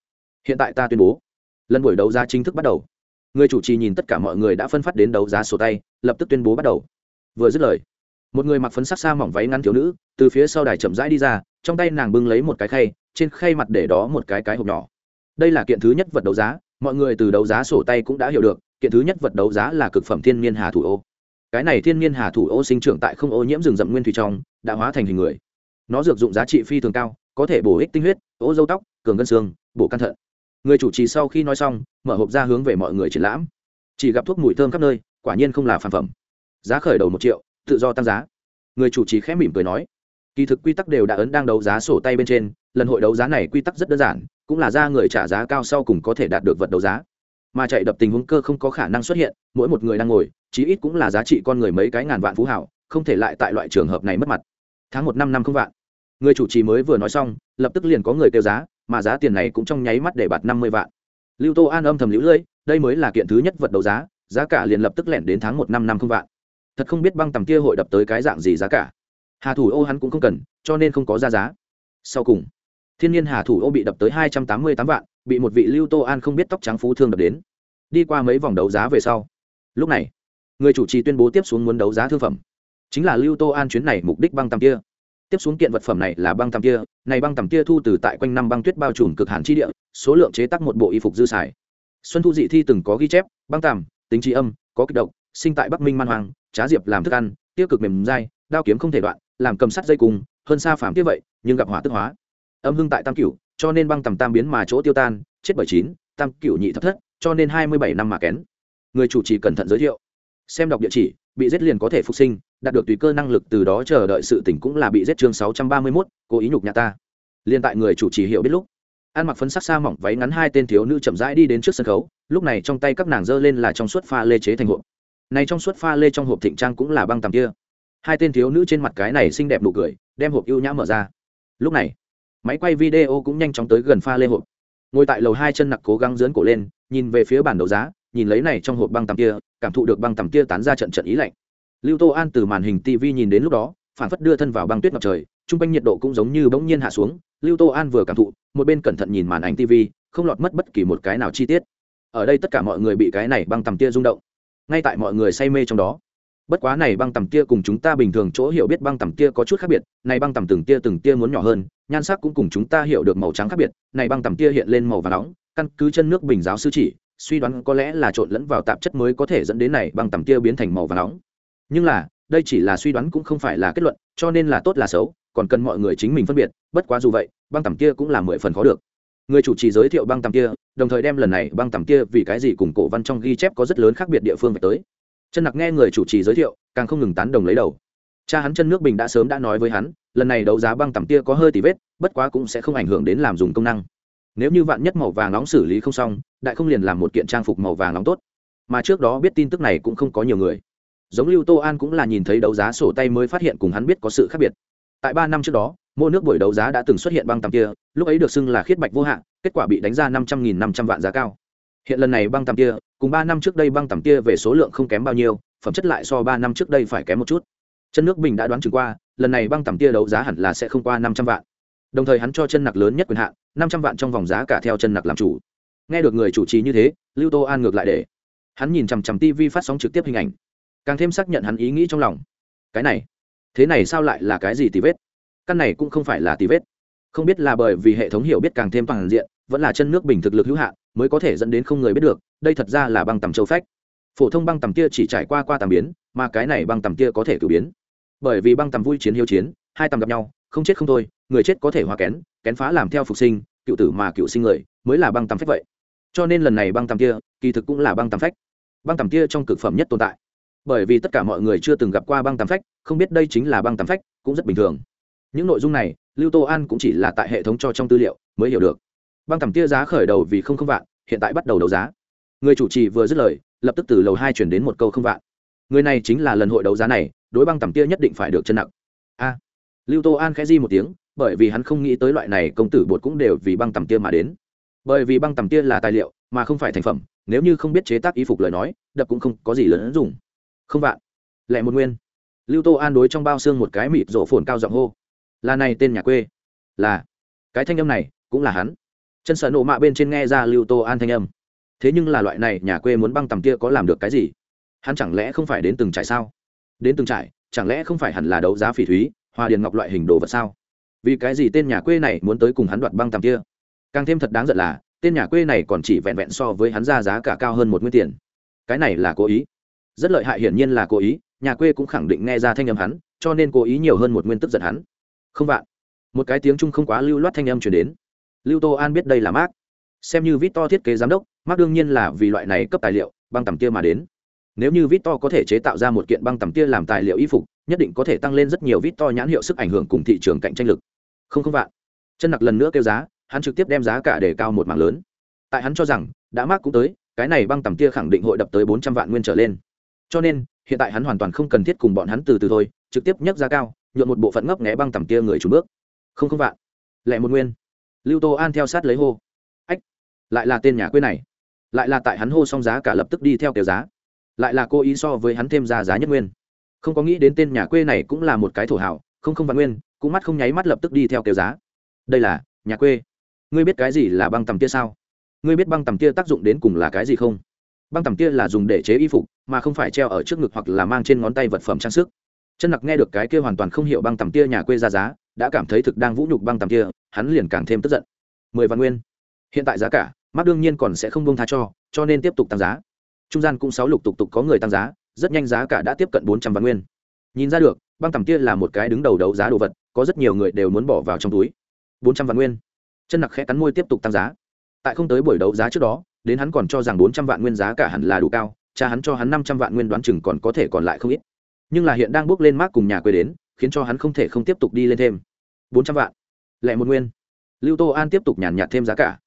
hiện tại ta tuyên bố, lần buổi đấu giá chính thức bắt đầu. Người chủ trì nhìn tất cả mọi người đã phân phát đến đấu giá sổ tay, lập tức tuyên bố bắt đầu. Vừa dứt lời, một người mặc phấn sắc xa mỏng váy ngắn thiếu nữ, từ phía sau đài chậm rãi đi ra, trong tay nàng bưng lấy một cái khay, trên khay mặt để đó một cái cái hộp nhỏ. Đây là kiện thứ nhất vật đấu giá, mọi người từ đấu giá sổ tay cũng đã hiểu được, kiện thứ nhất vật đấu giá là cực phẩm thiên niên hà thủ ô. Cái này thiên niên hà thủ ô sinh trưởng tại không ô nhiễm rừng rậm nguyên thủy trong, đã hóa thành hình người. Nó dược dụng giá trị phi thường cao, có thể bổ ích tinh huyết, ô dâu tóc, cường gân xương, bổ căn thận người chủ trì sau khi nói xong, mở hộp ra hướng về mọi người triển lãm. Chỉ gặp thuốc mùi thơm khắp nơi, quả nhiên không là phản phẩm. Giá khởi đầu một triệu, tự do tăng giá. Người chủ trì khẽ mỉm cười nói, kỳ thực quy tắc đều đã ấn đang đấu giá sổ tay bên trên, lần hội đấu giá này quy tắc rất đơn giản, cũng là ra người trả giá cao sau cùng có thể đạt được vật đấu giá. Mà chạy đập tình huống cơ không có khả năng xuất hiện, mỗi một người đang ngồi, chí ít cũng là giá trị con người mấy cái ngàn vạn phú hảo không thể lại tại loại trường hợp này mất mặt. Tháng một năm năm không vạn. Người chủ trì mới vừa nói xong, lập tức liền có người kêu giá mà giá tiền này cũng trong nháy mắt để bạt năm mươi vạn. Lưu tô an âm thầm lũ lưỡi, đây mới là kiện thứ nhất vật đấu giá giá cả liền lập tức lẻn đến tháng một năm năm không vạn. Thật không biết băng tầm kia hội đập tới cái dạng gì giá cả. Hà thủ ô hắn cũng không cần, cho nên không có ra giá. Sau cùng, thiên nhiên hà thủ ô bị đập tới hai trăm tám mươi tám vạn, bị một vị lưu tô an không biết tóc trắng phú thương đập đến. Đi qua mấy vòng đấu giá về sau, lúc này, người chủ trì tuyên bố tiếp xuống muốn đấu giá thương phẩm, chính là lưu tô an chuyến này mục đích băng tầm kia tiếp xuống kiện vật phẩm này là băng tầm kia này băng tầm kia thu từ tại quanh năm băng tuyết bao trùm cực hàn chi địa, số lượng chế tác một bộ y phục dư xài. Xuân thu dị thi từng có ghi chép, băng tầm tính trí âm, có kịch độc, sinh tại bắc minh man hoàng trá diệp làm thức ăn tiêu cực mềm dai, đao kiếm không thể đoạn, làm cầm sắt dây cùng hơn xa phàm tiếp vậy, nhưng gặp hỏa tức hóa. Âm hưng tại tam cửu, cho nên băng tầm tam biến mà chỗ tiêu tan, chết bởi chín, tam cửu nhị thất thất, cho nên hai mươi bảy năm mà kén. Người chủ trì cẩn thận giới thiệu. Xem đọc địa chỉ, bị giết liền có thể phục sinh đạt được tùy cơ năng lực từ đó chờ đợi sự tỉnh cũng là bị giết chương sáu trăm ba mươi mốt, cố ý nhục nhà ta. Liên tại người chủ trì hiểu biết lúc ăn mặc phấn sắc xa mỏng váy ngắn hai tên thiếu nữ chậm rãi đi đến trước sân khấu, lúc này trong tay các nàng giơ lên là trong suốt pha lê chế thành hộp. Này trong suốt pha lê trong hộp thịnh trang cũng là băng tầm kia. Hai tên thiếu nữ trên mặt cái này xinh đẹp nụ cười, đem hộp ưu nhã mở ra. Lúc này, máy quay video cũng nhanh chóng tới gần pha lê hộp. Ngồi tại lầu hai chân nặc cố gắng dướn cổ lên, nhìn về phía bản đấu giá, nhìn lấy này trong hộp băng tầm kia, cảm thụ được băng tầm kia tán ra trận trận ý lạnh lưu tô an từ màn hình tv nhìn đến lúc đó, phản phất đưa thân vào băng tuyết ngập trời t r u n g quanh nhiệt độ cũng giống như bỗng nhiên hạ xuống. Lưu tô an vừa cảm thụ, một bên cẩn thận nhìn màn ảnh tv không lọt mất bất kỳ một cái nào chi tiết. Ở đây tất cả mọi người bị cái này băng tầm tia rung động. Ngay tại mọi người say mê trong đó. Bất quá này băng tầm tia cùng chúng ta bình thường chỗ hiểu biết băng tầm tia có chút khác biệt, này băng tầm từng tia từng tia muốn nhỏ hơn, nhan sắc cũng cùng chúng ta hiểu được màu trắng khác biệt. Này băng tầm tia hiện lên màu và nóng, căn cứ chân nước bình giáo sư chỉ, suy đoán có lẽ là trộn lẫn vào tạp chất mới có thể dẫn đến này băng tầm tia biến thành màu và nóng nhưng là, đây chỉ là suy đoán cũng không phải là kết luận, cho nên là tốt là xấu, còn cần mọi người chính mình phân biệt, bất quá dù vậy, băng tầm kia cũng là mười phần khó được. Người chủ trì giới thiệu băng tầm kia, đồng thời đem lần này băng tầm kia vì cái gì cùng cổ văn trong ghi chép có rất lớn khác biệt địa phương về tới. Chân nặc nghe người chủ trì giới thiệu, càng không ngừng tán đồng lấy đầu. Cha hắn chân nước bình đã sớm đã nói với hắn, lần này đấu giá băng tầm kia có hơi tì vết, bất quá cũng sẽ không ảnh hưởng đến làm dùng công năng. Nếu như vạn nhất màu vàng nóng xử lý không xong, đại không liền làm một kiện trang phục màu vàng nóng tốt. Mà trước đó biết tin tức này cũng không có nhiều người giống lưu tô an cũng là nhìn thấy đấu giá sổ tay mới phát hiện cùng hắn biết có sự khác biệt. Tại ba năm trước đó mua nước buổi đấu giá đã từng xuất hiện băng tầm kia, lúc ấy được xưng là khiết bạch vô hạn, kết quả bị đánh ra năm trăm nghìn năm trăm vạn giá cao. Hiện lần này băng tầm kia, cùng ba năm trước đây băng tầm kia về số lượng không kém bao nhiêu, phẩm chất lại so ba năm trước đây phải kém một chút. Chân nước bình đã đoán chừng qua, lần này băng tầm kia đấu giá hẳn là sẽ không qua năm trăm vạn. Đồng thời hắn cho chân nặc lớn nhất quyền hạn, năm trăm vạn trong vòng giá cả theo chân nặc làm chủ. Nghe được người chủ trì như thế, lưu tô an ngược lại để. Hắn nhìn chằm chằm tv phát sóng trực tiếp hình ảnh càng thêm xác nhận hắn ý nghĩ trong lòng. Cái này, thế này sao lại là cái gì tì vết? Căn này cũng không phải là tì vết. Không biết là bởi vì hệ thống hiểu biết càng thêm toàn diện, vẫn là chân nước bình thực lực hữu hạn, mới có thể dẫn đến không người biết được, đây thật ra là băng tầm châu phách. Phổ thông băng tầm kia chỉ trải qua qua tầm biến, mà cái này băng tầm kia có thể cử biến. Bởi vì băng tầm vui chiến hiếu chiến, hai tầm gặp nhau, không chết không thôi, người chết có thể hóa kén kén phá làm theo phục sinh, cựu tử mà cựu sinh người, mới là băng tầm phách vậy. Cho nên lần này băng tầm kia, kỳ thực cũng là băng tầm phách. Băng tầm kia trong cực phẩm nhất tồn tại bởi vì tất cả mọi người chưa từng gặp qua băng tam phách, không biết đây chính là băng tam phách, cũng rất bình thường. Những nội dung này, lưu tô an cũng chỉ là tại hệ thống cho trong tư liệu, mới hiểu được. Băng tầm tia giá khởi đầu vì không không vạn, hiện tại bắt đầu đấu giá. Người chủ trì vừa dứt lời, lập tức từ lầu hai chuyển đến một câu không vạn. Người này chính là lần hội đấu giá này, đối băng tầm tia nhất định phải được chân nặng. A. Lưu tô an khẽ di một tiếng, bởi vì hắn không nghĩ tới loại này công tử bột cũng đều vì băng tầm tia mà đến. Bởi vì băng tầm tia là tài liệu, mà không phải thành phẩm, nếu như không biết chế tác y phục lời nói, đập cũng không có gì lớn dùng không vạn. Lẻ một nguyên. Lưu tô an đối trong bao xương một cái mịt rổ phồn cao giọng hô. Là này tên nhà quê. Là. Cái thanh âm này cũng là hắn. Chân sợ nộ mạ bên trên nghe ra lưu tô an thanh âm. Thế nhưng là loại này nhà quê muốn băng tầm kia có làm được cái gì? Hắn chẳng lẽ không phải đến từng trại sao? Đến từng trại chẳng lẽ không phải hẳn là đấu giá phỉ thúy hoa điền ngọc loại hình đồ vật sao? Vì cái gì tên nhà quê này muốn tới cùng hắn đoạt băng tầm kia? Càng thêm thật đáng giận là, tên nhà quê này còn chỉ vẹn vẹn so với hắn ra giá cả cao hơn một nguyên tiền. Cái này là cố ý rất lợi hại hiển nhiên là cố ý, nhà quê cũng khẳng định nghe ra thanh âm hắn, cho nên cố ý nhiều hơn một nguyên tức giận hắn. Không vạn. Một cái tiếng trung không quá lưu loát thanh âm chuyển đến. Lưu tô an biết đây là mác xem như vít to thiết kế giám đốc mác đương nhiên là vì loại này cấp tài liệu, băng tầm tia mà đến. Nếu như vít to có thể chế tạo ra một kiện băng tầm tia làm tài liệu y phục, nhất định có thể tăng lên rất nhiều vít to nhãn hiệu sức ảnh hưởng cùng thị trường cạnh tranh lực. Không không vạn. Chân nặc lần nữa kêu giá, hắn trực tiếp đem giá cả để cao một mảng lớn. Tại hắn cho rằng, đã mác cũng tới, cái này băng tầm tia khẳng định hội đập tới bốn trăm vạn nguyên trở lên cho nên, hiện tại hắn hoàn toàn không cần thiết cùng bọn hắn từ từ thôi, trực tiếp nhấc ra cao nhuộn một bộ phận ngấp nghé băng tầm kia người chủ bước. Không không vạn. Lẻ một nguyên. Lưu tô an theo sát lấy hô. Ách, lại là tên nhà quê này. Lại là tại hắn hô xong giá cả lập tức đi theo kiểu giá. Lại là cô ý so với hắn thêm ra giá nhất nguyên. Không có nghĩ đến tên nhà quê này cũng là một cái thổ hảo không không vạn nguyên, cũng mắt không nháy mắt lập tức đi theo kiểu giá. Đây là nhà quê. Ngươi biết cái gì là băng tầm kia sao? Ngươi biết băng tầm kia tác dụng đến cùng là cái gì không? Băng tầm kia là dùng để chế y phục, mà không phải treo ở trước ngực hoặc là mang trên ngón tay vật phẩm trang sức. Chân nặc nghe được cái kia hoàn toàn không hiểu băng tầm kia nhà quê ra giá, đã cảm thấy thực đang vũ nhục băng tầm kia, hắn liền càng thêm tức giận. Mười vạn nguyên. Hiện tại giá cả mắt đương nhiên còn sẽ không bông tha cho cho nên tiếp tục tăng giá. Trung gian cũng sáu lục tục tục có người tăng giá, rất nhanh giá cả đã tiếp cận bốn trăm vạn nguyên. Nhìn ra được, băng tầm kia là một cái đứng đầu đấu giá đồ vật, có rất nhiều người đều muốn bỏ vào trong túi. Bốn trăm vạn nguyên. Chân nặc khẽ cắn môi tiếp tục tăng giá. Tại không tới buổi đấu giá trước đó đến hắn còn cho rằng bốn trăm vạn nguyên giá cả hẳn là đủ cao, cha hắn cho hắn năm trăm vạn nguyên đoán chừng còn có thể còn lại không ít. Nhưng là hiện đang bước lên mác cùng nhà quê đến, khiến cho hắn không thể không tiếp tục đi lên thêm. Bốn trăm vạn. Lẻ một nguyên. Lưu tô an tiếp tục nhàn nhạt thêm giá cả.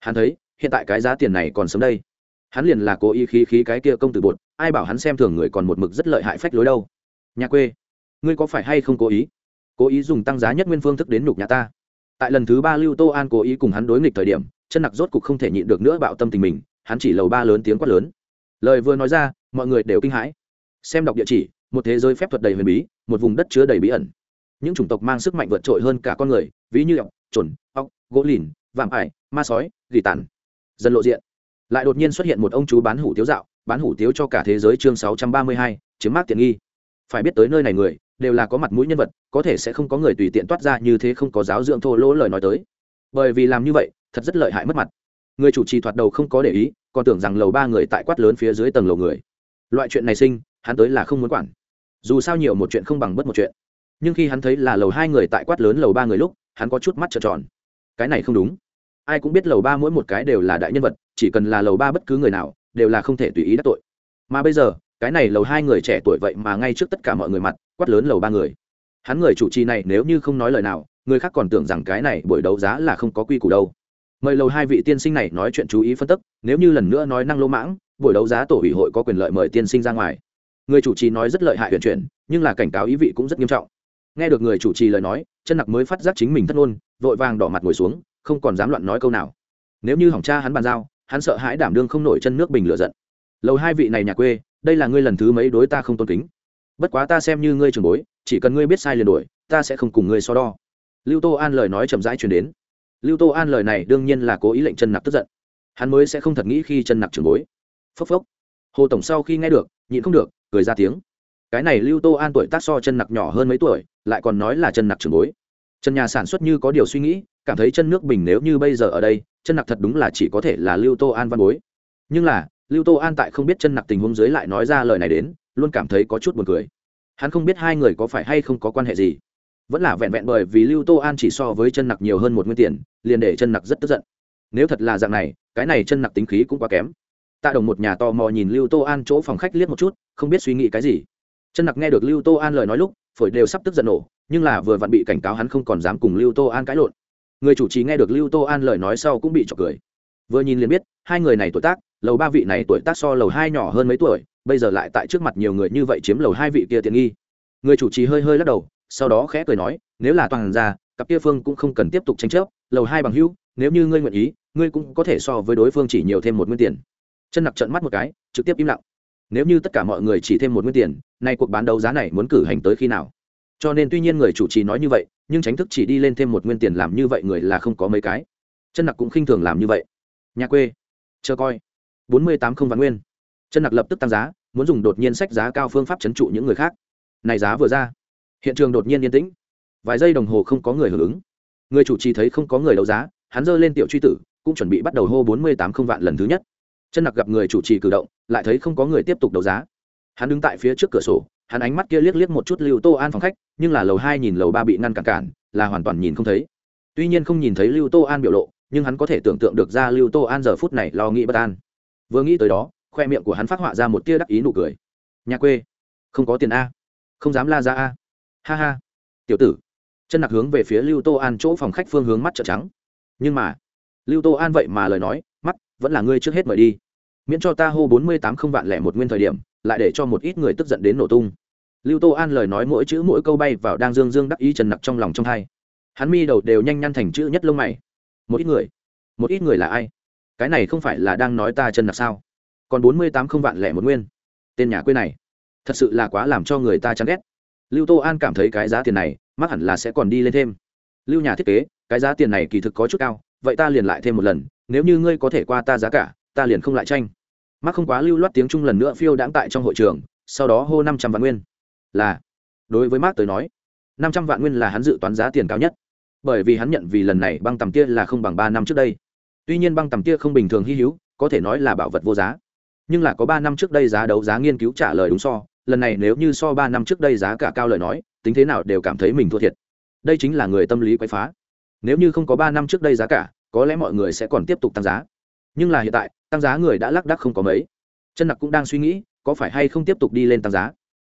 Hắn thấy, hiện tại cái giá tiền này còn sớm đây. Hắn liền là cố ý khí khí cái kia công tử bột, ai bảo hắn xem thường người còn một mực rất lợi hại phách lối đâu. Nhà quê, ngươi có phải hay không cố ý? Cố ý dùng tăng giá nhất nguyên phương thức đến nhục nhà ta. Tại lần thứ ba lưu tô an cố ý cùng hắn đối nghịch thời điểm chân nặc rốt cục không thể nhịn được nữa bạo tâm tình mình, hắn chỉ lầu ba lớn tiếng quát lớn. Lời vừa nói ra, mọi người đều kinh hãi. Xem đọc địa chỉ, một thế giới phép thuật đầy huyền bí, một vùng đất chứa đầy bí ẩn. Những chủng tộc mang sức mạnh vượt trội hơn cả con người, ví như ọc trồn ọc gỗ lìn, vạm ải, ma sói, gỉ tàn. Dần lộ diện. Lại đột nhiên xuất hiện một ông chú bán hủ tiếu dạo, bán hủ tiếu cho cả thế giới chương sáu trăm ba mươi hai, chiếm mát tiện nghi. Phải biết tới nơi này người, đều là có mặt mũi nhân vật, có thể sẽ không có người tùy tiện toát ra như thế không có giáo dưỡng thô lỗ lời nói tới. Bởi vì làm như vậy thật rất lợi hại mất mặt. Người chủ trì thoạt đầu không có để ý, còn tưởng rằng lầu ba người tại quát lớn phía dưới tầng lầu người. Loại chuyện này sinh, hắn tới là không muốn quản. Dù sao nhiều một chuyện không bằng bất một chuyện. Nhưng khi hắn thấy là lầu hai người tại quát lớn lầu ba người lúc, hắn có chút mắt trợn tròn. Cái này không đúng. Ai cũng biết lầu ba mỗi một cái đều là đại nhân vật, chỉ cần là lầu ba bất cứ người nào, đều là không thể tùy ý đắc tội. Mà bây giờ, cái này lầu hai người trẻ tuổi vậy mà ngay trước tất cả mọi người mặt, quát lớn lầu ba người. Hắn người chủ trì này nếu như không nói lời nào, người khác còn tưởng rằng cái này buổi đấu giá là không có quy củ đâu mời lầu hai vị tiên sinh này nói chuyện chú ý phân tích nếu như lần nữa nói năng lỗ mãng, buổi đấu giá tổ ủy hội có quyền lợi mời tiên sinh ra ngoài. Người chủ trì nói rất lợi hại huyền chuyển, nhưng là cảnh cáo ý vị cũng rất nghiêm trọng. Nghe được người chủ trì lời nói chân nặc mới phát giác chính mình thất ngôn, vội vàng đỏ mặt ngồi xuống, không còn dám loạn nói câu nào. Nếu như hỏng cha hắn bàn giao, hắn sợ hãi đảm đương không nổi chân nước bình lửa giận. Lầu hai vị này nhà quê, đây là ngươi lần thứ mấy đối ta không tôn kính? Bất quá ta xem như ngươi trường bối, chỉ cần ngươi biết sai liền đổi ta sẽ không cùng ngươi so đo. Lưu tô an lời nói chậm rãi chuyển đến lưu tô an lời này đương nhiên là cố ý lệnh chân nặc tức giận. Hắn mới sẽ không thật nghĩ khi chân nặc trường bối. Phốc phốc. Hồ tổng sau khi nghe được, nhịn không được, cười ra tiếng. Cái này lưu tô an tuổi tác so chân nặc nhỏ hơn mấy tuổi, lại còn nói là chân nặc trường bối. Chân nhà sản xuất như có điều suy nghĩ, cảm thấy chân nước bình nếu như bây giờ ở đây chân nặc thật đúng là chỉ có thể là lưu tô an văn bối. Nhưng là, lưu tô an tại không biết chân nặc tình huống dưới lại nói ra lời này đến, luôn cảm thấy có chút buồn cười. Hắn không biết hai người có phải hay không có quan hệ gì. Vẫn là vẹn vẹn bởi vì lưu tô an chỉ so với chân nặc nhiều hơn một nguyên tiền liền để chân nặc rất tức giận. Nếu thật là dạng này, cái này chân nặc tính khí cũng quá kém. Tạ đồng một nhà tò mò nhìn lưu tô an chỗ phòng khách liếc một chút, không biết suy nghĩ cái gì. Chân nặc nghe được lưu tô an lời nói lúc, phổi đều sắp tức giận nổ, nhưng là vừa vặn bị cảnh cáo hắn không còn dám cùng lưu tô an cãi lộn. Người chủ trì nghe được lưu tô an lời nói sau cũng bị trọc cười. Vừa nhìn liền biết, hai người này tuổi tác, lầu ba vị này tuổi tác so lầu hai nhỏ hơn mấy tuổi, bây giờ lại tại trước mặt nhiều người như vậy chiếm lầu hai vị kia tiện nghi. Người chủ trì hơi hơi lắc đầu, sau đó khẽ cười nói, nếu là toàn ra cặp kia phương cũng không cần tiếp tục tranh chấp, lầu hai bằng hữu, nếu như ngươi nguyện ý, ngươi cũng có thể so với đối phương chỉ nhiều thêm một nguyên tiền. Chân nặc trận mắt một cái, trực tiếp im lặng. Nếu như tất cả mọi người chỉ thêm một nguyên tiền, nay cuộc bán đấu giá này muốn cử hành tới khi nào? Cho nên tuy nhiên người chủ trì nói như vậy, nhưng tránh thức chỉ đi lên thêm một nguyên tiền làm như vậy người là không có mấy cái. Chân nặc cũng khinh thường làm như vậy. Nhà quê, chờ coi. Bốn mươi tám không vạn nguyên. Chân nặc lập tức tăng giá, muốn dùng đột nhiên sách giá cao phương pháp trấn trụ những người khác. Này giá vừa ra, hiện trường đột nhiên yên tĩnh vài giây đồng hồ không có người hưởng ứng. Người chủ trì thấy không có người đấu giá, hắn giơ lên tiểu truy tử, cũng chuẩn bị bắt đầu hô bốn mươi tám không vạn lần thứ nhất. Chân nặc gặp người chủ trì cử động, lại thấy không có người tiếp tục đấu giá. Hắn đứng tại phía trước cửa sổ, hắn ánh mắt kia liếc liếc một chút lưu tô an phòng khách, nhưng là lầu hai nhìn lầu ba bị ngăn cản cản, là hoàn toàn nhìn không thấy. Tuy nhiên không nhìn thấy lưu tô an biểu lộ, nhưng hắn có thể tưởng tượng được ra lưu tô an giờ phút này lo nghĩ bất an. Vừa nghĩ tới đó, khoe miệng của hắn phát họa ra một tia đắc ý nụ cười. Nhà quê, không có tiền a. Không dám la ra a. Ha ha. Tiểu tử chân nặc hướng về phía lưu tô an chỗ phòng khách phương hướng mắt trợ trắng. Nhưng mà, lưu tô an vậy mà lời nói mắt vẫn là ngươi trước hết mời đi. Miễn cho ta hô bốn mươi tám không vạn lẻ một nguyên thời điểm, lại để cho một ít người tức giận đến nổ tung. Lưu tô an lời nói mỗi chữ mỗi câu bay vào đang dương dương đắc ý trần nặc trong lòng trong hai. Hắn mi đầu đều nhanh nhăn thành chữ nhất lông mày. Một ít người, một ít người là ai? Cái này không phải là đang nói ta trần nặc sao? Còn bốn mươi tám không vạn lẻ một nguyên. Tên nhà quê này, thật sự là quá làm cho người ta chán ghét. Lưu tô an cảm thấy cái giá tiền này mắc hẳn là sẽ còn đi lên thêm. Lưu nhà thiết kế, cái giá tiền này kỳ thực có chút cao, vậy ta liền lại thêm một lần, nếu như ngươi có thể qua ta giá cả, ta liền không lại tranh. Mắc không quá lưu loát tiếng trung lần nữa phiêu đãng tại trong hội trường, sau đó hô năm trăm vạn nguyên. Là, đối với mắc tới nói, năm trăm vạn nguyên là hắn dự toán giá tiền cao nhất. Bởi vì hắn nhận vì lần này băng tầm kia là không bằng ba năm trước đây. Tuy nhiên băng tầm kia không bình thường hy hữu, có thể nói là bảo vật vô giá. Nhưng là có ba năm trước đây giá đấu giá nghiên cứu trả lời đúng so, lần này nếu như so ba năm trước đây giá cả cao lời nói tính thế nào đều cảm thấy mình thua thiệt. Đây chính là người tâm lý quấy phá. Nếu như không có ba năm trước đây giá cả, có lẽ mọi người sẽ còn tiếp tục tăng giá. Nhưng là hiện tại, tăng giá người đã lắc đắc không có mấy. Chân nặc cũng đang suy nghĩ, có phải hay không tiếp tục đi lên tăng giá?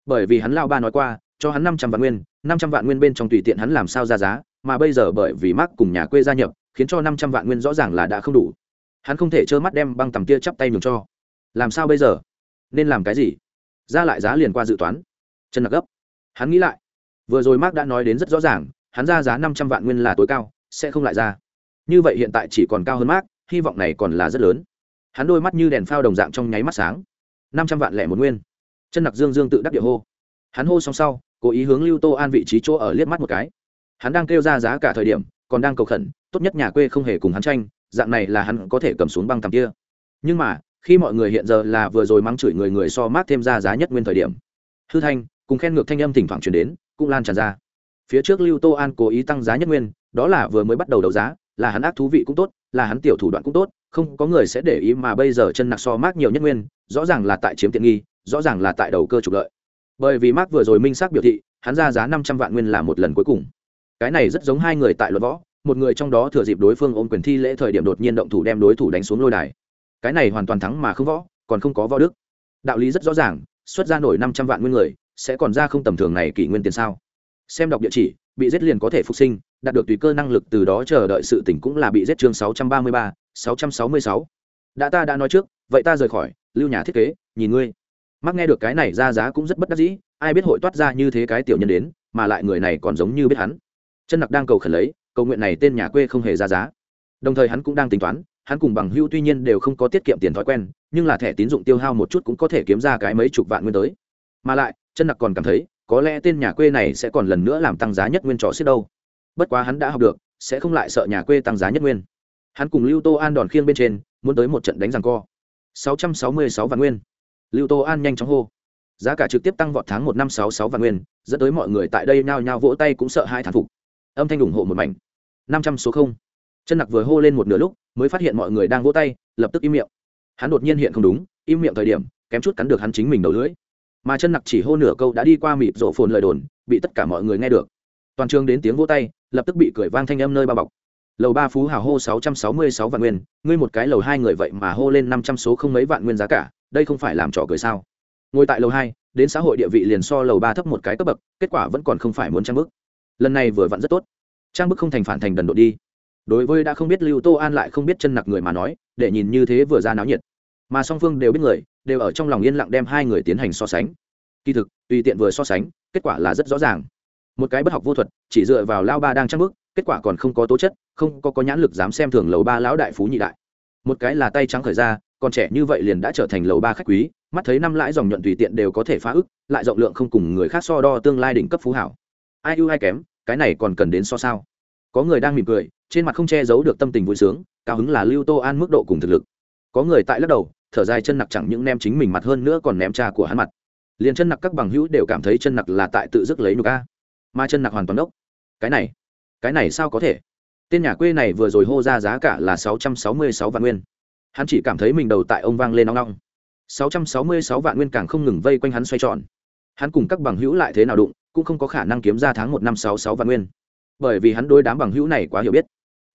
Bởi vì hắn lao ba nói qua, cho hắn năm trăm vạn nguyên, năm trăm vạn nguyên bên trong tùy tiện hắn làm sao ra giá, mà bây giờ bởi vì mắc cùng nhà quê gia nhập, khiến cho năm trăm vạn nguyên rõ ràng là đã không đủ. Hắn không thể trơ mắt đem băng tầm kia chắp tay nhường cho. Làm sao bây giờ? Nên làm cái gì? Ra lại giá liền qua dự toán. Chân nặc gấp. Hắn nghĩ lại vừa rồi mark đã nói đến rất rõ ràng, hắn ra giá năm trăm vạn nguyên là tối cao, sẽ không lại ra. Như vậy hiện tại chỉ còn cao hơn mark, hy vọng này còn là rất lớn. Hắn đôi mắt như đèn phao đồng dạng trong nháy mắt sáng. năm trăm vạn lẻ một nguyên. Chân nặc dương dương tự đắc địa hô. Hắn hô xong sau, cố ý hướng lưu tô an vị trí chỗ ở liếc mắt một cái. Hắn đang kêu ra giá cả thời điểm, còn đang cầu khẩn, tốt nhất nhà quê không hề cùng hắn tranh, dạng này là hắn có thể cầm xuống băng tầm kia. Nhưng mà, khi mọi người hiện giờ là vừa rồi mắng chửi người người so mát thêm ra giá nhất nguyên thời điểm. Hư thanh, cùng khen ngược thanh âm thỉnh thoảng chuyển đến cũng lan tràn ra. Phía trước lưu tô an cố ý tăng giá nhất nguyên, đó là vừa mới bắt đầu đấu giá, là hắn ác thú vị cũng tốt, là hắn tiểu thủ đoạn cũng tốt, không có người sẽ để ý mà bây giờ chân nặc so mát nhiều nhất nguyên, rõ ràng là tại chiếm tiện nghi, rõ ràng là tại đầu cơ trục lợi. Bởi vì mát vừa rồi minh xác biểu thị, hắn ra giá năm trăm vạn nguyên là một lần cuối cùng. Cái này rất giống hai người tại luật võ, một người trong đó thừa dịp đối phương ôm quyền thi lễ thời điểm đột nhiên động thủ đem đối thủ đánh xuống lôi đài. Cái này hoàn toàn thắng mà không võ, còn không có võ đức. Đạo lý rất rõ ràng, xuất ra nổi năm trăm vạn nguyên người sẽ còn ra không tầm thường này kỷ nguyên tiền sao? Xem đọc địa chỉ, bị giết liền có thể phục sinh, đạt được tùy cơ năng lực từ đó chờ đợi sự tỉnh cũng là bị giết chương sáu trăm ba mươi ba, sáu trăm sáu mươi sáu. Đã ta đã nói trước, vậy ta rời khỏi, lưu nhà thiết kế, nhìn ngươi. Mắc nghe được cái này ra giá cũng rất bất đắc dĩ, ai biết hội toát ra như thế cái tiểu nhân đến, mà lại người này còn giống như biết hắn. Chân nặc đang cầu khẩn lấy, cầu nguyện này tên nhà quê không hề ra giá. Đồng thời hắn cũng đang tính toán, hắn cùng bằng hưu tuy nhiên đều không có tiết kiệm tiền thói quen, nhưng là thẻ tín dụng tiêu hao một chút cũng có thể kiếm ra cái mấy chục vạn nguyên tới. Mà lại chân nặc còn cảm thấy, có lẽ tên nhà quê này sẽ còn lần nữa làm tăng giá nhất nguyên trò xiết đâu. Bất quá hắn đã học được, sẽ không lại sợ nhà quê tăng giá nhất nguyên. Hắn cùng lưu tô an đòn khiêng bên trên, muốn tới một trận đánh rằng co. Sáu trăm sáu mươi sáu vạn nguyên. Lưu tô an nhanh chóng hô. Giá cả trực tiếp tăng vọt tháng một năm sáu sáu vạn nguyên, dẫn tới mọi người tại đây nhao nhao vỗ tay cũng sợ hai thán phục. Âm thanh ủng hộ một mảnh. Năm trăm số không. Chân nặc vừa hô lên một nửa lúc, mới phát hiện mọi người đang vỗ tay, lập tức im miệng. Hắn đột nhiên hiện không đúng, im miệng thời điểm, kém chút cắn được hắn chính mình đầu lưỡi mà chân nặc chỉ hô nửa câu đã đi qua mịp rộ phồn lời đồn, bị tất cả mọi người nghe được. Toàn trường đến tiếng vỗ tay, lập tức bị cười vang thanh âm nơi bao bọc. Lầu ba phú hào hô sáu trăm sáu mươi sáu vạn nguyên, ngươi một cái lầu hai người vậy mà hô lên năm trăm số không mấy vạn nguyên giá cả, đây không phải làm trò cười sao? Ngồi tại lầu hai, đến xã hội địa vị liền so lầu ba thấp một cái cấp bậc, kết quả vẫn còn không phải muốn trang bức. Lần này vừa vặn rất tốt. Trang bức không thành phản thành đần độn đi. Đối với đã không biết lưu tô an lại không biết chân nặc người mà nói, để nhìn như thế vừa ra náo nhiệt. Mà song phương đều biết người đều ở trong lòng yên lặng đem hai người tiến hành so sánh. Kỳ thực tùy tiện vừa so sánh kết quả là rất rõ ràng. Một cái bất học vô thuật chỉ dựa vào lao ba đang trăng bước, kết quả còn không có tố chất không có có nhãn lực dám xem thường lầu ba lão đại phú nhị đại. Một cái là tay trắng khởi ra còn trẻ như vậy liền đã trở thành lầu ba khách quý mắt thấy năm lãi dòng nhuận tùy tiện đều có thể phá ức lại rộng lượng không cùng người khác so đo tương lai đỉnh cấp phú hảo. Ai ưu ai kém cái này còn cần đến so sao? Có người đang mỉm cười trên mặt không che giấu được tâm tình vui sướng cao hứng là lưu tô an mức độ cùng thực lực. Có người tại lắc đầu thở dài chân nặc chẳng những ném chính mình mặt hơn nữa còn ném cha của hắn mặt. Liền chân nặc các bằng hữu đều cảm thấy chân nặc là tại tự dứt lấy nhục a. Mà chân nặc hoàn toàn ốc cái này cái này sao có thể? Tên nhà quê này vừa rồi hô ra giá cả là sáu trăm sáu mươi sáu vạn nguyên. Hắn chỉ cảm thấy mình đầu tại ông vang lên nóng nóng sáu trăm sáu mươi sáu vạn nguyên càng không ngừng vây quanh hắn xoay tròn. Hắn cùng các bằng hữu lại thế nào đụng, cũng không có khả năng kiếm ra tháng một năm sáu sáu vạn nguyên. Bởi vì hắn đối đám bằng hữu này quá hiểu biết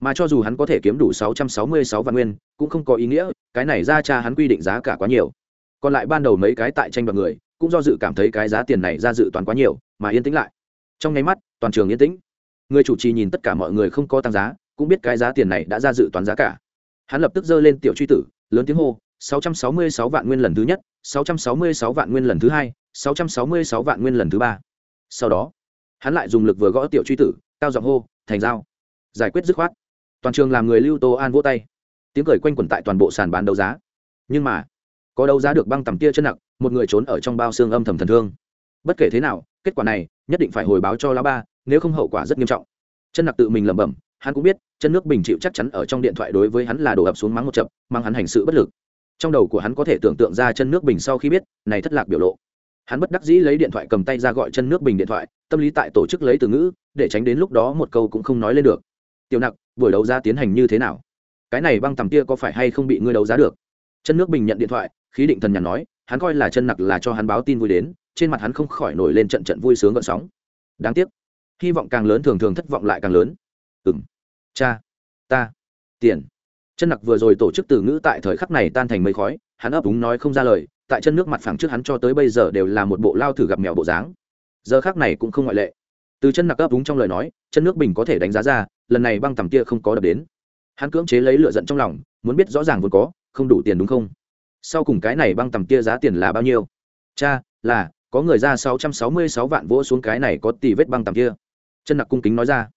mà cho dù hắn có thể kiếm đủ sáu trăm sáu mươi sáu vạn nguyên, cũng không có ý nghĩa, cái này ra cha hắn quy định giá cả quá nhiều. Còn lại ban đầu mấy cái tại tranh đoạt người, cũng do dự cảm thấy cái giá tiền này ra dự toán quá nhiều, mà yên tĩnh lại. Trong ngay mắt, toàn trường yên tĩnh. Người chủ trì nhìn tất cả mọi người không có tăng giá, cũng biết cái giá tiền này đã ra dự toán giá cả. Hắn lập tức giơ lên tiểu truy tử, lớn tiếng hô 666 vạn nguyên lần thứ nhất 666 vạn nguyên lần thứ hai 666 vạn nguyên lần thứ ba. Sau đó, hắn lại dùng lực vừa gõ tiểu truy tử, cao giọng hô, thành dao giải quyết dứt khoát toàn trường làm người lưu tô an vỗ tay. Tiếng cười quanh quẩn tại toàn bộ sàn bán đấu giá. Nhưng mà, có đấu giá được băng tầm tia chân nặng, một người trốn ở trong bao xương âm thầm thần thương. Bất kể thế nào, kết quả này nhất định phải hồi báo cho lão ba, nếu không hậu quả rất nghiêm trọng. Chân nặc tự mình lẩm bẩm, hắn cũng biết, chân nước bình chịu chắc chắn ở trong điện thoại đối với hắn là đổ ập xuống mắng một chập, mang hắn hành sự bất lực. Trong đầu của hắn có thể tưởng tượng ra chân nước bình sau khi biết, này thất lạc biểu lộ. Hắn bất đắc dĩ lấy điện thoại cầm tay ra gọi chân nước bình điện thoại, tâm lý tại tổ chức lấy từ ngữ, để tránh đến lúc đó một câu cũng không nói lên được. Tiểu nặc buổi đấu giá tiến hành như thế nào? Cái này băng tầm kia có phải hay không bị ngươi đấu giá được? Chân nước bình nhận điện thoại, khí định thần nhàn nói, hắn coi là chân nặc là cho hắn báo tin vui đến, trên mặt hắn không khỏi nổi lên trận trận vui sướng gợn sóng. Đáng tiếc, hy vọng càng lớn thường thường thất vọng lại càng lớn. Ừ m cha, ta, tiền. Chân nặc vừa rồi tổ chức từ ngữ tại thời khắc này tan thành mây khói, hắn ấp úng nói không ra lời, tại chân nước mặt phẳng trước hắn cho tới bây giờ đều là một bộ lao thử gặp mèo bộ dáng. Giờ khác này cũng không ngoại lệ. Từ chân nặc ấp úng trong lời nói, chân nước bình có thể đánh giá ra lần này băng tầm kia không có đập đến. Hắn cưỡng chế lấy lựa giận trong lòng, muốn biết rõ ràng vốn có, không đủ tiền đúng không? Sau cùng cái này băng tầm kia giá tiền là bao nhiêu? Cha, là, có người ra sáu trăm sáu mươi sáu vạn vỗ xuống cái này có tỷ vết băng tầm kia chân nặc cung kính nói ra.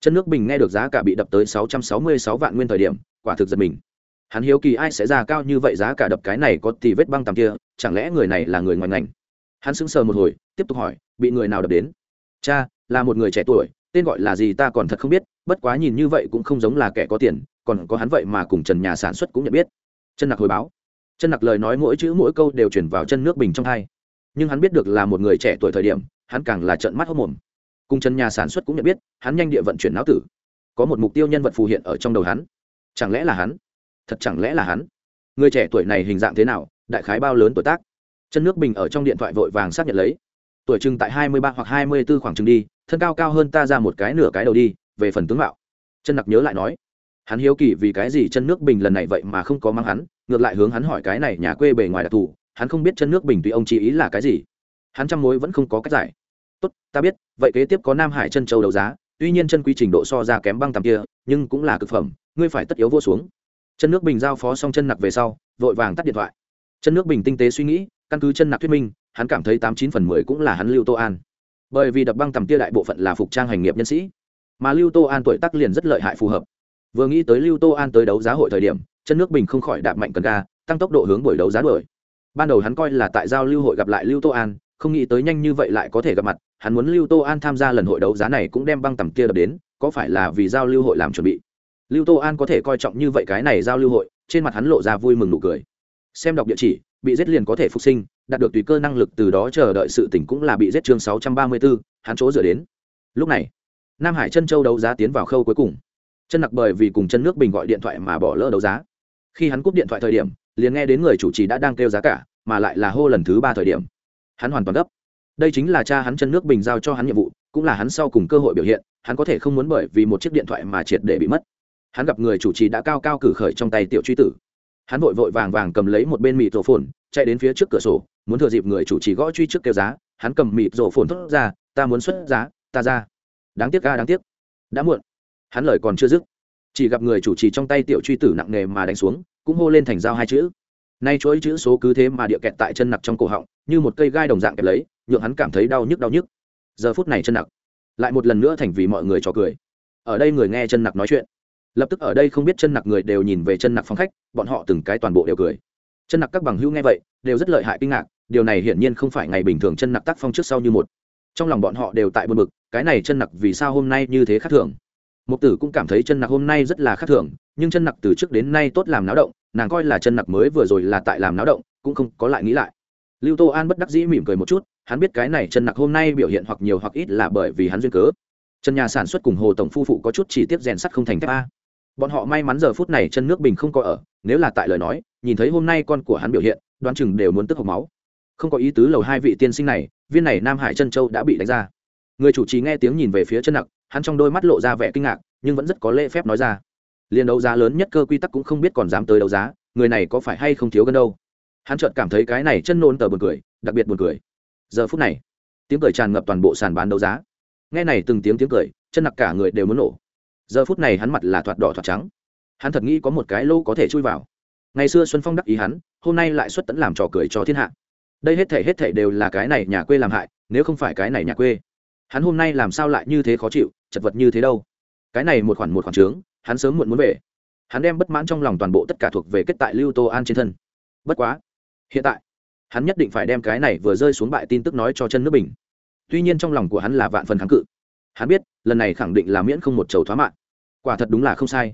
Chân nước bình nghe được giá cả bị đập tới sáu trăm sáu mươi sáu vạn nguyên thời điểm, quả thực giật mình. Hắn hiếu kỳ ai sẽ ra cao như vậy giá cả đập cái này có tỷ vết băng tầm kia chẳng lẽ người này là người ngoài ngành? Hắn sững sờ một hồi, tiếp tục hỏi, bị người nào đập đến? Cha, là một người trẻ tuổi, tên gọi là gì ta còn thật không biết bất quá nhìn như vậy cũng không giống là kẻ có tiền, còn có hắn vậy mà cùng trần nhà sản xuất cũng nhận biết. Chân nặc hồi báo. Chân nặc lời nói mỗi chữ mỗi câu đều chuyển vào chân nước bình trong hai. Nhưng hắn biết được là một người trẻ tuổi thời điểm, hắn càng là trận mắt hốc mồm. Cùng chân nhà sản xuất cũng nhận biết, hắn nhanh địa vận chuyển não tử. Có một mục tiêu nhân vật phù hiện ở trong đầu hắn. Chẳng lẽ là hắn? Thật chẳng lẽ là hắn? Người trẻ tuổi này hình dạng thế nào, đại khái bao lớn tuổi tác? Chân nước bình ở trong điện thoại vội vàng xác nhận lấy. Tuổi chừng tại hai mươi ba hoặc hai mươi b ố khoảng chừng đi, thân cao cao hơn ta ra một cái nửa cái đầu đi về phần tướng mạo. Chân nặc nhớ lại nói, hắn hiếu kỳ vì cái gì chân nước bình lần này vậy mà không có mang hắn, ngược lại hướng hắn hỏi cái này nhà quê bề ngoài đặc thù, hắn không biết chân nước bình tùy ông chỉ ý là cái gì. Hắn trăm mối vẫn không có cách giải. Tốt, ta biết, vậy kế tiếp có nam hải chân châu đấu giá, tuy nhiên chân quy trình độ so ra kém băng tầm kia, nhưng cũng là cực phẩm, ngươi phải tất yếu vô xuống. Chân nước bình giao phó xong chân nặc về sau, vội vàng tắt điện thoại. Chân nước bình tinh tế suy nghĩ, căn cứ chân nặc thuyết minh, hắn cảm thấy tám chín phần mười cũng là hắn lưu tô an. Bởi vì đập băng tầm tia đại bộ phận là phục trang hành nghiệp nhân sĩ mà lưu tô an tuổi tác liền rất lợi hại phù hợp. Vừa nghĩ tới lưu tô an tới đấu giá hội thời điểm chân nước bình không khỏi đạp mạnh cần ga tăng tốc độ hướng buổi đấu giá đuổi. Ban đầu hắn coi là tại giao lưu hội gặp lại lưu tô an không nghĩ tới nhanh như vậy lại có thể gặp mặt hắn muốn lưu tô an tham gia lần hội đấu giá này cũng đem băng tầm kia đập đến có phải là vì giao lưu hội làm chuẩn bị? Lưu tô an có thể coi trọng như vậy cái này giao lưu hội trên mặt hắn lộ ra vui mừng nụ cười. Xem đọc địa chỉ bị giết liền có thể phục sinh đạt được tùy cơ năng lực từ đó chờ đợi sự tỉnh cũng là bị giết chương sáu trăm ba mươi 634, hắn chỗ dựa đến. Lúc này nam hải chân châu đấu giá tiến vào khâu cuối cùng. Chân nặc bởi vì cùng chân nước bình gọi điện thoại mà bỏ lỡ đấu giá. Khi hắn cúp điện thoại thời điểm, liền nghe đến người chủ trì đã đang kêu giá cả, mà lại là hô lần thứ ba thời điểm. Hắn hoàn toàn gấp. Đây chính là cha hắn chân nước bình giao cho hắn nhiệm vụ, cũng là hắn sau cùng cơ hội biểu hiện, hắn có thể không muốn bởi vì một chiếc điện thoại mà triệt để bị mất. Hắn gặp người chủ trì đã cao cao cử khởi trong tay tiểu truy tử. Hắn vội vội vàng vàng cầm lấy một bên mịt rổ phồn, chạy đến phía trước cửa sổ, muốn thừa dịp người chủ trì gõ truy trước kêu giá, hắn cầm mịt rổ phồn thốt ra, ta muốn xuất giá, ta ra đáng tiếc ga, đáng tiếc. Đã muộn. Hắn lời còn chưa dứt, chỉ gặp người chủ trì trong tay tiểu truy tử nặng nề mà đánh xuống, cũng hô lên thành dao hai chữ. Nay chuỗi chữ số cứ thế mà địa kẹt tại chân nặc trong cổ họng, như một cây gai đồng dạng kẹp lấy, nhượng hắn cảm thấy đau nhức đau nhức. Giờ phút này chân nặc lại một lần nữa thành vì mọi người trò cười. Ở đây người nghe chân nặc nói chuyện. Lập tức ở đây không biết chân nặc người đều nhìn về chân nặc phong khách, bọn họ từng cái toàn bộ đều cười. Chân nặc các bằng hữu nghe vậy, đều rất lợi hại kinh ngạc, điều này hiển nhiên không phải ngày bình thường chân nặc tác phong trước sau như một. Trong lòng bọn họ đều tại buồn bực cái này chân nặc vì sao hôm nay như thế khác thường? Mục tử cũng cảm thấy chân nặc hôm nay rất là khác thường, nhưng chân nặc từ trước đến nay tốt làm náo động, nàng coi là chân nặc mới vừa rồi là tại làm náo động, cũng không có lại nghĩ lại. Lưu tô an bất đắc dĩ mỉm cười một chút, hắn biết cái này chân nặc hôm nay biểu hiện hoặc nhiều hoặc ít là bởi vì hắn duyên cớ. Chân nhà sản xuất cùng hồ tổng phu phụ có chút chỉ tiết rèn sắt không thành thép a. Bọn họ may mắn giờ phút này chân nước bình không có ở, nếu là tại lời nói, nhìn thấy hôm nay con của hắn biểu hiện, đoán chừng đều muốn tức hộc máu. Không có ý tứ lầu hai vị tiên sinh này, viên này nam hải chân châu đã bị đánh ra người chủ trì nghe tiếng nhìn về phía chân nặc, hắn trong đôi mắt lộ ra vẻ kinh ngạc, nhưng vẫn rất có lễ phép nói ra. Liền đấu giá lớn nhất cơ quy tắc cũng không biết còn dám tới đấu giá, người này có phải hay không thiếu gần đâu? Hắn chợt cảm thấy cái này chân nôn tờ buồn cười, đặc biệt buồn cười. Giờ phút này, tiếng cười tràn ngập toàn bộ sàn bán đấu giá. Nghe này từng tiếng tiếng cười chân nặc cả người đều muốn nổ. Giờ phút này hắn mặt là thoạt đỏ thoạt trắng. Hắn thật nghĩ có một cái lô có thể chui vào. Ngày xưa xuân phong đắc ý hắn, hôm nay lại xuất tẫn làm trò cười cho thiên hạ. Đây hết thể hết thể đều là cái này nhà quê làm hại, nếu không phải cái này nhà quê hắn hôm nay làm sao lại như thế khó chịu, chật vật như thế đâu. Cái này một khoản một khoản trướng, hắn sớm muộn muốn về. Hắn đem bất mãn trong lòng toàn bộ tất cả thuộc về kết tại lưu tô an trên thân. Bất quá, hiện tại, hắn nhất định phải đem cái này vừa rơi xuống bại tin tức nói cho chân nước bình. Tuy nhiên trong lòng của hắn là vạn phần kháng cự. Hắn biết, lần này khẳng định là miễn không một chầu thoá mạng. Quả thật đúng là không sai.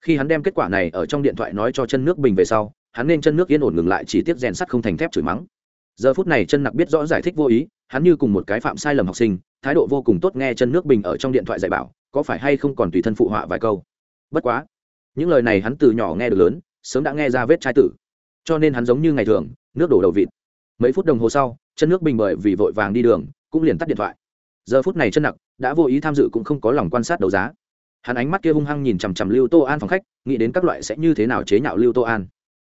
Khi hắn đem kết quả này ở trong điện thoại nói cho chân nước bình về sau, hắn nên chân nước yên ổn ngừng lại chỉ tiếp rèn sắt không thành thép chửi mắng. Giờ phút này chân nặc biết rõ giải thích vô ý, hắn như cùng một cái phạm sai lầm học sinh thái độ vô cùng tốt nghe chân nước bình ở trong điện thoại dạy bảo, có phải hay không còn tùy thân phụ họa vài câu? Bất quá, những lời này hắn từ nhỏ nghe được lớn, sớm đã nghe ra vết trai tử. Cho nên hắn giống như ngày thường, nước đổ đầu vịt. Mấy phút đồng hồ sau, chân nước bình bởi vì vội vàng đi đường, cũng liền tắt điện thoại. Giờ phút này chân nặc đã vô ý tham dự cũng không có lòng quan sát đấu giá. Hắn ánh mắt kia hung hăng nhìn chằm chằm lưu tô an phòng khách, nghĩ đến các loại sẽ như thế nào chế nhạo lưu tô an.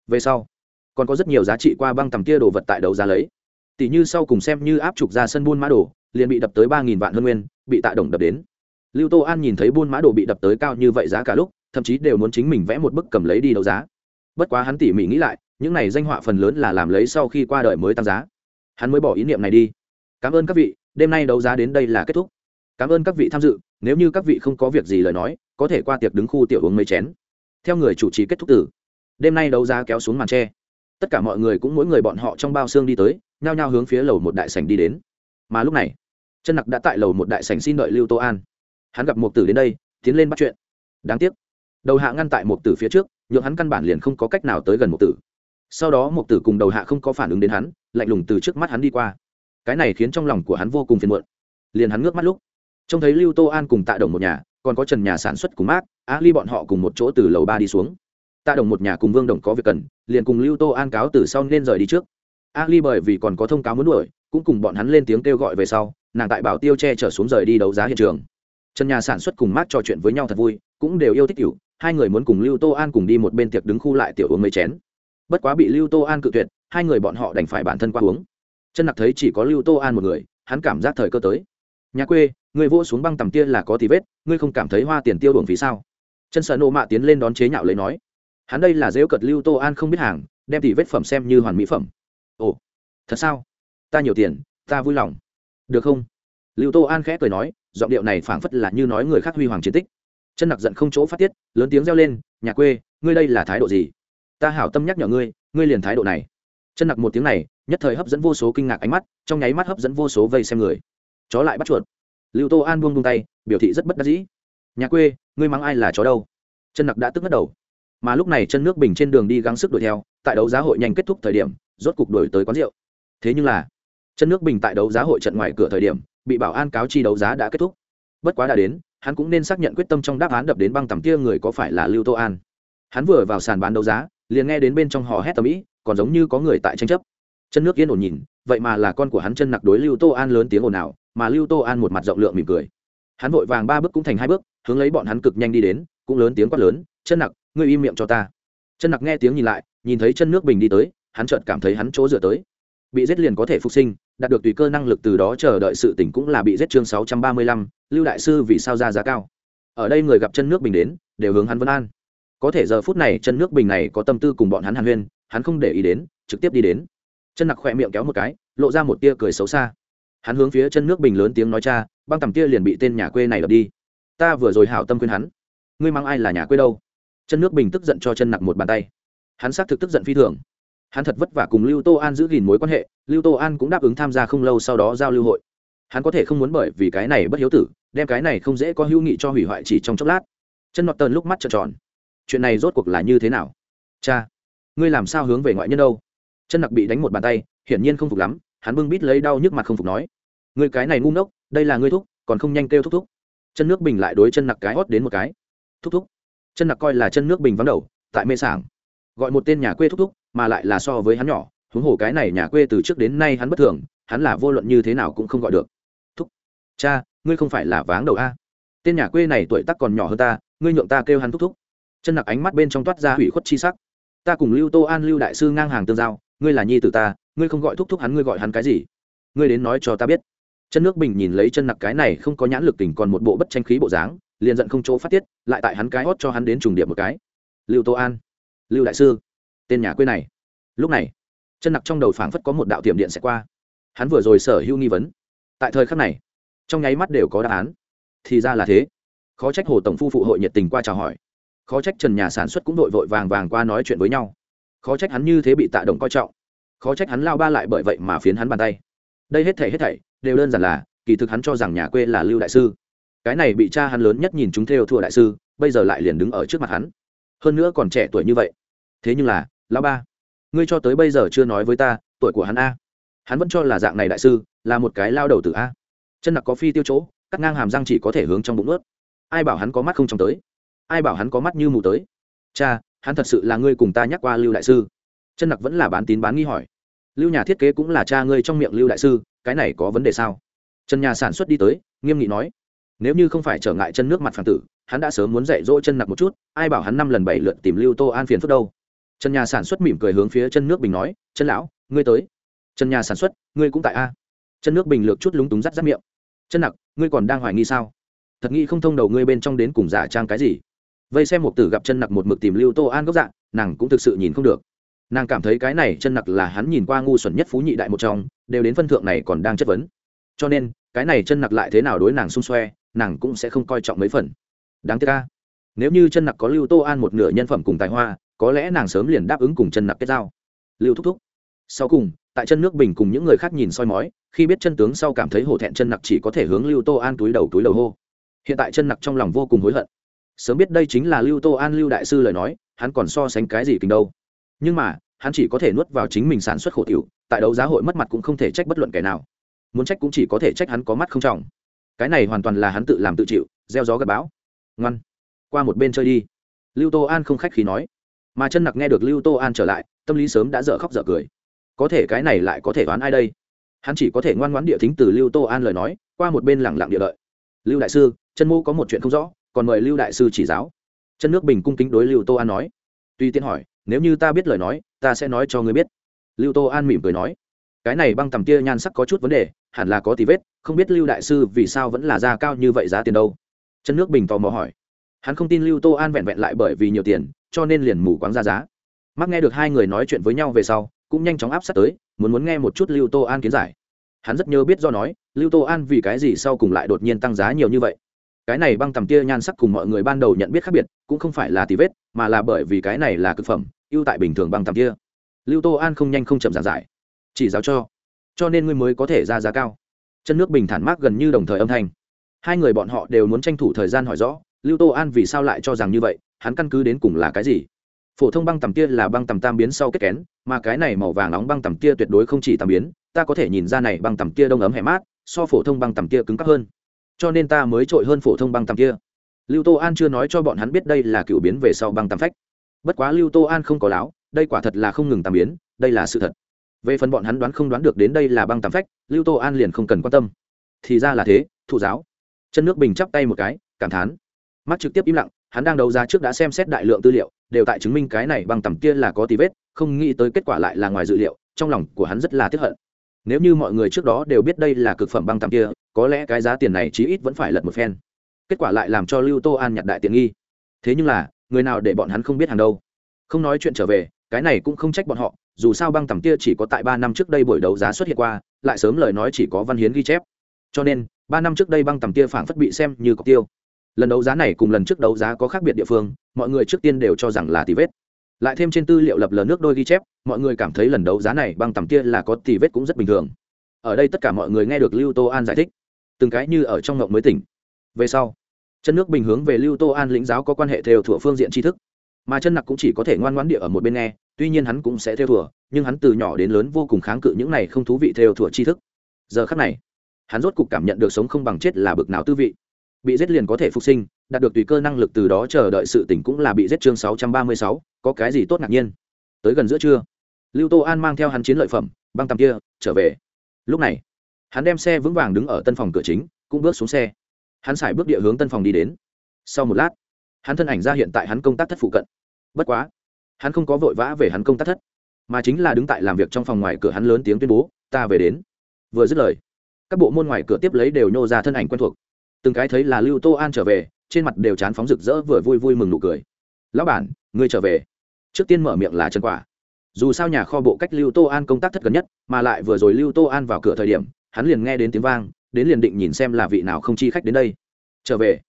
Về sau, còn có rất nhiều giá trị qua băng tầm kia đồ vật tại đấu giá lấy. Tỷ như sau cùng xem như áp trục ra sân buôn mã đồ liền bị đập tới ba nghìn vạn hơn nguyên, bị tạ đồng đập đến. Lưu tô an nhìn thấy buôn mã đồ bị đập tới cao như vậy giá cả lúc, thậm chí đều muốn chính mình vẽ một bức cầm lấy đi đấu giá. Bất quá hắn tỉ mỉ nghĩ lại, những này danh họa phần lớn là làm lấy sau khi qua đời mới tăng giá. Hắn mới bỏ ý niệm này đi. Cảm ơn các vị, đêm nay đấu giá đến đây là kết thúc. Cảm ơn các vị tham dự, nếu như các vị không có việc gì lời nói, có thể qua tiệc đứng khu tiểu uống mấy chén. Theo người chủ trì kết thúc tử đêm nay đấu giá kéo xuống màn tre. Tất cả mọi người cũng mỗi người bọn họ trong bao xương đi tới, nhao nhao hướng phía lầu một đại sảnh đi đến mà lúc này chân nặc đã tại lầu một đại sảnh xin đợi lưu tô an. Hắn gặp một tử đến đây, tiến lên bắt chuyện. Đáng tiếc, đầu hạ ngăn tại một tử phía trước, nhượng hắn căn bản liền không có cách nào tới gần một tử. Sau đó một tử cùng đầu hạ không có phản ứng đến hắn, lạnh lùng từ trước mắt hắn đi qua. Cái này khiến trong lòng của hắn vô cùng phiền muộn. Liền hắn ngước mắt lúc, trông thấy lưu tô an cùng tạ đồng một nhà, còn có trần nhà sản xuất cùng mát á ly bọn họ cùng một chỗ từ lầu ba đi xuống. Tạ đồng một nhà cùng vương đồng có việc cần, liền cùng lưu tô an cáo từ sau nên rời đi trước. A ly bởi vì còn có thông cáo muốn đuổi cũng cùng bọn hắn lên tiếng kêu gọi về sau, nàng tại bảo tiêu che trở xuống rời đi đấu giá hiện trường. Trần nhà sản xuất cùng mát trò chuyện với nhau thật vui, cũng đều yêu thích cựu hai người muốn cùng lưu tô an cùng đi một bên tiệc đứng khu lại tiểu uống mấy chén. Bất quá bị lưu tô an cự tuyệt, hai người bọn họ đành phải bản thân qua uống. Chân nặc thấy chỉ có lưu tô an một người, hắn cảm giác thời cơ tới. Nhà quê người vô xuống băng tầm tia là có tí vết, ngươi không cảm thấy hoa tiền tiêu đồn phí sao? Chân sợ nộ mạ tiến lên đón chế nhạo lấy nói. Hắn đây là dễu cật lưu tô an không biết hàng, đem tỷ vết phẩm xem như hoàn mỹ phẩm. Ồ, thật sao? Ta nhiều tiền, ta vui lòng. Được không? Lưu tô an khẽ cười nói, giọng điệu này phảng phất là như nói người khác huy hoàng chiến tích. Chân nặc giận không chỗ phát tiết, lớn tiếng reo lên, nhà quê, ngươi đây là thái độ gì? Ta hảo tâm nhắc nhở ngươi ngươi liền thái độ này. Chân nặc một tiếng này, nhất thời hấp dẫn vô số kinh ngạc ánh mắt, trong nháy mắt hấp dẫn vô số vây xem người. Chó lại bắt chuột. Lưu tô an buông buông tay, biểu thị rất bất đắc dĩ. Nhà quê, ngươi mắng ai là chó đâu? Chân nặc đã tức ngất đầu. Mà lúc này chân nước bình trên đường đi gắng sức đuổi theo, tại đấu giá hội nhanh kết thúc thời điểm, rốt cục đuổi tới quán rượu. Thế nhưng là chân nước bình tại đấu giá hội trận ngoài cửa thời điểm, bị bảo an cáo chi đấu giá đã kết thúc. Bất quá đã đến, hắn cũng nên xác nhận quyết tâm trong đáp án đập đến băng tầm kia người có phải là lưu tô an. Hắn vừa vào sàn bán đấu giá, liền nghe đến bên trong hò hét tầm ĩ, còn giống như có người tại tranh chấp. Chân nước yên ổn nhìn, vậy mà là con của hắn chân nặc đối lưu tô an lớn tiếng ồn ào, mà lưu tô an một mặt rộng lượng mỉm cười. Hắn vội vàng ba bước cũng thành hai bước, hướng lấy bọn hắn cực nhanh đi đến, cũng lớn tiếng quát lớn, chân nặc, ngươi im miệng cho ta. Chân nặc nghe tiếng nhìn lại, nhìn thấy chân nước bình đi tới, hắn chợt cảm thấy hắn chỗ dựa tới. Bị giết liền có thể phục sinh đạt được tùy cơ năng lực từ đó chờ đợi sự tỉnh cũng là bị giết chương sáu trăm ba mươi lăm, lưu đại sư vì sao ra giá cao? Ở đây người gặp chân nước bình đến, đều hướng hắn vân an. Có thể giờ phút này chân nước bình này có tâm tư cùng bọn hắn hàn huyên, hắn không để ý đến, trực tiếp đi đến. Chân nặc khỏe miệng kéo một cái, lộ ra một tia cười xấu xa. Hắn hướng phía chân nước bình lớn tiếng nói cha, băng tầm tia liền bị tên nhà quê này đập đi. Ta vừa rồi hảo tâm khuyên hắn. Ngươi mang ai là nhà quê đâu? Chân nước bình tức giận cho chân nặc một bàn tay. Hắn xác thực tức giận phi thường. Hắn thật vất vả cùng lưu tô an giữ gìn mối quan hệ lưu tô an cũng đáp ứng tham gia không lâu sau đó giao lưu hội. Hắn có thể không muốn bởi vì cái này bất hiếu tử, đem cái này không dễ có hữu nghị cho hủy hoại chỉ trong chốc lát. Chân nọt tần lúc mắt trợn tròn. Chuyện này rốt cuộc là như thế nào? Cha, ngươi làm sao hướng về ngoại nhân đâu? Chân nặc bị đánh một bàn tay, hiển nhiên không phục lắm, hắn bưng bít lấy đau nhức mặt không phục nói. Ngươi cái này ngu ngốc, đây là ngươi thúc, còn không nhanh kêu thúc thúc. Chân nước bình lại đối chân nặc cái hót đến một cái. Thúc thúc. Chân nặc coi là chân nước bình vắng đầu, tại mê sảng. Gọi một tên nhà quê thúc thúc, mà lại là so với hắn nhỏ huống hồ cái này nhà quê từ trước đến nay hắn bất thường, hắn là vô luận như thế nào cũng không gọi được. Thúc, cha, ngươi không phải là váng đầu a. Tên nhà quê này tuổi tác còn nhỏ hơn ta, ngươi nhượng ta kêu hắn thúc thúc. Chân nặc ánh mắt bên trong toát ra hủy khuất chi sắc. Ta cùng lưu tô an, lưu đại sư ngang hàng tương giao, ngươi là nhi t ta, ngươi không gọi thúc thúc hắn, ngươi gọi hắn cái gì? Ngươi đến nói cho ta biết. Chân nước bình nhìn lấy chân nặc cái này không có nhãn lực tình còn một bộ bất tranh khí bộ dáng, liền giận không chỗ phát tiết, lại tại hắn cái hót cho hắn đến trùng điệp một cái. Lưu tô an, lưu đại sư, tên nhà quê này. Lúc này chân nặc trong đầu phảng phất có một đạo tiềm điện sẽ qua. Hắn vừa rồi sở hữu nghi vấn. Tại thời khắc này, trong nháy mắt đều có đáp án. Thì ra là thế. Khó trách hồ tổng phu phụ hội nhiệt tình qua chào hỏi. Khó trách trần nhà sản xuất cũng vội vội vàng vàng qua nói chuyện với nhau. Khó trách hắn như thế bị tạ động coi trọng. Khó trách hắn lao ba lại bởi vậy mà phiến hắn bàn tay. Đây hết thảy hết thảy, đều đơn giản là, kỳ thực hắn cho rằng nhà quê là lưu đại sư. Cái này bị cha hắn lớn nhất nhìn chúng theo thua đại sư, bây giờ lại liền đứng ở trước mặt hắn. Hơn nữa còn trẻ tuổi như vậy. Thế nhưng là lão ba ngươi cho tới bây giờ chưa nói với ta, tuổi của hắn a. Hắn vẫn cho là dạng này đại sư, là một cái lao đầu tử a. Chân nặc có phi tiêu chỗ, cắt ngang hàm răng chỉ có thể hướng trong bụng ướt ai bảo hắn có mắt không trong tới? Ai bảo hắn có mắt như mù tới? Cha, hắn thật sự là ngươi cùng ta nhắc qua lưu đại sư. Chân nặc vẫn là bán tín bán nghi hỏi. Lưu nhà thiết kế cũng là cha ngươi trong miệng lưu đại sư, cái này có vấn đề sao? Trần nhà sản xuất đi tới, nghiêm nghị nói. Nếu như không phải trở ngại chân nước mặt phản tử, hắn đã sớm muốn dạy dỗ chân nặc một chút, ai bảo hắn năm lần bảy lượt tìm lưu tô an phiền phức đâu? Trần nhà sản xuất mỉm cười hướng phía chân nước bình nói chân lão, ngươi tới. Trần nhà sản xuất, ngươi cũng tại a? Chân nước bình lược chút lúng túng rắt rắt miệng. Chân nặc, ngươi còn đang hoài nghi sao? Thật nghĩ không thông đầu ngươi bên trong đến cùng giả trang cái gì? Vây xem một tử gặp chân nặc một mực tìm lưu tô an gốc dạng, nàng cũng thực sự nhìn không được. Nàng cảm thấy cái này chân nặc là hắn nhìn qua ngu xuẩn nhất phú nhị đại một trong, đều đến phân thượng này còn đang chất vấn. Cho nên, cái này chân nặc lại thế nào đối nàng xung xoe, nàng cũng sẽ không coi trọng mấy phần. Đáng tiếc ca nếu như chân nặc có lưu tô an một nửa nhân phẩm cùng tài hoa có lẽ nàng sớm liền đáp ứng cùng chân nặc kết giao. Lưu thúc thúc. Sau cùng, tại chân nước bình cùng những người khác nhìn soi mói, khi biết chân tướng sau cảm thấy hổ thẹn chân nặc chỉ có thể hướng lưu tô an túi đầu túi đầu hô. Hiện tại chân nặc trong lòng vô cùng hối hận. Sớm biết đây chính là lưu tô an lưu đại sư lời nói, hắn còn so sánh cái gì kinh đâu. Nhưng mà, hắn chỉ có thể nuốt vào chính mình sản xuất khổ tiểu, tại đấu giá hội mất mặt cũng không thể trách bất luận kẻ nào. Muốn trách cũng chỉ có thể trách hắn có mắt không trọng. Cái này hoàn toàn là hắn tự làm tự chịu, gieo gió gặp bão. Ngoan, qua một bên chơi đi. Lưu tô an không khách khí nói mà chân nặc nghe được lưu tô an trở lại, tâm lý sớm đã dở khóc dở cười. Có thể cái này lại có thể đoán ai đây? Hắn chỉ có thể ngoan ngoãn địa thính từ lưu tô an lời nói, qua một bên lẳng lặng địa lợi lưu đại sư, chân mô có một chuyện không rõ, còn mời lưu đại sư chỉ giáo. Chân nước bình cung kính đối lưu tô an nói. Tuy tiên hỏi, nếu như ta biết lời nói, ta sẽ nói cho người biết. Lưu tô an mỉm cười nói. Cái này băng tầm tia nhan sắc có chút vấn đề, hẳn là có tí vết, không biết lưu đại sư vì sao vẫn là giá cao như vậy giá tiền đâu. Chân nước bình tò mò hỏi. Hắn không tin lưu tô an vẹn vẹn lại bởi vì nhiều tiền cho nên liền mù quáng ra giá. Mắc nghe được hai người nói chuyện với nhau về sau, cũng nhanh chóng áp sát tới, muốn muốn nghe một chút lưu tô an kiến giải. Hắn rất nhớ biết do nói, lưu tô an vì cái gì sau cùng lại đột nhiên tăng giá nhiều như vậy. Cái này băng tầm tia nhan sắc cùng mọi người ban đầu nhận biết khác biệt, cũng không phải là tì vết, mà là bởi vì cái này là cực phẩm, ưu tại bình thường băng tầm tia. Lưu tô an không nhanh không chậm giản giải. Chỉ giáo cho. Cho nên ngươi mới có thể ra giá cao. Chân nước bình thản mát gần như đồng thời âm thanh. Hai người bọn họ đều muốn tranh thủ thời gian hỏi rõ, lưu tô an vì sao lại cho rằng như vậy hắn căn cứ đến cùng là cái gì? Phổ thông băng tầm tia là băng tầm tam biến sau kết kén, mà cái này màu vàng nóng băng tầm tia tuyệt đối không chỉ tam biến, ta có thể nhìn ra này băng tầm tia đông ấm hẻ mát, so phổ thông băng tầm tia cứng cắp hơn. Cho nên ta mới trội hơn phổ thông băng tầm tia. Lưu tô an chưa nói cho bọn hắn biết đây là cựu biến về sau băng tầm phách. Bất quá lưu tô an không có láo, đây quả thật là không ngừng tam biến, đây là sự thật. Về phần bọn hắn đoán không đoán được đến đây là băng tầm phách, lưu tô an liền không cần quan tâm. Thì ra là thế, thụ giáo. Chân nước bình chắp tay một cái, cảm thán. Mắt trực tiếp im lặng hắn đang đấu giá trước đã xem xét đại lượng tư liệu, đều tại chứng minh cái này băng tầm kia là có tí vết, không nghĩ tới kết quả lại là ngoài dự liệu, trong lòng của hắn rất là tiếc hận. Nếu như mọi người trước đó đều biết đây là cực phẩm băng tầm kia, có lẽ cái giá tiền này chí ít vẫn phải lật một phen. Kết quả lại làm cho lưu tô an nhặt đại tiện nghi. Thế nhưng là, người nào để bọn hắn không biết hàng đâu. Không nói chuyện trở về, cái này cũng không trách bọn họ, dù sao băng tầm kia chỉ có tại ba năm trước đây buổi đấu giá xuất hiện qua, lại sớm lời nói chỉ có văn hiến ghi chép. Cho nên, ba năm trước đây băng tầm kia phảng phất bị xem như cọc tiêu lần đấu giá này cùng lần trước đấu giá có khác biệt địa phương, mọi người trước tiên đều cho rằng là tỷ vết. Lại thêm trên tư liệu lập lờ nước đôi ghi chép, mọi người cảm thấy lần đấu giá này băng tầm kia là có tỷ vết cũng rất bình thường. Ở đây tất cả mọi người nghe được lưu tô an giải thích. Từng cái như ở trong ngộng mới tỉnh. Về sau, chân nước bình hướng về lưu tô an lĩnh giáo có quan hệ theo thủa phương diện tri thức. Mà chân nặc cũng chỉ có thể ngoan ngoãn địa ở một bên nghe, tuy nhiên hắn cũng sẽ theo thủa, nhưng hắn từ nhỏ đến lớn vô cùng kháng cự những này không thú vị theo thủa tri thức. Giờ khắc này, hắn rốt cục cảm nhận được sống không bằng chết là bực nào tư vị bị giết liền có thể phục sinh, đạt được tùy cơ năng lực từ đó chờ đợi sự tỉnh cũng là bị giết chương sáu trăm ba mươi sáu, có cái gì tốt ngạc nhiên? Tới gần giữa trưa, lưu tô an mang theo hắn chiến lợi phẩm, băng tầm kia, trở về. Lúc này, hắn đem xe vững vàng đứng ở tân phòng cửa chính, cũng bước xuống xe. Hắn xài bước địa hướng tân phòng đi đến. Sau một lát, hắn thân ảnh ra hiện tại hắn công tác thất phụ cận. Bất quá, hắn không có vội vã về hắn công tác thất, mà chính là đứng tại làm việc trong phòng ngoài cửa hắn lớn tiếng tuyên bố, ta về đến. Vừa dứt lời, các bộ môn ngoài cửa tiếp lấy đều nhô ra thân ảnh quen thuộc từng cái thấy là lưu tô an trở về, trên mặt đều chán phóng rực rỡ vừa vui vui mừng nụ cười. Lão bản, ngươi trở về. Trước tiên mở miệng là trần quả. Dù sao nhà kho bộ cách lưu tô an công tác thất gần nhất, mà lại vừa rồi lưu tô an vào cửa thời điểm, hắn liền nghe đến tiếng vang, đến liền định nhìn xem là vị nào không chi khách đến đây. Trở về.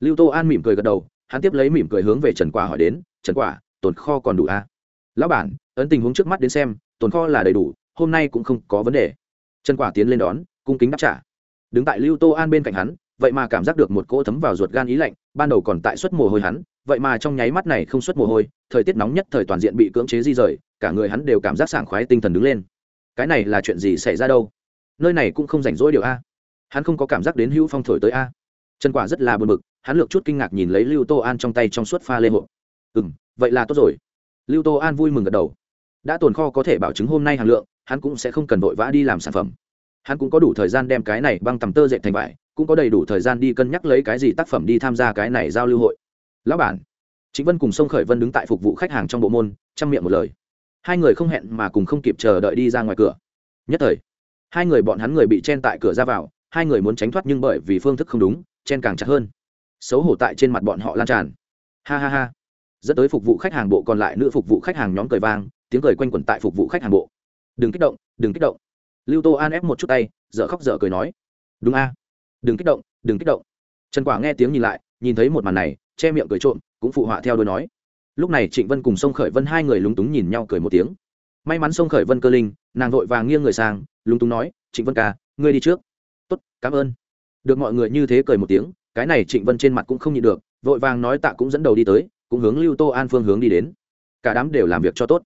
Lưu tô an mỉm cười gật đầu, hắn tiếp lấy mỉm cười hướng về trần quả hỏi đến, trần quả, tồn kho còn đủ à? lão bản, ấn tình huống trước mắt đến xem, tồn kho là đầy đủ, hôm nay cũng không có vấn đề. Trần quả tiến lên đón, cung kính đáp trả. Đứng tại lưu tô an bên cạnh hắn vậy mà cảm giác được một cỗ thấm vào ruột gan ý lạnh, ban đầu còn tại suất mồ hôi hắn, vậy mà trong nháy mắt này không suất mồ hôi, thời tiết nóng nhất thời toàn diện bị cưỡng chế di rời, cả người hắn đều cảm giác sảng khoái tinh thần đứng lên. Cái này là chuyện gì xảy ra đâu? Nơi này cũng không rảnh rỗi điều a. Hắn không có cảm giác đến hữu phong thổi tới a. Trần quả rất là buồn bực, hắn lược chút kinh ngạc nhìn lấy lưu tô an trong tay trong suốt pha lê hộ ừ m vậy là tốt rồi. Lưu tô an vui mừng gật đầu. Đã tồn kho có thể bảo chứng hôm nay hàng lượng, hắn cũng sẽ không cần vội vã đi làm sản phẩm. Hắn cũng có đủ thời gian đem cái này băng tầm tơ dệt thành vải cũng có đầy đủ thời gian đi cân nhắc lấy cái gì tác phẩm đi tham gia cái này giao lưu hội. Lão bản chính vân cùng sông khởi vân đứng tại phục vụ khách hàng trong bộ môn, chăm miệng một lời. Hai người không hẹn mà cùng không kịp chờ đợi đi ra ngoài cửa. Nhất thời, hai người bọn hắn người bị chen tại cửa ra vào, hai người muốn tránh thoát nhưng bởi vì phương thức không đúng, chen càng chặt hơn. Xấu hổ tại trên mặt bọn họ lan tràn. Ha ha ha. Dẫn tới phục vụ khách hàng bộ còn lại nữ phục vụ khách hàng nhóm cười vang, tiếng cười quanh quẩn tại phục vụ khách hàng bộ. Đừng kích động, đừng kích động. Lưu tô an ép một chút tay, dở khóc dở cười nói. Đúng a đừng kích động, đừng kích động. Trần quả nghe tiếng nhìn lại, nhìn thấy một màn này, che miệng cười trộm, cũng phụ họa theo đôi nói. Lúc này trịnh vân cùng sông khởi vân hai người lúng túng nhìn nhau cười một tiếng. May mắn sông khởi vân cơ linh, nàng vội vàng nghiêng người sang, lúng túng nói, trịnh vân ca, ngươi đi trước. Tốt, cảm ơn. Được mọi người như thế cười một tiếng, cái này trịnh vân trên mặt cũng không nhịn được, vội vàng nói tạ cũng dẫn đầu đi tới, cũng hướng lưu tô an phương hướng đi đến. Cả đám đều làm việc cho tốt.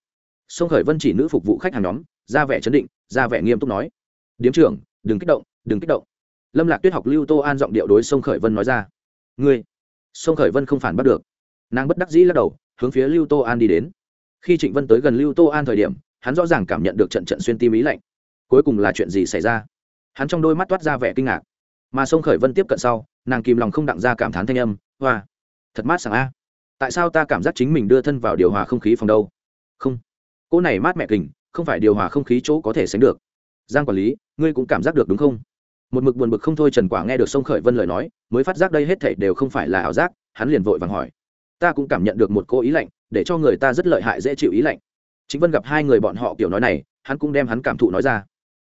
Sông khởi vân chỉ nữ phục vụ khách hàng nhóm, ra vẻ chấn định, ra vẻ nghiêm túc nói, điếm trưởng, đừng kích động, đừng kích động lâm lạc tuyết học lưu tô an giọng điệu đối sông khởi vân nói ra. Ngươi, sông khởi vân không phản bắt được. Nàng bất đắc dĩ lắc đầu, hướng phía lưu tô an đi đến. Khi trịnh vân tới gần lưu tô an thời điểm, hắn rõ ràng cảm nhận được trận trận xuyên tim ý lạnh. Cuối cùng là chuyện gì xảy ra? Hắn trong đôi mắt toát ra vẻ kinh ngạc. Mà sông khởi vân tiếp cận sau, nàng kìm lòng không đặng ra cảm thán thanh âm, hoa, thật mát sảng a. Tại sao ta cảm giác chính mình đưa thân vào điều hòa không khí phòng đâu? Không, cô này mát mẹ kình, không phải điều hòa không khí chỗ có thể sánh được. Giang quản lý, ngươi cũng cảm giác được đúng không? Một mực buồn bực không thôi trần quả nghe được sông khởi vân lời nói, mới phát giác đây hết thảy đều không phải là ảo giác, hắn liền vội vàng hỏi. Ta cũng cảm nhận được một cô ý lạnh, để cho người ta rất lợi hại dễ chịu ý lạnh. Chính vân gặp hai người bọn họ kiểu nói này, hắn cũng đem hắn cảm thụ nói ra.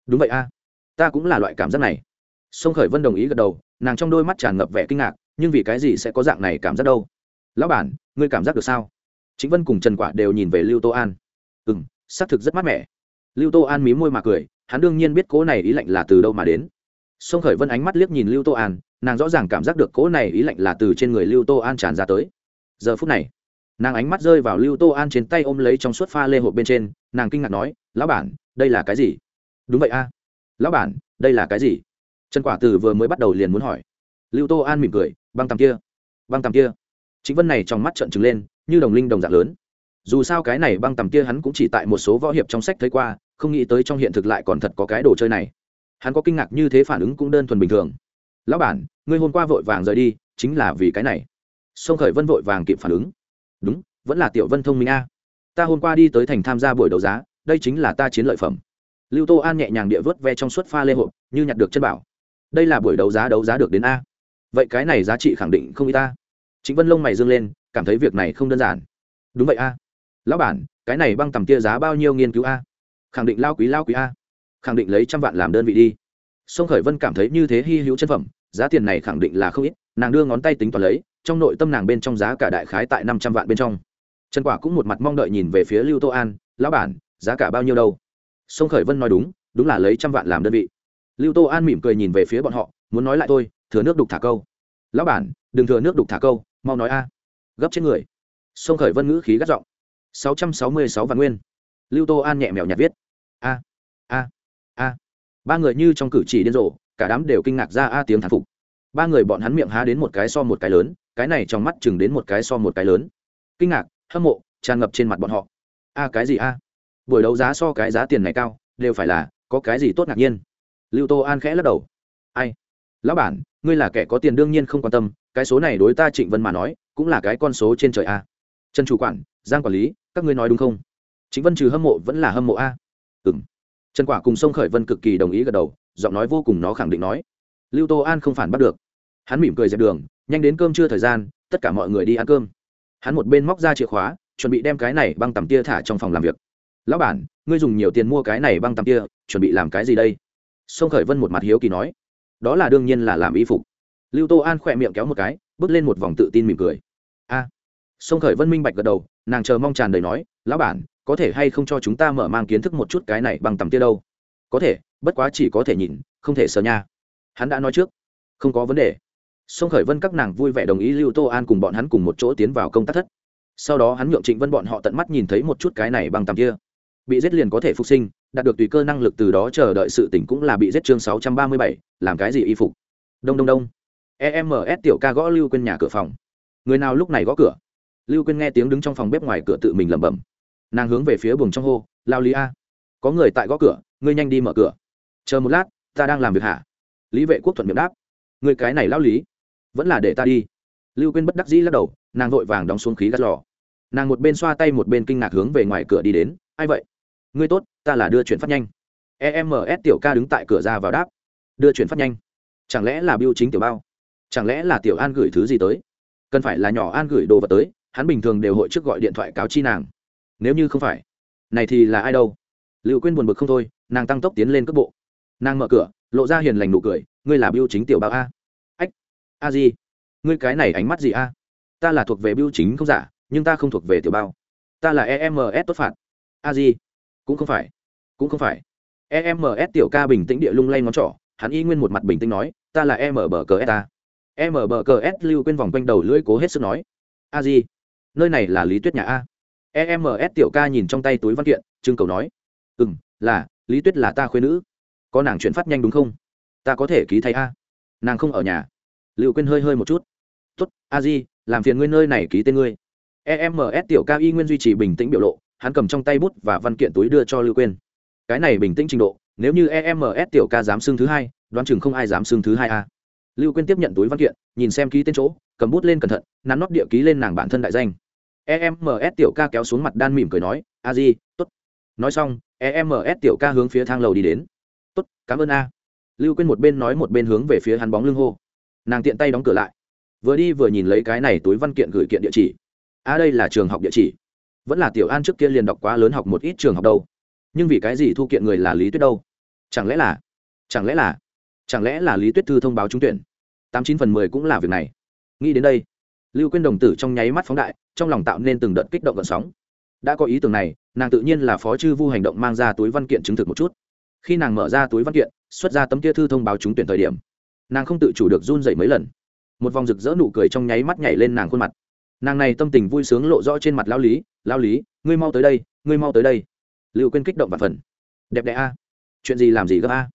Đúng vậy a, ta cũng là loại cảm giác này. Sông khởi vân đồng ý gật đầu, nàng trong đôi mắt tràn ngập vẻ kinh ngạc, nhưng vì cái gì sẽ có dạng này cảm giác đâu? Lão bản, ngươi cảm giác được sao? Chính vân cùng trần quả đều nhìn về lưu tô an. Ừ m xác thực rất mát mẻ. Lưu tô an mí môi mà cười, hắn đương nhiên biết cố này ý lạnh là từ đâu mà đến sông khởi vân ánh mắt liếc nhìn lưu tô an, nàng rõ ràng cảm giác được cố này ý lạnh là từ trên người lưu tô an tràn ra tới. Giờ phút này, nàng ánh mắt rơi vào lưu tô an trên tay ôm lấy trong suốt pha lê hộp bên trên, nàng kinh ngạc nói, lão bản, đây là cái gì? Đúng vậy a. Lão bản, đây là cái gì? Trần quả từ vừa mới bắt đầu liền muốn hỏi. Lưu tô an mỉm cười, băng tầm kia, băng tầm kia. Chính vân này trong mắt trợn trừng lên, như đồng linh đồng dạng lớn. Dù sao cái này băng tầm kia hắn cũng chỉ tại một số võ hiệp trong sách thấy qua, không nghĩ tới trong hiện thực lại còn thật có cái đồ chơi này hắn có kinh ngạc như thế phản ứng cũng đơn thuần bình thường. Lão bản, ngươi hôm qua vội vàng rời đi, chính là vì cái này. Sông khởi vân vội vàng kịp phản ứng. Đúng, vẫn là tiểu vân thông minh a. Ta hôm qua đi tới thành tham gia buổi đấu giá, đây chính là ta chiến lợi phẩm. Lưu tô an nhẹ nhàng địa vớt ve trong suốt pha lê hộp, như nhặt được chân bảo. Đây là buổi đấu giá đấu giá được đến a. Vậy cái này giá trị khẳng định không y ta chính vân lông mày dương lên, cảm thấy việc này không đơn giản. Đúng vậy a. Lão bản, cái này băng tầm kia giá bao nhiêu nghiên cứu a? Khẳng định lao quý lao quý a khẳng định lấy trăm vạn làm đơn vị đi. Sông khởi vân cảm thấy như thế hy hữu chân phẩm, giá tiền này khẳng định là không ít, nàng đưa ngón tay tính toán lấy, trong nội tâm nàng bên trong giá cả đại khái tại năm trăm vạn bên trong. Trần quả cũng một mặt mong đợi nhìn về phía lưu tô an, lão bản, giá cả bao nhiêu đâu? Sông khởi vân nói đúng đúng là lấy trăm vạn làm đơn vị. Lưu tô an mỉm cười nhìn về phía bọn họ, muốn nói lại tôi thừa nước đục thả câu. Lão bản, đừng thừa nước đục thả câu, mau nói a. Gấp trên người. Sông khởi vân ngữ khí gắt giọng. Sáu trăm sáu mươi sáu vạn nguyên. Lưu tô an nhẹ mèo nhạt viết. A a a. Ba người như trong cử chỉ điên rồ, cả đám đều kinh ngạc ra a tiếng thán phục. Ba người bọn hắn miệng há đến một cái so một cái lớn, cái này trong mắt chừng đến một cái so một cái lớn. Kinh ngạc, hâm mộ, tràn ngập trên mặt bọn họ. A, cái gì a? Buổi đấu giá so cái giá tiền này cao, đều phải là, có cái gì tốt ngạc nhiên? Lưu tô an khẽ lắc đầu. Ai? Lão bản, ngươi là kẻ có tiền đương nhiên không quan tâm, cái số này đối ta trịnh vân mà nói, cũng là cái con số trên trời a. Trần chủ quản, giang quản lý, các ngươi nói đúng không? Chính vân trừ hâm mộ vẫn là hâm mộ a. Ừ m trần quả cùng sông khởi vân cực kỳ đồng ý gật đầu, giọng nói vô cùng nó khẳng định nói. Lưu tô an không phản bắt được. Hắn mỉm cười dẹp đường, nhanh đến cơm trưa thời gian, tất cả mọi người đi ăn cơm. Hắn một bên móc ra chìa khóa, chuẩn bị đem cái này băng tầm tia thả trong phòng làm việc. Lão bản, ngươi dùng nhiều tiền mua cái này băng tầm tia, chuẩn bị làm cái gì đây? Sông khởi vân một mặt hiếu kỳ nói. Đó là đương nhiên là làm y phục. Lưu tô an khỏe miệng kéo một cái, bước lên một vòng tự tin mỉm cười. A. Sông khởi vân minh bạch gật đầu, nàng chờ mong tràn đầy nói, lão bản có thể hay không cho chúng ta mở mang kiến thức một chút cái này bằng tầm tia đâu? Có thể, bất quá chỉ có thể nhìn, không thể sờ nha. Hắn đã nói trước. Không có vấn đề. Sông khởi vân các nàng vui vẻ đồng ý lưu tô an cùng bọn hắn cùng một chỗ tiến vào công tác thất. Sau đó hắn nhượng trịnh vân bọn họ tận mắt nhìn thấy một chút cái này bằng tầm kia. Bị giết liền có thể phục sinh, đạt được tùy cơ năng lực từ đó chờ đợi sự tỉnh cũng là bị giết chương sáu trăm ba mươi bảy, làm cái gì y phục? Đông đông đông. Ems tiểu ca gõ lưu quên nhà cửa phòng. Người nào lúc này gõ cửa? Lưu quên nghe tiếng đứng trong phòng bếp ngoài cửa tự mình lẩm bẩm nàng hướng về phía buồng trong hô, lao lý a, có người tại gõ cửa, ngươi nhanh đi mở cửa. Chờ một lát, ta đang làm việc hả? Lý vệ quốc thuận miệng đáp. Người cái này lao lý, vẫn là để ta đi. Lưu quên bất đắc dĩ lắc đầu, nàng vội vàng đóng xuống khí gắt lò. Nàng một bên xoa tay một bên kinh ngạc hướng về ngoài cửa đi đến, ai vậy? Ngươi tốt, ta là đưa chuyển phát nhanh. Ems tiểu ca đứng tại cửa ra vào đáp. Đưa chuyển phát nhanh? Chẳng lẽ là biêu chính tiểu bao? Chẳng lẽ là tiểu an gửi thứ gì tới? Cần phải là nhỏ an gửi đồ vật tới, hắn bình thường đều hội trước gọi điện thoại cáo chi nàng nếu như không phải, này thì là ai đâu? Liệu quên buồn bực không thôi, nàng tăng tốc tiến lên cước bộ. Nàng mở cửa, lộ ra hiền lành nụ cười, ngươi là biêu chính tiểu bao a. Ách, a gì ngươi cái này ánh mắt gì a? Ta là thuộc về biêu chính không giả, nhưng ta không thuộc về tiểu bao ta là ems tốt phạt. A gì cũng không phải, cũng không phải. Ems tiểu ca bình tĩnh địa lung lay ngón trỏ, hắn y nguyên một mặt bình tĩnh nói, ta là em bờ cờ s ta em bờ cờ s lưu quên vòng quanh đầu lưỡi cố hết sức nói, a gì nơi này là lý tuyết nhà a ems tiểu ca nhìn trong tay túi văn kiện, trưng cầu nói. Ừ m là, lý tuyết là ta khuyên nữ. Có nàng chuyển phát nhanh đúng không? Ta có thể ký thay a. Nàng không ở nhà. Lưu quên hơi hơi một chút. Tốt, a di, làm phiền ngươi nơi này ký tên ngươi. Ems tiểu ca y nguyên duy trì bình tĩnh biểu lộ, hắn cầm trong tay bút và văn kiện túi đưa cho lưu quên cái này bình tĩnh trình độ, nếu như ems tiểu ca dám xưng thứ hai, đoán chừng không ai dám xưng thứ hai a. Lưu quyên tiếp nhận túi văn kiện, nhìn xem ký tên chỗ, cầm bút lên cẩn thận, nắn nót địa ký lên nàng bản thân đại danh ems tiểu ca kéo xuống mặt đan mỉm cười nói, a di t ố t nói xong ems tiểu ca hướng phía thang lầu đi đến. Tốt, cảm ơn a. Lưu quên một bên nói một bên hướng về phía hắn bóng lưng hô. Nàng tiện tay đóng cửa lại. Vừa đi vừa nhìn lấy cái này túi văn kiện gửi kiện địa chỉ. A, đây là trường học địa chỉ. Vẫn là tiểu an trước kia liền đọc quá lớn học một ít trường học đâu. Nhưng vì cái gì thu kiện người là lý tuyết đâu? Chẳng lẽ là, chẳng lẽ là, chẳng lẽ là lý tuyết thư thông báo trúng tuyển? Tám chín phần mười cũng là việc này. Nghĩ đến đây, lưu quyên đồng tử trong nháy mắt phóng đại trong lòng tạo nên từng đợt kích động gợn sóng. Đã có ý tưởng này, nàng tự nhiên là phó chư vu hành động mang ra túi văn kiện chứng thực một chút. Khi nàng mở ra túi văn kiện, xuất ra tấm kia thư thông báo trúng tuyển thời điểm, nàng không tự chủ được run dậy mấy lần. Một vòng rực rỡ nụ cười trong nháy mắt nhảy lên nàng khuôn mặt. Nàng này tâm tình vui sướng lộ rõ trên mặt lao lý lao lý, ngươi mau tới đây, ngươi mau tới đây. Lưu quên kích động và phần. Đẹp đẽ a, chuyện gì làm gì gấp a?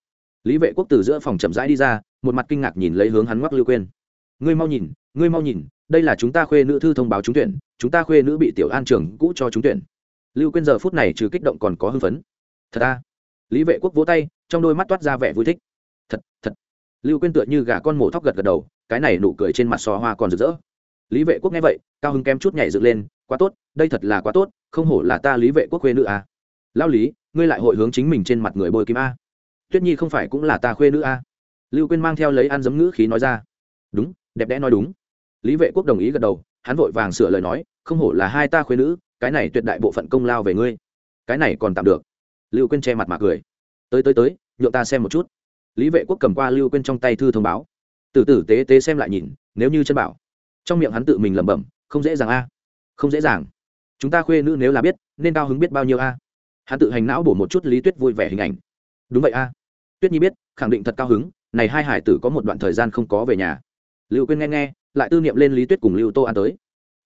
Lý vệ quốc từ giữa phòng chậm rãi đi ra, một mặt kinh ngạc nhìn lấy hướng hắn ngoắc lưu quên ngươi mau nhìn, ngươi mau nhìn đây là chúng ta khuê nữ thư thông báo trúng tuyển, chúng ta khuê nữ bị tiểu an trường cũ cho trúng tuyển. Lưu quên giờ phút này trừ kích động còn có hưng phấn. Thật a lý vệ quốc vỗ tay, trong đôi mắt toát ra vẻ vui thích. Thật thật. Lưu quên tựa như gà con mổ thóc gật gật đầu, cái này nụ cười trên mặt xò hoa còn rực rỡ. Lý vệ quốc nghe vậy, cao hưng kém chút nhảy dựng lên, quá tốt, đây thật là quá tốt, không hổ là ta lý vệ quốc khuê nữ à. Lao lý, ngươi lại hội hướng chính mình trên mặt người bôi kim a. Tuyết nhi không phải cũng là ta khuê nữ a. Lưu quyên mang theo lấy ăn giấm ngữ khí nói ra. Đúng, đẹp đẽ nói đúng lý vệ quốc đồng ý gật đầu, hắn vội vàng sửa lời nói, không hổ là hai ta khuyên nữ, cái này tuyệt đại bộ phận công lao về ngươi. Cái này còn tạm được. Lưu quyên che mặt mà cười. Tới tới tới, nhượng ta xem một chút. Lý vệ quốc cầm qua lưu quyên trong tay thư thông báo. Từ tử tế tế xem lại nhìn, nếu như chân bảo. Trong miệng hắn tự mình lẩm bẩm, không dễ dàng a, không dễ dàng. Chúng ta khuê nữ nếu là biết, nên cao hứng biết bao nhiêu a. Hắn tự hành não bổ một chút lý tuyết vui vẻ hình ảnh. Đúng vậy a. Tuyết nhi biết, khẳng định thật cao hứng, này hai hải tử có một đoạn thời gian không có về nhà. Lưu quyên nghe nghe lại tư niệm lên lý tuyết cùng lưu tô an tới.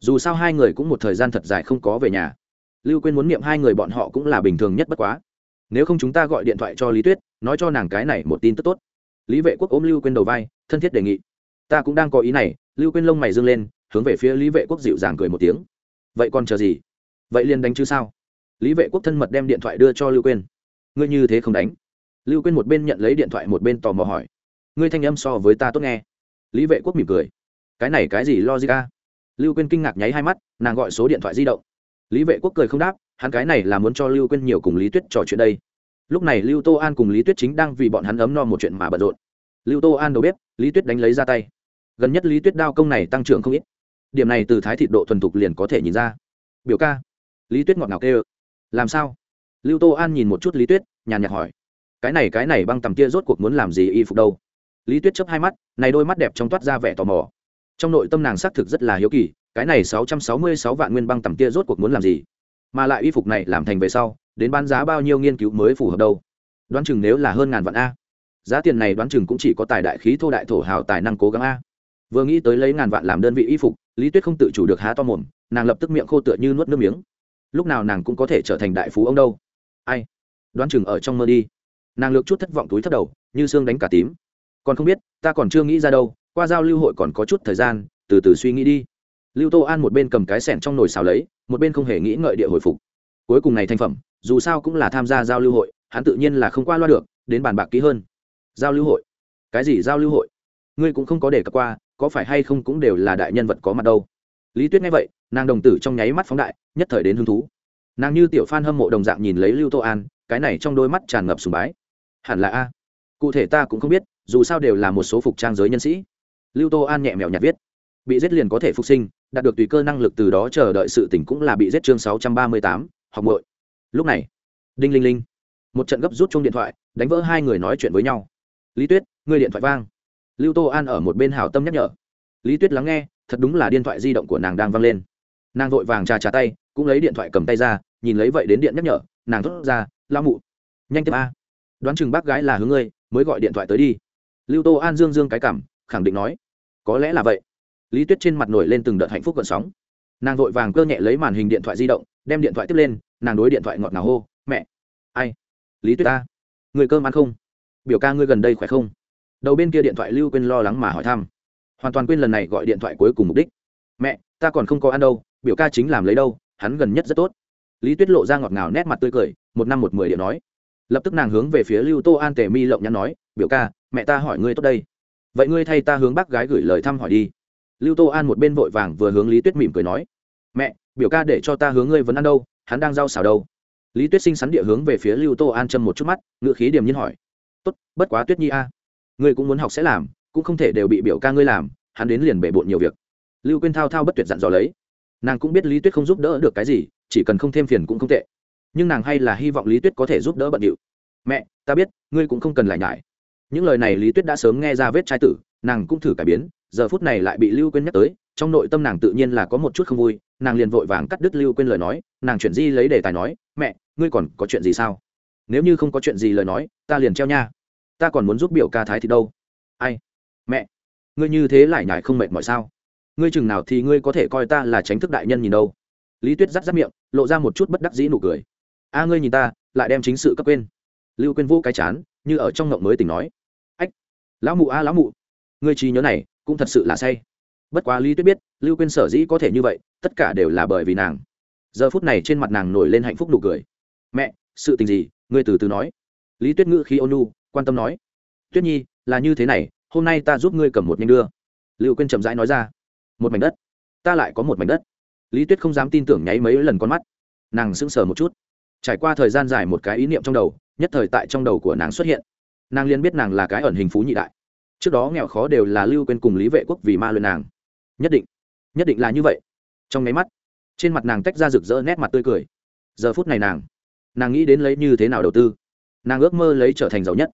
Dù sao hai người cũng một thời gian thật dài không có về nhà. Lưu quyên muốn niệm hai người bọn họ cũng là bình thường nhất bất quá. Nếu không chúng ta gọi điện thoại cho lý tuyết, nói cho nàng cái này một tin tức tốt. Lý vệ quốc ôm lưu quyên đầu vai, thân thiết đề nghị. Ta cũng đang có ý này, lưu quyên lông mày dương lên, hướng về phía lý vệ quốc dịu dàng cười một tiếng. Vậy còn chờ gì? Vậy liền đánh chứ sao? Lý vệ quốc thân mật đem điện thoại đưa cho lưu quyên. Ngươi như thế không đánh. Lưu quyên một bên nhận lấy điện thoại một bên tò mò hỏi. Ngươi thanh âm so với ta tốt nghe. Lý vệ quốc mỉm cười cái này cái gì logic a? Lưu quên kinh ngạc nháy hai mắt, nàng gọi số điện thoại di động. Lý vệ quốc cười không đáp, hắn cái này là muốn cho lưu quên nhiều cùng lý tuyết trò chuyện đây. Lúc này lưu tô an cùng lý tuyết chính đang vì bọn hắn ấm no một chuyện mà bận rộn. Lưu tô an đầu bếp, lý tuyết đánh lấy ra tay. Gần nhất lý tuyết đao công này tăng trưởng không ít. Điểm này từ thái thịt độ thuần thục liền có thể nhìn ra. Biểu ca, lý tuyết ngọt ngào kêu. Làm sao? Lưu tô an nhìn một chút lý tuyết, nhàn nhạt hỏi. Cái này cái này băng tầm kia rốt cuộc muốn làm gì y phục đâu? Lý tuyết chấp hai mắt, này đôi mắt đẹp trong toát ra vẻ tò mò trong nội tâm nàng xác thực rất là hiếu kỳ, cái này sáu trăm sáu mươi sáu vạn nguyên băng tầm kia rốt cuộc muốn làm gì? Mà lại y phục này làm thành về sau, đến bán giá bao nhiêu nghiên cứu mới phù hợp đâu? Đoán chừng nếu là hơn ngàn vạn a. Giá tiền này đoán chừng cũng chỉ có tài đại khí thô đại thổ hào tài năng cố gắng a. Vừa nghĩ tới lấy ngàn vạn làm đơn vị y phục, lý tuyết không tự chủ được há to mồm, nàng lập tức miệng khô tựa như nuốt nước miếng. Lúc nào nàng cũng có thể trở thành đại phú ông đâu. Ai? Đoán chừng ở trong mơ đi. Nàng lược chút thất vọng túi thất đầu, như xương đánh cả tím. Còn không biết, ta còn chưa nghĩ ra đâu qua giao lưu hội còn có chút thời gian, từ từ suy nghĩ đi. Lưu tô an một bên cầm cái sẻn trong nồi xào lấy, một bên không hề nghĩ ngợi địa hồi phục. Cuối cùng này thành phẩm, dù sao cũng là tham gia giao lưu hội, hắn tự nhiên là không qua loa được, đến bàn bạc kỹ hơn. Giao lưu hội? Cái gì giao lưu hội? Ngươi cũng không có để cập qua, có phải hay không cũng đều là đại nhân vật có mặt đâu. Lý tuyết nghe vậy, nàng đồng tử trong nháy mắt phóng đại, nhất thời đến hứng thú. Nàng như tiểu phan hâm mộ đồng dạng nhìn lấy lưu tô an, cái này trong đôi mắt tràn ngập sùng bái. Hẳn là a. Cụ thể ta cũng không biết, dù sao đều là một số phục trang giới nhân sĩ lưu tô an nhẹ mèo nhạt viết, bị giết liền có thể phục sinh, đạt được tùy cơ năng lực từ đó chờ đợi sự tỉnh cũng là bị giết chương sáu trăm ba mươi tám, học ngội lúc này, đinh linh linh, một trận gấp rút chung điện thoại, đánh vỡ hai người nói chuyện với nhau. Lý tuyết, người điện thoại vang. Lưu tô an ở một bên hào tâm nhắc nhở. Lý tuyết lắng nghe, thật đúng là điện thoại di động của nàng đang vang lên. Nàng vội vàng trà trà tay, cũng lấy điện thoại cầm tay ra, nhìn lấy vậy đến điện nhắc nhở, nàng thốt ra lao mụ, nhanh tiếp a, đoán chừng bác gái là hướng ngươi, mới gọi điện thoại tới đi. Lưu tô an dương dương cái cảm, khẳng định nói có lẽ là vậy. Lý tuyết trên mặt nổi lên từng đợt hạnh phúc gợn sóng. Nàng vội vàng cơ nhẹ lấy màn hình điện thoại di động, đem điện thoại tiếp lên, nàng đối điện thoại ngọt ngào hô, mẹ. Ai? Lý tuyết ta. Người cơm ăn không? Biểu ca ngươi gần đây khỏe không? Đầu bên kia điện thoại lưu quên lo lắng mà hỏi thăm. Hoàn toàn quên lần này gọi điện thoại cuối cùng mục đích. Mẹ, ta còn không có ăn đâu, biểu ca chính làm lấy đâu, hắn gần nhất rất tốt. Lý tuyết lộ ra ngọt ngào nét mặt tươi cười, một năm một mười điện nói. Lập tức nàng hướng về phía lưu tô an tề mi lộng nhắn nói, biểu ca, mẹ ta hỏi ngươi tốt đây vậy ngươi thay ta hướng bác gái gửi lời thăm hỏi đi. Lưu tô an một bên vội vàng vừa hướng lý tuyết mỉm cười nói, mẹ, biểu ca để cho ta hướng ngươi vẫn ăn đâu, hắn đang rau xào đâu. Lý tuyết sinh sắn địa hướng về phía lưu tô an châm một chút mắt ngự khí điềm nhiên hỏi, tốt, bất quá tuyết nhi a, ngươi cũng muốn học sẽ làm, cũng không thể đều bị biểu ca ngươi làm, hắn đến liền bể bộn nhiều việc. Lưu quên thao thao bất tuyệt dặn dò lấy. Nàng cũng biết lý tuyết không giúp đỡ được cái gì, chỉ cần không thêm phiền cũng không tệ. Nhưng nàng hay là hy vọng lý tuyết có thể giúp đỡ bận điệu. Mẹ, ta biết, ngươi cũng không cần lại nhải những lời này lý tuyết đã sớm nghe ra vết trai tử, nàng cũng thử cải biến, giờ phút này lại bị lưu quên nhắc tới, trong nội tâm nàng tự nhiên là có một chút không vui, nàng liền vội vàng cắt đứt lưu quên lời nói, nàng chuyển di lấy đề tài nói, mẹ, ngươi còn có chuyện gì sao? Nếu như không có chuyện gì lời nói, ta liền treo nha. Ta còn muốn giúp biểu ca thái thì đâu? Ai? Mẹ, ngươi như thế lại nhải không mệt mỏi sao? Ngươi chừng nào thì ngươi có thể coi ta là tránh thức đại nhân nhìn đâu? Lý tuyết rắt rắt miệng, lộ ra một chút bất đắc dĩ nụ cười. A, ngươi nhìn ta, lại đem chính sự cấp quên. Lưu quên vũ cái chán như ở trong ngộng mới tỉnh nói. Ách, lão mụ a, lão mụ, ngươi trí nhớ này cũng thật sự là say. Bất quá lý tuyết biết, lưu quên sở dĩ có thể như vậy, tất cả đều là bởi vì nàng. Giờ phút này trên mặt nàng nổi lên hạnh phúc nụ cười. Mẹ, sự tình gì? Ngươi từ từ nói. Lý tuyết ngữ khi ônu quan tâm nói. Tuyết nhi, là như thế này, hôm nay ta giúp ngươi cầm một nhanh đưa. Lưu quên chậm rãi nói ra. Một mảnh đất. Ta lại có một mảnh đất. Lý tuyết không dám tin tưởng nháy mấy lần con mắt. Nàng sững sờ một chút. Trải qua thời gian dài một cái ý niệm trong đầu nhất thời tại trong đầu của nàng xuất hiện. Nàng liên biết nàng là cái ẩn hình phú nhị đại. Trước đó nghèo khó đều là lưu quên cùng lý vệ quốc vì ma luyện nàng. Nhất định nhất định là như vậy. Trong máy mắt, trên mặt nàng tách ra rực rỡ nét mặt tươi cười. Giờ phút này nàng nàng nghĩ đến lấy như thế nào đầu tư. Nàng ước mơ lấy trở thành giàu nhất.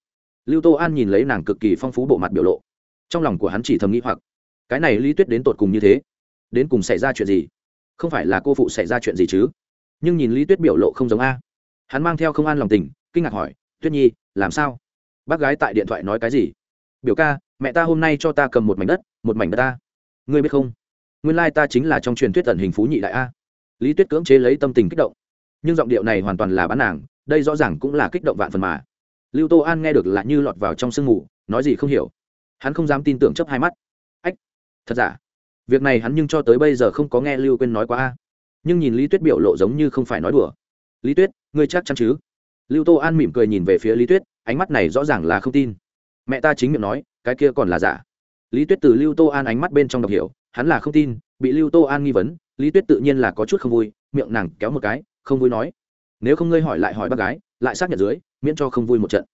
Lưu tô an nhìn lấy nàng cực kỳ phong phú bộ mặt biểu lộ. Trong lòng của hắn chỉ thầm nghĩ hoặc, cái này lý tuyết đến tột cùng như thế? Đến cùng xảy ra chuyện gì? Không phải là cô phụ xảy ra chuyện gì chứ? Nhưng nhìn lý tuyết biểu lộ không giống a. Hắn mang theo không an lòng tình kinh ngạc hỏi, tuyết nhi, làm sao? Bác gái tại điện thoại nói cái gì? Biểu ca, mẹ ta hôm nay cho ta cầm một mảnh đất, một mảnh đất ta. Ngươi biết không? Nguyên lai ta chính là trong truyền thuyết tận hình phú nhị đại a. Lý tuyết cưỡng chế lấy tâm tình kích động. Nhưng giọng điệu này hoàn toàn là bán nàng, đây rõ ràng cũng là kích động vạn phần mà. Lưu tô an nghe được là như lọt vào trong sương mù, nói gì không hiểu. Hắn không dám tin tưởng chấp hai mắt. Ách, thật giả? Việc này hắn nhưng cho tới bây giờ không có nghe lưu quên nói quá a. Nhưng nhìn lý tuyết biểu lộ giống như không phải nói đùa. Lý tuyết, ngươi chắc chắn chứ? Lưu tô an mỉm cười nhìn về phía lý tuyết, ánh mắt này rõ ràng là không tin. Mẹ ta chính miệng nói, cái kia còn là giả. Lý tuyết từ lưu tô an ánh mắt bên trong đọc hiểu, hắn là không tin, bị lưu tô an nghi vấn, lý tuyết tự nhiên là có chút không vui, miệng nàng kéo một cái, không vui nói. Nếu không ngươi hỏi lại hỏi bác gái, lại xác nhận dưới, miễn cho không vui một trận.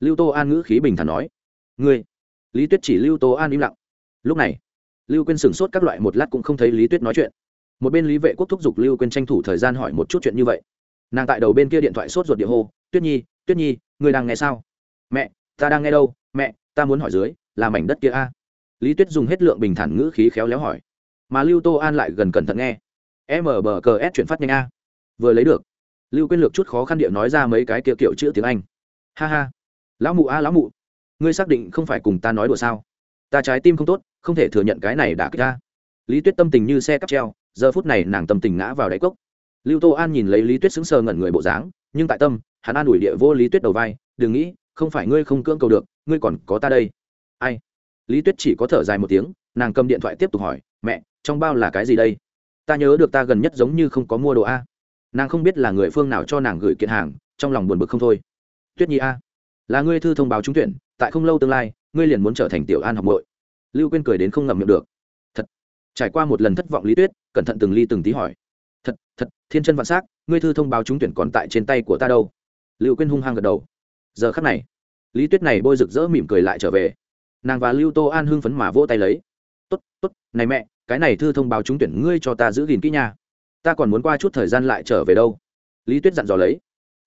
Lưu tô an ngữ khí bình thản nói. Ngươi. Lý tuyết chỉ lưu tô an im lặng. Lúc này, lưu quên sửng sốt các loại một lát cũng không thấy lý tuyết nói chuyện. Một bên lý vệ quốc thúc giục lưu quên tranh thủ thời gian hỏi một chút chuyện như vậy nàng tại đầu bên kia điện thoại sốt ruột địa hô, tuyết nhi tuyết nhi, người đang nghe sao? Mẹ, ta đang nghe đâu, mẹ, ta muốn hỏi dưới, là mảnh đất kia a? Lý tuyết dùng hết lượng bình thản ngữ khí khéo léo hỏi. Mà lưu tô an lại gần cẩn thận nghe. Mbgs chuyển phát nhanh a. Vừa lấy được. Lưu Quyết lược chút khó khăn địa nói ra mấy cái kia kiểu chữ tiếng anh. Ha ha, lão mụ a, lão mụ. Ngươi xác định không phải cùng ta nói đùa sao? Ta trái tim không tốt, không thể thừa nhận cái này đã kích ta. Lý tuyết tâm tình như xe cắp treo, giờ phút này nàng tâm tình ngã vào đáy cốc lưu tô an nhìn lấy lý tuyết sững sờ ngẩn người bộ dáng, nhưng tại tâm, hắn an ủi địa vô lý tuyết đầu vai, đừng nghĩ, không phải ngươi không cưỡng cầu được, ngươi còn có ta đây. Ai? Lý tuyết chỉ có thở dài một tiếng, nàng cầm điện thoại tiếp tục hỏi, mẹ, trong bao là cái gì đây? Ta nhớ được ta gần nhất giống như không có mua đồ a. Nàng không biết là người phương nào cho nàng gửi kiện hàng, trong lòng buồn bực không thôi. Tuyết nhi a, là ngươi thư thông báo trúng tuyển, tại không lâu tương lai, ngươi liền muốn trở thành tiểu an học bội lưu quên cười đến không ngậm miệng được. Thật. Trải qua một lần thất vọng lý tuyết, cẩn thận từng ly từng tí hỏi thật thật, thiên chân vạn s á c ngươi thư thông báo trúng tuyển còn tại trên tay của ta đâu. Lưu Quyên hung hăng gật đầu. Giờ khắc này, lý tuyết này bôi rực rỡ mỉm cười lại trở về. Nàng và lưu tô an hưng phấn mà vỗ tay lấy. Tốt tốt, này mẹ, cái này thư thông báo trúng tuyển ngươi cho ta giữ gìn kỹ nha. Ta còn muốn qua chút thời gian lại trở về đâu. Lý tuyết dặn dò lấy.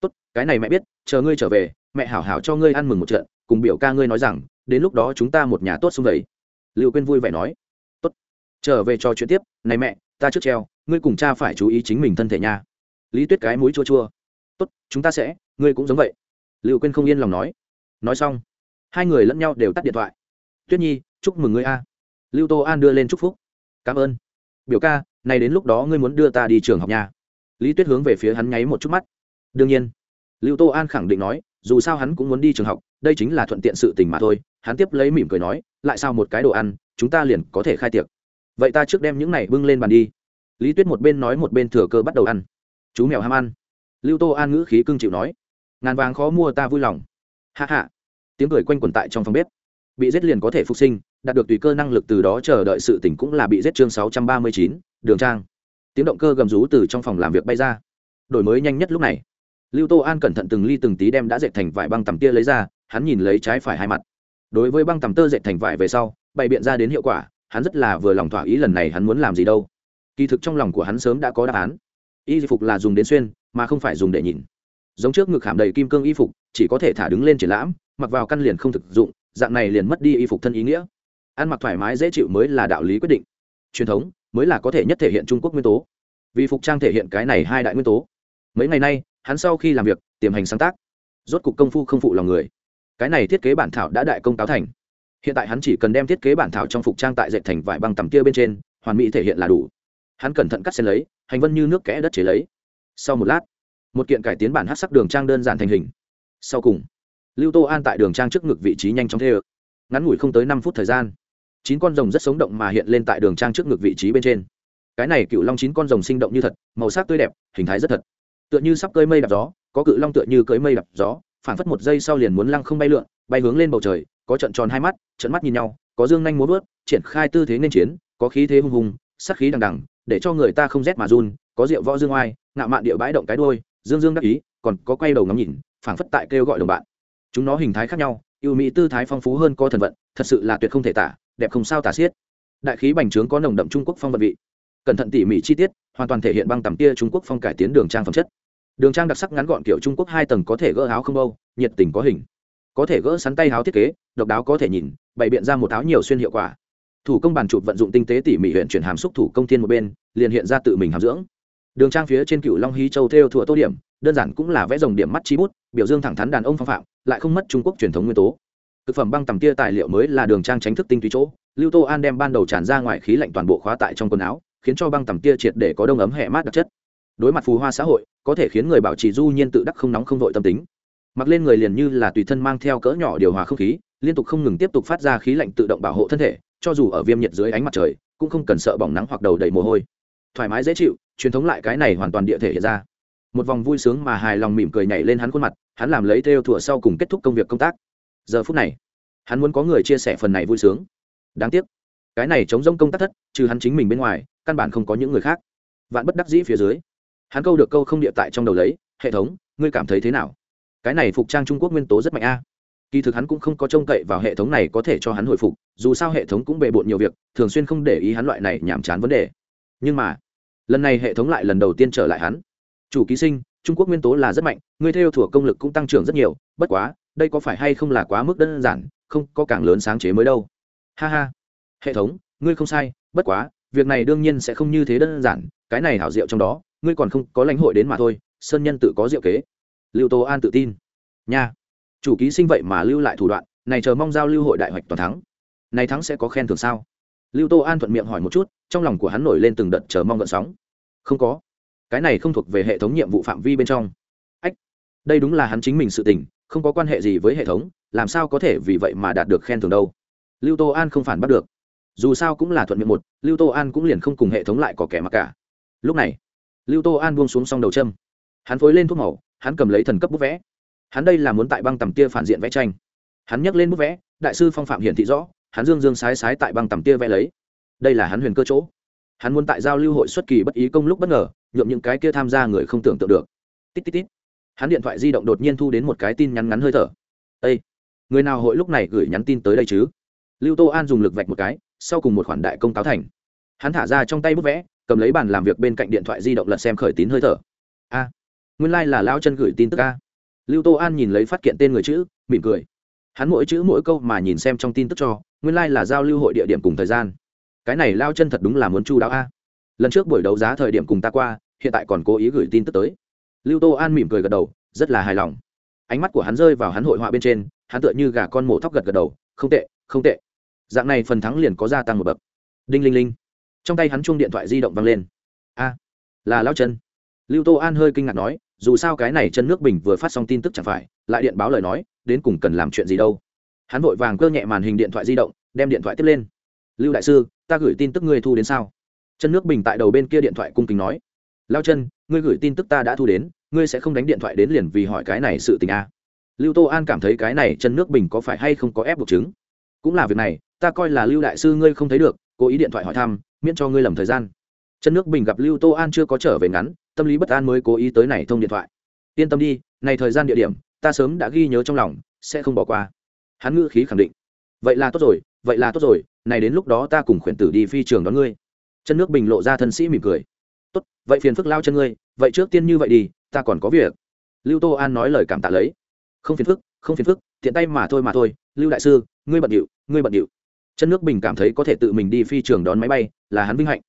Tốt, cái này mẹ biết, chờ ngươi trở về, mẹ hảo hảo cho ngươi ăn mừng một trận, cùng biểu ca ngươi nói rằng, đến lúc đó chúng ta một nhà tốt xung vầy. Liệu Quyên vui vẻ nói. Tốt, trở về cho chuyện tiếp, này mẹ, ta trước treo ngươi cùng cha phải chú ý chính mình thân thể nha. Lý tuyết cái mũi chua chua. Tốt, chúng ta sẽ, ngươi cũng giống vậy. Liệu quên không yên lòng nói. Nói xong, hai người lẫn nhau đều tắt điện thoại. Tuyết nhi, chúc mừng ngươi a. Lưu tô an đưa lên chúc phúc. Cảm ơn. Biểu ca, này đến lúc đó ngươi muốn đưa ta đi trường học nhà lý tuyết hướng về phía hắn nháy một chút mắt. Đương nhiên, lưu tô an khẳng định nói, dù sao hắn cũng muốn đi trường học, đây chính là thuận tiện sự tình mà thôi. Hắn tiếp lấy mỉm cười nói, lại sao một cái đồ ăn, chúng ta liền có thể khai tiệc. Vậy ta trước đem những này bưng lên bàn đi lý tuyết một bên nói một bên thừa cơ bắt đầu ăn. Chú mèo ham ăn. Lưu tô an ngữ khí cưng chịu nói. Ngàn vàng khó mua ta vui lòng. Hạ hạ tiếng cười quanh quẩn tại trong phòng bếp. Bị giết liền có thể phục sinh, đạt được tùy cơ năng lực từ đó chờ đợi sự tỉnh cũng là bị giết chương sáu trăm ba mươi chín, đường trang. Tiếng động cơ gầm rú từ trong phòng làm việc bay ra. Đổi mới nhanh nhất lúc này. Lưu tô an cẩn thận từng ly từng tí đem đã dệt thành vải băng tầm tia lấy ra, hắn nhìn lấy trái phải hai mặt. Đối với băng tầm tơ dệt thành vải về sau, bày biện ra đến hiệu quả, hắn rất là vừa lòng thỏa ý lần này hắn muốn làm gì đâu kỳ thực trong lòng của hắn sớm đã có đáp án. Y phục là dùng đến xuyên, mà không phải dùng để nhìn. Giống trước ngực hàm đầy kim cương y phục, chỉ có thể thả đứng lên triển lãm, mặc vào căn liền không thực dụng, dạng này liền mất đi y phục thân ý nghĩa. Ăn mặc thoải mái dễ chịu mới là đạo lý quyết định. Truyền thống mới là có thể nhất thể hiện trung quốc nguyên tố. Vì phục trang thể hiện cái này hai đại nguyên tố. Mấy ngày nay, hắn sau khi làm việc, tiềm hành sáng tác. Rốt cục công phu không phụ lòng người. Cái này thiết kế bản thảo đã đại công cáo thành. Hiện tại hắn chỉ cần đem thiết kế bản thảo trong phục trang tại dệt thành vải băng tầm kia bên trên, hoàn mỹ thể hiện là đủ hắn cẩn thận cắt xen lấy, hành vân như nước kẽ đất chế lấy. Sau một lát, một kiện cải tiến bản hát sắc đường trang đơn giản thành hình. Sau cùng, lưu tô an tại đường trang trước ngực vị trí nhanh chóng thê ơ. Ngắn ngủi không tới năm phút thời gian, chín con rồng rất sống động mà hiện lên tại đường trang trước ngực vị trí bên trên. Cái này cựu long chín con rồng sinh động như thật, màu sắc tươi đẹp, hình thái rất thật. Tựa như sắp cơi mây đạp gió, có cự long tựa như cưới mây đạp gió phản phất một giây sau liền muốn lăng không bay lượn, bay hướng lên bầu trời, có trận tròn hai mắt, trận mắt nhìn nhau, có dương nhanh muốn vớt triển khai tư thế nên chiến, có khí thế hung hùng sắc khí đằng đằng để cho người ta không rét mà run, có rượu võ dương oai, ngạo mạn địa bãi động cái đôi dương dương đắc ý, còn có quay đầu ngắm nhìn, phảng phất tại kêu gọi đồng bạn. Chúng nó hình thái khác nhau, yêu mỹ tư thái phong phú hơn có thần vận, thật sự là tuyệt không thể tả, đẹp không sao tả xiết. Đại khí bành trướng có nồng đậm trung quốc phong vận vị. Cẩn thận tỉ mỉ chi tiết, hoàn toàn thể hiện băng tầm tia trung quốc phong cải tiến đường trang phẩm chất. Đường trang đặc sắc ngắn gọn kiểu trung quốc hai tầng có thể gỡ áo không âu, nhiệt tình có hình. Có thể gỡ sắn tay áo thiết kế, độc đáo có thể nhìn, bày biện ra một áo nhiều xuyên hiệu quả. Thủ công bàn chụp vận dụng tinh tế tỉ mỉ huyện chuyển hàm xúc thủ công thiên một bên liền hiện ra tự mình hàm dưỡng. Đường trang phía trên cựu long hí châu theo thủa tô điểm, đơn giản cũng là vẽ dòng điểm mắt chi bút, biểu dương thẳng thắn đàn ông phong phạm, lại không mất trung quốc truyền thống nguyên tố. Thực phẩm băng tầm tia tài liệu mới là đường trang tránh thức tinh túy chỗ. Lưu tô an đem ban đầu tràn ra ngoài khí lạnh toàn bộ khóa tại trong quần áo, khiến cho băng tầm tia triệt để có đông ấm hẹ mát đặc chất. Đối mặt phù hoa xã hội, có thể khiến người bảo trì du nhiên tự đắc không nóng không vội tâm tính. Mặc lên người liền như là tùy thân mang theo cỡ nhỏ điều hòa không khí, liên tục không ngừng tiếp tục phát ra khí lạnh tự động bảo hộ thân thể, cho dù ở viêm nhiệt dưới ánh mặt trời, cũng không cần sợ bỏng nắng hoặc đầu đầy mồ hôi thoải mái dễ chịu, truyền thống lại cái này hoàn toàn địa thể hiện ra. Một vòng vui sướng mà hài lòng mỉm cười nhảy lên hắn khuôn mặt, hắn làm lấy theo thủa sau cùng kết thúc công việc công tác. Giờ phút này, hắn muốn có người chia sẻ phần này vui sướng. Đáng tiếc, cái này chống rông công tác thất, trừ hắn chính mình bên ngoài, căn bản không có những người khác. Vạn bất đắc dĩ phía dưới, hắn câu được câu không địa tại trong đầu lấy, hệ thống, ngươi cảm thấy thế nào? Cái này phục trang trung quốc nguyên tố rất mạnh a. Kỳ thực hắn cũng không có trông cậy vào hệ thống này có thể cho hắn hồi phục, dù sao hệ thống cũng bề bộn nhiều việc, thường xuyên không để ý hắn loại này nhàm chán vấn đề nhưng mà, lần này hệ thống lại lần đầu tiên trở lại hắn. Chủ ký sinh, trung quốc nguyên tố là rất mạnh ngươi theo thủa công lực cũng tăng trưởng rất nhiều, bất quá, đây có phải hay không là quá mức đơn giản, không có càng lớn sáng chế mới đâu. Ha ha. Hệ thống, ngươi không sai, bất quá, việc này đương nhiên sẽ không như thế đơn giản, cái này hảo diệu trong đó, ngươi còn không có lãnh hội đến mà thôi, sơn nhân tự có diệu kế. Lưu tô an tự tin. Nha. Chủ ký sinh vậy mà lưu lại thủ đoạn, này chờ mong giao lưu hội đại hoạch toàn thắng. Này thắng sẽ có khen thưởng sao? Lưu tô an thuận miệng hỏi một chút, trong lòng của hắn nổi lên từng đợt chờ mong gợn sóng. Không có. Cái này không thuộc về hệ thống nhiệm vụ phạm vi bên trong. Ách, đây đúng là hắn chính mình sự tình, không có quan hệ gì với hệ thống, làm sao có thể vì vậy mà đạt được khen thưởng đâu. Lưu tô an không phản bắt được. Dù sao cũng là thuận miệng một, lưu tô an cũng liền không cùng hệ thống lại có kẻ mặc cả. Lúc này, lưu tô an buông xuống s o n g đầu châm. Hắn phối lên thuốc màu, hắn cầm lấy thần cấp bút vẽ. Hắn đây là muốn tại băng tầm tia phản diện vẽ tranh. Hắn nhắc lên bút vẽ, đại sư phong phạm hiển thị rõ hắn dương dương sái sái tại băng tầm tia vẽ lấy. Đây là hắn huyền cơ chỗ. Hắn muốn tại giao lưu hội xuất kỳ bất ý công lúc bất ngờ nhuộm những cái kia tham gia người không tưởng tượng được. Tít tít tít. Hắn điện thoại di động đột nhiên thu đến một cái tin nhắn ngắn hơi thở. Ây người nào hội lúc này gửi nhắn tin tới đây chứ? Lưu tô an dùng lực vạch một cái, sau cùng một khoản đại công cáo thành. Hắn thả ra trong tay bút vẽ, cầm lấy bàn làm việc bên cạnh điện thoại di động lật xem khởi tín hơi thở. A, nguyên lai、like、là lao chân gửi tin tức a. Lưu tô an nhìn lấy phát kiện tên người chữ, mỉm cười hắn mỗi chữ mỗi câu mà nhìn xem trong tin tức cho, nguyên lai、like、là giao lưu hội địa điểm cùng thời gian. Cái này lao chân thật đúng là muốn chu đáo a. Lần trước buổi đấu giá thời điểm cùng ta qua, hiện tại còn cố ý gửi tin tức tới. Lưu tô an mỉm cười gật đầu, rất là hài lòng. Ánh mắt của hắn rơi vào hắn hội họa bên trên, hắn tựa như gà con mổ thóc gật gật đầu, không tệ không tệ. Dạng này phần thắng liền có gia tăng một bậc. Đinh linh linh. Trong tay hắn chuông điện thoại di động văng lên. A, là lao chân. Lưu tô an hơi kinh ngạc nói, dù sao cái này chân nước bình vừa phát xong tin tức chẳng phải, lại điện báo lời nói đến cùng cần làm chuyện gì đâu. Hắn vội vàng cơ nhẹ màn hình điện thoại di động, đem điện thoại tiếp lên. Lưu đại sư, ta gửi tin tức ngươi thu đến sao? Chân nước bình tại đầu bên kia điện thoại cung kính nói. Lao chân ngươi gửi tin tức ta đã thu đến, ngươi sẽ không đánh điện thoại đến liền vì hỏi cái này sự tình a à. lưu tô an cảm thấy cái này chân nước bình có phải hay không có ép buộc chứng. Cũng là việc này, ta coi là lưu đại sư ngươi không thấy được, cố ý điện thoại hỏi thăm, miễn cho ngươi lầm thời gian. Chân nước bình gặp lưu tô an chưa có trở về ngắn, tâm lý bất an mới cố ý tới này thông điện thoại. Yên tâm đi, này thời gian địa điểm ta sớm đã ghi nhớ trong lòng, sẽ không bỏ qua. Hắn ngữ khí khẳng định. Vậy là tốt rồi, vậy là tốt rồi, này đến lúc đó ta cùng khuyển tử đi phi trường đón ngươi. Chân nước bình lộ ra thân sĩ mỉm cười. Tốt, vậy phiền phức lao chân ngươi, vậy trước tiên như vậy đi, ta còn có việc. Lưu tô an nói lời cảm tạ lấy. Không phiền phức, không phiền phức, tiện tay mà thôi mà thôi. Lưu đại sư, ngươi bận điệu, ngươi bận điệu. Chân nước bình cảm thấy có thể tự mình đi phi trường đón máy bay, là hắn vinh hạnh.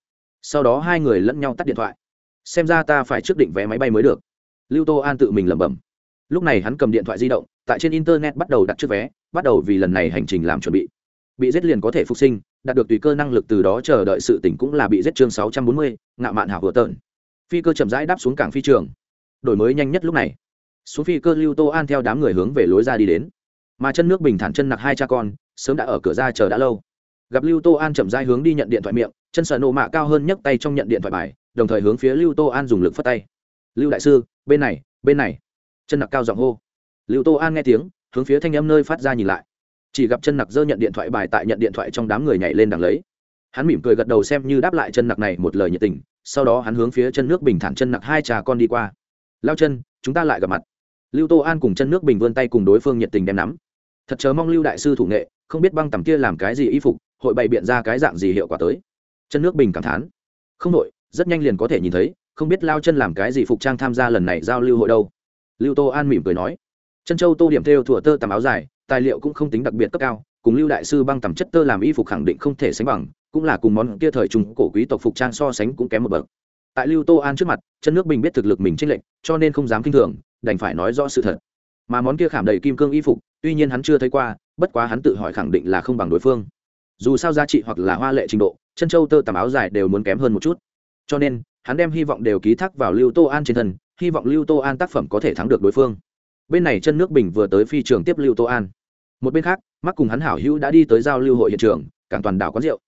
Sau đó hai người lẫn nhau tắt điện thoại. Xem ra ta phải trước định vé máy bay mới được. Lưu tô an tự mình lẩm bẩm lúc này hắn cầm điện thoại di động, tại trên internet bắt đầu đặt trước vé, bắt đầu vì lần này hành trình làm chuẩn bị. Bị giết liền có thể phục sinh, đạt được tùy cơ năng lực từ đó chờ đợi sự tỉnh cũng là bị giết chương sáu trăm bốn mươi, ngạo mạn hảo vừa tợn. Phi cơ chậm rãi đáp xuống cảng phi trường. Đổi mới nhanh nhất lúc này. Xuống phi cơ lưu tô an theo đám người hướng về lối ra đi đến. Mà chân nước bình thản chân nặc hai cha con, sớm đã ở cửa ra chờ đã lâu. Gặp lưu tô an chậm rãi hướng đi nhận điện thoại miệng, chân sợ nộ mạ cao hơn nhấc tay trong nhận điện thoại bài, đồng thời hướng phía lưu tô an dùng lực phất tay. Lưu đại sư, bên này bên này chân nặc cao giọng hô. Lưu tô an nghe tiếng, hướng phía thanh âm nơi phát ra nhìn lại. Chỉ gặp chân nặc dơ nhận điện thoại bài tại nhận điện thoại trong đám người nhảy lên đằng lấy. Hắn mỉm cười gật đầu xem như đáp lại chân nặc này một lời nhiệt tình, sau đó hắn hướng phía chân nước bình thản chân nặc hai trà con đi qua. Lao chân, chúng ta lại gặp mặt. Lưu tô an cùng chân nước bình vươn tay cùng đối phương nhiệt tình đem nắm. Thật chờ mong lưu đại sư thủ nghệ, không biết băng tầm kia làm cái gì y phục, hội bày biện ra cái dạng gì hiệu quả tới. Chân nước bình cảm thán. Không đội rất nhanh liền có thể nhìn thấy, không biết lao chân làm cái gì phục trang tham gia lần này giao lưu hội đâu lưu tô an mỉm cười nói, chân châu tô điểm theo thủa tơ tằm áo dài, tài liệu cũng không tính đặc biệt cấp cao, cùng lưu đại sư băng tầm chất tơ làm y phục khẳng định không thể sánh bằng, cũng là cùng món kia thời trung cổ quý tộc phục trang so sánh cũng kém một bậc. Tại lưu tô an trước mặt, chân nước bình biết thực lực mình chênh lệch, cho nên không dám kinh thường, đành phải nói rõ sự thật. Mà món kia khảm đầy kim cương y phục, tuy nhiên hắn chưa thấy qua, bất quá hắn tự hỏi khẳng định là không bằng đối phương. Dù sao giá trị hoặc là hoa lệ trình độ, chân châu tơ tằm áo dài đều muốn kém hơn một chút. Cho nên, hắn đem hy vọng đều ký thác vào lưu tô an trên thân hy vọng lưu tô an tác phẩm có thể thắng được đối phương. Bên này chân nước bình vừa tới phi trường tiếp lưu tô an. Một bên khác mắc cùng hắn hảo hữu đã đi tới giao lưu hội hiện trường càng toàn đảo quán rượu.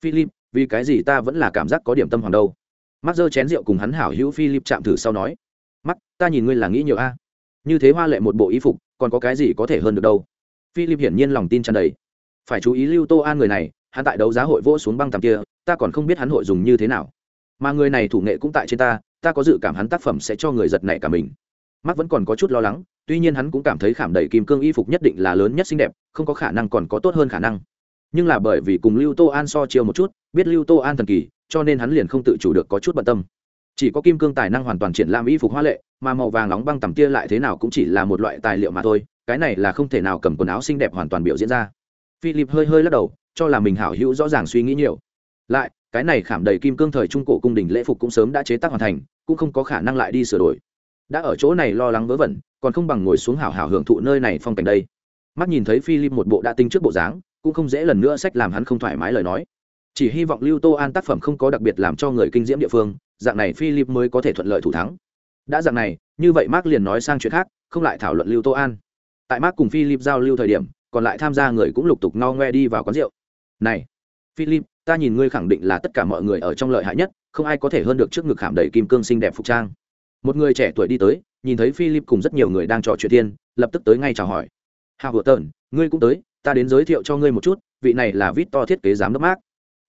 Philip, vì cái gì ta vẫn là cảm giác có điểm tâm hoàng đâu? Mắc giơ chén rượu cùng hắn hảo hữu philip chạm thử sau nói mắc ta nhìn ngươi là nghĩ nhiều a. Như thế hoa lệ một bộ y phục, còn có cái gì có thể hơn được đâu? Philip hiển nhiên lòng tin tràn đầy. Phải chú ý lưu tô an người này, hắn tại đấu giá hội vỗ xuống băng tầm kia, ta còn không biết hắn hội dùng như thế nào. Mà người này thủ nghệ cũng tại trên ta ta có dự cảm hắn tác phẩm sẽ cho người giật nảy cả mình. Mắt vẫn còn có chút lo lắng, tuy nhiên hắn cũng cảm thấy khảm đầy kim cương y phục nhất định là lớn nhất xinh đẹp, không có khả năng còn có tốt hơn khả năng. Nhưng là bởi vì cùng lưu tô an so chiều một chút, biết lưu tô an thần kỳ, cho nên hắn liền không tự chủ được có chút bận tâm. Chỉ có kim cương tài năng hoàn toàn triển lãm y phục hoa lệ, mà màu vàng nóng băng tầm kia lại thế nào cũng chỉ là một loại tài liệu mà thôi, cái này là không thể nào cầm quần áo xinh đẹp hoàn toàn biểu diễn ra. Philip hơi hơi lắc đầu, cho là mình hảo hữu rõ ràng suy nghĩ nhiều. Lại, cái này khảm đầy kim cương thời trung cổ cung đình lễ phục cũng sớm đã chế tác hoàn thành cũng không có khả năng lại đi sửa đổi. Đã ở chỗ này lo lắng vớ vẩn, còn không bằng ngồi xuống hảo hảo hưởng thụ nơi này phong cảnh đây. Mắt nhìn thấy philip một bộ đã tinh trước bộ dáng, cũng không dễ lần nữa sách làm hắn không thoải mái lời nói. Chỉ hy vọng lưu tô an tác phẩm không có đặc biệt làm cho người kinh diễm địa phương, dạng này philip mới có thể thuận lợi thủ thắng. Đã dạng này, như vậy mark liền nói sang chuyện khác, không lại thảo luận lưu tô an. Tại mark cùng philip giao lưu thời điểm, còn lại tham gia người cũng lục tục no ngoe đi vào quán rượu. Này, philip, ta nhìn ngươi khẳng định là tất cả mọi người ở trong lợi hại nhất không ai có thể hơn được trước ngực khảm đầy kim cương xinh đẹp phục trang. Một người trẻ tuổi đi tới, nhìn thấy philip cùng rất nhiều người đang trò chuyện tiên, lập tức tới ngay chào hỏi. Hào hựa tợn ngươi cũng tới, ta đến giới thiệu cho ngươi một chút, vị này là vít to thiết kế giám đốc mark.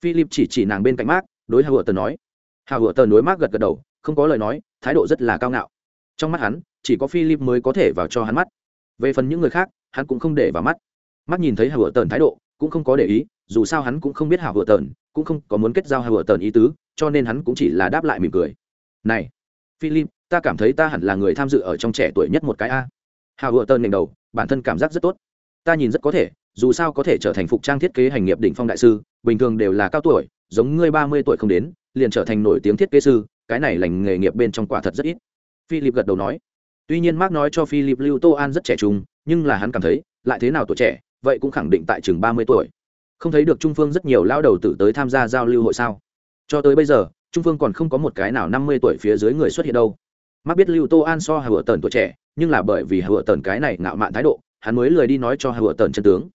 Philip chỉ chỉ nàng bên cạnh mark, đối hào hựa tợn nói. Hào hựa tợn đối mark gật gật đầu, không có lời nói, thái độ rất là cao ngạo. Trong mắt hắn, chỉ có philip mới có thể vào cho hắn mắt. Về phần những người khác, hắn cũng không để vào mắt. Mắt nhìn thấy hào hựa tợn thái độ, cũng không có để ý, dù sao hắn cũng không biết hào hựa tợn cũng không có muốn kết giao hào tờn ý tứ, cho nên hắn cũng chỉ là đáp lại mỉm cười. Này, philip, ta cảm thấy ta hẳn là người tham dự ở trong trẻ tuổi nhất một cái a. Hào hựa tơn ngẩng đầu, bản thân cảm giác rất tốt. Ta nhìn rất có thể, dù sao có thể trở thành phục trang thiết kế hành nghiệp đỉnh phong đại sư, bình thường đều là cao tuổi, giống ngươi ba mươi tuổi không đến, liền trở thành nổi tiếng thiết kế sư, cái này lành nghề nghiệp bên trong quả thật rất ít. Philip gật đầu nói. Tuy nhiên mark nói cho philip lưu tô an rất trẻ trung, nhưng là hắn cảm thấy, lại thế nào tuổi trẻ, vậy cũng khẳng định tại chừng ba mươi tuổi không thấy được trung phương rất nhiều lao đầu tử tới tham gia giao lưu hội sao? Cho tới bây giờ, trung phương còn không có một cái nào năm mươi tuổi phía dưới người xuất hiện đâu. Mark biết lưu tô an so hà vợ tần tuổi trẻ, nhưng là bởi vì hà vợ tần cái này ngạo mạn thái độ, hắn mới lười đi nói cho hà vợ tần chân tướng.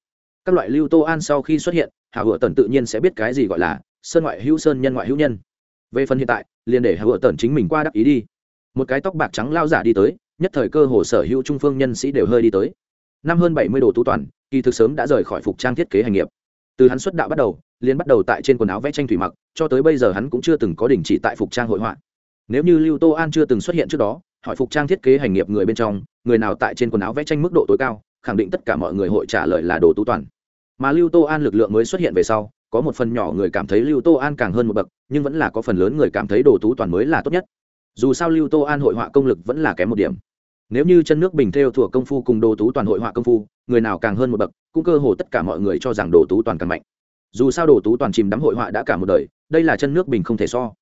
Các loại lưu tô an sau khi xuất hiện, hà vợ tần tự nhiên sẽ biết cái gì gọi là sơn ngoại hữu sơn nhân ngoại hữu nhân. Về phần hiện tại, liền để hà vợ tần chính mình qua đắc ý đi. Một cái tóc bạc trắng lao giả đi tới, nhất thời cơ hồ sở hữu trung phương nhân sĩ đều hơi đi tới. Năm hơn bảy mươi đồ tu toàn, kỳ thực sớm đã rời khỏi phục trang thiết kế hành nghiệp từ hắn xuất đạo bắt đầu, liền bắt đầu tại trên quần áo vẽ tranh thủy mặc, cho tới bây giờ hắn cũng chưa từng có đình chỉ tại phục trang hội họa. Nếu như lưu tô an chưa từng xuất hiện trước đó, hỏi phục trang thiết kế hành nghiệp người bên trong, người nào tại trên quần áo vẽ tranh mức độ tối cao, khẳng định tất cả mọi người hội trả lời là đồ tú toàn. Mà lưu tô an lực lượng mới xuất hiện về sau, có một phần nhỏ người cảm thấy lưu tô an càng hơn một bậc, nhưng vẫn là có phần lớn người cảm thấy đồ tú toàn mới là tốt nhất. Dù sao lưu tô an hội họa công lực vẫn là kém một điểm. Nếu như chân nước bình theo thuộc công phu cùng đồ tú toàn hội họa công phu người nào càng hơn một bậc, cũng cơ hồ tất cả mọi người cho rằng đồ tú toàn càng mạnh. Dù sao đồ tú toàn chìm đắm hội họa đã cả một đời, đây là chân nước bình không thể so.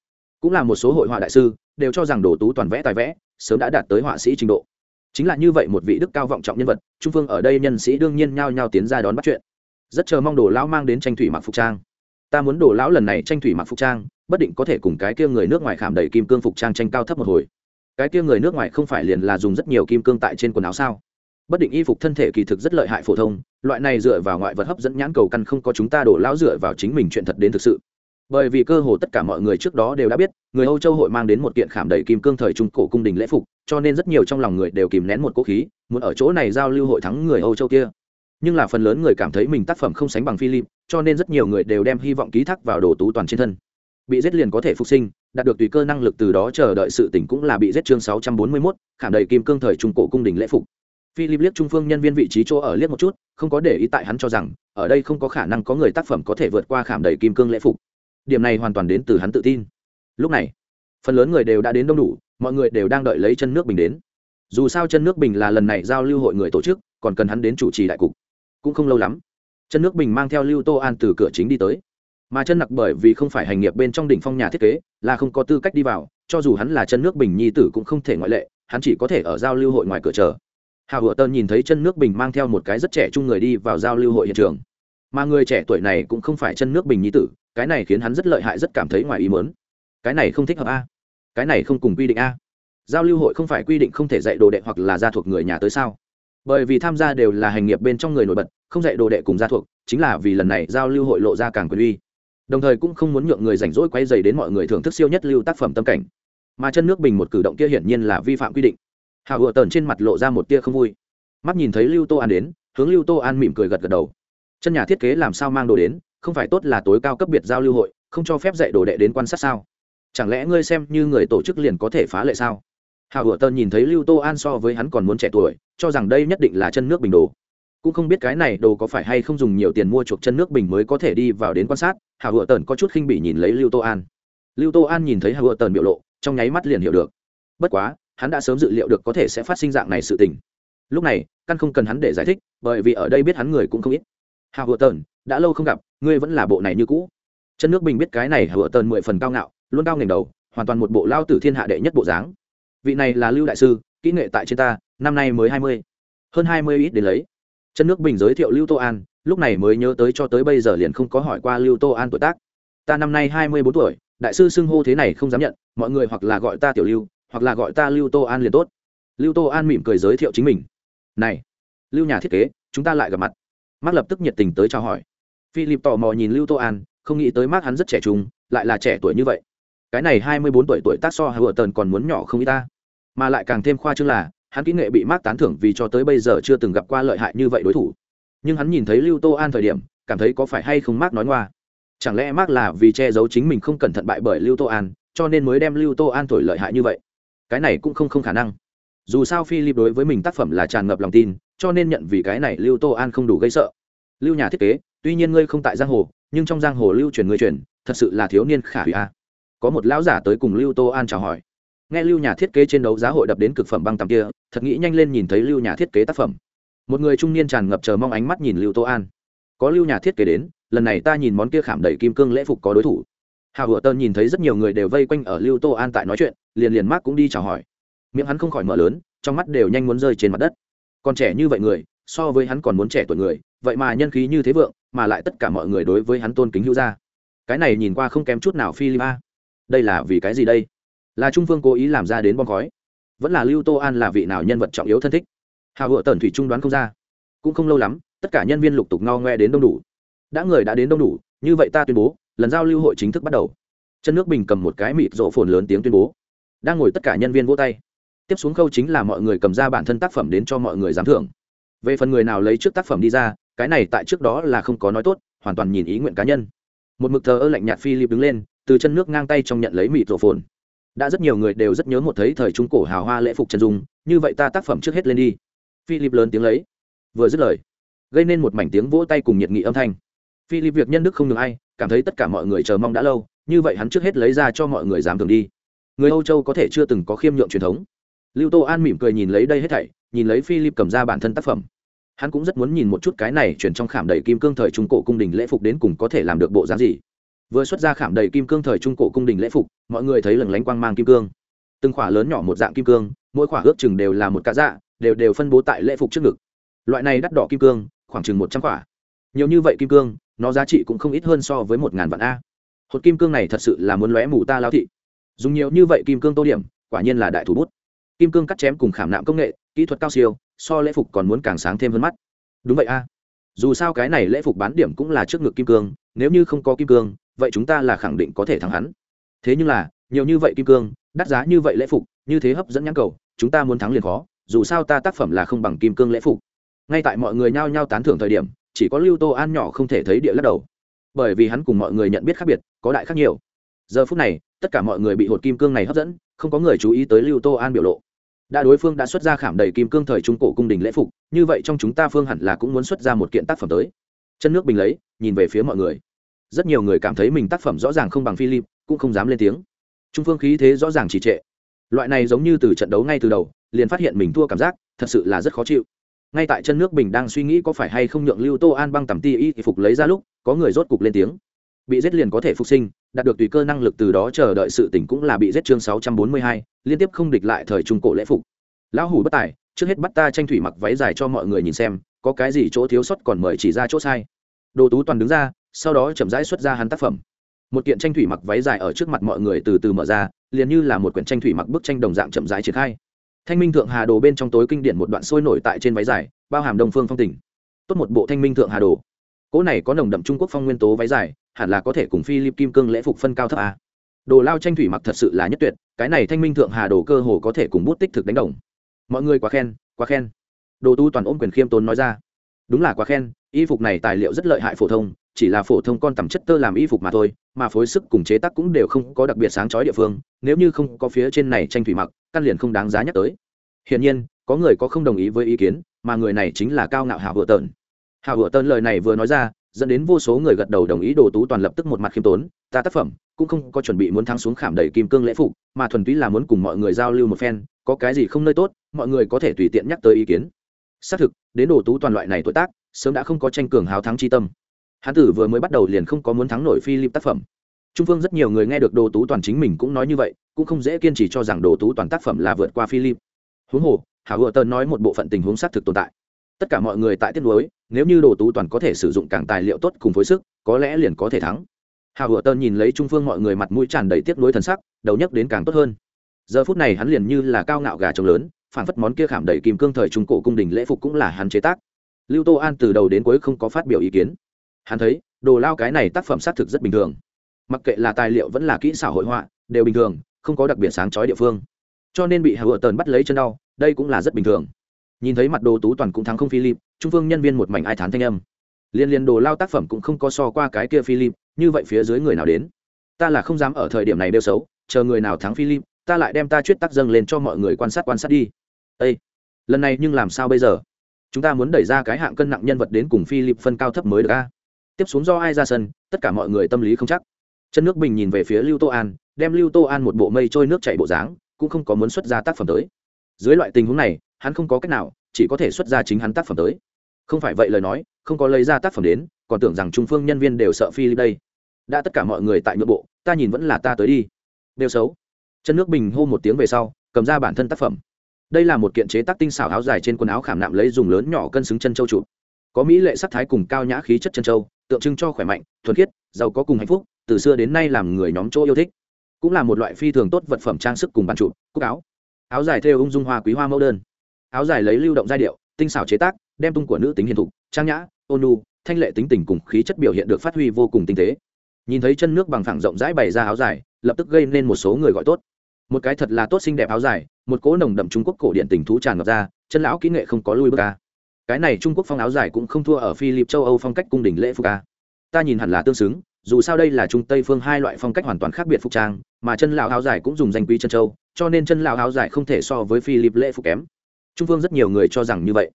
Cũng là một số hội họa đại sư, đều cho rằng đồ tú toàn vẽ tài vẽ, sớm đã đạt tới họa sĩ trình độ. Chính là như vậy một vị đức cao vọng trọng nhân vật, trung phương ở đây nhân sĩ đương nhiên nhao nhao tiến ra đón bắt chuyện. Rất chờ mong đồ lão mang đến tranh thủy mặc phục trang. Ta muốn đồ lão lần này tranh thủy mặc phục trang, bất định có thể cùng cái kia người nước ngoài khảm đầy kim cương phục trang tranh cao thấp một hồi. Cái kia người nước ngoài không phải liền là dùng rất nhiều kim cương tại trên quần áo sao? Bất định y phục thân thể kỳ thực rất lợi hại phổ thông loại này dựa vào ngoại vật hấp dẫn nhãn cầu căn không có chúng ta đổ lão dựa vào chính mình chuyện thật đến thực sự. Bởi vì cơ hồ tất cả mọi người trước đó đều đã biết người âu châu hội mang đến một kiện khảm đầy kim cương thời trung cổ cung đình lễ phục cho nên rất nhiều trong lòng người đều kìm nén một cố khí muốn ở chỗ này giao lưu hội thắng người âu châu kia. Nhưng là phần lớn người cảm thấy mình tác phẩm không sánh bằng philip cho nên rất nhiều người đều đem hy vọng ký thác vào đồ tú toàn trên thân. Bị giết liền có thể phục sinh đạt được tùy cơ năng lực từ đó chờ đợi sự tỉnh cũng là bị giết chương 641, khảm đầy kim cương thời trung cổ cung đình lễ phục philip liếc trung phương nhân viên vị trí chỗ ở liếc một chút, không có để ý tại hắn cho rằng, ở đây không có khả năng có người tác phẩm có thể vượt qua khảm đầy kim cương lễ phục. Điểm này hoàn toàn đến từ hắn tự tin. Lúc này, phần lớn người đều đã đến đông đủ, mọi người đều đang đợi lấy chân nước bình đến. Dù sao chân nước bình là lần này giao lưu hội người tổ chức, còn cần hắn đến chủ trì đại cục. Cũng không lâu lắm, chân nước bình mang theo lưu tô an từ cửa chính đi tới. Mà chân nặc bởi vì không phải hành nghiệp bên trong đỉnh phong nhà thiết kế, là không có tư cách đi vào, cho dù hắn là chân nước bình nhi tử cũng không thể ngoại lệ, hắn chỉ có thể ở giao lưu hội ngoài cửa chờ hào hựa tơn nhìn thấy chân nước bình mang theo một cái rất trẻ trung người đi vào giao lưu hội hiện trường. Mà người trẻ tuổi này cũng không phải chân nước bình nhi tử, cái này khiến hắn rất lợi hại, rất cảm thấy ngoài ý mớn cái này không thích hợp a. Cái này không cùng quy định a. Giao lưu hội không phải quy định không thể dạy đồ đệ hoặc là gia thuộc người nhà tới sao? Bởi vì tham gia đều là hành nghiệp bên trong người nổi bật, không dạy đồ đệ cùng gia thuộc, chính là vì lần này giao lưu hội lộ ra càng quyền uy. Đồng thời cũng không muốn nhượng người rảnh rỗi quay dày đến mọi người thưởng thức siêu nhất lưu tác phẩm tâm cảnh. Mà chân nước bình một cử động kia hiển nhiên là vi phạm quy định hào hựa tần trên mặt lộ ra một tia không vui. Mắt nhìn thấy lưu tô an đến, hướng lưu tô an mỉm cười gật gật đầu. Chân nhà thiết kế làm sao mang đồ đến, không phải tốt là tối cao cấp biệt giao lưu hội, không cho phép dạy đồ đệ đến quan sát sao? Chẳng lẽ ngươi xem như người tổ chức liền có thể phá lệ sao? Hào hựa tần nhìn thấy lưu tô an so với hắn còn muốn trẻ tuổi, cho rằng đây nhất định là chân nước bình đồ. Cũng không biết cái này đồ có phải hay không dùng nhiều tiền mua chuộc chân nước bình mới có thể đi vào đến quan sát, hào hựa tần có chút khinh bị nhìn lấy lưu tô an. Lưu tô an nhìn thấy hào hựa tần biểu lộ, trong nháy mắt liền hiểu được. Bất quá hắn đã sớm dự liệu được có thể sẽ phát sinh dạng này sự tình. Lúc này, căn không cần hắn để giải thích, bởi vì ở đây biết hắn người cũng không ít. Hào hựa tần đã lâu không gặp, ngươi vẫn là bộ này như cũ. Chân nước bình biết cái này hào hựa tần mười phần cao ngạo, luôn cao ngành đầu, hoàn toàn một bộ lao tử thiên hạ đệ nhất bộ dáng. Vị này là lưu đại sư, kỹ nghệ tại trên ta, năm nay mới hai mươi. Hơn hai mươi ít đến lấy. Chân nước bình giới thiệu lưu tô an, lúc này mới nhớ tới cho tới bây giờ liền không có hỏi qua lưu tô an tuổi tác. Ta năm nay hai mươi bốn tuổi, đại sư xưng hô thế này không dám nhận, mọi người hoặc là gọi ta tiểu lưu hoặc là gọi ta lưu tô an liền tốt. Lưu tô an mỉm cười giới thiệu chính mình. Này, lưu nhà thiết kế, chúng ta lại gặp mặt. Mark lập tức nhiệt tình tới chào hỏi. Philip tò mò nhìn lưu tô an, không nghĩ tới mark hắn rất trẻ trung, lại là trẻ tuổi như vậy. Cái này hai mươi bốn tuổi tuổi tác so hựa tần còn muốn nhỏ không ít ta. Mà lại càng thêm khoa chương là, hắn kỹ nghệ bị mark tán thưởng vì cho tới bây giờ chưa từng gặp qua lợi hại như vậy đối thủ. Nhưng hắn nhìn thấy lưu tô an thời điểm, cảm thấy có phải hay không mark nói ngoa? Chẳng lẽ mark là vì che giấu chính mình không cẩn thận bại bởi lưu tô an, cho nên mới đem lưu tô an thổi lợi hại như vậy? Cái này cũng không không khả năng. Dù sao philip đối với mình tác phẩm là tràn ngập lòng tin, cho nên nhận vì cái này lưu tô an không đủ gây sợ. Lưu nhà thiết kế, tuy nhiên ngươi không tại giang hồ, nhưng trong giang hồ lưu truyền ngươi truyền, thật sự là thiếu niên khả hủy a. Có một lão giả tới cùng lưu tô an chào hỏi. Nghe lưu nhà thiết kế trên đấu giá hội đập đến cực phẩm băng tầm kia, thật nghĩ nhanh lên nhìn thấy lưu nhà thiết kế tác phẩm. Một người trung niên tràn ngập chờ mong ánh mắt nhìn lưu tô an. Có lưu nhà thiết kế đến, lần này ta nhìn món kia khảm đầy kim cương lễ phục có đối thủ hào hựa tơn nhìn thấy rất nhiều người đều vây quanh ở lưu tô an tại nói chuyện, liền liền mác cũng đi chào hỏi. Miệng hắn không khỏi mở lớn, trong mắt đều nhanh muốn rơi trên mặt đất. Còn trẻ như vậy người, so với hắn còn muốn trẻ tuổi người, vậy mà nhân khí như thế vượng, mà lại tất cả mọi người đối với hắn tôn kính hữu ra cái này nhìn qua không kém chút nào phi lim a. Đây là vì cái gì đây? Là trung phương cố ý làm ra đến bom khói. Vẫn là lưu tô an là vị nào nhân vật trọng yếu thân thích? Hào hựa tần thủy trung đoán không ra. Cũng không lâu lắm, tất cả nhân viên lục tục ngao ngoe đến đông đủ. Đã người đã đến đông đủ, như vậy ta tuyên bố lần giao lưu hội chính thức bắt đầu. Chân nước bình cầm một cái mịt rộ phồn lớn tiếng tuyên bố. Đang ngồi tất cả nhân viên vỗ tay. Tiếp xuống khâu chính là mọi người cầm ra bản thân tác phẩm đến cho mọi người giám thưởng. Về phần người nào lấy trước tác phẩm đi ra, cái này tại trước đó là không có nói tốt, hoàn toàn nhìn ý nguyện cá nhân. Một mực thờ ơ lạnh nhạt philip đứng lên, từ chân nước ngang tay trong nhận lấy mịt rộ phồn. Đã rất nhiều người đều rất nhớ một thấy thời trung cổ hào hoa lễ phục chân dung, như vậy ta tác phẩm trước hết lên đi. Philip lớn tiếng lấy. Vừa dứt lời, gây nên một mảnh tiếng vỗ tay cùng nhiệt nghị âm thanh. Philip việc nhân đức không ngừng ai cảm thấy tất cả mọi người chờ mong đã lâu, như vậy hắn trước hết lấy ra cho mọi người dám thường đi. Người âu châu có thể chưa từng có khiêm nhượng truyền thống. Lưu tô an mỉm cười nhìn lấy đây hết thảy, nhìn lấy philip cầm ra bản thân tác phẩm. Hắn cũng rất muốn nhìn một chút cái này chuyển trong khảm đầy kim cương thời trung cổ cung đình lễ phục đến cùng có thể làm được bộ dáng gì. Vừa xuất ra khảm đầy kim cương thời trung cổ cung đình lễ phục, mọi người thấy lừng lánh quang mang kim cương. Từng khỏa lớn nhỏ một dạng kim cương, mỗi khỏa ước chừng đều là một cá dạ đều đều phân bố tại lễ phục trước ngực. Loại này đắt đỏ kim cương, khoảng chừng một trăm khỏa. Nhiều như vậy kim cương nó giá trị cũng không ít hơn so với một ngàn vạn a. Hột kim cương này thật sự là muốn lóe mù ta lao thị. Dùng nhiều như vậy kim cương tô điểm, quả nhiên là đại thủ bút. Kim cương cắt chém cùng khảm nạm công nghệ, kỹ thuật cao siêu, so lễ phục còn muốn càng sáng thêm hơn mắt. Đúng vậy a. Dù sao cái này lễ phục bán điểm cũng là trước ngực kim cương, nếu như không có kim cương, vậy chúng ta là khẳng định có thể thắng hắn. Thế nhưng là, nhiều như vậy kim cương, đắt giá như vậy lễ phục, như thế hấp dẫn nhãn cầu, chúng ta muốn thắng liền khó, dù sao ta tác phẩm là không bằng kim cương lễ phục. Ngay tại mọi người nhao nhao tán thưởng thời điểm chỉ có lưu tô an nhỏ không thể thấy địa lắc đầu. Bởi vì hắn cùng mọi người nhận biết khác biệt, có đại khác nhiều. Giờ phút này, tất cả mọi người bị hột kim cương này hấp dẫn, không có người chú ý tới lưu tô an biểu lộ. Đã đối phương đã xuất ra khảm đầy kim cương thời trung cổ cung đình lễ phục, như vậy trong chúng ta phương hẳn là cũng muốn xuất ra một kiện tác phẩm tới. Chân nước bình lấy, nhìn về phía mọi người. Rất nhiều người cảm thấy mình tác phẩm rõ ràng không bằng philip, cũng không dám lên tiếng. Trung phương khí thế rõ ràng trì trệ. Loại này giống như từ trận đấu ngay từ đầu, liền phát hiện mình thua cảm giác, thật sự là rất khó chịu ngay tại chân nước bình đang suy nghĩ có phải hay không nhượng lưu tô an băng tầm ti y thì phục lấy ra lúc, có người rốt cục lên tiếng. Bị giết liền có thể phục sinh, đạt được tùy cơ năng lực từ đó chờ đợi sự tỉnh cũng là bị giết chương sáu trăm bốn mươi hai, liên tiếp không địch lại thời trung cổ lễ phục. Lão hủ bất tài, trước hết bắt ta tranh thủy mặc váy dài cho mọi người nhìn xem, có cái gì chỗ thiếu sót còn mời chỉ ra chỗ sai. Đồ tú toàn đứng ra, sau đó chậm rãi xuất ra hắn tác phẩm. Một kiện tranh thủy mặc váy dài ở trước mặt mọi người từ từ mở ra, liền như là một quyển tranh thủy mặc bức tranh đồng dạng chậm rãi triển khai thanh minh thượng hà đồ bên trong tối kinh điển một đoạn sôi nổi tại trên váy dài, bao hàm đông phương phong tỉnh tốt một bộ thanh minh thượng hà đồ. Cỗ này có nồng đậm trung quốc phong nguyên tố váy dài, hẳn là có thể cùng philip kim cương lễ phục phân cao thấp a. Đồ lao tranh thủy mặc thật sự là nhất tuyệt, cái này thanh minh thượng hà đồ cơ hồ có thể cùng bút tích thực đánh đồng. Mọi người quá khen quá khen. Đồ tu toàn ôm quyền khiêm tốn nói ra. Đúng là quá khen, y phục này tài liệu rất lợi hại phổ thông, chỉ là phổ thông con tầm chất tơ làm y phục mà thôi mà phối sức cùng chế tác cũng đều không có đặc biệt sáng chói địa phương, nếu như không có phía trên này tranh thủy mặc, căn liền không đáng giá nhắc tới. Hiển nhiên, có người có không đồng ý với ý kiến, mà người này chính là cao ngạo hảo hựa tợn hảo hựa tợn lời này vừa nói ra, dẫn đến vô số người gật đầu đồng ý đồ tú toàn lập tức một mặt khiêm tốn, ta tác phẩm cũng không có chuẩn bị muốn thắng xuống khảm đầy kim cương lễ phục, mà thuần túy là muốn cùng mọi người giao lưu một phen, có cái gì không nơi tốt, mọi người có thể tùy tiện nhắc tới ý kiến. Xác thực, đến đồ tú toàn loại này tuổi tác, sớm đã không có tranh cường hào thắng chi tâm hán tử vừa mới bắt đầu liền không có muốn thắng nổi philip tác phẩm. Trung phương rất nhiều người nghe được đồ tú toàn chính mình cũng nói như vậy, cũng không dễ kiên trì cho rằng đồ tú toàn tác phẩm là vượt qua philip. Huống hồ, hảo hựa tơn nói một bộ phận tình huống xác thực tồn tại. Tất cả mọi người tại tiết nối nếu như đồ tú toàn có thể sử dụng càng tài liệu tốt cùng phối sức, có lẽ liền có thể thắng. Hào hựa tơn nhìn lấy trung phương mọi người mặt mũi tràn đầy tiếc nuối thần sắc, đầu nhắc đến càng tốt hơn. Giờ phút này hắn liền như là cao ngạo gà trống lớn phản phất món kia khảm đầy kìm cương thời trung cổ cung đình lễ phục cũng là hắn chế tác. Lưu tô an từ đầu đến cuối không có phát biểu ý kiến hắn thấy, đồ lao cái này tác phẩm xác thực rất bình thường. Mặc kệ là tài liệu vẫn là kỹ xảo hội họa, đều bình thường, không có đặc biệt sáng chói địa phương. Cho nên bị hào vợ tần bắt lấy chân đau, đây cũng là rất bình thường. Nhìn thấy mặt đồ tú toàn cũng thắng không philip trung phương nhân viên một mảnh ai thán thanh âm. Liên liên đồ lao tác phẩm cũng không có so qua cái kia philip như vậy phía dưới người nào đến? Ta là không dám ở thời điểm này đeo xấu, chờ người nào thắng philip ta lại đem ta chuyết tắc dâng lên cho mọi người quan sát quan sát đi. Ây lần này nhưng làm sao bây giờ? Chúng ta muốn đẩy ra cái hạng cân nặng nhân vật đến cùng philip phân cao thấp mới được a? Tiếp xuống do ai ra sân, tất cả mọi người tâm lý không chắc. Chân nước bình nhìn về phía lưu tô an, đem lưu tô an một bộ mây trôi nước chảy bộ dáng, cũng không có muốn xuất ra tác phẩm tới. Dưới loại tình huống này, hắn không có cách nào, chỉ có thể xuất ra chính hắn tác phẩm tới. Không phải vậy lời nói, không có lấy ra tác phẩm đến, còn tưởng rằng trung phương nhân viên đều sợ phi đây. Đã tất cả mọi người tại nội bộ, ta nhìn vẫn là ta tới đi. Đều xấu. Chân nước bình hô một tiếng về sau, cầm ra bản thân tác phẩm. Đây là một kiện chế tác tinh xảo áo dài trên quần áo khảm nạm lấy dùng lớn nhỏ cân xứng chân châu trụ. Có mỹ lệ sắc thái cùng cao nhã khí chất chân châu tượng trưng cho khỏe mạnh, thuần khiết, giàu có cùng hạnh phúc, từ xưa đến nay làm người nhóm chỗ yêu thích. Cũng là một loại phi thường tốt vật phẩm trang sức cùng bàn trụ, cúc áo. Áo dài theo ung dung hoa quý hoa mẫu đơn. Áo dài lấy lưu động giai điệu, tinh xảo chế tác, đem tung của nữ tính hiền thục, trang nhã, ôn nu thanh lệ tính tình cùng khí chất biểu hiện được phát huy vô cùng tinh tế. Nhìn thấy chân nước bằng phẳng rộng rãi bày ra áo dài, lập tức gây nên một số người gọi tốt. Một cái thật là tốt xinh đẹp áo dài, một cỗ nồng đậm trung quốc cổ điện tình thú tràn ngập ra, chân lão kỹ nghệ không có lui bước ca cái này trung quốc phong áo dài cũng không thua ở philip châu âu phong cách cung đình lễ phục a ta nhìn hẳn là tương xứng, dù sao đây là trung tây phương hai loại phong cách hoàn toàn khác biệt phục trang, mà chân lão áo dài cũng dùng danh quý chân châu, cho nên chân lão áo dài không thể so với philip lễ phục kém. Trung phương rất nhiều người cho rằng như vậy,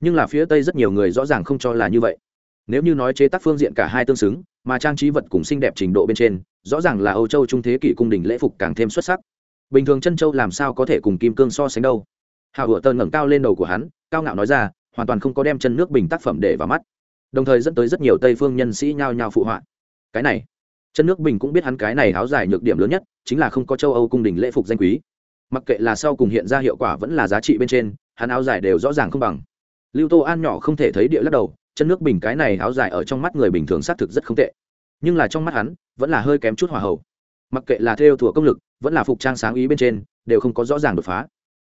nhưng là phía tây rất nhiều người rõ ràng không cho là như vậy. Nếu như nói chế tác phương diện cả hai tương xứng, mà trang trí vật cùng xinh đẹp trình độ bên trên, rõ ràng là âu châu trung thế kỷ cung đình lễ phục càng thêm xuất sắc. Bình thường chân châu làm sao có thể cùng kim cương so sánh đâu? Hào hựa tơn ngẩng cao lên đầu của hắn, cao ngạo nói ra hoàn toàn không có đem chân nước bình tác phẩm để vào mắt. Đồng thời dẫn tới rất nhiều tây phương nhân sĩ nhao nhao phụ họa. Cái này, chân nước bình cũng biết hắn cái này háo dài nhược điểm lớn nhất, chính là không có châu âu cung đình lễ phục danh quý. Mặc kệ là sau cùng hiện ra hiệu quả vẫn là giá trị bên trên, hắn áo dài đều rõ ràng không bằng. Lưu tô an nhỏ không thể thấy địa lắc đầu, chân nước bình cái này áo dài ở trong mắt người bình thường xác thực rất không tệ. Nhưng là trong mắt hắn, vẫn là hơi kém chút hỏa hậu. Mặc kệ là theo thủa công lực, vẫn là phục trang sáng ý bên trên, đều không có rõ ràng đột phá.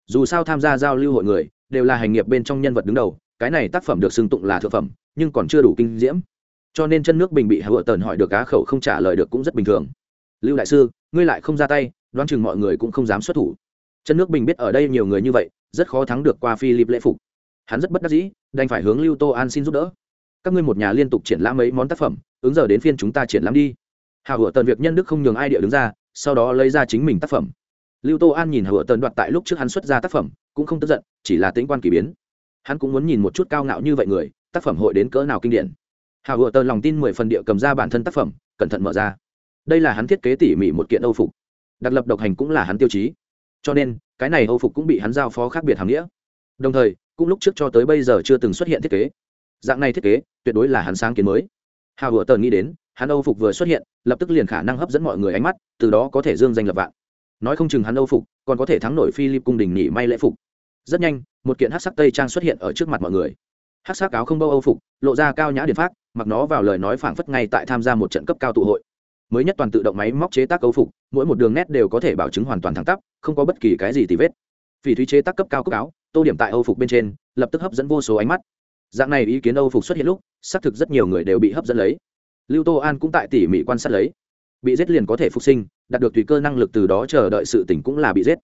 Dù sao tham gia giao lưu hội người đều là hành nghiệp bên trong nhân vật đứng đầu, cái này tác phẩm được xưng tụng là thượng phẩm, nhưng còn chưa đủ kinh diễm. Cho nên chân nước bình bị hựa tần hỏi được cá khẩu không trả lời được cũng rất bình thường. Lưu đại sư, ngươi lại không ra tay, đoán chừng mọi người cũng không dám xuất thủ. Chân nước bình biết ở đây nhiều người như vậy, rất khó thắng được qua philip lễ phục. Hắn rất bất đắc dĩ, đành phải hướng lưu tô an xin giúp đỡ. Các ngươi một nhà liên tục triển lãm mấy món tác phẩm, ứng giờ đến phiên chúng ta triển lãm đi. Hào hựa tần việc nhân đức không nhường ai địa đứng ra, sau đó lấy ra chính mình tác phẩm. Lưu tô an nhìn hựa tần đoạt tại lúc trước hắn xuất ra tác phẩm cũng không tức giận, chỉ là tính quan k ỳ biến. Hắn cũng muốn nhìn một chút cao ngạo như vậy người, tác phẩm hội đến cỡ nào kinh điển. Hào hựa tần lòng tin mười phần địa cầm ra bản thân tác phẩm, cẩn thận mở ra. Đây là hắn thiết kế tỉ mỉ một kiện âu phục. Đặc lập độc hành cũng là hắn tiêu chí. Cho nên, cái này âu phục cũng bị hắn giao phó khác biệt hàm nghĩa. Đồng thời, cũng lúc trước cho tới bây giờ chưa từng xuất hiện thiết kế. Dạng này thiết kế, tuyệt đối là hắn sáng kiến mới. Hào hựa tần nghĩ đến, hắn âu phục vừa xuất hiện, lập tức liền khả năng hấp dẫn mọi người ánh mắt, từ đó có thể dương danh lập vạn. Nói không chừng hắn âu phục, còn có thể thắng nổi philip cung đình nghỉ may lễ phục rất nhanh, một kiện hát sắc tây trang xuất hiện ở trước mặt mọi người. Hát sắc áo không bâu âu phục, lộ ra cao nhã điện phát mặc nó vào lời nói phảng phất ngay tại tham gia một trận cấp cao tụ hội. Mới nhất toàn tự động máy móc chế tác âu phục, mỗi một đường nét đều có thể bảo chứng hoàn toàn thẳng tắp, không có bất kỳ cái gì tì vết. Vì thúy chế tác cấp cao cấp áo, tô điểm tại âu phục bên trên, lập tức hấp dẫn vô số ánh mắt. Dạng này ý kiến âu phục xuất hiện lúc, xác thực rất nhiều người đều bị hấp dẫn lấy. Lưu tô an cũng tại tỉ mỉ quan sát lấy. Bị giết liền có thể phục sinh, đạt được tùy cơ năng lực từ đó chờ đợi sự tỉnh cũng là bị giết.